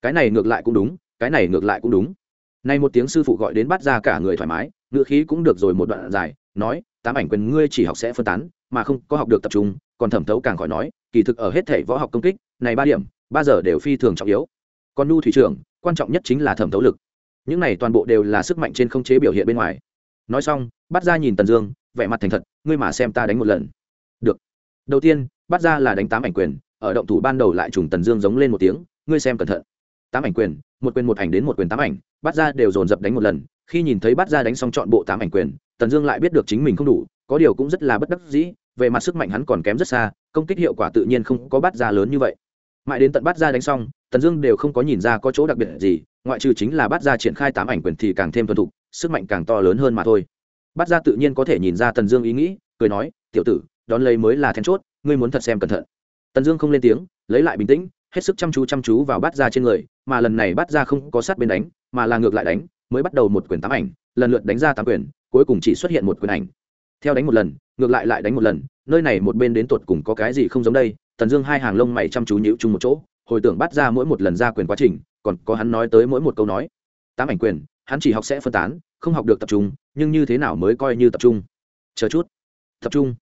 Cái này ngược lại cũng đúng, cái này ngược lại cũng đúng. Nay một tiếng sư phụ gọi đến bắt ra cả người thoải mái, ngựa khí cũng được rồi một đoạn dài, nói, tám ảnh quyền ngươi chỉ học sẽ phân tán, mà không có học được tập trung, còn thẩm thấu càng khỏi nói, kỳ thực ở hết thể võ học công kích, này ba điểm, ba giờ đều phi thường trọng yếu. Còn nu thủy trưởng, quan trọng nhất chính là thẩm thấu lực. Những này toàn bộ đều là sức mạnh trên không chế biểu hiện bên ngoài. Nói xong, bắt ra nhìn tần dương, vẻ mặt thành thật, ngươi mà xem ta đánh một lần đầu tiên, bắt ra là đánh tám ảnh quyền, ở động thủ ban đầu lại trùng tần dương giống lên một tiếng, ngươi xem cẩn thận. Tám ảnh quyền, một quyền một ảnh đến một quyền tám ảnh, bắt ra đều dồn dập đánh một lần, khi nhìn thấy bắt ra đánh xong chọn bộ tám ảnh quyền, tần dương lại biết được chính mình không đủ, có điều cũng rất là bất đắc dĩ, về mặt sức mạnh hắn còn kém rất xa, công kích hiệu quả tự nhiên không có bắt ra lớn như vậy. Mãi đến tận bắt ra đánh xong, tần dương đều không có nhìn ra có chỗ đặc biệt gì, ngoại trừ chính là bắt ra triển khai tám ảnh quyền thì càng thêm thuần thục, sức mạnh càng to lớn hơn mà thôi. Bắt ra tự nhiên có thể nhìn ra tần dương ý nghĩ, cười nói, tiểu tử đón lấy mới là then chốt, ngươi muốn thật xem cẩn thận. Tần dương không lên tiếng, lấy lại bình tĩnh, hết sức chăm chú chăm chú vào bắt ra trên người, mà lần này bắt ra không có sát bên đánh, mà là ngược lại đánh, mới bắt đầu một quyền tám ảnh, lần lượt đánh ra tám quyền, cuối cùng chỉ xuất hiện một quyền ảnh. Theo đánh một lần, ngược lại lại đánh một lần, nơi này một bên đến tột cùng có cái gì không giống đây, tần dương hai hàng lông mày chăm chú nhíu chung một chỗ, hồi tưởng bắt ra mỗi một lần ra quyền quá trình, còn có hắn nói tới mỗi một câu nói. Tám ảnh quyền, hắn chỉ học sẽ phân tán, không học được tập trung, nhưng như thế nào mới coi như tập trung? Chờ chút. Tập trung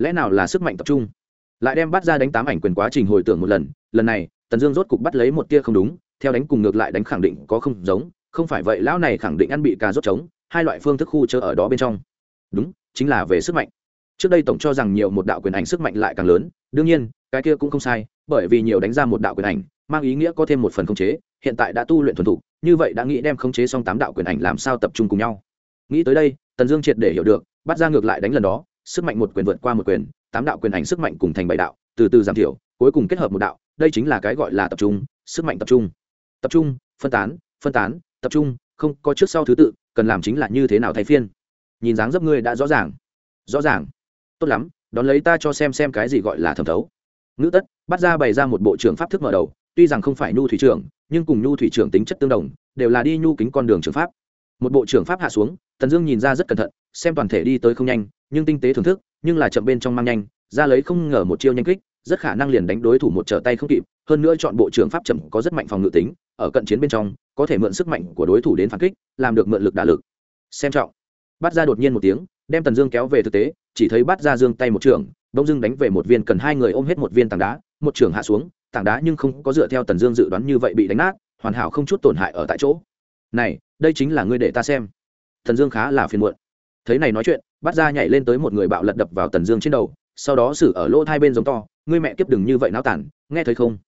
lẽ nào là sức mạnh tập trung? Lại đem bắt ra đánh tám ảnh quyền quá trình hồi tưởng một lần lần này, tần dương rốt cục bắt lấy một tia không đúng, theo đánh cùng ngược lại đánh khẳng định có không giống, không phải vậy lão này khẳng định ăn bị cà rốt trống, hai loại phương thức khu chớ ở đó bên trong. Đúng, chính là về sức mạnh. Trước đây tổng cho rằng nhiều một đạo quyền ảnh sức mạnh lại càng lớn, đương nhiên, cái kia cũng không sai, bởi vì nhiều đánh ra một đạo quyền ảnh, mang ý nghĩa có thêm một phần khống chế, hiện tại đã tu luyện thuần thục, như vậy đã nghĩ đem khống chế xong tám đạo quyền ảnh làm sao tập trung cùng nhau. Nghĩ tới đây, tần dương triệt để hiểu được, bắt ra ngược lại đánh lần đó sức mạnh một quyền vượt qua một quyền, tám đạo quyền ảnh sức mạnh cùng thành bảy đạo, từ từ giảm thiểu, cuối cùng kết hợp một đạo, đây chính là cái gọi là tập trung, sức mạnh tập trung. Tập trung, phân tán phân tán, tập trung, không có trước sau thứ tự, cần làm chính là như thế nào thay phiên. Nhìn dáng dấp ngươi đã rõ ràng. Rõ ràng. Tốt lắm, đón lấy ta cho xem xem cái gì gọi là thẩm thấu. Ngữ tất, bắt ra bày ra một bộ trưởng pháp thức mở đầu, tuy rằng không phải nhu thủy trưởng, nhưng cùng nhu thủy trưởng tính chất tương đồng, đều là đi nhu kính con đường trường pháp. Một bộ trưởng pháp hạ xuống, tần dương nhìn ra rất cẩn thận, xem toàn thể đi tới không nhanh nhưng tinh tế thưởng thức, nhưng là chậm bên trong mang nhanh, ra lấy không ngờ một chiêu nhanh kích, rất khả năng liền đánh đối thủ một trở tay không kịp, hơn nữa chọn bộ trưởng pháp chậm có rất mạnh phòng ngự tính, ở cận chiến bên trong, có thể mượn sức mạnh của đối thủ đến phản kích, làm được mượn lực đả lực. Xem trọng. Bắt ra đột nhiên một tiếng, đem tần dương kéo về thực tế, chỉ thấy bắt ra dương tay một trường bỗng dưng đánh về một viên cần hai người ôm hết một viên tảng đá, một trường hạ xuống, tảng đá nhưng không có dựa theo tần dương dự đoán như vậy bị đánh nát, hoàn hảo không chút tổn hại ở tại chỗ. Này, đây chính là ngươi để ta xem. Tần dương khá là phiền muộn. Thấy này nói chuyện bắt ra nhảy lên tới một người bạo lật đập vào tần dương trên đầu, sau đó xử ở lỗ hai bên giống to, ngươi mẹ kiếp đừng như vậy náo tản, nghe thấy không?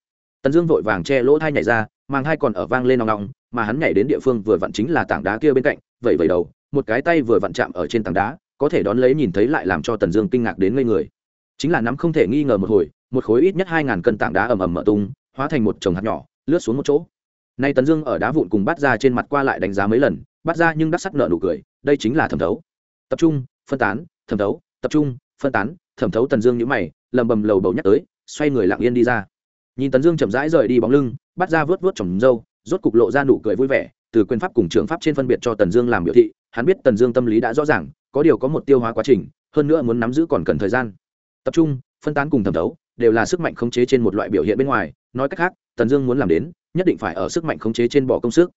Tần dương vội vàng che lỗ thai nhảy ra mang hai còn ở vang lên nòng nòng, mà hắn nhảy đến địa phương vừa vặn chính là tảng đá kia bên cạnh vậy vậy đầu, một cái tay vừa vặn chạm ở trên tảng đá, có thể đón lấy nhìn thấy lại làm cho tần dương kinh ngạc đến ngây người. Chính là nắm không thể nghi ngờ một hồi, một khối ít nhất hai ngàn cân tảng đá ầm ầm mở tung, hóa thành một chồng hạt nhỏ, lướt xuống một chỗ. Nay tần dương ở đá vụn cùng bắt ra trên mặt qua lại đánh giá mấy lần, bắt ra nhưng đắc sắc nợ nụ cười, đây chính là thẩm thấu. Tập trung phân tán, thẩm thấu, tập trung, phân tán, thẩm thấu tần dương nhữ mày lầm bầm lầu bầu nhắc tới, xoay người lặng yên đi ra. Nhìn tần dương chậm rãi rời đi bóng lưng, bắt ra vớt vớt trồng dâu, rốt cục lộ ra nụ cười vui vẻ, từ quyền pháp cùng trường pháp trên phân biệt cho tần dương làm biểu thị, hắn biết tần dương tâm lý đã rõ ràng, có điều có một tiêu hóa quá trình, hơn nữa muốn nắm giữ còn cần thời gian. Tập trung, phân tán cùng thẩm thấu, đều là sức mạnh khống chế trên một loại biểu hiện bên ngoài, nói cách khác, tần dương muốn làm đến, nhất định phải ở sức mạnh khống chế trên bỏ công sức.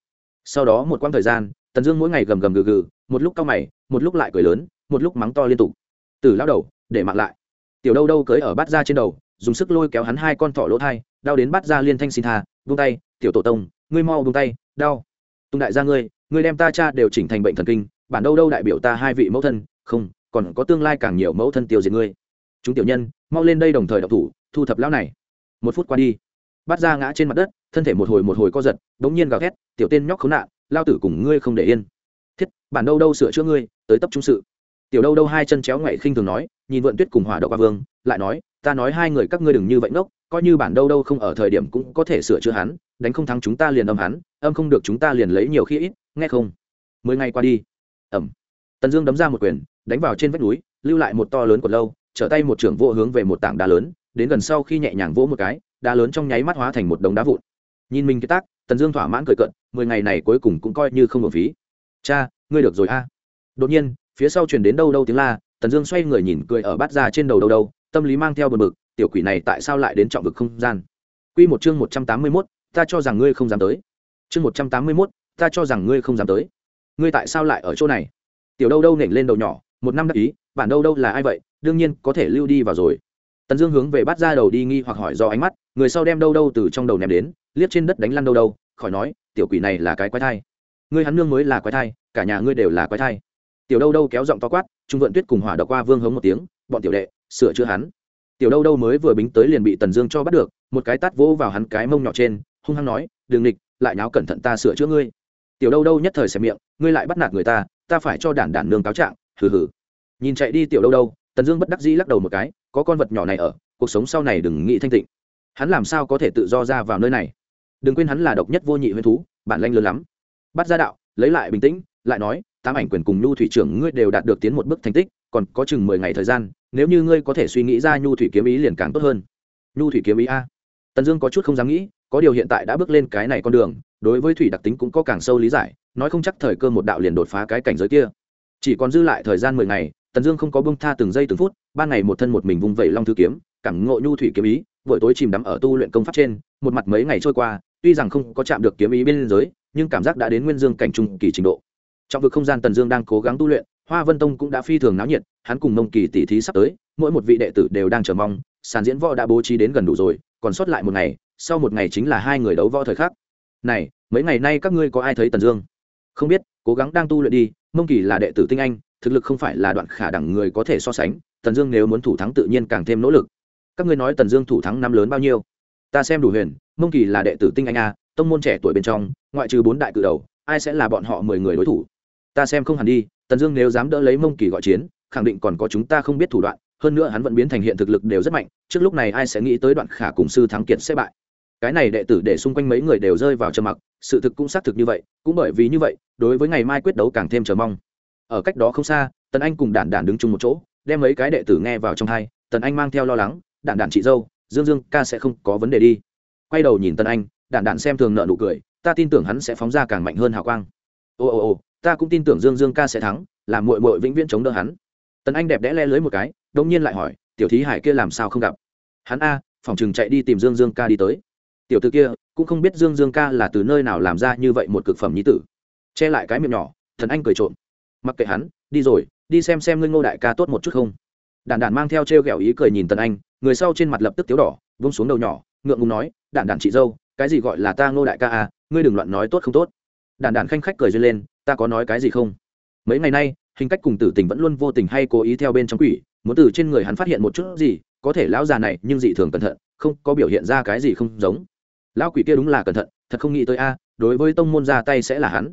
Sau đó một quãng thời gian, tần dương mỗi ngày gầm gầm gừ gừ, một lúc cao mày, một lúc lại cười lớn một lúc mắng to liên tục. Từ lao đầu, để mặc lại. Tiểu đâu đâu cưới ở bát ra trên đầu, dùng sức lôi kéo hắn hai con thỏ lỗ thai, đau đến bát ra liên thanh xin tha vung tay, tiểu tổ tông, ngươi mau vung tay, đau. Tung đại gia ngươi ngươi đem ta cha đều chỉnh thành bệnh thần kinh, bản đâu đâu đại biểu ta hai vị mẫu thân, không, còn có tương lai càng nhiều mẫu thân tiêu diệt ngươi. Chúng tiểu nhân, mau lên đây đồng thời độc thủ, thu thập lão này. Một phút qua đi, bát ra ngã trên mặt đất, thân thể một hồi một hồi co giật, đống nhiên gào thét, tiểu tên nhóc khốn nạn, lao tử cùng ngươi không để yên. Thiết, bản đâu đâu sửa chữa ngươi, tới tập trung sự tiểu đâu đâu hai chân chéo ngoại khinh thường nói, nhìn vượn tuyết cùng hỏa đậu qua vương, lại nói, ta nói hai người các ngươi đừng như vậy ngốc, coi như bản đâu đâu không ở thời điểm cũng có thể sửa chữa hắn, đánh không thắng chúng ta liền âm hắn, âm không được chúng ta liền lấy nhiều khi ít, nghe không? Mười ngày qua đi. Ẩm tần dương đấm ra một quyền, đánh vào trên vách núi, lưu lại một to lớn của lâu, trở tay một trưởng vô hướng về một tảng đá lớn, đến gần sau khi nhẹ nhàng vỗ một cái, đá lớn trong nháy mắt hóa thành một đống đá vụn. Nhìn mình cái tác, tần dương thỏa mãn cười cận mười ngày này cuối cùng cũng coi như không hợp phí. Cha, ngươi được rồi a. Đột nhiên phía sau truyền đến đâu đâu tiếng la, tần dương xoay người nhìn cười ở bát ra trên đầu đâu đâu, tâm lý mang theo bờ mực tiểu quỷ này tại sao lại đến trọng vực không gian? Q một chương một trăm tám mươi mốt, ta cho rằng ngươi không dám tới. Chương một trăm tám mươi mốt, ta cho rằng ngươi không dám tới. Ngươi tại sao lại ở chỗ này? Tiểu đâu đâu nểnh lên đầu nhỏ, một năm đắc ý bản đâu đâu là ai vậy? Đương nhiên có thể lưu đi vào rồi. Tần dương hướng về bắt ra đầu đi nghi hoặc hỏi do ánh mắt, người sau đem đâu đâu từ trong đầu ném đến, liếc trên đất đánh lăn đâu đâu, khỏi nói, tiểu quỷ này là cái quái thai. Ngươi hắn nương mới là quái thai, cả nhà ngươi đều là quái thai tiểu đâu đâu kéo giọng to quát, trung vận tuyết cùng hỏa đọc qua vương hống một tiếng, bọn tiểu đệ, sửa chữa hắn. Tiểu đâu đâu mới vừa bính tới liền bị tần dương cho bắt được, một cái tát vỗ vào hắn cái mông nhỏ trên, hung hăng nói, đường nịch, lại nháo cẩn thận ta sửa chữa ngươi. Tiểu đâu đâu nhất thời xẻ miệng, ngươi lại bắt nạt người ta ta phải cho đản đản nương cáo trạng, hừ hừ. Nhìn chạy đi tiểu đâu đâu, tần dương bất đắc dĩ lắc đầu một cái, có con vật nhỏ này ở, cuộc sống sau này đừng nghĩ thanh tịnh. Hắn làm sao có thể tự do ra vào nơi này? Đừng quên hắn là độc nhất vô nhị huyên thú, bản lanh lớn lắm. Bắt ra đạo, lấy lại bình tĩnh, lại nói tám ảnh quyền cùng nhu thủy trưởng ngươi đều đạt được tiến một bước thành tích, còn có chừng mười ngày thời gian, nếu như ngươi có thể suy nghĩ ra nhu thủy kiếm ý liền càng tốt hơn. Nhu thủy kiếm ý a. Tần dương có chút không dám nghĩ, có điều hiện tại đã bước lên cái này con đường, đối với thủy đặc tính cũng có càng sâu lý giải, nói không chắc thời cơ một đạo liền đột phá cái cảnh giới kia. Chỉ còn dư lại thời gian mười ngày, tần dương không có bông tha từng giây từng phút, ban ngày một thân một mình vung vẩy long thư kiếm, cảm ngộ nhu thủy kiếm ý, buổi tối chìm đắm ở tu luyện công pháp trên, một mặt mấy ngày trôi qua, tuy rằng không có chạm được kiếm ý bên giới nhưng cảm giác đã đến nguyên dương cảnh trung kỳ trình độ trong vực không gian tần dương đang cố gắng tu luyện, hoa vân tông cũng đã phi thường náo nhiệt, hắn cùng mông kỳ tỷ thí sắp tới, mỗi một vị đệ tử đều đang chờ mong, sàn diễn võ đã bố trí đến gần đủ rồi, còn sót lại một ngày, sau một ngày chính là hai người đấu võ thời khắc. Này, mấy ngày nay các ngươi có ai thấy tần dương? Không biết, cố gắng đang tu luyện đi, mông kỳ là đệ tử tinh anh, thực lực không phải là đoạn khả đẳng người có thể so sánh, tần dương nếu muốn thủ thắng tự nhiên càng thêm nỗ lực. Các ngươi nói tần dương thủ thắng năm lớn bao nhiêu? Ta xem đủ huyền, mông kỳ là đệ tử tinh anh a, tông môn trẻ tuổi bên trong, ngoại trừ bốn đại cự đầu, ai sẽ là bọn họ mười người đối thủ? Ta xem không hẳn đi, tần dương nếu dám đỡ lấy mông kỳ gọi chiến, khẳng định còn có chúng ta không biết thủ đoạn, hơn nữa hắn vẫn biến thành hiện thực lực đều rất mạnh, trước lúc này ai sẽ nghĩ tới đoạn khả cùng sư thắng kiệt sẽ bại. Cái này đệ tử để xung quanh mấy người đều rơi vào trầm mặc, sự thực cũng xác thực như vậy, cũng bởi vì như vậy, đối với ngày mai quyết đấu càng thêm chờ mong. Ở cách đó không xa, tần anh cùng đản đản đứng chung một chỗ, đem mấy cái đệ tử nghe vào trong hai, tần anh mang theo lo lắng, đản đản chị dâu, dương dương ca sẽ không có vấn đề đi. Quay đầu nhìn tần anh, đản đản xem thường nợ nụ cười, ta tin tưởng hắn sẽ phóng ra càng mạnh hơn hào quang. Ồ ồ ồ ta cũng tin tưởng dương dương ca sẽ thắng làm mội mội vĩnh viễn chống đỡ hắn. Tần anh đẹp đẽ le lưới một cái, đông nhiên lại hỏi, tiểu thí hải kia làm sao không gặp? Hắn a, phòng chừng chạy đi tìm dương dương ca đi tới. Tiểu t ử kia, cũng không biết dương dương ca là từ nơi nào làm ra như vậy một cực phẩm nhí tử. Che lại cái miệng nhỏ thần anh cười trộm. Mặc kệ hắn, đi rồi, đi xem xem ngươi ngô đại ca tốt một chút không. Đản đản mang theo t r e o g ẹ o ý cười nhìn tần anh, người sau trên mặt lập tức tiếu đỏ, vung xuống đầu nhỏ, ngượng ngùng nói, đản đản chị dâu, cái gì gọi là ta ngô đại ca à ngươi đừng loạn nói tốt không tốt. Đản đản khanh khách cười duyên lên ta có nói cái gì không? Mấy ngày nay, hình cách cùng tử tình vẫn luôn vô tình hay cố ý theo bên trong quỷ, muốn từ trên người hắn phát hiện một chút gì, có thể lão già này, nhưng dị thường cẩn thận, không có biểu hiện ra cái gì không giống. Lão quỷ kia đúng là cẩn thận, thật không nghĩ tới a à, đối với tông môn ra tay sẽ là hắn.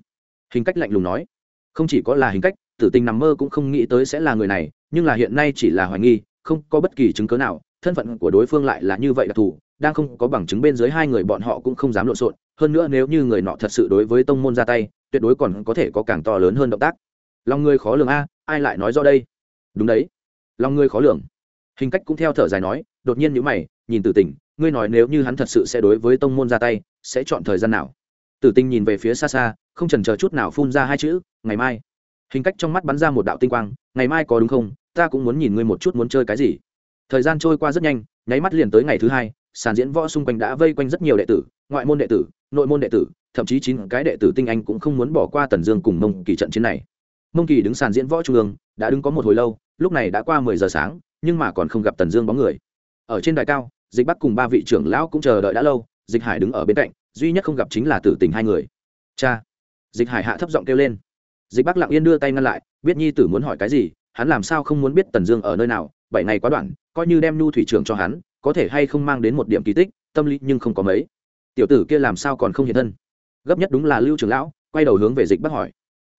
Hình cách lạnh lùng nói. Không chỉ có là hình cách, tử tình nằm mơ cũng không nghĩ tới sẽ là người này, nhưng là hiện nay chỉ là hoài nghi, không có bất kỳ chứng cớ nào, thân phận của đối phương lại là như vậy đặc thù đang không có bằng chứng bên dưới hai người bọn họ cũng không dám lộn xộn. Hơn nữa nếu như người nọ thật sự đối với tông môn ra tay tuyệt đối còn có thể có càng to lớn hơn động tác. Lòng người khó lường a, ai lại nói do đây? Đúng đấy. Lòng người khó lường. Hình cách cũng theo thở dài nói, đột nhiên nhữ mày, nhìn tử tình, ngươi nói nếu như hắn thật sự sẽ đối với tông môn ra tay, sẽ chọn thời gian nào? Tử tình nhìn về phía xa xa, không trần chờ chút nào phun ra hai chữ, ngày mai. Hình cách trong mắt bắn ra một đạo tinh quang, ngày mai có đúng không? Ta cũng muốn nhìn ngươi một chút muốn chơi cái gì. Thời gian trôi qua rất nhanh, nháy mắt liền tới ngày thứ hai, sàn diễn võ xung quanh đã vây quanh rất nhiều đệ tử, ngoại môn đệ tử, nội môn đệ tử thậm chí chín cái đệ tử tinh anh cũng không muốn bỏ qua tần dương cùng mông kỳ trận chiến này. Mông kỳ đứng sàn diễn võ trung ương, đã đứng có một hồi lâu, lúc này đã qua mười giờ sáng, nhưng mà còn không gặp tần dương bóng người. Ở trên đài cao, dịch bắc cùng ba vị trưởng lão cũng chờ đợi đã lâu, dịch hải đứng ở bên cạnh, duy nhất không gặp chính là tử tình hai người. Cha! Dịch hải hạ thấp giọng kêu lên. Dịch bắc lặng yên đưa tay ngăn lại, biết nhi tử muốn hỏi cái gì, hắn làm sao không muốn biết tần dương ở nơi nào, bảy ngày quá đoạn, coi như đem nhu thủy trưởng cho hắn, có thể hay không mang đến một điểm kỳ tích, tâm lý nhưng không có mấy. Tiểu tử kia làm sao còn không hiện thân? Gấp nhất đúng là lưu trưởng lão, quay đầu hướng về dịch bắc hỏi.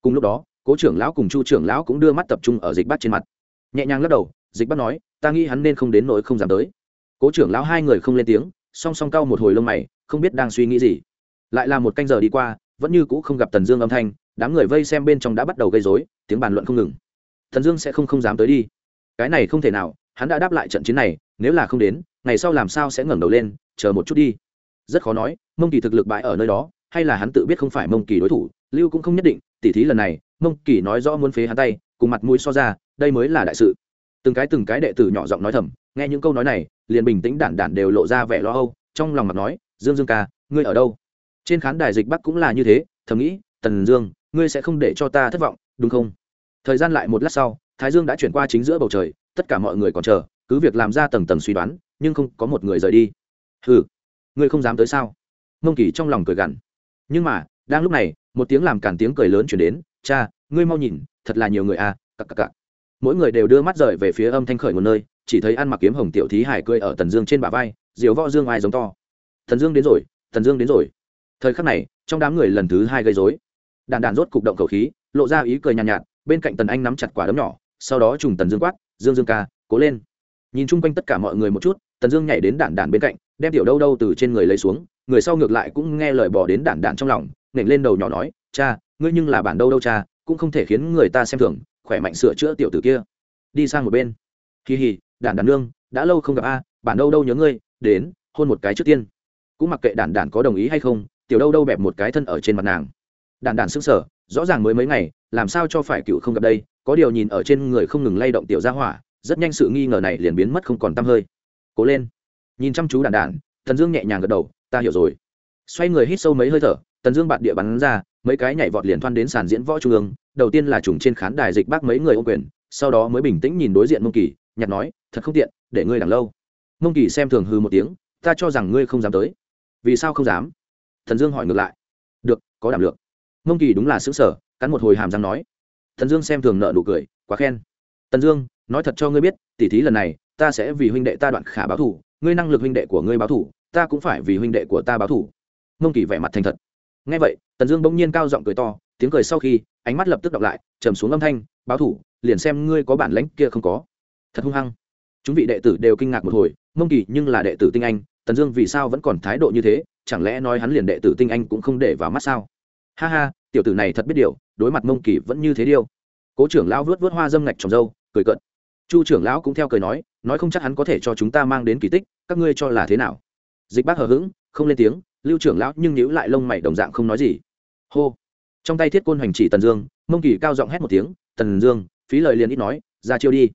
Cùng lúc đó, cố trưởng lão cùng chu trưởng lão cũng đưa mắt tập trung ở dịch bắc trên mặt. Nhẹ nhàng lắc đầu, dịch bắc nói, ta nghĩ hắn nên không đến nỗi không dám tới. Cố trưởng lão hai người không lên tiếng, song song cau một hồi lông mày, không biết đang suy nghĩ gì. Lại là một canh giờ đi qua, vẫn như cũ không gặp tần dương âm thanh, đám người vây xem bên trong đã bắt đầu gây dối tiếng bàn luận không ngừng. Thần dương sẽ không không dám tới đi. Cái này không thể nào, hắn đã đáp lại trận chiến này, nếu là không đến, ngày sau làm sao sẽ ngẩng đầu lên, chờ một chút đi. Rất khó nói, mông kỳ thực lực bại ở nơi đó hay là hắn tự biết không phải mông kỳ đối thủ, lưu cũng không nhất định, tỉ thí lần này, mông kỳ nói rõ muốn phế hắn tay, cùng mặt mũi so ra, đây mới là đại sự. Từng cái từng cái đệ tử nhỏ giọng nói thầm, nghe những câu nói này, liền bình tĩnh đản đản đều lộ ra vẻ lo âu, trong lòng mặt nói, dương dương ca, ngươi ở đâu? Trên khán đài dịch bắc cũng là như thế, thầm nghĩ, tần dương, ngươi sẽ không để cho ta thất vọng, đúng không? Thời gian lại một lát sau, thái dương đã chuyển qua chính giữa bầu trời, tất cả mọi người còn chờ, cứ việc làm ra tầng tầng suy đoán, nhưng không có một người rời đi. Hừ, ngươi không dám tới sao? Mông kỳ trong lòng cười gằn nhưng mà đang lúc này một tiếng làm cản tiếng cười lớn chuyển đến cha ngươi mau nhìn thật là nhiều người à cặc cặc cặc. Mỗi người đều đưa mắt rời về phía âm thanh khởi một nơi chỉ thấy ăn mặc kiếm hồng tiểu thí hải cười ở tần dương trên bả vai diều võ dương ai giống to. Thần dương đến rồi thần dương đến rồi. Thời khắc này trong đám người lần thứ hai gây dối đàn đàn rốt cục động khẩu khí lộ ra ý cười nhàn nhạt, nhạt bên cạnh tần anh nắm chặt quả đấm nhỏ sau đó trùng tần dương quát dương dương ca cố lên. Nhìn chung quanh tất cả mọi người một chút tần dương nhảy đến đản đản bên cạnh đem tiểu đâu đâu từ trên người lấy xuống người sau ngược lại cũng nghe lời bỏ đến đản đản trong lòng, nện lên đầu nhỏ nói, cha, ngươi nhưng là bản đâu đâu cha, cũng không thể khiến người ta xem thường, khỏe mạnh sửa chữa tiểu tử kia. Đi sang một bên. Kỳ hì đản đản nương, đã lâu không gặp a, bản đâu đâu nhớ ngươi, đến, hôn một cái trước tiên. Cũng mặc kệ đản đản có đồng ý hay không, tiểu đâu đâu bẹp một cái thân ở trên mặt nàng. Đản đản sững sờ, rõ ràng mới mấy ngày, làm sao cho phải cựu không gặp đây, có điều nhìn ở trên người không ngừng lay động tiểu gia hỏa, rất nhanh sự nghi ngờ này liền biến mất không còn tăm hơi. Cố lên. Nhìn chăm chú đản đản, thần dương nhẹ nhàng gật đầu ta hiểu rồi. Xoay người hít sâu mấy hơi thở, tần dương bạt địa bắn ra, mấy cái nhảy vọt liền thoăn đến sàn diễn võ trung ương, đầu tiên là trùng trên khán đài dịch bác mấy người ô quyền, sau đó mới bình tĩnh nhìn đối diện mông kỳ, nhặt nói, thật không tiện, để ngươi đằng lâu. Mông kỳ xem thường hư một tiếng, ta cho rằng ngươi không dám tới. Vì sao không dám? Thần dương hỏi ngược lại. Được, có đảm lượng. Mông kỳ đúng là xứng sở cắn một hồi hàm răng nói. Thần dương xem thường nợ nụ cười, quá khen. Tần dương, nói thật cho ngươi biết, tỉ thí lần này, ta sẽ vì huynh đệ ta đoạn khả báo thủ ngươi năng lực huynh đệ của ngươi báo thủ ta cũng phải vì huynh đệ của ta báo thủ. Mông kỳ vẻ mặt thành thật. Ngay vậy, tần dương bỗng nhiên cao giọng cười to, tiếng cười sau khi, ánh mắt lập tức đọc lại, trầm xuống âm thanh, báo thủ, liền xem ngươi có bản lãnh kia không có. Thật hung hăng. Chúng vị đệ tử đều kinh ngạc một hồi, mông kỳ nhưng là đệ tử tinh anh, tần dương vì sao vẫn còn thái độ như thế, chẳng lẽ nói hắn liền đệ tử tinh anh cũng không để vào mắt sao? Ha ha, tiểu tử này thật biết điều, đối mặt mông kỳ vẫn như thế điêu. Cố trưởng lão vớt vớt hoa dâm ngạch trồng dâu, cười cận chu trưởng lão cũng theo cười nói nói không chắc hắn có thể cho chúng ta mang đến kỳ tích, các ngươi cho là thế nào? Dịch bác hờ hững, không lên tiếng, lưu trưởng lão nhưng nhíu lại lông mày đồng dạng không nói gì. Hô. Trong tay thiết côn hoành chỉ tần dương, mông kỳ cao giọng hét một tiếng, tần dương, phí lời liền ít nói, ra chiêu đi.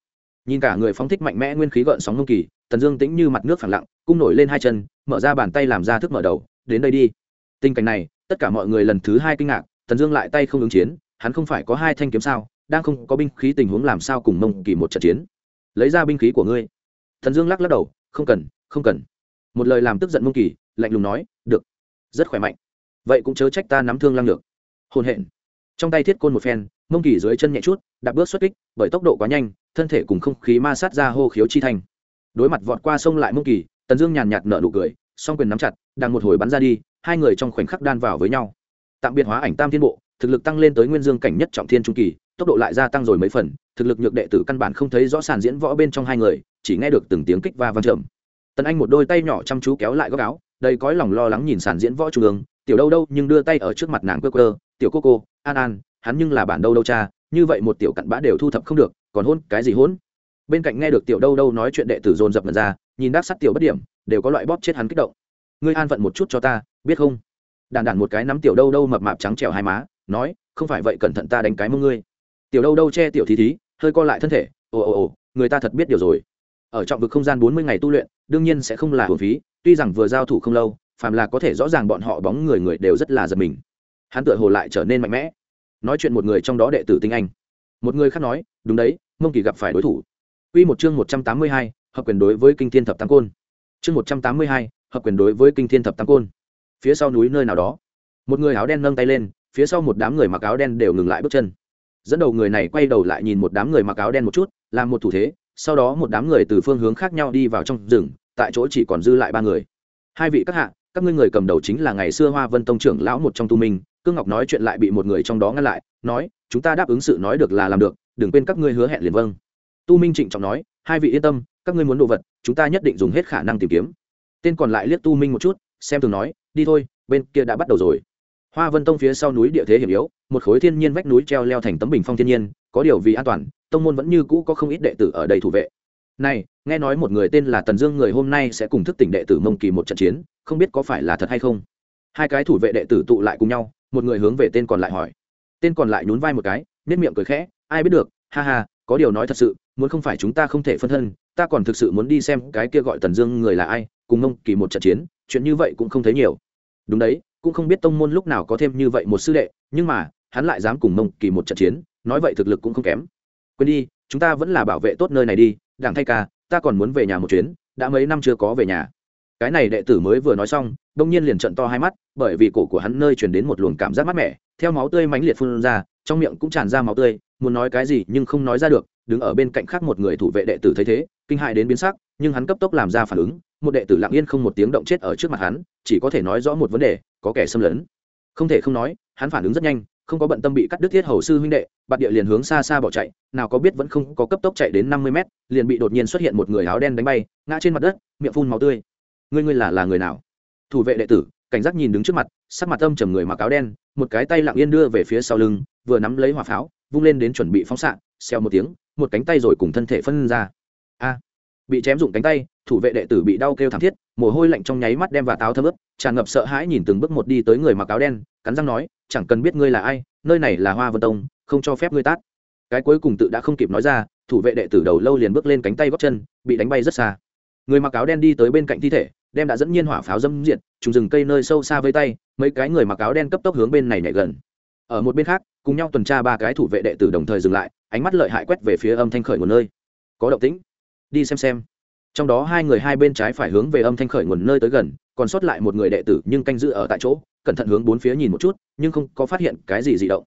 Nhìn cả người phóng thích mạnh mẽ nguyên khí gợn sóng mông kỳ, tần dương tĩnh như mặt nước phẳng lặng, cung nổi lên hai chân, mở ra bàn tay làm ra thức mở đầu, đến đây đi. Tình cảnh này, tất cả mọi người lần thứ hai kinh ngạc, tần dương lại tay không ứng chiến, hắn không phải có hai thanh kiếm sao, đang không có binh khí tình huống làm sao cùng mông kỳ một trận chiến. Lấy ra binh khí của ngươi. Tần dương lắc lắc đầu, không cần không cần một lời làm tức giận mông kỳ, lạnh lùng nói, được, rất khỏe mạnh. Vậy cũng chớ trách ta nắm thương lăng được hồn hện. Trong tay thiết côn một phen, mông kỳ dưới chân nhẹ chút, đạp bước xuất kích, bởi tốc độ quá nhanh, thân thể cùng không khí ma sát ra hô khiếu chi thành đối mặt vọt qua sông lại mông kỳ, tần dương nhàn nhạt nở nụ cười, song quyền nắm chặt, đang một hồi bắn ra đi, hai người trong khoảnh khắc đan vào với nhau. Tạm biệt hóa ảnh tam thiên bộ, thực lực tăng lên tới nguyên dương cảnh nhất trọng thiên trung kỳ, tốc độ lại gia tăng rồi mấy phần, thực lực nhược đệ tử căn bản không thấy rõ sàn diễn võ bên trong hai người, chỉ nghe được từng tiếng kích va vang trầm tần anh một đôi tay nhỏ chăm chú kéo lại góc áo, đầy cõi lòng lo lắng nhìn sàn diễn võ trung ương, tiểu đâu đâu, nhưng đưa tay ở trước mặt nàng cơ cơ tiểu cô cô, an an, hắn nhưng là bản đâu đâu cha, như vậy một tiểu cặn bã đều thu thập không được, còn hôn cái gì hôn? Bên cạnh nghe được tiểu đâu đâu nói chuyện đệ tử dồn dập mật ra, nhìn đắc sắt tiểu bất điểm, đều có loại bóp chết hắn kích động. Ngươi an phận một chút cho ta, biết không? Đàn đàn một cái nắm tiểu đâu đâu mập mạp trắng trèo hai má, nói, không phải vậy cẩn thận ta đánh cái mông ngươi. Tiểu đâu đâu che tiểu thí thí, hơi co lại thân thể, ồ ồ ồ, người ta thật biết điều rồi. Ở trọng vực không gian bốn mươi ngày tu luyện đương nhiên sẽ không là hồn phí tuy rằng vừa giao thủ không lâu phàm là có thể rõ ràng bọn họ bóng người người đều rất là giật mình hắn tựa hồ lại trở nên mạnh mẽ nói chuyện một người trong đó đệ tử tinh anh một người khác nói đúng đấy mông kỳ gặp phải đối thủ Quy một chương một trăm tám mươi hai, hợp quyền đối với kinh thiên thập tam côn. Chương một trăm tám mươi hai, hợp quyền đối với kinh thiên thập tam côn. Phía sau núi nơi nào đó, một người áo đen nâng tay lên, phía sau một đám người mặc áo đen đều ngừng lại bước chân. Dẫn đầu người này quay đầu lại nhìn một đám người mặc áo đen một chút, làm một thủ thế, sau đó một đám người từ phương hướng khác nhau đi vào trong rừng, tại chỗ chỉ còn dư lại ba người. Hai vị các hạ, các ngươi người cầm đầu chính là ngày xưa Hoa Vân tông trưởng lão một trong tu minh, Cương Ngọc nói chuyện lại bị một người trong đó ngăn lại, nói, chúng ta đáp ứng sự nói được là làm được, đừng quên các ngươi hứa hẹn liền vâng. Tu minh trịnh trọng nói hai vị yên tâm các ngươi muốn đồ vật chúng ta nhất định dùng hết khả năng tìm kiếm. Tên còn lại liếc tu minh một chút xem thường nói đi thôi bên kia đã bắt đầu rồi. Hoa vân tông phía sau núi địa thế hiểm yếu một khối thiên nhiên vách núi treo leo thành tấm bình phong thiên nhiên có điều vì an toàn tông môn vẫn như cũ có không ít đệ tử ở đây thủ vệ. Này, nghe nói một người tên là tần dương người hôm nay sẽ cùng thức tỉnh đệ tử mông kỳ một trận chiến, không biết có phải là thật hay không? Hai cái thủ vệ đệ tử tụ lại cùng nhau, một người hướng về tên còn lại hỏi. Tên còn lại nhún vai một cái nết miệng cười khẽ, ai biết được, ha ha, có điều nói thật sự, muốn không phải chúng ta không thể phân thân, ta còn thực sự muốn đi xem cái kia gọi tần dương người là ai, cùng mông kỳ một trận chiến, chuyện như vậy cũng không thấy nhiều. Đúng đấy, cũng không biết tông môn lúc nào có thêm như vậy một sư đệ, nhưng mà, hắn lại dám cùng mông kỳ một trận chiến, nói vậy thực lực cũng không kém quên đi, chúng ta vẫn là bảo vệ tốt nơi này đi, đảng thay ca, ta còn muốn về nhà một chuyến, đã mấy năm chưa có về nhà. Cái này đệ tử mới vừa nói xong, đông nhiên liền trận to hai mắt, bởi vì cổ của hắn nơi truyền đến một luồng cảm giác mát mẻ, theo máu tươi mãnh liệt phun ra, trong miệng cũng tràn ra máu tươi, muốn nói cái gì nhưng không nói ra được, đứng ở bên cạnh khác một người thủ vệ đệ tử thấy thế, kinh hại đến biến sắc, nhưng hắn cấp tốc làm ra phản ứng, một đệ tử lặng yên không một tiếng động chết ở trước mặt hắn, chỉ có thể nói rõ một vấn đề, có kẻ xâm lấn. Không thể không nói, hắn phản ứng rất nhanh không có bận tâm bị cắt đứt thiết hầu sư huynh đệ, bạt địa liền hướng xa xa bỏ chạy, nào có biết vẫn không có cấp tốc chạy đến năm mươi mét, liền bị đột nhiên xuất hiện một người áo đen đánh bay, ngã trên mặt đất, miệng phun máu tươi. Ngươi ngươi là là người nào? Thủ vệ đệ tử, cảnh giác nhìn đứng trước mặt, sắc mặt âm trầm người mặc áo đen, một cái tay lặng yên đưa về phía sau lưng, vừa nắm lấy hỏa pháo, vung lên đến chuẩn bị phóng xạ, xèo một tiếng, một cánh tay rồi cùng thân thể phân ra. A! Bị chém dụng cánh tay, thủ vệ đệ tử bị đau kêu thảm thiết, mồ hôi lạnh trong nháy mắt đem và táo thấm ướp tràn ngập sợ hãi nhìn từng bước một đi tới người mặc áo đen, cắn răng nói, chẳng cần biết ngươi là ai, nơi này là hoa vân tông, không cho phép ngươi tát. Cái cuối cùng tự đã không kịp nói ra, thủ vệ đệ tử đầu lâu liền bước lên cánh tay góp chân, bị đánh bay rất xa. Người mặc áo đen đi tới bên cạnh thi thể, đem đã dẫn nhiên hỏa pháo dâm diện trùng rừng cây nơi sâu xa với tay, mấy cái người mặc áo đen cấp tốc hướng bên này nhảy gần. Ở một bên khác, cùng nhau tuần tra ba cái thủ vệ đệ tử đồng thời dừng lại, ánh mắt lợi hại quét về phía âm thanh khởi nguồn nơi. Có động tĩnh đi xem xem. Trong đó hai người hai bên trái phải hướng về âm thanh khởi nguồn nơi tới gần, còn sót lại một người đệ tử nhưng canh giữ ở tại chỗ, cẩn thận hướng bốn phía nhìn một chút, nhưng không có phát hiện cái gì dị động.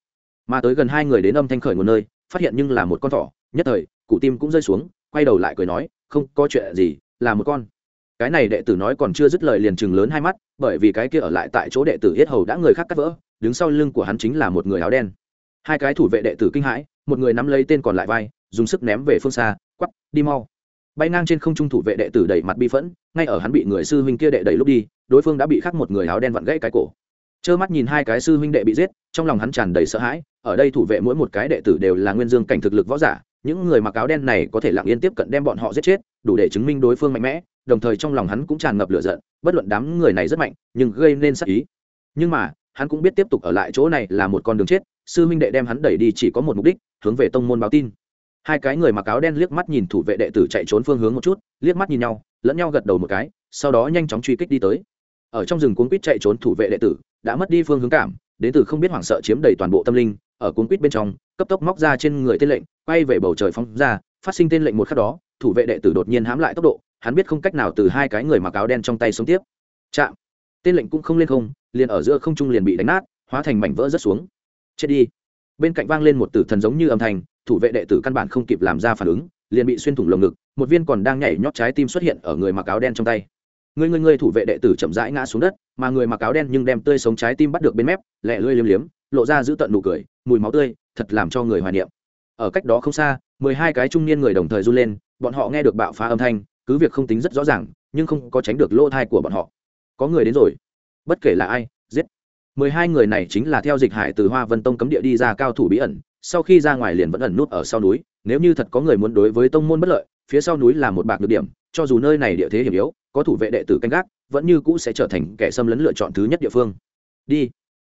Mà tới gần hai người đến âm thanh khởi nguồn nơi, phát hiện nhưng là một con thỏ, nhất thời cụ tim cũng rơi xuống, quay đầu lại cười nói, không, có chuyện gì, là một con. Cái này đệ tử nói còn chưa dứt lời liền chừng lớn hai mắt, bởi vì cái kia ở lại tại chỗ đệ tử yết hầu đã người khác cắt vỡ, đứng sau lưng của hắn chính là một người áo đen. Hai cái thủ vệ đệ tử kinh hãi, một người nắm lấy tên còn lại vai, dùng sức ném về phương xa, quắp, đi mau bay ngang trên không trung thủ vệ đệ tử đẩy mặt bi phẫn, ngay ở hắn bị người sư huynh kia đệ đẩy lúc đi, đối phương đã bị khắc một người áo đen vặn gãy cái cổ. Trơ mắt nhìn hai cái sư huynh đệ bị giết, trong lòng hắn tràn đầy sợ hãi, ở đây thủ vệ mỗi một cái đệ tử đều là nguyên dương cảnh thực lực võ giả, những người mặc áo đen này có thể lặng yên tiếp cận đem bọn họ giết chết, đủ để chứng minh đối phương mạnh mẽ, đồng thời trong lòng hắn cũng tràn ngập lửa giận, bất luận đám người này rất mạnh, nhưng gây nên sắc ý. Nhưng mà, hắn cũng biết tiếp tục ở lại chỗ này là một con đường chết, sư huynh đệ đem hắn đẩy đi chỉ có một mục đích, hướng về tông môn báo tin hai cái người mặc áo đen liếc mắt nhìn thủ vệ đệ tử chạy trốn phương hướng một chút, liếc mắt nhìn nhau, lẫn nhau gật đầu một cái, sau đó nhanh chóng truy kích đi tới. Ở trong rừng cuốn quýt chạy trốn thủ vệ đệ tử, đã mất đi phương hướng cảm, đến từ không biết hoảng sợ chiếm đầy toàn bộ tâm linh, ở cuốn quýt bên trong, cấp tốc móc ra trên người tên lệnh, quay về bầu trời phóng ra, phát sinh tên lệnh một khắc đó, thủ vệ đệ tử đột nhiên hãm lại tốc độ, hắn biết không cách nào từ hai cái người mặc áo đen trong tay sống tiếp. Chạm! Tên lệnh cũng không lên không, liền ở giữa không trung liền bị đánh nát, hóa thành mảnh vỡ rất xuống. Chết đi! Bên cạnh vang lên một tử thần giống như âm thanh thủ vệ đệ tử căn bản không kịp làm ra phản ứng, liền bị xuyên thủng lồng ngực, một viên còn đang nhảy nhót trái tim xuất hiện ở người mặc áo đen trong tay. Người người người thủ vệ đệ tử chậm rãi ngã xuống đất, mà người mặc áo đen nhưng đem tươi sống trái tim bắt được bên mép, lẹ lưỡi liếm liếm, lộ ra giữ tận nụ cười, mùi máu tươi, thật làm cho người hoài niệm. Ở cách đó không xa, mười hai cái trung niên người đồng thời run lên, bọn họ nghe được bạo phá âm thanh, cứ việc không tính rất rõ ràng, nhưng không có tránh được lỗ thai của bọn họ. Có người đến rồi. Bất kể là ai, giết. Mười hai người này chính là theo dịch hải từ hoa vân tông cấm địa đi ra cao thủ bí ẩn sau khi ra ngoài liền vẫn ẩn nút ở sau núi, nếu như thật có người muốn đối với tông môn bất lợi, phía sau núi là một bạc được điểm, cho dù nơi này địa thế hiểm yếu, có thủ vệ đệ tử canh gác, vẫn như cũ sẽ trở thành kẻ xâm lấn lựa chọn thứ nhất địa phương. Đi.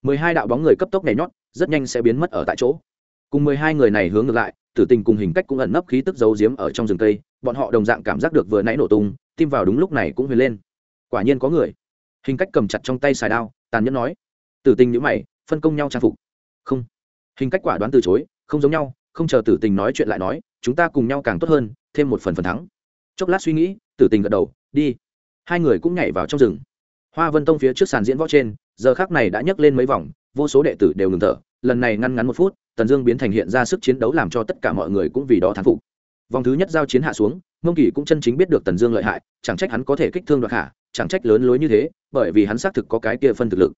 Mười hai đạo bóng người cấp tốc nhảy nhót, rất nhanh sẽ biến mất ở tại chỗ. Cùng mười hai người này hướng ngược lại, tử tình cùng hình cách cũng ẩn nấp khí tức giấu giếm ở trong rừng cây, bọn họ đồng dạng cảm giác được vừa nãy nổ tung, tim vào đúng lúc này cũng huyền lên. Quả nhiên có người. Hình cách cầm chặt trong tay xài đao, tàn nhẫn nói. Tử tình nhữ mày, phân công nhau trang phục. Không hình cách quả đoán từ chối, không giống nhau, không chờ tử tình nói chuyện lại nói, chúng ta cùng nhau càng tốt hơn, thêm một phần phần thắng. Chốc lát suy nghĩ, tử tình gật đầu, đi. Hai người cũng nhảy vào trong rừng. Hoa vân tông phía trước sàn diễn võ trên, giờ khác này đã nhấc lên mấy vòng, vô số đệ tử đều ngừng thở, lần này ngăn ngắn một phút, tần dương biến thành hiện ra sức chiến đấu làm cho tất cả mọi người cũng vì đó thán phục. Vòng thứ nhất giao chiến hạ xuống, mông kỳ cũng chân chính biết được tần dương lợi hại, chẳng trách hắn có thể kích thương đoạt hạ, chẳng trách lớn lối như thế, bởi vì hắn xác thực có cái kia phân thực lực.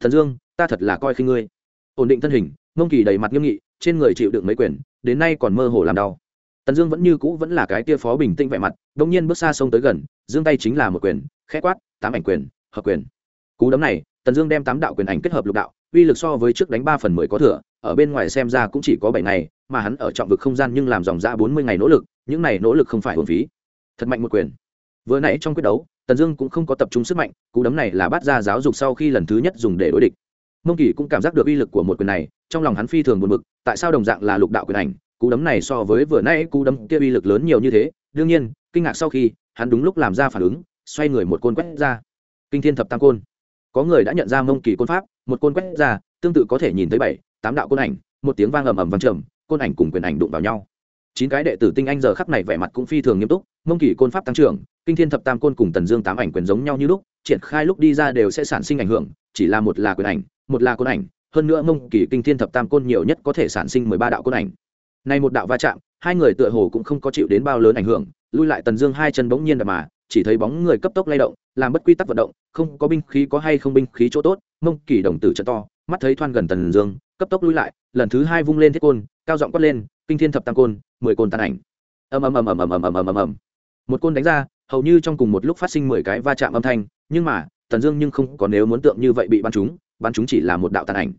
Thần dương, ta thật là coi khi ngươi. Ổn định thân hình mông kỳ đầy mặt nghiêm nghị, trên người chịu đựng mấy quyền, đến nay còn mơ hồ làm đau. Tần dương vẫn như cũ vẫn là cái tia phó bình tĩnh vẻ mặt, đông nhiên bước xa sông tới gần, dương tay chính là một quyền, khẽ quát, tám ảnh quyền, hợp quyền. Cú đấm này, tần dương đem tám đạo quyền ảnh kết hợp lục đạo, uy lực so với trước đánh ba phần mười có thừa, ở bên ngoài xem ra cũng chỉ có bảy ngày, mà hắn ở trọng vực không gian nhưng làm dòng ra bốn mươi ngày nỗ lực, những này nỗ lực không phải hồn phí. Thật mạnh một quyền. Vừa nãy trong quyết đấu, tần dương cũng không có tập trung sức mạnh, cú đấm này là bắt ra giáo dục sau khi lần thứ nhất dùng để đối địch. Mông kỳ cũng cảm giác được uy lực của một quyền này trong lòng hắn phi thường buồn bực, tại sao đồng dạng là lục đạo quyền ảnh, cú đấm này so với vừa nãy cú đấm kia uy lực lớn nhiều như thế? Đương nhiên, kinh ngạc sau khi, hắn đúng lúc làm ra phản ứng, xoay người một côn quét ra. Kinh thiên thập tam côn. Có người đã nhận ra mông kỳ côn pháp, một côn quét ra, tương tự có thể nhìn thấy bảy, tám đạo côn ảnh, một tiếng vang ầm ầm vang trầm, côn ảnh cùng quyền ảnh đụng vào nhau. Chín cái đệ tử tinh anh giờ khắc này vẻ mặt cũng phi thường nghiêm túc, mông kỳ côn pháp tăng trưởng, kinh thiên thập tam côn cùng tần dương tám ảnh quyền giống nhau như lúc, triển khai lúc đi ra đều sẽ sản sinh ảnh hưởng, chỉ là một là quyền ảnh, một là côn ảnh hơn nữa mông kỳ kinh thiên thập tam côn nhiều nhất có thể sản sinh mười ba đạo côn ảnh. Nay một đạo va chạm, hai người tựa hồ cũng không có chịu đến bao lớn ảnh hưởng, lui lại tần dương hai chân bỗng nhiên đập mà, chỉ thấy bóng người cấp tốc lay động, làm bất quy tắc vận động, không có binh khí có hay không binh khí chỗ tốt, mông kỳ đồng tử trận to, mắt thấy thoan gần tần dương, cấp tốc lui lại, lần thứ hai vung lên thiết côn, cao giọng quát lên, kinh thiên thập tam côn, mười côn tàn ảnh. Ầm ầm ầm ầm ầm ầm ầm ầm ầm. Ầm một côn đánh ra, hầu như trong cùng một lúc phát sinh mười cái va chạm âm thanh, nhưng mà, tần dương nhưng không có nếu muốn tượng như vậy bị bắn chúng bắn chúng chỉ là một đạo tàn ảnh.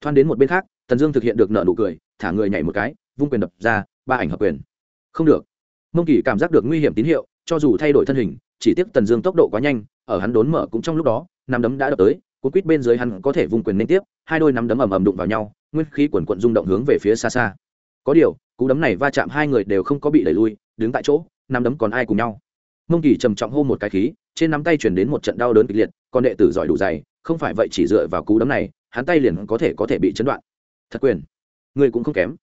Thoan đến một bên khác, tần dương thực hiện được nợ nụ cười, thả người nhảy một cái, vung quyền đập ra, ba ảnh hợp quyền. Không được. Mông kỳ cảm giác được nguy hiểm tín hiệu, cho dù thay đổi thân hình, chỉ tiếc tần dương tốc độ quá nhanh, ở hắn đốn mở cũng trong lúc đó, nắm đấm đã đập tới, cuốn quýt bên dưới hắn có thể vung quyền liên tiếp, hai đôi nắm đấm ầm ầm đụng vào nhau, nguyên khí quần quận rung động hướng về phía xa xa. Có điều, cú đấm này va chạm hai người đều không có bị đẩy lui, đứng tại chỗ, nắm đấm còn ai cùng nhau? Mông kỳ trầm trọng hô một cái khí, trên nắm tay chuyển đến một trận đau đớn kịch liệt còn đệ tử giỏi đủ dày không phải vậy chỉ dựa vào cú đấm này, hắn tay liền có thể có thể bị chấn đoạn. Thật quyền. Người cũng không kém.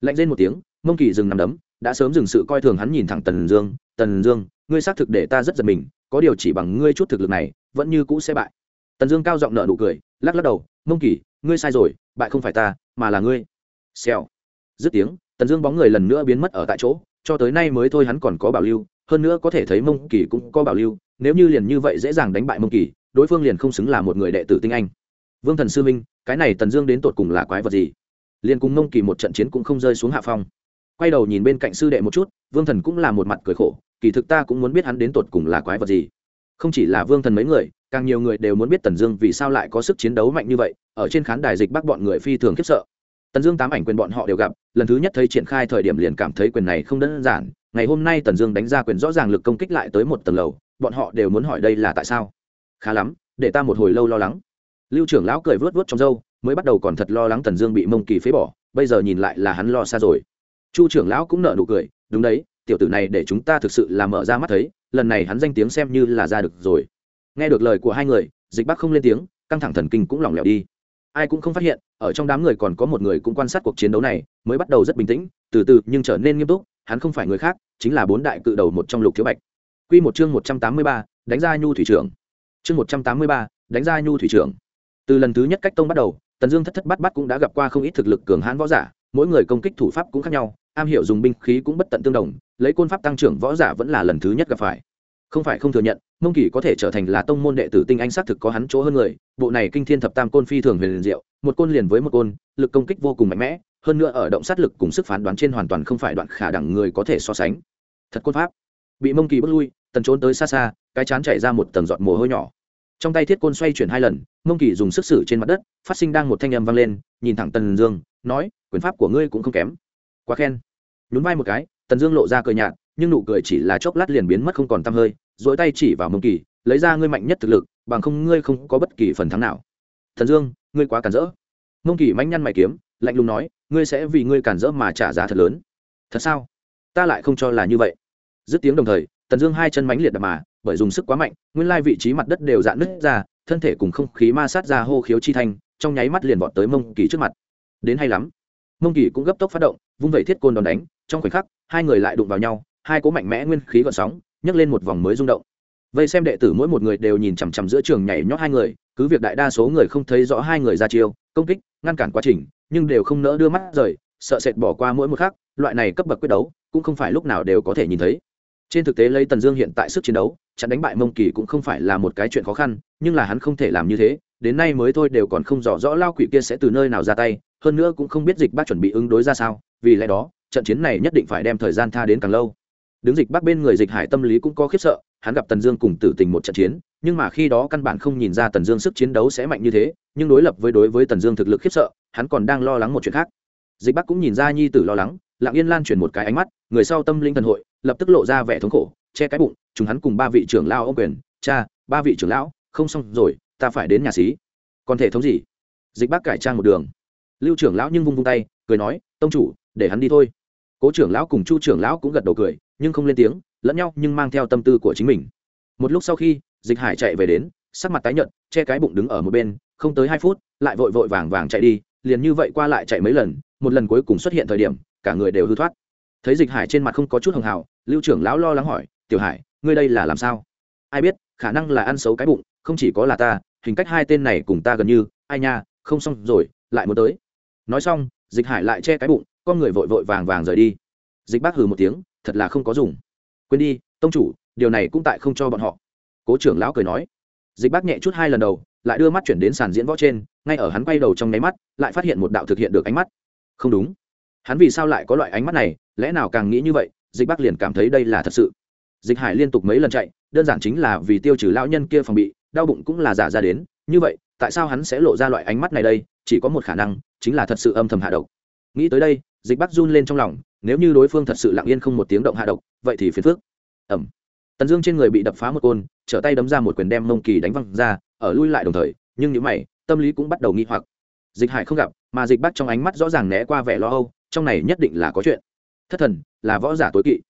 Lạnh lên một tiếng, mông kỳ dừng nằm đấm, đã sớm dừng sự coi thường hắn nhìn thẳng tần dương tần dương, ngươi xác thực để ta rất giật mình, có điều chỉ bằng ngươi chút thực lực này, vẫn như cũ sẽ bại. Tần dương cao giọng nợ nụ cười, lắc lắc đầu, mông kỳ, ngươi sai rồi, bại không phải ta, mà là ngươi. Xèo. Dứt tiếng, tần dương bóng người lần nữa biến mất ở tại chỗ, cho tới nay mới thôi hắn còn có bảo lưu, hơn nữa có thể thấy mông kỳ cũng có bảo lưu, nếu như liền như vậy dễ dàng đánh bại mông kỳ đối phương liền không xứng là một người đệ tử tinh anh. Vương thần sư minh, cái này tần dương đến tột cùng là quái vật gì? Liền cùng mông kỳ một trận chiến cũng không rơi xuống hạ phong. Quay đầu nhìn bên cạnh sư đệ một chút, vương thần cũng là một mặt cười khổ, kỳ thực ta cũng muốn biết hắn đến tột cùng là quái vật gì. Không chỉ là vương thần mấy người, càng nhiều người đều muốn biết tần dương vì sao lại có sức chiến đấu mạnh như vậy, ở trên khán đài dịch bắt bọn người phi thường khiếp sợ. Tần dương tám ảnh quyền bọn họ đều gặp, lần thứ nhất thấy triển khai thời điểm liền cảm thấy quyền này không đơn giản, ngày hôm nay tần dương đánh ra quyền rõ ràng lực công kích lại tới một tầng lầu, bọn họ đều muốn hỏi đây là tại sao khá lắm, để ta một hồi lâu lo lắng. Lưu trưởng lão cười vớt vớt trong râu, mới bắt đầu còn thật lo lắng tần dương bị mông kỳ phế bỏ, bây giờ nhìn lại là hắn lo xa rồi. Chu trưởng lão cũng nợ nụ cười, đúng đấy, tiểu tử này để chúng ta thực sự là mở ra mắt thấy, lần này hắn danh tiếng xem như là ra được rồi. Nghe được lời của hai người, dịch bắc không lên tiếng, căng thẳng thần kinh cũng lỏng lẻo đi. Ai cũng không phát hiện, ở trong đám người còn có một người cũng quan sát cuộc chiến đấu này, mới bắt đầu rất bình tĩnh, từ từ nhưng trở nên nghiêm túc, hắn không phải người khác, chính là bốn đại cự đầu một trong lục thiếu bạch. Q một chương một trăm tám mươi ba, đánh ra nhu thủy trưởng chương một trăm tám mươi ba, đánh ra nhu thủy trưởng. Từ lần thứ nhất cách tông bắt đầu, tần dương thất thất bát bát cũng đã gặp qua không ít thực lực cường hãn võ giả, mỗi người công kích thủ pháp cũng khác nhau, am hiểu dùng binh khí cũng bất tận tương đồng, lấy côn pháp tăng trưởng võ giả vẫn là lần thứ nhất gặp phải. Không phải không thừa nhận, mông kỳ có thể trở thành là tông môn đệ tử tinh anh xác thực có hắn chỗ hơn người, bộ này kinh thiên thập tam côn phi thường huyền liền diệu, một côn liền với một côn, lực công kích vô cùng mạnh mẽ, hơn nữa ở động sát lực cùng sức phán đoán trên hoàn toàn không phải đoạn khả đẳng người có thể so sánh. Thật côn pháp. Bị mông kỳ bước lui, tần trốn tới xa xa, cái chán chảy ra một tầng giọt mồ hôi nhỏ trong tay thiết côn xoay chuyển hai lần, mông kỳ dùng sức sử trên mặt đất, phát sinh đang một thanh âm vang lên, nhìn thẳng tần dương, nói, quyền pháp của ngươi cũng không kém. Quá khen. Nhún vai một cái, tần dương lộ ra cười nhạt, nhưng nụ cười chỉ là chốc lát liền biến mất không còn t hơi dỗi tay chỉ vào mông kỳ, lấy ra ngươi mạnh nhất thực lực, bằng không ngươi không có bất kỳ phần thắng nào. Thần dương, ngươi quá cản rỡ. Mông kỳ manh nhăn mày kiếm, lạnh lùng nói, ngươi sẽ vì ngươi cản rỡ mà trả giá thật lớn. Thật sao? Ta lại không cho là như vậy. Dứt tiếng đồng thời tần dương hai chân mánh liệt đập mà, bởi dùng sức quá mạnh, nguyên lai vị trí mặt đất đều dạn nứt ra, thân thể cùng không khí ma sát ra hô khiếu chi thanh, trong nháy mắt liền vọt tới mông kỳ trước mặt. Đến hay lắm. Mông kỳ cũng gấp tốc phát động, vung vẩy thiết côn đòn đánh, trong khoảnh khắc, hai người lại đụng vào nhau, hai cố mạnh mẽ nguyên khí gọn sóng, nhấc lên một vòng mới rung động. Vây xem đệ tử mỗi một người đều nhìn chằm chằm giữa trường nhảy nhót hai người, cứ việc đại đa số người không thấy rõ hai người ra chiêu, công kích, ngăn cản quá trình, nhưng đều không nỡ đưa mắt rời, sợ sệt bỏ qua mỗi một khắc, loại này cấp bậc quyết đấu, cũng không phải lúc nào đều có thể nhìn thấy trên thực tế lấy tần dương hiện tại sức chiến đấu, chặn đánh bại mông kỳ cũng không phải là một cái chuyện khó khăn, nhưng là hắn không thể làm như thế, đến nay mới thôi đều còn không rõ rõ lao quỷ kia sẽ từ nơi nào ra tay, hơn nữa cũng không biết dịch bác chuẩn bị ứng đối ra sao, vì lẽ đó, trận chiến này nhất định phải đem thời gian tha đến càng lâu. Đứng dịch bác bên người dịch hải tâm lý cũng có khiếp sợ, hắn gặp tần dương cùng tử tình một trận chiến, nhưng mà khi đó căn bản không nhìn ra tần dương sức chiến đấu sẽ mạnh như thế, nhưng đối lập với đối với tần dương thực lực khiếp sợ, hắn còn đang lo lắng một chuyện khác. Dịch bác cũng nhìn ra nhi tử lo lắng, lặng yên lan truyền một cái ánh mắt, người sau tâm linh thần hội lập tức lộ ra vẻ thống khổ, che cái bụng, chúng hắn cùng ba vị trưởng lao ô quyền, cha, ba vị trưởng lão, không xong rồi, ta phải đến nhà xí. Còn thể thống gì? Dịch bác cải trang một đường. Lưu trưởng lão nhưng vung vung tay, cười nói, tông chủ, để hắn đi thôi. Cố trưởng lão cùng chu trưởng lão cũng gật đầu cười, nhưng không lên tiếng, lẫn nhau nhưng mang theo tâm tư của chính mình. Một lúc sau khi, dịch hải chạy về đến, sắc mặt tái nhợt, che cái bụng đứng ở một bên, không tới hai phút, lại vội vội vàng vàng chạy đi, liền như vậy qua lại chạy mấy lần, một lần cuối cùng xuất hiện thời điểm, cả người đều hư thoát. Thấy dịch hải trên mặt không có chút hồng hào lưu trưởng lão lo lắng hỏi, tiểu hải, ngươi đây là làm sao? Ai biết, khả năng là ăn xấu cái bụng, không chỉ có là ta, hình cách hai tên này cùng ta gần như, ai nha, không xong rồi, lại muốn tới. Nói xong, dịch hải lại che cái bụng, con người vội vội vàng vàng rời đi. Dịch bác hừ một tiếng, thật là không có dùng. Quên đi, tông chủ, điều này cũng tại không cho bọn họ. Cố trưởng lão cười nói. Dịch bác nhẹ chút hai lần đầu, lại đưa mắt chuyển đến sàn diễn võ trên, ngay ở hắn quay đầu trong nháy mắt, lại phát hiện một đạo thực hiện được ánh mắt. Không đúng. Hắn vì sao lại có loại ánh mắt này, lẽ nào càng nghĩ như vậy dịch bác liền cảm thấy đây là thật sự. Dịch hải liên tục mấy lần chạy, đơn giản chính là vì tiêu trừ lão nhân kia phòng bị, đau bụng cũng là giả ra đến. Như vậy, tại sao hắn sẽ lộ ra loại ánh mắt này đây? Chỉ có một khả năng, chính là thật sự âm thầm hạ độc. Nghĩ tới đây, dịch bắc run lên trong lòng, nếu như đối phương thật sự lặng yên không một tiếng động hạ độc, vậy thì phiền phước ẩm tần dương trên người bị đập phá một côn, trở tay đấm ra một quyền đem mông kỳ đánh văng ra, ở lui lại đồng thời, nhưng những mày, tâm lý cũng bắt đầu nghi hoặc. Dịch hải không gặp, mà dịch bắc trong ánh mắt rõ ràng né qua vẻ lo âu, trong này nhất định là có chuyện thất thần, là võ giả tối kỵ.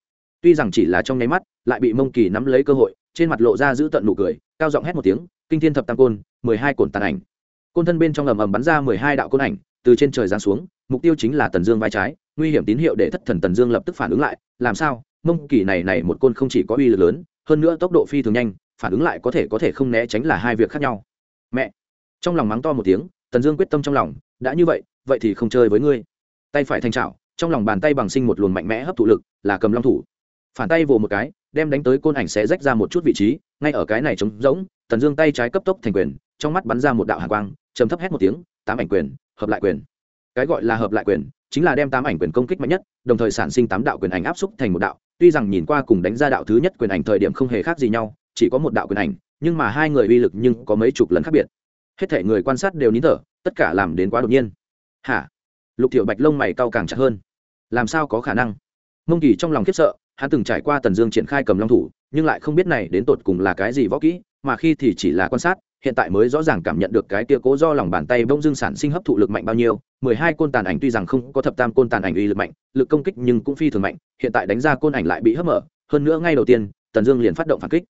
Tuy rằng chỉ là trong nháy mắt, lại bị mông kỳ nắm lấy cơ hội, trên mặt lộ ra giữ tận nụ cười, cao giọng hét một tiếng, kinh thiên thập tam côn, mười hai cồn tàn ảnh. Côn thân bên trong ầm ầm bắn ra mười hai đạo côn ảnh, từ trên trời giáng xuống, mục tiêu chính là tần dương vai trái, nguy hiểm tín hiệu để thất thần tần dương lập tức phản ứng lại, làm sao? Mông kỳ này này một côn không chỉ có uy lực lớn, hơn nữa tốc độ phi thường nhanh, phản ứng lại có thể có thể không né tránh là hai việc khác nhau. Mẹ! Trong lòng mắng to một tiếng, tần dương quyết tâm trong lòng, đã như vậy vậy thì không chơi với ngươi. Tay phải thành trào trong lòng bàn tay bằng sinh một luồng mạnh mẽ hấp thụ lực, là cầm long thủ. Phản tay vồ một cái, đem đánh tới côn ảnh sẽ rách ra một chút vị trí, ngay ở cái này trống rỗng, tần dương tay trái cấp tốc thành quyền, trong mắt bắn ra một đạo hạ quang chấm thấp hét một tiếng, tám ảnh quyền, hợp lại quyền. Cái gọi là hợp lại quyền, chính là đem tám ảnh quyền công kích mạnh nhất, đồng thời sản sinh tám đạo quyền ảnh áp xúc thành một đạo. Tuy rằng nhìn qua cùng đánh ra đạo thứ nhất quyền ảnh thời điểm không hề khác gì nhau, chỉ có một đạo quyền ảnh, nhưng mà hai người uy lực nhưng có mấy chục lần khác biệt. Hết thể người quan sát đều nín thở, tất cả làm đến quá đột nhiên. Hả? Lục tiểu bạch lông mày cao càng chặt hơn làm sao có khả năng? Mông kỳ trong lòng khiếp sợ, hắn từng trải qua tần dương triển khai cầm long thủ, nhưng lại không biết này đến tột cùng là cái gì võ kỹ, mà khi thì chỉ là quan sát, hiện tại mới rõ ràng cảm nhận được cái tia cố do lòng bàn tay bông dưng sản sinh hấp thụ lực mạnh bao nhiêu. Mười hai côn tàn ảnh tuy rằng không có thập tam côn tàn ảnh uy lực mạnh, lực công kích nhưng cũng phi thường mạnh, hiện tại đánh ra côn ảnh lại bị hấp mở. Hơn nữa ngay đầu tiên, tần dương liền phát động phản kích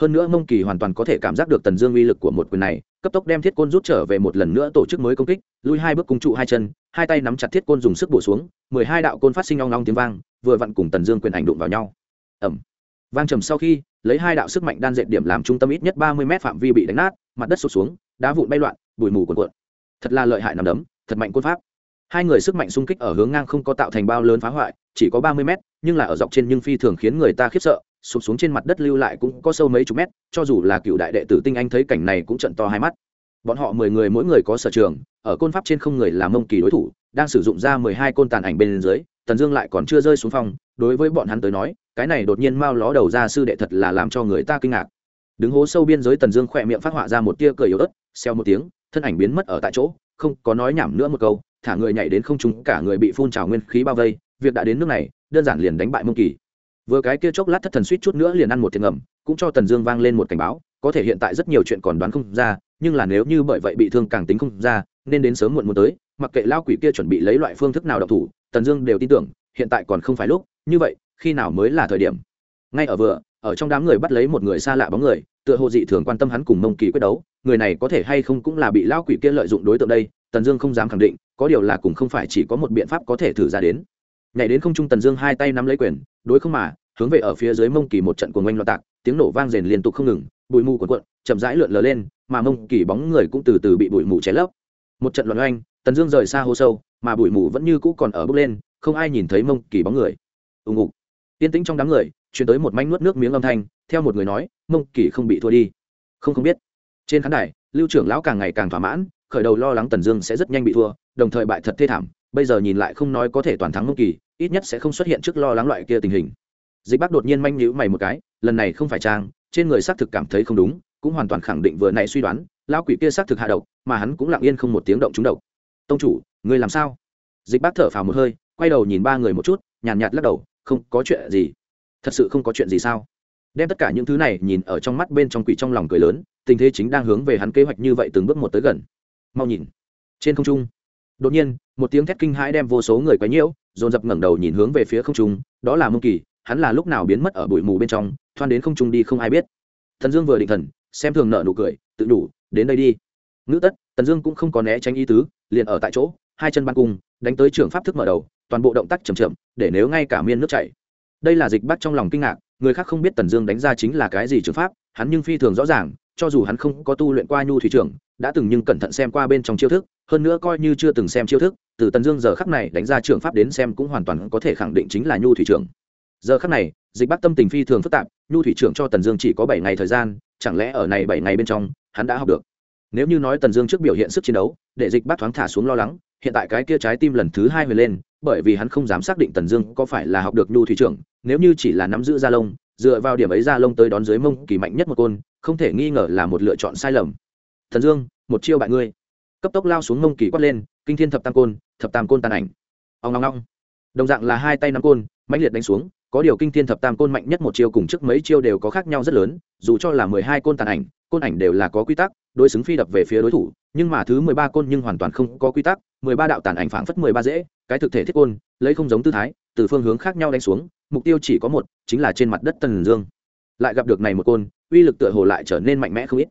hơn nữa mông kỳ hoàn toàn có thể cảm giác được tần dương uy lực của một quyền này, cấp tốc đem thiết côn rút trở về một lần nữa tổ chức mới công kích, lui hai bước cung trụ hai chân, hai tay nắm chặt thiết côn dùng sức bổ xuống, mười hai đạo côn phát sinh long long tiếng vang, vừa vặn cùng tần dương quyền ảnh đụng vào nhau. Ẩm vang trầm sau khi, lấy hai đạo sức mạnh đan dệt điểm làm trung tâm ít nhất ba mươi m phạm vi bị đánh nát, mặt đất sụt xuống, đá vụn bay loạn, bụi mù cuồn cuộn. Thật là lợi hại nằm đấm, thật mạnh côn pháp. Hai người sức mạnh xung kích ở hướng ngang không có tạo thành bao lớn phá hoại, chỉ có ba mươi m nhưng là ở dọc trên nhưng phi thường khiến người ta khiếp sợ sụp xuống trên mặt đất lưu lại cũng có sâu mấy chục mét, cho dù là cựu đại đệ tử tinh anh thấy cảnh này cũng trận to hai mắt. Bọn họ mười người mỗi người có sở trường, ở côn pháp trên không người làm mông kỳ đối thủ, đang sử dụng ra mười hai côn tàn ảnh bên dưới, tần dương lại còn chưa rơi xuống phòng, đối với bọn hắn tới nói, cái này đột nhiên mau ló đầu ra sư đệ thật là làm cho người ta kinh ngạc. Đứng hố sâu biên giới tần dương khỏe miệng phát họa ra một tia cười yếu ớt xeo một tiếng, thân ảnh biến mất ở tại chỗ, không có nói nhảm nữa một câu, thả người nhảy đến không trung, cả người bị phun trào nguyên khí bao vây, việc đã đến nước này, đơn giản liền đánh bại mông kỳ vừa cái kia chốc lát thất thần suýt chút nữa liền ăn một thiệt ngầm, cũng cho tần dương vang lên một cảnh báo, có thể hiện tại rất nhiều chuyện còn đoán không ra, nhưng là nếu như bởi vậy bị thương càng tính không ra, nên đến sớm muộn muốn tới, mặc kệ lao quỷ kia chuẩn bị lấy loại phương thức nào độc thủ, tần dương đều tin tưởng, hiện tại còn không phải lúc, như vậy, khi nào mới là thời điểm. Ngay ở vừa, ở trong đám người bắt lấy một người xa lạ bóng người, tựa hồ dị thường quan tâm hắn cùng mông kỳ quyết đấu, người này có thể hay không cũng là bị lao quỷ kia lợi dụng đối tượng đây, tần dương không dám khẳng định, có điều là cũng không phải chỉ có một biện pháp có thể thử ra đến. Nhảy đến không trung tần dương hai tay nắm lấy quyền, đối không mà hướng về ở phía dưới mông kỳ một trận cuồng oanh loạn tạc, tiếng nổ vang rền liên tục không ngừng, bụi mù cuộn cuộn, chậm rãi lượn lờ lên, mà mông kỳ bóng người cũng từ từ bị bụi mù cháy lấp. Một trận loạn oanh, tần dương rời xa hô sâu, mà bụi mù vẫn như cũ còn ở bước lên, không ai nhìn thấy mông kỳ bóng người. Ù ngục. Yên tĩnh trong đám người chuyển tới một manh nuốt nước miếng âm thanh, theo một người nói, mông kỳ không bị thua đi. Không không biết. Trên khán đài, lưu trưởng lão càng ngày càng thỏa mãn, khởi đầu lo lắng tần dương sẽ rất nhanh bị thua, đồng thời bại thật thê thảm, bây giờ nhìn lại không nói có thể toàn thắng mông kỳ, ít nhất sẽ không xuất hiện trước lo lắng loại kia tình hình dịch bác đột nhiên manh nhữ mày một cái lần này không phải trang trên người xác thực cảm thấy không đúng cũng hoàn toàn khẳng định vừa nãy suy đoán lão quỷ kia xác thực hạ độc mà hắn cũng lặng yên không một tiếng động trúng độc. Tông chủ ngươi làm sao? Dịch bác thở phào một hơi quay đầu nhìn ba người một chút nhàn nhạt, nhạt lắc đầu không có chuyện gì. Thật sự không có chuyện gì sao? Đem tất cả những thứ này nhìn ở trong mắt bên trong quỷ trong lòng cười lớn tình thế chính đang hướng về hắn kế hoạch như vậy từng bước một tới gần. Mau nhìn. Trên không trung đột nhiên một tiếng thét kinh hãi đem vô số người quấy nhiễu dồn dập ngẩng đầu nhìn hướng về phía không trung đó là mông kỳ hắn là lúc nào biến mất ở bụi mù bên trong, thoan đến không trung đi không ai biết. Thần dương vừa định thần, xem thường nợ nụ cười, tự đủ, đến đây đi. Ngữ tất, tần dương cũng không có né tránh ý tứ, liền ở tại chỗ, hai chân ban cung, đánh tới trường pháp thức mở đầu, toàn bộ động tác chậm chậm, để nếu ngay cả miên nước chảy. Đây là dịch bắt trong lòng kinh ngạc, người khác không biết tần dương đánh ra chính là cái gì trường pháp, hắn nhưng phi thường rõ ràng, cho dù hắn không có tu luyện qua nhu thủy trưởng đã từng nhưng cẩn thận xem qua bên trong chiêu thức, hơn nữa coi như chưa từng xem chiêu thức, từ tần dương giờ khắc này đánh ra trường pháp đến xem cũng hoàn toàn có thể khẳng định chính là nhu thủy trưởng giờ khắc này, dịch bắc tâm tình phi thường phức tạp, nhu thủy trưởng cho tần dương chỉ có bảy ngày thời gian, chẳng lẽ ở này bảy ngày bên trong, hắn đã học được? Nếu như nói tần dương trước biểu hiện sức chiến đấu, để dịch bắc thoáng thả xuống lo lắng, hiện tại cái kia trái tim lần thứ hai về lên, bởi vì hắn không dám xác định tần dương có phải là học được nhu thủy trưởng, nếu như chỉ là nắm giữ gia lông, dựa vào điểm ấy gia lông tới đón dưới mông kỳ mạnh nhất một côn, không thể nghi ngờ là một lựa chọn sai lầm. Thần dương, một chiêu bại ngươi. Cấp tốc lao xuống mông kỳ quát lên, kinh thiên thập tam côn, thập tam côn tàn ảnh. Ông ngong ngong đồng dạng là hai tay nắm côn, mãnh liệt đánh xuống có điều kinh thiên thập tam côn mạnh nhất một chiêu cùng trước mấy chiêu đều có khác nhau rất lớn, dù cho là mười hai côn tàn ảnh, côn ảnh đều là có quy tắc, đối xứng phi đập về phía đối thủ, nhưng mà thứ mười ba côn nhưng hoàn toàn không có quy tắc, mười ba đạo tàn ảnh phảng phất mười ba dễ, cái thực thể thiết côn, lấy không giống tư thái, từ phương hướng khác nhau đánh xuống, mục tiêu chỉ có một, chính là trên mặt đất tần dương. Lại gặp được này một côn, uy lực tựa hồ lại trở nên mạnh mẽ không ít.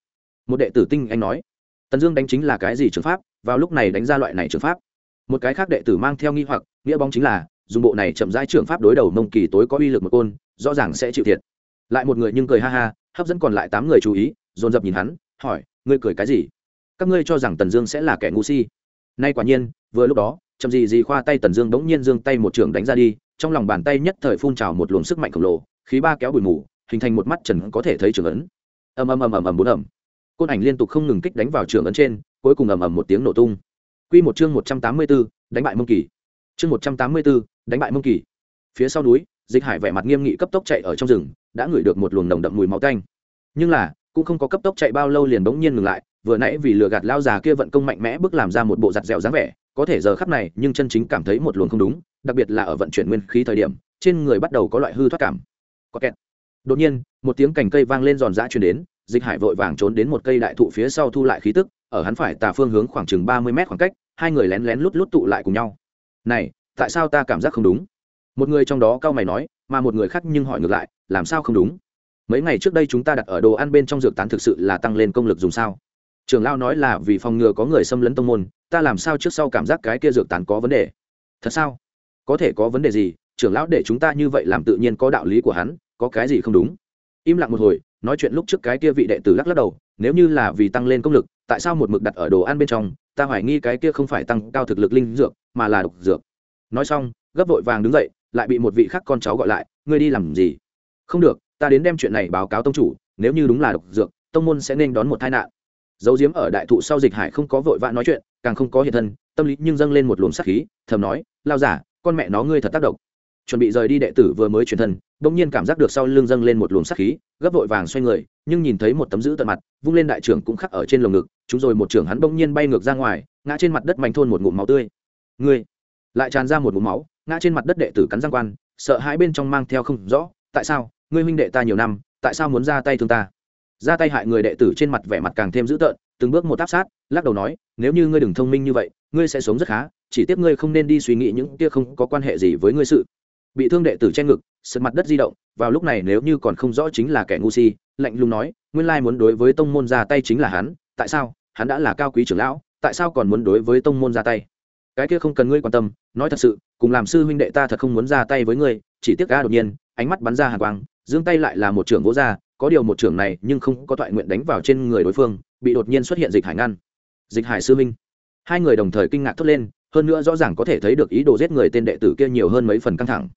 Một đệ tử tinh anh nói, tần dương đánh chính là cái gì trường pháp, vào lúc này đánh ra loại này trường pháp? Một cái khác đệ tử mang theo nghi hoặc, nghĩa bóng chính là dùng bộ này chậm rãi trường pháp đối đầu mông kỳ tối có uy lực một côn rõ ràng sẽ chịu thiệt. Lại một người nhưng cười ha ha hấp dẫn còn lại tám người chú ý dồn dập nhìn hắn hỏi ngươi cười cái gì? Các ngươi cho rằng tần dương sẽ là kẻ ngu si? Nay quả nhiên vừa lúc đó chậm gì gì khoa tay tần dương bỗng nhiên dương tay một trường đánh ra đi trong lòng bàn tay nhất thời phun trào một luồng sức mạnh khổng lồ khí ba kéo bụi mù hình thành một mắt trần có thể thấy trường ấn. Ầm ầm ầm ầm ầm bốn ầm. Côn ảnh liên tục không ngừng kích đánh vào trường ấn trên cuối cùng ầm ầm một tiếng nổ tung. Quy một chương một trăm tám mươi 184, đánh bại mông kỳ chương một trăm tám mươi 184, đánh bại mông kỳ. Phía sau núi dịch hải vẻ mặt nghiêm nghị cấp tốc chạy ở trong rừng đã ngửi được một luồng nồng đậm mùi máu tanh. Nhưng là cũng không có cấp tốc chạy bao lâu liền bỗng nhiên ngừng lại vừa nãy vì lừa gạt lao già kia vận công mạnh mẽ bước làm ra một bộ giặt dẻo dáng vẻ có thể giờ khắp này nhưng chân chính cảm thấy một luồng không đúng đặc biệt là ở vận chuyển nguyên khí thời điểm trên người bắt đầu có loại hư thoát cảm. Có kẹt. Đột nhiên một tiếng cành cây vang lên giòn giã chuyển đến dịch hải vội vàng trốn đến một cây đại thụ phía sau thu lại khí tức ở hắn phải tà phương hướng khoảng chừng ba mươi mét khoảng cách hai người lén lén lút lút tụ lại cùng nhau này, tại sao ta cảm giác không đúng? Một người trong đó cao mày nói, mà một người khác nhưng hỏi ngược lại, làm sao không đúng? Mấy ngày trước đây chúng ta đặt ở đồ ăn bên trong dược tán thực sự là tăng lên công lực dùng sao? Trường lao nói là vì phòng ngừa có người xâm lấn tông môn, ta làm sao trước sau cảm giác cái kia dược tán có vấn đề? Thật sao? Có thể có vấn đề gì? Trưởng lão để chúng ta như vậy làm tự nhiên có đạo lý của hắn, có cái gì không đúng? Im lặng một hồi, nói chuyện lúc trước cái kia vị đệ tử lắc lắc đầu, nếu như là vì tăng lên công lực, tại sao một mực đặt ở đồ ăn bên trong ta hoài nghi cái kia không phải tăng cao thực lực linh dược, mà là độc dược. Nói xong, gấp vội vàng đứng dậy, lại bị một vị khác con cháu gọi lại, ngươi đi làm gì? Không được, ta đến đem chuyện này báo cáo tông chủ, nếu như đúng là độc dược, tông môn sẽ nên đón một tai nạn. Dấu diếm ở đại thụ sau dịch hải không có vội vã nói chuyện, càng không có hiện thân, tâm lý nhưng dâng lên một luồng sắc khí, thầm nói, lao giả, con mẹ nó ngươi thật tác động chuẩn bị rời đi đệ tử vừa mới chuyển thân bỗng nhiên cảm giác được sau lưng dâng lên một luồng sắc khí, gấp vội vàng xoay người, nhưng nhìn thấy một tấm giữ tận mặt, vung lên đại trưởng cũng khắc ở trên lồng ngực, chúng rồi một trưởng hắn bỗng nhiên bay ngược ra ngoài, ngã trên mặt đất mạnh thôn một ngụm máu tươi. Ngươi! Lại tràn ra một ngụm máu, ngã trên mặt đất đệ tử cắn răng quan, sợ hãi bên trong mang theo không rõ, tại sao? Ngươi huynh đệ ta nhiều năm, tại sao muốn ra tay thương ta? Ra tay hại người đệ tử trên mặt vẻ mặt càng thêm dữ tợn, từng bước một áp sát, lắc đầu nói, nếu như ngươi đừng thông minh như vậy, ngươi sẽ sống rất khá, chỉ tiếc ngươi không nên đi suy nghĩ những kia không có quan hệ gì với ngươi sự bị thương đệ tử che ngực sật mặt đất di động, vào lúc này nếu như còn không rõ chính là kẻ ngu si, lạnh lùng nói, nguyên lai muốn đối với tông môn ra tay chính là hắn, tại sao, hắn đã là cao quý trưởng lão, tại sao còn muốn đối với tông môn ra tay? Cái kia không cần ngươi quan tâm, nói thật sự, cùng làm sư huynh đệ ta thật không muốn ra tay với ngươi, chỉ tiếc ga đột nhiên, ánh mắt bắn ra hàng quang, giương tay lại là một trưởng vỗ ra, có điều một trưởng này nhưng không có thoại nguyện đánh vào trên người đối phương, bị đột nhiên xuất hiện dịch hải ngăn. Dịch hải sư minh hai người đồng thời kinh ngạc thốt lên, hơn nữa rõ ràng có thể thấy được ý đồ giết người tên đệ tử kia nhiều hơn mấy phần căng thẳng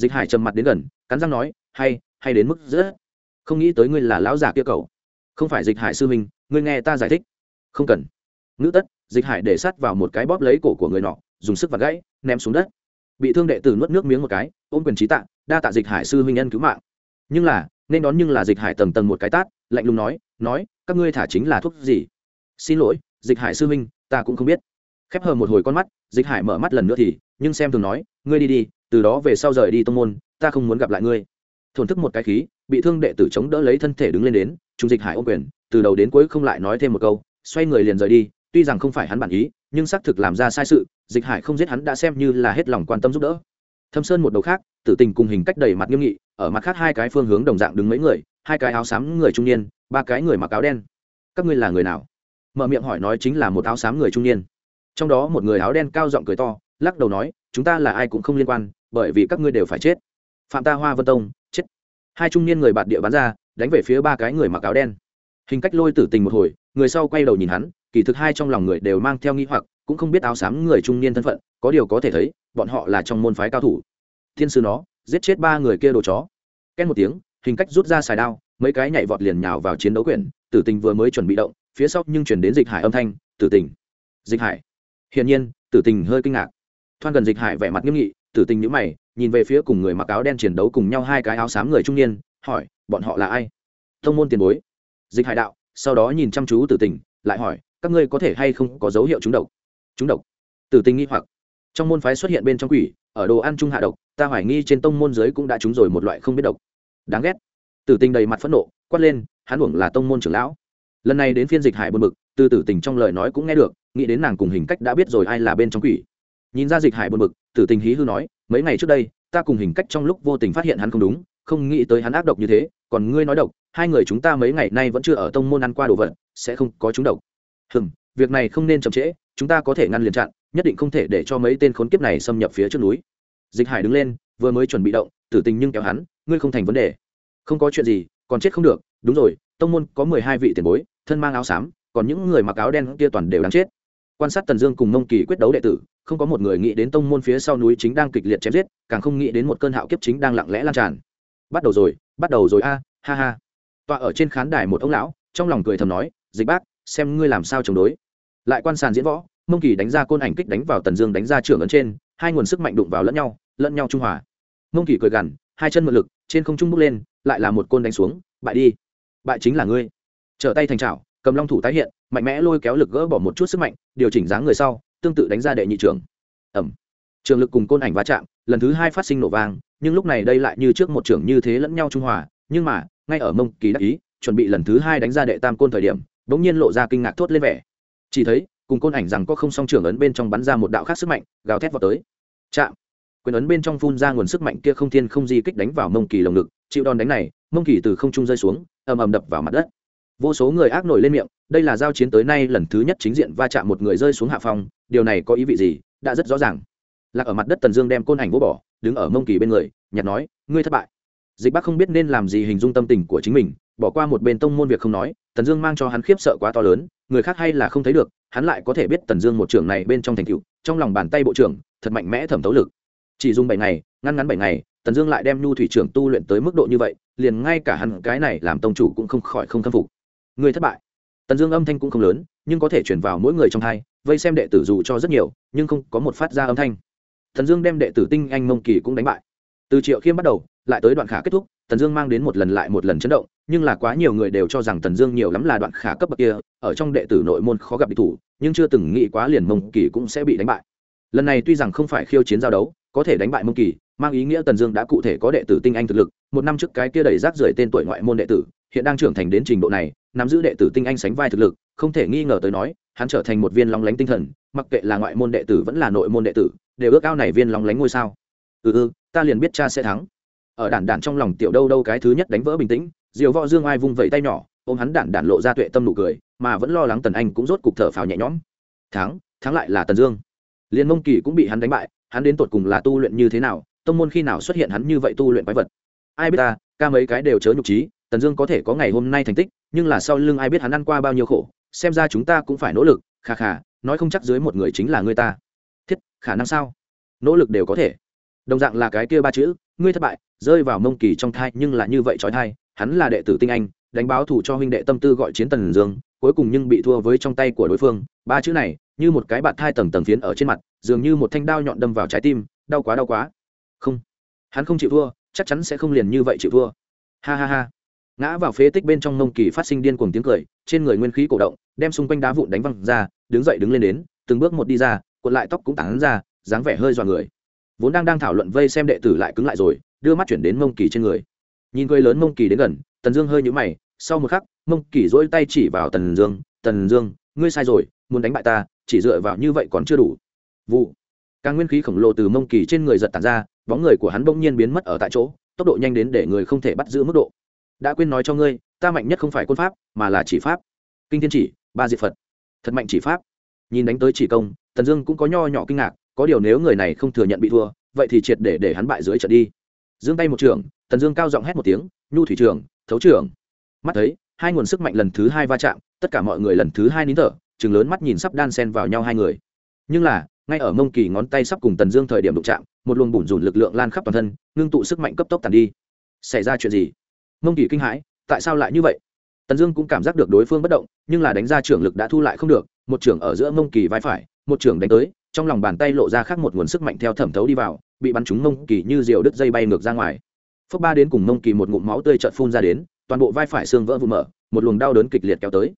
dịch hải trầm mặt đến gần, cắn răng nói, hay hay đến mức rất không nghĩ tới ngươi là lão già kia cầu không phải dịch hải sư minh ngươi nghe ta giải thích. Không cần. Ngữ tất, dịch hải để sắt vào một cái bóp lấy cổ của người nọ, dùng sức và gãy, ném xuống đất. Bị thương đệ tử nuốt nước miếng một cái, ôm quyền trí tạ, đa tạ dịch hải sư huynh nhân cứu mạng. Nhưng là, nên đón nhưng là dịch hải tầng tầng một cái tát, lạnh lùng nói nói, các ngươi thả chính là thuốc gì? Xin lỗi, dịch hải sư huynh, ta cũng không biết. Khép hờ một hồi con mắt, dịch hải mở mắt lần nữa thì, nhưng xem thường nói, ngươi đi đi từ đó về sau rời đi tông môn, ta không muốn gặp lại ngươi. Thổn thức một cái khí, bị thương đệ tử chống đỡ lấy thân thể đứng lên đến trung dịch hải ôm quyền, từ đầu đến cuối không lại nói thêm một câu, xoay người liền rời đi, tuy rằng không phải hắn bản ý, nhưng xác thực làm ra sai sự, dịch hải không giết hắn đã xem như là hết lòng quan tâm giúp đỡ. Thâm sơn một đầu khác, tử tình cùng hình cách đầy mặt nghiêm nghị, ở mặt khác hai cái phương hướng đồng dạng đứng mấy người, hai cái áo xám người trung niên, ba cái người mặc áo đen. Các ngươi là người nào? Mở miệng hỏi nói chính là một áo xám người trung niên. Trong đó một người áo đen cao giọng cười to, lắc đầu nói, chúng ta là ai cũng không liên quan bởi vì các ngươi đều phải chết. Phạm ta hoa vân tông, chết. Hai trung niên người bạt địa bắn ra, đánh về phía ba cái người mặc áo đen. Hình cách lôi tử tình một hồi, người sau quay đầu nhìn hắn, kỳ thực hai trong lòng người đều mang theo nghi hoặc, cũng không biết áo xám người trung niên thân phận, có điều có thể thấy, bọn họ là trong môn phái cao thủ. Thiên sư nó, giết chết ba người kia đồ chó. Két một tiếng, hình cách rút ra xài đao, mấy cái nhảy vọt liền nhào vào chiến đấu quyển, tử tình vừa mới chuẩn bị động, phía sau nhưng chuyển đến dịch hải âm thanh, tử tình. Dịch hải. Hiển nhiên, tử tình hơi kinh ngạc. Thoan gần dịch hải vẻ mặt nghiêm nghị tử tình nhữ mày, nhìn về phía cùng người mặc áo đen chiến đấu cùng nhau hai cái áo xám người trung niên, hỏi, bọn họ là ai? Thông môn tiền bối. Dịch hải đạo, sau đó nhìn chăm chú tử tình, lại hỏi, các ngươi có thể hay không có dấu hiệu trúng độc? Trúng độc? Tử tình nghi hoặc. Trong môn phái xuất hiện bên trong quỷ, ở đồ ăn trung hạ độc, ta hoài nghi trên tông môn giới cũng đã trúng rồi một loại không biết độc. Đáng ghét. Tử tình đầy mặt phẫn nộ, quát lên, hắn uổng là tông môn trưởng lão. Lần này đến phiên dịch hải buồn bực, từ tử tình trong lời nói cũng nghe được, nghĩ đến nàng cùng hình cách đã biết rồi ai là bên trong quỷ. Nhìn ra dịch hải buồn bực tử tình hí hư nói, mấy ngày trước đây, ta cùng hình cách trong lúc vô tình phát hiện hắn không đúng, không nghĩ tới hắn ác độc như thế, còn ngươi nói độc, hai người chúng ta mấy ngày nay vẫn chưa ở tông môn ăn qua đồ vật, sẽ không có chúng độc. Hừm, việc này không nên chậm trễ, chúng ta có thể ngăn liền chặn, nhất định không thể để cho mấy tên khốn kiếp này xâm nhập phía trước núi. Dịch hải đứng lên, vừa mới chuẩn bị động, tử tình nhưng kéo hắn, ngươi không thành vấn đề. Không có chuyện gì, còn chết không được, đúng rồi, tông môn có mười hai vị tiền bối, thân mang áo xám, còn những người mặc áo đen kia toàn đều đáng chết quan sát tần dương cùng mông kỳ quyết đấu đệ tử, không có một người nghĩ đến tông môn phía sau núi chính đang kịch liệt chém giết, càng không nghĩ đến một cơn hạo kiếp chính đang lặng lẽ lan tràn. Bắt đầu rồi, bắt đầu rồi a, ha ha. Tọa ở trên khán đài một ông lão, trong lòng cười thầm nói, dịch bác, xem ngươi làm sao chống đối. Lại quan sàn diễn võ, mông kỳ đánh ra côn ảnh kích đánh vào tần dương đánh ra trưởng ấn trên, hai nguồn sức mạnh đụng vào lẫn nhau lẫn nhau trung hòa. Mông kỳ cười gằn, hai chân mượn lực, trên không trung bước lên, lại là một côn đánh xuống, bại đi, bại chính là ngươi. Trở tay thành trào cầm long thủ tái hiện, mạnh mẽ lôi kéo lực gỡ bỏ một chút sức mạnh điều chỉnh dáng người sau, tương tự đánh ra đệ nhị trưởng ẩm. Trường lực cùng côn ảnh va chạm, lần thứ hai phát sinh nổ vang, nhưng lúc này đây lại như trước một trưởng như thế lẫn nhau trung hòa, nhưng mà, ngay ở mông kỳ đắc ý, chuẩn bị lần thứ hai đánh ra đệ tam côn thời điểm đ ỗ n g nhiên lộ ra kinh ngạc thốt lên vẻ. Chỉ thấy, cùng côn ảnh rằng có không song trưởng ấn bên trong bắn ra một đạo khác sức mạnh, gào thét vào tới. Chạm. Quyền ấn bên trong phun ra nguồn sức mạnh kia không thiên không di kích đánh vào mông kỳ lồng ngực, chịu đòn đánh này, mông kỳ từ không trung rơi xuống, ầm ầm đập vào mặt đất vô số người ác nổi lên miệng, đây là giao chiến tới nay lần thứ nhất chính diện va chạm một người rơi xuống hạ phong, điều này có ý vị gì, đã rất rõ ràng. Lạc ở mặt đất tần dương đem côn ảnh vô bỏ, đứng ở mông kỳ bên người nhặt nói, ngươi thất bại. Dịch Bác không biết nên làm gì hình dung tâm tình của chính mình, bỏ qua một bên tông môn việc không nói, tần dương mang cho hắn khiếp sợ quá to lớn, người khác hay là không thấy được, hắn lại có thể biết tần dương một trưởng này bên trong thành cựu trong lòng bàn tay bộ trưởng, thật mạnh mẽ thẩm thấu lực. Chỉ dùng bảy ngày, ngăn ngắn bảy ngày, tần dương lại đem nhu thủy trưởng tu luyện tới mức độ như vậy, liền ngay cả hắn cái này làm tông chủ cũng không khỏi không khâm phục ngươi thất bại. Tần dương âm thanh cũng không lớn, nhưng có thể chuyển vào mỗi người trong hai, vây xem đệ tử dù cho rất nhiều, nhưng không có một phát ra âm thanh. Tần dương đem đệ tử tinh anh mông kỳ cũng đánh bại. Từ triệu khiêm bắt đầu, lại tới đoạn khả kết thúc, tần dương mang đến một lần lại một lần chấn động, nhưng là quá nhiều người đều cho rằng tần dương nhiều lắm là đoạn khả cấp bậc kia, ở trong đệ tử nội môn khó gặp địch thủ, nhưng chưa từng nghĩ quá liền mông kỳ cũng sẽ bị đánh bại. Lần này tuy rằng không phải khiêu chiến giao đấu, có thể đánh bại mông kỳ, mang ý nghĩa tần dương đã cụ thể có đệ tử tinh anh thực lực, một năm trước cái kia đẩy rác rưởi tên tuổi ngoại môn đệ tử, hiện đang trưởng thành đến trình độ này nắm giữ đệ tử tinh anh sánh vai thực lực, không thể nghi ngờ tới nói, hắn trở thành một viên lóng lánh tinh thần, mặc kệ là ngoại môn đệ tử vẫn là nội môn đệ tử, đều ước ao này viên lóng lánh ngôi sao. Ừ ừ ta liền biết cha sẽ thắng. Ở đản đản trong lòng tiểu đâu đâu cái thứ nhất đánh vỡ bình tĩnh, diều võ dương ai vung vẩy tay nhỏ, ôm hắn đản đản lộ ra tuệ tâm nụ cười, mà vẫn lo lắng tần anh cũng rốt cục thở phào nhẹ nhõm. Thắng thắng lại là tần dương. Liên mông kỳ cũng bị hắn đánh bại, hắn đến tột cùng là tu luyện như thế nào, tông môn khi nào xuất hiện hắn như vậy tu luyện quái vật? Ai biết ta, ca mấy cái đều chớ nhục trí tần dương có thể có ngày hôm nay thành tích, nhưng là sau lưng ai biết hắn ăn qua bao nhiêu khổ, xem ra chúng ta cũng phải nỗ lực khà khà nói không chắc dưới một người chính là người ta. Thiết, khả năng sao? Nỗ lực đều có thể. Đồng dạng là cái kia ba chữ, ngươi thất bại, rơi vào mông kỳ trong thai, nhưng là như vậy trói thai, hắn là đệ tử tinh anh, đánh báo thủ cho huynh đệ tâm tư gọi chiến tần dương, cuối cùng nhưng bị thua với trong tay của đối phương. Ba chữ này, như một cái bạt thai tầng tầng phiến ở trên mặt, dường như một thanh đao nhọn đâm vào trái tim, đau quá đau quá. Không, hắn không chịu thua, chắc chắn sẽ không liền như vậy chịu thua. Ha ha ha ngã vào phế tích bên trong mông kỳ phát sinh điên cuồng tiếng cười, trên người nguyên khí cổ động, đem xung quanh đá vụn đánh văng ra, đứng dậy đứng lên đến, từng bước một đi ra, cuộn lại tóc cũng tản ra, dáng vẻ hơi dọa người. Vốn đang đang thảo luận vây xem đệ tử lại cứng lại rồi, đưa mắt chuyển đến mông kỳ trên người. Nhìn cười lớn mông kỳ đến gần, tần dương hơi nhũ mày, sau một khắc mông kỳ dỗi tay chỉ vào tần dương tần dương, ngươi sai rồi, muốn đánh bại ta, chỉ dựa vào như vậy còn chưa đủ. Vụ. Càng nguyên khí khổng lồ từ mông kỳ trên người giật tàn ra, bóng người của hắn bỗng nhiên biến mất ở tại chỗ, tốc độ nhanh đến để người không thể bắt giữ mức độ đã quên nói cho ngươi, ta mạnh nhất không phải quân pháp, mà là chỉ pháp. Kinh thiên chỉ, ba diệt phật. Thật mạnh chỉ pháp. Nhìn đánh tới chỉ công, tần dương cũng có nho nhỏ kinh ngạc, có điều nếu người này không thừa nhận bị thua, vậy thì triệt để để hắn bại dưới trận đi. Dương tay một trường, tần dương cao giọng hét một tiếng, nhu thủy trường, thấu trường. Mắt thấy, hai nguồn sức mạnh lần thứ hai va chạm, tất cả mọi người lần thứ hai nín thở chừng lớn mắt nhìn sắp đan sen vào nhau hai người. Nhưng là, ngay ở mông kỳ ngón tay sắp cùng tần dương thời điểm đụng chạm, một luồng bùn rùn lực lượng lan khắp toàn thân, ngưng tụ sức mạnh cấp tốc tàn đi. Xảy ra chuyện gì? Mông kỳ kinh hãi, tại sao lại như vậy? Tần dương cũng cảm giác được đối phương bất động, nhưng là đánh ra trưởng lực đã thu lại không được, một trưởng ở giữa mông kỳ vai phải, một trưởng đánh tới, trong lòng bàn tay lộ ra khác một nguồn sức mạnh theo thẩm thấu đi vào, bị bắn trúng mông kỳ như diều đứt dây bay ngược ra ngoài. Phước ba đến cùng mông kỳ một ngụm máu tươi trợn phun ra đến, toàn bộ vai phải xương vỡ vụ mở, một luồng đau đớn kịch liệt kéo tới.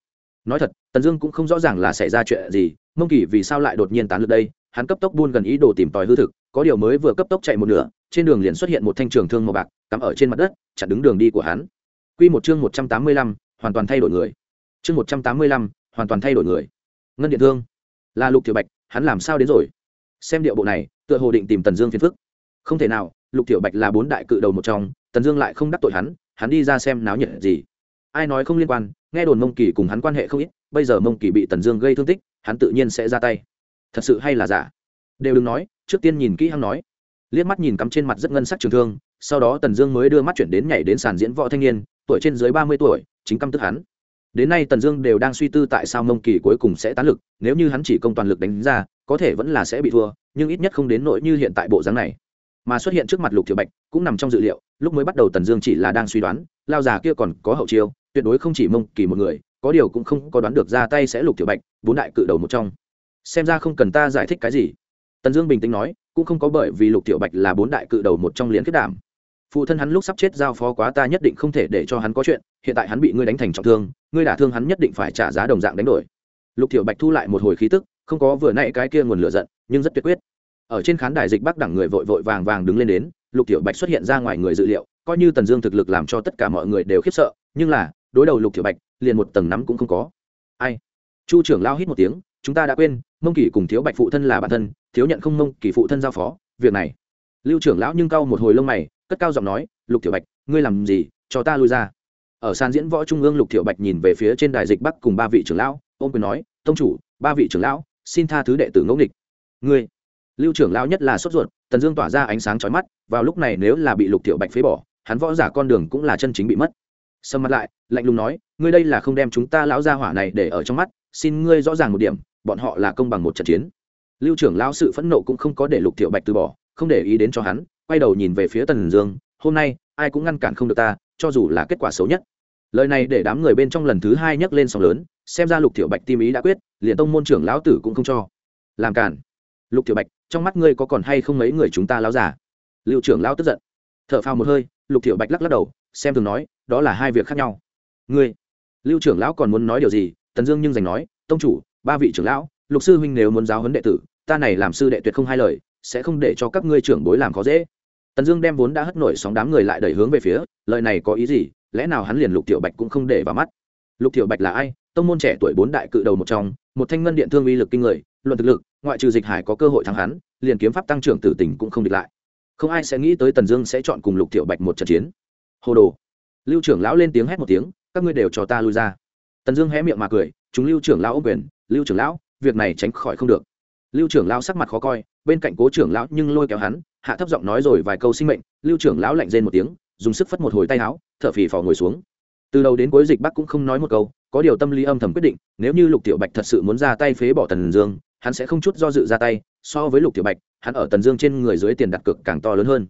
Nói thật, tần dương cũng không rõ ràng là xảy ra chuyện gì mông kỳ vì sao lại đột nhiên tán lực đây hắn cấp tốc buôn gần ý đồ tìm tòi hư thực có điều mới vừa cấp tốc chạy một nửa trên đường liền xuất hiện một thanh trường thương màu bạc cắm ở trên mặt đất chặn đứng đường đi của hắn Quy một chương một trăm tám mươi lăm, hoàn toàn thay đổi người. Chương một trăm tám mươi lăm, hoàn toàn thay đổi người. Ngân điện thương, là Lục Tiểu Bạch, hắn làm sao đến rồi? Xem điệu bộ này, tựa hồ định tìm Tần Dương phiền phức. Không thể nào, Lục Tiểu Bạch là bốn đại cự đầu một trong, Tần Dương lại không đắc tội hắn, hắn đi ra xem náo nhiệt gì. Ai nói không liên quan, nghe đồn Mông Kỳ cùng hắn quan hệ không ít, bây giờ Mông Kỳ bị Tần Dương gây thương tích, hắn tự nhiên sẽ ra tay. Thật sự hay là giả? Đều đừng nói, trước tiên nhìn kỹ hắn nói. Liếc mắt nhìn cắm trên mặt rất ngân sắc trường thương, sau đó Tần Dương mới đưa mắt chuyển đến nhảy đến sàn diễn võ thanh niên, tuổi trên dưới ba mươi tuổi chính căm tức hắn đến nay tần dương đều đang suy tư tại sao mông kỳ cuối cùng sẽ tán lực nếu như hắn chỉ công toàn lực đánh ra có thể vẫn là sẽ bị thua nhưng ít nhất không đến nỗi như hiện tại bộ dáng này mà xuất hiện trước mặt lục thiệu bạch cũng nằm trong dự liệu lúc mới bắt đầu tần dương chỉ là đang suy đoán lao già kia còn có hậu chiêu tuyệt đối không chỉ mông kỳ một người có điều cũng không có đoán được ra tay sẽ lục thiệu bạch bốn đại cự đầu một trong xem ra không cần ta giải thích cái gì. Tần dương bình tĩnh nói, cũng không có bởi vì lục tiểu bạch là bốn đại cự đầu một trong liền kết đảm phụ thân hắn lúc sắp chết giao phó quá ta nhất định không thể để cho hắn có chuyện, hiện tại hắn bị ngươi đánh thành trọng thương, ngươi đả thương hắn nhất định phải trả giá đồng dạng đánh đổi. Lục tiểu bạch thu lại một hồi khí tức, không có vừa nãy cái kia nguồn lửa giận, nhưng rất tuyệt quyết. Ở trên khán đài dịch bắc đẳng người vội vội vàng vàng đứng lên đến, lục tiểu bạch xuất hiện ra ngoài người dự liệu, coi như tần dương thực lực làm cho tất cả mọi người đều khiếp sợ, nhưng là, đối đầu lục tiểu bạch, liền một tầng nắm cũng không có. Ai? Chu trưởng lao hít một tiếng, chúng ta đã quên mông kỳ cùng thiếu bạch phụ thân là bản thân, thiếu nhận không mông kỳ phụ thân giao phó, việc này. Lưu trưởng lão nhưng cau một hồi lông mày, cất cao giọng nói, lục tiểu bạch, ngươi làm gì? Cho ta lui ra. Ở sàn diễn võ trung ương lục tiểu bạch nhìn về phía trên đài dịch bắc cùng ba vị trưởng lão, ôm quyền nói, tông chủ, ba vị trưởng lão, xin tha thứ đệ tử ngẫu nghịch. Ngươi? Lưu trưởng lão nhất là sốt ruột, tần dương tỏa ra ánh sáng chói mắt, vào lúc này nếu là bị lục tiểu bạch phế bỏ, hắn võ giả con đường cũng là chân chính bị mất. Sầm mặt lại, lạnh lùng nói, ngươi đây là không đem chúng ta lão gia hỏa này để ở trong mắt, xin ngươi rõ ràng một điểm bọn họ là công bằng một trận chiến. Lưu trưởng lão sự phẫn nộ cũng không có để lục thiệu bạch từ bỏ, không để ý đến cho hắn, quay đầu nhìn về phía tần dương, hôm nay, ai cũng ngăn cản không được ta, cho dù là kết quả xấu nhất. Lời này để đám người bên trong lần thứ hai nhấc lên sóng lớn, xem ra lục thiệu bạch tim ý đã quyết, liền tông môn trưởng lão tử cũng không cho. Làm cản. Lục thiệu bạch, trong mắt ngươi có còn hay không mấy người chúng ta lão giả? lưu trưởng lão tức giận. T h ở phào một hơi, lục thiệu bạch lắc lắc đầu, xem thường nói, đó là hai việc khác nhau. Ngươi? Lưu trưởng lão còn muốn nói điều gì, tần dương nhưng giành nói, tông chủ ba vị trưởng lão, lục sư huynh nếu muốn giáo huấn đệ tử, ta này làm sư đệ tuyệt không hai lời, sẽ không để cho các ngươi trưởng bối làm khó dễ. Tần dương đem vốn đã hất nổi sóng đám người lại đẩy hướng về phía, lời này có ý gì, lẽ nào hắn liền lục tiểu bạch cũng không để vào mắt? Lục tiểu bạch là ai? Tông môn trẻ tuổi bốn đại cự đầu một trong, một thanh ngân điện thương uy lực kinh người, luận thực lực, ngoại trừ dịch hải có cơ hội thắng hắn, liền kiếm pháp tăng trưởng tử tình cũng không địch lại. Không ai sẽ nghĩ tới tần dương sẽ chọn cùng lục tiểu bạch một trận chiến. Hồ đồ. Lưu trưởng lão lên tiếng hét một tiếng, các ngươi đều cho ta lui ra. Tần dương hé miệng mà cười, chúng lưu trưởng lão ô quyền lưu trưởng lão, việc này tránh khỏi không được. Lưu trưởng lão sắc mặt khó coi, bên cạnh cố trưởng lão nhưng lôi kéo hắn, hạ thấp giọng nói rồi vài câu sinh mệnh, lưu trưởng lão lạnh rên một tiếng, dùng sức phất một hồi tay áo, thở phì phò ngồi xuống. Từ đầu đến cuối dịch bắc cũng không nói một câu, có điều tâm lý âm thầm quyết định, nếu như lục tiểu bạch thật sự muốn ra tay phế bỏ tần dương, hắn sẽ không chút do dự ra tay, so với lục tiểu bạch, hắn ở tần dương trên người dưới tiền đặt cược càng to lớn hơn.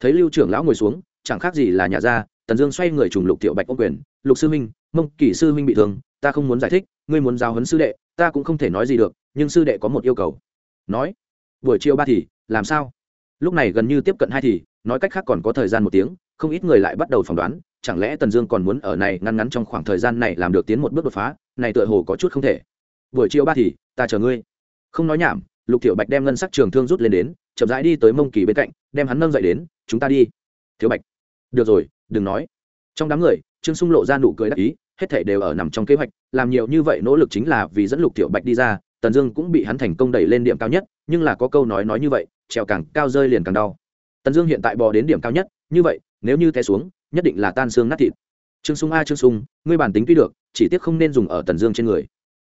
Thấy lưu trưởng lão ngồi xuống, chẳng khác gì là nhà ra, tần dương xoay người trùng lục tiểu bạch ô quyền, lục sư minh mông kỷ sư minh bị thương, ta không muốn giải thích ngươi muốn giáo huấn sư đệ, ta cũng không thể nói gì được, nhưng sư đệ có một yêu cầu. Nói, buổi chiều ba thì, làm sao? Lúc này gần như tiếp cận hai thì, nói cách khác còn có thời gian một tiếng, không ít người lại bắt đầu phỏng đoán, chẳng lẽ tần dương còn muốn ở này ngăn ngắn trong khoảng thời gian này làm được tiến một bước đột phá, này tựa hồ có chút không thể. Buổi chiều ba thì, ta chờ ngươi. Không nói nhảm, lục Tiểu bạch đem ngân sắc trường thương rút lên đến, chậm rãi đi tới mông kỳ bên cạnh, đem hắn nâng dậy đến, chúng ta đi. Thiếu bạch. Được rồi, đừng nói. Trong đám người, trương sung lộ ra nụ cười đắc ý hết thể đều ở nằm trong kế hoạch, làm nhiều như vậy nỗ lực chính là vì dẫn lục tiểu bạch đi ra, tần dương cũng bị hắn thành công đẩy lên điểm cao nhất, nhưng là có câu nói nói như vậy, trèo càng cao rơi liền càng đau. Tần dương hiện tại bò đến điểm cao nhất, như vậy, nếu như té xuống, nhất định là tan xương nát thịt. Trương sung a trương sung, ngươi bản tính tuy được, chỉ tiếc không nên dùng ở tần dương trên người.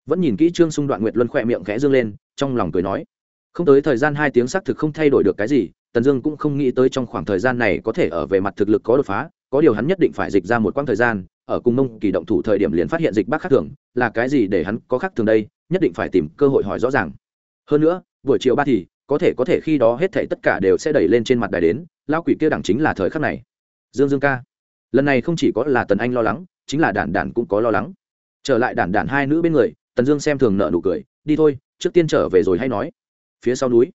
Vẫn nhìn kỹ trương sung đoạn nguyệt luân khỏe miệng khẽ dương lên, trong lòng cười nói, không tới thời gian hai tiếng xác thực không thay đổi được cái gì, tần dương cũng không nghĩ tới trong khoảng thời gian này có thể ở về mặt thực lực có đột phá có điều hắn nhất định phải dịch ra một quãng thời gian, ở cùng mông kỳ động thủ thời điểm liền phát hiện dịch bác khác thường, là cái gì để hắn có khác thường đây, nhất định phải tìm cơ hội hỏi rõ ràng. Hơn nữa, buổi chiều ba thì, có thể có thể khi đó hết thảy tất cả đều sẽ đẩy lên trên mặt đài đến lao quỷ kia đẳng chính là thời khắc này. Dương dương ca, lần này không chỉ có là tần anh lo lắng, chính là đản đản cũng có lo lắng. Trở lại đản đản hai nữ bên người, tần dương xem thường nợ nụ cười, đi thôi, trước tiên trở về rồi hay nói. Phía sau núi,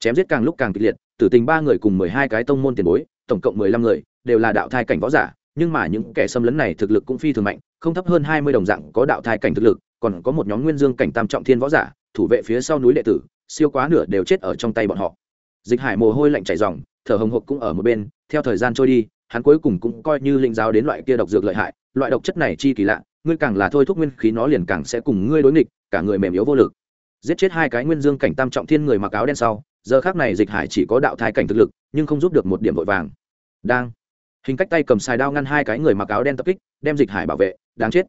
chém giết càng lúc càng kịch liệt, tử tình ba người cùng mười hai cái tông môn tiền bối, tổng cộng mười lăm người đều là đạo thai cảnh võ giả, nhưng mà những kẻ xâm lấn này thực lực cũng phi thường mạnh, không thấp hơn hai mươi đồng dạng có đạo thai cảnh thực lực, còn có một nhóm nguyên dương cảnh tam trọng thiên võ giả, thủ vệ phía sau núi đệ tử, siêu quá nửa đều chết ở trong tay bọn họ. Dịch hải mồ hôi lạnh chảy ròng, thở hồng hộc cũng ở một bên, theo thời gian trôi đi, hắn cuối cùng cũng coi như linh giáo đến loại kia độc dược lợi hại, loại độc chất này chi kỳ lạ, ngươi càng là thôi thúc nguyên khí nó liền càng sẽ cùng ngươi đối nghịch, cả người mềm yếu vô lực. Giết chết hai cái nguyên dương cảnh tam trọng thiên người mặc áo đen sau, giờ khác này dịch hải chỉ có đạo thai cảnh thực lực, nhưng không giúp được một điểm vội vàng. Đang hình cách tay cầm xài đao ngăn hai cái người mặc áo đen tập kích, đem dịch hải bảo vệ, đáng chết.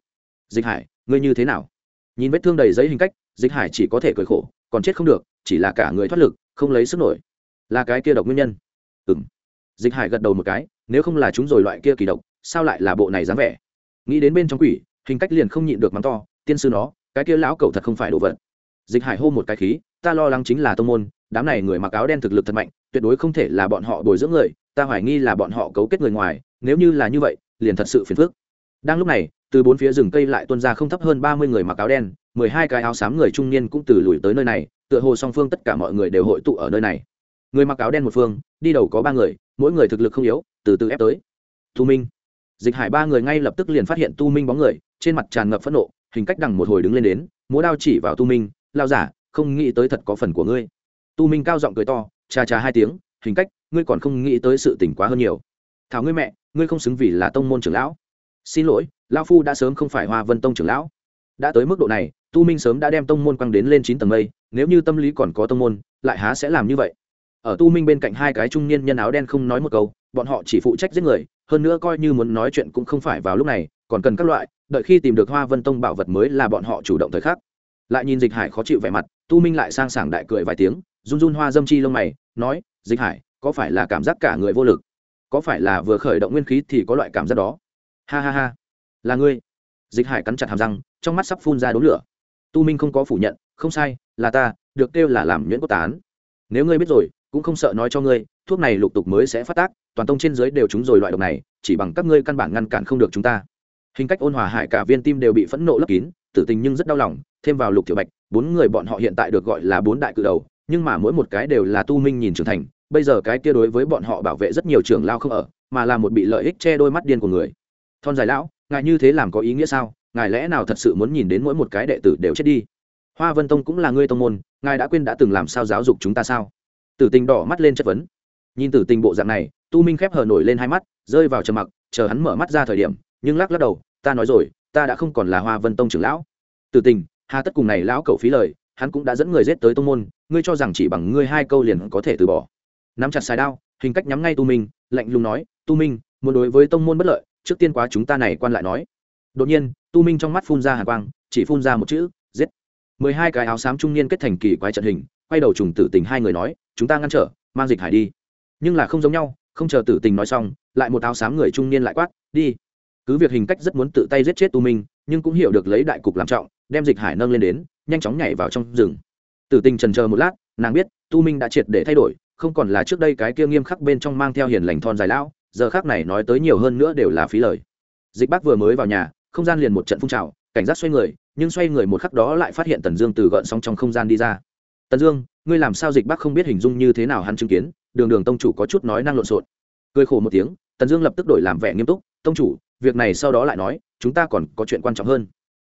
Dịch hải, ngươi như thế nào? Nhìn vết thương đầy giấy hình cách, dịch hải chỉ có thể cười khổ, còn chết không được, chỉ là cả người thoát lực, không lấy sức nổi. Là cái kia độc nguyên nhân. Ừ m dịch hải gật đầu một cái, nếu không là chúng rồi loại kia kỳ độc, sao lại là bộ này dáng vẻ? Nghĩ đến bên trong quỷ, hình cách liền không nhịn được mắng to, tiên sư nó, cái kia lão cậu thật không phải đồ vật. Dịch hải hô một cái khí ta lo lắng chính là tông môn, đám này người mặc áo đen thực lực thật mạnh, tuyệt đối không thể là bọn họ bồi dưỡng người, ta hoài nghi là bọn họ cấu kết người ngoài, nếu như là như vậy, liền thật sự phiền phức. Đang lúc này, từ bốn phía rừng cây lại tuôn ra không thấp hơn ba mươi người mặc áo đen, mười hai cái áo xám người trung niên cũng từ lùi tới nơi này, tựa hồ song phương tất cả mọi người đều hội tụ ở nơi này. Người mặc áo đen một phương, đi đầu có ba người, mỗi người thực lực không yếu, từ từ ép tới. Thu minh. Dịch hải ba người ngay lập tức liền phát hiện tu minh bóng người, trên mặt tràn ngập phẫn nộ, hình cách đằng một hồi đứng lên đến, múa đao chỉ vào tu minh lao giả không nghĩ tới thật có phần của ngươi. Tu minh cao giọng cười to, cha cha hai tiếng, hình cách, ngươi còn không nghĩ tới sự tỉnh quá hơn nhiều. Thảo ngươi mẹ, ngươi không xứng vì là tông môn trưởng lão. Xin lỗi, lão phu đã sớm không phải hoa vân tông trưởng lão. Đã tới mức độ này, tu minh sớm đã đem tông môn quăng đến lên chín tầng mây, nếu như tâm lý còn có tông môn, lại há sẽ làm như vậy? Ở tu minh bên cạnh hai cái trung niên nhân áo đen không nói một câu, bọn họ chỉ phụ trách giết người, hơn nữa coi như muốn nói chuyện cũng không phải vào lúc này, còn cần các loại, đợi khi tìm được hoa vân tông bảo vật mới là bọn họ chủ động thời khắc lại nhìn dịch hải khó chịu vẻ mặt, tu minh lại sang sảng đại cười vài tiếng, run run hoa dâm chi lông mày, nói, dịch hải, có phải là cảm giác cả người vô lực? Có phải là vừa khởi động nguyên khí thì có loại cảm giác đó? Ha ha ha. Là ngươi. Dịch hải cắn chặt hàm răng, trong mắt sắp phun ra đốm lửa. Tu minh không có phủ nhận, không sai, là ta, được kêu là làm nhuyễn cốt tán. Nếu ngươi biết rồi, cũng không sợ nói cho ngươi, thuốc này lục tục mới sẽ phát tác, toàn tông trên dưới đều trúng rồi loại độc này, chỉ bằng các ngươi căn bản ngăn cản không được chúng ta. Hình cách ôn hòa hại cả viên tim đều bị phẫn nộ lấp kín tử tình nhưng rất đau lòng, thêm vào lục tiểu bạch, bốn người bọn họ hiện tại được gọi là bốn đại cự đầu, nhưng mà mỗi một cái đều là tu minh nhìn trưởng thành, bây giờ cái kia đối với bọn họ bảo vệ rất nhiều trưởng lao không ở, mà là một bị lợi ích che đôi mắt điên của người. Thon dài lão, ngài như thế làm có ý nghĩa sao? Ngài lẽ nào thật sự muốn nhìn đến mỗi một cái đệ tử đều chết đi? Hoa vân tông cũng là ngươi tông môn, ngài đã quên đã từng làm sao giáo dục chúng ta sao? Tử tình đỏ mắt lên chất vấn. Nhìn tử tình bộ dạng này, tu minh khép hờ nổi lên hai mắt, rơi vào trầm mặc, chờ hắn mở mắt ra thời điểm, nhưng lắc lắc đầu, ta nói rồi ta đã không còn là hoa vân tông trưởng lão. Tử tình, hà tất cùng này lão cậu phí lời, hắn cũng đã dẫn người giết tới tông môn, ngươi cho rằng chỉ bằng ngươi hai câu liền có thể từ bỏ. Nắm chặt xài đao, hình cách nhắm ngay tu minh, lạnh lùng nói, tu minh, muốn đối với tông môn bất lợi, trước tiên quá chúng ta này quan lại nói. Đột nhiên, tu minh trong mắt phun ra hàn quang, chỉ phun ra một chữ, giết. Mười hai cái áo xám trung niên kết thành kỳ quái trận hình, quay đầu trùng tử tình hai người nói, chúng ta ngăn trở, mang dịch hải đi. Nhưng là không giống nhau, không chờ tử tình nói xong, lại một áo xám người trung niên lại quát, đi cứ việc hình cách rất muốn tự tay giết chết tu minh, nhưng cũng hiểu được lấy đại cục làm trọng, đem dịch hải nâng lên đến, nhanh chóng nhảy vào trong rừng. Tử tình trần chờ một lát, nàng biết, tu minh đã triệt để thay đổi, không còn là trước đây cái kia nghiêm khắc bên trong mang theo hiền lành thon dài lão, giờ khác này nói tới nhiều hơn nữa đều là phí lời. Dịch bác vừa mới vào nhà, không gian liền một trận phun trào, cảnh giác xoay người, nhưng xoay người một khắc đó lại phát hiện tần dương từ gợn sóng trong không gian đi ra. Tần dương, ngươi làm sao? Dịch bác không biết hình dung như thế nào hắn chứng kiến, đường đường tông chủ có chút nói năng lộn xộn. Cười khổ một tiếng, tần dương lập tức đổi làm vẻ nghiêm túc tông chủ, việc này sau đó lại nói, chúng ta còn có chuyện quan trọng hơn.